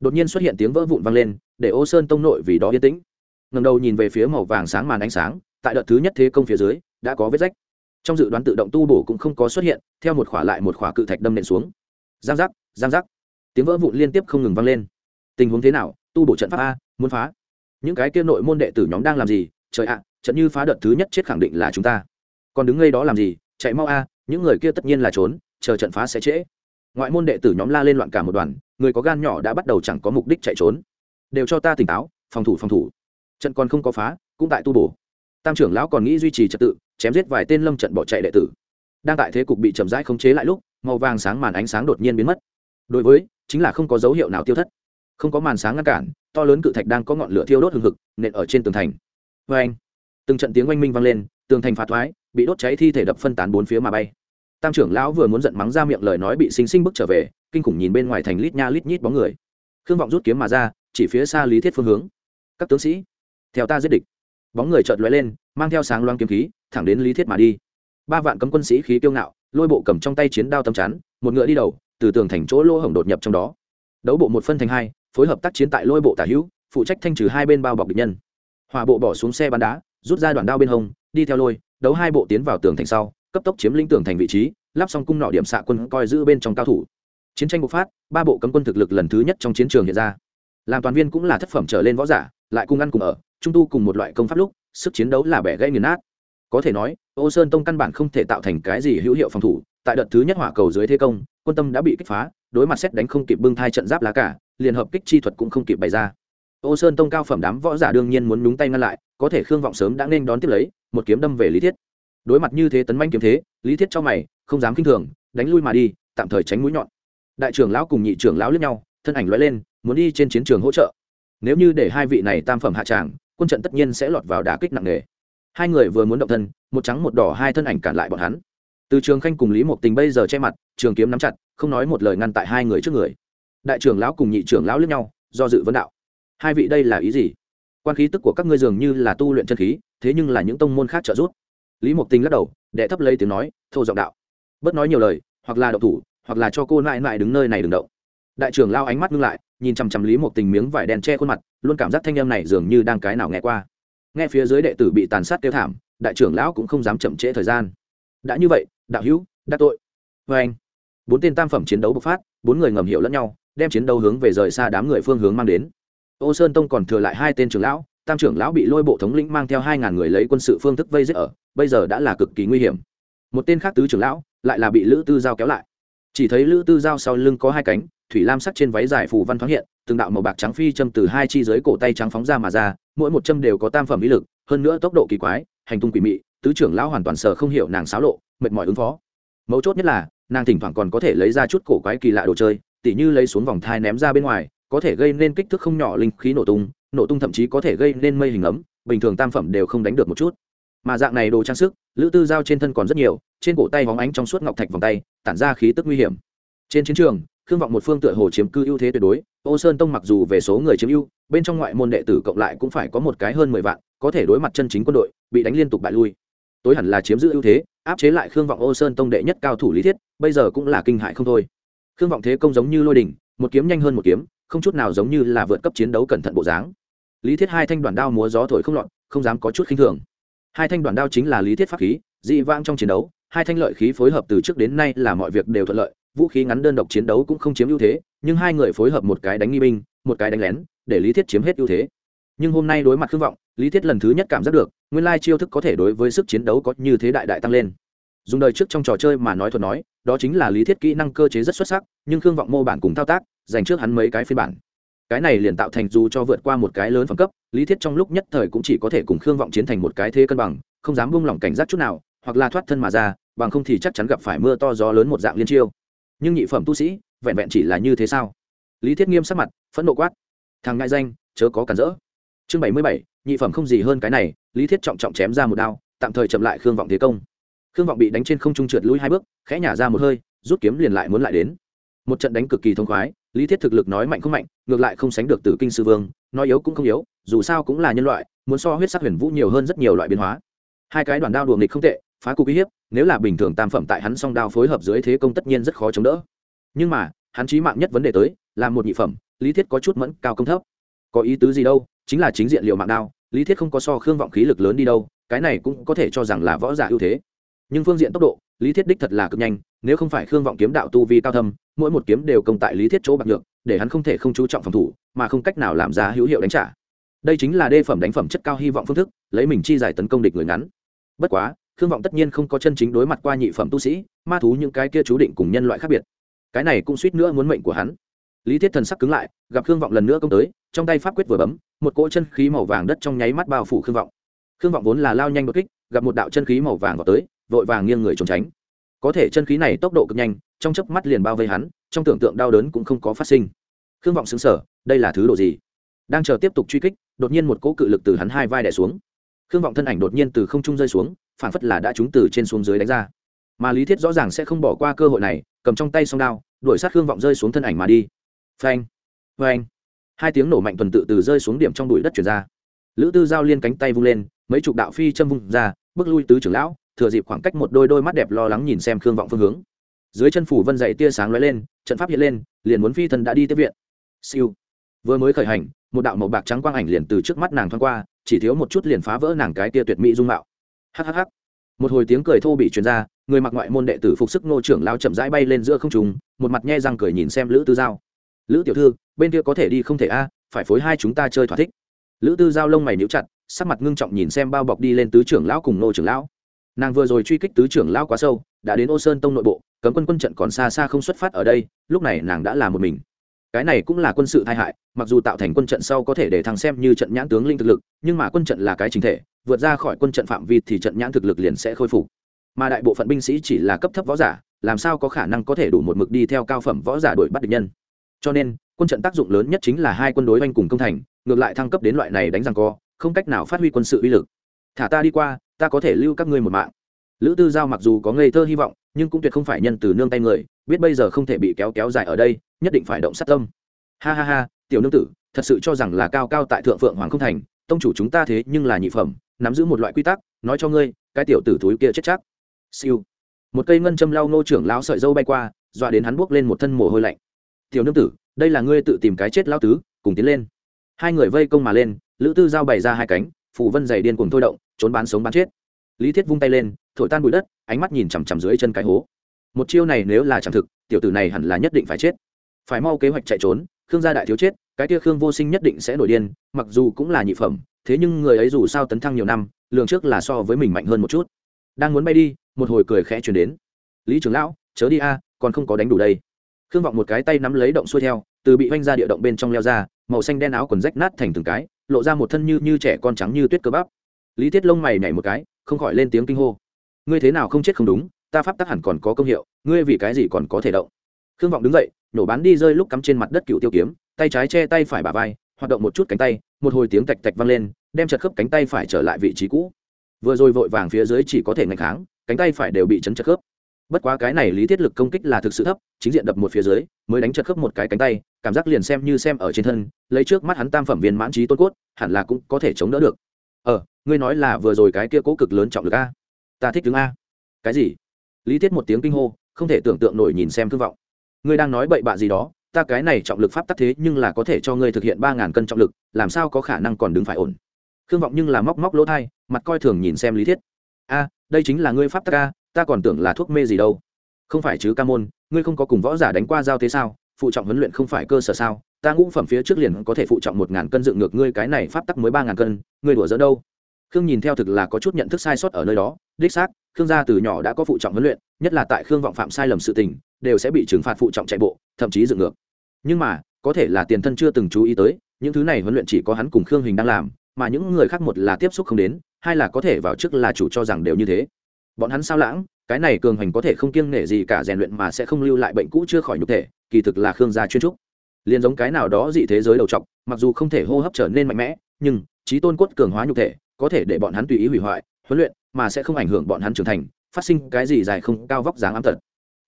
Đột nhiên xuất hiện tiếng vỡ vụn vang lên, để ô sơn tông nội vì đó yên tĩnh. Ngầm đầu nhìn về phía màu vàng sáng màn ánh sáng, tại đợt thứ nhất thế công phía dưới, đã có vết rách. Trong dự đoán tự động tu bổ cũng không có xuất hiện, theo một khỏa lại một khỏa cự thạch đâm nện xuống. Giang giác giang giác. Tiếng vỡ vụn liên tiếp không ngừng vang lên. Tình huống thế nào? Tu bổ trận pháp a, muốn phá. Những cái kia nội môn đệ tử nhóm đang làm gì? Trời ạ trận như phá đợt thứ nhất chết khẳng định là chúng ta. Còn đứng ngay đó làm gì? Chạy mau a, những người kia tất nhiên là trốn, chờ trận phá sẽ trễ. Ngoại môn đệ tử nhóm la lên loạn cả một đoàn, người có gan nhỏ đã bắt đầu chẳng có mục đích chạy trốn. Đều cho ta tỉnh táo, phòng thủ phòng thủ. Trận còn không có phá, cũng tại tu bổ. Tam trưởng lão còn nghĩ duy trì trật tự, chém giết vài tên lâm trận bỏ chạy đệ tử. Đang tại thế cục bị chậm rãi khống chế lại lúc, màu vàng sáng màn ánh sáng đột nhiên biến mất. Đối với, chính là không có dấu hiệu nào tiêu thất. Không có màn sáng ngăn cản, to lớn cự thạch đang có ngọn lửa thiêu đốt hừng hực, nện ở trên tường thành. Vê anh từng trận tiếng oanh minh vang lên, tường thành phá thoái, bị đốt cháy thi thể đập phân tán bốn phía mà bay. Tam trưởng lão vừa muốn giận mắng ra miệng lời nói bị xinh xinh bức trở về, kinh khủng nhìn bên ngoài thành lít nha lít nhít bóng người. Khương vọng rút kiếm mà ra, chỉ phía xa lý thiết phương hướng. Các tướng sĩ, theo ta giết địch. Bóng người chợt lóe lên, mang theo sáng loang kiếm khí, thẳng đến lý thiết mà đi. Ba vạn cấm quân sĩ khí kiêu ngạo, lôi bộ cầm trong tay chiến đao tầm chắn, một ngựa đi đầu, từ tường thành chỗ lỗ hổng đột nhập trong đó. Đấu bộ một phân thành hai, phối hợp tác chiến tại lôi bộ tả hữu, phụ trách thanh trừ hai bên bao bọc địch nhân. Hòa bộ bỏ xuống xe bắn đá rút ra đoạn đao bên hông, đi theo lôi, đấu hai bộ tiến vào tường thành sau, cấp tốc chiếm lĩnh tường thành vị trí, lắp xong cung nọ điểm xạ quân coi giữ bên trong cao thủ. Chiến tranh bộc phát, ba bộ cấm quân thực lực lần thứ nhất trong chiến trường hiện ra. Làm toàn viên cũng là thất phẩm trở lên võ giả, lại cùng ăn cùng ở, trung tu cùng một loại công pháp lúc, sức chiến đấu là bẻ gãy nghiền nát. Có thể nói, ô sơn tông căn bản không thể tạo thành cái gì hữu hiệu phòng thủ, tại đợt thứ nhất hỏa cầu dưới thế công, quân tâm đã bị kích phá, đối mặt xét đánh không kịp bưng thai trận giáp lá cả, liền hợp kích chi thuật cũng không kịp bày ra. Ô sơn tông cao phẩm đám võ giả đương nhiên muốn nhúng tay ngăn lại có thể khương vọng sớm đã nên đón tiếp lấy, một kiếm đâm về lý thiết. Đối mặt như thế tấn manh kiếm thế, lý thiết cho mày, không dám k i n h thường, đánh lui mà đi, tạm thời tránh mũi nhọn. Đại trưởng lão cùng nhị trưởng lão lướt nhau, thân ảnh l lên, muốn đi trên chiến trường hỗ trợ. Nếu như để hai vị này tam phẩm hạ tràng, quân trận tất nhiên sẽ lọt vào đả kích nặng nề. Hai người vừa muốn động thân, một trắng một đỏ hai thân ảnh cản lại bọn hắn. Từ trường khanh cùng lý một tình bây giờ che mặt, trường kiếm nắm chặt, không nói một lời ngăn tại hai người trước người. Đại trưởng lão cùng nhị trưởng lão lướt nhau, do dự vấn đạo. Hai vị đây là ý gì? Quan khí tức của các ngươi dường như là tu luyện chân khí, thế nhưng là những tông môn khác trợ giúp. Lý mộc tình lắc đầu, đệ thấp lấy tiếng nói thâu giọng đạo. Bớt nói nhiều lời, hoặc là đậu thủ, hoặc là cho cô nại nại đứng nơi này đừng động. Đại trưởng lao ánh mắt ngưng lại, nhìn chằm chằm lý mộc tình miếng vải đen che khuôn mặt, luôn cảm giác thanh em này dường như đang cái nào nghe qua. Nghe phía dưới đệ tử bị tàn sát tiêu thảm, đại trưởng lão cũng không dám chậm trễ thời gian. Đã như vậy, đạo hữu, đã tội. Vê anh, bốn tên tam phẩm chiến đấu bộc phát, bốn người ngầm hiểu lẫn nhau, đem chiến đấu hướng về rời xa đám người phương hướng mang đến ô sơn tông còn thừa lại hai tên trưởng lão, tam trưởng lão bị lôi bộ thống lĩnh mang theo hai ngàn người lấy quân sự phương thức vây giết ở, bây giờ đã là cực kỳ nguy hiểm. Một tên khác tứ trưởng lão, lại là bị lữ tư giao kéo lại. Chỉ thấy lữ tư giao sau lưng có hai cánh, thủy lam sắc trên váy dài phù văn thoáng hiện, từng đạo màu bạc trắng phi châm từ hai chi dưới cổ tay trắng phóng ra mà ra, mỗi một châm đều có tam phẩm ý lực, hơn nữa tốc độ kỳ quái, hành tung quỷ mị, tứ trưởng lão hoàn toàn sờ không hiểu nàng xáo lộ, mệt mỏi ứng phó. Mấu chốt nhất là, nàng thỉnh thoảng còn có thể lấy ra chút cổ quái kỳ lạ đồ chơi, tỉ như lấy xuống vòng thai ném ra bên ngoài có thể gây nên kích thước không nhỏ linh khí nổ tung nổ tung thậm chí có thể gây nên mây hình ấm, bình thường tam phẩm đều không đánh được một chút. Mà dạng này đồ trang sức, lữ tư giao trên thân còn rất nhiều, trên cổ tay hóng ánh trong suốt ngọc thạch vòng tay, tản ra khí tức nguy hiểm. Trên chiến trường, khương vọng một phương tựa hồ chiếm cư ưu thế tuyệt đối, ô sơn tông mặc dù về số người chiếm ưu, bên trong ngoại môn đệ tử cộng lại cũng phải có một cái hơn mười vạn, có thể đối mặt chân chính quân đội, bị đánh liên tục bại lui. Tối hẳn là chiếm giữ ưu thế, áp chế lại khương vọng ô sơn tông đệ nhất cao thủ lý thiết, bây giờ cũng là kinh hại không thôi. Khương vọng thế công giống như lôi đình một kiếm nhanh hơn một kiếm, không chút nào giống như là vượt cấp chiến đấu cẩn thận bộ dáng. Lý thiết hai thanh đoàn đao múa gió thổi không lọt, không dám có chút khinh thường. Hai thanh đoàn đao chính là lý thiết pháp khí, dị vãng trong chiến đấu, hai thanh lợi khí phối hợp từ trước đến nay là mọi việc đều thuận lợi, vũ khí ngắn đơn độc chiến đấu cũng không chiếm ưu thế, nhưng hai người phối hợp một cái đánh nghi binh, một cái đánh lén, để lý thiết chiếm hết ưu thế. Nhưng hôm nay đối mặt khương vọng, lý thiết lần thứ nhất cảm giác được, nguyên lai chiêu thức có thể đối với sức chiến đấu có như thế đại đại tăng lên. Dùng đời trước trong trò chơi mà nói thuật nói đó chính là lý thiết kỹ năng cơ chế rất xuất sắc, nhưng khương vọng mô bản cùng thao tác, dành trước hắn mấy cái phiên bản. Cái này liền tạo thành dù cho vượt qua một cái lớn phẩm cấp, lý thiết trong lúc nhất thời cũng chỉ có thể cùng khương vọng chiến thành một cái thế cân bằng, không dám buông lỏng cảnh giác chút nào, hoặc là thoát thân mà ra, bằng không thì chắc chắn gặp phải mưa to gió lớn một dạng liên chiêu. Nhưng nhị phẩm tu sĩ, vẹn vẹn chỉ là như thế sao? Lý thiết nghiêm sắc mặt, phẫn nộ quát. Thằng ngại danh, chớ có cản rỡ. Chương bảy mươi bảy, nhị phẩm không gì hơn cái này, lý thiết trọng trọng chém ra một đao, tạm thời chậm lại khương vọng thế công khương vọng bị đánh trên không trung trượt lui hai bước, khẽ nhả ra một hơi, rút kiếm liền lại muốn lại đến. Một trận đánh cực kỳ thông khoái, lý thiết thực lực nói mạnh không mạnh, ngược lại không sánh được tử kinh sư vương, nói yếu cũng không yếu, dù sao cũng là nhân loại, muốn so huyết sắc huyền vũ nhiều hơn rất nhiều loại biến hóa. Hai cái đoàn đao đùa nghịch không tệ, phá cục uy hiếp, nếu là bình thường tam phẩm tại hắn song đao phối hợp dưới thế công tất nhiên rất khó chống đỡ. Nhưng mà, hắn chí mạng nhất vấn đề tới, là một nhị phẩm, lý thiết có chút mẫn cao công thấp. Có ý tứ gì đâu, chính là chính diện liệu mạng đao, lý thiết không có so khương vọng khí lực lớn đi đâu, cái này cũng có thể cho rằng là võ giả ưu thế nhưng phương diện tốc độ, lý thiết đích thật là cực nhanh, nếu không phải khương vọng kiếm đạo tu vi cao thâm, mỗi một kiếm đều công tại lý thiết chỗ bạc được để hắn không thể không chú trọng phòng thủ, mà không cách nào làm ra hữu hiệu đánh trả. Đây chính là đê phẩm đánh phẩm chất cao hy vọng phương thức, lấy mình chi giải tấn công địch người ngắn. Bất quá, khương vọng tất nhiên không có chân chính đối mặt qua nhị phẩm tu sĩ, ma thú những cái kia chú định cùng nhân loại khác biệt. Cái này cũng suýt nữa muốn mệnh của hắn. Lý thiết thần sắc cứng lại, gặp khương vọng lần nữa công tới, trong tay pháp quyết vừa bấm, một cỗ chân khí màu vàng đất trong nháy mắt bao phủ khương vọng. Khương vọng vốn là lao nhanh đột kích, gặp một đạo chân khí màu vàng vào tới vội vàng nghiêng người trốn tránh. Có thể chân khí này tốc độ cực nhanh, trong chớp mắt liền bao vây hắn, trong tưởng tượng đau đớn cũng không có phát sinh. Khương vọng xứng sở đây là thứ độ gì? Đang chờ tiếp tục truy kích, đột nhiên một cỗ cự lực từ hắn hai vai đẻ xuống. Khương vọng thân ảnh đột nhiên từ không trung rơi xuống, phản phất là đã trúng từ trên xuống dưới đánh ra. Mà lý thiết rõ ràng sẽ không bỏ qua cơ hội này, cầm trong tay song đao, đuổi sát khương vọng rơi xuống thân ảnh mà đi. Phanh phanh. Hai tiếng nổ mạnh tuần tự từ rơi xuống điểm trong đùi đất chuyển ra. Lữ tư giao liên cánh tay vung lên, mấy chục đạo phi châm vung ra, bước lui tứ trưởng lão thừa dịp khoảng cách một đôi đôi mắt đẹp lo lắng nhìn xem khương vọng phương hướng. Dưới chân phủ vân dậy tia sáng lóe lên, trận pháp hiện lên, liền muốn phi thần đã đi tiếp viện. Siêu. Vừa mới khởi hành, một đạo màu bạc trắng quang ảnh liền từ trước mắt nàng thoáng qua, chỉ thiếu một chút liền phá vỡ nàng cái tia tuyệt mỹ dung mạo. Hhh một hồi tiếng cười thô bị truyền ra, người mặc ngoại môn đệ tử phục sức ngô trưởng lao chậm rãi bay lên giữa không trùng một mặt nhe răng cười nhìn xem lữ tư giao. Lữ tiểu thư, bên kia có thể đi không thể a, phải phối hai chúng ta chơi thỏa thích. Lữ tư giao lông mày níu chặt, sắc mặt ngưng trọng nhìn xem bao bọc đi lên tứ trưởng lão cùng ngô trưởng lão nàng vừa rồi truy kích tứ trưởng lão quá sâu, đã đến ô sơn tông nội bộ, cấm quân quân trận còn xa xa không xuất phát ở đây, lúc này nàng đã là một mình. Cái này cũng là quân sự tai hại, mặc dù tạo thành quân trận sau có thể để thằng xem như trận nhãn tướng linh thực lực, nhưng mà quân trận là cái chính thể, vượt ra khỏi quân trận phạm vi thì trận nhãn thực lực liền sẽ khôi phục. Mà đại bộ phận binh sĩ chỉ là cấp thấp võ giả, làm sao có khả năng có thể đủ một mực đi theo cao phẩm võ giả đuổi bắt địch nhân? Cho nên, quân trận tác dụng lớn nhất chính là hai quân đối oanh cùng công thành, ngược lại thăng cấp đến loại này đánh rằng co, không cách nào phát huy quân sự uy lực thả ta đi qua, ta có thể lưu các ngươi một mạng. Lữ tư giao mặc dù có ngây thơ hy vọng, nhưng cũng tuyệt không phải nhân từ nương tay người, biết bây giờ không thể bị kéo kéo dài ở đây, nhất định phải động sát tâm. Ha ha ha, tiểu nương tử, thật sự cho rằng là cao cao tại thượng phượng hoàng không thành, tông chủ chúng ta thế nhưng là nhị phẩm, nắm giữ một loại quy tắc, nói cho ngươi, cái tiểu tử thúi kia chết chắc. Siêu. Một cây ngân châm lau nô trưởng lão sợi dâu bay qua, dọa đến hắn buốc lên một thân mồ hôi lạnh. Tiểu nương tử, đây là ngươi tự tìm cái chết lão tứ, cùng tiến lên. Hai người vây công mà lên, lữ tư giao bày ra hai cánh. Phù vân dày điên cuồng thôi động, trốn bán sống bán chết. Lý thiết vung tay lên, thổi tan bụi đất, ánh mắt nhìn chằm chằm dưới chân cái hố. Một chiêu này nếu là chẳng thực, tiểu tử này hẳn là nhất định phải chết. Phải mau kế hoạch chạy trốn, khương gia đại thiếu chết, cái kia khương vô sinh nhất định sẽ nổi điên, mặc dù cũng là nhị phẩm, thế nhưng người ấy dù sao tấn thăng nhiều năm, lường trước là so với mình mạnh hơn một chút. Đang muốn bay đi, một hồi cười khẽ chuyển đến. Lý trưởng lão, chớ đi a, còn không có đánh đủ đây. Khương vọng một cái tay nắm lấy động xuôi theo từ bị oanh ra địa động bên trong leo ra, màu xanh đen áo quần rách nát thành từng cái, lộ ra một thân như như trẻ con trắng như tuyết cơ bắp. Lý thiết lông mày nhảy một cái, không khỏi lên tiếng kinh hô. Ngươi thế nào không chết không đúng, ta pháp tắc hẳn còn có công hiệu, ngươi vì cái gì còn có thể động? Khương vọng đứng dậy, nổ bán đi rơi lúc cắm trên mặt đất cựu tiêu kiếm, tay trái che tay phải bà vai, hoạt động một chút cánh tay, một hồi tiếng tạch tạch vang lên, đem chật khớp cánh tay phải trở lại vị trí cũ. Vừa rồi vội vàng phía dưới chỉ có thể ngạch kháng, cánh tay phải đều bị chấn chật khớp bất quá cái này lý thiết lực công kích là thực sự thấp, chính diện đập một phía dưới, mới đánh chật khớp một cái cánh tay, cảm giác liền xem như xem ở trên thân, lấy trước mắt hắn tam phẩm viên mãn trí tôn cốt, hẳn là cũng có thể chống đỡ được. Ờ ngươi nói là vừa rồi cái kia cố cực lớn trọng lực a? Ta thích tướng a. Cái gì? Lý thiết một tiếng kinh hô, không thể tưởng tượng nổi nhìn xem thương vọng. Ngươi đang nói bậy bạ gì đó, ta cái này trọng lực pháp tắc thế nhưng là có thể cho ngươi thực hiện ba ngàn cân trọng lực, làm sao có khả năng còn đứng phải ổn? Khương vọng nhưng là móc móc lỗ thai, mặt coi thường nhìn xem lý thiết. A, đây chính là ngươi pháp tắc a ta còn tưởng là thuốc mê gì đâu. Không phải chứ, ca môn, ngươi không có cùng võ giả đánh qua giao thế sao? Phụ trọng huấn luyện không phải cơ sở sao? Ta ngũ phẩm phía trước liền có thể phụ trọng một ngàn cân dựng ngược ngươi, cái này pháp tắc mới ba ngàn cân, ngươi đùa dỡ đâu? Khương nhìn theo thực là có chút nhận thức sai sót ở nơi đó. Đích xác, khương gia từ nhỏ đã có phụ trọng huấn luyện, nhất là tại khương vọng phạm sai lầm sự tình, đều sẽ bị trừng phạt phụ trọng chạy bộ, thậm chí dựng ngược. Nhưng mà, có thể là tiền thân chưa từng chú ý tới, những thứ này huấn luyện chỉ có hắn cùng khương hình đang làm, mà những người khác một là tiếp xúc không đến, hai là có thể vào trước là chủ cho rằng đều như thế bọn hắn sao lãng, cái này cường hành có thể không kiêng nể gì cả rèn luyện mà sẽ không lưu lại bệnh cũ chưa khỏi nhục thể, kỳ thực là khương gia chuyên trúc. Liền giống cái nào đó dị thế giới đầu trọc, mặc dù không thể hô hấp trở nên mạnh mẽ, nhưng trí tôn quất cường hóa nhục thể, có thể để bọn hắn tùy ý hủy hoại, huấn luyện mà sẽ không ảnh hưởng bọn hắn trưởng thành, phát sinh cái gì dài không, cao vóc dáng ám tật.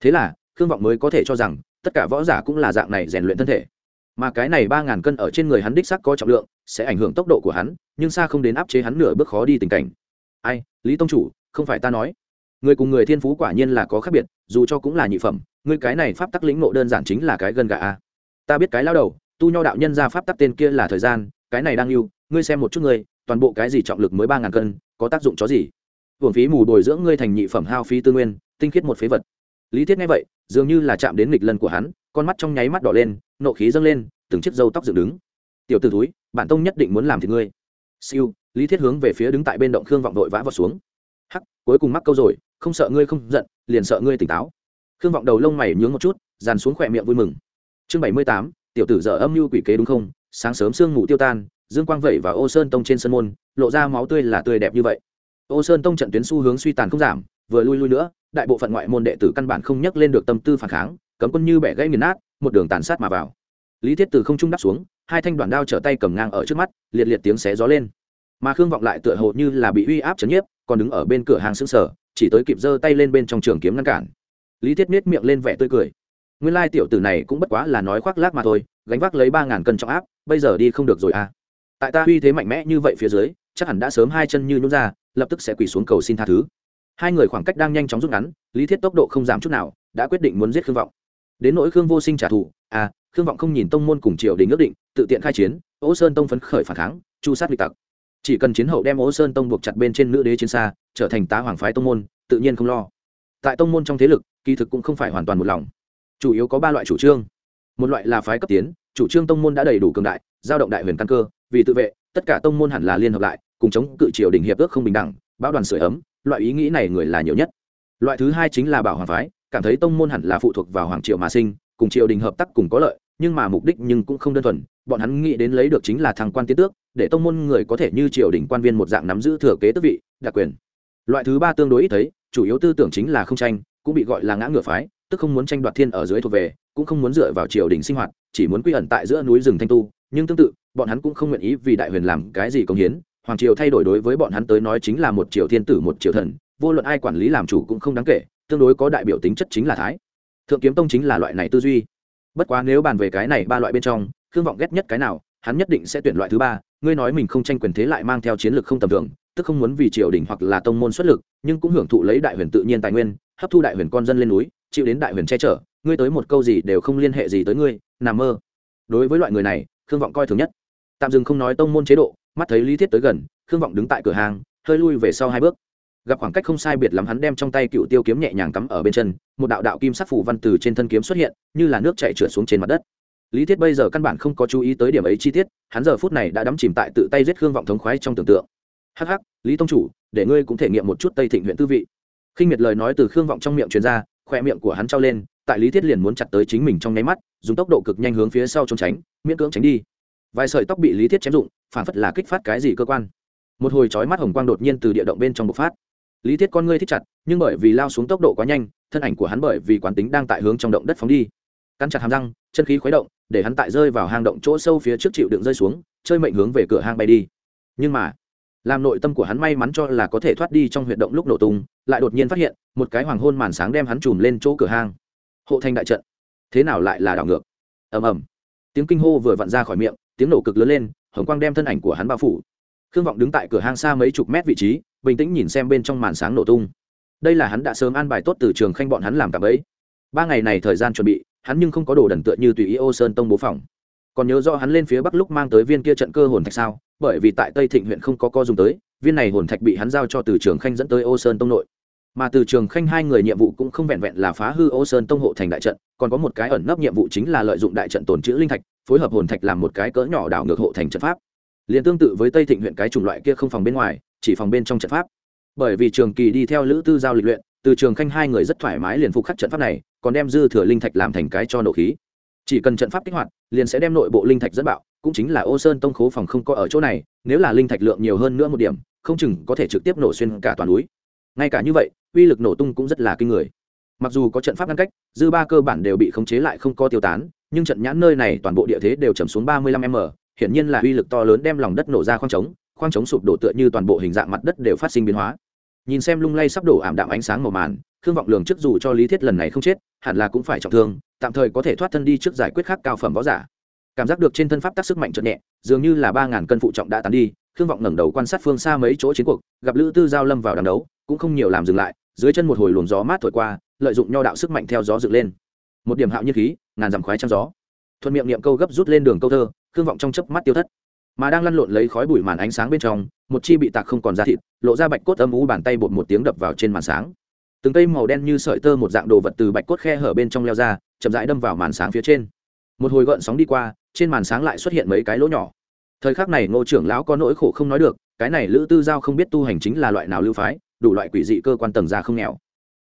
Thế là, khương vọng mới có thể cho rằng, tất cả võ giả cũng là dạng này rèn luyện thân thể. Mà cái này ba ngàn cân ở trên người hắn đích sắc có trọng lượng, sẽ ảnh hưởng tốc độ của hắn, nhưng xa không đến áp chế hắn nửa bước khó đi tình cảnh. Ai, lý tông chủ không phải ta nói. Người cùng người thiên phú quả nhiên là có khác biệt dù cho cũng là nhị phẩm người cái này pháp tắc lĩnh nộ đơn giản chính là cái gần gà a. Ta biết cái lao đầu tu nho đạo nhân ra pháp tắc tên kia là thời gian cái này đang yêu, ngươi xem một chút ngươi toàn bộ cái gì trọng lực mới ba ngàn cân có tác dụng chó gì? Hưởng phí mù bồi dưỡng ngươi thành nhị phẩm hao phí tư nguyên tinh khiết một phế vật. Lý thiết nghe vậy dường như là chạm đến nghịch lần của hắn con mắt trong nháy mắt đỏ lên nộ khí dâng lên từng chiếc râu tóc dựng đứng. Tiểu t ử túi bản tông nhất định muốn làm thì ngươi. Siêu. Lý thiết hướng về phía đứng tại bên động khương vọng đội vã vào xuống hắc, cuối cùng mắc câu rồi, không sợ ngươi không giận, liền sợ ngươi tỉnh táo. Khương vọng đầu lông mày nhướng một chút, dàn xuống khỏe miệng vui mừng. Chương bảy mươi tám, tiểu tử dở âm mưu quỷ kế đúng không? Sáng sớm sương mù tiêu tan, dương quang vẩy và ô sơn tông trên sân môn, lộ ra máu tươi là tươi đẹp như vậy. Ô sơn tông trận tuyến xu hướng suy tàn không giảm, vừa lui lui nữa, đại bộ phận ngoại môn đệ tử căn bản không nhắc lên được tâm tư phản kháng, cấm quân như bẻ gãy nghiền nát, một đường tàn sát mà vào. Lý thiết từ không trung đắp xuống, hai thanh đoàn đao trở tay cầm ngang ở trước mắt, liệt liệt tiếng xé gió lên mà khương vọng lại tựa hồ như là bị uy áp chấn nhiếp, còn đứng ở bên cửa hàng xương sở, chỉ tới kịp giơ tay lên bên trong trường kiếm ngăn cản. Lý thiết miết miệng lên vẻ tươi cười. Nguyên lai tiểu tử này cũng bất quá là nói khoác lác mà thôi, gánh vác lấy ba ngàn cân trọng áp, bây giờ đi không được rồi à. Tại ta uy thế mạnh mẽ như vậy phía dưới, chắc hẳn đã sớm hai chân như nhún ra, lập tức sẽ quỳ xuống cầu xin tha thứ. Hai người khoảng cách đang nhanh chóng rút ngắn, lý thiết tốc độ không giảm chút nào, đã quyết định muốn giết khương vọng. Đến nỗi khương vô sinh trả thù à khương vọng không nhìn tông môn cùng triều đình ước định, tự tiện khai chiến, ô sơn tông phấn khởi phản kháng, chu sát lịch tặc chỉ cần chiến hậu đem ô sơn tông buộc chặt bên trên nữ đế chiến xa, trở thành tá hoàng phái tông môn, tự nhiên không lo. Tại tông môn trong thế lực, kỳ thực cũng không phải hoàn toàn một lòng. Chủ yếu có ba loại chủ trương. Một loại là phái cấp tiến, chủ trương tông môn đã đầy đủ cường đại, giao động đại huyền căn cơ, vì tự vệ, tất cả tông môn hẳn là liên hợp lại, cùng chống cự triều đình hiệp ước không bình đẳng, bão đoàn sửa ấm, loại ý nghĩ này người là nhiều nhất. Loại thứ hai chính là bảo hoàng phái, cảm thấy tông môn hẳn là phụ thuộc vào hoàng triều mà sinh, cùng triều đình hợp tác cùng có lợi nhưng mà mục đích nhưng cũng không đơn thuần, bọn hắn nghĩ đến lấy được chính là thăng quan tiến tước, để tông môn người có thể như triều đình quan viên một dạng nắm giữ thừa kế tước vị, đặc quyền. Loại thứ ba tương đối ít thấy, chủ yếu tư tưởng chính là không tranh, cũng bị gọi là ngã ngựa phái, tức không muốn tranh đoạt thiên ở dưới thuộc về, cũng không muốn dựa vào triều đình sinh hoạt, chỉ muốn quy ẩn tại giữa núi rừng thanh tu, nhưng tương tự, bọn hắn cũng không nguyện ý vì đại huyền làm cái gì công hiến, hoàng triều thay đổi đối với bọn hắn tới nói chính là một triều thiên tử một triều thần, vô luận ai quản lý làm chủ cũng không đáng kể, tương đối có đại biểu tính chất chính là thái. Thượng kiếm tông chính là loại này tư duy bất quá nếu bàn về cái này ba loại bên trong, khương vọng ghét nhất cái nào, hắn nhất định sẽ tuyển loại thứ ba. Ngươi nói mình không tranh quyền thế lại mang theo chiến lược không tầm thường, tức không muốn vì triều đình hoặc là tông môn xuất lực, nhưng cũng hưởng thụ lấy đại huyền tự nhiên tài nguyên, hấp thu đại huyền con dân lên núi, chịu đến đại huyền che chở, ngươi tới một câu gì đều không liên hệ gì tới ngươi, nằm mơ. Đối với loại người này, khương vọng coi thường nhất. Tạm dừng không nói tông môn chế độ, mắt thấy lý thiết tới gần, khương vọng đứng tại cửa hàng, hơi lui về sau hai bước gặp khoảng cách không sai biệt lắm hắn đem trong tay cựu tiêu kiếm nhẹ nhàng cắm ở bên chân, một đạo đạo kim sắc phủ văn từ trên thân kiếm xuất hiện, như là nước chạy trượt xuống trên mặt đất. Lý thiết bây giờ căn bản không có chú ý tới điểm ấy chi tiết, hắn giờ phút này đã đắm chìm tại tự tay giết khương vọng thống khoái trong tưởng tượng. Hắc hắc, lý tông chủ, để ngươi cũng thể nghiệm một chút tây thịnh huyện tư vị. Khinh miệt lời nói từ khương vọng trong miệng truyền ra, khoe miệng của hắn trao lên, tại lý thiết liền muốn chặt tới chính mình trong nháy mắt, dùng tốc độ cực nhanh hướng phía sau trốn tránh, miễn cưỡng tránh đi. Vài sợi tóc bị lý thiết chém dụng phản phất là kích phát cái gì cơ quan. Một hồi chói mắt hồng quang đột nhiên từ địa động bên trong bộc phát lý thiết con ngươi thích chặt, nhưng bởi vì lao xuống tốc độ quá nhanh, thân ảnh của hắn bởi vì quán tính đang tại hướng trong động đất phóng đi. Cắn chặt hàm răng, chân khí khuấy động, để hắn tại rơi vào hang động chỗ sâu phía trước chịu đựng rơi xuống, chơi mệnh hướng về cửa hang bay đi. Nhưng mà, làm nội tâm của hắn may mắn cho là có thể thoát đi trong huyệt động lúc nổ tung, lại đột nhiên phát hiện, một cái hoàng hôn màn sáng đem hắn chùm lên chỗ cửa hang. Hộ thành đại trận. Thế nào lại là đảo ngược? Ầm ầm. Tiếng kinh hô vừa vặn ra khỏi miệng, tiếng nổ cực lớn lên, hồng quang đem thân ảnh của hắn bao phủ khương vọng đứng tại cửa hang xa mấy chục mét vị trí, bình tĩnh nhìn xem bên trong màn sáng nổ tung. Đây là hắn đã sớm an bài tốt từ trường khanh bọn hắn làm cả ấy ba ngày này thời gian chuẩn bị, hắn nhưng không có đồ đần tựa như tùy ý ô sơn tông bố phòng. Còn nhớ do hắn lên phía bắc lúc mang tới viên kia trận cơ hồn thạch sao, bởi vì tại tây thịnh huyện không có co dùng tới, viên này hồn thạch bị hắn giao cho từ trường khanh dẫn tới ô sơn tông nội. Mà từ trường khanh hai người nhiệm vụ cũng không vẹn vẹn là phá hư ô sơn tông hộ thành đại trận, còn có một cái ẩn nấp nhiệm vụ chính là lợi dụng đại trận tồn chữ linh thạch, phối hợp hồn thạch làm một cái cỡ nhỏ đảo ngược hộ thành trận pháp liền tương tự với tây thịnh huyện cái chủng loại kia không phòng bên ngoài, chỉ phòng bên trong trận pháp. Bởi vì trường kỳ đi theo lữ tư giao lịch luyện, từ trường khanh hai người rất thoải mái liền phục khắc trận pháp này, còn đem dư thừa linh thạch làm thành cái cho nổ khí. Chỉ cần trận pháp kích hoạt, liền sẽ đem nội bộ linh thạch dẫn bạo, cũng chính là ô sơn tông khố phòng không có ở chỗ này, nếu là linh thạch lượng nhiều hơn nữa một điểm, không chừng có thể trực tiếp nổ xuyên cả toàn núi. Ngay cả như vậy, uy lực nổ tung cũng rất là kinh người. Mặc dù có trận pháp ngăn cách, dư ba cơ bản đều bị khống chế lại không có tiêu tán, nhưng trận nhãn nơi này toàn bộ địa thế đều chầm xuống ba mươi lăm m hiển nhiên là uy lực to lớn đem lòng đất nổ ra khoang trống khoang trống sụp đổ tựa như toàn bộ hình dạng mặt đất đều phát sinh biến hóa. Nhìn xem lung lay sắp đổ ảm đạm ánh sáng màu màn, khương vọng lường trước dù cho lý thiết lần này không chết, hẳn là cũng phải trọng thương, tạm thời có thể thoát thân đi trước giải quyết khác cao phẩm võ giả. Cảm giác được trên thân pháp tác sức mạnh chợt nhẹ, dường như là ba ngàn cân phụ trọng đã tán đi, khương vọng ngẩng đầu quan sát phương xa mấy chỗ chiến cuộc, gặp lữ tư giao lâm vào đàm đấu, cũng không nhiều làm dừng lại, dưới chân một hồi luồng gió mát thổi qua, lợi dụng nho đạo sức mạnh theo gió dựng lên. Một điểm hạo nhiên khí, ngàn dặm khoái trong gió thuận miệng niệm câu gấp rút lên đường câu thơ, khương vọng trong chớp mắt tiêu thất. Mà đang lăn lộn lấy khói bụi màn ánh sáng bên trong, một chi bị tạc không còn da thịt, lộ ra bạch cốt âm u bàn tay bột một tiếng đập vào trên màn sáng. Từng cây màu đen như sợi tơ một dạng đồ vật từ bạch cốt khe hở bên trong leo ra, chậm rãi đâm vào màn sáng phía trên. Một hồi gợn sóng đi qua, trên màn sáng lại xuất hiện mấy cái lỗ nhỏ. Thời khắc này ngô trưởng lão có nỗi khổ không nói được, cái này lữ tư giao không biết tu hành chính là loại nào lưu phái, đủ loại quỷ dị cơ quan tầng ra không nghèo.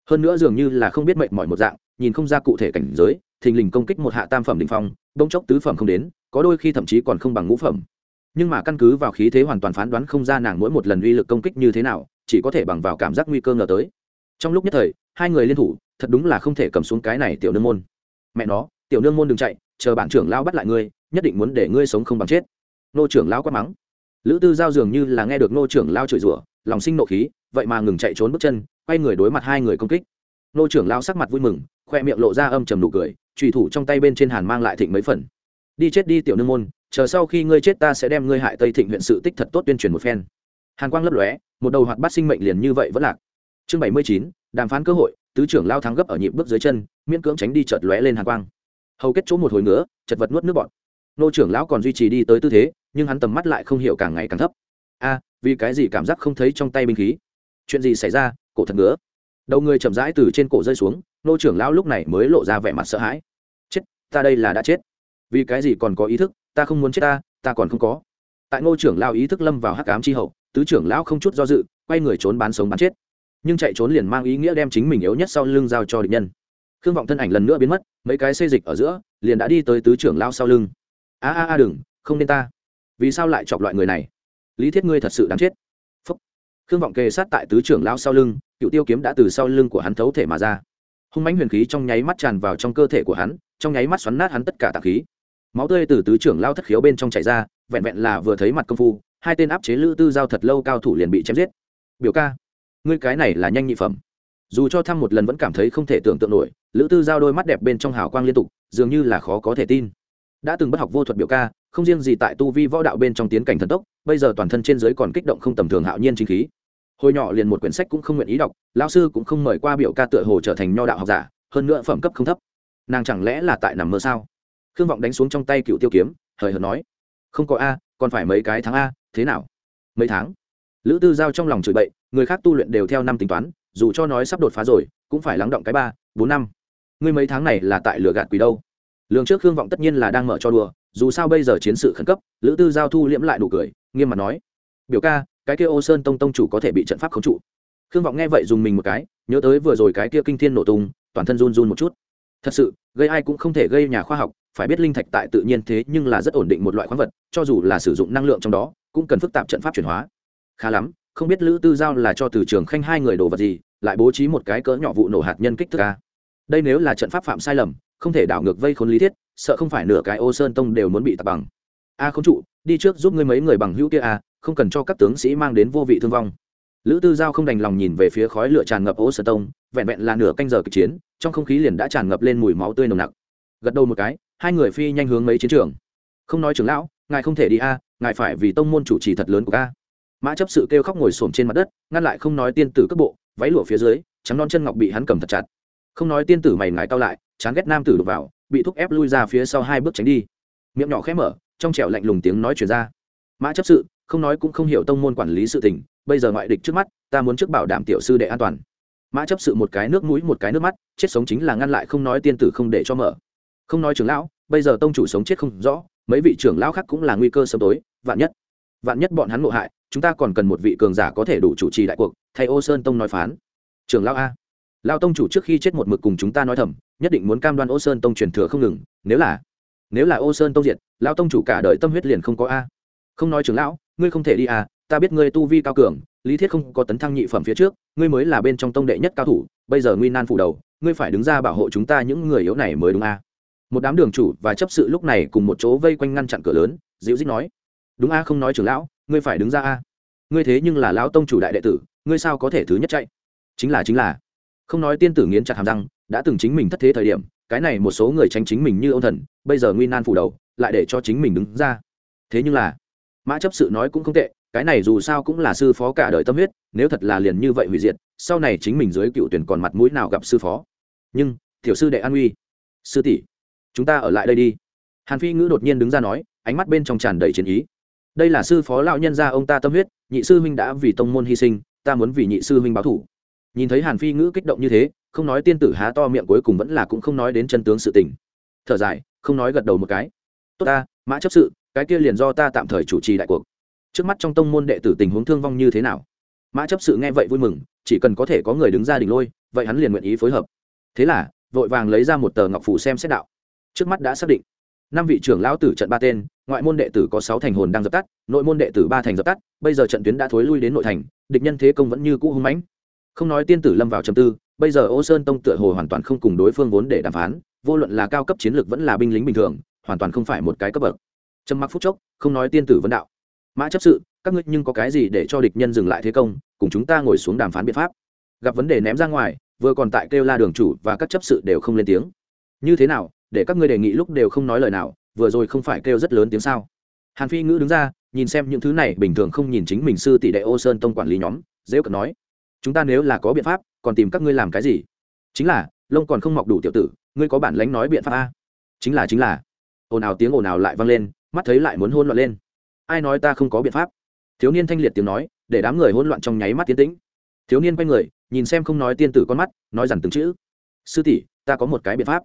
Hơn nữa dường như là không biết mệnh mọi một dạng, nhìn không ra cụ thể cảnh giới thình lình công kích một hạ tam phẩm đ ỉ n h phong đông chốc tứ phẩm không đến, có đôi khi thậm chí còn không bằng ngũ phẩm. Nhưng mà căn cứ vào khí thế hoàn toàn phán đoán không ra nàng mỗi một lần uy lực công kích như thế nào, chỉ có thể bằng vào cảm giác nguy cơ ngờ tới. Trong lúc nhất thời, hai người liên thủ, thật đúng là không thể cầm xuống cái này tiểu nương môn. Mẹ nó, tiểu nương môn đừng chạy, chờ bản trưởng lao bắt lại ngươi, nhất định muốn để ngươi sống không bằng chết. Nô trưởng lao quát mắng. Lữ tư giao dường như là nghe được nô trưởng lao chửi rủa, lòng sinh nộ khí, vậy mà ngừng chạy trốn bước chân, quay người đối mặt hai người công kích. Nô trưởng lao sắc mặt vui mừng, khoe miệng lộ ra âm trầm nụ cười trùy thủ trong tay bên trên hàn mang lại thịnh mấy phần. Đi chết đi tiểu nương môn, chờ sau khi ngươi chết ta sẽ đem ngươi hại tây thịnh huyện sự tích thật tốt tuyên truyền một phen. Hàn quang lấp lóe, một đầu hoạt bát sinh mệnh liền như vậy vẫn lạc. Chương bảy mươi chín, đàm phán cơ hội, tứ trưởng lao thắng gấp ở nhịp bước dưới chân, miễn cưỡng tránh đi chợt lóe lên hàn quang. Hầu kết chỗ một hồi nữa chật vật nuốt nước bọn nô trưởng lão còn duy trì đi tới tư thế, nhưng hắn tầm mắt lại không hiểu càng ngày càng thấp. A, vì cái gì cảm giác không thấy trong tay binh khí? Chuyện gì xảy ra? Cổ thật ngứa. Đầu người chậm rãi từ trên cổ rơi xuống nô trưởng lão lúc này mới lộ ra vẻ mặt sợ hãi. Chết, ta đây là đã chết. Vì cái gì còn có ý thức, ta không muốn chết ta ta còn không có. Tại ngô trưởng lão ý thức lâm vào hắc ám chi hậu, tứ trưởng lão không chút do dự, quay người trốn bán sống bán chết. Nhưng chạy trốn liền mang ý nghĩa đem chính mình yếu nhất sau lưng giao cho địch nhân. Khương vọng thân ảnh lần nữa biến mất, mấy cái xây dịch ở giữa, liền đã đi tới tứ trưởng lão sau lưng. A a a đừng, không nên ta. Vì sao lại chọc loại người này? Lý thiết ngươi thật sự đáng chết. Phúc. Khương vọng kề sát tại tứ trưởng lão sau lưng, cựu tiêu kiếm đã từ sau lưng của hắn thấu thể mà ra hung mãnh huyền khí trong nháy mắt tràn vào trong cơ thể của hắn, trong nháy mắt xoắn nát hắn tất cả tạp khí. Máu tươi từ tứ trưởng lao thất khiếu bên trong chảy ra, vẹn vẹn là vừa thấy mặt công phu, hai tên áp chế lữ tư giao thật lâu cao thủ liền bị chém giết. Biểu ca, ngươi cái này là nhanh nhị phẩm. Dù cho thăm một lần vẫn cảm thấy không thể tưởng tượng nổi, lữ tư giao đôi mắt đẹp bên trong hào quang liên tục, dường như là khó có thể tin. Đã từng bất học vô thuật biểu ca, không riêng gì tại tu vi võ đạo bên trong tiến cảnh thần tốc, bây giờ toàn thân trên giới còn kích động không tầm thường hạo nhiên chính khí hồi nhỏ liền một quyển sách cũng không nguyện ý đọc lao sư cũng không mời qua biểu ca tựa hồ trở thành nho đạo học giả, hơn nữa phẩm cấp không thấp. Nàng chẳng lẽ là tại nằm mơ sao? Khương vọng đánh xuống trong tay cựu tiêu kiếm, hời hợt nói, không có a, còn phải mấy cái tháng a, thế nào? Mấy tháng? Lữ tư giao trong lòng chửi bậy, người khác tu luyện đều theo năm tính toán, dù cho nói sắp đột phá rồi, cũng phải lắng động cái ba, bốn năm. Ngươi mấy tháng này là tại lửa gạt quỷ đâu? Lường trước khương vọng tất nhiên là đang mở cho đùa, dù sao bây giờ chiến sự khẩn cấp, lữ tư giao thu liễm lại nụ cười, nghiêm mặt nói, biểu ca cái kia ô sơn tông tông chủ có thể bị trận pháp khống trụ. Khương vọng nghe vậy dùng mình một cái, nhớ tới vừa rồi cái kia kinh thiên nổ tung, toàn thân run run một chút. Thật sự, gây ai cũng không thể gây nhà khoa học, phải biết linh thạch tại tự nhiên thế nhưng là rất ổn định một loại khoáng vật, cho dù là sử dụng năng lượng trong đó, cũng cần phức tạp trận pháp chuyển hóa. Khá lắm, không biết lữ tư giao là cho từ trường khanh hai người đồ vật gì, lại bố trí một cái cỡ nhỏ vụ nổ hạt nhân kích thước a. Đây nếu là trận pháp phạm sai lầm, không thể đảo ngược vây khốn lý thiết, sợ không phải nửa cái ô sơn tông đều muốn bị tạt bằng. A không trụ, đi trước giúp ngươi mấy người bằng hữu kia a không cần cho các tướng sĩ mang đến vô vị thương vong. Lữ tư giao không đành lòng nhìn về phía khói lửa tràn ngập ô sơn tông, vẹn vẹn là nửa canh giờ kịch chiến, trong không khí liền đã tràn ngập lên mùi máu tươi nồng nặc. Gật đầu một cái, hai người phi nhanh hướng mấy chiến trường. Không nói trưởng lão, ngài không thể đi a, ngài phải vì tông môn chủ trì thật lớn của ca. Mã chấp sự kêu khóc ngồi xổm trên mặt đất, ngăn lại không nói tiên tử cấp bộ, váy lụa phía dưới, trắng non chân ngọc bị hắn cầm thật chặt. Không nói tiên tử mày ngài cao lại, chán ghét nam tử đục vào, bị thúc ép lui ra phía sau hai bước tránh đi. Miệng nhỏ khẽ mở, trong trẻo lạnh lùng tiếng nói chuyển ra. Mã chấp sự không nói cũng không hiểu tông môn quản lý sự tình, bây giờ ngoại địch trước mắt, ta muốn trước bảo đảm tiểu sư đệ an toàn. Mã chấp sự một cái nước mũi một cái nước mắt, chết sống chính là ngăn lại không nói tiên tử không để cho mở. Không nói trưởng lão, bây giờ tông chủ sống chết không rõ, mấy vị trưởng lão khác cũng là nguy cơ sớm tối, vạn nhất vạn nhất bọn hắn ngộ hại, chúng ta còn cần một vị cường giả có thể đủ chủ trì đại cuộc, thay ô sơn tông nói phán. Trưởng lão a. Lão tông chủ trước khi chết một mực cùng chúng ta nói thầm, nhất định muốn cam đoan ô sơn tông truyền thừa không ngừng, nếu là nếu là ô sơn tông diệt, lão tông chủ cả đời tâm huyết liền không có a. Không nói trưởng lão ngươi không thể đi à ta biết ngươi tu vi cao cường, lý thiết không có tấn thăng nhị phẩm phía trước, ngươi mới là bên trong tông đệ nhất cao thủ, bây giờ nguy nan phủ đầu, ngươi phải đứng ra bảo hộ chúng ta những người yếu này mới đúng à. một đám đường chủ và chấp sự lúc này cùng một chỗ vây quanh ngăn chặn cửa lớn dịu dít nói, đúng a à không nói trưởng lão, ngươi phải đứng ra a à. ngươi thế nhưng là lão tông chủ đại đệ tử, ngươi sao có thể thứ nhất chạy chính là chính là không nói tiên tử nghiến chặt hàm răng, đã từng chính mình thất thế thời điểm, cái này một số người tránh chính mình như ông thần, bây giờ nguy nan phủ đầu, lại để cho chính mình đứng ra thế nhưng là mã chấp sự nói cũng không tệ, cái này dù sao cũng là sư phó cả đời tâm huyết, nếu thật là liền như vậy hủy diệt, sau này chính mình dưới cựu tuyển còn mặt mũi nào gặp sư phó? Nhưng thiểu sư đệ an uy sư tỷ, chúng ta ở lại đây đi. Hàn phi ngữ đột nhiên đứng ra nói, ánh mắt bên trong tràn đầy chiến ý. Đây là sư phó lão nhân gia ông ta tâm huyết, nhị sư huynh đã vì tông môn hy sinh, ta muốn vì nhị sư huynh báo thủ. Nhìn thấy hàn phi ngữ kích động như thế, không nói tiên tử há to miệng cuối cùng vẫn là cũng không nói đến chân tướng sự tình. Thở dài, không nói gật đầu một cái. Tốt ta mã chấp sự, cái kia liền do ta tạm thời chủ trì đại cuộc. Trước mắt trong tông môn đệ tử tình huống thương vong như thế nào? Mã chấp sự nghe vậy vui mừng, chỉ cần có thể có người đứng ra đỉnh lôi, vậy hắn liền nguyện ý phối hợp. Thế là, vội vàng lấy ra một tờ ngọc phủ xem xét đạo. Trước mắt đã xác định, năm vị trưởng lão tử trận ba tên, ngoại môn đệ tử có sáu thành hồn đang dập tắt, nội môn đệ tử ba thành dập tắt, bây giờ trận tuyến đã thối lui đến nội thành, địch nhân thế công vẫn như cũ hung mãnh. Không nói tiên tử lâm vào trầm tư, bây giờ ô sơn tông tựa hồ hoàn toàn không cùng đối phương vốn để đàm phán, vô luận là cao cấp chiến lược vẫn là binh lính bình thường hoàn toàn không phải một cái cấp bậc. Trầm mặc phút chốc, không nói tiên tử vấn đạo. Mã chấp sự, các ngươi nhưng có cái gì để cho địch nhân dừng lại thế công, cùng chúng ta ngồi xuống đàm phán biện pháp. Gặp vấn đề ném ra ngoài, vừa còn tại kêu la đường chủ và các chấp sự đều không lên tiếng. Như thế nào, để các ngươi đề nghị lúc đều không nói lời nào, vừa rồi không phải kêu rất lớn tiếng sao? Hàn phi ngữ đứng ra, nhìn xem những thứ này, bình thường không nhìn chính mình sư tỷ đệ ô sơn tông quản lý nhóm dễ cận nói, chúng ta nếu là có biện pháp, còn tìm các ngươi làm cái gì? Chính là, lông còn không mọc đủ tiểu tử, ngươi có bản lánh nói biện pháp a? Chính là chính là ồn ào tiếng ồn ào lại vang lên, mắt thấy lại muốn hôn loạn lên. Ai nói ta không có biện pháp? Thiếu niên thanh liệt tiếng nói, để đám người hỗn loạn trong nháy mắt tiến tĩnh. Thiếu niên quay người, nhìn xem không nói tiên tử con mắt, nói dằn từng chữ. Sư tỷ, ta có một cái biện pháp.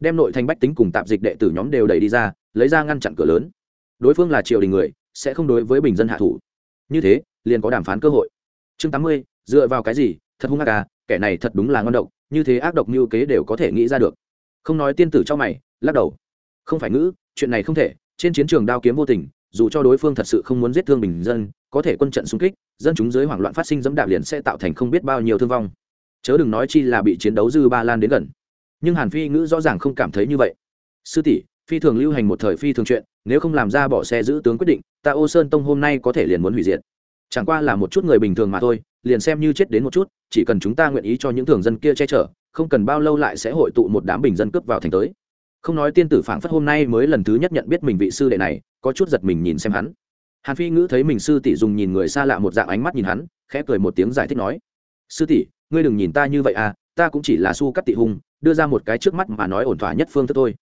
Đem nội thành bách tính cùng tạp dịch đệ tử nhóm đều đẩy đi ra, lấy ra ngăn chặn cửa lớn. Đối phương là triều đình người, sẽ không đối với bình dân hạ thủ. Như thế, liền có đàm phán cơ hội. Chương tám mươi, dựa vào cái gì? Thật hung ác à kẻ này thật đúng là ngon độc, như thế ác độc như kế đều có thể nghĩ ra được. Không nói tiên tử cho mày, lắc đầu không phải ngữ, chuyện này không thể, trên chiến trường đao kiếm vô tình, dù cho đối phương thật sự không muốn giết thương bình dân, có thể quân trận xung kích, dân chúng dưới hoảng loạn phát sinh dẫm đạp liền sẽ tạo thành không biết bao nhiêu thương vong. Chớ đừng nói chi là bị chiến đấu dư ba lan đến gần. Nhưng hàn phi ngữ rõ ràng không cảm thấy như vậy. Sư tỷ, phi thường lưu hành một thời phi thường chuyện, nếu không làm ra bỏ xe giữ tướng quyết định, ta ô sơn tông hôm nay có thể liền muốn hủy diệt. Chẳng qua là một chút người bình thường mà thôi, liền xem như chết đến một chút, chỉ cần chúng ta nguyện ý cho những thường dân kia che chở, không cần bao lâu lại sẽ hội tụ một đám bình dân cướp vào thành tới không nói tiên tử phảng phất hôm nay mới lần thứ nhất nhận biết mình vị sư đệ này, có chút giật mình nhìn xem hắn. Hàn phi ngữ thấy mình sư tỷ dùng nhìn người xa lạ một dạng ánh mắt nhìn hắn, khẽ cười một tiếng giải thích nói, sư tỷ, ngươi đừng nhìn ta như vậy à ta cũng chỉ là su cắt tị hung, đưa ra một cái trước mắt mà nói ổn thỏa nhất phương thức thôi.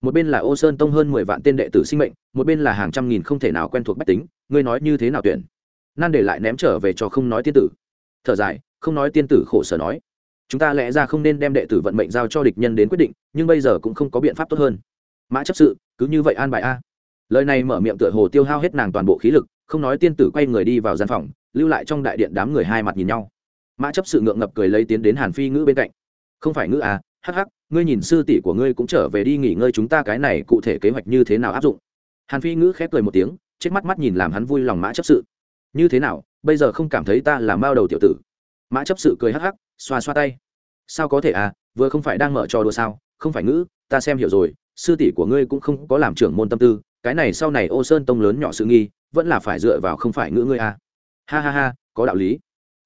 Một bên là ô sơn tông hơn mười vạn tên đệ tử sinh mệnh, một bên là hàng trăm nghìn không thể nào quen thuộc bách tính, ngươi nói như thế nào tuyển? Nan để lại ném trở về cho không nói tiên tử. Thở dài, không nói tiên tử khổ sở nói chúng ta lẽ ra không nên đem đệ tử vận mệnh giao cho địch nhân đến quyết định, nhưng bây giờ cũng không có biện pháp tốt hơn. Mã chấp sự, cứ như vậy an bài a. Lời này mở miệng tựa hồ tiêu hao hết nàng toàn bộ khí lực, không nói tiên tử quay người đi vào gian phòng, lưu lại trong đại điện đám người hai mặt nhìn nhau. Mã chấp sự ngượng ngập cười lấy tiến đến hàn phi ngữ bên cạnh. Không phải ngữ à hắc hắc, ngươi nhìn sư tỷ của ngươi cũng trở về đi nghỉ ngơi chúng ta cái này cụ thể kế hoạch như thế nào áp dụng? Hàn phi ngữ khép cười một tiếng chết mắt mắt nhìn làm hắn vui lòng mã chấp sự. Như thế nào, bây giờ không cảm thấy ta là mao đầu tiểu tử? Mã chấp sự cười hắc hắc xoa xoa tay. Sao có thể à vừa không phải đang mở trò đùa sao? Không phải ngữ, ta xem hiểu rồi, sư tỷ của ngươi cũng không có làm trưởng môn tâm tư, cái này sau này ô sơn tông lớn nhỏ sự nghi, vẫn là phải dựa vào không phải ngữ ngươi à. ha ha ha, có đạo lý.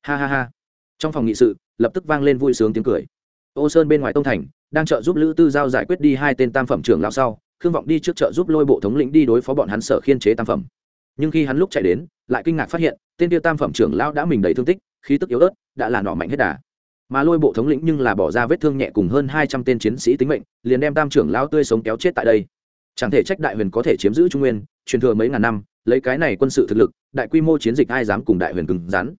Ha ha ha. Trong phòng nghị sự, lập tức vang lên vui sướng tiếng cười. Ô sơn bên ngoài tông thành, đang trợ giúp lữ tư giao giải quyết đi hai tên tam phẩm trưởng lão sau, khương vọng đi trước trợ giúp lôi bộ thống lĩnh đi đối phó bọn hắn sở khiên chế tam phẩm. Nhưng khi hắn lúc chạy đến, lại kinh ngạc phát hiện, tên tiêu tam phẩm trưởng lão đã mình đầy thương tích, khí tức yếu ớt, đã là nọ mạnh hết đà mà lôi bộ thống lĩnh nhưng là bỏ ra vết thương nhẹ cùng hơn hai trăm tên chiến sĩ tính mệnh, liền đem tam trưởng lão tươi sống kéo chết tại đây. Chẳng thể trách đại huyền có thể chiếm giữ trung nguyên, truyền thừa mấy ngàn năm, lấy cái này quân sự thực lực, đại quy mô chiến dịch ai dám cùng đại huyền cứng rắn.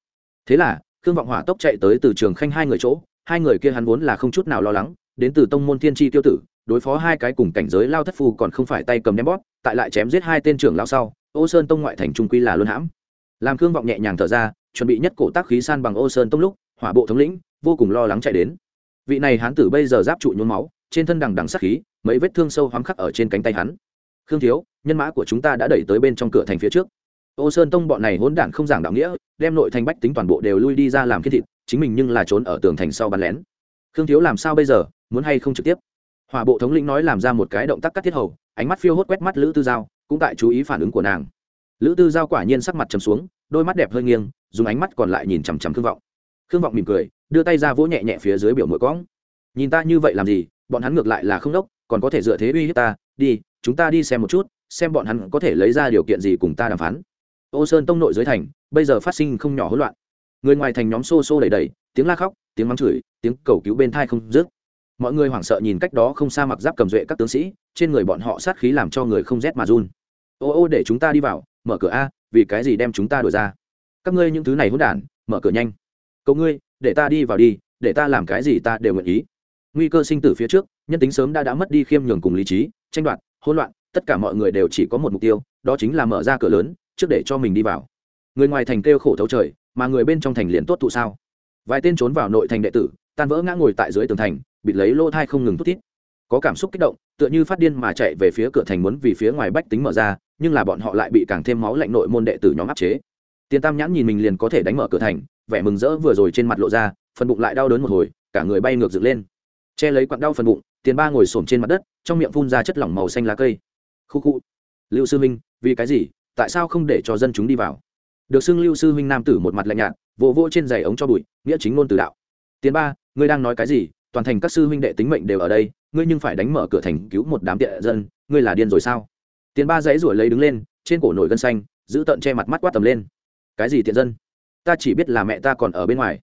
Thế là, khương vọng hỏa tốc chạy tới từ trường khanh hai người chỗ, hai người kia hắn vốn là không chút nào lo lắng, đến từ tông môn thiên tri tiêu tử, đối phó hai cái cùng cảnh giới lao thất phu còn không phải tay cầm đem bóp, tại lại chém giết hai tên trưởng lao sau, ô sơn tông ngoại thành trung quy là luân hãm. Làm khương vọng nhẹ nhàng thở ra, chuẩn bị nhất cổ tác khí san bằng ô sơn tông lúc, hỏa bộ thống lĩnh vô cùng lo lắng chạy đến. Vị này hán tử bây giờ giáp trụ nhuốm máu, trên thân đằng đằng sắc khí, mấy vết thương sâu hoắm khắc ở trên cánh tay hắn. Khương thiếu, nhân mã của chúng ta đã đẩy tới bên trong cửa thành phía trước. Ô sơn tông bọn này hỗn đản không giảng đạo nghĩa, đem nội thành bách tính toàn bộ đều lui đi ra làm khiết thịt, chính mình nhưng là trốn ở tường thành sau bắn lén. Khương thiếu làm sao bây giờ, muốn hay không trực tiếp? Hỏa bộ thống lĩnh nói làm ra một cái động tác cắt thiết hầu, ánh mắt phiêu hốt quét mắt lữ tư giao, cũng tại chú ý phản ứng của nàng. Lữ tư giao quả nhiên sắc mặt trầm xuống, đôi mắt đẹp hơi nghiêng, dùng ánh mắt còn lại nhìn chằm chằm thương vọng khương vọng mỉm cười, đưa tay ra vỗ nhẹ nhẹ phía dưới biểu mũi cõng nhìn ta như vậy làm gì, bọn hắn ngược lại là không đốc, còn có thể dựa thế uy hiếp ta, đi, chúng ta đi xem một chút, xem bọn hắn có thể lấy ra điều kiện gì cùng ta đàm phán. Ô sơn tông nội dưới thành, bây giờ phát sinh không nhỏ hỗn loạn. Người ngoài thành nhóm xô xô đầy đầy tiếng la khóc, tiếng mắng chửi, tiếng cầu cứu bên thai không dứt. Mọi người hoảng sợ nhìn cách đó không xa mặc giáp cầm duệ các tướng sĩ, trên người bọn họ sát khí làm cho người không rét mà run. Ô ô, để chúng ta đi vào, mở cửa a, vì cái gì đem chúng ta đổi ra? Các ngươi những thứ này hỗn đản, mở cửa nhanh cầu ngươi, để ta đi vào đi, để ta làm cái gì ta đều nguyện ý. Nguy cơ sinh tử phía trước, nhân tính sớm đã đã mất đi khiêm nhường cùng lý trí, tranh đoạt, hỗn loạn, tất cả mọi người đều chỉ có một mục tiêu, đó chính là mở ra cửa lớn, trước để cho mình đi vào. Người ngoài thành kêu khổ thấu trời, mà người bên trong thành liền tốt thụ sao? Vài tên trốn vào nội thành đệ tử, tan vỡ ngã ngồi tại dưới tường thành bị lấy lô thai không ngừng thút thít. Có cảm xúc kích động, tựa như phát điên mà chạy về phía cửa thành muốn vì phía ngoài bách tính mở ra, nhưng là bọn họ lại bị càng thêm máu lạnh nội môn đệ tử nhóm áp chế. Tiền tam nhãn nhìn mình liền có thể đánh mở cửa thành vẻ mừng rỡ vừa rồi trên mặt lộ ra, phần bụng lại đau đớn một hồi, cả người bay ngược dựng lên. Che lấy quặn đau phần bụng, tiền ba ngồi xổm trên mặt đất, trong miệng phun ra chất lỏng màu xanh lá cây. Khu khu. Lưu sư minh, vì cái gì? Tại sao không để cho dân chúng đi vào? Được xưng lưu sư huynh nam tử một mặt lạnh nhạt, vỗ vỗ trên giày ống cho bụi, nghĩa chính ngôn từ đạo. Tiền ba, ngươi đang nói cái gì? Toàn thành các sư huynh đệ tính mệnh đều ở đây, ngươi nhưng phải đánh mở cửa thành cứu một đám tiện dân, ngươi là điên rồi sao? Tiền ba dãy ruổi lấy đứng lên, trên cổ nổi gân xanh, giữ tận che mặt mắt quát tầm lên. Cái gì tiện dân? Ta chỉ biết là mẹ ta còn ở bên ngoài.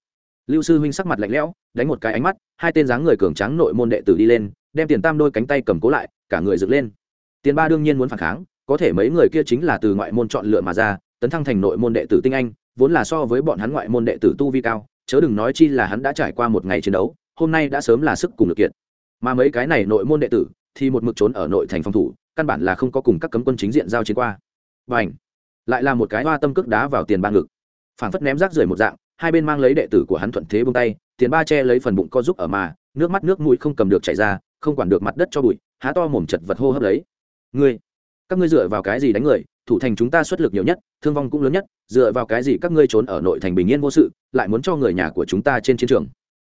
Lưu sư huynh sắc mặt lạnh lẽo, đánh một cái ánh mắt, hai tên dáng người cường tráng nội môn đệ tử đi lên, đem tiền tam đôi cánh tay cầm cố lại, cả người dựng lên. Tiền ba đương nhiên muốn phản kháng, có thể mấy người kia chính là từ ngoại môn chọn lựa mà ra, tấn thăng thành nội môn đệ tử tinh anh, vốn là so với bọn hắn ngoại môn đệ tử tu vi cao, chớ đừng nói chi là hắn đã trải qua một ngày chiến đấu, hôm nay đã sớm là sức cùng lực kiện mà mấy cái này nội môn đệ tử, thì một mực trốn ở nội thành phòng thủ, căn bản là không có cùng các cấm quân chính diện giao chiến qua. Và ảnh lại là một cái hoa tâm cước đá vào tiền ba ngực phảng phất ném rác rưởi một dạng, hai bên mang lấy đệ tử của hắn thuận thế bông tay, tiền ba che lấy phần bụng co giúp ở mà, nước mắt nước mũi không cầm được chảy ra, không quản được mặt đất cho bụi, há to mồm chật vật hô hấp lấy. Ngươi, các ngươi dựa vào cái gì đánh người? Thủ thành chúng ta xuất lực nhiều nhất, thương vong cũng lớn nhất, dựa vào cái gì các ngươi trốn ở nội thành bình yên vô sự, lại muốn cho người nhà của chúng ta trên chiến trường?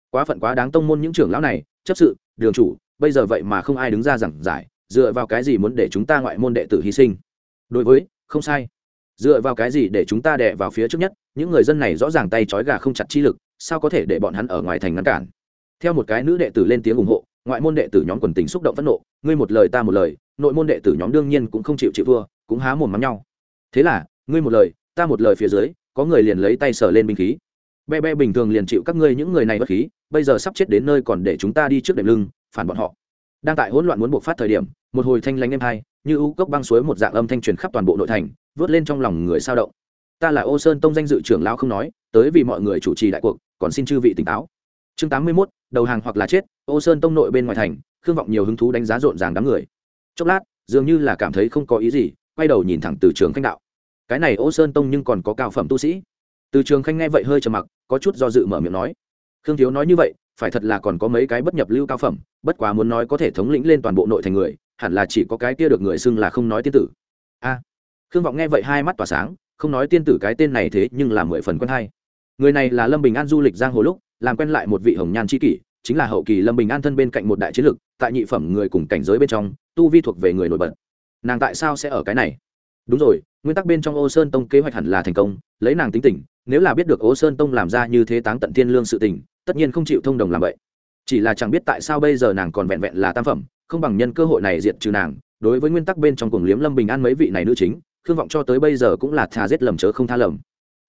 Quá phận quá đáng tông môn những trưởng lão này, chấp sự, đường chủ, bây giờ vậy mà không ai đứng ra giảng giải, dựa vào cái gì muốn để chúng ta ngoại môn đệ tử hy sinh? Đối với, không sai dựa vào cái gì để chúng ta đè vào phía trước nhất? Những người dân này rõ ràng tay trói gà không chặt chi lực, sao có thể để bọn hắn ở ngoài thành ngăn cản? Theo một cái nữ đệ tử lên tiếng ủng hộ, ngoại môn đệ tử nhóm quần tình xúc động phẫn nộ, ngươi một lời ta một lời, nội môn đệ tử nhóm đương nhiên cũng không chịu chịu thua, cũng há mồm mắm nhau. Thế là, ngươi một lời, ta một lời phía dưới, có người liền lấy tay sờ lên binh khí. Be be bình thường liền chịu các ngươi những người này bất khí, bây giờ sắp chết đến nơi còn để chúng ta đi trước đệm lưng, phản bọn họ. Đang tại hỗn loạn muốn buộc phát thời điểm, một hồi thanh lanh em hai, như u cốc băng suối một dạng âm thanh truyền khắp toàn bộ nội thành vớt lên trong lòng người sao động. Ta là ô sơn tông danh dự trưởng lão không nói, tới vì mọi người chủ trì đại cuộc, còn xin chư vị tỉnh táo. Chương tám mươi mốt, đầu hàng hoặc là chết, ô sơn tông nội bên ngoài thành, khương vọng nhiều hứng thú đánh giá rộn ràng đám người. Chốc lát, dường như là cảm thấy không có ý gì, quay đầu nhìn thẳng từ trường khanh đạo. Cái này ô sơn tông nhưng còn có cao phẩm tu sĩ. Từ trường khanh nghe vậy hơi trầm mặc, có chút do dự mở miệng nói. Khương thiếu nói như vậy, phải thật là còn có mấy cái bất nhập lưu cao phẩm, bất quá muốn nói có thể thống lĩnh lên toàn bộ nội thành người, hẳn là chỉ có cái kia được người xưng là không nói tiên tử. A khương vọng nghe vậy hai mắt tỏa sáng, không nói tiên tử cái tên này thế nhưng là mười phần quân hay. Người này là lâm bình an du lịch giang hồ lúc, làm quen lại một vị hồng nhan c kỷ, chính là hậu kỳ lâm bình an thân bên cạnh một đại chiến lực tại nhị phẩm người cùng cảnh giới bên trong, tu vi thuộc về người nổi bật. Nàng tại sao sẽ ở cái này? Đúng rồi, nguyên tắc bên trong ô sơn tông kế hoạch hẳn là thành công, lấy nàng tính tình, nếu là biết được ô sơn tông làm ra như thế táng tận thiên lương sự tình, tất nhiên không chịu thông đồng làm vậy. Chỉ là chẳng biết tại sao bây giờ nàng còn vẹn vẹn là tam phẩm, không bằng nhân cơ hội này diệt trừ nàng, đối với nguyên tắc bên trong cuồng liếm lâm bình an mấy vị này nữ chính khương vọng cho tới bây giờ cũng là thà giết lầm chớ không tha lầm.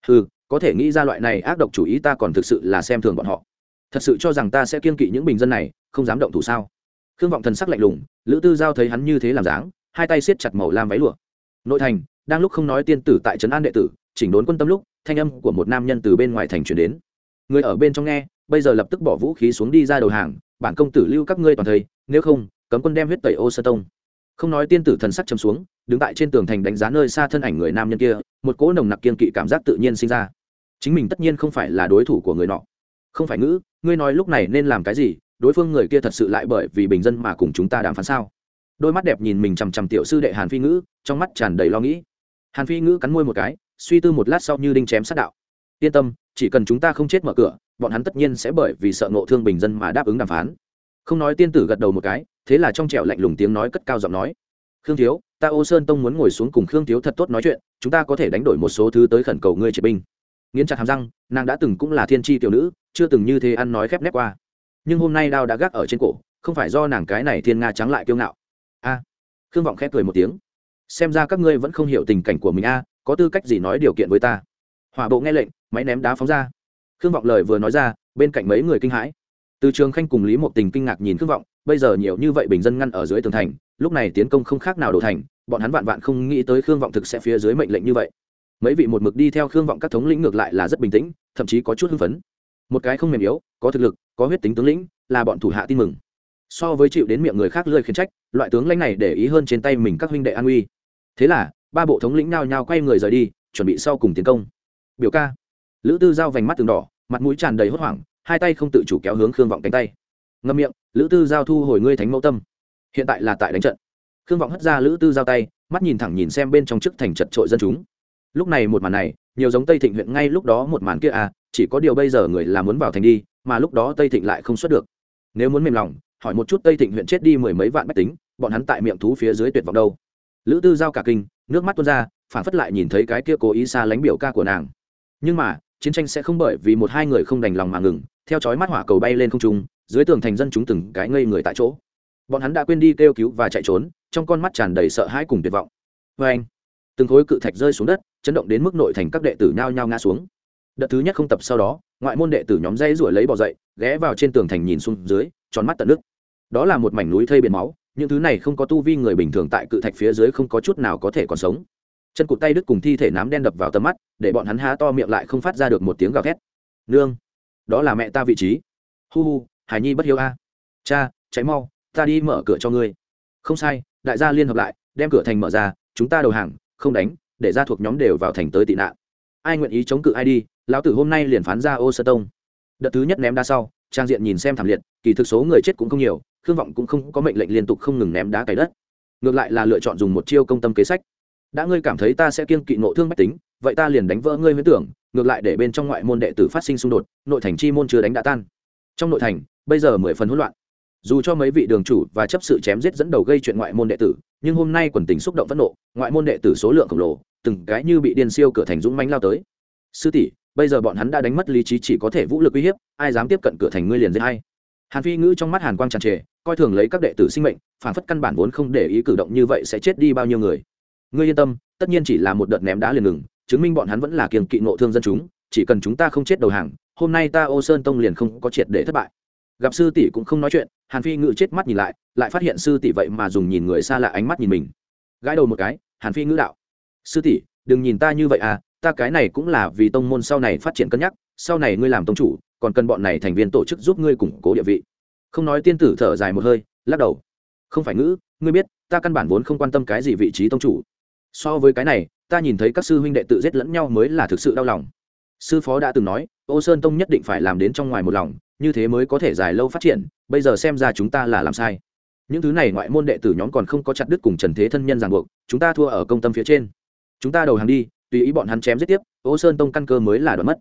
Ừ có thể nghĩ ra loại này ác độc chủ ý ta còn thực sự là xem thường bọn họ. Thật sự cho rằng ta sẽ kiên kỵ những bình dân này, không dám động thủ sao? Khương vọng thần sắc lạnh lùng, lữ tư giao thấy hắn như thế làm dáng, hai tay siết chặt màu lam váy lụa. Nội thành, đang lúc không nói tiên tử tại trấn an đệ tử, chỉnh đốn quân tâm lúc, thanh âm của một nam nhân từ bên ngoài thành chuyển đến. Người ở bên trong nghe, bây giờ lập tức bỏ vũ khí xuống đi ra đầu hàng, bản công tử lưu các ngươi toàn thây nếu không, cấm quân đem huyết tẩy ô sơ tông không nói tiên tử thần sắc chấm xuống, đứng tại trên tường thành đánh giá nơi xa thân ảnh người nam nhân kia, một cỗ nồng nặc kiên kỵ cảm giác tự nhiên sinh ra. Chính mình tất nhiên không phải là đối thủ của người nọ. Không phải ngữ, ngươi nói lúc này nên làm cái gì, đối phương người kia thật sự lại bởi vì bình dân mà cùng chúng ta đàm phán sao? Đôi mắt đẹp nhìn mình chằm chằm tiểu sư đệ hàn phi ngữ, trong mắt tràn đầy lo nghĩ. Hàn phi ngữ cắn môi một cái, suy tư một lát sau như đinh chém sát đạo. Yên tâm, chỉ cần chúng ta không chết mở cửa, bọn hắn tất nhiên sẽ bởi vì sợ ngộ thương bình dân mà đáp ứng đàm phán không nói tiên tử gật đầu một cái, thế là trong trẻo lạnh lùng tiếng nói cất cao giọng nói. Khương thiếu, ta ô sơn tông muốn ngồi xuống cùng khương thiếu thật tốt nói chuyện, chúng ta có thể đánh đổi một số thứ tới khẩn cầu ngươi triệt binh. Nghiến chặt hàm răng, nàng đã từng cũng là thiên tri tiểu nữ, chưa từng như thế ăn nói khép nép qua. Nhưng hôm nay đao đã gác ở trên cổ, không phải do nàng cái này thiên nga trắng lại kiêu ngạo. A. Khương vọng khép cười một tiếng. Xem ra các ngươi vẫn không hiểu tình cảnh của mình a, có tư cách gì nói điều kiện với ta? Hỏa bộ nghe lệnh, máy ném đá phóng ra. Khương vọng lời vừa nói ra, bên cạnh mấy người kinh hãi từ trường khanh cùng lý mộc tình kinh ngạc nhìn khương vọng, bây giờ nhiều như vậy bình dân ngăn ở dưới tường thành, lúc này tiến công không khác nào đổ thành, bọn hắn vạn vạn không nghĩ tới khương vọng thực sẽ phía dưới mệnh lệnh như vậy. Mấy vị một mực đi theo khương vọng các thống lĩnh ngược lại là rất bình tĩnh, thậm chí có chút hưng phấn. Một cái không mềm yếu, có thực lực, có huyết tính tướng lĩnh, là bọn thủ hạ tin mừng. So với chịu đến miệng người khác lơi khiến trách, loại tướng lãnh này để ý hơn trên tay mình các huynh đệ an uy. Thế là, ba bộ thống lĩnh nao nhao quay người rời đi, chuẩn bị sau cùng tiến công. Biểu ca. Lữ tư giao vành mắt từng đỏ, mặt mũi tràn đầy hốt hoảng hai tay không tự chủ kéo hướng khương vọng cánh tay. Ngâm miệng, lữ tư giao thu hồi ngươi thánh mẫu tâm. Hiện tại là tại đánh trận. Khương vọng hất ra lữ tư giao tay, mắt nhìn thẳng nhìn xem bên trong chức thành chật trội dân chúng. Lúc này một màn này, nhiều giống tây thịnh huyện ngay lúc đó một màn kia à chỉ có điều bây giờ người là muốn vào thành đi, mà lúc đó tây thịnh lại không xuất được. Nếu muốn mềm lòng, hỏi một chút tây thịnh huyện chết đi mười mấy vạn bách tính, bọn hắn tại miệng thú phía dưới tuyệt vọng đâu. Lữ tư giao cả kinh, nước mắt tuôn ra, phản phất lại nhìn thấy cái kia cố ý xa lánh biểu ca của nàng. Nhưng mà, chiến tranh sẽ không bởi vì một hai người không đành lòng mà ngừng theo chói mắt hỏa cầu bay lên không trung, dưới tường thành dân chúng từng cái ngây người tại chỗ. Bọn hắn đã quên đi kêu cứu và chạy trốn, trong con mắt tràn đầy sợ hãi cùng tuyệt vọng. Vê anh, từng khối cự thạch rơi xuống đất, chấn động đến mức nội thành các đệ tử nhao nhao ngã xuống. Đợt thứ nhất không tập sau đó, ngoại môn đệ tử nhóm dây ruổi lấy bỏ dậy, ghé vào trên tường thành nhìn xuống dưới, tròn mắt tận nước. Đó là một mảnh núi thây biển máu, những thứ này không có tu vi người bình thường tại cự thạch phía dưới không có chút nào có thể còn sống. Chân cụt tay đứt cùng thi thể nám đen đập vào tầm mắt, để bọn hắn há to miệng lại không phát ra được một tiếng gào thét. Nương đó là mẹ ta vị trí. Hu hu, hải nhi bất hiếu a. Cha cháy mau, ta đi mở cửa cho ngươi. Không sai, đại gia liên hợp lại, đem cửa thành mở ra, chúng ta đầu hàng, không đánh, để ra thuộc nhóm đều vào thành tới tị nạn. Ai nguyện ý chống cự ai đi, lão tử hôm nay liền phán ra ô sơ tông. Đợt thứ nhất ném đá sau, trang diện nhìn xem thảm liệt, kỳ thực số người chết cũng không nhiều, khương vọng cũng không có mệnh lệnh liên tục không ngừng ném đá cày đất. Ngược lại là lựa chọn dùng một chiêu công tâm kế sách đã ngươi cảm thấy ta sẽ kiêng kỵ nộ thương mách tính, vậy ta liền đánh vỡ ngươi huyễn tưởng, ngược lại để bên trong ngoại môn đệ tử phát sinh xung đột, nội thành chi môn chưa đánh đã tan. Trong nội thành, bây giờ mười phần hỗn loạn. Dù cho mấy vị đường chủ và chấp sự chém giết dẫn đầu gây chuyện ngoại môn đệ tử, nhưng hôm nay quần tình xúc động phẫn nộ, ngoại môn đệ tử số lượng khổng lồ, từng cái như bị điên siêu cửa thành dũng mánh lao tới. Sư tỷ, bây giờ bọn hắn đã đánh mất lý trí chỉ có thể vũ lực uy hiếp, ai dám tiếp cận cửa thành ngươi liền giết hay hàn phi ngữ trong mắt hàn quang tràn trề, coi thường lấy các đệ tử sinh mệnh, phản phất căn bản vốn không để ý cử động như vậy sẽ chết đi bao nhiêu người ngươi yên tâm, tất nhiên chỉ là một đợt ném đá liền ngừng, chứng minh bọn hắn vẫn là kiềng kỵ nộ thương dân chúng, chỉ cần chúng ta không chết đầu hàng, hôm nay ta ô sơn tông liền không có triệt để thất bại. Gặp sư tỷ cũng không nói chuyện, hàn phi ngữ chết mắt nhìn lại lại phát hiện sư tỷ vậy mà dùng nhìn người xa lạ ánh mắt nhìn mình. Gãi đầu một cái, hàn phi ngữ đạo, sư tỷ, đừng nhìn ta như vậy à ta cái này cũng là vì tông môn sau này phát triển cân nhắc, sau này ngươi làm tông chủ, còn cần bọn này thành viên tổ chức giúp ngươi củng cố địa vị. Không nói tiên tử thở dài một hơi, lắc đầu, không phải ngữ ngươi biết, ta căn bản vốn không quan tâm cái gì vị trí tông chủ so với cái này, ta nhìn thấy các sư huynh đệ tự giết lẫn nhau mới là thực sự đau lòng. Sư phó đã từng nói, ô sơn tông nhất định phải làm đến trong ngoài một lòng, như thế mới có thể dài lâu phát triển, bây giờ xem ra chúng ta là làm sai. Những thứ này ngoại môn đệ tử nhóm còn không có chặt đứt cùng trần thế thân nhân ràng buộc, chúng ta thua ở công tâm phía trên. Chúng ta đầu hàng đi, tùy ý bọn hắn chém giết tiếp, ô sơn tông căn cơ mới là đoạn mất.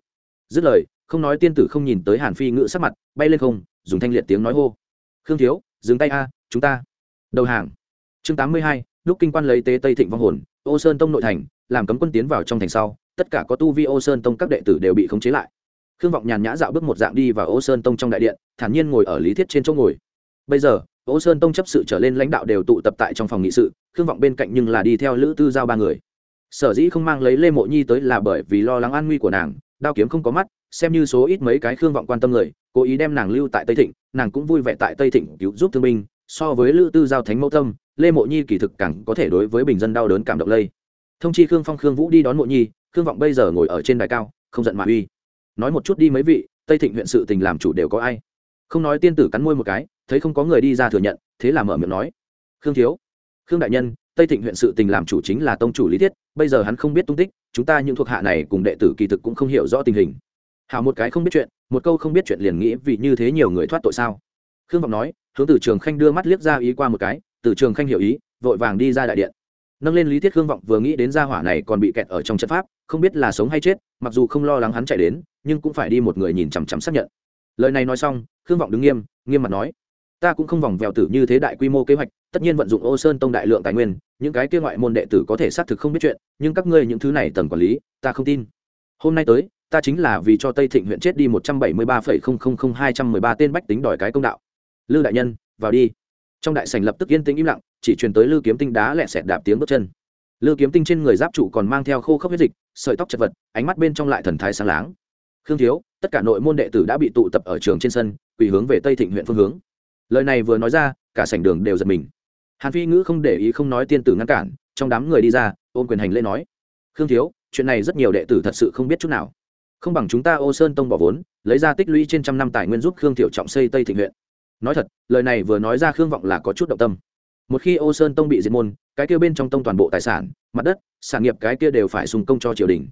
Dứt lời, không nói tiên tử không nhìn tới hàn phi ngự sắc mặt, bay lên không, dùng thanh liệt tiếng nói hô. Khương thiếu, dừng tay a, chúng ta, đầu hàng. Chương tám mươi hai lúc kinh quan lấy tế tây thịnh vong hồn ô sơn tông nội thành, làm cấm quân tiến vào trong thành sau, tất cả có tu vi ô sơn tông các đệ tử đều bị khống chế lại. Khương vọng nhàn nhã dạo bước một dạng đi vào ô sơn tông trong đại điện, thản nhiên ngồi ở lý thiết trên chỗ ngồi. Bây giờ, ô sơn tông chấp sự trở lên lãnh đạo đều tụ tập tại trong phòng nghị sự, khương vọng bên cạnh nhưng là đi theo lữ tư giao ba người. Sở dĩ không mang lấy lê mộ nhi tới là bởi vì lo lắng an nguy của nàng, đao kiếm không có mắt, xem như số ít mấy cái khương vọng quan tâm người, cố ý đem nàng lưu tại tây thịnh, nàng cũng vui vẻ tại tây thịnh cứu giúp thương binh, so với lữ tư giao thánh mẫu tâm lê mộ nhi kỳ thực càng có thể đối với bình dân đau đớn cảm động lây. Thông chi khương phong, khương vũ đi đón mộ nhi, khương vọng bây giờ ngồi ở trên đài cao, không giận mà uy. Nói một chút đi mấy vị, tây thịnh huyện sự tình làm chủ đều có ai? Không nói tiên tử cắn môi một cái, thấy không có người đi ra thừa nhận, thế là mở miệng nói. Khương thiếu, khương đại nhân, tây thịnh huyện sự tình làm chủ chính là tông chủ lý thiết, bây giờ hắn không biết tung tích, chúng ta những thuộc hạ này cùng đệ tử kỳ thực cũng không hiểu rõ tình hình. Hảo một cái không biết chuyện, một câu không biết chuyện liền nghĩ vì như thế nhiều người thoát tội sao? Khương vọng nói, hướng từ trường khanh đưa mắt liếc ra ý qua một cái từ trường khanh hiểu ý, vội vàng đi ra đại điện. Nâng lên lý thiết khương vọng vừa nghĩ đến gia hỏa này còn bị kẹt ở trong trận pháp, không biết là sống hay chết, mặc dù không lo lắng hắn chạy đến, nhưng cũng phải đi một người nhìn chằm chằm xác nhận. Lời này nói xong, khương vọng đứng nghiêm nghiêm mặt nói, ta cũng không vòng vèo tử như thế đại quy mô kế hoạch, tất nhiên vận dụng ô sơn tông đại lượng tài nguyên, những cái kia ngoại môn đệ tử có thể xác thực không biết chuyện, nhưng các ngươi những thứ này tầng quản lý, ta không tin. Hôm nay tới, ta chính là vì cho tây thịnh huyện chết đi một trăm bảy mươi ba phẩy không không không hai trăm mười ba tên bách tính đòi cái công đạo. Lư đại nhân, vào đi trong đại sành lập tức yên tĩnh im lặng, chỉ truyền tới lư kiếm tinh đá lẹ sẹt đạp tiếng bước chân. Lư kiếm tinh trên người giáp trụ còn mang theo khô khốc huyết dịch, sợi tóc chật vật, ánh mắt bên trong lại thần thái sáng láng. Khương thiếu, tất cả nội môn đệ tử đã bị tụ tập ở trường trên sân, quỳ hướng về tây thịnh huyện phương hướng. Lời này vừa nói ra, cả sảnh đường đều giật mình. Hàn phi ngữ không để ý không nói tiên tử ngăn cản, trong đám người đi ra, ôm quyền hành lễ nói. Khương thiếu, chuyện này rất nhiều đệ tử thật sự không biết chút nào. Không bằng chúng ta ô sơn tông bỏ vốn, lấy ra tích lũy trên trăm năm tài nguyên giúp khương thiệu trọng xây tây thịnh huyện nói thật, lời này vừa nói ra khương vọng là có chút động tâm. Một khi ô sơn tông bị diệt môn, cái kia bên trong tông toàn bộ tài sản, mặt đất, sản nghiệp cái kia đều phải sùng công cho triều đình.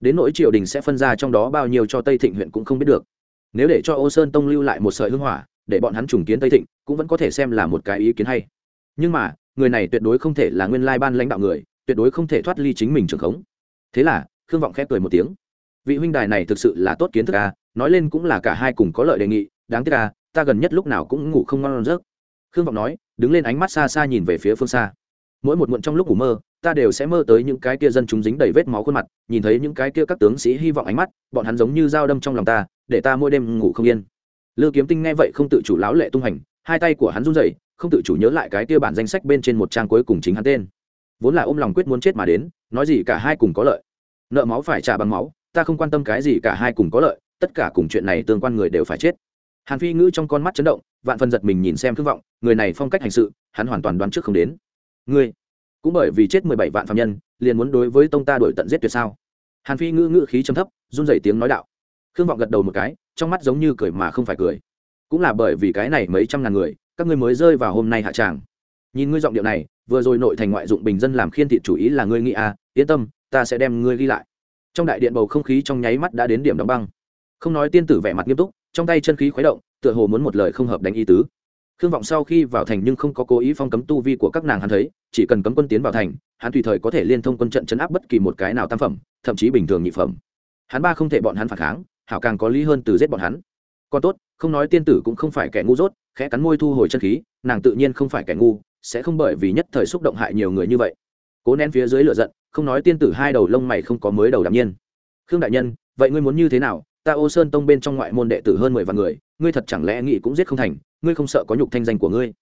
Đến nỗi triều đình sẽ phân ra trong đó bao nhiêu cho tây thịnh huyện cũng không biết được. Nếu để cho ô sơn tông lưu lại một sợi hưng hỏa, để bọn hắn trùng kiến tây thịnh, cũng vẫn có thể xem là một cái ý kiến hay. Nhưng mà, người này tuyệt đối không thể là nguyên lai ban lãnh đạo người, tuyệt đối không thể thoát ly chính mình trường khống. Thế là, khương vọng khép cười một tiếng. Vị huynh đài này thực sự là tốt kiến thức à nói lên cũng là cả hai cùng có lợi đề nghị, đáng tiếc à ta gần nhất lúc nào cũng ngủ không ngon giấc. Khương vọng nói, đứng lên ánh mắt xa xa nhìn về phía phương xa. Mỗi một muộn trong lúc ngủ mơ, ta đều sẽ mơ tới những cái kia dân chúng dính đầy vết máu khuôn mặt, nhìn thấy những cái kia các tướng sĩ hy vọng ánh mắt, bọn hắn giống như dao đâm trong lòng ta, để ta mỗi đêm ngủ không yên. Lư kiếm tinh nghe vậy không tự chủ láo lệ tung hành, hai tay của hắn run rẩy, không tự chủ nhớ lại cái kia bản danh sách bên trên một trang cuối cùng chính hắn tên. Vốn là ôm lòng quyết muốn chết mà đến, nói gì cả hai cùng có lợi. Nợ máu phải trả bằng máu, ta không quan tâm cái gì cả hai cùng có lợi, tất cả cùng chuyện này tương quan người đều phải chết hàn phi ngữ trong con mắt chấn động, vạn phần giật mình nhìn xem khương vọng, người này phong cách hành sự, hắn hoàn toàn đoán trước không đến. Ngươi, cũng bởi vì chết mười bảy vạn phạm nhân, liền muốn đối với tông ta đổi tận giết tuyệt sao? Hàn phi ngữ ngữ khí trầm thấp, run rẩy tiếng nói đạo. Khương vọng gật đầu một cái, trong mắt giống như cười mà không phải cười. Cũng là bởi vì cái này mấy trăm ngàn người, các ngươi mới rơi vào hôm nay hạ tràng. Nhìn ngươi giọng điệu này, vừa rồi nội thành ngoại dụng bình dân làm khiên thị chủ ý là ngươi nghĩ à yên tâm, ta sẽ đem ngươi ghi lại. Trong đại điện bầu không khí trong nháy mắt đã đến điểm đóng băng. Không nói tiên tử vẻ mặt nghiêm túc trong tay chân khí khuấy động, tựa hồ muốn một lời không hợp đánh ý tứ. Khương vọng sau khi vào thành nhưng không có cố ý phong cấm tu vi của các nàng hắn thấy, chỉ cần cấm quân tiến vào thành, hắn tùy thời có thể liên thông quân trận chấn áp bất kỳ một cái nào tam phẩm, thậm chí bình thường nhị phẩm. Hắn ba không thể bọn hắn phản kháng, hảo càng có lý hơn từ giết bọn hắn. Còn tốt, không nói tiên tử cũng không phải kẻ ngu dốt, khẽ cắn môi thu hồi chân khí, nàng tự nhiên không phải kẻ ngu, sẽ không bởi vì nhất thời xúc động hại nhiều người như vậy. Cố nén phía dưới lửa giận, không nói tiên tử hai đầu lông mày không có mới đầu đạm nhiên. Khương đại nhân, vậy ngươi muốn như thế nào ta ô sơn tông bên trong ngoại môn đệ tử hơn mười vạn người, ngươi thật chẳng lẽ nghĩ cũng giết không thành, ngươi không sợ có nhục thanh danh của ngươi?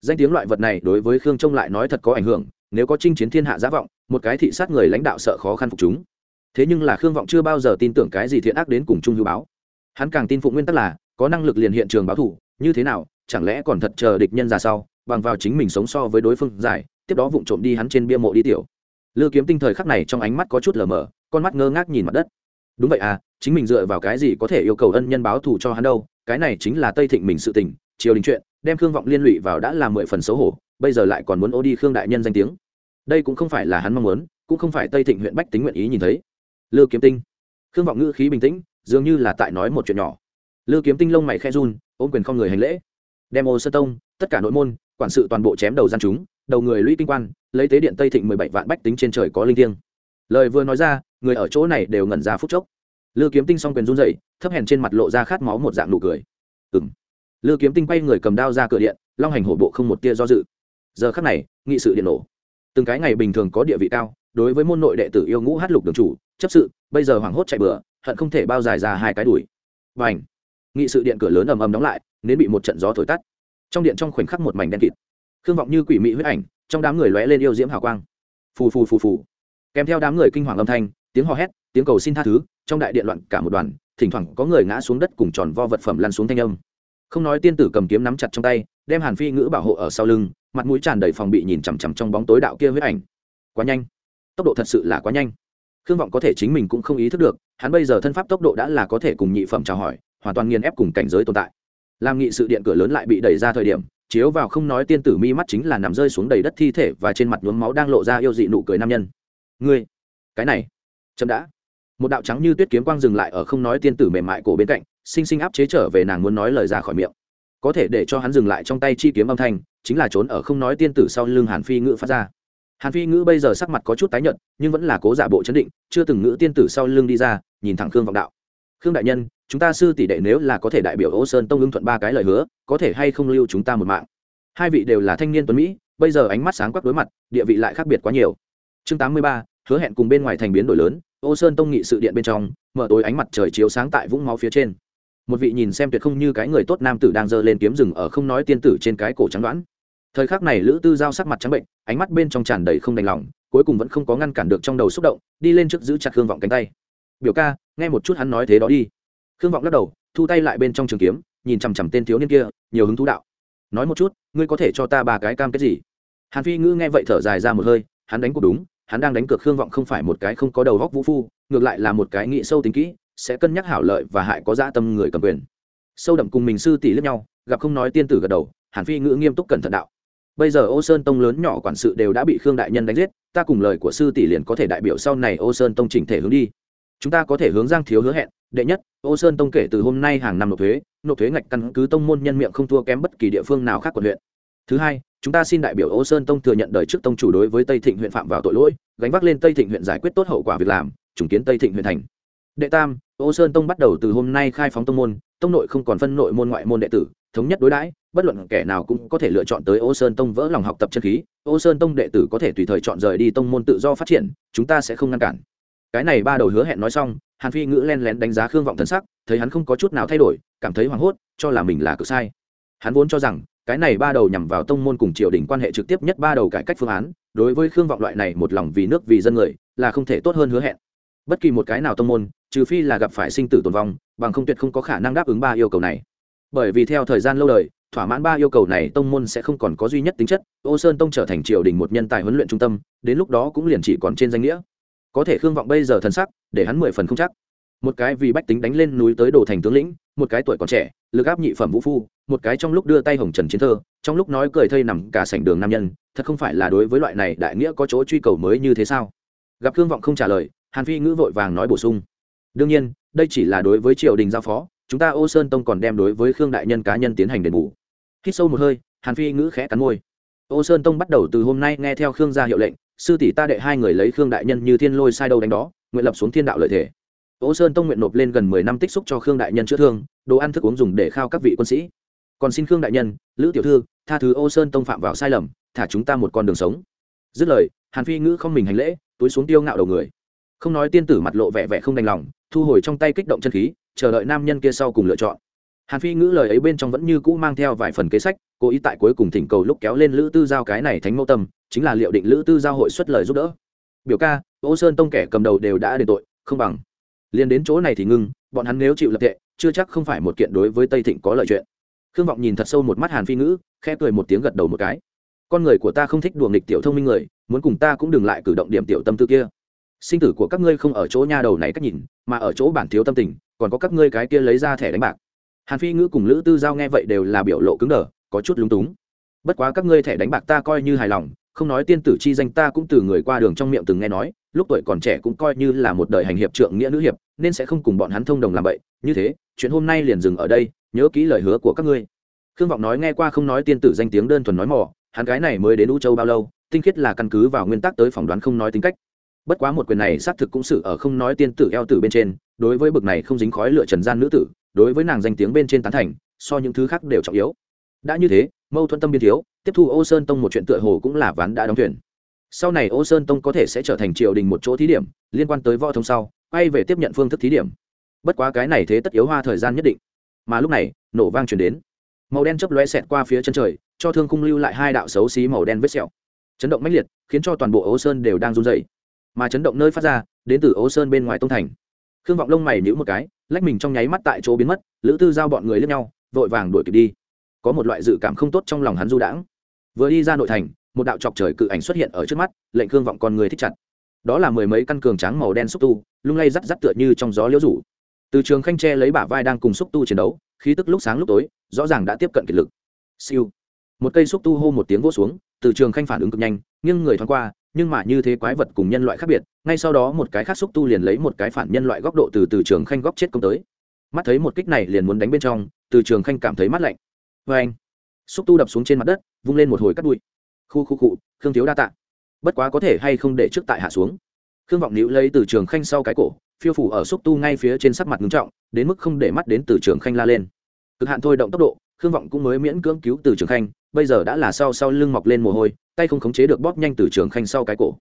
Danh tiếng loại vật này đối với khương trông lại nói thật có ảnh hưởng, nếu có chinh chiến thiên hạ giá vọng, một cái thị sát người lãnh đạo sợ khó khăn phục chúng. Thế nhưng là khương vọng chưa bao giờ tin tưởng cái gì thiện ác đến cùng chung hữu báo. Hắn càng tin phục nguyên tắc là, có năng lực liền hiện trường báo thủ như thế nào, chẳng lẽ còn thật chờ địch nhân ra sau, bằng vào chính mình sống so với đối phương giải, tiếp đó vụng trộm đi hắn trên bia mộ đi tiểu. Lư kiếm tinh thời khắc này trong ánh mắt có chút lờ mờ, con mắt ngơ ngác nhìn mặt đất đúng vậy à chính mình dựa vào cái gì có thể yêu cầu ân nhân báo thù cho hắn đâu, cái này chính là tây thịnh mình sự tình, triều đình chuyện, đem khương vọng liên lụy vào đã là mười phần xấu hổ, bây giờ lại còn muốn ô đi khương đại nhân danh tiếng. Đây cũng không phải là hắn mong muốn, cũng không phải tây thịnh huyện bách tính nguyện ý nhìn thấy. Lư kiếm tinh. Khương vọng ngữ khí bình tĩnh, dường như là tại nói một chuyện nhỏ. Lư kiếm tinh lông mày khe run, ôm quyền không người hành lễ. Đem ô sơ tông, tất cả nội môn, quản sự toàn bộ chém đầu gian chúng, đầu người lũy kinh quan, lấy tế điện tây thịnh mười bảy vạn bách tính trên trời có linh thiêng lời vừa nói ra, người ở chỗ này đều ngẩn ra phút chốc. Lư kiếm tinh s o n g quyền run dậy thấp hèn trên mặt lộ ra khát máu một dạng nụ cười. Ừ m lư kiếm tinh quay người cầm đao ra cửa điện, long hành hổ bộ không một tia do dự. Giờ khắc này, nghị sự điện nổ. Từng cái ngày bình thường có địa vị cao, đối với môn nội đệ tử yêu ngũ hát lục đường chủ, chấp sự, bây giờ hoảng hốt chạy bừa, hận không thể bao dài ra hai cái đùi và ảnh nghị sự điện cửa lớn ầm ầm đóng lại, nên bị một trận gió thổi tắt. Trong điện trong khoảnh khắc một mảnh đen kịt. Khương vọng như quỷ mị huyết ảnh, trong đám người lóe lên yêu diễm hào quang. Phù phù phù phù kèm theo đám người kinh hoàng âm thanh, tiếng hò hét, tiếng cầu xin tha thứ, trong đại điện loạn cả một đoàn, thỉnh thoảng có người ngã xuống đất cùng tròn vo vật phẩm lăn xuống thanh âm. Không nói tiên tử cầm kiếm nắm chặt trong tay, đem hàn phi ngữ bảo hộ ở sau lưng, mặt mũi tràn đầy phòng bị nhìn chằm chằm trong bóng tối đạo kia huyết ảnh. Quá nhanh. Tốc độ thật sự là quá nhanh. Khương vọng có thể chính mình cũng không ý thức được, hắn bây giờ thân pháp tốc độ đã là có thể cùng nhị phẩm chào hỏi, hoàn toàn nghiền ép cùng cảnh giới tồn tại. Làm nghị sự điện cửa lớn lại bị đẩy ra thời điểm, chiếu vào không nói tiên tử mi mắt chính là nằm rơi xuống đầy đất thi thể và trên mặt nhuốm máu đang lộ ra yêu dị nụ cười nam nhân ngươi, cái này, chậm đã. Một đạo trắng như tuyết kiếm quang dừng lại ở không nói tiên tử mềm mại cổ bên cạnh, sinh sinh áp chế trở về nàng muốn nói lời ra khỏi miệng. Có thể để cho hắn dừng lại trong tay chi kiếm âm thanh, chính là trốn ở không nói tiên tử sau lưng hàn phi ngữ phát ra. Hàn phi ngữ bây giờ sắc mặt có chút tái nhợt, nhưng vẫn là cố giả bộ chấn định, chưa từng ngữ tiên tử sau lưng đi ra, nhìn thẳng khương vọng đạo. Khương đại nhân, chúng ta sư tỷ đệ nếu là có thể đại biểu ô sơn tông ưng thuận ba cái lời hứa, có thể hay không lưu chúng ta một mạng? Hai vị đều là thanh niên tuấn mỹ, bây giờ ánh mắt sáng quắc đối mặt, địa vị lại khác biệt quá nhiều chương tám mươi ba, hứa hẹn cùng bên ngoài thành biến đổi lớn, ô sơn tông nghị sự điện bên trong, mở tối ánh mặt trời chiếu sáng tại vũng máu phía trên. Một vị nhìn xem tuyệt không như cái người tốt nam tử đang giơ lên kiếm rừng ở không nói tiên tử trên cái cổ trắng đoán. Thời khắc này lữ tư giao sắc mặt trắng bệnh, ánh mắt bên trong tràn đầy không đành lòng, cuối cùng vẫn không có ngăn cản được trong đầu xúc động, đi lên trước giữ chặt hương vọng cánh tay. Biểu ca, nghe một chút hắn nói thế đó đi. Khương vọng lắc đầu, thu tay lại bên trong trường kiếm, nhìn chằm chằm tên thiếu niên kia, nhiều hứng thú đạo. Nói một chút, ngươi có thể cho ta ba cái cam kết gì? Hàn phi ngữ nghe vậy thở dài ra một hơi, hắn đánh cuộc đúng hắn đang đánh cược khương vọng không phải một cái không có đầu góc vũ phu, ngược lại là một cái nghĩ sâu tính kỹ, sẽ cân nhắc hảo lợi và hại có dã tâm người cầm quyền. Sâu đậm cùng mình sư tỷ lẫn nhau, gặp không nói tiên tử gật đầu, hàn phi ngữ nghiêm túc cẩn thận đạo. Bây giờ ô sơn tông lớn nhỏ quản sự đều đã bị khương đại nhân đánh giết, ta cùng lời của sư tỷ liền có thể đại biểu sau này ô sơn tông chỉnh thể hướng đi. Chúng ta có thể hướng giang thiếu hứa hẹn, đệ nhất, ô sơn tông kể từ hôm nay hàng năm nộp thuế nộp thuế ngạch căn cứ tông môn nhân miệng không thua kém bất kỳ địa phương nào khác quận huyện thứ hai, chúng ta xin đại biểu ô sơn tông thừa nhận đời trước tông chủ đối với tây thịnh huyện phạm vào tội lỗi, gánh vác lên tây thịnh huyện giải quyết tốt hậu quả việc làm chủng kiến tây thịnh huyện thành. Đệ tam ô sơn tông bắt đầu từ hôm nay khai phóng tông môn, tông nội không còn phân nội môn ngoại môn đệ tử, thống nhất đối đãi, bất luận kẻ nào cũng có thể lựa chọn tới ô sơn tông vỡ lòng học tập chân khí ô sơn tông đệ tử có thể tùy thời chọn rời đi tông môn tự do phát triển, chúng ta sẽ không ngăn cản. Cái này ba đầu hứa hẹn nói xong, hàn phi ngữ len lén đánh giá khương vọng thần sắc, thấy hắn không có chút nào thay đổi, cảm thấy hoảng hốt, cho là mình là cực sai. Hắn vốn cho rằng cái này ba đầu nhằm vào tông môn cùng triều đình quan hệ trực tiếp nhất ba đầu cải cách phương án, đối với khương vọng loại này một lòng vì nước vì dân người, là không thể tốt hơn hứa hẹn. Bất kỳ một cái nào tông môn, trừ phi là gặp phải sinh tử tồn vong, bằng không tuyệt không có khả năng đáp ứng ba yêu cầu này. Bởi vì theo thời gian lâu đời, thỏa mãn ba yêu cầu này tông môn sẽ không còn có duy nhất tính chất, ô sơn tông trở thành triều đình một nhân tài huấn luyện trung tâm, đến lúc đó cũng liền chỉ còn trên danh nghĩa. Có thể khương vọng bây giờ thần sắc, để hắn mười phần không chắc một cái vì bách tính đánh lên núi tới đồ thành tướng lĩnh, một cái tuổi còn trẻ, lực áp nhị phẩm vũ phu, một cái trong lúc đưa tay hồng trần chiến thơ, trong lúc nói cười thây nằm cả sảnh đường nam nhân, thật không phải là đối với loại này đại nghĩa có chỗ truy cầu mới như thế sao? Gặp khương vọng không trả lời, hàn phi ngữ vội vàng nói bổ sung. Đương nhiên, đây chỉ là đối với triều đình giao phó, chúng ta ô sơn tông còn đem đối với khương đại nhân cá nhân tiến hành đền bù. Hít sâu một hơi, hàn phi ngữ khẽ cắn môi. Ô sơn tông bắt đầu từ hôm nay nghe theo khương gia hiệu lệnh, sư tỷ ta đệ hai người lấy khương đại nhân như thiên lôi sai đâu đánh đó, nguyện lập xuống thiên đạo lợi thể ô sơn tông nguyện nộp lên gần mười năm tích xúc cho khương đại nhân chữa thương, đồ ăn thức uống dùng để khao các vị quân sĩ. Còn xin khương đại nhân, lữ tiểu thư, tha thứ ô sơn tông phạm vào sai lầm, thả chúng ta một con đường sống. Dứt lời, hàn phi ngữ không mình hành lễ, túi xuống tiêu ngạo đầu người. Không nói tiên tử mặt lộ vẻ vẻ không đành lòng, thu hồi trong tay kích động chân khí, chờ đợi nam nhân kia sau cùng lựa chọn. Hàn phi ngữ lời ấy bên trong vẫn như cũ mang theo vài phần kế sách, cố ý tại cuối cùng thỉnh cầu lúc kéo lên lữ tư giao cái này thánh mẫu tâm, chính là liệu định lữ tư giao hội xuất lời giúp đỡ. Biểu ca, ô sơn tông kẻ cầm đầu đều đã đền tội, không bằng liền đến chỗ này thì ngưng, bọn hắn nếu chịu lập tệ, chưa chắc không phải một kiện đối với tây thịnh có lợi chuyện. Khương vọng nhìn thật sâu một mắt hàn phi ngữ, khẽ cười một tiếng gật đầu một cái. Con người của ta không thích đùa nghịch tiểu thông minh người, muốn cùng ta cũng đừng lại cử động điểm tiểu tâm tư kia. Sinh tử của các ngươi không ở chỗ nha đầu này cách nhìn, mà ở chỗ bản thiếu tâm tình, còn có các ngươi cái kia lấy ra thẻ đánh bạc. Hàn phi ngữ cùng lữ tư giao nghe vậy đều là biểu lộ cứng đờ, có chút lúng túng. Bất quá các ngươi thẻ đánh bạc ta coi như hài lòng, không nói tiên tử chi danh ta cũng từ người qua đường trong miệng từng nghe nói lúc tuổi còn trẻ cũng coi như là một đời hành hiệp trượng nghĩa nữ hiệp, nên sẽ không cùng bọn hắn thông đồng làm vậy. Như thế, chuyện hôm nay liền dừng ở đây, nhớ kỹ lời hứa của các ngươi. Khương vọng nói nghe qua không nói tiên tử danh tiếng đơn thuần nói mỏ hắn gái này mới đến u châu bao lâu, tinh khiết là căn cứ vào nguyên tắc tới phỏng đoán không nói tính cách. Bất quá một quyền này xác thực cũng xử ở không nói tiên tử eo tử bên trên, đối với bực này không dính khói lựa trần gian nữ tử, đối với nàng danh tiếng bên trên tán thành, so những thứ khác đều trọng yếu. Đã như thế, mâu thuẫn tâm biên thiếu, tiếp thu ô sơn tông một chuyện tựa hồ cũng là ván đã đóng thuyền sau này ô sơn tông có thể sẽ trở thành triều đình một chỗ thí điểm, liên quan tới võ thông sau, quay về tiếp nhận phương thức thí điểm. Bất quá cái này thế tất yếu hoa thời gian nhất định. Mà lúc này, nổ vang chuyển đến. Màu đen chớp lóe xẹt qua phía chân trời, cho thương khung lưu lại hai đạo xấu xí màu đen vết sẹo. Chấn động mãnh liệt, khiến cho toàn bộ ô sơn đều đang run dày mà chấn động nơi phát ra, đến từ ô sơn bên ngoài tông thành. Khương vọng lông mày nhữ một cái, lách mình trong nháy mắt tại chỗ biến mất, lữ tư giao bọn người lướt nhau, vội vàng đuổi kịp đi. Có một loại dự cảm không tốt trong lòng hắn du đãng. Vừa đi ra nội thành một đạo chọc trời cự ảnh xuất hiện ở trước mắt, lệnh khương vọng con người thích chặt. Đó là mười mấy căn cường tráng màu đen xúc tu, lung lay rắt rắt tựa như trong gió liễu rủ. Từ trường khanh tre lấy bả vai đang cùng xúc tu chiến đấu, khí tức lúc sáng lúc tối, rõ ràng đã tiếp cận kiệt lực. Siêu. Một cây xúc tu hô một tiếng vỗ xuống, từ trường khanh phản ứng cực nhanh, nghiêng người thoáng qua, nhưng mà như thế quái vật cùng nhân loại khác biệt, ngay sau đó một cái khác xúc tu liền lấy một cái phản nhân loại góc độ từ từ trường khanh góc chết công tới. Mắt thấy một kích này liền muốn đánh bên trong, từ trường khanh cảm thấy mắt lạnh. Vê anh xúc tu đập xuống trên mặt đất, vung lên một hồi cắt bụi khu khu cụ khương thiếu đa tạ. Bất quá có thể hay không để trước tại hạ xuống? Khương vọng nữ lấy từ trường khanh sau cái cổ, phiêu phủ ở xúc tu ngay phía trên sắc mặt ngưng trọng, đến mức không để mắt đến từ trường khanh la lên. Cực hạn thôi động tốc độ, khương vọng cũng mới miễn cưỡng cứu từ trường khanh, bây giờ đã là sau sau lưng mọc lên mồ hôi, tay không khống chế được bóp nhanh từ trường khanh sau cái cổ.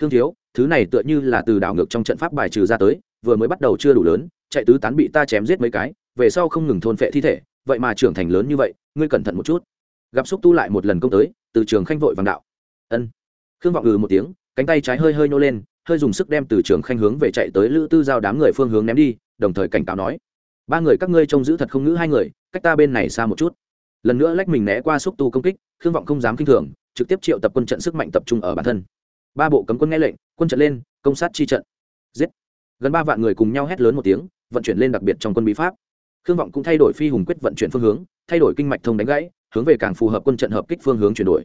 Khương thiếu, thứ này tựa như là từ đảo ngược trong trận pháp bài trừ ra tới, vừa mới bắt đầu chưa đủ lớn, chạy tứ tán bị ta chém giết mấy cái, về sau không ngừng thôn phệ thi thể, vậy mà trưởng thành lớn như vậy, ngươi cẩn thận một chút. Gặp xúc tu lại một lần công tới từ trường khanh vội vàng đạo. Ân. Khương vọng ừ một tiếng, cánh tay trái hơi hơi nô lên, hơi dùng sức đem từ trường khanh hướng về chạy tới lữ tư giao đám người phương hướng ném đi, đồng thời cảnh cáo nói, ba người các ngươi trông giữ thật không ngữ hai người, cách ta bên này xa một chút. Lần nữa lách mình né qua xúc tu công kích, khương vọng không dám kinh thường, trực tiếp triệu tập quân trận sức mạnh tập trung ở bản thân. Ba bộ cấm quân nghe lệnh, quân trận lên, công sát chi trận. Giết. Gần ba vạn người cùng nhau hét lớn một tiếng, vận chuyển lên đặc biệt trong quân bí pháp. Khương vọng cũng thay đổi phi hùng quyết vận chuyển phương hướng, thay đổi kinh mạch thông đánh gãy hướng về càng phù hợp quân trận hợp kích phương hướng chuyển đổi.